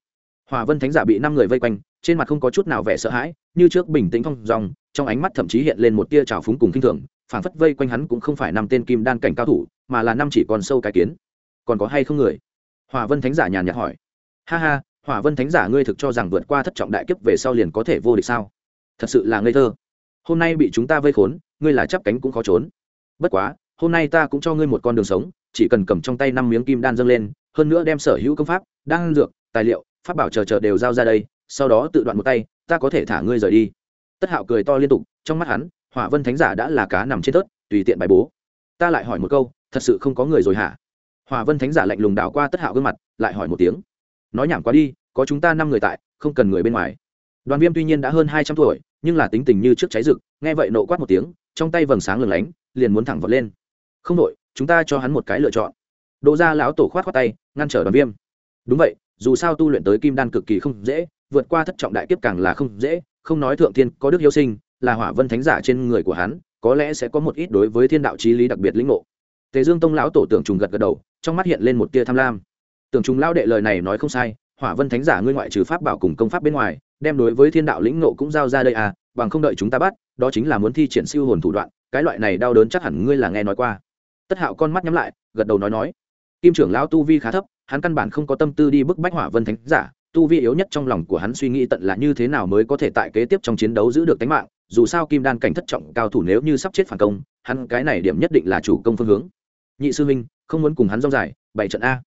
Speaker 1: hòa vân thánh giả bị năm người vây quanh, trên mặt không có chút nào vẻ sợ hãi, như trước bình tĩnh phong dòng, trong ánh mắt thậm chí hiện lên một tia trào phúng cùng kinh thường phản phất vây quanh hắn cũng không phải năm tên kim đan cảnh cao thủ, mà là năm chỉ còn sâu cái kiến. Còn có hay không người? Hòa vân thánh giả nhàn nhạt hỏi. Ha ha hỏa vân thánh giả ngươi thực cho rằng vượt qua thất trọng đại kiếp về sau liền có thể vô địch sao? Thật sự là ngây thơ. Hôm nay bị chúng ta vây khốn, ngươi là chắp cánh cũng khó trốn. Bất quá, hôm nay ta cũng cho ngươi một con đường sống, chỉ cần cầm trong tay năm miếng kim đan dâng lên, hơn nữa đem sở hữu công pháp, đan dược, tài liệu pháp bảo chờ chờ đều giao ra đây, sau đó tự đoạn một tay, ta có thể thả ngươi rời đi. Tất hạo cười to liên tục, trong mắt hắn, hỏa vân thánh giả đã là cá nằm trên tớt tùy tiện bài bố. Ta lại hỏi một câu, thật sự không có người rồi hả? Hỏa vân thánh giả lạnh lùng đảo qua tất hạo gương mặt, lại hỏi một tiếng. Nói nhảm quá đi, có chúng ta năm người tại, không cần người bên ngoài. Đoàn viêm tuy nhiên đã hơn hai trăm tuổi, nhưng là tính tình như trước cháy rực, nghe vậy nộ quát một tiếng, trong tay vầng sáng lừng lánh, liền muốn thẳng vật lên. Không đội chúng ta cho hắn một cái lựa chọn. Đỗ ra lão tổ khoát khoát tay, ngăn trở đoàn viêm. Đúng vậy dù sao tu luyện tới kim đan cực kỳ không dễ, vượt qua thất trọng đại kiếp càng là không dễ, không nói thượng thiên, có đức hiếu sinh, là hỏa vân thánh giả trên người của hắn, có lẽ sẽ có một ít đối với thiên đạo trí lý đặc biệt lĩnh ngộ. Tề dương tông lão tổ tưởng trùng gật gật đầu, trong mắt hiện lên một tia tham lam. Tưởng trùng lão đệ lời này nói không sai, hỏa vân thánh giả ngươi ngoại trừ pháp bảo cùng công pháp bên ngoài, đem đối với thiên đạo lĩnh ngộ cũng giao ra đây à bằng không đợi chúng ta bắt, đó chính là muốn thi triển siêu hồn thủ đoạn, cái loại này đau đớn chắc hẳn ngươi là nghe nói qua. Tất hạo con mắt nhắm lại, gật đầu nói nói kim trưởng lão tu vi khá thấp hắn căn bản không có tâm tư đi bức bách hỏa vân thánh giả tu vi yếu nhất trong lòng của hắn suy nghĩ tận là như thế nào mới có thể tại kế tiếp trong chiến đấu giữ được tính mạng dù sao kim đan cảnh thất trọng cao thủ nếu như sắp chết phản công hắn cái này điểm nhất định là chủ công phương hướng. Nhị sư huynh, không muốn cùng hắn rong dài bảy trận a.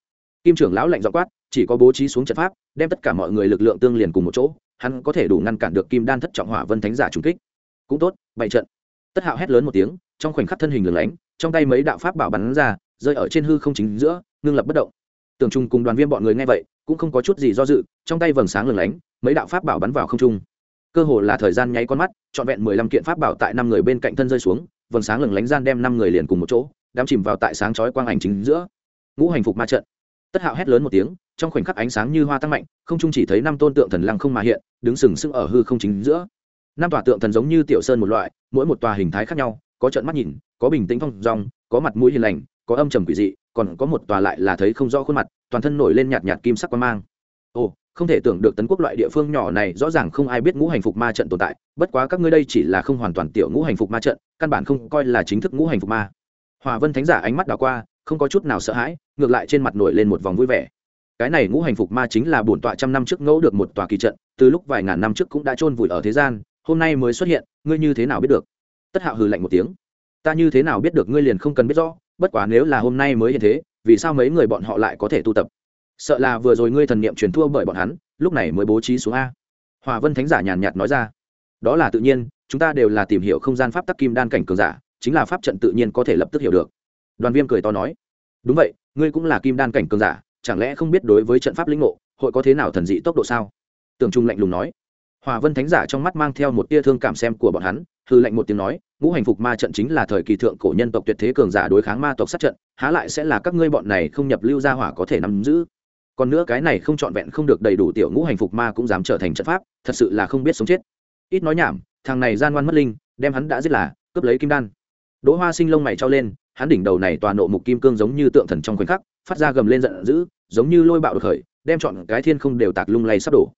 Speaker 1: Kim trưởng lão lạnh dọ quát chỉ có bố trí xuống trận pháp đem tất cả mọi người lực lượng tương liền cùng một chỗ hắn có thể đủ ngăn cản được kim đan thất trọng hỏa vân thánh giả trùng kích. Cũng tốt bảy trận. Tất hạo hét lớn một tiếng trong khoảnh khắc thân hình lửng lánh trong tay mấy đạo pháp bảo bắn ra rơi ở trên hư không chính giữa, ngưng lập bất động. Tưởng trung cùng đoàn viên bọn người nghe vậy, cũng không có chút gì do dự, trong tay vầng sáng lửng lánh, mấy đạo pháp bảo bắn vào không trung. Cơ hồ là thời gian nháy con mắt, trọn vẹn mười lăm kiện pháp bảo tại năm người bên cạnh thân rơi xuống, vầng sáng lửng lánh gian đem năm người liền cùng một chỗ, đám chìm vào tại sáng chói quang ảnh chính giữa. Ngũ hành phục ma trận. Tất hạo hét lớn một tiếng, trong khoảnh khắc ánh sáng như hoa tăng mạnh, không trung chỉ thấy năm tôn tượng thần lăng không mà hiện, đứng sừng sững ở hư không chính giữa. Năm tòa tượng thần giống như tiểu sơn một loại, mỗi một tòa hình thái khác nhau, có trận mắt nhìn, có bình tĩnh phong rong có mặt mũi hiền lành có âm trầm quỷ dị, còn có một tòa lại là thấy không rõ khuôn mặt, toàn thân nổi lên nhạt nhạt kim sắc quan mang. Ồ, không thể tưởng được tấn quốc loại địa phương nhỏ này, rõ ràng không ai biết ngũ hành phục ma trận tồn tại, bất quá các ngươi đây chỉ là không hoàn toàn tiểu ngũ hành phục ma trận, căn bản không coi là chính thức ngũ hành phục ma. Hòa vân thánh giả ánh mắt đảo qua, không có chút nào sợ hãi, ngược lại trên mặt nổi lên một vòng vui vẻ. Cái này ngũ hành phục ma chính là bổn tọa trăm năm trước ngẫu được một tòa kỳ trận, từ lúc vài ngàn năm trước cũng đã chôn vùi ở thế gian, hôm nay mới xuất hiện, ngươi như thế nào biết được? Tất hạo hừ lạnh một tiếng. Ta như thế nào biết được ngươi liền không cần biết rõ bất quá nếu là hôm nay mới hiện thế, vì sao mấy người bọn họ lại có thể tu tập? Sợ là vừa rồi ngươi thần niệm truyền thua bởi bọn hắn, lúc này mới bố trí xuống a. Hòa vân thánh giả nhàn nhạt nói ra. Đó là tự nhiên, chúng ta đều là tìm hiểu không gian pháp tắc kim đan cảnh cường giả, chính là pháp trận tự nhiên có thể lập tức hiểu được. Đoàn viêm cười to nói. Đúng vậy, ngươi cũng là kim đan cảnh cường giả, chẳng lẽ không biết đối với trận pháp lĩnh ngộ, hội có thế nào thần dị tốc độ sao? Tường trung lạnh lùng nói. Hòa vân thánh giả trong mắt mang theo một tia thương cảm xem của bọn hắn hư lệnh một tiếng nói, ngũ hành phục ma trận chính là thời kỳ thượng cổ nhân tộc tuyệt thế cường giả đối kháng ma tộc sát trận, há lại sẽ là các ngươi bọn này không nhập lưu gia hỏa có thể nắm giữ. Còn nữa cái này không trọn vẹn không được đầy đủ tiểu ngũ hành phục ma cũng dám trở thành trận pháp, thật sự là không biết sống chết. Ít nói nhảm, thằng này gian ngoan mất linh, đem hắn đã giết là, cướp lấy kim đan. Đỗ hoa sinh lông mày trao lên, hắn đỉnh đầu này toàn nộ mục kim cương giống như tượng thần trong khoảnh khắc, phát ra gầm lên giận dữ, giống như lôi bạo được khởi, đem chọn cái thiên không đều tạc lung lay sắp đổ.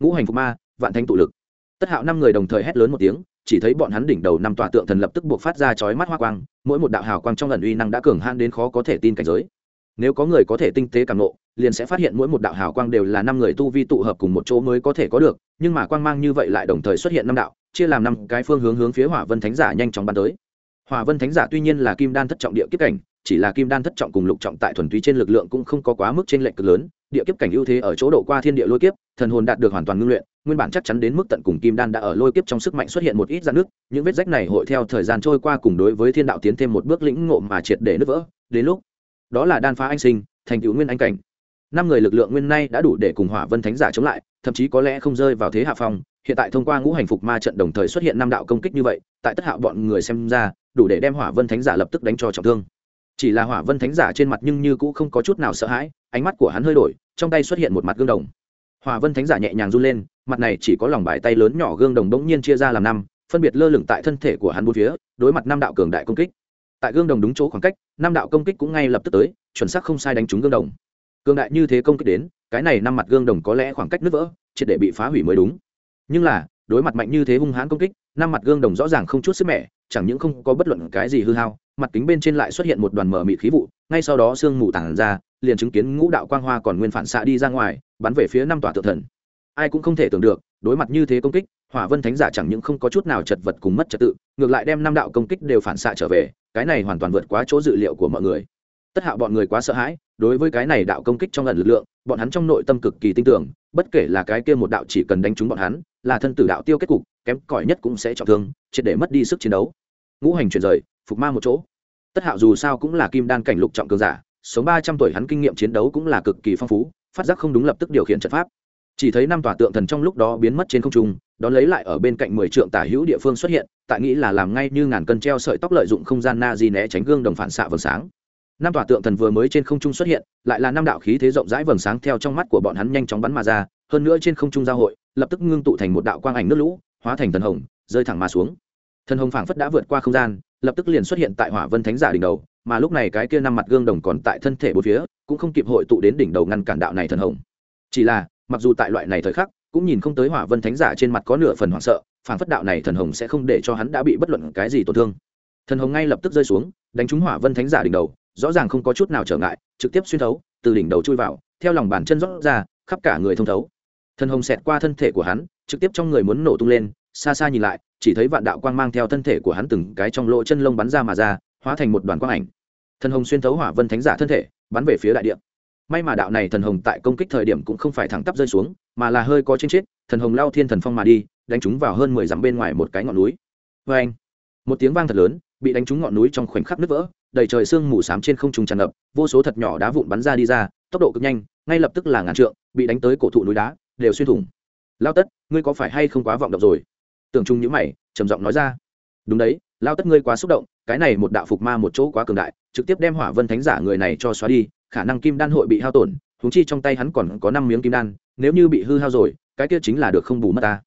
Speaker 1: Ngũ hành phục ma, vạn thanh tụ lực. Tất hạo năm người đồng thời hét lớn một tiếng chỉ thấy bọn hắn đỉnh đầu năm tòa tượng thần lập tức buộc phát ra chói mắt hoa quang mỗi một đạo hào quang trong lần uy năng đã cường han đến khó có thể tin cảnh giới. Nếu có người có thể tinh tế càng ngộ, liền sẽ phát hiện mỗi một đạo hào quang đều là năm người tu vi tụ hợp cùng một chỗ mới có thể có được nhưng mà quang mang như vậy lại đồng thời xuất hiện năm đạo chia làm năm cái phương hướng hướng phía hỏa vân thánh giả nhanh chóng bắn tới. Hỏa vân thánh giả tuy nhiên là kim đan thất trọng địa kiếp cảnh chỉ là kim đan thất trọng cùng lục trọng tại thuần túy trên lực lượng cũng không có quá mức trên lệnh cực lớn địa kiếp cảnh ưu thế ở chỗ độ qua thiên địa lôi kiếp, thần hồn đạt được hoàn toàn ngưng luyện, nguyên bản chắc chắn đến mức tận cùng kim đan đã ở lôi kiếp trong sức mạnh xuất hiện một ít rạn nước những vết rách này hội theo thời gian trôi qua cùng đối với thiên đạo tiến thêm một bước lĩnh ngộ mà triệt để nứt vỡ. Đến lúc, đó là đan phá anh sinh, thành tựu nguyên anh cảnh. Năm người lực lượng nguyên nay đã đủ để cùng hỏa vân thánh giả chống lại, thậm chí có lẽ không rơi vào thế hạ phong, hiện tại thông qua ngũ hành phục ma trận đồng thời xuất hiện năm đạo công kích như vậy, tại tất hạo bọn người xem ra, đủ để đem hỏa vân thánh giả lập tức đánh cho trọng thương. Chỉ là hỏa vân thánh giả trên mặt nhưng như cũng không có chút nào sợ hãi ánh mắt của hắn hơi đổi, trong tay xuất hiện một mặt gương đồng. Hòa vân thánh giả nhẹ nhàng run lên, mặt này chỉ có lòng bài tay lớn nhỏ gương đồng đống nhiên chia ra làm năm, phân biệt lơ lửng tại thân thể của hắn bốn phía, đối mặt năm đạo cường đại công kích. Tại gương đồng đúng chỗ khoảng cách, năm đạo công kích cũng ngay lập tức tới, chuẩn xác không sai đánh trúng gương đồng. Cường đại như thế công kích đến, cái này năm mặt gương đồng có lẽ khoảng cách nứt vỡ, triệt để bị phá hủy mới đúng. Nhưng là, đối mặt mạnh như thế hung hãn công kích, năm mặt gương đồng rõ ràng không chút sức mẻ, chẳng những không có bất luận cái gì hư hao, mặt kính bên trên lại xuất hiện một đoàn mở mịt khí vụ, ngay sau đó sương mù tản ra liền chứng kiến ngũ đạo quang hoa còn nguyên phản xạ đi ra ngoài, bắn về phía năm tòa tự thần. Ai cũng không thể tưởng được, đối mặt như thế công kích, hỏa vân thánh giả chẳng những không có chút nào chật vật cùng mất trật tự, ngược lại đem năm đạo công kích đều phản xạ trở về, cái này hoàn toàn vượt quá chỗ dự liệu của mọi người. Tất hạo bọn người quá sợ hãi, đối với cái này đạo công kích trong lần lực lượng, bọn hắn trong nội tâm cực kỳ tin tưởng, bất kể là cái kia một đạo chỉ cần đánh trúng bọn hắn, là thân tử đạo tiêu kết cục, kém cỏi nhất cũng sẽ trọng thương, triệt để mất đi sức chiến đấu. Ngũ hành chuyển rời, phục ma một chỗ. Tất hạo dù sao cũng là kim đan cảnh lục trọng cường giả sống ba trăm tuổi hắn kinh nghiệm chiến đấu cũng là cực kỳ phong phú, phát giác không đúng lập tức điều khiển trận pháp. Chỉ thấy năm tòa tượng thần trong lúc đó biến mất trên không trung, đón lấy lại ở bên cạnh mười trượng tả hữu địa phương xuất hiện, tại nghĩ là làm ngay như ngàn cân treo sợi tóc lợi dụng không gian na di né tránh gương đồng phản xạ vầng sáng. Năm tòa tượng thần vừa mới trên không trung xuất hiện, lại là năm đạo khí thế rộng rãi vầng sáng theo trong mắt của bọn hắn nhanh chóng bắn mà ra, hơn nữa trên không trung giao hội, lập tức ngưng tụ thành một đạo quang ảnh nước lũ, hóa thành thần hồng, rơi thẳng mà xuống. Thần hồng phảng phất đã vượt qua không gian, lập tức liền xuất hiện tại hỏa vân thánh giả đỉnh đầu mà lúc này cái kia năm mặt gương đồng còn tại thân thể bốn phía, cũng không kịp hội tụ đến đỉnh đầu ngăn cản đạo này thần hồng. Chỉ là, mặc dù tại loại này thời khắc, cũng nhìn không tới hỏa vân thánh giả trên mặt có nửa phần hoảng sợ, phảng phất đạo này thần hồng sẽ không để cho hắn đã bị bất luận cái gì tổn thương. Thần hồng ngay lập tức rơi xuống, đánh trúng hỏa vân thánh giả đỉnh đầu, rõ ràng không có chút nào trở ngại, trực tiếp xuyên thấu, từ đỉnh đầu chui vào, theo lòng bàn chân rót ra, khắp cả người thông thấu. Thần hồng xẹt qua thân thể của hắn, trực tiếp trong người muốn nổ tung lên, xa xa nhìn lại, chỉ thấy vạn đạo quang mang theo thân thể của hắn từng cái trong lỗ chân lông bắn ra mà ra, hóa thành một đoàn quang ảnh thần hồng xuyên thấu hỏa vân thánh giả thân thể, bắn về phía đại địa. May mà đạo này thần hồng tại công kích thời điểm cũng không phải thẳng tắp rơi xuống, mà là hơi có trên chết thần hồng lao thiên thần phong mà đi, đánh chúng vào hơn mười dặm bên ngoài một cái ngọn núi. Vê anh một tiếng vang thật lớn, bị đánh trúng ngọn núi trong khoảnh khắc nứt vỡ, đầy trời sương mù xám trên không trung tràn ngập, vô số thật nhỏ đá vụn bắn ra đi ra, tốc độ cực nhanh, ngay lập tức là ngàn trượng, bị đánh tới cổ thụ núi đá, đều xuyên thủng. Lao tất, ngươi có phải hay không quá vọng động rồi? Tưởng trung nhữ mày, trầm giọng nói ra. Đúng đấy, lao tất ngươi quá xúc động cái này một đạo phục ma một chỗ quá cường đại, trực tiếp đem hỏa vân thánh giả người này cho xóa đi, khả năng kim đan hội bị hao tổn húng chi trong tay hắn còn có năm miếng kim đan, nếu như bị hư hao rồi, cái kia chính là được không bù mất ta.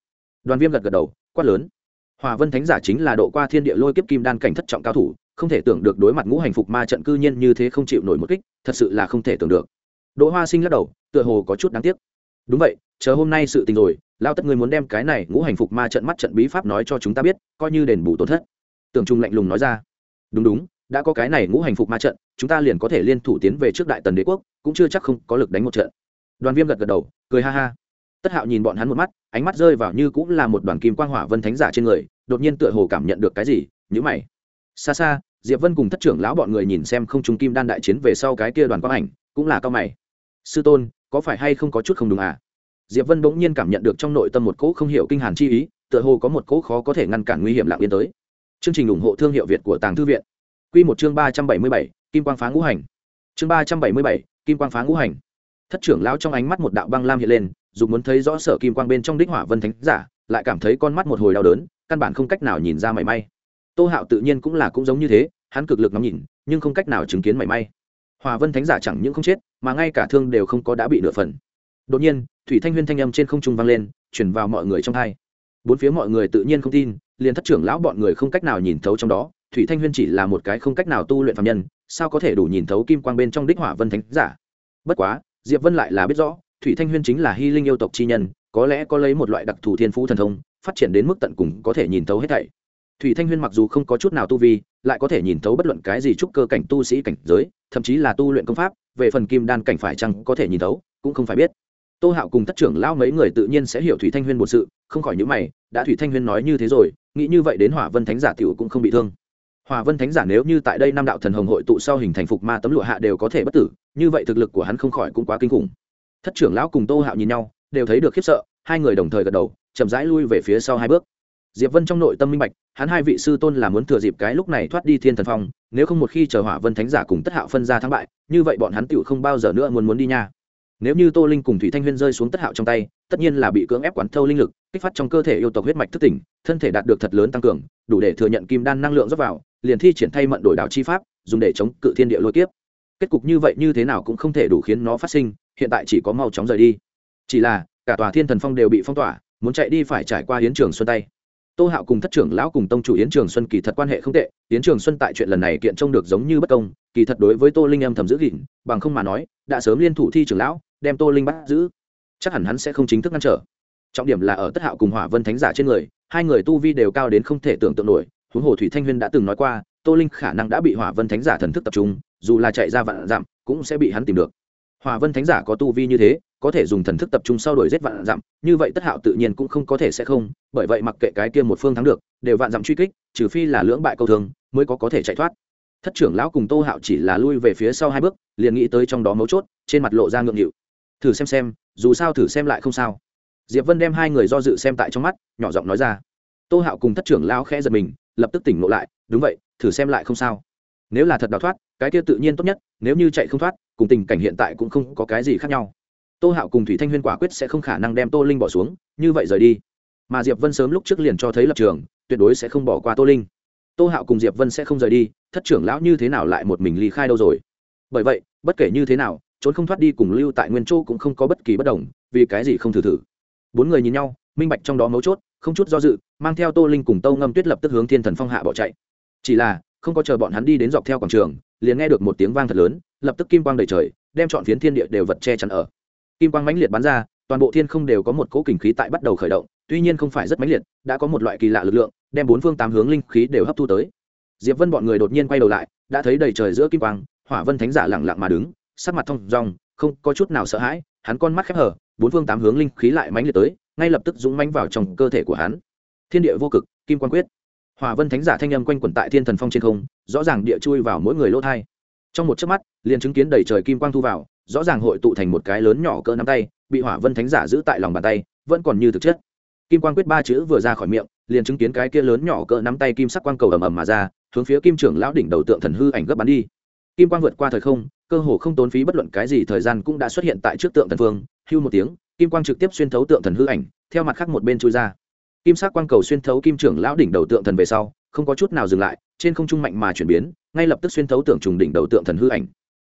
Speaker 1: Đoàn viêm gật gật đầu, quát lớn. Hỏa vân thánh giả chính là độ qua thiên địa lôi kiếp kim đan cảnh thất trọng cao thủ, không thể tưởng được đối mặt ngũ hành phục ma trận cư nhiên như thế không chịu nổi một kích, thật sự là không thể tưởng được. Đỗ hoa sinh lắc đầu, tựa hồ có chút đáng tiếc. Đúng vậy, chờ hôm nay sự tình rồi, lao tất người muốn đem cái này ngũ hành phục ma trận mắt trận bí pháp nói cho chúng ta biết, coi như đền bù tổn thất. Tưởng trung lạnh lùng nói ra đúng đúng, đã có cái này ngũ hành phục ma trận, chúng ta liền có thể liên thủ tiến về trước đại tần đế quốc, cũng chưa chắc không có lực đánh một trận. Đoàn viêm gật gật đầu, cười ha ha. Tất hạo nhìn bọn hắn một mắt, ánh mắt rơi vào như cũng là một đoàn kim quang hỏa vân thánh giả trên người, đột nhiên tựa hồ cảm nhận được cái gì nhữ mày. Xa xa, diệp vân cùng thất trưởng lão bọn người nhìn xem không trung kim đan đại chiến về sau cái kia đoàn quang ảnh, cũng là cao mày. Sư tôn, có phải hay không có chút không đúng à? Diệp vân bỗng nhiên cảm nhận được trong nội tâm một cỗ không hiểu kinh hàn chi ý, tựa hồ có một cỗ khó có thể ngăn cản nguy hiểm lạng yên tới chương trình ủng hộ thương hiệu việt của tàng thư viện. Quy một chương ba trăm bảy mươi bảy, kim quang phá ngũ hành. Chương ba trăm bảy mươi bảy, kim quang phá ngũ hành. Thất trưởng lão trong ánh mắt một đạo băng lam hiện lên, dù muốn thấy rõ sở kim quang bên trong đích hỏa vân thánh giả, lại cảm thấy con mắt một hồi đau đớn, căn bản không cách nào nhìn ra mảy may. Tô hạo tự nhiên cũng là cũng giống như thế, hắn cực lực ngắm nhìn, nhưng không cách nào chứng kiến mảy may. Hỏa vân thánh giả chẳng những không chết, mà ngay cả thương đều không có đã bị nửa phần. Đột nhiên, thủy thanh huyên thanh âm trên không trung vang lên, truyền vào mọi người trong hai. Bốn phía mọi người tự nhiên không tin liền thất trưởng lão bọn người không cách nào nhìn thấu trong đó, thủy thanh huyên chỉ là một cái không cách nào tu luyện phạm nhân, sao có thể đủ nhìn thấu kim quang bên trong đích hỏa vân thánh giả? Bất quá, diệp vân lại là biết rõ, thủy thanh huyên chính là hy linh yêu tộc chi nhân, có lẽ có lấy một loại đặc thù thiên phú thần thông, phát triển đến mức tận cùng có thể nhìn thấu hết thảy. Thủy thanh huyên mặc dù không có chút nào tu vi, lại có thể nhìn thấu bất luận cái gì trúc cơ cảnh tu sĩ cảnh giới, thậm chí là tu luyện công pháp, về phần kim đan cảnh phải chăng có thể nhìn thấu, cũng không phải biết. Tô hạo cùng tất trưởng lao mấy người tự nhiên sẽ hiểu thủy thanh huyên một sự, không khỏi những mày, đã thủy thanh huyên nói như thế rồi nghĩ như vậy đến hỏa vân thánh giả t i ể u cũng không bị thương. Hỏa vân thánh giả nếu như tại đây năm đạo thần hồng hội tụ sau hình thành phục ma tấm lụa hạ đều có thể bất tử, như vậy thực lực của hắn không khỏi cũng quá kinh khủng. Thất trưởng lão cùng tô hạo nhìn nhau, đều thấy được khiếp sợ, hai người đồng thời gật đầu, chậm rãi lui về phía sau hai bước. Diệp vân trong nội tâm minh bạch, hắn hai vị sư tôn là muốn thừa dịp cái lúc này thoát đi thiên thần phong, nếu không một khi chờ hỏa vân thánh giả cùng tất hạo phân ra thắng bại, như vậy bọn hắn tựu không bao giờ nữa muốn muốn đi nha. Nếu như tô linh cùng thủy thanh huyên rơi xuống tất hạo trong tay, tất nhiên là bị cưỡng ép quán thâu linh lực kích phát trong cơ thể yêu tộc huyết mạch thức tỉnh, thân thể đạt được thật lớn tăng cường, đủ để thừa nhận kim đan năng lượng dốc vào, liền thi triển thay mận đổi đạo chi pháp, dùng để chống cự thiên địa lôi kiếp. Kết cục như vậy như thế nào cũng không thể đủ khiến nó phát sinh, hiện tại chỉ có mau chóng rời đi. Chỉ là, cả tòa thiên thần phong đều bị phong tỏa, muốn chạy đi phải trải qua hiến trường xuân tay. Tô hạo cùng thất trưởng lão cùng tông chủ yến trường xuân kỳ thật quan hệ không tệ, yến trường xuân tại chuyện lần này kiện trông được giống như bất công, kỳ thật đối với tô linh em thầm giữ gìn, bằng không mà nói, đã sớm liên thủ thi trưởng lão, đem tô linh bắt giữ. Chắc hẳn hắn sẽ không chính thức ngăn trở trọng điểm là ở tất hạo cùng hỏa vân thánh giả trên người, hai người tu vi đều cao đến không thể tưởng tượng nổi. Huống hồ thủy thanh huyên đã từng nói qua, tô linh khả năng đã bị hỏa vân thánh giả thần thức tập trung, dù là chạy ra vạn dặm, cũng sẽ bị hắn tìm được. Hỏa vân thánh giả có tu vi như thế, có thể dùng thần thức tập trung sau đổi giết vạn dặm, như vậy tất hạo tự nhiên cũng không có thể sẽ không, bởi vậy mặc kệ cái kia một phương thắng được, đều vạn dặm truy kích, trừ phi là lưỡng bại câu thường mới có có thể chạy thoát. Thất trưởng lão cùng tô hạo chỉ là lui về phía sau hai bước, liền nghĩ tới trong đó mấu chốt, trên mặt lộ ra ngượng nghịu. Thử xem xem, dù sao thử xem lại không sao diệp vân đem hai người do dự xem tại trong mắt, nhỏ giọng nói ra. Tô hạo cùng thất trưởng lão khẽ giật mình, lập tức tỉnh ngộ lại, đúng vậy, thử xem lại không sao. Nếu là thật đào thoát, cái kia tự nhiên tốt nhất, nếu như chạy không thoát, cùng tình cảnh hiện tại cũng không có cái gì khác nhau. Tô hạo cùng thủy thanh huyên quả quyết sẽ không khả năng đem tô linh bỏ xuống, như vậy rời đi. Mà diệp vân sớm lúc trước liền cho thấy lập trường, tuyệt đối sẽ không bỏ qua tô linh. Tô hạo cùng diệp vân sẽ không rời đi, thất trưởng lão như thế nào lại một mình ly khai đâu rồi? Bởi vậy, bất kể như thế nào, trốn không thoát đi cùng lưu tại nguyên châu cũng không có bất kỳ bất đồng, vì cái gì không thử thử? Bốn người nhìn nhau, minh bạch trong đó mấu chốt, không chút do dự, mang theo tô linh cùng tâu ngâm tuyết lập tức hướng thiên thần phong hạ bỏ chạy. Chỉ là, không có chờ bọn hắn đi đến dọc theo quảng trường, liền nghe được một tiếng vang thật lớn, lập tức kim quang đầy trời, đem chọn phiến thiên địa đều vật che chắn ở. Kim quang mãnh liệt bắn ra, toàn bộ thiên không đều có một cỗ kình khí tại bắt đầu khởi động, tuy nhiên không phải rất mãnh liệt, đã có một loại kỳ lạ lực lượng, đem bốn phương tám hướng linh khí đều hấp thu tới. Diệp vân bọn người đột nhiên quay đầu lại, đã thấy đầy trời giữa kim quang, hỏa vân thánh giả lặng lặng mà đứng, sắc mặt thông dong không có chút nào sợ hãi, hắn con mắt khép hở bốn phương tám hướng linh khí lại mãnh liệt tới, ngay lập tức dũng mãnh vào trong cơ thể của hắn. Thiên địa vô cực, kim quan quyết. Hỏa vân thánh giả thanh âm quanh quẩn tại thiên thần phong trên không, rõ ràng địa chui vào mỗi người lỗ thai. Trong một chớp mắt, liền chứng kiến đầy trời kim quang thu vào, rõ ràng hội tụ thành một cái lớn nhỏ cỡ nắm tay, bị hỏa vân thánh giả giữ tại lòng bàn tay, vẫn còn như thực chất. Kim quang quyết ba chữ vừa ra khỏi miệng, liền chứng kiến cái kia lớn nhỏ cỡ nắm tay kim sắc quang cầu ầm ầm mà ra, hướng phía kim trưởng lão đỉnh đầu tượng thần hư ảnh gấp bắn đi. Kim quang vượt qua thời không cơ hồ không tốn phí bất luận cái gì, thời gian cũng đã xuất hiện tại trước tượng thần phương hưu một tiếng, kim quang trực tiếp xuyên thấu tượng thần hư ảnh, theo mặt khác một bên chui ra. Kim sắc quang cầu xuyên thấu kim trưởng lão đỉnh đầu tượng thần về sau, không có chút nào dừng lại, trên không trung mạnh mà chuyển biến, ngay lập tức xuyên thấu tượng trùng đỉnh đầu tượng thần hư ảnh.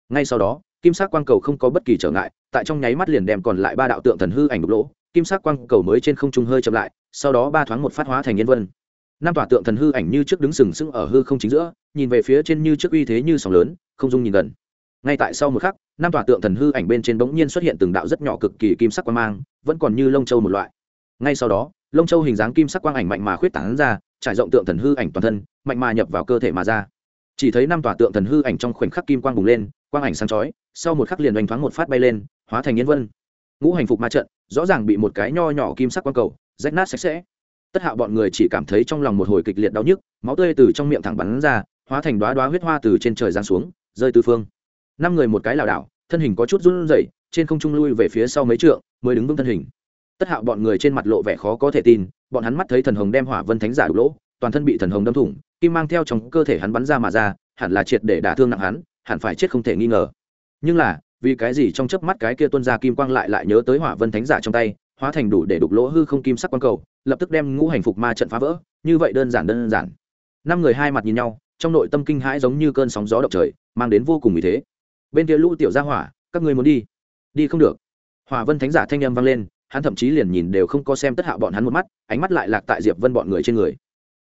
Speaker 1: Ngay sau đó, kim sắc quang cầu không có bất kỳ trở ngại, tại trong nháy mắt liền đem còn lại ba đạo tượng thần hư ảnh đục lỗ kim sắc quang cầu mới trên không trung hơi chậm lại, sau đó ba thoáng một phát hóa thành nhân vân. Năm tòa tượng thần hư ảnh như trước đứng sừng sững ở hư không chính giữa, nhìn về phía trên như trước uy thế như sóng lớn, không dung nhìn gần ngay tại sau một khắc, năm tòa tượng thần hư ảnh bên trên bỗng nhiên xuất hiện từng đạo rất nhỏ cực kỳ kim sắc quang mang, vẫn còn như lông châu một loại. Ngay sau đó, lông châu hình dáng kim sắc quang ảnh mạnh mà khuyết tảng ra, trải rộng tượng thần hư ảnh toàn thân, mạnh mà nhập vào cơ thể mà ra. Chỉ thấy năm tòa tượng thần hư ảnh trong khoảnh khắc kim quang bùng lên, quang ảnh sáng chói, sau một khắc liền oanh thoáng một phát bay lên, hóa thành nhân vân. Ngũ hành phục ma trận, rõ ràng bị một cái nho nhỏ kim sắc quang cầu, rách nát sạch sẽ. Tất hạo bọn người chỉ cảm thấy trong lòng một hồi kịch liệt đau nhức, máu tươi từ trong miệng thẳng bắn ra, hóa thành đoá đoá huyết hoa từ trên trời giáng xuống, rơi tư phương năm người một cái lảo đảo, thân hình có chút run rẩy, trên không trung lui về phía sau mấy trượng, mới đứng vững thân hình. Tất hạo bọn người trên mặt lộ vẻ khó có thể tin, bọn hắn mắt thấy thần hồng đem hỏa vân thánh giả đục lỗ, toàn thân bị thần hồng đâm thủng, kim mang theo trong cơ thể hắn bắn ra mà ra, hẳn là triệt để đả thương nặng hắn, hẳn phải chết không thể nghi ngờ. Nhưng là, vì cái gì trong chớp mắt cái kia tuân ra kim quang lại lại nhớ tới hỏa vân thánh giả trong tay, hóa thành đủ để đục lỗ hư không kim sắc quang cầu, lập tức đem ngũ hành phục ma trận phá vỡ, như vậy đơn giản đơn giản. Năm người hai mặt nhìn nhau, trong nội tâm kinh hãi giống như cơn sóng gió động trời, mang đến vô cùng ý thế bên kia lũ tiểu gia hỏa, các ngươi muốn đi? Đi không được. Hỏa vân thánh giả thanh âm vang lên, hắn thậm chí liền nhìn đều không có xem tất hạ bọn hắn một mắt, ánh mắt lại lạc tại diệp vân bọn người trên người.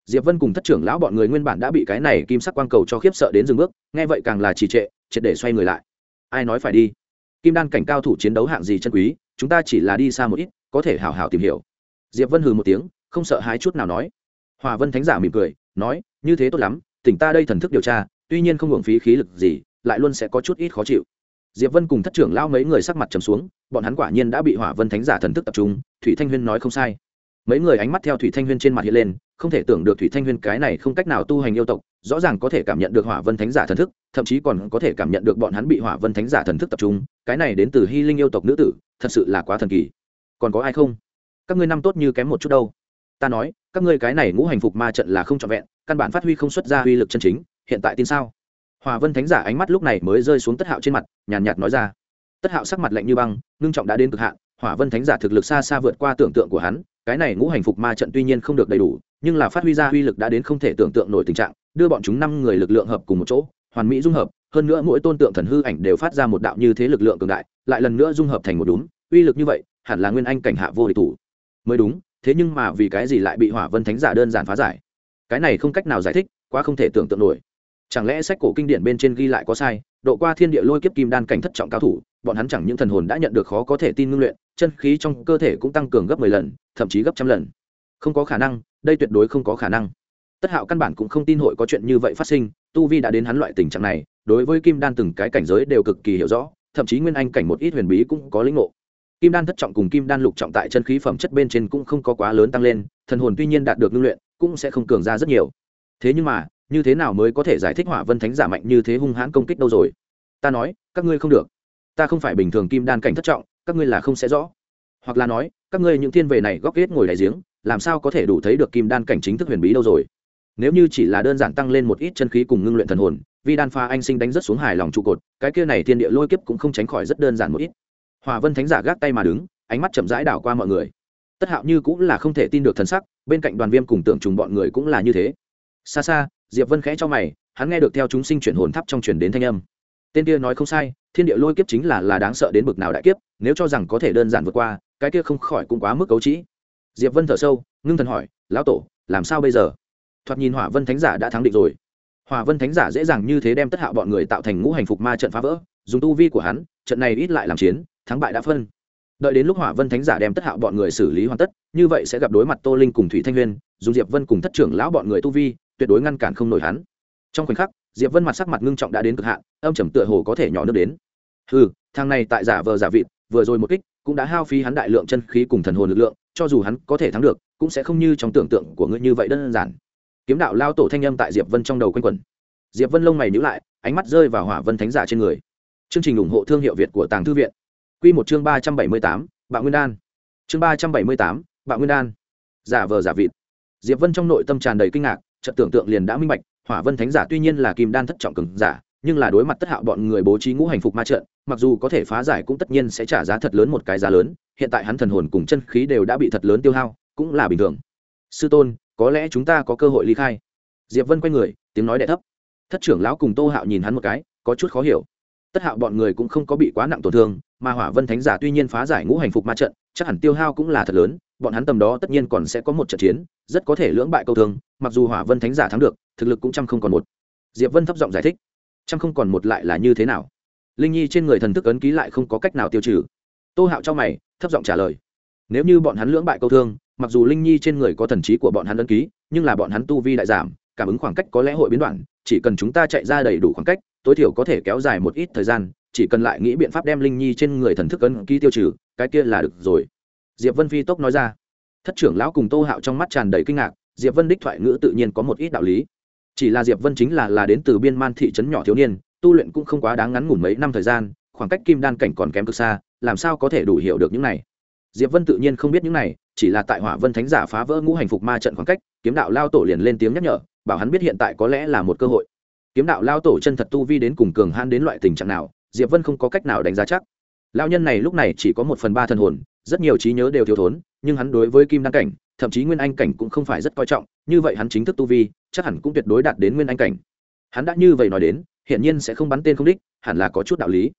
Speaker 1: Diệp vân cùng thất trưởng lão bọn người nguyên bản đã bị cái này kim sắc quang cầu cho khiếp sợ đến dừng bước, nghe vậy càng là trì trệ, triệt để xoay người lại. Ai nói phải đi? Kim đan cảnh cao thủ chiến đấu hạng gì chân quý, chúng ta chỉ là đi xa một ít, có thể hào hào tìm hiểu. Diệp vân hừ một tiếng, không sợ hái chút nào nói. Hòa vân thánh giả mỉm cười, nói, như thế tốt lắm, tỉnh ta đây thần thức điều tra, tuy nhiên không hưởng phí khí lực gì lại luôn sẽ có chút ít khó chịu. Diệp vân cùng thất trưởng lao mấy người sắc mặt trầm xuống, bọn hắn quả nhiên đã bị hỏa vân thánh giả thần thức tập trung, thủy thanh huyên nói không sai. Mấy người ánh mắt theo thủy thanh huyên trên mặt hiện lên, không thể tưởng được thủy thanh huyên cái này không cách nào tu hành yêu tộc, rõ ràng có thể cảm nhận được hỏa vân thánh giả thần thức, thậm chí còn có thể cảm nhận được bọn hắn bị hỏa vân thánh giả thần thức tập trung, cái này đến từ hy linh yêu tộc nữ tử, thật sự là quá thần kỳ. Còn có ai không? Các ngươi năm tốt như kém một chút đâu. Ta nói, các ngươi cái này ngũ hành phục ma trận là không trọn vẹn, căn bản phát huy không xuất ra uy lực chân chính, hiện tại tin sao? Hòa vân thánh giả ánh mắt lúc này mới rơi xuống tất hạo trên mặt nhàn nhạt, nhạt nói ra. Tất hạo sắc mặt lạnh như băng ngưng trọng đã đến cực hạn hỏa vân thánh giả thực lực xa xa vượt qua tưởng tượng của hắn cái này ngũ hành phục ma trận tuy nhiên không được đầy đủ nhưng là phát huy ra uy lực đã đến không thể tưởng tượng nổi tình trạng đưa bọn chúng năm người lực lượng hợp cùng một chỗ hoàn mỹ dung hợp hơn nữa mỗi tôn tượng thần hư ảnh đều phát ra một đạo như thế lực lượng cường đại lại lần nữa dung hợp thành một đúng uy lực như vậy hẳn là nguyên anh cảnh hạ vô địch thủ. Mới đúng thế nhưng mà vì cái gì lại bị hỏa vân thánh giả đơn giản phá giải? Cái này không cách nào giải thích quá không thể tưởng tượng nổi chẳng lẽ sách cổ kinh điển bên trên ghi lại có sai, độ qua thiên địa lôi kiếp kim đan cảnh thất trọng cao thủ, bọn hắn chẳng những thần hồn đã nhận được khó có thể tin ngưng luyện, chân khí trong cơ thể cũng tăng cường gấp mười lần, thậm chí gấp trăm lần. Không có khả năng, đây tuyệt đối không có khả năng. Tất hạo căn bản cũng không tin hội có chuyện như vậy phát sinh, tu vi đã đến hắn loại tình trạng này, đối với kim đan từng cái cảnh giới đều cực kỳ hiểu rõ, thậm chí nguyên anh cảnh một ít huyền bí cũng có lĩnh ngộ. Kim đan thất trọng cùng kim đan lục trọng tại chân khí phẩm chất bên trên cũng không có quá lớn tăng lên, thần hồn tuy nhiên đạt được ngưng luyện, cũng sẽ không cường ra rất nhiều. Thế nhưng mà như thế nào mới có thể giải thích hỏa vân thánh giả mạnh như thế hung hãn công kích đâu rồi? Ta nói, các ngươi không được. Ta không phải bình thường kim đan cảnh thất trọng, các ngươi là không sẽ rõ. Hoặc là nói, các ngươi những thiên về này góc ghét ngồi đại giếng, làm sao có thể đủ thấy được kim đan cảnh chính thức huyền bí đâu rồi? Nếu như chỉ là đơn giản tăng lên một ít chân khí cùng ngưng luyện thần hồn vì đan pha anh sinh đánh rất xuống hài lòng trụ cột, cái kia này thiên địa lôi kiếp cũng không tránh khỏi rất đơn giản một ít. Hòa vân thánh giả gác tay mà đứng, ánh mắt chậm rãi đảo qua mọi người. Tất hạo như cũng là không thể tin được thần sắc, bên cạnh đoàn viêm cùng tưởng trùng bọn người cũng là như thế. Xa xa diệp vân khẽ cho mày, hắn nghe được theo chúng sinh chuyển hồn tháp trong chuyển đến thanh âm. Tên kia nói không sai, thiên địa lôi kiếp chính là là đáng sợ đến bực nào đại kiếp, nếu cho rằng có thể đơn giản vượt qua, cái kia không khỏi cũng quá mức cấu trĩ. Diệp vân thở sâu, ngưng thần hỏi, lão tổ, làm sao bây giờ? Thoạt nhìn hỏa vân thánh giả đã thắng định rồi. Hỏa vân thánh giả dễ dàng như thế đem tất hạ bọn người tạo thành ngũ hành phục ma trận phá vỡ, dùng tu vi của hắn, trận này ít lại làm chiến, thắng bại đã phân. Đợi đến lúc hỏa vân thánh giả đem tất hạ bọn người xử lý hoàn tất, như vậy sẽ gặp đối mặt tô linh cùng thủy thanh huyên dùng diệp vân cùng thất trưởng lão bọn người tu vi tuyệt đối ngăn cản không nổi hắn. Trong khoảnh khắc, diệp vân mặt sắc mặt ngưng trọng đã đến cực hạn, âm trầm tựa hồ có thể nhỏ nước đến. Ừ thằng này tại giả vờ giả vịt, vừa rồi một kích cũng đã hao phí hắn đại lượng chân khí cùng thần hồn lực lượng, cho dù hắn có thể thắng được, cũng sẽ không như trong tưởng tượng của ngươi như vậy đơn giản. Kiếm đạo lao tổ thanh âm tại diệp vân trong đầu quanh quẩn. Diệp vân lông mày nhíu lại, ánh mắt rơi vào hỏa vân thánh giả trên người. Chương trình ủng hộ thương hiệu việt của tàng thư viện. Quy một chương ba trăm bảy mươi tám, bạo nguyên đan. Chương ba trăm bảy mươi tám, bạo nguyên đan. Giả vờ giả vịt. Diệp vân trong nội tâm tràn đầy kinh ngạc trận tưởng tượng liền đã minh bạch, hỏa vân thánh giả tuy nhiên là kim đan thất trọng cường giả, nhưng là đối mặt tất hạo bọn người bố trí ngũ hành phục ma trận, mặc dù có thể phá giải cũng tất nhiên sẽ trả giá thật lớn một cái giá lớn, hiện tại hắn thần hồn cùng chân khí đều đã bị thật lớn tiêu hao, cũng là bình thường. Sư tôn, có lẽ chúng ta có cơ hội ly khai. Diệp vân quay người, tiếng nói đ thấp. Thất trưởng lão cùng tô hạo nhìn hắn một cái, có chút khó hiểu. Tất hạo bọn người cũng không có bị quá nặng tổn thương, mà hỏa vân thánh giả tuy nhiên phá giải ngũ hành phục ma trận, chắc hẳn tiêu hao cũng là thật lớn, bọn hắn tầm đó tất nhiên còn sẽ có một trận chiến, rất có thể lưỡng bại câu thương mặc dù hỏa vân thánh giả thắng được, thực lực cũng trăm không còn một. Diệp vân thấp giọng giải thích, trăm không còn một lại là như thế nào? Linh nhi trên người thần thức ấn ký lại không có cách nào tiêu trừ. Tô hạo cho mày, thấp giọng trả lời, nếu như bọn hắn lưỡng bại câu thương, mặc dù linh nhi trên người có thần trí của bọn hắn ấn ký, nhưng là bọn hắn tu vi đại giảm, cảm ứng khoảng cách có lẽ hội biến đoạn, chỉ cần chúng ta chạy ra đầy đủ khoảng cách, tối thiểu có thể kéo dài một ít thời gian, chỉ cần lại nghĩ biện pháp đem linh nhi trên người thần thức ấn ký tiêu trừ, cái kia là được rồi. Diệp vân phi tốc nói ra. Thất trưởng lão cùng tô hạo trong mắt tràn đầy kinh ngạc diệp vân đích thoại ngữ tự nhiên có một ít đạo lý. Chỉ là diệp vân chính là là đến từ biên man thị trấn nhỏ thiếu niên, tu luyện cũng không quá đáng ngắn ngủn mấy năm thời gian, khoảng cách kim đan cảnh còn kém cực xa, làm sao có thể đủ hiểu được những này? Diệp vân tự nhiên không biết những này, chỉ là tại hỏa vân thánh giả phá vỡ ngũ hành phục ma trận khoảng cách, kiếm đạo lao tổ liền lên tiếng nhắc nhở, bảo hắn biết hiện tại có lẽ là một cơ hội. Kiếm đạo lao tổ chân thật tu vi đến cùng cường han đến loại tình trạng nào, diệp vân không có cách nào đánh giá chắc. Lao nhân này lúc này chỉ có một phần ba thần hồn, rất nhiều trí nhớ đều thiếu thốn, nhưng hắn đối với kim đăng cảnh thậm chí nguyên anh cảnh cũng không phải rất coi trọng, như vậy hắn chính thức tu vi, chắc hẳn cũng tuyệt đối đạt đến nguyên anh cảnh. Hắn đã như vậy nói đến hiện nhiên sẽ không bắn tên không đích, hẳn là có chút đạo lý.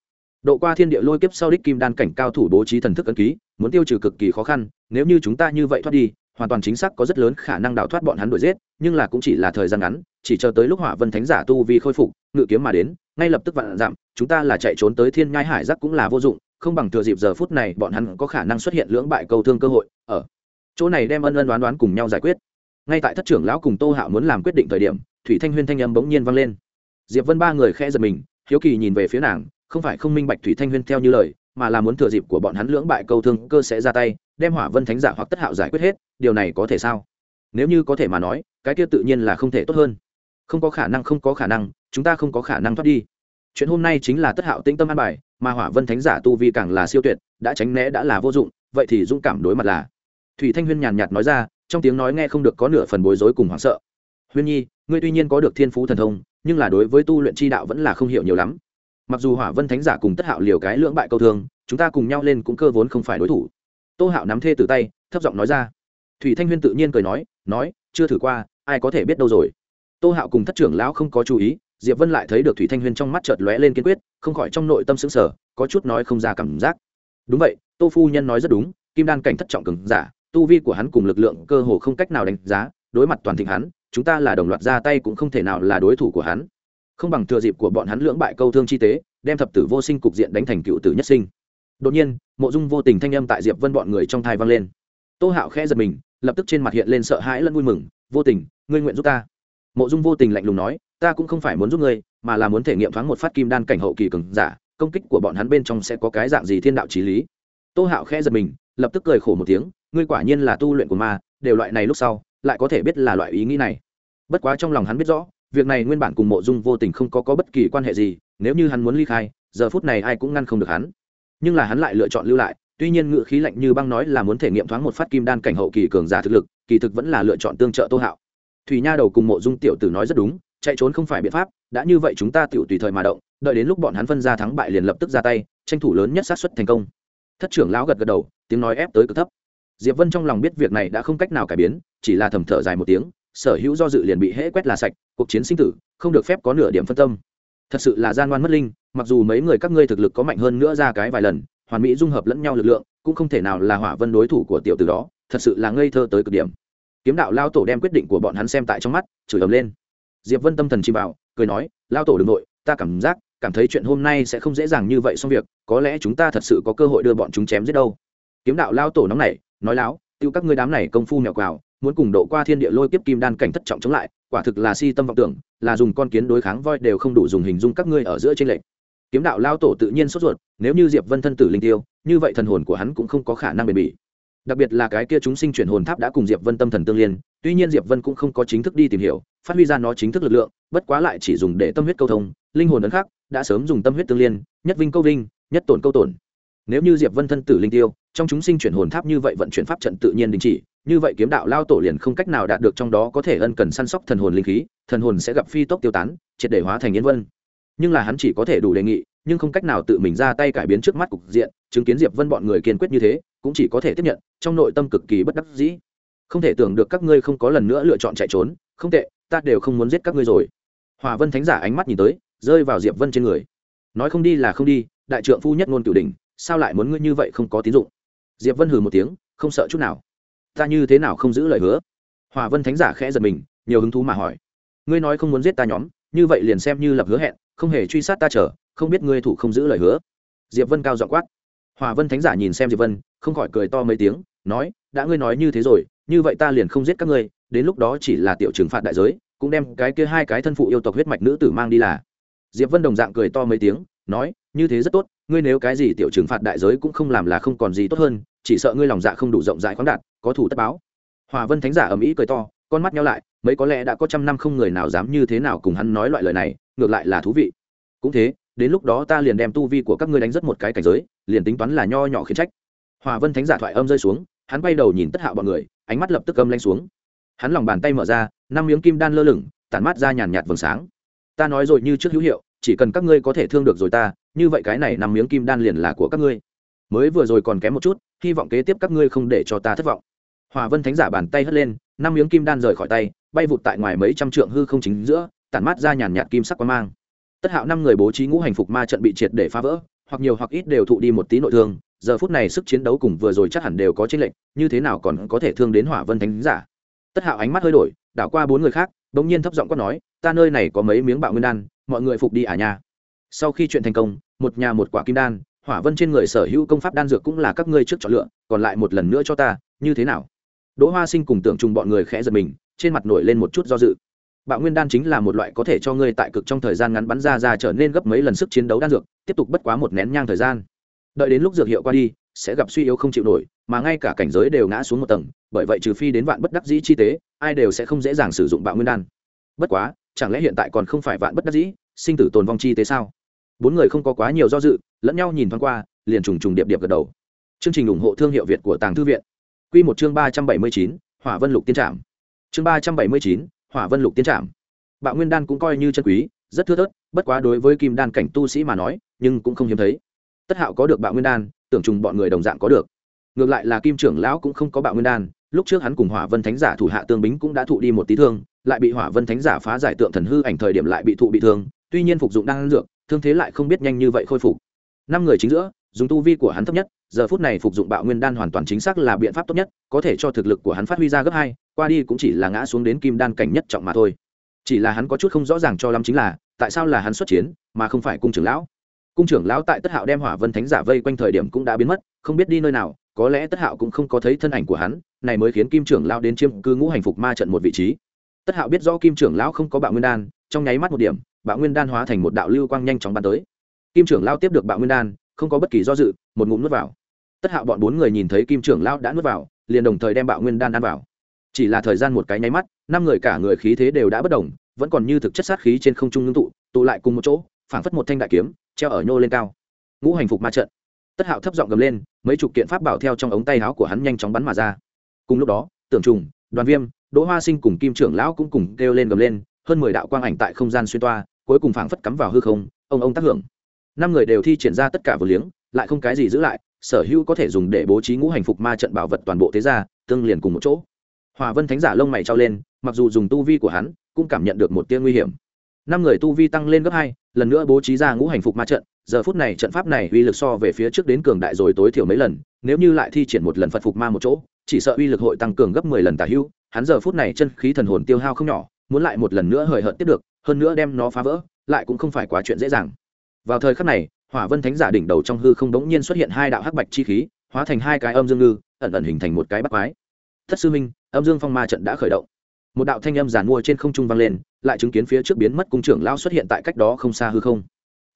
Speaker 1: Độ qua thiên địa lôi kiếp sau đích kim đan cảnh cao thủ bố trí thần thức ấn ký, muốn tiêu trừ cực kỳ khó khăn, nếu như chúng ta như vậy thoát đi, hoàn toàn chính xác có rất lớn khả năng đào thoát bọn hắn đuổi giết, nhưng là cũng chỉ là thời gian ngắn, chỉ chờ tới lúc hỏa vân thánh giả tu vi khôi phục, ngự kiếm mà đến, ngay lập tức vạn giảm, chúng ta là chạy trốn tới thiên nhai hải giác cũng là vô dụng, không bằng thừa dịp giờ phút này bọn hắn có khả năng xuất hiện lưỡng bại câu thương cơ hội, ở chỗ này đem ân ân đoán đoán cùng nhau giải quyết. Ngay tại thất trưởng lão cùng tô hạo muốn làm quyết định thời điểm, thủy thanh huyên thanh âm bỗng nhiên vang lên. Diệp vân ba người khẽ giật mình, hiếu kỳ nhìn về phía nàng, không phải không minh bạch thủy thanh huyên theo như lời, mà là muốn thừa dịp của bọn hắn lưỡng bại câu thương cơ sẽ ra tay, đem hỏa vân thánh giả hoặc tất hạo giải quyết hết, điều này có thể sao? Nếu như có thể mà nói, cái kia tự nhiên là không thể tốt hơn. Không có khả năng, không có khả năng, chúng ta không có khả năng thoát đi. Chuyện hôm nay chính là tất hạo tĩnh tâm an bài, mà hỏa vân thánh giả tu vi càng là siêu tuyệt, đã tránh né đã là vô dụng, vậy thì dũng cảm đối mặt là thủy thanh huyên nhàn nhạt nói ra, trong tiếng nói nghe không được có nửa phần bối rối cùng hoảng sợ. Huyên nhi, ngươi tuy nhiên có được thiên phú thần thông, nhưng là đối với tu luyện chi đạo vẫn là không hiểu nhiều lắm. Mặc dù hỏa vân thánh giả cùng tất hạo liều cái lưỡng bại câu thương, chúng ta cùng nhau lên cũng cơ vốn không phải đối thủ. Tô hạo nắm thê từ tay, thấp giọng nói ra. Thủy thanh huyên tự nhiên cười nói nói, chưa thử qua, ai có thể biết đâu rồi. Tô hạo cùng thất trưởng lão không có chú ý, diệp vân lại thấy được thủy thanh huyên trong mắt chợt lóe lên kiên quyết, không khỏi trong nội tâm xứng sở có chút nói không ra cảm giác. Đúng vậy, tô phu nhân nói rất đúng, kim đan cảnh thất trọng cường giả tu vi của hắn cùng lực lượng cơ hồ không cách nào đánh giá, đối mặt toàn thịnh hắn, chúng ta là đồng loạt ra tay cũng không thể nào là đối thủ của hắn. Không bằng thừa dịp của bọn hắn lưỡng bại câu thương chi tế, đem thập tử vô sinh cục diện đánh thành cựu tử nhất sinh. Đột nhiên, mộ dung vô tình thanh âm tại diệp vân bọn người trong thai vang lên. Tô hạo khẽ giật mình, lập tức trên mặt hiện lên sợ hãi lẫn vui mừng, vô tình, ngươi nguyện giúp ta? Mộ dung vô tình lạnh lùng nói, ta cũng không phải muốn giúp ngươi, mà là muốn thể nghiệm thoáng một phát kim đan cảnh hậu kỳ cường giả, công kích của bọn hắn bên trong sẽ có cái dạng gì thiên đạo trí lý? Tô hạo khẽ giật mình lập tức cười khổ một tiếng ngươi quả nhiên là tu luyện của ma đều loại này lúc sau lại có thể biết là loại ý nghĩ này. Bất quá trong lòng hắn biết rõ việc này nguyên bản cùng mộ dung vô tình không có, có bất kỳ quan hệ gì nếu như hắn muốn ly khai giờ phút này ai cũng ngăn không được hắn. Nhưng là hắn lại lựa chọn lưu lại tuy nhiên ngự khí lạnh như băng nói là muốn thể nghiệm thoáng một phát kim đan cảnh hậu kỳ cường giả thực lực kỳ thực vẫn là lựa chọn tương trợ tô hạo. Thủy nha đầu cùng mộ dung tiểu tử nói rất đúng chạy trốn không phải biện pháp đã như vậy chúng ta tiểu tùy thời mà động đợi đến lúc bọn hắn phân ra thắng bại liền lập tức ra tay tranh thủ lớn nhất sát xuất thành công. Thất trưởng lão gật gật đầu tiếng nói ép tới cực thấp. Diệp vân trong lòng biết việc này đã không cách nào cải biến, chỉ là thầm thở dài một tiếng, sở hữu do dự liền bị hễ quét là sạch, cuộc chiến sinh tử, không được phép có nửa điểm phân tâm. Thật sự là gian ngoan mất linh, mặc dù mấy người các ngươi thực lực có mạnh hơn nữa ra cái vài lần, hoàn mỹ dung hợp lẫn nhau lực lượng, cũng không thể nào là hỏa vân đối thủ của tiểu tử đó, thật sự là ngây thơ tới cực điểm. Kiếm đạo lao tổ đem quyết định của bọn hắn xem tại trong mắt, chửi ầm lên. Diệp vân tâm thần chi bảo cười nói, lao tổ đ n g nội ta cảm giác, cảm thấy chuyện hôm nay sẽ không dễ dàng như vậy xong việc, có lẽ chúng ta thật sự có cơ hội đưa bọn chúng chém giết đâu kiếm đạo lao tổ nóng này, nói láo, tiêu các ngươi đám này công phu mèo quào, muốn cùng độ qua thiên địa lôi kiếp kim đan cảnh thất trọng chống lại, quả thực là si tâm vọng tưởng, là dùng con kiến đối kháng voi đều không đủ dùng hình dung các ngươi ở giữa trên lệnh kiếm đạo lao tổ tự nhiên sốt ruột, nếu như diệp vân thân tử linh tiêu, như vậy thần hồn của hắn cũng không có khả năng bền bỉ. Đặc biệt là cái kia chúng sinh chuyển hồn tháp đã cùng diệp vân tâm thần tương liên, tuy nhiên diệp vân cũng không có chính thức đi tìm hiểu, phát huy ra nó chính thức lực lượng, bất quá lại chỉ dùng để tâm huyết câu thông, linh hồn ấn khác đã sớm dùng tâm huyết tương liên, nhất vinh câu vinh, nhất tổn câu tổn nếu như diệp vân thân tử linh tiêu, trong chúng sinh chuyển hồn tháp như vậy vận chuyển pháp trận tự nhiên đình chỉ, như vậy kiếm đạo lao tổ liền không cách nào đạt được trong đó có thể ân cần săn sóc thần hồn linh khí, thần hồn sẽ gặp phi tốc tiêu tán, triệt để hóa thành yên vân. Nhưng là hắn chỉ có thể đủ đề nghị, nhưng không cách nào tự mình ra tay cải biến trước mắt cục diện, chứng kiến diệp vân bọn người kiên quyết như thế, cũng chỉ có thể tiếp nhận, trong nội tâm cực kỳ bất đắc dĩ. Không thể tưởng được các ngươi không có lần nữa lựa chọn chạy trốn, không tệ, ta đều không muốn giết các ngươi rồi. Hòa vân thánh giả ánh mắt nhìn tới, rơi vào diệp vân trên người. Nói không đi là không đi, đại trượng phu nhất ngôn cửu đình sao lại muốn ngươi như vậy không có tín dụng? Diệp vân hừ một tiếng, không sợ chút nào. Ta như thế nào không giữ lời hứa? Hòa vân thánh giả khẽ giật mình, nhiều hứng thú mà hỏi. Ngươi nói không muốn giết ta nhóm, như vậy liền xem như lập hứa hẹn, không hề truy sát ta chờ, không biết ngươi thủ không giữ lời hứa. Diệp vân cao giọng quát. Hòa vân thánh giả nhìn xem diệp vân, không khỏi cười to mấy tiếng, nói, đã ngươi nói như thế rồi, như vậy ta liền không giết các ngươi, đến lúc đó chỉ là tiểu trừng phạt đại giới, cũng đem cái kia hai cái thân phụ yêu tộc huyết mạch nữ tử mang đi là. Diệp vân đồng dạng cười to mấy tiếng, nói, như thế rất tốt ngươi nếu cái gì tiểu trừng phạt đại giới cũng không làm là không còn gì tốt hơn, chỉ sợ ngươi lòng dạ không đủ rộng rãi khoáng đạt, có thủ tất báo. Hòa vân thánh giả ầm ĩ cười to, con mắt nhau lại, mấy có lẽ đã có trăm năm không người nào dám như thế nào cùng hắn nói loại lời này, ngược lại là thú vị. Cũng thế, đến lúc đó ta liền đem tu vi của các ngươi đánh rất một cái cảnh giới, liền tính toán là nho nhỏ khiến trách. Hòa vân thánh giả thoại âm rơi xuống, hắn quay đầu nhìn tất hạo bọn người, ánh mắt lập tức âm lanh xuống. Hắn lòng bàn tay mở ra, năm miếng kim đan lơ lửng, tản mát ra nhàn nhạt vầng sáng. Ta nói rồi như trước hữu hiệu, chỉ cần các ngươi có thể thương được rồi ta như vậy cái này năm miếng kim đan liền là của các ngươi. Mới vừa rồi còn kém một chút hy vọng kế tiếp các ngươi không để cho ta thất vọng. Hòa vân thánh giả bàn tay hất lên năm miếng kim đan rời khỏi tay bay vụt tại ngoài mấy trăm trượng hư không chính giữa tản mát ra nhàn nhạt kim sắc quang mang. Tất hạo năm người bố trí ngũ hành phục ma trận bị triệt để phá vỡ hoặc nhiều hoặc ít đều thụ đi một tí nội thương giờ phút này sức chiến đấu cùng vừa rồi chắc hẳn đều có chênh lệnh, như thế nào còn có thể thương đến hỏa vân thánh giả? Tất hạo ánh mắt hơi đổi đảo qua bốn người khác bỗng nhiên thấp giọng quát nói ta nơi này có mấy miếng bạo nguyên đan mọi người phục đi à nhà sau khi chuyện thành công, một nhà một quả kim đan, hỏa vân trên người sở hữu công pháp đan dược cũng là các ngươi trước chọn lựa, còn lại một lần nữa cho ta, như thế nào? Đỗ hoa sinh cùng tưởng chung bọn người khẽ giật mình, trên mặt nổi lên một chút do dự. Bạo nguyên đan chính là một loại có thể cho ngươi tại cực trong thời gian ngắn bắn ra ra trở nên gấp mấy lần sức chiến đấu đan dược, tiếp tục bất quá một nén nhang thời gian. Đợi đến lúc dược hiệu qua đi, sẽ gặp suy yếu không chịu nổi, mà ngay cả cảnh giới đều ngã xuống một tầng, bởi vậy trừ phi đến vạn bất đắc dĩ chi tế, ai đều sẽ không dễ dàng sử dụng bạo nguyên đan. Bất quá, chẳng lẽ hiện tại còn không phải vạn bất đắc dĩ, sinh tử tồn vong chi tế sao? Bốn người không có quá nhiều do dự, lẫn nhau nhìn thoáng qua, liền trùng trùng điệp điệp gật đầu. Chương trình ủng hộ thương hiệu việt của tàng thư viện. Q một chương ba trăm bảy mươi chín, hỏa vân lục tiên trạm. Chương ba trăm bảy mươi chín, hỏa vân lục tiên trạm. Bạo nguyên đan cũng coi như chân quý, rất thưa thớt, bất quá đối với kim đan cảnh tu sĩ mà nói, nhưng cũng không hiếm thấy. Tất hạo có được bạo nguyên đan, tưởng chừng bọn người đồng dạng có được. Ngược lại là kim trưởng lão cũng không có bạo nguyên đan, lúc trước hắn cùng hỏa vân thánh giả thủ hạ tương bính cũng đã thụ đi một tí thương, lại bị hỏa vân thánh giả phá giải tượng thần hư ảnh thời điểm lại bị thụ bị thương, tuy nhiên phục dụng đan dược thương thế lại không biết nhanh như vậy khôi phục. Năm người chính giữa, dùng tu vi của hắn thấp nhất, giờ phút này phục dụng bạo nguyên đan hoàn toàn chính xác là biện pháp tốt nhất, có thể cho thực lực của hắn phát huy ra gấp hai, qua đi cũng chỉ là ngã xuống đến kim đan cảnh nhất trọng mà thôi. Chỉ là hắn có chút không rõ ràng cho lắm chính là, tại sao là hắn xuất chiến, mà không phải cung trưởng lão. Cung trưởng lão tại tất hạo đem hỏa vân thánh giả vây quanh thời điểm cũng đã biến mất, không biết đi nơi nào, có lẽ tất hạo cũng không có thấy thân ảnh của hắn, này mới khiến kim trưởng lão đến chiêm cư ngũ hành phục ma trận một vị trí. Tất hạo biết rõ kim trưởng lão không có bạo nguyên đan, trong nháy mắt một điểm bạo nguyên đan hóa thành một đạo lưu quang nhanh chóng bắn tới. Kim trưởng lão tiếp được bạo nguyên đan, không có bất kỳ do dự, một ngụm nuốt vào. Tất hạo bọn bốn người nhìn thấy kim trưởng lão đã nuốt vào, liền đồng thời đem bạo nguyên đan ăn vào. Chỉ là thời gian một cái nháy mắt, năm người cả người khí thế đều đã bất đồng vẫn còn như thực chất sát khí trên không trung ngưng tụ tụ lại cùng một chỗ, phảng phất một thanh đại kiếm, treo ở nhô lên cao. Ngũ hành phục ma trận. Tất hạo thấp giọng gầm lên, mấy chục kiện pháp bảo theo trong ống tay áo của hắn nhanh chóng bắn mà ra. Cùng lúc đó, tưởng trùng, đoàn viêm, đỗ hoa sinh cùng kim trưởng lão cũng cùng kêu lên gầm lên hơn mười đạo quang ảnh tại không gian xuyên toa, cuối cùng phảng phất cắm vào hư không, ông ông tác hưởng. Năm người đều thi triển ra tất cả vừa liếng, lại không cái gì giữ lại, sở hữu có thể dùng để bố trí ngũ hành phục ma trận bảo vật toàn bộ thế gia, tương liền cùng một chỗ. Hòa vân thánh giả lông mày trao lên, mặc dù dùng tu vi của hắn, cũng cảm nhận được một tia nguy hiểm. Năm người tu vi tăng lên gấp hai, lần nữa bố trí ra ngũ hành phục ma trận, giờ phút này trận pháp này uy lực so về phía trước đến cường đại rồi tối thiểu mấy lần, nếu như lại thi triển một lần phật phục ma một chỗ, chỉ sợ uy lực hội tăng cường gấp mười lần tả hữu, hắn giờ phút này chân khí thần hồn tiêu hao không nhỏ muốn lại một lần nữa hời hợt tiếp được, hơn nữa đem nó phá vỡ, lại cũng không phải quá chuyện dễ dàng. Vào thời khắc này, hỏa vân thánh giả đỉnh đầu trong hư không đống nhiên xuất hiện hai đạo hắc bạch chi khí, hóa thành hai cái âm dương ngư, ẩn ẩn hình thành một cái bắc quái. Thất sư minh, âm dương phong ma trận đã khởi động. Một đạo thanh âm giàn mua trên không trung vang lên, lại chứng kiến phía trước biến mất cung trưởng lao xuất hiện tại cách đó không xa hư không.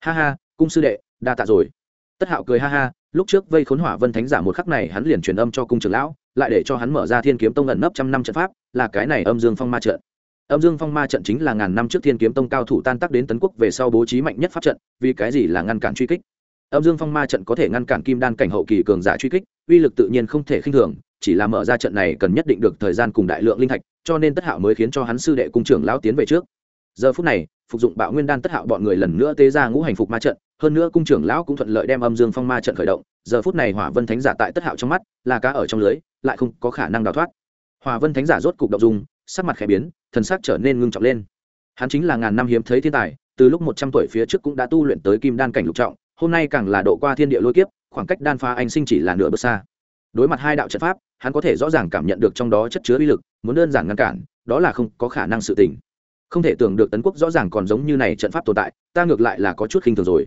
Speaker 1: Ha ha, cung sư đệ, đa tạ rồi. Tất hạo cười ha ha, lúc trước vây khốn hỏa vân thánh giả một khắc này hắn liền truyền âm cho cung trưởng lão, lại để cho hắn mở ra thiên kiếm tông ẩn nấp trăm năm trận pháp, là cái này âm dương phong ma trận âm dương phong ma trận chính là ngàn năm trước thiên kiếm tông cao thủ tan tác đến tấn quốc về sau bố trí mạnh nhất pháp trận, vì cái gì là ngăn cản truy kích? Âm dương phong ma trận có thể ngăn cản kim đan cảnh hậu kỳ cường giả truy kích, uy lực tự nhiên không thể khinh thường, chỉ là mở ra trận này cần nhất định được thời gian cùng đại lượng linh thạch, cho nên tất hạo mới khiến cho hắn sư đệ cung trưởng lão tiến về trước. Giờ phút này, phục dụng bạo nguyên đan tất hạo bọn người lần nữa tế ra ngũ hành phục ma trận, hơn nữa cung trưởng lão cũng thuận lợi đem âm dương phong ma trận khởi động. Giờ phút này hỏa vân thánh giả tại tất hạo trong mắt là cá ở trong lưới, lại không có khả năng đào thoát. Hỏa vân thánh giả rốt cục động dung sắc mặt khẽ biến, thần sắc trở nên ngưng trọng lên. Hắn chính là ngàn năm hiếm thấy thiên tài, từ lúc một trăm tuổi phía trước cũng đã tu luyện tới kim đan cảnh lục trọng, hôm nay càng là độ qua thiên địa lôi kiếp, khoảng cách đan phá anh sinh chỉ là nửa bước xa. Đối mặt hai đạo trận pháp, hắn có thể rõ ràng cảm nhận được trong đó chất chứa uy lực, muốn đơn giản ngăn cản, đó là không có khả năng sự tình. Không thể tưởng được tấn quốc rõ ràng còn giống như này trận pháp tồn tại, ta ngược lại là có chút khinh thường rồi.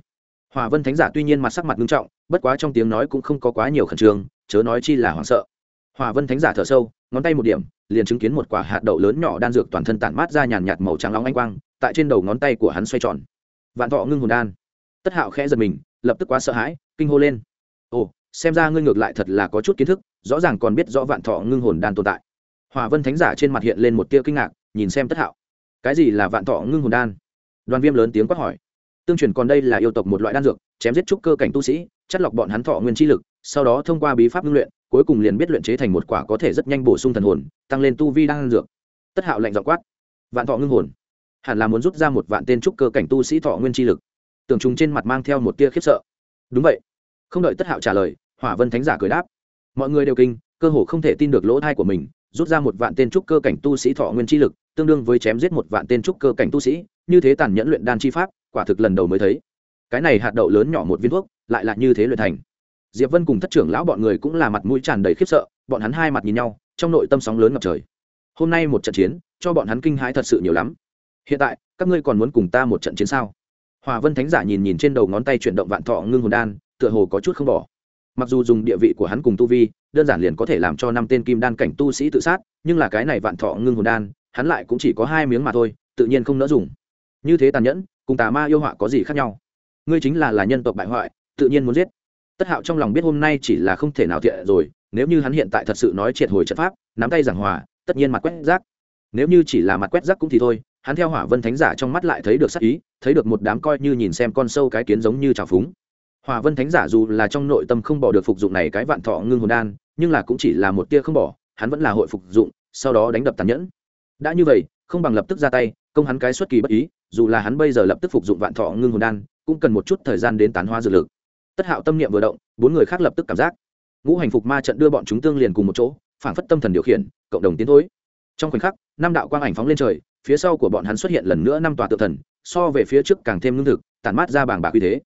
Speaker 1: Hòa vân thánh giả tuy nhiên mặt sắc mặt nghiêm trọng, bất quá trong tiếng nói cũng không có quá nhiều khẩn trương, chớ nói chi là hoảng sợ hòa vân thánh giả thở sâu, ngón tay một điểm, liền chứng kiến một quả hạt đậu lớn nhỏ đan dược toàn thân tản mát ra nhàn nhạt màu trắng long anh quang, tại trên đầu ngón tay của hắn xoay tròn. Vạn thọ ngưng hồn đan. Tất hạo khẽ giật mình, lập tức quá sợ hãi, kinh hô lên. Ồ, xem ra ngươi ngược lại thật là có chút kiến thức, rõ ràng còn biết rõ vạn thọ ngưng hồn đan tồn tại. Hòa vân thánh giả trên mặt hiện lên một tia kinh ngạc, nhìn xem tất hạo. Cái gì là vạn thọ ngưng hồn đan? Đoàn viêm lớn tiếng quát hỏi. Tương truyền còn đây là yêu tộc một loại đan dược, chém giết trúc cơ cảnh tu sĩ, chất lọc bọn hắn thọ nguyên chi lực, sau đó thông qua bí pháp ngưng luyện cuối cùng liền biết luyện chế thành một quả có thể rất nhanh bổ sung thần hồn, tăng lên tu vi đan dược. Tất hạo lạnh dọ quát. Vạn thọ ngưng hồn. Hẳn là muốn rút ra một vạn tên trúc cơ cảnh tu sĩ thọ nguyên chi lực. Tưởng chúng trên mặt mang theo một tia khiếp sợ. Đúng vậy. Không đợi tất hạo trả lời, hỏa vân thánh giả cười đáp. Mọi người đều kinh, cơ hồ không thể tin được lỗ thai của mình, rút ra một vạn tên trúc cơ cảnh tu sĩ thọ nguyên chi lực, tương đương với chém giết một vạn tên trúc cơ cảnh tu sĩ, như thế tàn nhẫn luyện đan chi pháp, quả thực lần đầu mới thấy. Cái này hạt đậu lớn nhỏ một viên thuốc, lại là như thế luyện thành diệp vân cùng thất trưởng lão bọn người cũng là mặt mũi tràn đầy khiếp sợ, bọn hắn hai mặt nhìn nhau, trong nội tâm sóng lớn ngập trời. Hôm nay một trận chiến, cho bọn hắn kinh hãi thật sự nhiều lắm. Hiện tại, các ngươi còn muốn cùng ta một trận chiến sao? Hòa vân thánh giả nhìn nhìn trên đầu ngón tay chuyển động vạn thọ ngưng hồn đan, tựa hồ có chút không bỏ. Mặc dù dùng địa vị của hắn cùng tu vi, đơn giản liền có thể làm cho năm tên kim đan cảnh tu sĩ tự sát, nhưng là cái này vạn thọ ngưng hồn đan, hắn lại cũng chỉ có hai miếng mà thôi, tự nhiên không nỡ dùng. Như thế tàn nhẫn, cùng tà ma yêu họa có gì khác nhau? Ngươi chính là là nhân tộc bại hoại, tự nhiên muốn giết tất hạo trong lòng biết hôm nay chỉ là không thể nào thiện rồi, nếu như hắn hiện tại thật sự nói triệt hồi trận pháp, nắm tay giảng hòa, tất nhiên mặt quét rác. Nếu như chỉ là mặt quét rác cũng thì thôi, hắn theo hỏa vân thánh giả trong mắt lại thấy được sắc ý, thấy được một đám coi như nhìn xem con sâu cái kiến giống như trào phúng. Hỏa vân thánh giả dù là trong nội tâm không bỏ được phục dụng này cái vạn thọ ngưng hồn đan, nhưng là cũng chỉ là một tia không bỏ, hắn vẫn là hội phục dụng, sau đó đánh đập tàn nhẫn. Đã như vậy, không bằng lập tức ra tay, công hắn cái xuất kỳ bất ý, dù là hắn bây giờ lập tức phục dụng vạn thọ ngưng hồn đan, cũng cần một chút thời gian đến tán hoa dược lực tất hạo tâm niệm vừa động, bốn người khác lập tức cảm giác. Ngũ hành phục ma trận đưa bọn chúng tương liền cùng một chỗ phản phất tâm thần điều khiển, cộng đồng tiến thối. Trong khoảnh khắc, năm đạo quang ảnh phóng lên trời, phía sau của bọn hắn xuất hiện lần nữa năm tòa tượng thần, so về phía trước càng thêm lương thực, tản mát ra bảng bạc uy thế.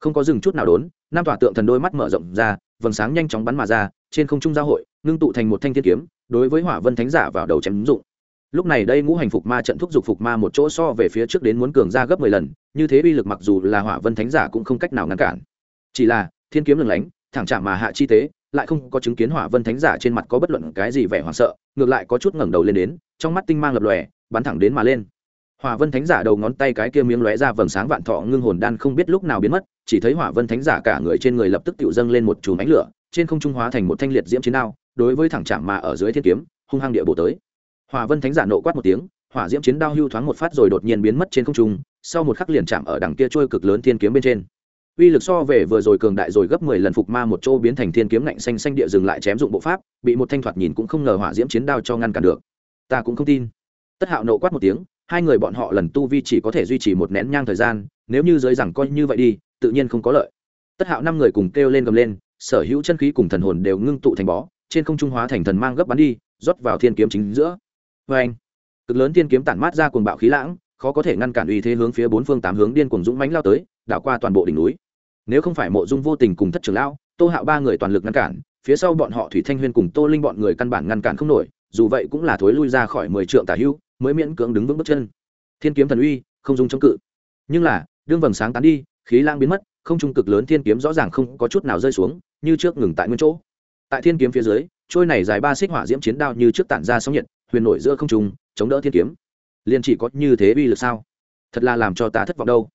Speaker 1: Không có dừng chút nào đốn, năm tòa tượng thần đôi mắt mở rộng ra, vầng sáng nhanh chóng bắn mà ra, trên không trung giao hội, ngưng tụ thành một thanh thiên kiếm, đối với hỏa vân thánh giả vào đầu chém ứng dụng. Lúc này đây ngũ hành phục ma trận thúc giục phục ma một chỗ so về phía trước đến muốn cường ra gấp mười lần, như thế uy lực mặc dù là hỏa vân thánh giả cũng không cách nào ngăn cản chỉ là, thiên kiếm lừng lánh, thẳng chạm mà hạ chi tế, lại không có chứng kiến hỏa vân thánh giả trên mặt có bất luận cái gì vẻ hoảng sợ, ngược lại có chút ngẩng đầu lên đến, trong mắt tinh mang lập lòe, bắn thẳng đến mà lên. Hỏa vân thánh giả đầu ngón tay cái kia miếng lóe ra vầng sáng vạn thọ ngưng hồn đan không biết lúc nào biến mất, chỉ thấy hỏa vân thánh giả cả người trên người lập tức tự dâng lên một chùm ánh lửa, trên không trung hóa thành một thanh liệt diễm chiến đao, đối với thẳng chạm mà ở dưới thiên kiếm, hung hăng địa bộ tới. Hỏa vân thánh giả nộ quát một tiếng, hỏa diễm chiến đao hưu thoáng một phát rồi đột nhiên biến mất trên không trung, sau một khắc liền chạm ở đằng kia trôi cực lớn thiên kiếm bên trên uy lực so về vừa rồi cường đại rồi gấp mười lần phục ma một chỗ biến thành thiên kiếm lạnh xanh xanh địa dừng lại chém dụng bộ pháp, bị một thanh thoạt nhìn cũng không ngờ hỏa diễm chiến đao cho ngăn cản được. Ta cũng không tin. Tất hạo nộ quát một tiếng, hai người bọn họ lần tu vi chỉ có thể duy trì một nén nhang thời gian, nếu như giới rằng coi như vậy đi, tự nhiên không có lợi. Tất hạo năm người cùng kêu lên gầm lên, sở hữu chân khí cùng thần hồn đều ngưng tụ thành bó, trên không trung hóa thành thần mang gấp bắn đi, rót vào thiên kiếm chính giữa. Vê anh, cực lớn thiên kiếm tản mát ra cuồng bạo khí lãng, khó có thể ngăn cản uy thế hướng phía bốn phương tám hướng điên cuồng dũng mãnh lao tới, đảo qua toàn bộ đỉnh núi nếu không phải mộ dung vô tình cùng thất trưởng lão, tô hạo ba người toàn lực ngăn cản, phía sau bọn họ thủy thanh huyên cùng tô linh bọn người căn bản ngăn cản không nổi, dù vậy cũng là thối lui ra khỏi mười trượng tả hưu, mới miễn cưỡng đứng vững bước chân. Thiên kiếm thần uy, không dùng chống cự. Nhưng là, đương vầng sáng tán đi, khí lang biến mất, không trung cực lớn thiên kiếm rõ ràng không có chút nào rơi xuống, như trước ngừng tại nguyên chỗ. Tại thiên kiếm phía dưới, trôi này dài ba xích hỏa diễm chiến đao như trước tản ra sóng nhiệt, huyền nổi giữa không trung, chống đỡ thiên kiếm. Liền chỉ có như thế uy lực sao? Thật là làm cho ta thất vọng đâu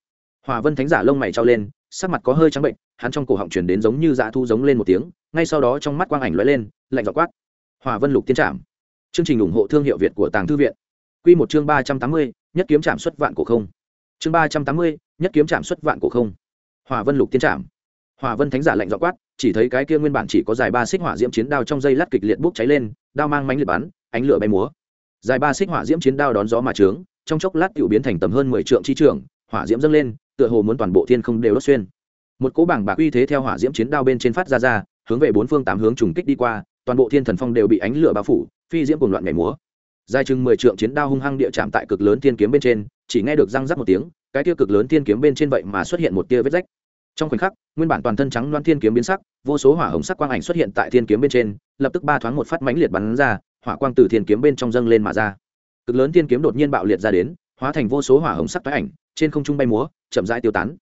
Speaker 1: hòa vân thánh giả lông mày trao lên, sắc mặt có hơi trắng bệnh, hắn trong cổ họng chuyển đến giống như dã thu giống lên một tiếng, ngay sau đó trong mắt quang ảnh lóe lên, lạnh dọ quát. Hòa vân lục tiên trạm chương trình ủng hộ thương hiệu việt của tàng thư viện. Q một chương ba trăm tám mươi, nhất kiếm trạm xuất vạn cổ không. Chương ba trăm tám mươi, nhất kiếm trạm xuất vạn cổ không. Hòa vân lục tiên trạm hòa vân thánh giả lạnh dọ quát, chỉ thấy cái kia nguyên bản chỉ có dài ba xích hỏa diễm chiến đao trong dây lát kịch liệt bốc cháy lên, đao mang mánh liệt bắn, ánh lửa bay múa. Dài ba xích hỏa diễm chiến đao đón gió mà trướng, trong chốc lát tiểu biến thành tầm hơn mười trượng chi trường, hỏa diễm dâng lên tựa hồ muốn toàn bộ thiên không đều đốt xuyên. Một cỗ bảng bạc uy thế theo hỏa diễm chiến đao bên trên phát ra ra, hướng về bốn phương tám hướng trùng kích đi qua, toàn bộ thiên thần phong đều bị ánh lửa bao phủ, phi diễm cùng loạn nhảy múa. Dài chừng mười trượng chiến đao hung hăng địa chạm tại cực lớn thiên kiếm bên trên, chỉ nghe được răng rắc một tiếng, cái tiêu cực lớn thiên kiếm bên trên vậy mà xuất hiện một tia vết rách. Trong khoảnh khắc, nguyên bản toàn thân trắng loan thiên kiếm biến sắc, vô số hỏa hồng sắc quang ảnh xuất hiện tại thiên kiếm bên trên, lập tức ba thoáng một phát mãnh liệt bắn ra, hỏa quang từ thiên kiếm bên trong dâng lên mà ra. Cực lớn thiên kiếm đột nhiên bạo liệt ra đến hóa thành vô số hỏa hồng sắc tái ảnh, trên không trung bay múa, chậm rãi tiêu tán.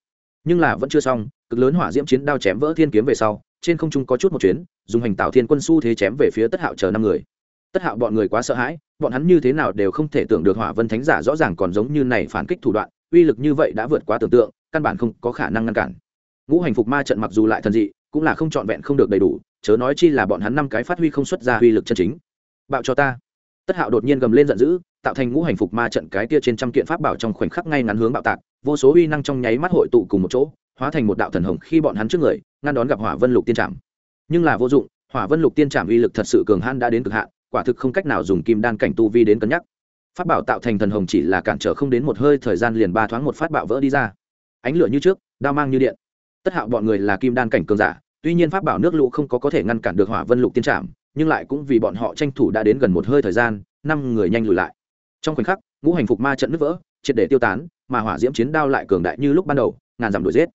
Speaker 1: Nhưng là vẫn chưa xong, cực lớn hỏa diễm chiến đao chém vỡ thiên kiếm về sau, trên không trung có chút một chuyến, dùng hành tạo thiên quân su thế chém về phía tất hạo chờ năm người. Tất hạo bọn người quá sợ hãi, bọn hắn như thế nào đều không thể tưởng được hỏa vân thánh giả rõ ràng còn giống như này phản kích thủ đoạn, uy lực như vậy đã vượt quá tưởng tượng, căn bản không có khả năng ngăn cản. Ngũ hành phục ma trận mặc dù lại thần dị, cũng là không trọn vẹn không được đầy đủ, chớ nói chi là bọn hắn năm cái phát huy không xuất ra uy lực chân chính. Bạo cho ta tất hạo đột nhiên gầm lên giận dữ, tạo thành ngũ hành phục ma trận cái kia trên trăm kiện pháp bảo trong khoảnh khắc ngay ngắn hướng bạo tạc, vô số uy năng trong nháy mắt hội tụ cùng một chỗ, hóa thành một đạo thần hồng khi bọn hắn trước người, ngăn đón gặp hỏa vân lục tiên trạm nhưng là vô dụng, hỏa vân lục tiên trạm uy lực thật sự cường hãn đã đến cực hạn, quả thực không cách nào dùng kim đan cảnh tu vi đến cân nhắc. Pháp bảo tạo thành thần hồng chỉ là cản trở không đến một hơi thời gian liền ba thoáng một phát bạo vỡ đi ra. Ánh lửa như trước, đao mang như điện. Tất hạo bọn người là kim đan cảnh cường giả, tuy nhiên pháp bảo nước lũ không có có thể ngăn cản được hỏa vân lục tiên trạm nhưng lại cũng vì bọn họ tranh thủ đã đến gần một hơi thời gian, năm người nhanh lùi lại. Trong khoảnh khắc, ngũ hành phục ma trận nứt vỡ, triệt để tiêu tán, mà hỏa diễm chiến đao lại cường đại như lúc ban đầu, ngàn dặm đuổi giết.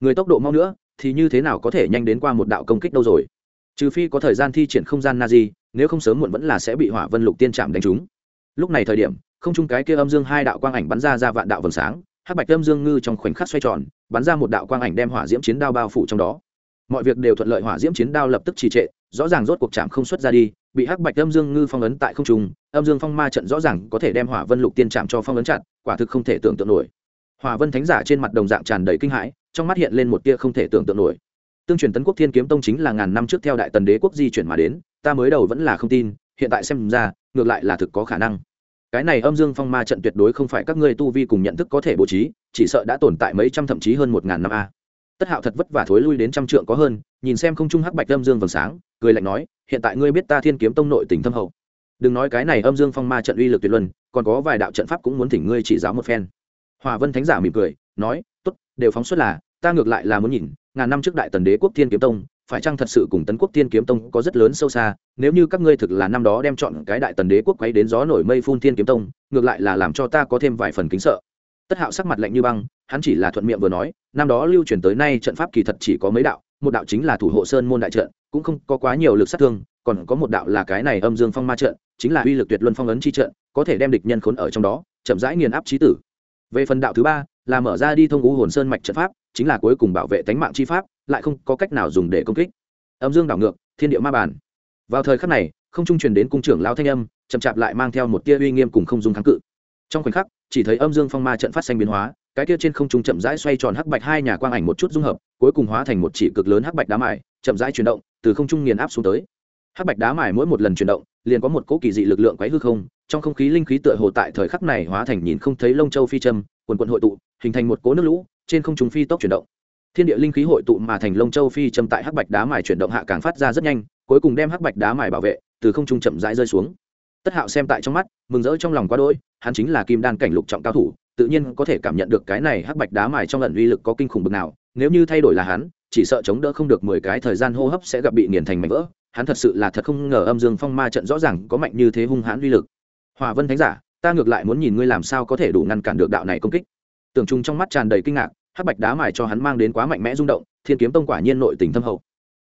Speaker 1: Người tốc độ mau nữa, thì như thế nào có thể nhanh đến qua một đạo công kích đâu rồi? Trừ phi có thời gian thi triển không gian na di nếu không sớm muộn vẫn là sẽ bị hỏa vân lục tiên chạm đánh trúng. Lúc này thời điểm, không chung cái kia âm dương hai đạo quang ảnh bắn ra ra vạn đạo vầng sáng, hắc bạch âm dương ngư trong khoảnh khắc xoay tròn, bắn ra một đạo quang ảnh đem hỏa diễm chiến đao bao phủ trong đó mọi việc đều thuận lợi hỏa diễm chiến đao lập tức trì trệ, rõ ràng rốt cuộc chạm không xuất ra đi, bị hắc bạch âm dương ngư phong ấn tại không trung, âm dương phong ma trận rõ ràng có thể đem hỏa vân lục tiên chạm cho phong ấn chặn quả thực không thể tưởng tượng nổi. Hỏa vân thánh giả trên mặt đồng dạng tràn đầy kinh hãi, trong mắt hiện lên một tia không thể tưởng tượng nổi. Tương truyền tấn quốc thiên kiếm tông chính là ngàn năm trước theo đại tần đế quốc di chuyển mà đến, ta mới đầu vẫn là không tin, hiện tại xem ra, ngược lại là thực có khả năng. Cái này âm dương phong ma trận tuyệt đối không phải các ngươi tu vi cùng nhận thức có thể bố trí, chỉ sợ đã tồn tại mấy trăm thậm chí hơn một ngàn năm a tất hạo thật vất vả thối lui đến trăm trượng có hơn, nhìn xem không trung hắc bạch âm dương vầng sáng, cười lạnh nói, hiện tại ngươi biết ta thiên kiếm tông nội tình thâm hậu. Đừng nói cái này âm dương phong ma trận uy lực tuyệt luân, còn có vài đạo trận pháp cũng muốn thỉnh ngươi chỉ giáo một phen. Hòa vân thánh giả mỉm cười, nói, tốt, đều phóng xuất là, ta ngược lại là muốn nhìn, ngàn năm trước đại tần đế quốc thiên kiếm tông, phải chăng thật sự cùng tấn quốc thiên kiếm tông có rất lớn sâu xa? Nếu như các ngươi thực là năm đó đem chọn cái đại tần đế quốc quấy đến gió nổi mây phun thiên kiếm tông, ngược lại là làm cho ta có thêm vài phần kính sợ. Tất hạo sắc mặt lạnh như băng hắn chỉ là thuận miệng vừa nói, năm đó lưu truyền tới nay trận pháp kỳ thật chỉ có mấy đạo, một đạo chính là thủ hộ sơn môn đại trận, cũng không có quá nhiều lực sát thương, còn có một đạo là cái này âm dương phong ma trận, chính là uy lực tuyệt luân phong ấn chi trận, có thể đem địch nhân khốn ở trong đó, chậm rãi nghiền áp trí tử. Về phần đạo thứ ba, là mở ra đi thông ngũ hồn sơn mạch trận pháp, chính là cuối cùng bảo vệ tánh mạng chi pháp, lại không có cách nào dùng để công kích. Âm dương đảo ngược, thiên địa ma bản vào thời khắc này, không trung truyền đến cung trưởng lao thanh âm, chậm chạp lại mang theo một tia uy nghiêm cùng không dung kháng cự. Trong khoảnh khắc, chỉ thấy âm dương phong ma trận phát xanh biến hóa cái kia trên không trung chậm rãi xoay tròn hắc bạch hai nhà quang ảnh một chút dung hợp, cuối cùng hóa thành một chỉ cực lớn hắc bạch đá mài, chậm rãi chuyển động, từ không trung nghiền áp xuống tới. Hắc bạch đá mài mỗi một lần chuyển động, liền có một cỗ kỳ dị lực lượng quấy hư không, trong không khí linh khí tựa hồ tại thời khắc này hóa thành nhìn không thấy lông châu phi châm, quần quần hội tụ, hình thành một cỗ nước lũ, trên không trung phi tốc chuyển động. Thiên địa linh khí hội tụ mà thành lông châu phi châm tại hắc bạch đá mài chuyển động hạ càng phát ra rất nhanh, cuối cùng đem hắc bạch đá mài bảo vệ, từ không trung chậm rãi rơi xuống. Tất hạo xem tại trong mắt, mừng rỡ trong lòng quá đỗi, hắn chính là kim đan cảnh lục trọng cao thủ tự nhiên có thể cảm nhận được cái này hắc bạch đá mài trong lần uy lực có kinh khủng bực nào. Nếu như thay đổi là hắn, chỉ sợ chống đỡ không được mười cái thời gian hô hấp sẽ gặp bị nghiền thành mảnh vỡ. Hắn thật sự là thật không ngờ âm dương phong ma trận rõ ràng có mạnh như thế hung hãn uy lực. Hòa vân thánh giả, ta ngược lại muốn nhìn ngươi làm sao có thể đủ ngăn cản được đạo này công kích. Tưởng chung trong mắt tràn đầy kinh ngạc, hắc bạch đá mài cho hắn mang đến quá mạnh mẽ rung động, thiên kiếm tông quả nhiên nội tình thâm hậu.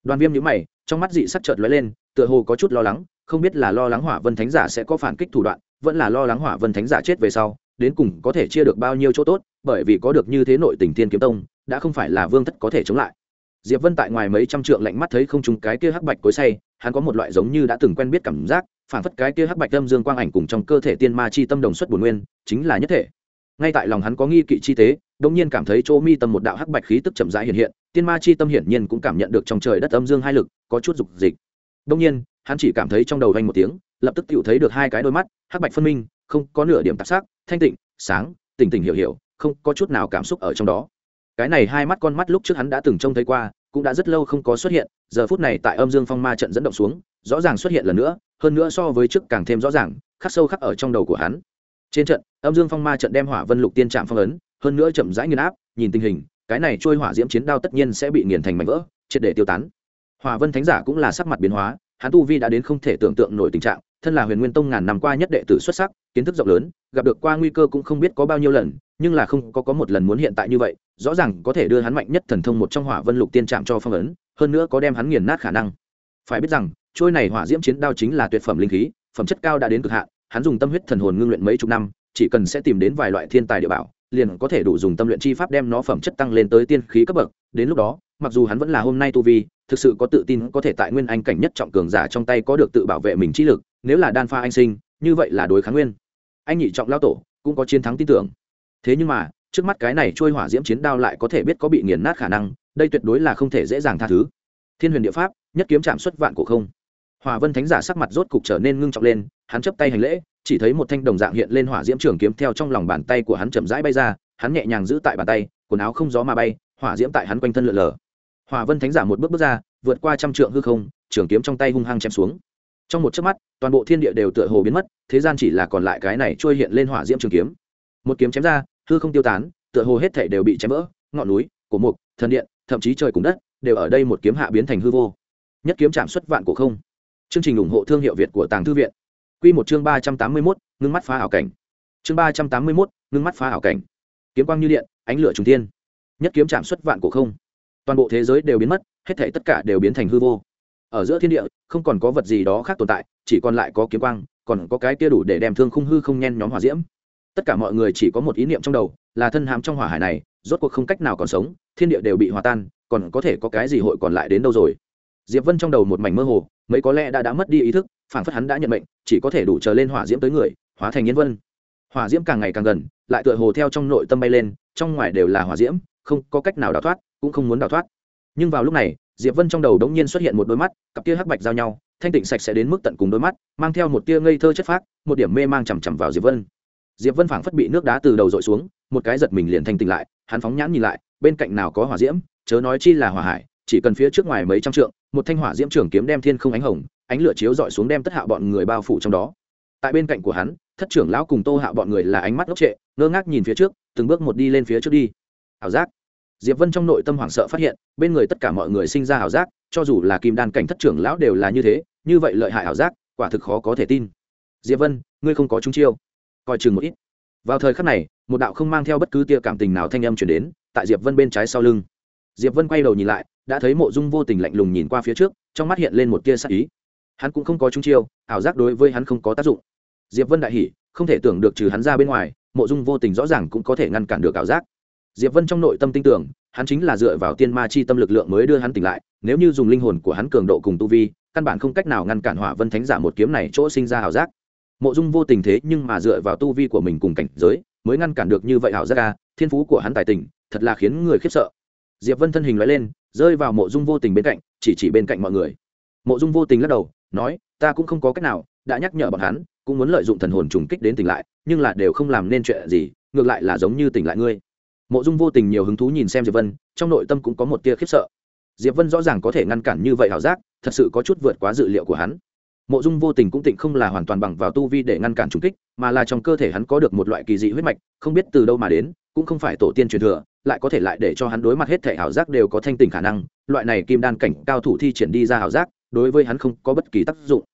Speaker 1: Đoàn viêm nhíu mày, trong mắt dị sắc chợt lóe lên, tựa hồ có chút lo lắng, không biết là lo lắng hỏa vân thánh giả sẽ có phản kích thủ đoạn, vẫn là lo lắng hỏa vân thánh giả chết về sau đến cùng có thể chia được bao nhiêu chỗ tốt, bởi vì có được như thế nội tình thiên kiếm tông, đã không phải là vương thất có thể chống lại. Diệp vân tại ngoài mấy trăm trượng lạnh mắt thấy không trùng cái kia hắc bạch cối say, hắn có một loại giống như đã từng quen biết cảm giác phản phất cái kia hắc bạch tâm dương quang ảnh cùng trong cơ thể tiên ma chi tâm đồng xuất bổn nguyên, chính là nhất thể. Ngay tại lòng hắn có nghi kỵ chi tế đông nhiên cảm thấy chỗ mi tâm một đạo hắc bạch khí tức chậm rãi hiện hiện, tiên ma chi tâm hiển nhiên cũng cảm nhận được trong trời đất âm dương hai lực, có chút dục dịch. Đông nhiên, hắn chỉ cảm thấy trong đầu vang một tiếng, lập tức tựu thấy được hai cái đôi mắt, hắc bạch phân minh không có nửa điểm tạp sắc, thanh tịnh, sáng, tỉnh tỉnh hiểu hiểu, không có chút nào cảm xúc ở trong đó. Cái này hai mắt con mắt lúc trước hắn đã từng trông thấy qua, cũng đã rất lâu không có xuất hiện, giờ phút này tại âm dương phong ma trận dẫn động xuống, rõ ràng xuất hiện lần nữa, hơn nữa so với trước càng thêm rõ ràng, khắc sâu khắc ở trong đầu của hắn. Trên trận, âm dương phong ma trận đem hỏa vân lục tiên trạm phong ấn, hơn nữa chậm rãi nghiền áp, nhìn tình hình, cái này trôi hỏa diễm chiến đao tất nhiên sẽ bị nghiền thành mảnh vỡ, triệt để tiêu tán. Hỏa vân thánh giả cũng là sắc mặt biến hóa, hắn tu vi đã đến không thể tưởng tượng nổi tình trạng thân là huyền nguyên tông ngàn năm qua nhất đệ tử xuất sắc, kiến thức rộng lớn, gặp được qua nguy cơ cũng không biết có bao nhiêu lần, nhưng là không có có một lần muốn hiện tại như vậy, rõ ràng có thể đưa hắn mạnh nhất thần thông một trong hỏa vân lục tiên trạm cho phong ấn, hơn nữa có đem hắn nghiền nát khả năng. Phải biết rằng, trôi này hỏa diễm chiến đao chính là tuyệt phẩm linh khí, phẩm chất cao đã đến cực hạn, hắn dùng tâm huyết thần hồn ngưng luyện mấy chục năm, chỉ cần sẽ tìm đến vài loại thiên tài địa bảo, liền có thể đủ dùng tâm luyện chi pháp đem nó phẩm chất tăng lên tới tiên khí cấp bậc. Đến lúc đó, mặc dù hắn vẫn là hôm nay tu vi thực sự có tự tin có thể tại nguyên anh cảnh nhất trọng cường giả trong tay có được tự bảo vệ mình trí lực, nếu là đan pha anh sinh, như vậy là đối kháng nguyên. Anh nhị trọng lao tổ cũng có chiến thắng tin tưởng. Thế nhưng mà, trước mắt cái này trôi hỏa diễm chiến đao lại có thể biết có bị nghiền nát khả năng, đây tuyệt đối là không thể dễ dàng tha thứ. Thiên huyền địa pháp, nhất kiếm chạm xuất vạn cổ không. Hòa vân thánh giả sắc mặt rốt cục trở nên ngưng trọng lên, hắn chấp tay hành lễ, chỉ thấy một thanh đồng dạng hiện lên hỏa diễm trường kiếm theo trong lòng bàn tay của hắn chậm rãi bay ra, hắn nhẹ nhàng giữ tại bàn tay, quần áo không gió mà bay, hỏa diễm tại hắn quanh thân lượn lờ hòa vân thánh giả một bước bước ra, vượt qua trăm trượng hư không, trường kiếm trong tay hung hăng chém xuống. Trong một chớp mắt, toàn bộ thiên địa đều tựa hồ biến mất, thế gian chỉ là còn lại cái này trôi hiện lên hỏa diễm trường kiếm. Một kiếm chém ra, hư không tiêu tán, tựa hồ hết thể đều bị chém vỡ, ngọn núi, cổ mục, thần điện, thậm chí trời cùng đất, đều ở đây một kiếm hạ biến thành hư vô. Nhất kiếm chạm xuất vạn cổ không. Chương trình ủng hộ thương hiệu việt của tàng thư viện. Quy một chương ba trăm tám mươi mốt, ngưng mắt phá ảo cảnh. Chương ba trăm tám mươi mốt, ngưng mắt phá ảo cảnh. Kiếm quang như điện, ánh lửa trùng tiên nhất kiếm chạm xuất vạn cổ không toàn bộ thế giới đều biến mất, hết thể tất cả đều biến thành hư vô. Ở giữa thiên địa, không còn có vật gì đó khác tồn tại, chỉ còn lại có kiếm quang, còn có cái kia đủ để đem thương khung hư không nhen nhóm hỏa diễm. Tất cả mọi người chỉ có một ý niệm trong đầu, là thân hàm trong hỏa hải này, rốt cuộc không cách nào còn sống, thiên địa đều bị hòa tan, còn có thể có cái gì hội còn lại đến đâu rồi? Diệp vân trong đầu một mảnh mơ hồ, mấy có lẽ đã đã mất đi ý thức phản phất hắn đã nhận mệnh, chỉ có thể đủ chờ lên hỏa diễm tới người, hóa thành nhân vân. Hỏa diễm càng ngày càng gần, lại tựa hồ theo trong nội tâm bay lên, trong ngoài đều là hỏa diễm, không có cách nào đào thoát cũng không muốn đào thoát. Nhưng vào lúc này, diệp vân trong đầu đống nhiên xuất hiện một đôi mắt, cặp tia hắc bạch giao nhau, thanh tịnh sạch sẽ đến mức tận cùng đôi mắt, mang theo một tia ngây thơ chất phác, một điểm mê mang chằm chằm vào diệp vân. Diệp vân phảng phất bị nước đá từ đầu dội xuống, một cái giật mình liền thanh tịnh lại, hắn phóng nhãn nhìn lại, bên cạnh nào có hỏa diễm, chớ nói chi là hỏa hải, chỉ cần phía trước ngoài mấy trăm trượng, một thanh hỏa diễm trường kiếm đem thiên không ánh hồng, ánh lửa chiếu dọi xuống đem tất hạ bọn người bao phủ trong đó. Tại bên cạnh của hắn, thất trưởng lão cùng tô hạ bọn người là ánh mắt ngốc trệ, ngơ ngác nhìn phía trước, từng bước một đi lên phía trước đi. Ảo giác diệp vân trong nội tâm hoảng sợ phát hiện, bên người tất cả mọi người sinh ra ảo giác, cho dù là kim đan cảnh thất trưởng lão đều là như thế, như vậy lợi hại ảo giác, quả thực khó có thể tin. Diệp vân, ngươi không có chúng chiêu. Coi chừng một ít. Vào thời khắc này, một đạo không mang theo bất cứ tia cảm tình nào thanh âm chuyển đến, tại diệp vân bên trái sau lưng. Diệp vân quay đầu nhìn lại, đã thấy mộ dung vô tình lạnh lùng nhìn qua phía trước, trong mắt hiện lên một tia sắc ý. Hắn cũng không có chúng chiêu, ảo giác đối với hắn không có tác dụng. Diệp vân đại hỉ, không thể tưởng được trừ hắn ra bên ngoài, mộ dung vô tình rõ ràng cũng có thể ngăn cản được ảo giác diệp vân trong nội tâm tin tưởng, hắn chính là dựa vào tiên ma chi tâm lực lượng mới đưa hắn tỉnh lại, nếu như dùng linh hồn của hắn cường độ cùng tu vi, căn bản không cách nào ngăn cản hỏa vân thánh giả một kiếm này chỗ sinh ra ảo giác. Mộ dung vô tình thế nhưng mà dựa vào tu vi của mình cùng cảnh giới, mới ngăn cản được như vậy ảo giác ca thiên phú của hắn tài tình, thật là khiến người khiếp sợ. Diệp vân thân hình nói lên, rơi vào mộ dung vô tình bên cạnh, chỉ chỉ bên cạnh mọi người. Mộ dung vô tình lắc đầu, nói, ta cũng không có cách nào, đã nhắc nhở bọn hắn, cũng muốn lợi dụng thần hồn trùng kích đến tỉnh lại, nhưng là đều không làm nên chuyện gì, ngược lại là giống như tỉnh lại ngươi mộ dung vô tình nhiều hứng thú nhìn xem diệp vân, trong nội tâm cũng có một tia khiếp sợ. Diệp vân rõ ràng có thể ngăn cản như vậy ảo giác, thật sự có chút vượt quá dự liệu của hắn. Mộ dung vô tình cũng tịnh không là hoàn toàn bằng vào tu vi để ngăn cản trùng kích, mà là trong cơ thể hắn có được một loại kỳ dị huyết mạch, không biết từ đâu mà đến, cũng không phải tổ tiên truyền thừa, lại có thể lại để cho hắn đối mặt hết thể ảo giác đều có thanh tình khả năng, loại này kim đan cảnh cao thủ thi triển đi ra ảo giác, đối với hắn không có bất kỳ tác dụng.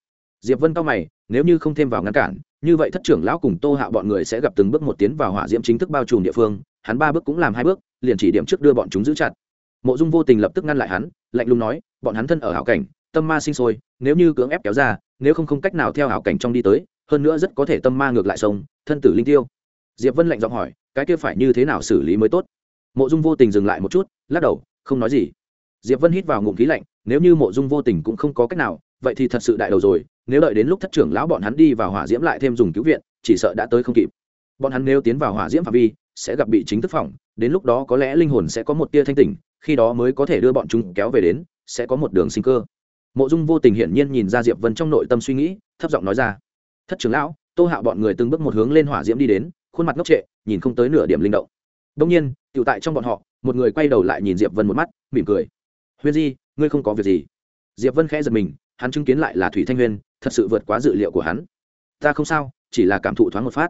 Speaker 1: Diệp vân cao mày, nếu như không thêm vào ngăn cản như vậy thất trưởng lão cùng tô hạ bọn người sẽ gặp từng bước một tiến vào hỏa diễm chính thức bao trùm địa phương, hắn ba bước cũng làm hai bước, liền chỉ điểm trước đưa bọn chúng giữ chặt. Mộ dung vô tình lập tức ngăn lại hắn, lạnh lùng nói, bọn hắn thân ở hảo cảnh, tâm ma sinh sôi, nếu như cưỡng ép kéo ra, nếu không không cách nào theo hảo cảnh trong đi tới, hơn nữa rất có thể tâm ma ngược lại sông, thân tử linh tiêu. Diệp vân lạnh giọng hỏi, cái kia phải như thế nào xử lý mới tốt? Mộ dung vô tình dừng lại một chút, lắc đầu, không nói gì. Diệp vân hít vào ngụm khí lạnh, nếu như mộ dung vô tình cũng không có cách nào vậy thì thật sự đại đầu rồi, nếu đợi đến lúc thất trưởng lão bọn hắn đi vào hỏa diễm lại thêm dùng cứu viện, chỉ sợ đã tới không kịp. Bọn hắn nếu tiến vào hỏa diễm phạm vi, sẽ gặp bị chính thức phỏng, đến lúc đó có lẽ linh hồn sẽ có một tia thanh tỉnh, khi đó mới có thể đưa bọn chúng kéo về đến, sẽ có một đường sinh cơ. Mộ dung vô tình hiển nhiên nhìn ra diệp vân trong nội tâm suy nghĩ, thấp giọng nói ra, thất trưởng lão, tô hạo bọn người từng bước một hướng lên hỏa diễm đi đến, khuôn mặt ngốc trệ, nhìn không tới nửa điểm linh động. Đông nhiên tự tại trong bọn họ, một người quay đầu lại nhìn diệp vân một mắt, mỉm cười. Huyên di, ngươi không có việc gì. Diệp vân khẽ giật mình hắn chứng kiến lại là thủy thanh huyên, thật sự vượt quá dự liệu của hắn. Ta không sao, chỉ là cảm thụ thoáng một phát.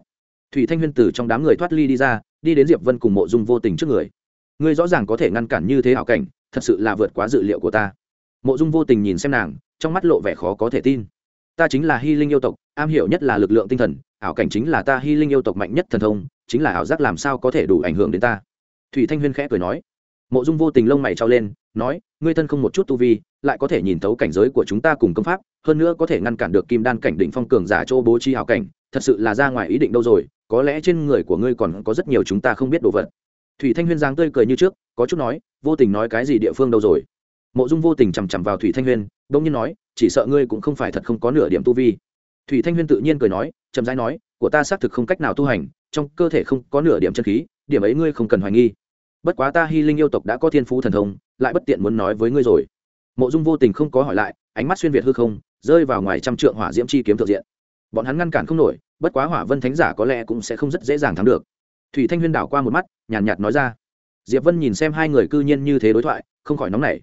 Speaker 1: Thủy thanh huyên từ trong đám người thoát ly đi ra, đi đến diệp vân cùng mộ dung vô tình trước người. Ngươi rõ ràng có thể ngăn cản như thế hảo cảnh, thật sự là vượt quá dự liệu của ta. Mộ dung vô tình nhìn xem nàng, trong mắt lộ vẻ khó có thể tin. Ta chính là hy linh yêu tộc, am hiểu nhất là lực lượng tinh thần, ảo cảnh chính là ta hy linh yêu tộc mạnh nhất thần thông, chính là ảo giác làm sao có thể đủ ảnh hưởng đến ta. Thủy thanh huyên khẽ cười nói. Mộ dung vô tình lông mày trao lên nói, ngươi thân không một chút tu vi, lại có thể nhìn thấu cảnh giới của chúng ta cùng công pháp, hơn nữa có thể ngăn cản được kim đan cảnh đỉnh phong cường giả chỗ bố trí hảo cảnh, thật sự là ra ngoài ý định đâu rồi, có lẽ trên người của ngươi còn có rất nhiều chúng ta không biết đồ vật. Thủy thanh huyên giang tươi cười như trước, có chút nói, vô tình nói cái gì địa phương đâu rồi? Mộ dung vô tình chằm chằm vào thủy thanh huyên đông nhiên nói, chỉ sợ ngươi cũng không phải thật không có nửa điểm tu vi. Thủy thanh huyên tự nhiên cười nói, chậm rãi nói, của ta xác thực không cách nào tu hành, trong cơ thể không có nửa điểm chân khí, điểm ấy ngươi không cần hoài nghi bất quá ta hy linh yêu tộc đã có thiên phú thần thông lại bất tiện muốn nói với ngươi rồi. Mộ dung vô tình không có hỏi lại ánh mắt xuyên việt hư không rơi vào ngoài trăm trượng hỏa diễm chi kiếm thượng diện. Bọn hắn ngăn cản không nổi bất quá hỏa vân thánh giả có lẽ cũng sẽ không rất dễ dàng thắng được. Thủy thanh huyên đảo qua một mắt nhàn nhạt, nhạt nói ra. Diệp vân nhìn xem hai người cư nhiên như thế đối thoại không khỏi nóng nảy.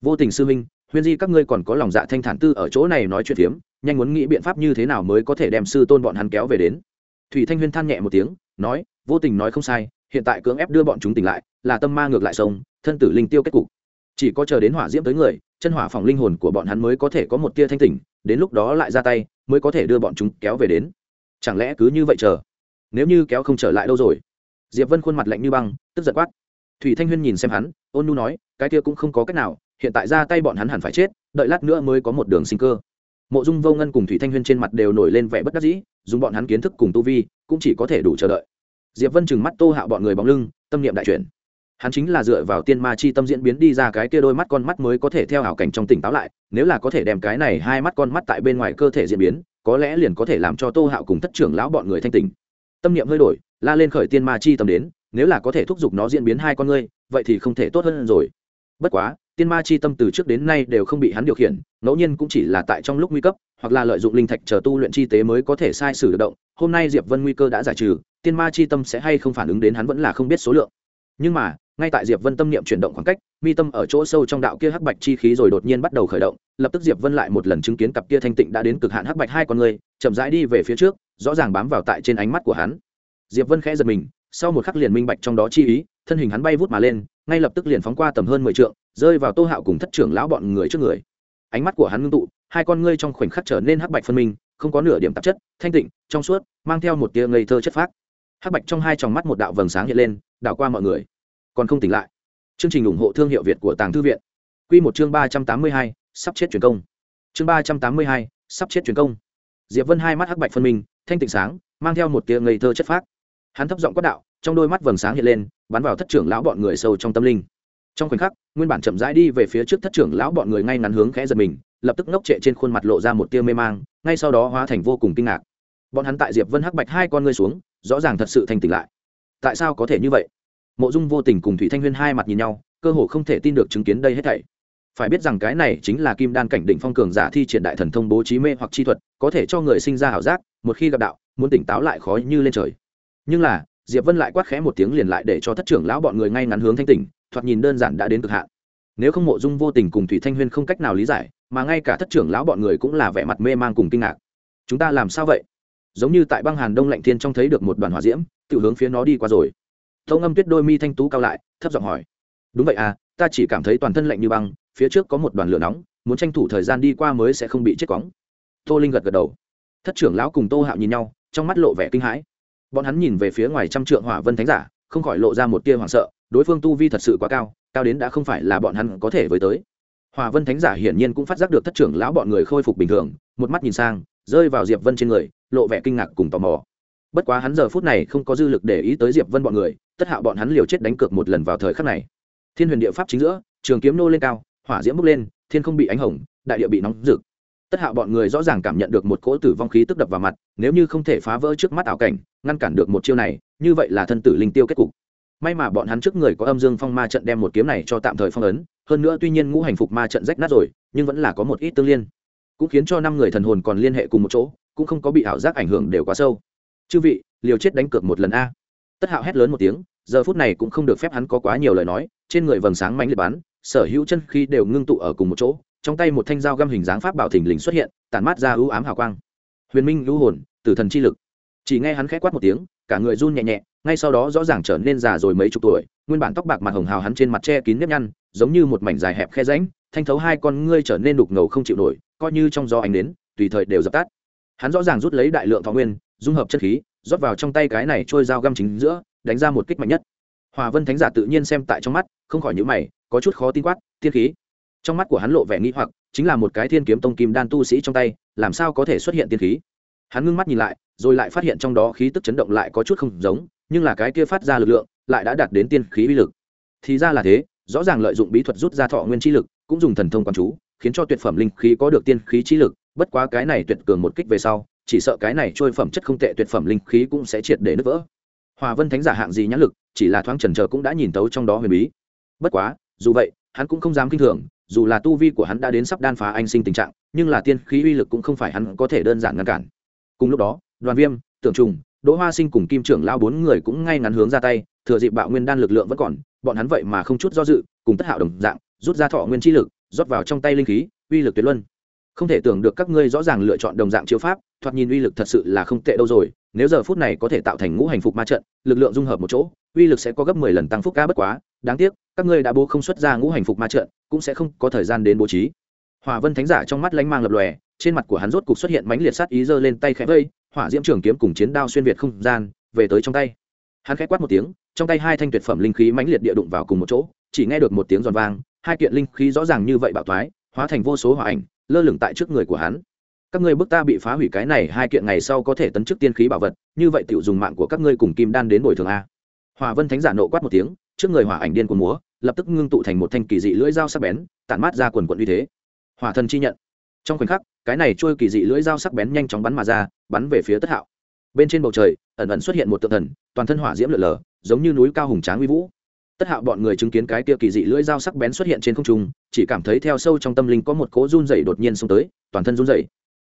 Speaker 1: Vô tình sư minh huyên di các ngươi còn có lòng dạ thanh thản tư ở chỗ này nói chuyện phiếm nhanh muốn nghĩ biện pháp như thế nào mới có thể đem sư tôn bọn hắn kéo về đến. Thủy thanh huyên than nhẹ một tiếng nói vô tình nói không sai hiện tại cưỡng ép đưa bọn chúng tỉnh lại là tâm ma ngược lại sông, thân tử linh tiêu kết cục. Chỉ có chờ đến hỏa diễm tới người, chân hỏa phòng linh hồn của bọn hắn mới có thể có một tia thanh tỉnh, đến lúc đó lại ra tay, mới có thể đưa bọn chúng kéo về đến. Chẳng lẽ cứ như vậy chờ? Nếu như kéo không trở lại đâu rồi? Diệp vân khuôn mặt lạnh như băng, tức giật quát. Thủy thanh huyên nhìn xem hắn, ôn nu nói, cái kia cũng không có cách nào, hiện tại ra tay bọn hắn hẳn phải chết, đợi lát nữa mới có một đường sinh cơ. Mộ dung vô ngân cùng thủy thanh huyên trên mặt đều nổi lên vẻ bất đắc dĩ, dùng bọn hắn kiến thức cùng tu vi, cũng chỉ có thể đủ chờ đợi. Diệp vân chừng mắt tô hạo bọn người bóng lưng, tâm niệm đại chuyển hắn chính là dựa vào tiên ma chi tâm diễn biến đi ra cái kia đôi mắt con mắt mới có thể theo hảo cảnh trong tỉnh táo lại, nếu là có thể đem cái này hai mắt con mắt tại bên ngoài cơ thể diễn biến, có lẽ liền có thể làm cho tô hạo cùng thất trưởng lão bọn người thanh tình tâm niệm hơi đổi, la lên khởi tiên ma chi tâm đến, nếu là có thể thúc giục nó diễn biến hai con ngươi, vậy thì không thể tốt hơn rồi. Bất quá, tiên ma chi tâm từ trước đến nay đều không bị hắn điều khiển, ngẫu nhiên cũng chỉ là tại trong lúc nguy cấp, hoặc là lợi dụng linh thạch chờ tu luyện chi tế mới có thể sai sử động. Hôm nay diệp vân nguy cơ đã giải trừ, tiên ma chi tâm sẽ hay không phản ứng đến hắn vẫn là không biết số lượng. Nhưng mà ngay tại diệp vân tâm niệm chuyển động khoảng cách, mi tâm ở chỗ sâu trong đạo kia hắc bạch chi khí rồi đột nhiên bắt đầu khởi động, lập tức diệp vân lại một lần chứng kiến cặp kia thanh tịnh đã đến cực hạn hắc bạch hai con người, chậm rãi đi về phía trước, rõ ràng bám vào tại trên ánh mắt của hắn. Diệp vân khẽ giật mình, sau một khắc liền minh bạch trong đó chi ý, thân hình hắn bay vút mà lên, ngay lập tức liền phóng qua tầm hơn mười trượng, rơi vào tô hạo cùng thất trưởng lão bọn người trước người. Ánh mắt của hắn ngưng tụ, hai con ngươi trong khoảnh khắc trở nên hắc bạch phân minh, không có nửa điểm tạp chất, thanh tịnh, trong suốt, mang theo một tia ngây thơ chất phác. Hắc bạch trong hai tròng mắt một đạo vầng sáng hiện lên, đảo qua mọi người còn không tỉnh lại. Chương trình ủng hộ thương hiệu việt của tàng thư viện. Q một chương ba trăm tám mươi hai, sắp chết truyền công. Chương ba trăm tám mươi hai, sắp chết truyền công. Diệp vân hai mắt hắc bạch phân minh, thanh tịnh sáng, mang theo một tia ngây thơ chất phác. Hắn thấp giọng quát đạo, trong đôi mắt vầng sáng hiện lên, bắn vào thất trưởng lão bọn người sâu trong tâm linh. Trong khoảnh khắc, nguyên bản chậm rãi đi về phía trước thất trưởng lão bọn người ngay ngắn hướng khẽ giật mình, lập tức ngốc trệ trên khuôn mặt lộ ra một tia mê mang, ngay sau đó hóa thành vô cùng kinh ngạc. Bọn hắn tại diệp vân hắc bạch hai con ngươi xuống, rõ ràng thật sự thành tỉnh lại. Tại sao có thể như vậy? Mộ dung vô tình cùng thủy thanh huyên hai mặt nhìn nhau, cơ hồ không thể tin được chứng kiến đây hết thảy. Phải biết rằng cái này chính là kim đan cảnh định phong cường giả thi triển đại thần thông bố trí mê hoặc chi thuật, có thể cho người sinh ra ảo giác, một khi gặp đạo, muốn tỉnh táo lại khó như lên trời. Nhưng là, diệp vân lại quát khẽ một tiếng liền lại để cho thất trưởng lão bọn người ngay ngắn hướng thanh tỉnh, thoạt nhìn đơn giản đã đến cực hạn. Nếu không mộ dung vô tình cùng thủy thanh huyên không cách nào lý giải, mà ngay cả thất trưởng lão bọn người cũng là vẻ mặt mê mang cùng kinh ngạc. Chúng ta làm sao vậy? Giống như tại băng hàn đông lạnh thiên trong thấy được một đoàn hỏa diễm tự hướng phía nó đi qua rồi tâu ngâm tuyết đôi mi thanh tú cao lại, thấp giọng hỏi. Đúng vậy à ta chỉ cảm thấy toàn thân lạnh như băng, phía trước có một đoàn lửa nóng, muốn tranh thủ thời gian đi qua mới sẽ không bị chết cóng tô linh gật gật đầu. Thất trưởng lão cùng tô hạo nhìn nhau, trong mắt lộ vẻ kinh hãi. Bọn hắn nhìn về phía ngoài trăm trượng hỏa vân thánh giả, không khỏi lộ ra một tia hoảng sợ, đối phương tu vi thật sự quá cao cao đến đã không phải là bọn hắn có thể với tới. Hòa vân thánh giả hiển nhiên cũng phát giác được thất trưởng lão bọn người khôi phục bình thường, một mắt nhìn sang, rơi vào diệp vân trên người, lộ vẻ kinh ngạc cùng tò mò. Bất quá hắn giờ phút này không có dư lực để ý tới diệp vân bọn người tất hạo bọn hắn liều chết đánh cược một lần vào thời khắc này. Thiên huyền địa pháp chính giữa, trường kiếm nô lên cao, hỏa diễm bốc lên, thiên không bị ánh hồng, đại địa bị nóng rực. Tất hạo bọn người rõ ràng cảm nhận được một cỗ tử vong khí tức đập vào mặt, nếu như không thể phá vỡ trước mắt ảo cảnh, ngăn cản được một chiêu này, như vậy là thân tử linh tiêu kết cục. May mà bọn hắn trước người có âm dương phong ma trận đem một kiếm này cho tạm thời phong ấn, hơn nữa tuy nhiên ngũ hành phục ma trận rách nát rồi, nhưng vẫn là có một ít tương liên. Cũng khiến cho năm người thần hồn còn liên hệ cùng một chỗ, cũng không có bị ảo giác ảnh hưởng đều quá sâu. Chư vị, liều chết đánh cược một lần a. Tất hạo hét lớn một tiếng giờ phút này cũng không được phép hắn có quá nhiều lời nói, trên người vầng sáng mánh liệt bắn, sở hữu chân khi đều ngưng tụ ở cùng một chỗ, trong tay một thanh dao găm hình dáng pháp bảo thình lình xuất hiện, tản mát ra ưu ám hào quang. Huyền minh ưu hồn, tử thần chi lực. Chỉ nghe hắn khẽ quát một tiếng, cả người run nhẹ nhẹ, ngay sau đó rõ ràng trở nên già rồi mấy chục tuổi, nguyên bản tóc bạc mặt hồng hào hắn trên mặt che kín nếp nhăn, giống như một mảnh dài hẹp khe ránh thanh thấu hai con ngươi trở nên đục ngầu không chịu nổi, coi như trong gió ánh đến, tùy thời đều dập tắt. Hắn rõ ràng rút lấy đại lượng thọ nguyên, dung hợp chất khí, rót vào trong tay cái này trôi dao găm chính giữa đánh ra một kích mạnh nhất. Hòa vân thánh giả tự nhiên xem tại trong mắt, không khỏi nhữ mày, có chút khó tin quát thiên khí. Trong mắt của hắn lộ vẻ nghĩ hoặc, chính là một cái thiên kiếm tông kim đan tu sĩ trong tay, làm sao có thể xuất hiện tiên khí? Hắn ngưng mắt nhìn lại, rồi lại phát hiện trong đó khí tức chấn động lại có chút không giống, nhưng là cái kia phát ra lực lượng, lại đã đạt đến tiên khí uy lực. Thì ra là thế, rõ ràng lợi dụng bí thuật rút ra thọ nguyên chi lực, cũng dùng thần thông quan chú, khiến cho tuyệt phẩm linh khí có được tiên khí chi lực, bất quá cái này tuyệt cường một kích về sau, chỉ sợ cái này trôi phẩm chất không tệ tuyệt phẩm linh khí cũng sẽ triệt để nứt vỡ hòa vân thánh giả hạng gì nhãn lực, chỉ là thoáng trần trờ cũng đã nhìn tấu trong đó huyền bí. Bất quá, dù vậy, hắn cũng không dám kinh thường, dù là tu vi của hắn đã đến sắp đan phá anh sinh tình trạng, nhưng là tiên khí uy lực cũng không phải hắn có thể đơn giản ngăn cản. Cùng lúc đó, đoàn viêm, tưởng trùng, đỗ hoa sinh cùng kim trưởng lao bốn người cũng ngay ngắn hướng ra tay, thừa dịp bạo nguyên đan lực lượng vẫn còn, bọn hắn vậy mà không chút do dự, cùng tất hạo đồng dạng, rút ra thọ nguyên chi lực, rót vào trong tay linh khí, uy lực tuyệt luân. Không thể tưởng được các ngươi rõ ràng lựa chọn đồng dạng chiếu pháp, thoạt nhìn uy lực thật sự là không tệ đâu rồi nếu giờ phút này có thể tạo thành ngũ hành phục ma trận, lực lượng dung hợp một chỗ, uy lực sẽ có gấp mười lần tăng phúc ca bất quá. Đáng tiếc, các ngươi đã bố không xuất ra ngũ hành phục ma trận, cũng sẽ không có thời gian đến bố trí. Hòa vân thánh giả trong mắt lánh mang lập lòe, trên mặt của hắn rốt cục xuất hiện mánh liệt sát ý giơ lên tay khẽ vây, hỏa diễm trường kiếm cùng chiến đao xuyên việt không gian, về tới trong tay. Hắn khẽ quát một tiếng, trong tay hai thanh tuyệt phẩm linh khí mãnh liệt địa đụng vào cùng một chỗ, chỉ nghe được một tiếng giòn vang, hai kiện linh khí rõ ràng như vậy bạo thoái, hóa thành vô số hỏa ảnh, lơ lửng tại trước người của hắn các ngươi bức ta bị phá hủy cái này hai kiện ngày sau có thể tấn chức tiên khí bảo vật, như vậy tiểu dùng mạng của các ngươi cùng kim đan đến bồi thường a. Hòa vân thánh giả nộ quát một tiếng, trước người hỏa ảnh điên của múa, lập tức ngưng tụ thành một thanh kỳ dị lưỡi dao sắc bén, tản mát ra quần quận uy thế. Hỏa thần chi nhận. Trong khoảnh khắc, cái này trôi kỳ dị lưỡi dao sắc bén nhanh chóng bắn mà ra, bắn về phía tất hạo. Bên trên bầu trời, ẩn ẩn xuất hiện một tượng thần, toàn thân hỏa diễm lượn lở giống như núi cao hùng tráng uy vũ. Tất hạo bọn người chứng kiến cái kia kỳ dị lưỡi dao sắc bén xuất hiện trên không trung, chỉ cảm thấy theo sâu trong tâm linh có một cỗ run rẩy đột nhiên xông tới, toàn thân run rẩy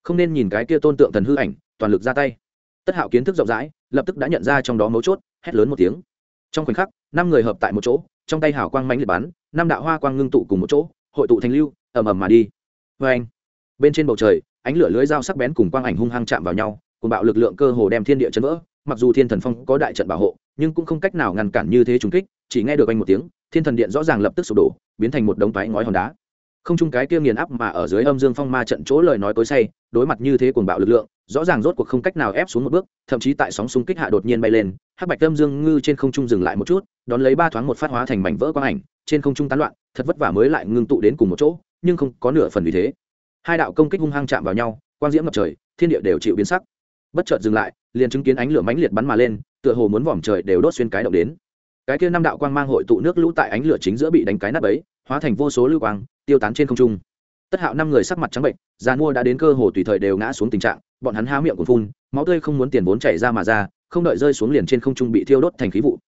Speaker 1: không nên nhìn cái kia tôn tượng thần hư ảnh, toàn lực ra tay. Tất hạo kiến thức rộng rãi, lập tức đã nhận ra trong đó mấu chốt, hét lớn một tiếng. Trong khoảnh khắc, năm người hợp tại một chỗ, trong tay hào quang mãnh liệt bắn, năm đạo hoa quang ngưng tụ cùng một chỗ, hội tụ thành lưu, ầm ầm mà đi. Vê anh, bên trên bầu trời, ánh lửa lưới dao sắc bén cùng quang ảnh hung hăng chạm vào nhau cùng bạo lực lượng cơ hồ đem thiên địa chấn vỡ, mặc dù thiên thần phong có đại trận bảo hộ, nhưng cũng không cách nào ngăn cản như thế trùng kích, chỉ nghe được anh một tiếng, thiên thần điện rõ ràng lập tức sụp đổ, biến thành một đống toái ngói hòn đá không chung cái kia nghiền áp mà ở dưới âm dương phong ma trận chỗ lời nói tối say, đối mặt như thế cuồng bạo lực lượng, rõ ràng rốt cuộc không cách nào ép xuống một bước, thậm chí tại sóng xung kích hạ đột nhiên bay lên, hắc bạch âm dương ngư trên không trung dừng lại một chút, đón lấy ba thoáng một phát hóa thành mảnh vỡ quang ảnh, trên không trung tán loạn, thật vất vả mới lại ngưng tụ đến cùng một chỗ, nhưng không có nửa phần vì thế. Hai đạo công kích hung hăng chạm vào nhau, quang diễm ngập trời, thiên địa đều chịu biến sắc. Bất chợt dừng lại, liền chứng kiến ánh lửa mãnh liệt bắn mà lên, tựa hồ muốn vòm trời đều đốt xuyên cái động đến. Cái kia năm đạo quang mang hội tụ nước lũ tại ánh lửa chính giữa bị đánh cái nắp ấy hóa thành vô số lưu quang tiêu tán trên không trung. Tất hạo năm người sắc mặt trắng bệnh, già mua đã đến cơ hồ tùy thời đều ngã xuống tình trạng, bọn hắn há miệng của phun, máu tươi không muốn tiền vốn chảy ra mà ra, không đợi rơi xuống liền trên không trung bị thiêu đốt thành khí vụ.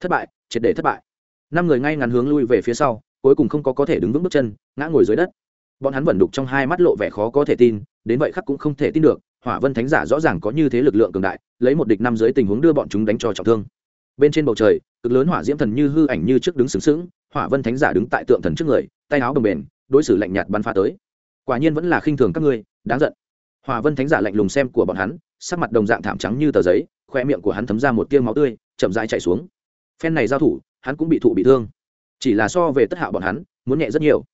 Speaker 1: Thất bại, triệt để thất bại. Năm người ngay ngắn hướng lui về phía sau, cuối cùng không có có thể đứng vững bước chân, ngã ngồi dưới đất. Bọn hắn vẩn đục trong hai mắt lộ vẻ khó có thể tin, đến vậy khắc cũng không thể tin được, hỏa vân thánh giả rõ ràng có như thế lực lượng cường đại, lấy một địch năm dưới tình huống đưa bọn chúng đánh cho trọng thương. Bên trên bầu trời, cực lớn hỏa diễm thần như hư ảnh như trước đứng sướng sướng hỏa vân thánh giả đứng tại tượng thần trước người tay áo bồng bềnh, đối xử lạnh nhạt bắn phá tới. Quả nhiên vẫn là khinh thường các ngươi đáng giận. Hòa vân thánh giả lạnh lùng xem của bọn hắn sắc mặt đồng dạng thảm trắng như tờ giấy khoe miệng của hắn thấm ra một tiêu máu tươi chậm rãi chạy xuống. Phen này giao thủ hắn cũng bị thụ bị thương. Chỉ là so về tất hạ bọn hắn muốn nhẹ rất nhiều.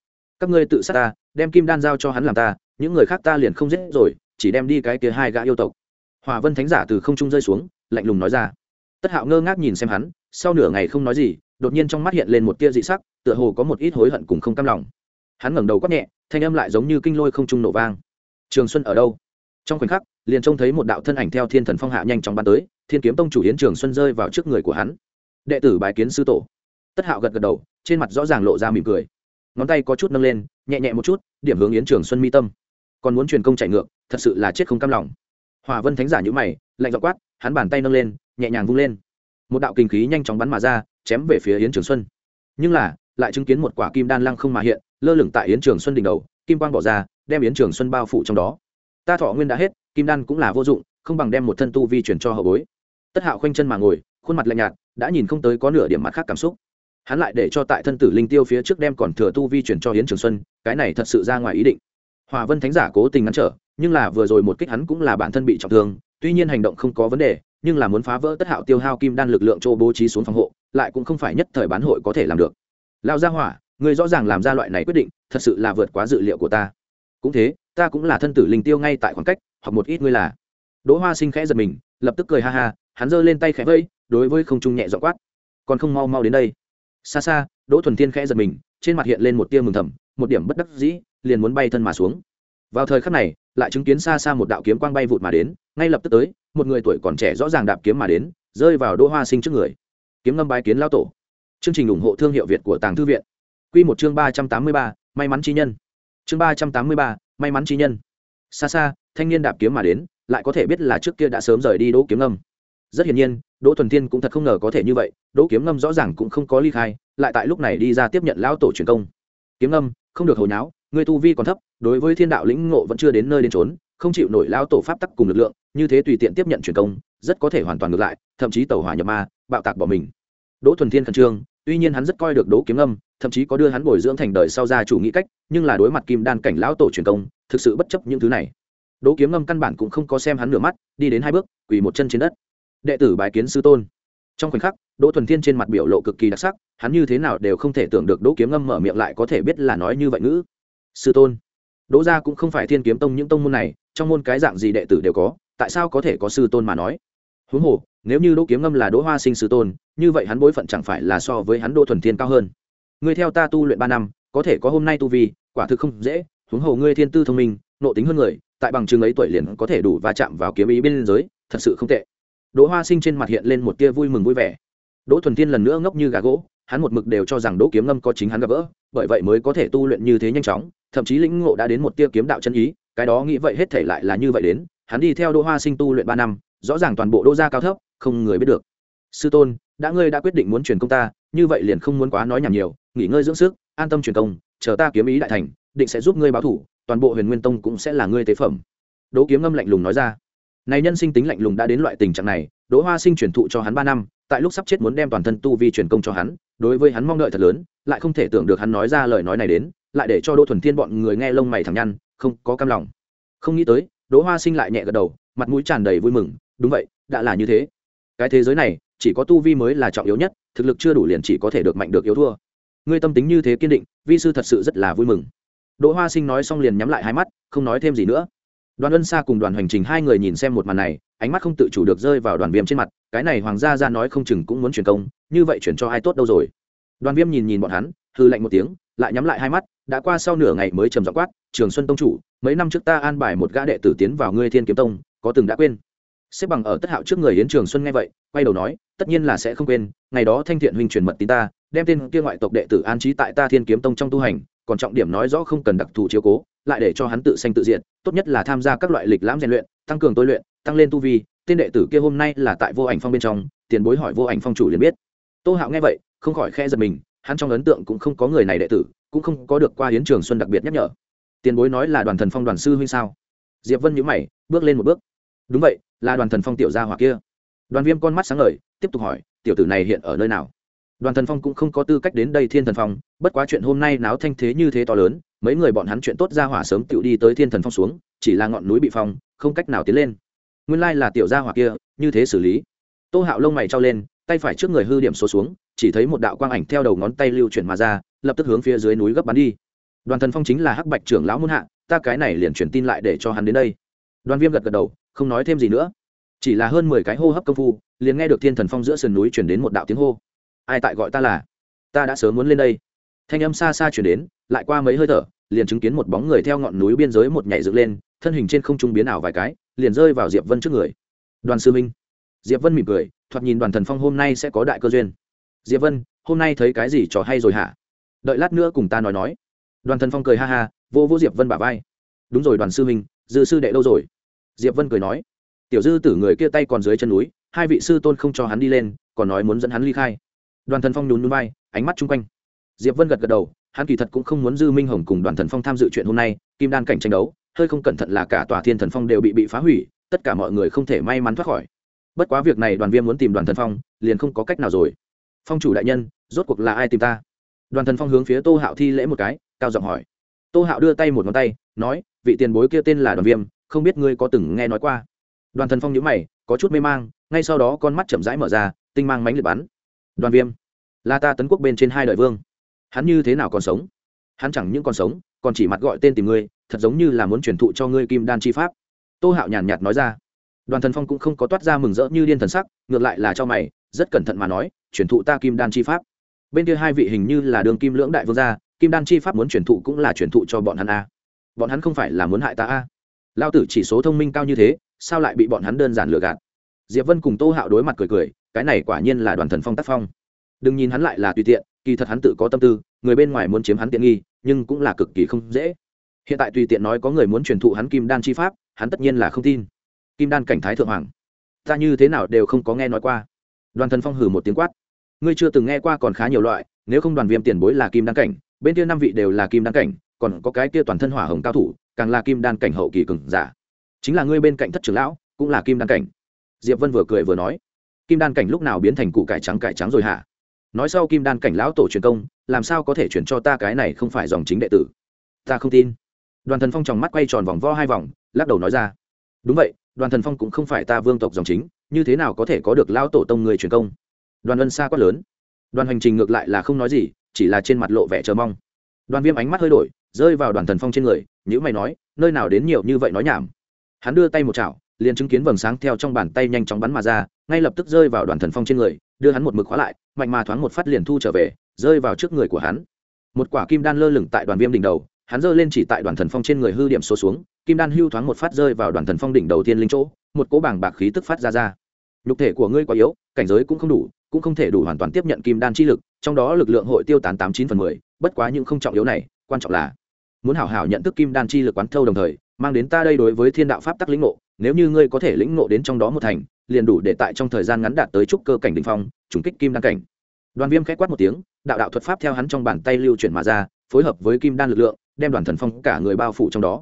Speaker 1: Các ngươi tự sát ta đem kim đan giao cho hắn làm ta những người khác ta liền không giết rồi chỉ đem đi cái kia hai gã yêu tộc. Hòa vân thánh giả từ không trung rơi xuống lạnh lùng nói ra. Tất hạo ngơ ngác nhìn xem hắn sau nửa ngày không nói gì đột nhiên trong mắt hiện lên một tia dị sắc tựa hồ có một ít hối hận cùng không cam lòng. Hắn ngẩng đầu quát nhẹ, thanh âm lại giống như kinh lôi không trung nổ vang. Trường xuân ở đâu? Trong khoảnh khắc, liền trông thấy một đạo thân ảnh theo thiên thần phong hạ nhanh chóng bắn tới, thiên kiếm tông chủ yến trường xuân rơi vào trước người của hắn. Đệ tử bái kiến sư tổ. Tất hạo gật gật đầu, trên mặt rõ ràng lộ ra mỉm cười. Ngón tay có chút nâng lên, nhẹ nhẹ một chút, điểm hướng yến trường xuân mi tâm. Còn muốn truyền công chạy ngược, thật sự là chết không cam lòng. Hòa vân thánh giả nhữ mày, lạnh dọ quát, hắn bàn tay nâng lên, nhẹ nhàng vung lên. Một đạo kinh khí nhanh chóng bắn mà ra, chém về phía yến trường xuân. Nhưng là lại chứng kiến một quả kim đan lăng không mà hiện, lơ lửng tại yến trường xuân đỉnh đầu, kim quang bỏ ra, đem yến trường xuân bao phủ trong đó. Ta thọ nguyên đã hết, kim đan cũng là vô dụng, không bằng đem một thân tu vi chuyển cho hậu bối. Tất hạo khoanh chân mà ngồi, khuôn mặt lạnh nhạt, đã nhìn không tới có nửa điểm mặt khác cảm xúc. Hắn lại để cho tại thân tử linh tiêu phía trước đem còn thừa tu vi chuyển cho hiến trường xuân, cái này thật sự ra ngoài ý định. Hòa vân thánh giả cố tình ngăn trở, nhưng là vừa rồi một kích hắn cũng là bản thân bị trọng thương, tuy nhiên hành động không có vấn đề, nhưng là muốn phá vỡ tất hạo tiêu hao kim đan lực lượng chỗ bố trí xuống phòng hộ, lại cũng không phải nhất thời bán hội có thể làm được lao ra hỏa người rõ ràng làm ra loại này quyết định, thật sự là vượt quá dự liệu của ta. Cũng thế, ta cũng là thân tử linh tiêu ngay tại khoảng cách hoặc một ít ngươi là. Đỗ hoa sinh khẽ giật mình, lập tức cười ha ha, hắn giơ lên tay khẽ vẫy, đối với không trung nhẹ dọ quát. Còn không mau mau đến đây. Xa xa, đỗ thuần thiên khẽ giật mình, trên mặt hiện lên một tia mừng thầm, một điểm bất đắc dĩ, liền muốn bay thân mà xuống. Vào thời khắc này, lại chứng kiến xa xa một đạo kiếm quang bay vụt mà đến, ngay lập tức tới, một người tuổi còn trẻ rõ ràng đạp kiếm mà đến, rơi vào đỗ hoa sinh trước người. Kiếm ngâm bái kiến lao tổ chương trình ủng hộ thương hiệu việt của tàng thư viện. Q một chương ba trăm tám mươi ba, may mắn chi nhân. Chương ba trăm tám mươi ba, may mắn chi nhân. Xa xa, thanh niên đạp kiếm mà đến, lại có thể biết là trước kia đã sớm rời đi đỗ kiếm ngâm. Rất hiển nhiên, đỗ thuần thiên cũng thật không ngờ có thể như vậy, đỗ kiếm ngâm rõ ràng cũng không có ly khai, lại tại lúc này đi ra tiếp nhận lão tổ truyền công. Kiếm ngâm, không được hồi nháo người tu vi còn thấp, đối với thiên đạo lĩnh ngộ vẫn chưa đến nơi đến trốn không chịu nổi lão tổ pháp tắc cùng lực lượng, như thế tùy tiện tiếp nhận truyền công, rất có thể hoàn toàn ngược lại, thậm chí tàu hỏa nhập ma, bạo tạc bỏ mình. Đỗ thuần thiên khẩn trương tuy nhiên hắn rất coi được đỗ kiếm ngâm thậm chí có đưa hắn bồi dưỡng thành đời sau gia chủ nghĩ cách, nhưng là đối mặt kim đan cảnh lão tổ truyền công, thực sự bất chấp những thứ này. Đỗ kiếm ngâm căn bản cũng không có xem hắn nửa mắt, đi đến hai bước, quỳ một chân trên đất. Đệ tử bài kiến sư tôn. Trong khoảnh khắc, đỗ thuần thiên trên mặt biểu lộ cực kỳ đặc sắc, hắn như thế nào đều không thể tưởng được đỗ kiếm ngâm mở miệng lại có thể biết là nói như vậy ngữ. Sư tôn. Đỗ gia cũng không phải thiên kiếm tông những tông môn này, trong môn cái dạng gì đệ tử đều có, tại sao có thể có sư tôn mà nói? Huống hồ nếu như đỗ kiếm ngâm là đỗ hoa sinh sư tôn, như vậy hắn bối phận chẳng phải là so với hắn đỗ thuần thiên cao hơn. Ngươi theo ta tu luyện ba năm, có thể có hôm nay tu vi, quả thực không dễ, huống hồ ngươi thiên tư thông minh, nộ tính hơn người, tại bằng chứng ấy tuổi liền có thể đủ va chạm vào kiếm ý bên giới, thật sự không tệ. Đỗ hoa sinh trên mặt hiện lên một tia vui mừng vui vẻ. Đỗ thuần thiên lần nữa ngốc như gà gỗ, hắn một mực đều cho rằng đỗ kiếm ngâm có chính hắn gặp gỡ, bởi vậy mới có thể tu luyện như thế nhanh chóng, thậm chí lĩnh ngộ đã đến một tia kiếm đạo chân ý, cái đó nghĩ vậy hết thể lại là như vậy đến, hắn đi theo đỗ hoa sinh tu luyện ba năm, rõ ràng toàn bộ đỗ gia cao thấp không người biết được. Sư tôn, đã ngươi đã quyết định muốn truyền công ta, như vậy liền không muốn quá nói nhảm nhiều, nghỉ ngơi dưỡng sức, an tâm truyền công, chờ ta kiếm ý đại thành, định sẽ giúp ngươi báo thủ, toàn bộ huyền nguyên tông cũng sẽ là ngươi tế phẩm. Đỗ kiếm ngâm lạnh lùng nói ra. Này nhân sinh tính lạnh lùng đã đến loại tình trạng này, đỗ hoa sinh truyền thụ cho hắn ba năm, tại lúc sắp chết muốn đem toàn thân tu vi truyền công cho hắn, đối với hắn mong đợi thật lớn, lại không thể tưởng được hắn nói ra lời nói này đến, lại để cho đỗ thuần thiên bọn người nghe lông mày thẳng nhăn, không có cam lòng. Không nghĩ tới, đỗ hoa sinh lại nhẹ gật đầu, mặt mũi tràn đầy vui mừng, đúng vậy, đã là như thế cái thế giới này, chỉ có tu vi mới là trọng yếu nhất, thực lực chưa đủ liền chỉ có thể được mạnh được yếu thua. Ngươi tâm tính như thế kiên định, vi sư thật sự rất là vui mừng. Đỗ hoa sinh nói xong liền nhắm lại hai mắt, không nói thêm gì nữa. Đoàn ân xa cùng đoàn hành trình hai người nhìn xem một màn này, ánh mắt không tự chủ được rơi vào đoàn viêm trên mặt, cái này hoàng gia ra nói không chừng cũng muốn truyền công, như vậy chuyển cho ai tốt đâu rồi? Đoàn viêm nhìn nhìn bọn hắn hư lạnh một tiếng, lại nhắm lại hai mắt, đã qua sau nửa ngày mới trầm dọ quát, trường xuân tông chủ, mấy năm trước ta an bài một gã đệ tử tiến vào ngươi thiên kiếm tông, có từng đã quên? Xếp bằng ở tất hạo trước người yến trường xuân nghe vậy, quay đầu nói, tất nhiên là sẽ không quên, ngày đó thanh thiện huynh truyền mật tín ta, đem tên kia ngoại tộc đệ tử an trí tại ta thiên kiếm tông trong tu hành, còn trọng điểm nói rõ không cần đặc thù chiếu cố, lại để cho hắn tự sanh tự diện tốt nhất là tham gia các loại lịch lãm rèn luyện, tăng cường tôi luyện, tăng lên tu vi, tên đệ tử kia hôm nay là tại vô ảnh phong bên trong, tiền bối hỏi vô ảnh phong chủ liền biết. Tô hạo nghe vậy, không khỏi khe giật mình, hắn trong ấn tượng cũng không có người này đệ tử, cũng không có được qua hiến trường xuân đặc biệt nhắc nhở. Tiền bối nói là đoàn thần phong đoàn sư huynh sao? Diệp vân nhữ mày, bước lên một bước đúng vậy, là đoàn thần phong tiểu gia hỏa kia. Đoàn viêm con mắt sáng lời tiếp tục hỏi, tiểu tử này hiện ở nơi nào? Đoàn thần phong cũng không có tư cách đến đây thiên thần phong, bất quá chuyện hôm nay náo thanh thế như thế to lớn, mấy người bọn hắn chuyện tốt ra hỏa sớm tự đi tới thiên thần phong xuống, chỉ là ngọn núi bị phong, không cách nào tiến lên. Nguyên lai là tiểu gia hỏa kia, như thế xử lý. Tô hạo lông mày trao lên, tay phải trước người hư điểm số xuống, chỉ thấy một đạo quang ảnh theo đầu ngón tay lưu chuyển mà ra, lập tức hướng phía dưới núi gấp bắn đi. Đoàn thần phong chính là hắc bạch trưởng lão muôn hạ, ta cái này liền truyền tin lại để cho hắn đến đây. Đoàn viêm gật gật đầu không nói thêm gì nữa. Chỉ là hơn mười cái hô hấp công phu, liền nghe được thiên thần phong giữa sườn núi chuyển đến một đạo tiếng hô. Ai tại gọi ta là? Ta đã sớm muốn lên đây. Thanh âm xa xa chuyển đến, lại qua mấy hơi thở, liền chứng kiến một bóng người theo ngọn núi biên giới một nhảy dựng lên, thân hình trên không trung biến ảo vài cái, liền rơi vào diệp vân trước người. Đoàn sư minh. Diệp vân mỉm cười, thoạt nhìn đoàn thần phong hôm nay sẽ có đại cơ duyên. Diệp vân, hôm nay thấy cái gì trò hay rồi hả? Đợi lát nữa cùng ta nói nói. Đoàn thần phong cười ha ha, vô vô diệp vân bả vai. Đúng rồi đoàn sư minh, dư sư đệ đâu rồi? Diệp vân cười nói, tiểu dư tử người kia tay còn dưới chân núi, hai vị sư tôn không cho hắn đi lên, còn nói muốn dẫn hắn ly khai. Đoàn thần phong nhún núi bay ánh mắt chung quanh. Diệp vân gật gật đầu, hắn kỳ thật cũng không muốn dư minh hồng cùng đoàn thần phong tham dự chuyện hôm nay, kim đan cảnh tranh đấu, hơi không cẩn thận là cả tòa thiên thần phong đều bị bị phá hủy, tất cả mọi người không thể may mắn thoát khỏi. Bất quá việc này đoàn viêm muốn tìm đoàn thần phong, liền không có cách nào rồi. Phong chủ đại nhân, rốt cuộc là ai tìm ta? Đoàn thần phong hướng phía tô hạo thi lễ một cái, cao giọng hỏi. Tô hạo đưa tay một ngón tay, nói, vị tiền bối kia tên là đoàn viêm không biết ngươi có từng nghe nói qua. Đoàn thần phong nhữ mày, có chút mê mang, ngay sau đó con mắt chậm rãi mở ra, tinh mang mánh liệt bắn. Đoàn viêm, là ta tấn quốc bên trên hai đời vương. Hắn như thế nào còn sống? Hắn chẳng những còn sống, còn chỉ mặt gọi tên tìm ngươi, thật giống như là muốn truyền thụ cho ngươi kim đan chi pháp. Tô hạo nhàn nhạt nói ra. Đoàn thần phong cũng không có toát ra mừng rỡ như điên thần sắc, ngược lại là cho mày, rất cẩn thận mà nói, truyền thụ ta kim đan chi pháp. Bên kia hai vị hình như là đường kim lưỡng đại vương gia, kim đan chi pháp muốn truyền thụ cũng là truyền thụ cho bọn hắn a. Bọn hắn không phải là muốn hại ta a lao tử chỉ số thông minh cao như thế, sao lại bị bọn hắn đơn giản lừa gạt? Diệp vân cùng tô hạo đối mặt cười cười, cái này quả nhiên là đoàn thần phong tác phong. Đừng nhìn hắn lại là tùy tiện, kỳ thật hắn tự có tâm tư, người bên ngoài muốn chiếm hắn tiện nghi, nhưng cũng là cực kỳ không dễ. Hiện tại tùy tiện nói có người muốn truyền thụ hắn kim đan chi pháp, hắn tất nhiên là không tin. Kim đan cảnh thái thượng hoàng, ta như thế nào đều không có nghe nói qua. Đoàn thần phong hử một tiếng quát. Ngươi chưa từng nghe qua còn khá nhiều loại, nếu không đoàn viêm tiền bối là kim đan cảnh, bên kia năm vị đều là kim đan cảnh, còn có cái kia toàn thân hỏa hồng cao thủ càng là kim đan cảnh hậu kỳ cường giả. Chính là ngươi bên cạnh thất trưởng lão, cũng là kim đan cảnh. Diệp vân vừa cười vừa nói, kim đan cảnh lúc nào biến thành cụ cải trắng cải trắng rồi hả? Nói sau kim đan cảnh lão tổ truyền công, làm sao có thể chuyển cho ta cái này không phải dòng chính đệ tử? Ta không tin. Đoàn thần phong tròng mắt quay tròn vòng vo hai vòng, lắc đầu nói ra, đúng vậy, đoàn thần phong cũng không phải ta vương tộc dòng chính, như thế nào có thể có được lão tổ tông người truyền công? Đoàn ân xa quá lớn. Đoàn hành trình ngược lại là không nói gì, chỉ là trên mặt lộ vẻ chờ mong. Đoàn viêm ánh mắt hơi đổi, rơi vào đoàn thần phong trên người nhữ mày nói, nơi nào đến nhiều như vậy nói nhảm? Hắn đưa tay một chảo, liền chứng kiến vầng sáng theo trong bàn tay nhanh chóng bắn mà ra, ngay lập tức rơi vào đoàn thần phong trên người, đưa hắn một mực khóa lại, mạnh mà thoáng một phát liền thu trở về, rơi vào trước người của hắn. Một quả kim đan lơ lửng tại đoàn viêm đỉnh đầu, hắn giơ lên chỉ tại đoàn thần phong trên người hư điểm số xuống, kim đan hưu thoáng một phát rơi vào đoàn thần phong đỉnh đầu tiên linh chỗ, một cỗ bảng bạc khí tức phát ra ra. Nhục thể của ngươi quá yếu, cảnh giới cũng không đủ, cũng không thể đủ hoàn toàn tiếp nhận kim đan chi lực, trong đó lực lượng hội tiêu tán tám chín phần mười, bất quá những không trọng yếu này, quan trọng là muốn hảo hảo nhận thức kim đan chi lực quán thâu đồng thời, mang đến ta đây đối với thiên đạo pháp tắc lĩnh ngộ, nếu như ngươi có thể lĩnh ngộ đến trong đó một thành, liền đủ để tại trong thời gian ngắn đạt tới trúc cơ cảnh đ ỉ n h phong, trùng kích kim đan cảnh. Đoàn viêm k h á quát một tiếng, đạo đạo thuật pháp theo hắn trong bàn tay lưu chuyển mà ra, phối hợp với kim đan lực lượng, đem đoàn thần phong cả người bao phủ trong đó.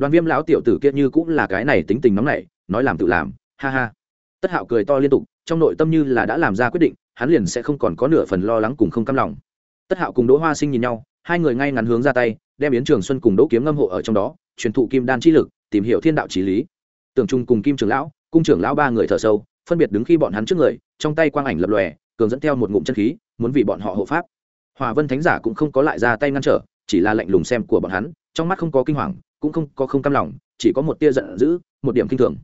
Speaker 1: Đoàn viêm lão tiểu tử kiệt như cũng là cái này tính tình nóng nảy, nói làm tự làm, ha ha. Tất hạo cười to liên tục, trong nội tâm như là đã làm ra quyết định, hắn liền sẽ không còn có nửa phần lo lắng cùng không căm lòng. Tất hạo cùng đỗ hoa sinh nhìn nhau, hai người ngay ngắn hướng ra tay đem yến trường xuân cùng đỗ kiếm ngâm hộ ở trong đó, truyền thụ kim đan chi lực, tìm hiểu thiên đạo trí lý. Tưởng trung cùng kim trưởng lão, cung trưởng lão ba người thở sâu, phân biệt đứng khi bọn hắn trước người, trong tay quang ảnh lập lòe, cường dẫn theo một ngụm chân khí, muốn vì bọn họ hộ pháp. Hòa vân thánh giả cũng không có lại ra tay ngăn trở, chỉ là lạnh lùng xem của bọn hắn, trong mắt không có kinh hoàng, cũng không có không cam lòng, chỉ có một tia giận dữ, một điểm kinh thường.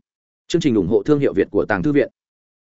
Speaker 1: Chương trình ủng hộ thương hiệu việt của tàng thư viện.